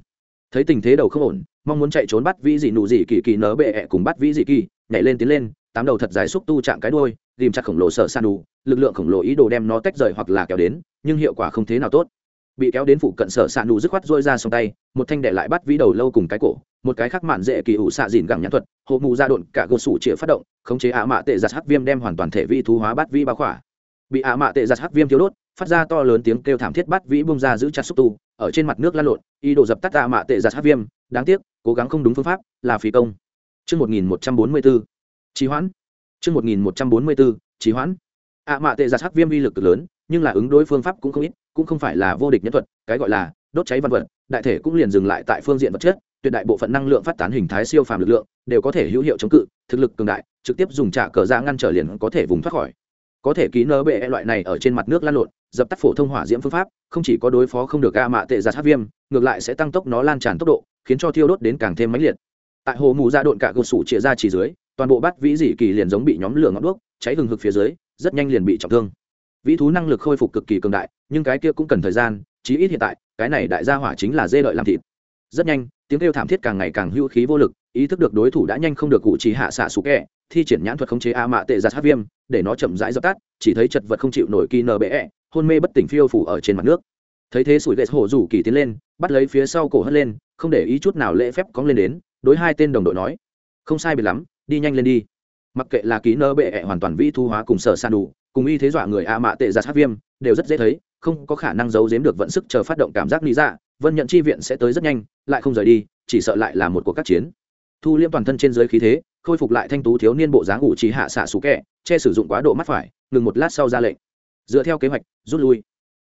Thấy tình thế đầu không ổn, mong muốn chạy trốn bắt vĩ dị nụ dị kỳ kỳ nở bệ ẹ cùng bắt vĩ dị kỳ, nhảy lên tiến lên tám đầu thật dài xúc tu chạm cái đuôi, ghìm chặt khổng lồ sợ san đủ lực lượng khổng lồ ý đồ đem nó tách rời hoặc là kéo đến nhưng hiệu quả không thế nào tốt. Bị kéo đến phụ cận sở san đủ dứt khoát rôi ra xong tay một thanh đệ lại bắt vĩ đầu lâu cùng cái cổ một cái khác mạn dễ kỳ ủ xạ dìn gẳng nhãn thuật hộ mù ra độn cả gột sủ chĩa phát động khống chế ạ mạ tệ giặt hắc viêm đem hoàn toàn thể vi thú hóa bắt vĩ bao khỏa. Bị ạ mạ tệ giặt hắc viêm thiếu đốt phát ra to lớn tiếng kêu thảm thiết bắt vĩ bung ra giữ chặt xúc tu ở trên mặt nước lăn lộn ý đồ dập tắt ạ mạ tệ giặt hắc viêm. Đáng tiếc cố gắng không đúng phương pháp là phí công. Trước 1144, trì hoãn. chương 1144, trì hoãn. ạ mạ tệ giặt hắc viêm uy lực cực lớn nhưng là ứng đối phương pháp cũng không ít cũng không phải là vô địch nhân thuật cái gọi là đốt cháy văn vật đại thể cũng liền dừng lại tại phương diện vật chất tuyệt đại bộ phận năng lượng phát tán hình thái siêu phàm lực lượng đều có thể hữu hiệu chống cự thực lực cường đại trực tiếp dùng trả cờ ra ngăn trở liền có thể vùng thoát khỏi có thể ký nơ bệ loại này ở trên mặt nước lan lộn dập tắt phổ thông hỏa diễm phương pháp không chỉ có đối phó không được ga mạ tệ giặt hát viêm ngược lại sẽ tăng tốc nó lan tràn tốc độ khiến cho thiêu đốt đến càng thêm mãnh liệt tại hồ mù ra độn cả gột sủ chĩa ra chỉ dưới toàn bộ bát vĩ dị kỳ liền giống bị nhóm lửa ngọn đuốc, cháy hừng hực phía dưới, rất nhanh liền bị trọng thương. Vĩ thú năng lực khôi phục cực kỳ cường đại, nhưng cái kia cũng cần thời gian, chí ít hiện tại, cái này đại gia hỏa chính là dê lợi làm thịt. Rất nhanh, tiếng kêu thảm thiết càng ngày càng hữu khí vô lực, ý thức được đối thủ đã nhanh không được cụ trì hạ xạ sủ kẹ, thi triển nhãn thuật khống chế a mạ tệ giặt hát viêm, để nó chậm rãi dập tắt, chỉ thấy chật vật không chịu nổi kỳ nbe hôn mê bất tỉnh phiêu phủ ở trên mặt nước. Thấy thế sủi ghét hổ rủ kỳ tiến lên, bắt lấy phía sau cổ hất lên, không để ý chút nào lễ phép cóng lên đến, đối hai tên đồng đội nói, không sai biệt lắm đi nhanh lên đi. Mặc kệ là ký nơ bệ hoàn toàn vĩ thu hóa cùng sở san đủ cùng y thế dọa người a mạ tệ giặt hát viêm, đều rất dễ thấy, không có khả năng giấu giếm được vận sức chờ phát động cảm giác lý dạ vân nhận chi viện sẽ tới rất nhanh, lại không rời đi, chỉ sợ lại là một cuộc các chiến. Thu liêm toàn thân trên dưới khí thế, khôi phục lại thanh tú thiếu niên bộ dáng ủ trí hạ xạ xú kẹ, che sử dụng quá độ mắt phải, ngừng một lát sau ra lệnh. Dựa theo kế hoạch, rút lui.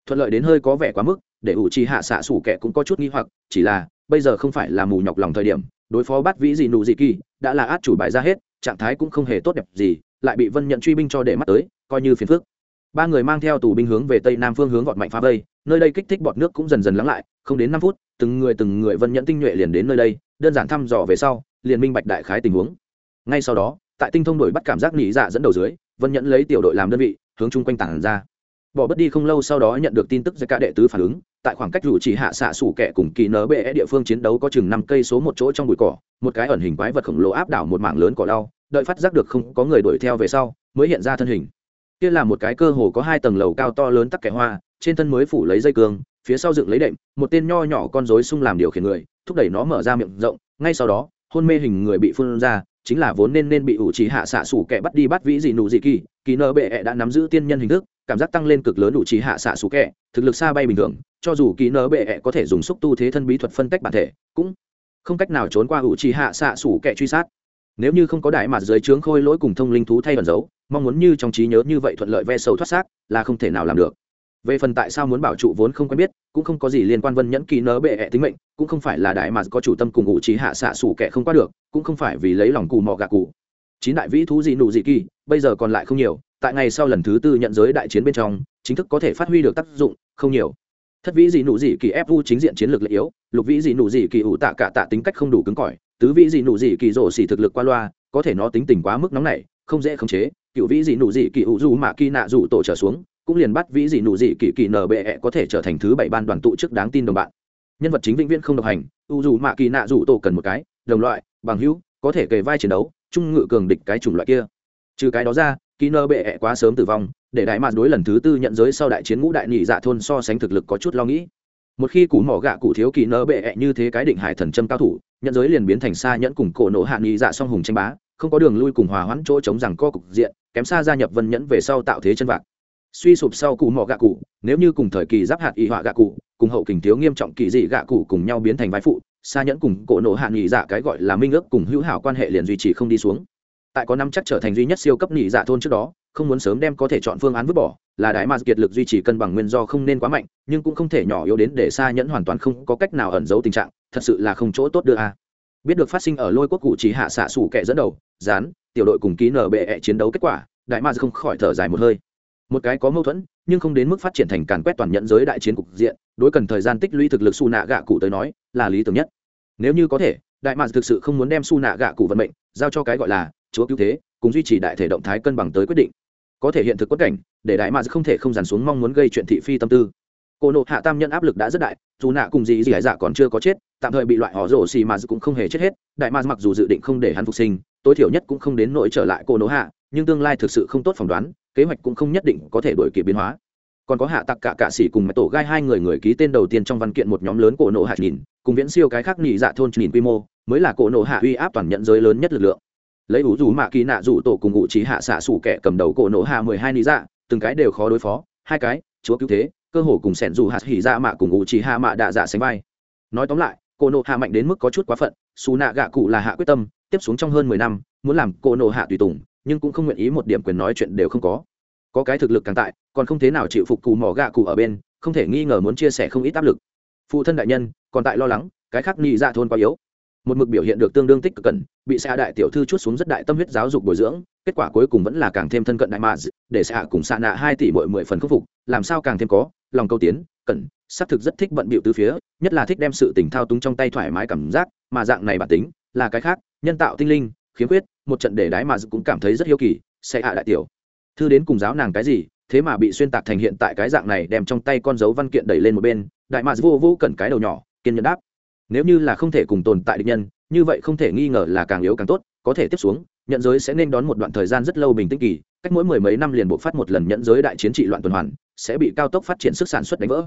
Thuận lợi đến hơi có vẻ quá mức, để ủ trì hạ xạ xủ kẻ cũng có chút nghi hoặc, chỉ là, bây giờ không phải là mù nhọc lòng thời điểm đối phó bắt vĩ gì nụ gì kỳ, đã là át chủ bài ra hết, trạng thái cũng không hề tốt đẹp gì, lại bị vân nhận truy binh cho để mắt tới, coi như phiền phức. Ba người mang theo tù binh hướng về tây nam phương hướng vọt mạnh phá vây, nơi đây kích thích bọt nước cũng dần dần lắng lại, không đến năm phút, từng người từng người vân nhận tinh nhuệ liền đến nơi đây, đơn giản thăm dò về sau, liền minh bạch đại khái tình huống. Ngay sau đó, tại tinh thông đổi bắt cảm giác nhị dạ dẫn đầu dưới, vân nhận lấy tiểu đội làm đơn vị, hướng chung quanh tảng ra. Bỏ bất đi không lâu sau đó nhận được tin tức giữa cả đệ tứ phản ứng tại khoảng cách rủ chỉ hạ xạ sủ kẻ cùng kỳ nở bệ địa phương chiến đấu có chừng năm cây số một chỗ trong bụi cỏ, một cái ẩn hình quái vật khổng lồ áp đảo một mảng lớn cỏ đau đợi phát giác được không có người đuổi theo về sau, mới hiện ra thân hình. Kia là một cái cơ hồ có hai tầng lầu cao to lớn tắc kẻ hoa, trên thân mới phủ lấy dây cương, phía sau dựng lấy đệm, một tên nho nhỏ con rối sung làm điều khiển người, thúc đẩy nó mở ra miệng rộng, ngay sau đó, hôn mê hình người bị phun ra, chính là vốn nên nên bị ủ trì hạ xạ sủ kẻ bắt đi bắt vĩ gì nụ gì kỳ kỳ nơ bệ đã nắm giữ tiên nhân hình thức, cảm giác tăng lên cực lớn ủ trì hạ xạ sủ kẻ, thực lực xa bay bình thường cho dù ký nở bệ có thể dùng xúc tu thế thân bí thuật phân tách bản thể, cũng không cách nào trốn qua ủ trì hạ xạ sủ kẻ truy sát. Nếu như không có đại mặt dưới trướng khôi lỗi cùng thông linh thú thay ẩn dấu mong muốn như trong trí nhớ như vậy thuận lợi ve sầu thoát xác là không thể nào làm được. Về phần tại sao muốn bảo trụ vốn không quen biết, cũng không có gì liên quan vân nhẫn kỳ nớ bệ hệ tính mệnh, cũng không phải là đại mà có chủ tâm cùng ngụ trí hạ xạ xủ kẻ không qua được, cũng không phải vì lấy lòng cù mò gà cụ chín đại vĩ thú dị nụ dị kỳ, bây giờ còn lại không nhiều, tại ngày sau lần thứ tư nhận giới đại chiến bên trong, chính thức có thể phát huy được tác dụng, không nhiều thất vĩ dị nụ dị kỳ fu chính diện chiến lược lợi yếu, lục vĩ dị nụ dị kỳ ủ tạ cả tạ tính cách không đủ cứng cỏi, tứ vĩ dị nụ dị kỳ rổ xỉ thực lực qua loa, có thể nó tính tình quá mức nóng này không dễ khống chế. Cựu vĩ dị nụ dị kỳ ủ dù mạ kỳ nạ dù tổ trở xuống, cũng liền bắt vĩ dị nụ dị kỳ kỳ nở bệ có thể trở thành thứ bảy ban đoàn tụ trước đáng tin đồng bạn. Nhân vật chính vĩnh viễn không độc hành u dù mạ kỳ nạ dù tổ cần một cái, đồng loại, bằng hữu, có thể kề vai chiến đấu, trung ngự cường địch cái chủng loại kia. Trừ cái đó ra, kỳ nơ bệ ẹ quá sớm tử vong để đại mạc đối lần thứ tư nhận giới sau đại chiến ngũ đại nhị dạ thôn so sánh thực lực có chút lo nghĩ. Một khi cú mỏ gạ cụ thiếu kỳ nỡ bệ ẹ như thế cái định hải thần châm cao thủ, nhận giới liền biến thành xa nhẫn cùng cổ nổ hạ nhị dạ song hùng tranh bá, không có đường lui cùng hòa hoãn chỗ chống rằng co cục diện, kém xa gia nhập vân nhẫn về sau tạo thế chân vạc. Suy sụp sau cụ mỏ gạ cụ, nếu như cùng thời kỳ giáp hạt y họa gạ cụ, cùng hậu kình thiếu nghiêm trọng kỳ dị gạ cụ cùng nhau biến thành vai phụ xa nhẫn cùng cổ nổ hạ nghỉ dạ cái gọi là minh ước cùng hữu hảo quan hệ liền duy trì không đi xuống tại có năm chắc trở thành duy nhất siêu cấp nhị dạ thôn trước đó, không muốn sớm đem có thể chọn phương án vứt bỏ, là đại mars kiệt lực duy trì cân bằng nguyên do không nên quá mạnh, nhưng cũng không thể nhỏ yếu đến để xa nhẫn hoàn toàn không có cách nào ẩn giấu tình trạng, thật sự là không chỗ tốt đưa a. Biết được phát sinh ở lôi quốc cụ chỉ hạ xạ sủ kẻ dẫn đầu dán tiểu đội cùng ký nở bệ chiến đấu kết quả, đại mars không khỏi thở dài một hơi. Một cái có mâu thuẫn, nhưng không đến mức phát triển thành càn quét toàn nhận giới đại chiến cục diện, đối cần thời gian tích lũy thực lực su nạ gạ cụ tới nói, là lý tưởng nhất. Nếu như có thể, đại mạc thực sự không muốn đem su nạ gạ cụ vận mệnh, giao cho cái gọi là chúa cứu thế, cùng duy trì đại thể động thái cân bằng tới quyết định. Có thể hiện thực quất cảnh, để đại mads không thể không dàn xuống mong muốn gây chuyện thị phi tâm tư. Cô nộ hạ tam nhân áp lực đã rất đại, dù nạ cùng gì gì hải dạ còn chưa có chết, tạm thời bị loại họ rổ xì mads cũng không hề chết hết. Đại mads mặc dù dự định không để hắn phục sinh, tối thiểu nhất cũng không đến nỗi trở lại cô nộ hạ, nhưng tương lai thực sự không tốt phỏng đoán, kế hoạch cũng không nhất định có thể đổi kịp biến hóa. Còn có hạ tặc cả cạ sĩ cùng mẹ tổ gai hai người người ký tên đầu tiên trong văn kiện một nhóm lớn cổ nộ hạ nhìn, cùng viễn siêu cái khác nhị dạ thôn nhìn quy mô, mới là cổ nộ hạ uy áp toàn nhận giới lớn nhất lực lượng lấy ủ dù mạ kỳ nạ dù tổ cùng ngụ trí hạ xạ sủ kẻ cầm đầu cổ nổ hạ mười hai nhị dạ từng cái đều khó đối phó. Hai cái, chúa cứu thế, cơ hồ cùng sẻn dù hạt hỉ dạ mạ cùng ngụ trí hạ mạ đạ dạ sánh vai. Nói tóm lại, cổ nổ hạ mạnh đến mức có chút quá phận, xù nạ gạ cụ là hạ quyết tâm, tiếp xuống trong hơn mười năm, muốn làm cổ nổ hạ tùy tùng, nhưng cũng không nguyện ý một điểm quyền nói chuyện đều không có. Có cái thực lực càng tại, còn không thế nào chịu phục cù mỏ gạ cụ ở bên, không thể nghi ngờ muốn chia sẻ không ít áp lực. Phụ thân đại nhân, còn tại lo lắng, cái khác nhị dạ thôn quá yếu một mực biểu hiện được tương đương tích cực cần bị xạ đại tiểu thư chút xuống rất đại tâm huyết giáo dục bồi dưỡng, kết quả cuối cùng vẫn là càng thêm thân cận đại mà để xạ cùng xạ nạ hai tỷ mỗi mười phần khắc phục, làm sao càng thêm có lòng câu tiến, cẩn, xác thực rất thích bận bịu từ phía, nhất là thích đem sự tình thao túng trong tay thoải mái cảm giác, mà dạng này bản tính là cái khác, nhân tạo tinh linh, khiếm khuyết, một trận để đái mà cũng cảm thấy rất hiếu kỳ, xạ đại tiểu thư đến cùng giáo nàng cái gì, thế mà bị xuyên tạc thành hiện tại cái dạng này đem trong tay con dấu văn kiện đẩy lên một bên, đại mạc vô vô cần cái đầu nhỏ, kiên nhẫn đáp nếu như là không thể cùng tồn tại địch nhân, như vậy không thể nghi ngờ là càng yếu càng tốt, có thể tiếp xuống, nhận giới sẽ nên đón một đoạn thời gian rất lâu bình tĩnh kỳ, cách mỗi mười mấy năm liền buộc phát một lần nhận giới đại chiến trị loạn tuần hoàn, sẽ bị cao tốc phát triển sức sản xuất đánh vỡ.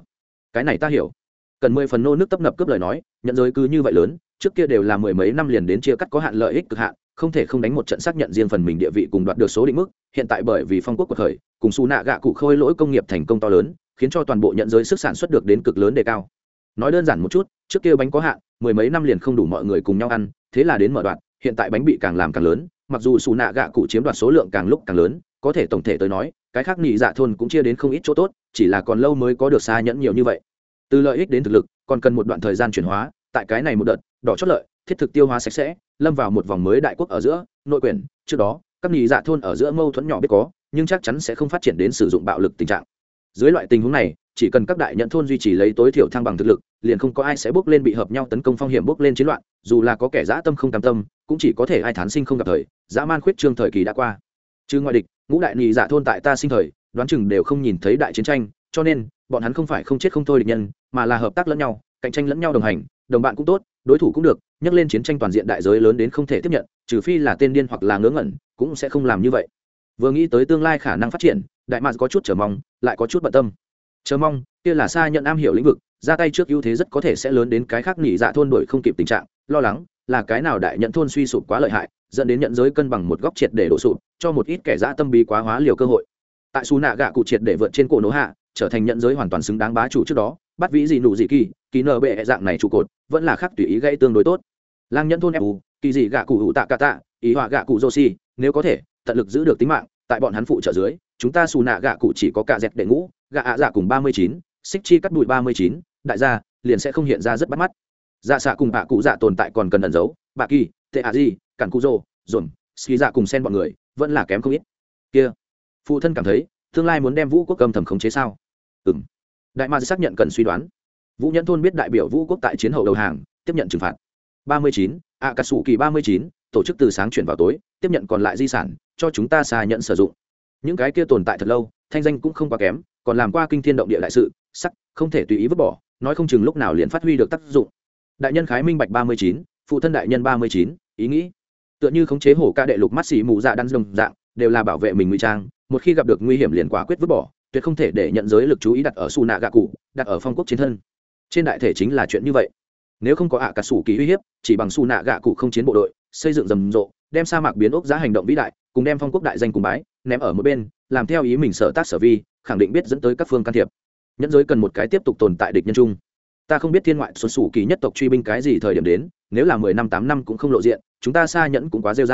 Cái này ta hiểu. Cần mười phần nô nước tấp nập cướp lời nói, nhận giới cứ như vậy lớn, trước kia đều là mười mấy năm liền đến chia cắt có hạn lợi ích cực hạn, không thể không đánh một trận xác nhận riêng phần mình địa vị cùng đoạt được số định mức, hiện tại bởi vì phong quốc của thời, cùng xù nạ gạ cụ khôi lỗi công nghiệp thành công to lớn, khiến cho toàn bộ nhận giới sức sản xuất được đến cực lớn đề cao nói đơn giản một chút, trước kia bánh có hạn, mười mấy năm liền không đủ mọi người cùng nhau ăn, thế là đến mở đoạn, hiện tại bánh bị càng làm càng lớn, mặc dù xù nạ gạ cụ chiếm đoạt số lượng càng lúc càng lớn, có thể tổng thể tới nói, cái khác nhị dạ thôn cũng chia đến không ít chỗ tốt, chỉ là còn lâu mới có được xa nhẫn nhiều như vậy. Từ lợi ích đến thực lực, còn cần một đoạn thời gian chuyển hóa, tại cái này một đợt, đỏ chót lợi, thiết thực tiêu hóa sạch sẽ, lâm vào một vòng mới đại quốc ở giữa, nội quyền, trước đó, các nhị dạ thôn ở giữa mâu thuẫn nhỏ biết có, nhưng chắc chắn sẽ không phát triển đến sử dụng bạo lực tình trạng. Dưới loại tình huống này chỉ cần các đại nhận thôn duy trì lấy tối thiểu thăng bằng thực lực, liền không có ai sẽ bước lên bị hợp nhau tấn công phong hiểm bước lên chiến loạn, dù là có kẻ dã tâm không cam tâm, cũng chỉ có thể ai thán sinh không gặp thời, dã man khuyết trương thời kỳ đã qua. Chứ ngoại địch, ngũ đại nhị dạ thôn tại ta sinh thời, đoán chừng đều không nhìn thấy đại chiến tranh, cho nên, bọn hắn không phải không chết không thôi địch nhân, mà là hợp tác lẫn nhau, cạnh tranh lẫn nhau đồng hành, đồng bạn cũng tốt, đối thủ cũng được, nhắc lên chiến tranh toàn diện đại giới lớn đến không thể tiếp nhận, trừ phi là tên điên hoặc là ngớ ngẩn, cũng sẽ không làm như vậy. Vừa nghĩ tới tương lai khả năng phát triển, đại mạc có chút chờ mong, lại có chút bận tâm chờ mong, kia là xa nhận am hiểu lĩnh vực, ra tay trước ưu thế rất có thể sẽ lớn đến cái khác nghỉ dạ thôn đổi không kịp tình trạng, lo lắng là cái nào đại nhận thôn suy sụp quá lợi hại, dẫn đến nhận giới cân bằng một góc triệt để đổ sụp, cho một ít kẻ dã tâm bí quá hóa liều cơ hội. Tại xù nạ gạ cụ triệt để vượt trên cổ nỗ hạ, trở thành nhận giới hoàn toàn xứng đáng bá chủ trước đó, bắt vĩ gì nụ gì kỳ kỳ nợ bệ dạng này trụ cột, vẫn là khác tùy ý gây tương đối tốt. Lang nhẫn thôn fu kỳ dị gạ cụ hữu tạ cả tạ, ý họa gạ cụ joshi nếu có thể, tận lực giữ được tính mạng, tại bọn hắn phụ trợ dưới, chúng ta xù nạ gạ cụ chỉ có cả dẹp đệ ngũ gạ ạ dạ cùng ba mươi chín, xích chi cắt bụi ba mươi chín, đại gia, liền sẽ không hiện ra rất bắt mắt. Dạ xạ cùng bạ cụ dạ tồn tại còn cần ẩn giấu, bạ kỳ, tệ ạ gì, cản cụ rô dồn, xì dạ cùng sen bọn người, vẫn là kém không ít. Kia, phụ thân cảm thấy, tương lai muốn đem vũ quốc cầm thầm khống chế sao? Ừ m đại ma xác nhận cần suy đoán. Vũ nhẫn thôn biết đại biểu vũ quốc tại chiến hậu đầu hàng, tiếp nhận trừng phạt. Ba mươi chín ạ cà sủ kỳ ba mươi chín, tổ chức từ sáng chuyển vào tối, tiếp nhận còn lại di sản, cho chúng ta xa nhận sử dụng. Những cái kia tồn tại thật lâu, thanh danh cũng không quá kém còn làm qua kinh thiên động địa đại sự, sắc, không thể tùy ý vứt bỏ, nói không chừng lúc nào liền phát huy được tác dụng. Đại nhân khái minh bạch ba mươi chín, phụ thân đại nhân ba mươi chín, ý nghĩ. Tựa như khống chế hổ ca đệ lục mắt xì mù dạ đan rồng dạng, đều là bảo vệ mình ngụy trang, một khi gặp được nguy hiểm liền quả quyết vứt bỏ, tuyệt không thể để nhận giới lực chú ý đặt ở su nạ gạ cụ, đặt ở phong quốc chiến thân. Trên đại thể chính là chuyện như vậy. Nếu không có ạ cả sủ kỳ uy hiếp, chỉ bằng su nạ gạ cụ không chiến bộ đội, xây dựng rầm rộ, đem sa mạc biến ốc giá hành động vĩ đại, cùng đem phong quốc đại danh cùng bái, ném ở một bên, làm theo ý mình sở tác sở vi khẳng định biết dẫn tới các phương can thiệp. Nhẫn giới cần một cái tiếp tục tồn tại địch nhân chung. Ta không biết thiên ngoại xuân sủ kỳ nhất tộc truy binh cái gì thời điểm đến, nếu là mười năm, tám năm cũng không lộ diện, chúng ta xa nhẫn cũng quá rêu r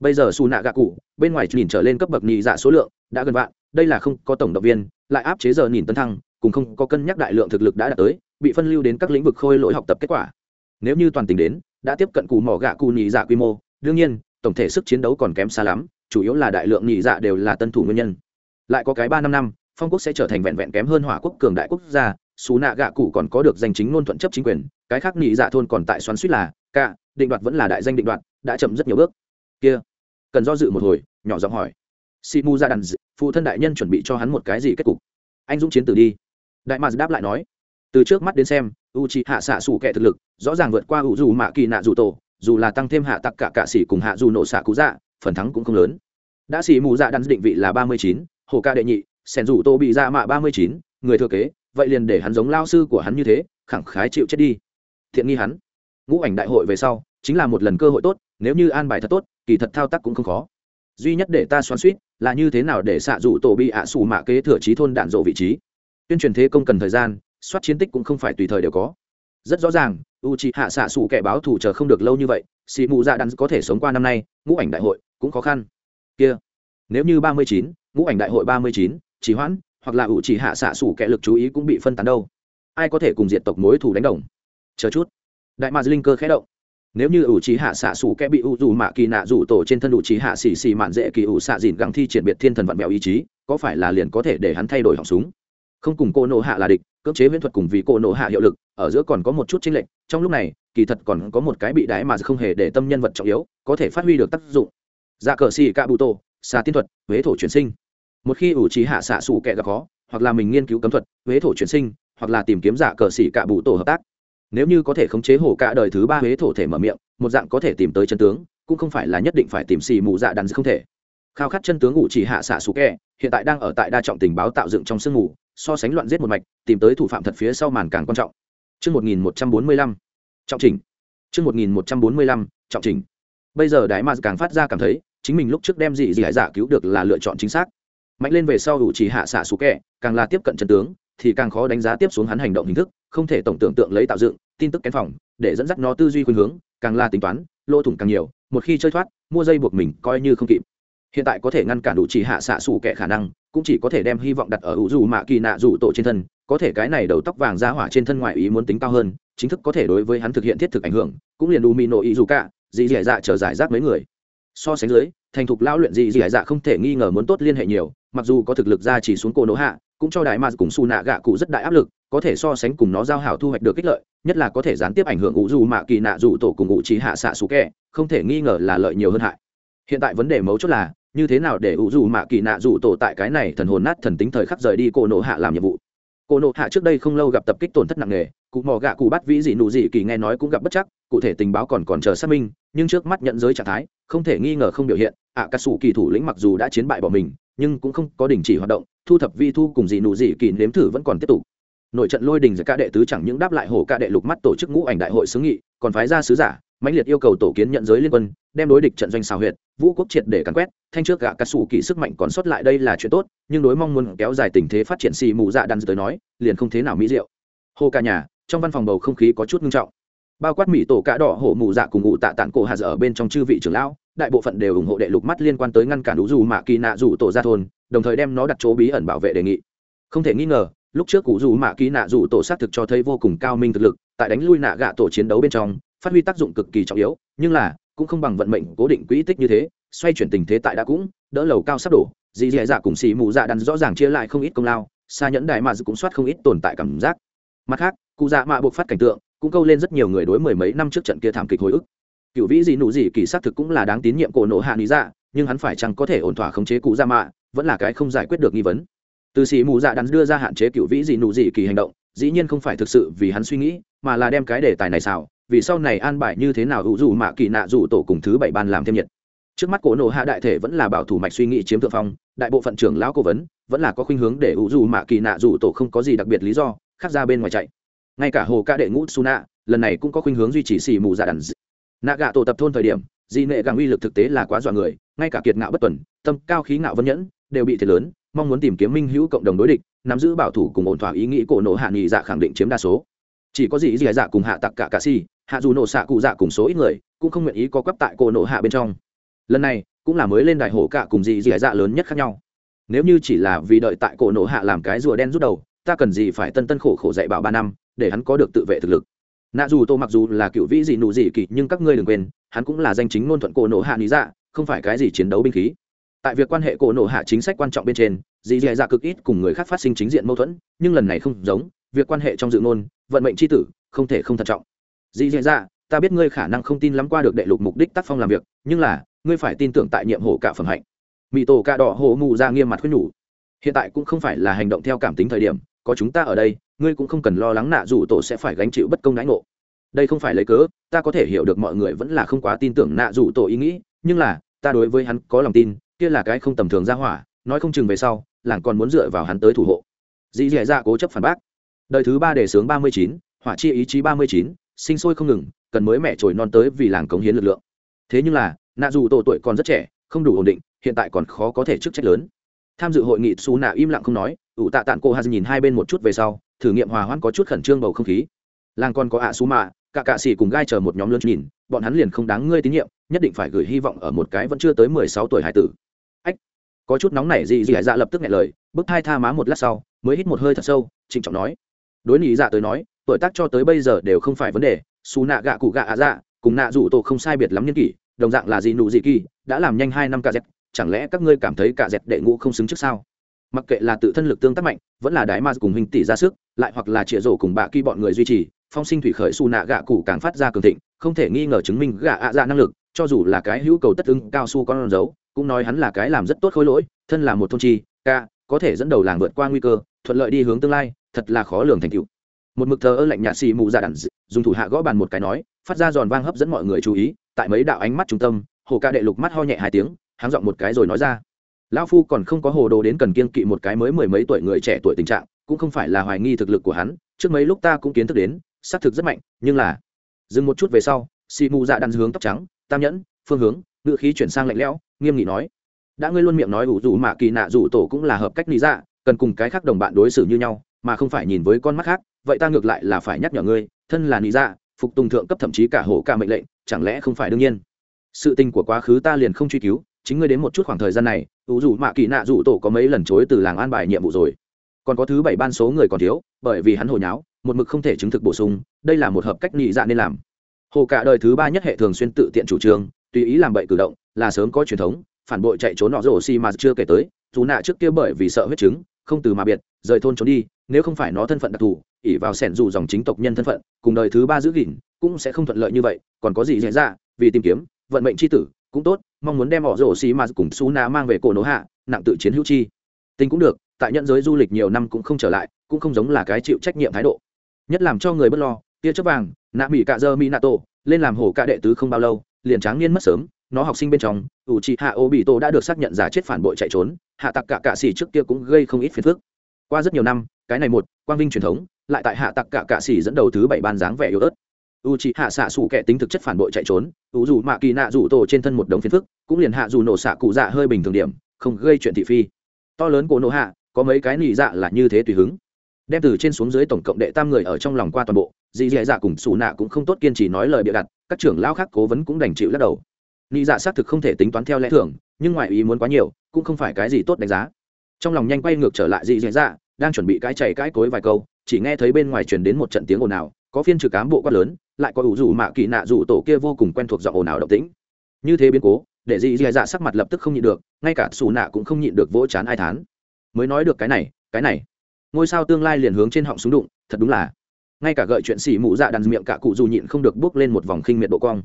bây giờ xù nạ gạ cụ, bên ngoài nhìn trở lên cấp bậc nhị dạ số lượng, đã gần vạn, đây là không có tổng động viên, lại áp chế giờ nhìn tấn thăng cùng không có cân nhắc đại lượng thực lực đã đạt tới, bị phân lưu đến các lĩnh vực khôi lỗi học tập kết quả. Nếu như toàn tình đến, đã tiếp cận cù mỏ gạ cụ nhị dạ quy mô, đương nhiên, tổng thể sức chiến đấu còn kém xa lắm, chủ yếu là đại lượng nhị dạ đều là tân thủ nguyên nhân lại có cái ba năm năm, phong quốc sẽ trở thành vẹn vẹn kém hơn hỏa quốc cường đại quốc gia xù nạ gạ cụ còn có được danh chính ngôn thuận chấp chính quyền, cái khác nhị dạ thôn còn tại xoắn suýt là, cả, định đoạt vẫn là đại danh định đoạt, đã chậm rất nhiều bước. Kia, cần do dự một hồi, nhỏ giọng hỏi. Si mu ra đàn phụ thân đại nhân chuẩn bị cho hắn một cái gì kết cục? Anh dũng chiến tử đi. Đại mạc đáp lại nói. Từ trước mắt đến xem u c hạ xạ xù kẻ thực lực, rõ ràng vượt qua u dù mạ kỳ nạ dù tổ, dù là tăng thêm hạ tặc cả cạ xỉ cùng hạ dù nổ xạ cú dạ phần thắng cũng không lớn. Đã xì mù dạ đắn định vị là ba mươi chín hồ ca đệ nhị, sẻn rủ tô bị dạ mạ ba mươi chín, người thừa kế, vậy liền để hắn giống lao sư của hắn như thế, khẳng khái chịu chết đi. Thiện nghi hắn. Ngũ ảnh đại hội về sau, chính là một lần cơ hội tốt, nếu như an bài thật tốt, kỳ thật thao tác cũng không khó. Duy nhất để ta xoắn suýt là như thế nào để xạ dụ tổ bị ạ à xù mạ kế thừa trí thôn đạn rộ vị trí. Tuyên truyền thế công cần thời gian, soát chiến tích cũng không phải tùy thời đều có. Rất rõ ràng u c h ị hạ xạ xù kẻ báo thủ chờ không được lâu như vậy xị mù dạ đắn có thể sống qua năm nay, ngũ ảnh đại hội cũng khó khăn. Kia, nếu như ba mươi chín ngũ ảnh đại hội ba mươi chín chỉ hoãn, hoặc là ủ chỉ hạ xạ sủ kẻ lực chú ý cũng bị phân tán đâu. Ai có thể cùng diệt tộc mối thủ đánh đồng? Chờ chút. Đại mạc linh cơ khẽ động. Nếu như ủ trí hạ xạ xù kẻ bị ủ dù mạ kỳ nạ rủ tổ trên thân ủ trí hạ xì xì mạn dễ kỳ ủ xạ dìn găng thi triển biệt thiên thần vận mèo ý chí, có phải là liền có thể để hắn thay đổi họng súng? Không cùng cô nộ hạ là địch, cưỡng chế viễn thuật cùng vì cô nộ hạ hiệu lực, ở giữa còn có một chút chênh lệch, trong lúc này, kỳ thật còn có một cái bị đái mà không hề để tâm nhân vật trọng yếu, có thể phát huy được tác dụng. Dạ cờ xì ca bụ tổ xa tiên thuật huế thổ chuyển sinh. Một khi ủ trí hạ xạ xù kẻ gặp khó hoặc là mình nghiên cứu cấm thuật huế thổ chuyển sinh hoặc là tìm kiếm giả cờ xỉ cả bụ tổ hợp tác. Nếu như có thể khống chế hổ cả đời thứ ba huế thổ thể mở miệng một dạng có thể tìm tới chân tướng cũng không phải là nhất định phải tìm xì mù dạ đàn không thể. Khao khát chân tướng ủ chỉ hạ xạ xù kẹ hiện tại đang ở tại đa trọng tình báo tạo dựng trong sương mù so sánh loạn giết một mạch tìm tới thủ phạm thật phía sau màn càng quan trọng. Chương một nghìn một trăm bốn mươi lăm trọng trình. Chương một nghìn một trăm bốn mươi lăm trọng trình. Bây giờ Đại Ma càng phát ra cảm thấy, chính mình lúc trước đem gì gì hải giả cứu được là lựa chọn chính xác. Mạnh lên về sau đủ chỉ hạ xạ xù kẹ càng là tiếp cận chân tướng, thì càng khó đánh giá tiếp xuống hắn hành động hình thức, không thể tổng tưởng tượng lấy tạo dựng, tin tức kén phòng, để dẫn dắt nó tư duy khuynh hướng, càng là tính toán, lỗ thủng càng nhiều, một khi chơi thoát, mua dây buộc mình coi như không kịp. Hiện tại có thể ngăn cản đủ chỉ hạ xạ xù kẻ khả năng, cũng chỉ có thể đem hy vọng đặt ở ủ dù mạ kỳ nạ dù tổ trên thân, có thể cái này đầu tóc vàng ra hỏa trên thân ngoại ý muốn tính cao hơn, chính thức có thể đối với hắn thực hiện thiết thực ảnh hưởng, cũng liền u mi nội ý dù cả dì dì dạ chờ giải rác mấy người so sánh dưới thành thục lão luyện gì gì, hải dạ không thể nghi ngờ muốn tốt liên hệ nhiều mặc dù có thực lực ra chỉ xuống cổ nỗ hạ cũng cho đại ma cùng su nạ gạ cụ rất đại áp lực có thể so sánh cùng nó giao hảo thu hoạch được kích lợi nhất là có thể gián tiếp ảnh hưởng ủ dù mạ kỳ nạ dù tổ cùng ngụ trí hạ xạ xú kẻ không thể nghi ngờ là lợi nhiều hơn hại. Hiện tại vấn đề mấu chốt là như thế nào để ủ dù mạ kỳ nạ dù tổ tại cái này thần hồn nát thần tính thời khắc rời đi cổ nổ hạ làm nhiệm vụ? Cô nộ hạ trước đây không lâu gặp tập kích tổn thất nặng nề cụ mò gạ cụ bắt vĩ dị nụ dị kỳ nghe nói cũng gặp bất chắc cụ thể tình báo còn còn chờ xác minh nhưng trước mắt nhận giới trạng thái không thể nghi ngờ không biểu hiện. Ạ à, cà sủ kỳ thủ lĩnh mặc dù đã chiến bại bỏ mình nhưng cũng không có đình chỉ hoạt động thu thập vi thu cùng dị nụ dị kỳ nếm thử vẫn còn tiếp tục. Nội trận lôi đình giữa ca đệ tứ chẳng những đáp lại hổ ca đệ lục mắt tổ chức ngũ ảnh đại hội xứ nghị còn phái ra sứ giả mãnh liệt yêu cầu tổ kiến nhận giới liên quân, đem đối địch trận doanh xào huyệt, vũ quốc triệt để cắn quét, thanh trước gạ cà sủ kỹ sức mạnh còn sót lại đây là chuyện tốt, nhưng đối mong muốn kéo dài tình thế phát triển xì mù dạ đan tới nói, liền không thế nào mỹ diệu. Hô cả nhà, trong văn phòng bầu không khí có chút nghiêm trọng. Bao quát mỹ tổ cả đỏ hổ mù dạ cùng ngụ tạ tản cổ hà dở ở bên trong chư vị trưởng lão, đại bộ phận đều ủng hộ đệ lục mắt liên quan tới ngăn cản đủ dù mạ kỳ nạ dù tổ ra thôn, đồng thời đem nó đặt chỗ bí ẩn bảo vệ đề nghị. Không thể nghi ngờ, lúc trước cụ dù mạ kỳ nạ dù tổ xác thực cho thấy vô cùng cao minh thực lực, tại đánh lui nạ gạ tổ chiến đấu bên trong phát huy tác dụng cực kỳ trọng yếu, nhưng là, cũng không bằng vận mệnh cố định quỹ tích như thế, xoay chuyển tình thế tại đã cũng, đỡ lầu cao sắp đổ. Dì dì dạ cùng xì mù dạ đắn rõ ràng chia lại không ít công lao xa nhẫn đại mà cũng soát không ít tồn tại cảm giác. Mặt khác, cụ dạ mạ buộc phát cảnh tượng, cũng câu lên rất nhiều người đối mười mấy năm trước trận kia thảm kịch hồi ức. Cựu vĩ dị nụ dị kỳ xác thực cũng là đáng tín nhiệm cổ nộ hạ lý dạ nhưng hắn phải chăng có thể ổn thỏa khống chế cụ dạ mạ, vẫn là cái không giải quyết được nghi vấn. Từ xì mù dạ đắn đưa ra hạn chế cựu vĩ dị nụ dị kỳ hành động dĩ nhiên không phải thực sự vì hắn suy nghĩ, mà là đem cái đề tài này xảo vì sau này an bài như thế nào hữu dù mạ kỳ nạ dù tổ cùng thứ bảy ban làm thêm nhiệt. Trước mắt cổ nộ hạ đại thể vẫn là bảo thủ mạch suy nghĩ chiếm thượng phong, đại bộ phận trưởng lão cố vấn vẫn là có khuynh hướng để hữu dù mạ kỳ nạ dù tổ không có gì đặc biệt lý do, khác ra bên ngoài chạy. Ngay cả hồ ca đệ ngũ su nạ lần này cũng có khuynh hướng duy trì xì mù giả đàn nạ gạ tổ tập thôn thời điểm di nệ càng uy lực thực tế là quá dọa người, ngay cả kiệt ngạo bất tuần, tâm cao khí ngạo vân nhẫn, đều bị thiệt lớn, mong muốn tìm kiếm minh hữu cộng đồng đối địch nắm giữ bảo thủ cùng ổn thỏa ý nghĩ cổ nộ hạ nghị dạ khẳng định chiếm đa số. Chỉ có gì gì dạ cùng hạ tặc cả cả si, hạ dù nổ xạ cụ dạ cùng số ít người, cũng không nguyện ý có quắp tại cổ nộ hạ bên trong. Lần này, cũng là mới lên đại hổ cả cùng gì gì dạ lớn nhất khác nhau. Nếu như chỉ là vì đợi tại cổ nộ hạ làm cái rùa đen rút đầu, ta cần gì phải tân tân khổ khổ dạy bảo ba năm, để hắn có được tự vệ thực lực. Nạ dù tô mặc dù là cựu vĩ gì nụ gì kỳ, nhưng các ngươi đừng quên, hắn cũng là danh chính ngôn thuận cổ nộ hạ lý dạ không phải cái gì chiến đấu binh khí tại việc quan hệ cổ nộ hạ chính sách quan trọng bên trên, dì dì dạ cực ít cùng người khác phát sinh chính diện mâu thuẫn, nhưng lần này không giống, việc quan hệ trong dự ngôn, vận mệnh c h i tử, không thể không thận trọng. Dì dì dạ ta biết ngươi khả năng không tin lắm qua được đệ lục mục đích tác phong làm việc, nhưng là, ngươi phải tin tưởng tại nhiệm hộ cả phẩm hạnh. Mỹ tổ cà đỏ hồ mù ra nghiêm mặt khuyên nhủ. Hiện tại cũng không phải là hành động theo cảm tính thời điểm, có chúng ta ở đây, ngươi cũng không cần lo lắng nạ dù tổ sẽ phải gánh chịu bất công đãi ngộ. Đây không phải lấy cớ, ta có thể hiểu được mọi người vẫn là không quá tin tưởng nạ dù tổ ý nghĩ, nhưng là, ta đối với hắn có lòng tin kia là cái không tầm thường ra hỏa, nói không chừng về sau, làng còn muốn dựa vào hắn tới thủ hộ. Dĩ dẻ ra cố chấp phản bác. Đời thứ ba đề sướng ba mươi chín, hỏa chi ý chí ba mươi chín, sinh sôi không ngừng, cần mới mẹ trồi non tới vì làng cống hiến lực lượng. Thế nhưng là, nạ dù tổ tuổi còn rất trẻ, không đủ ổn định, hiện tại còn khó có thể chức trách lớn. Tham dự hội nghị xù nạ im lặng không nói, ủ tạ tạng cô hà nhìn hai bên một chút về sau, thử nghiệm hòa hoãn có chút khẩn trương bầu không khí. Làng còn có ạ xú mạ cả cạ xỉ cùng gai chờ một nhóm lớn nhìn, bọn hắn liền không đáng ngươi tín nhiệm, nhất định phải gửi hy vọng ở một cái vẫn chưa tới mười sáu tuổi hải tử có chút nóng nảy gì gì dạ lập tức nghe lời bức hai tha má một lát sau, mới hít một hơi thật sâu, trịnh trọng nói. Đối lý dạ tới nói, tuổi tác cho tới bây giờ đều không phải vấn đề, xù nạ gạ cụ gạ ạ dạ cùng nạ rủ tổ không sai biệt lắm nhân kỷ, đồng dạng là gì nụ gì kỳ, đã làm nhanh hai năm cả dẹp chẳng lẽ các ngươi cảm thấy cả dẹp đệ ngũ không xứng trước sao? Mặc kệ là tự thân lực tương tác mạnh, vẫn là đái ma cùng hình tỷ ra sức, lại hoặc là chĩa rổ cùng bạ kỳ bọn người duy trì, phong sinh thủy khởi xù nạ gạ cụ càng phát ra cường thịnh, không thể nghi ngờ chứng minh gạ ạ dạ năng lực, cho dù là cái hữu cầu tất ứng cao su con dấu cũng nói hắn là cái làm rất tốt khối lỗi, thân là một thôn chi, ca, có thể dẫn đầu làng vượt qua nguy cơ, thuận lợi đi hướng tương lai, thật là khó lường thành tựu. Một mực thờ ơ lạnh nhạt xì mù dạ đàn dùng thủ hạ gõ bàn một cái nói, phát ra giòn vang hấp dẫn mọi người chú ý, tại mấy đạo ánh mắt trung tâm, hồ ca đệ lục mắt ho nhẹ hai tiếng, háng giọng một cái rồi nói ra. Lão phu còn không có hồ đồ đến cần kiên kỵ một cái mới mười mấy tuổi người trẻ tuổi tình trạng, cũng không phải là hoài nghi thực lực của hắn, trước mấy lúc ta cũng kiến thức đến, xác thực rất mạnh, nhưng là, dừng một chút về sau, xì mù dạ đàn hướng tóc trắng, tam nhẫn, phương hướng, ngựa khí chuyển sang lạnh lẽo nghiêm nghị nói, đã ngươi luôn miệng nói ủ dù mạ kỳ nạ dù tổ cũng là hợp cách lý dạ cần cùng cái khác đồng bạn đối xử như nhau, mà không phải nhìn với con mắt khác, vậy ta ngược lại là phải nhắc nhở ngươi, thân là lý dạ phục tùng thượng cấp thậm chí cả hổ ca mệnh lệnh, chẳng lẽ không phải đương nhiên? Sự tình của quá khứ ta liền không truy cứu, chính ngươi đến một chút khoảng thời gian này, ủ dù mạ kỳ nạ dù tổ có mấy lần chối từ làng an bài nhiệm vụ rồi. Còn có thứ bảy ban số người còn thiếu, bởi vì hắn hồi nháo, một mực không thể chứng thực bổ sung, đây là một hợp cách nhị dạ nên làm. Hồ cả đời thứ ba nhất hệ thường xuyên tự tiện chủ trương, tùy ý làm bậy cử động là sớm có truyền thống, phản bội chạy trốn nọ rổ xi mà chưa kể tới, dù nạ trước kia bởi vì sợ huyết chứng, không từ mà biệt, rời thôn trốn đi, nếu không phải nó thân phận đặc thù ỉ vào sẻn dù dòng chính tộc nhân thân phận, cùng đời thứ ba giữ gìn, cũng sẽ không thuận lợi như vậy, còn có gì dễ ra vì tìm kiếm, vận mệnh c h i tử, cũng tốt, mong muốn đem họ rổ xi mà cùng xú nạ mang về cổ nổ hạ, nặng tự chiến hữu chi. Tình cũng được, tại nhận giới du lịch nhiều năm cũng không trở lại, cũng không giống là cái chịu trách nhiệm thái độ. Nhất làm cho người bất lo, tia chấp vàng, nạ mỹ cạ dơ mỹ nạ tổ, lên làm hổ cạ đệ tứ không bao lâu, liền tráng niên mất sớm nó học sinh bên trong, ủ trị hạ ô bị tổ đã được xác nhận giả chết phản bội chạy trốn, hạ tặc cả cạ xỉ trước kia cũng gây không ít phiền phức. Qua rất nhiều năm, cái này một, quang vinh truyền thống, lại tại hạ tặc cả cạ xỉ dẫn đầu thứ bảy ban dáng vẻ yếu ớt. U trị hạ xạ xủ kẻ tính thực chất phản bội chạy trốn u dù mạ kỳ nạ dù tổ trên thân một đống phiền phức, cũng liền hạ dù nổ xạ cụ dạ hơi bình thường điểm, không gây chuyện thị phi. To lớn của nổ hạ, có mấy cái nị dạ là như thế tùy hứng. Đem từ trên xuống dưới tổng cộng đệ tam người ở trong lòng qua toàn bộ, dì dì dạ cùng xù nạ cũng không tốt kiên trì nói lời bịa đặt, các trưởng lao khác cố vấn cũng đành chịu lắc đầu nị dạ xác thực không thể tính toán theo lẽ thường, nhưng ngoại ý muốn quá nhiều, cũng không phải cái gì tốt đánh giá. Trong lòng nhanh quay ngược trở lại dị dạ dạ đang chuẩn bị cái chảy cái cối vài câu, chỉ nghe thấy bên ngoài truyền đến một trận tiếng ồn ào, có phiên trực cám bộ quát lớn, lại có ủ rủ mạ kỳ nạ rủ tổ kia vô cùng quen thuộc giọng ồn ào động tĩnh. Như thế biến cố, để dị dị dạ sắc mặt lập tức không nhịn được, ngay cả xù nạ cũng không nhịn được vỗ chán ai thán. Mới nói được cái này cái này. Ngôi sao tương lai liền hướng trên họng súng đụng, thật đúng là. Ngay cả gợi chuyện xỉ mụ dạ đàn miệng cả cụ dù nhịn không được bước lên một vòng khinh miệt độ cong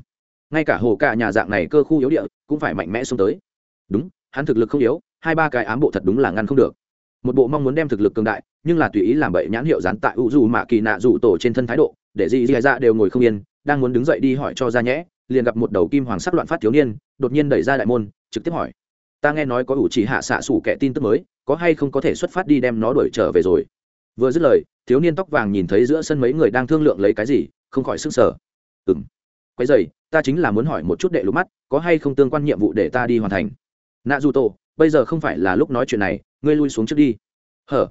ngay cả hồ cả nhà dạng này cơ khu yếu địa cũng phải mạnh mẽ xuống tới. Đúng, hắn thực lực không yếu, hai ba cái ám bộ thật đúng là ngăn không được. Một bộ mong muốn đem thực lực cường đại, nhưng là tùy ý làm bậy nhãn hiệu dán tại u dù mạ kỳ nạ dù tổ trên thân thái độ, để dì dì dạ đều ngồi không yên, đang muốn đứng dậy đi hỏi cho ra nhẽ, liền gặp một đầu kim hoàng sắc loạn phát thiếu niên, đột nhiên đẩy ra đại môn, trực tiếp hỏi. Ta nghe nói có ủ chỉ hạ xạ sủ kẻ tin tức mới, có hay không có thể xuất phát đi đem nó đuổi trở về rồi? Vừa dứt lời, thiếu niên tóc vàng nhìn thấy giữa sân mấy người đang thương lượng lấy cái gì, không khỏi sức sở ừng quái dày ta chính là muốn hỏi một chút đệ lục mắt, có hay không tương quan nhiệm vụ để ta đi hoàn thành? Nạ dù tổ, bây giờ không phải là lúc nói chuyện này, ngươi lui xuống trước đi. Hở?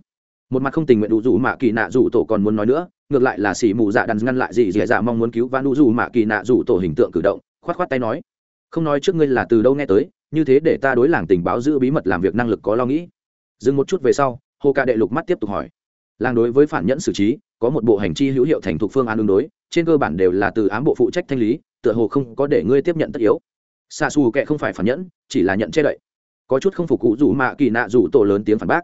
Một mặt không tình nguyện đủ dù mạ kỳ nạ dù tổ còn muốn nói nữa, ngược lại là xỉ mù dạ đàn ngăn lại gì dì dạ mong muốn cứu vãn đủ dù mạ kỳ nạ dù tổ hình tượng cử động, khoát khoát tay nói. Không nói trước ngươi là từ đâu nghe tới, như thế để ta đối làng tình báo giữ bí mật làm việc năng lực có lo nghĩ. Dừng một chút về sau, hồ ca đệ lục mắt tiếp tục hỏi. Làng đối với phản nhẫn xử trí, có một bộ hành chi hữu hiệu thành thục phương án ứng đối, trên cơ bản đều là từ ám bộ phụ trách thanh lý tựa hồ không có để ngươi tiếp nhận tất yếu. Xa xù kệ không phải phản nhẫn, chỉ là nhận che đậy. Có chút không phục cụ rủ mạ kỳ nạ rủ tổ lớn tiếng phản bác.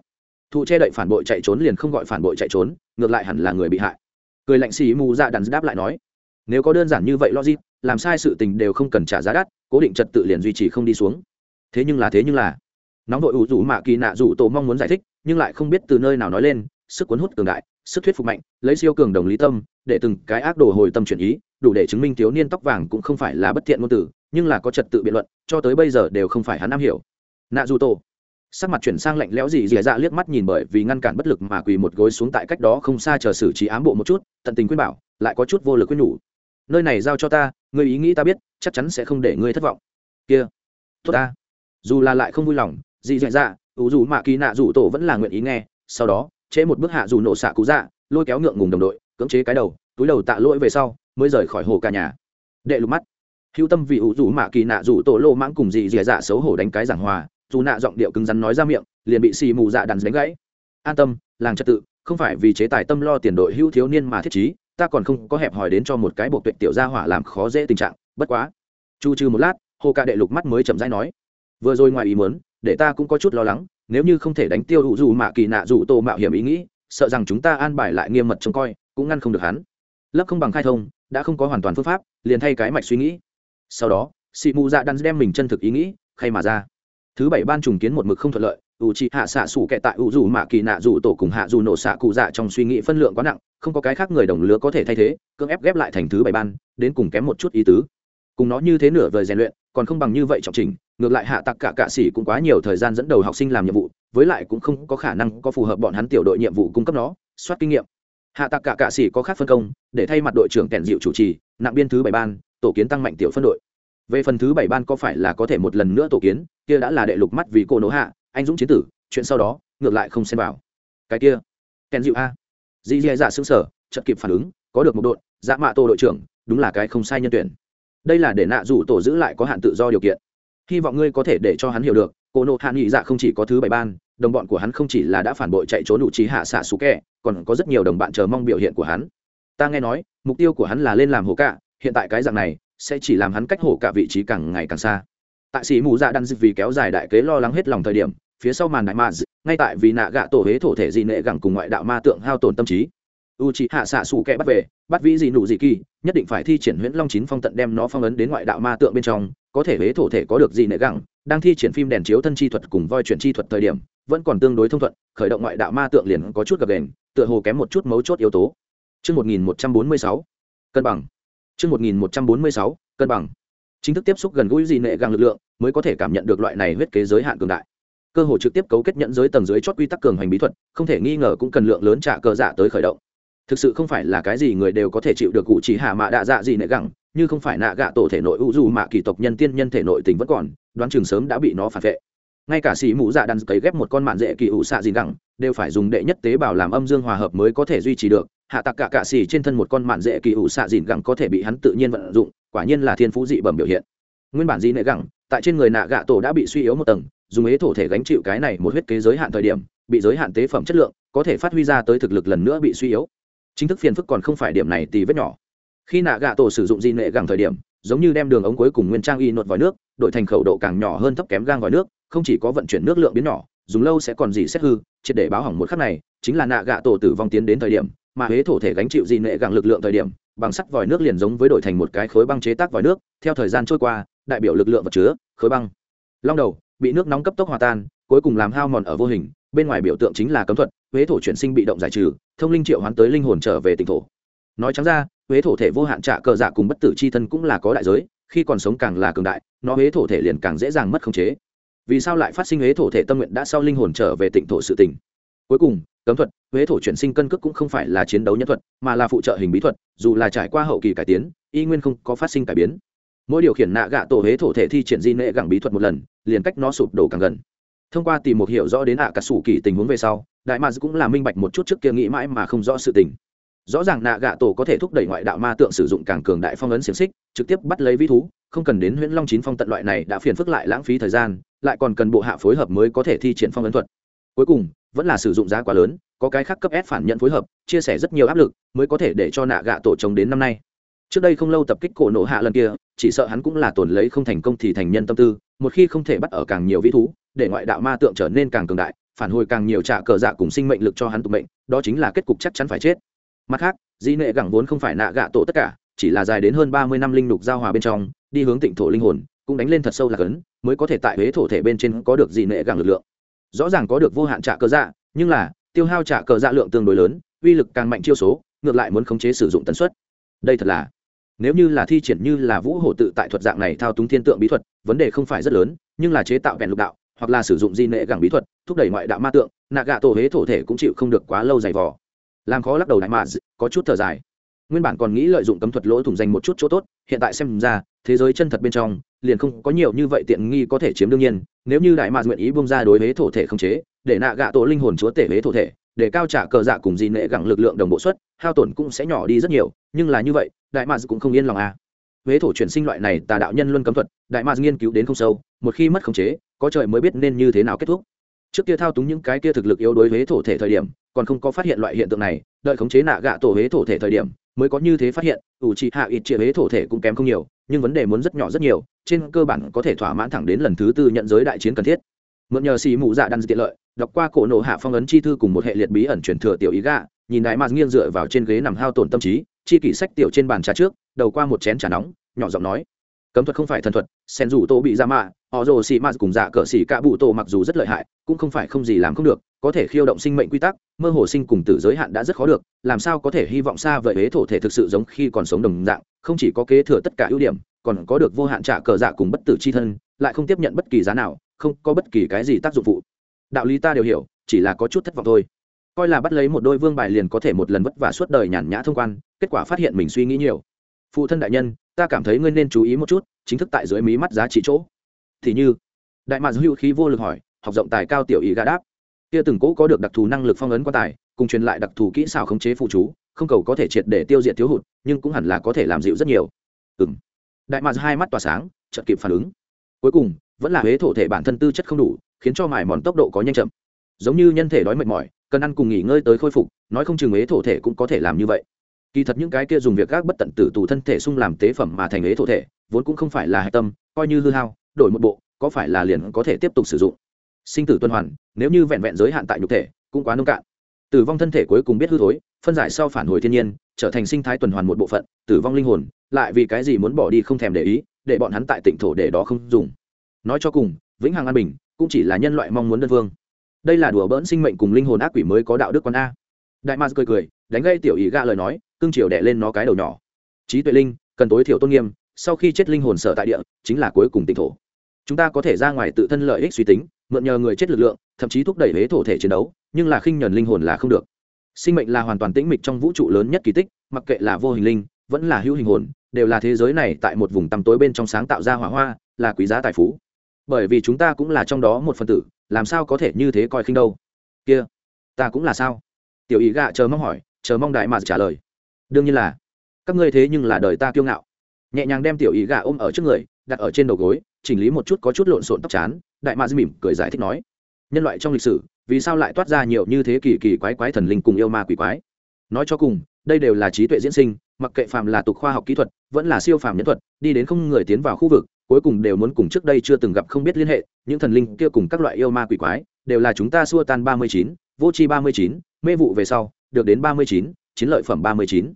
Thụ che đậy phản bội chạy trốn liền không gọi phản bội chạy trốn, ngược lại hẳn là người bị hại. Cười lạnh xì mù dạ đàn đáp lại nói, nếu có đơn giản như vậy logic, làm sai sự tình đều không cần trả giá đắt, cố định trật tự liền duy trì không đi xuống. Thế nhưng là, thế nhưng là, nóng đội ủ rủ mạ kỳ nạ rủ tổ mong muốn giải thích, nhưng lại không biết từ nơi nào nói lên, sức cuốn hút cường đại, sức thuyết phục mạnh, lấy siêu cường đồng lý tâm, để từng cái ác đồ hồi tâm chuyển ý đủ để chứng minh thiếu niên tóc vàng cũng không phải là bất thiện ngôn từ, nhưng là có trật tự biện luận, cho tới bây giờ đều không phải hắn am hiểu. Nạ dù tổ sắc mặt chuyển sang lạnh lẽo gì dì dạ liếc mắt nhìn bởi vì ngăn cản bất lực mà quỳ một gối xuống tại cách đó không xa chờ xử trí ám bộ một chút, tận tình khuyên bảo, lại có chút vô lực khuyên nhủ. Nơi này giao cho ta người ý nghĩ ta biết, chắc chắn sẽ không để ngươi thất vọng. Kia. Tốt ta. Dù là lại không vui lòng dì dạ dạ ủ dù mạ kỳ nạ dù tổ vẫn là nguyện ý nghe, sau đó chế một bước hạ dù nổ xạ cú dạ lôi kéo ngượng ngùng đồng đội, cưỡng chế cái đầu, túi đầu tạ lỗi về sau mới rời khỏi hồ cả nhà. Đệ lục mắt. Hữu tâm vì ủ dù mạ kỳ nạ dù tổ lô mãng cùng dì dì dạ xấu hổ đánh cái giảng hòa, dù nạ giọng điệu cứng rắn nói ra miệng, liền bị xì mù dạ đàn đánh gãy. An tâm, làng trật tự, không phải vì chế tài tâm lo tiền đội hữu thiếu niên mà thiết trí, ta còn không có hẹp hòi đến cho một cái bộ tuyệt tiểu gia hỏa làm khó dễ tình trạng, bất quá. Chu trừ một lát, hồ ca đệ lục mắt mới chậm rãi nói, vừa rồi ngoài ý muốn, để ta cũng có chút lo lắng, nếu như không thể đánh tiêu hữu dù mạ kỳ nạ dù tô mạo hiểm ý nghĩ, sợ rằng chúng ta an bài lại nghiêm mật trông coi, cũng ngăn không được hắn. Lấp không bằng khai thông đã không có hoàn toàn phương pháp, liền thay cái mạch suy nghĩ. Sau đó sĩ mù dạ đan đem mình chân thực ý nghĩ, khay mà ra. Thứ bảy ban trùng kiến một mực không thuận lợi, u chi hạ xạ sủ kệ tại u dù mạ kỳ nạ dù tổ cùng hạ dù nổ xạ cụ dạ trong suy nghĩ phân lượng quá nặng, không có cái khác người đồng lứa có thể thay thế, cưỡng ép ghép lại thành thứ bảy ban, đến cùng kém một chút ý tứ. Cùng nó như thế nửa vời rèn luyện, còn không bằng như vậy trọng trình, ngược lại hạ tặc cả cạ sĩ cũng quá nhiều thời gian dẫn đầu học sinh làm nhiệm vụ, với lại cũng không có khả năng có phù hợp bọn hắn tiểu đội nhiệm vụ cung cấp nó, soát kinh nghiệm hạ tạc cả cạ sĩ có khác phân công, để thay mặt đội trưởng kèn dịu chủ trì, nặng biên thứ bảy ban, tổ kiến tăng mạnh tiểu phân đội. Về phần thứ bảy ban có phải là có thể một lần nữa tổ kiến, kia đã là đệ lục mắt vì cô nỗ hạ, anh dũng chiến tử, chuyện sau đó, ngược lại không xem vào. Cái kia, kèn dịu a. Dì dì dạ xứng sở chậm kịp phản ứng, có được một đội dạ mạ tổ đội trưởng, đúng là cái không sai nhân tuyển. Đây là để nạ rủ tổ giữ lại có hạn tự do điều kiện. Hy vọng ngươi có thể để cho hắn hiểu được cô nộ hạ nghị dạ không chỉ có thứ bảy ban đồng bọn của hắn không chỉ là đã phản bội chạy trốn đủ trí hạ xạ xú kẹ, còn có rất nhiều đồng bạn chờ mong biểu hiện của hắn. Ta nghe nói, mục tiêu của hắn là lên làm hồ cạ hiện tại cái dạng này, sẽ chỉ làm hắn cách hồ cả vị trí càng ngày càng xa. Tại sĩ mù dạ đan dịch vì kéo dài đại kế lo lắng hết lòng thời điểm, phía sau màn đại ma ngay tại vì nạ gạ tổ hế thổ thể dị nệ gẳng cùng ngoại đạo ma tượng hao tổn tâm trí. U c hạ xạ xù kẹ bắt về, bắt vĩ dị nụ dị kỳ, nhất định phải thi triển huyễn long chín phong tận đem nó phong ấn đến ngoại đạo ma tượng bên trong, có thể hế thổ thể có được gì nệ gẳng đang thi triển phim đèn chiếu thân chi thuật cùng voi chuyển chi thuật thời điểm vẫn còn tương đối thông thuận khởi động ngoại đạo ma tượng liền có chút gập đền tựa hồ kém một chút mấu chốt yếu tố Trước 1146, cân bằng. Trước 1146, cân bằng. Chính thức tiếp xúc gần gũi gì nệ gàng lực lượng mới có thể cảm nhận được loại này huyết kế giới hạn cường đại. Cơ hội trực tiếp cấu kết nhận giới tầng dưới chót quy tắc cường hành bí thuật, không thể nghi ngờ cũng cần lượng lớn trả cờ dạ tới khởi động thực sự không phải là cái gì người đều có thể chịu được cụ chỉ hạ mạ đạ dạ gì nệ gẳng như không phải nạ gạ tổ thể nội u dù mạ kỳ tộc nhân tiên nhân thể nội tình vẫn còn, đoán chừng sớm đã bị nó phản vệ. Ngay cả xì mũ dạ đàn cấy ghép một con mạn dễ kỳ ủ xạ dìn gẳng, đều phải dùng đệ nhất tế bào làm âm dương hòa hợp mới có thể duy trì được. Hạ tặc cả cạ xì trên thân một con mạn dễ kỳ ủ xạ dìn gẳng có thể bị hắn tự nhiên vận dụng, quả nhiên là thiên phú dị bẩm biểu hiện. Nguyên bản dị nệ gẳng, tại trên người nạ gạ tổ đã bị suy yếu một tầng, dùng ế thổ thể gánh chịu cái này một huyết kế giới hạn thời điểm, bị giới hạn tế phẩm chất lượng, có thể phát huy ra tới thực lực lần nữa bị suy yếu. Chính thức phiền phức còn không phải điểm này, tì vết nhỏ khi nạ gạ tổ sử dụng di nệ gẳng thời điểm, giống như đem đường ống cuối cùng nguyên trang y nột vòi nước, đổi thành khẩu độ càng nhỏ hơn thấp kém gang vòi nước, không chỉ có vận chuyển nước lượng biến nhỏ, dùng lâu sẽ còn gì xét hư, triệt để báo hỏng một khắc này, chính là nạ gạ tổ tử vong tiến đến thời điểm, mà huế thổ thể gánh chịu di nệ gẳng lực lượng thời điểm, bằng sắt vòi nước liền giống với đổi thành một cái khối băng chế tác vòi nước, theo thời gian trôi qua, đại biểu lực lượng vật chứa, khối băng. Long đầu, bị nước nóng cấp tốc hòa tan, cuối cùng làm hao mòn ở vô hình, bên ngoài biểu tượng chính là cấm thuật, huế thổ chuyển sinh bị động giải trừ, thông linh triệu hoán tới linh hồn trở về tỉnh thổ. Nói trắng ra huế thổ thể vô hạn trả cờ dạ cùng bất tử c h i thân cũng là có đại giới, khi còn sống càng là cường đại, nó huế thổ thể liền càng dễ dàng mất khống chế. Vì sao lại phát sinh huế thổ thể tâm nguyện đã sau linh hồn trở về tỉnh thổ sự tỉnh cuối cùng, cấm thuật, huế thổ chuyển sinh cân cước cũng không phải là chiến đấu nhân thuật, mà là phụ trợ hình bí thuật, dù là trải qua hậu kỳ cải tiến, y nguyên không có phát sinh cải biến. Mỗi điều khiển nạ gạ tổ huế thổ thể thi triển di nệ gẳng bí thuật một lần, liền cách nó sụp đổ càng gần. Thông qua tìm một hiểu rõ đến ạ à cả sủ kỳ tình huống về sau, đại ma cũng là minh bạch một chút trước kia nghĩ mãi mà không rõ sự tình rõ ràng nạ gạ tổ có thể thúc đẩy ngoại đạo ma tượng sử dụng càng cường đại phong ấn xiềng xích, trực tiếp bắt lấy vĩ thú, không cần đến huyễn long chín phong tận loại này đã phiền phức lại lãng phí thời gian, lại còn cần bộ hạ phối hợp mới có thể thi triển phong ấn thuật. Cuối cùng, vẫn là sử dụng giá quá lớn, có cái khác cấp ép phản nhận phối hợp, chia sẻ rất nhiều áp lực, mới có thể để cho nạ gạ tổ chống đến năm nay. Trước đây không lâu tập kích cổ nổ hạ lần kia, chỉ sợ hắn cũng là tổn lấy không thành công thì thành nhân tâm tư, một khi không thể bắt ở càng nhiều vĩ thú, để ngoại đạo ma tượng trở nên càng cường đại, phản hồi càng nhiều trả cờ dạ cùng sinh mệnh lực cho hắn tụ mệnh, đó chính là kết cục chắc chắn phải chết mặt khác, di nệ gẳng vốn không phải nạ gạ tổ tất cả, chỉ là dài đến hơn ba mươi năm linh lục giao hòa bên trong, đi hướng tịnh thổ linh hồn, cũng đánh lên thật sâu là cấn, mới có thể tại huế thổ thể bên trên có được di nệ gẳng lực lượng. Rõ ràng có được vô hạn trả cờ dạ nhưng là, tiêu hao trả cờ dạ lượng tương đối lớn, uy lực càng mạnh chiêu số, ngược lại muốn khống chế sử dụng tần suất. Đây thật là, nếu như là thi triển như là vũ hổ tự tại thuật dạng này thao túng thiên tượng bí thuật, vấn đề không phải rất lớn, nhưng là chế tạo vẹn lục đạo, hoặc là sử dụng di nệ gẳng bí thuật, thúc đẩy ngoại đạo ma tượng, nạ gạ tổ huế thổ thể cũng chịu không được quá lâu dày vò làm khó lắc đầu đại mà có chút thở dài. Nguyên bản còn nghĩ lợi dụng cấm thuật lỗ thủng dành một chút chỗ tốt, hiện tại xem ra, thế giới chân thật bên trong, liền không có nhiều như vậy tiện nghi có thể chiếm đương nhiên, nếu như đại mạc nguyện ý bung ra đối với thổ thể không chế, để nạ gạ tổ linh hồn chúa tể huế thổ thể, để cao trả cờ dạ cùng di nệ gẳng lực lượng đồng bộ suất, hao tổn cũng sẽ nhỏ đi rất nhiều, nhưng là như vậy, đại mạc cũng không yên lòng à. Huế thổ chuyển sinh loại này tà đạo nhân luân cấm thuật, đại mạc nghiên cứu đến không sâu, một khi mất khống chế, có trời mới biết nên như thế nào kết thúc trước kia thao túng những cái kia thực lực yếu đối huế thổ thể thời điểm, còn không có phát hiện loại hiện tượng này, đợi khống chế nạ gạ tổ huế thổ thể thời điểm, mới có như thế phát hiện, ủ trị hạ ít chia huế thổ thể cũng kém không nhiều, nhưng vấn đề muốn rất nhỏ rất nhiều, trên cơ bản có thể thỏa mãn thẳng đến lần thứ tư nhận giới đại chiến cần thiết. Mượn nhờ xì mụ dạ đan tiện lợi, đọc qua cổ nộ hạ phong ấn chi thư cùng một hệ liệt bí ẩn truyền thừa tiểu ý gạ, nhìn đại mạt nghiêng dựa vào trên ghế nằm hao tổn tâm trí, chi kỷ sách tiểu trên bàn trà trước, đầu qua một chén trà nóng, nhỏ giọng nói, cấm thuật không phải thần thuật sen dù tô bị ra mạ họ rồ xì mạt cùng dạ cờ xì cả bụ tổ mặc dù rất lợi hại, cũng không phải không gì làm không được, có thể khiêu động sinh mệnh quy tắc, mơ hồ sinh cùng tử giới hạn đã rất khó được, làm sao có thể hy vọng xa vời huế thổ thể thực sự giống khi còn sống đồng dạng, không chỉ có kế thừa tất cả ưu điểm, còn có được vô hạn trả cờ dạ cùng bất tử c h i thân, lại không tiếp nhận bất kỳ giá nào, không có bất kỳ cái gì tác dụng phụ. Đạo lý ta đều hiểu, chỉ là có chút thất vọng thôi. Coi là bắt lấy một đôi vương bài liền có thể một lần vất vả suốt đời nhàn nhã thông quan, kết quả phát hiện mình suy nghĩ nhiều. Phụ thân đại nhân, ta cảm thấy ngươi nên chú ý một chút, chính thức tại dưới mí mắt giá trị chỗ thì như đại mạc hữu khí vô lực hỏi, học rộng tài cao tiểu ý gà đáp. Kia từng cỗ có được đặc thù năng lực phong ấn quan tài, cùng truyền lại đặc thù kỹ xảo khống chế phụ chú, không cầu có thể triệt để tiêu diệt thiếu hụt, nhưng cũng hẳn là có thể làm dịu rất nhiều. Ừ m đại mạc hai mắt tỏa sáng, chợt kịp phản ứng. Cuối cùng, vẫn là huế thổ thể bản thân tư chất không đủ, khiến cho mải mòn tốc độ có nhanh chậm. Giống như nhân thể đói mệt mỏi, cần ăn cùng nghỉ ngơi tới khôi phục, nói không chừng huế thổ thể cũng có thể làm như vậy. Kỳ thật những cái kia dùng việc gác bất tận tử tù thân thể sung làm tế phẩm mà thành huế thổ thể, vốn cũng không phải là hạch tâm, coi như hư hao đổi một bộ, có phải là liền có thể tiếp tục sử dụng? Sinh tử tuần hoàn, nếu như vẹn vẹn giới hạn tại nhục thể, cũng quá nông cạn. Tử vong thân thể cuối cùng biết hư thối, phân giải sau phản hồi thiên nhiên, trở thành sinh thái tuần hoàn một bộ phận, tử vong linh hồn, lại vì cái gì muốn bỏ đi không thèm để ý, để bọn hắn tại tỉnh thổ để đó không dùng. Nói cho cùng, vĩnh hằng an bình, cũng chỉ là nhân loại mong muốn đơn vương. Đây là đùa bỡn sinh mệnh cùng linh hồn ác quỷ mới có đạo đức con a. Đại ma cười cười, đánh gây tiểu ý gạ lời nói cương triều đẻ lên nó cái đầu nhỏ. Trí tuệ linh, cần tối thiểu tôn nghiêm sau khi chết linh hồn sở tại địa, chính là cuối cùng tỉnh thổ. Chúng ta có thể ra ngoài tự thân lợi ích suy tính, mượn nhờ người chết lực lượng, thậm chí thúc đẩy huế thổ thể chiến đấu, nhưng là khinh nhuần linh hồn là không được. Sinh mệnh là hoàn toàn tĩnh mịch trong vũ trụ lớn nhất kỳ tích, mặc kệ là vô hình linh, vẫn là hữu hình hồn, đều là thế giới này tại một vùng tăm tối bên trong sáng tạo ra hỏa hoa, là quý giá tài phú. Bởi vì chúng ta cũng là trong đó một phần tử, làm sao có thể như thế coi khinh đâu? Kia, ta cũng là sao? Tiểu ý gạ chờ mong hỏi, chờ mong đại mà trả lời. Đương nhiên là. Các ngươi thế nhưng là đời ta kiêu ngạo nhẹ nhàng đem tiểu ý gạ ôm ở trước người, đặt ở trên đầu gối, chỉnh lý một chút có chút lộn xộn tóc chán, đại mạc mỉm cười giải thích nói, nhân loại trong lịch sử, vì sao lại toát ra nhiều như thế kỳ kỳ quái quái thần linh cùng yêu ma quỷ quái? Nói cho cùng, đây đều là trí tuệ diễn sinh, mặc kệ phàm là tục khoa học kỹ thuật, vẫn là siêu phàm nhân thuật, đi đến không người tiến vào khu vực, cuối cùng đều muốn cùng trước đây chưa từng gặp không biết liên hệ, những thần linh kia cùng các loại yêu ma quỷ quái, đều là chúng ta xua tan ba mươi chín, vô tri ba mươi chín, mê vụ về sau, được đến ba mươi chín, chiến lợi phẩm ba mươi chín.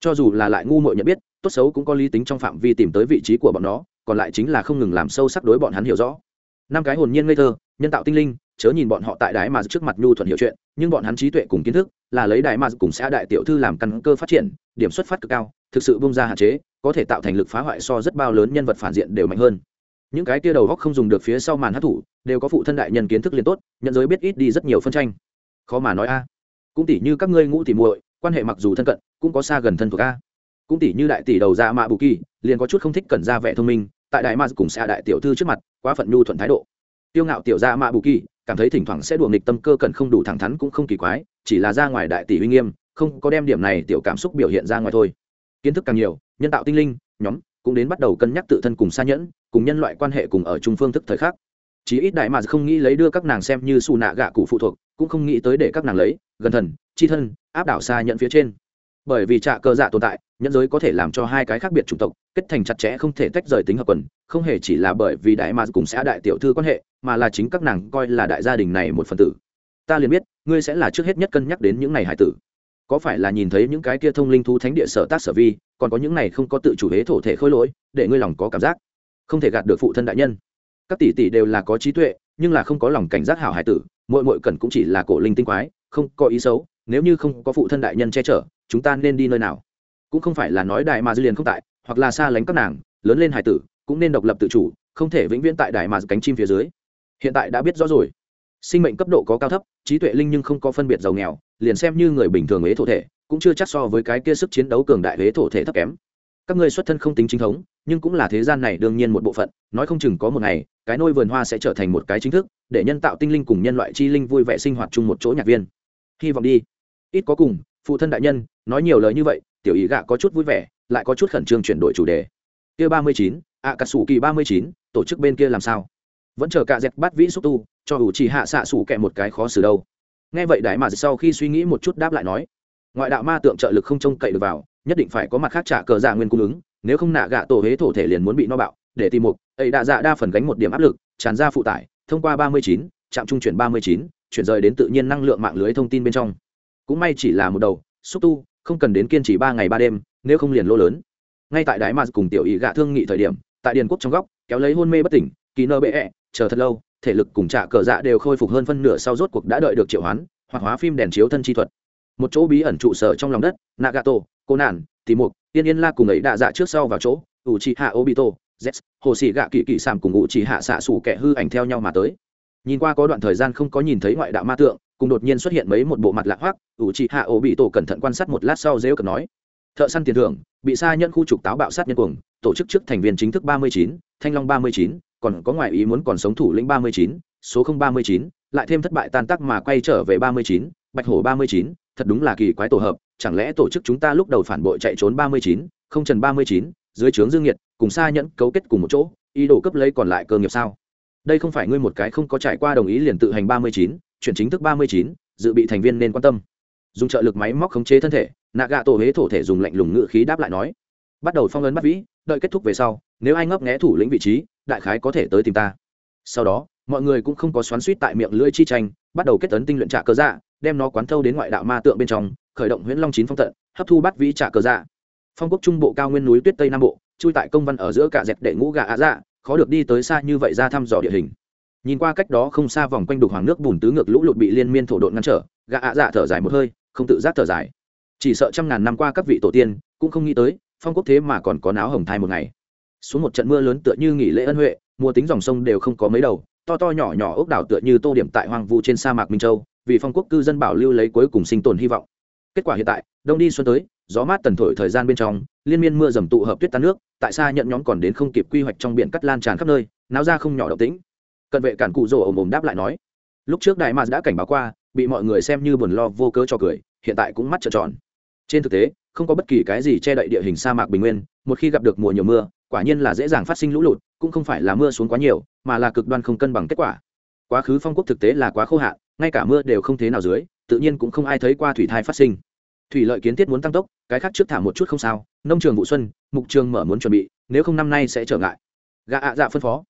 Cho dù là lại ngu muội nhận biết tốt xấu cũng có lý tính trong phạm vi tìm tới vị trí của bọn nó, còn lại chính là không ngừng làm sâu sắc đối bọn hắn hiểu rõ. Năm cái hồn nhiên ngây thơ, nhân tạo tinh linh, chớ nhìn bọn họ tại đái mà trước mặt nhu thuận hiểu chuyện, nhưng bọn hắn trí tuệ cùng kiến thức, là lấy đại mà cùng xã đại tiểu thư làm căn cơ phát triển, điểm xuất phát cực cao, thực sự bung ra hạn chế, có thể tạo thành lực phá hoại so rất bao lớn nhân vật phản diện đều mạnh hơn. Những cái tia đầu góc không dùng được phía sau màn hát thủ đều có phụ thân đại nhân kiến thức liền tốt, nhận giới biết ít đi rất nhiều phân tranh. Khó mà nói a. Cũng tỷ như các ngươi ngũ tỉ muội, quan hệ mặc dù thân cận, cũng có xa gần thân thuộc a cũng tỷ như đại tỷ đầu ra mạ bù kỳ, liền có chút không thích cần ra vẻ thông minh, tại đại ma cùng xa đại tiểu thư trước mặt, quá phận nhu thuận thái độ. Tiêu ngạo tiểu ra mạ bù kỳ, cảm thấy thỉnh thoảng sẽ đùa nghịch tâm cơ cần không đủ thẳng thắn cũng không kỳ quái, chỉ là ra ngoài đại tỷ uy nghiêm, không có đem điểm này tiểu cảm xúc biểu hiện ra ngoài thôi. Kiến thức càng nhiều, nhân tạo tinh linh, nhóm, cũng đến bắt đầu cân nhắc tự thân cùng xa nhẫn, cùng nhân loại quan hệ cùng ở chung phương thức thời khắc. Chí ít đại mà không nghĩ lấy đưa các nàng xem như xù nạ gạ cụ phụ thuộc, cũng không nghĩ tới để các nàng lấy, gần thần, chi thân, áp đảo xa nhận phía trên. Bởi vì trạ cơ dạ tồn tại nhân giới có thể làm cho hai cái khác biệt chủng tộc kết thành chặt chẽ không thể tách rời tính hợp quần, không hề chỉ là bởi vì đại mà cùng xã đại tiểu thư quan hệ, mà là chính các nàng coi là đại gia đình này một phần tử. Ta liền biết, ngươi sẽ là trước hết nhất cân nhắc đến những này hải tử. Có phải là nhìn thấy những cái kia thông linh thu thánh địa sở tác sở vi, còn có những này không có tự chủ hế thổ thể khôi lỗi, để ngươi lòng có cảm giác không thể gạt được phụ thân đại nhân. Các tỷ tỷ đều là có trí tuệ, nhưng là không có lòng cảnh giác hảo hải tử mỗi mỗi cần cũng chỉ là cổ linh tinh quái, không có ý xấu, nếu như không có phụ thân đại nhân che chở, chúng ta nên đi nơi nào? Cũng không phải là nói đại mà dư liền không tại, hoặc là xa lánh các nàng, lớn lên hải tử, cũng nên độc lập tự chủ, không thể vĩnh viễn tại đại mà cánh chim phía dưới. Hiện tại đã biết rõ rồi. Sinh mệnh cấp độ có cao thấp, trí tuệ linh nhưng không có phân biệt giàu nghèo, liền xem như người bình thường ế thổ thể, cũng chưa chắc so với cái kia sức chiến đấu cường đại ế thổ thể thấp kém. Các ngươi xuất thân không tính chính thống, nhưng cũng là thế gian này đương nhiên một bộ phận, nói không chừng có một ngày, cái nôi vườn hoa sẽ trở thành một cái chính thức, để nhân tạo tinh linh cùng nhân loại chi linh vui vẻ sinh hoạt chung một chỗ nhạc viên. Hy vọng đi. Ít có cùng, phụ thân đại nhân, nói nhiều lời như vậy tiểu ý gạ có chút vui vẻ, lại có chút khẩn trương chuyển đổi chủ đề. Kia ba mươi chín ạ cà sủ kỳ ba mươi chín, tổ chức bên kia làm sao? Vẫn chờ cả dẹp bắt vĩ xúc tu, cho ủ chỉ hạ xạ sủ kẹ một cái khó xử đâu. Nghe vậy đại mà sau khi suy nghĩ một chút đáp lại nói, ngoại đạo ma tượng trợ lực không trông cậy được vào, nhất định phải có mặt khác trả cờ giả nguyên cung ứng, nếu không nạ gạ tổ hế thổ thể liền muốn bị no bạo, để tìm mục ấy đạ dạ đa phần gánh một điểm áp lực, tràn ra phụ tải, thông qua ba mươi chín, trạm trung chuyển ba mươi chín, chuyển rời đến tự nhiên năng lượng mạng lưới thông tin bên trong. Cũng may chỉ là một đầu, xúc tu không cần đến kiên trì ba ngày ba đêm nếu không liền lô lớn. Ngay tại đái mà cùng tiểu ý gạ thương nghị thời điểm tại điền quốc trong góc kéo lấy hôn mê bất tỉnh kỳ nơ bệ ẹ、e, chờ thật lâu thể lực cùng trả cờ dạ đều khôi phục hơn phân nửa sau rốt cuộc đã đợi được triệu hoán hoặc hóa phim đèn chiếu thân chi thuật. Một chỗ bí ẩn trụ sở trong lòng đất nagato cô nản tì mục tiên yên la cùng ấy đạ dạ trước sau vào chỗ ủ trì hạ obito z hồ sĩ gạ kỳ kỳ sàm cùng ủ trì hạ xạ xủ kẻ hư ảnh theo nhau mà tới. Nhìn qua có đoạn thời gian không có nhìn thấy ngoại đạo ma tượng cùng đột nhiên xuất hiện mấy một bộ mặt lạ hoắc, ủ trì hạ ủ bị tổ cẩn thận quan sát một lát sau dễ cẩn nói, thợ săn tiền thưởng, bị sa nhận khu trục táo bạo sát nhân cuồng, tổ chức trước thành viên chính thức ba mươi chín, thanh long ba mươi chín, còn có ngoại ý muốn còn sống thủ lĩnh ba mươi chín, số không ba mươi chín, lại thêm thất bại tan tác mà quay trở về ba mươi chín, bạch hổ ba mươi chín, thật đúng là kỳ quái tổ hợp, chẳng lẽ tổ chức chúng ta lúc đầu phản bội chạy trốn ba mươi chín, không trần ba mươi chín, dưới trướng dương nhiệt cùng xa nhẫn cấu kết cùng một chỗ, ý đồ cấp lấy còn lại cơ nghiệp sao? Đây không phải ngươi một cái không có trải qua đồng ý liền tự hành ba mươi chín chuyển chính thức ba mươi chín, dự bị thành viên nên quan tâm. Dùng trợ lực máy móc khống chế thân thể nạ gạ tổ huế thổ thể dùng lạnh lùng ngự khí đáp lại nói. Bắt đầu phong ấn bắt vĩ, đợi kết thúc về sau, nếu ai ngấp nghé thủ lĩnh vị trí, đại khái có thể tới tìm ta. Sau đó, mọi người cũng không có xoắn suýt tại miệng lưỡi chi tranh, bắt đầu kết tấn tinh luyện trả cơ dạ đem nó quán thâu đến ngoại đạo ma tượng bên trong, khởi động huyễn long chín phong tận hấp thu bắt vĩ trả cơ dạ. Phong quốc trung bộ cao nguyên núi tuyết tây nam bộ, chui tại công văn ở giữa cả dẹp để ngũ gà ạ dạ khó được đi tới xa như vậy ra thăm dò địa hình nhìn qua cách đó không xa vòng quanh đục hoàng nước bùn tứ ngược lũ lụt bị liên miên thổ độn ngăn trở, gã ạ dạ thở dài một hơi, không tự giác thở dài. Chỉ sợ trăm ngàn năm qua các vị tổ tiên cũng không nghĩ tới, phong quốc thế mà còn có náo hồng thai một ngày. Xuống một trận mưa lớn tựa như nghỉ lễ ân huệ, mùa tính dòng sông đều không có mấy đầu, to to nhỏ nhỏ ốc đảo tựa như tô điểm tại hoang vu trên sa mạc minh châu, vì phong quốc cư dân bảo lưu lấy cuối cùng sinh tồn hy vọng. Kết quả hiện tại, đông đi xuân tới, gió mát tần thổi thời gian bên trong, liên miên mưa dầm tụ hợp tuyết tan nước, tại xa nhận nhóm còn đến không kịp quy hoạch trong biển cắt lan tràn khắp nơi, náo ra không nhỏ động tĩnh cận vệ cản cụ rồ ồm ồm đáp lại nói, lúc trước đại mars đã cảnh báo qua, bị mọi người xem như buồn lo vô cớ cho cười, hiện tại cũng mắt trợn tròn. Trên thực tế, không có bất kỳ cái gì che đậy địa hình sa mạc bình nguyên, một khi gặp được mùa nhiều mưa, quả nhiên là dễ dàng phát sinh lũ lụt, cũng không phải là mưa xuống quá nhiều, mà là cực đoan không cân bằng kết quả. Quá khứ phong quốc thực tế là quá khô hạn, ngay cả mưa đều không thế nào dưới, tự nhiên cũng không ai thấy qua thủy thai phát sinh. Thủy lợi kiến thiết muốn tăng tốc, cái khác trước thả một chút không sao, nông trường vụ xuân, mục trường mở muốn chuẩn bị, nếu không năm nay sẽ trở ngại. Gạ ạ dạ phân phó.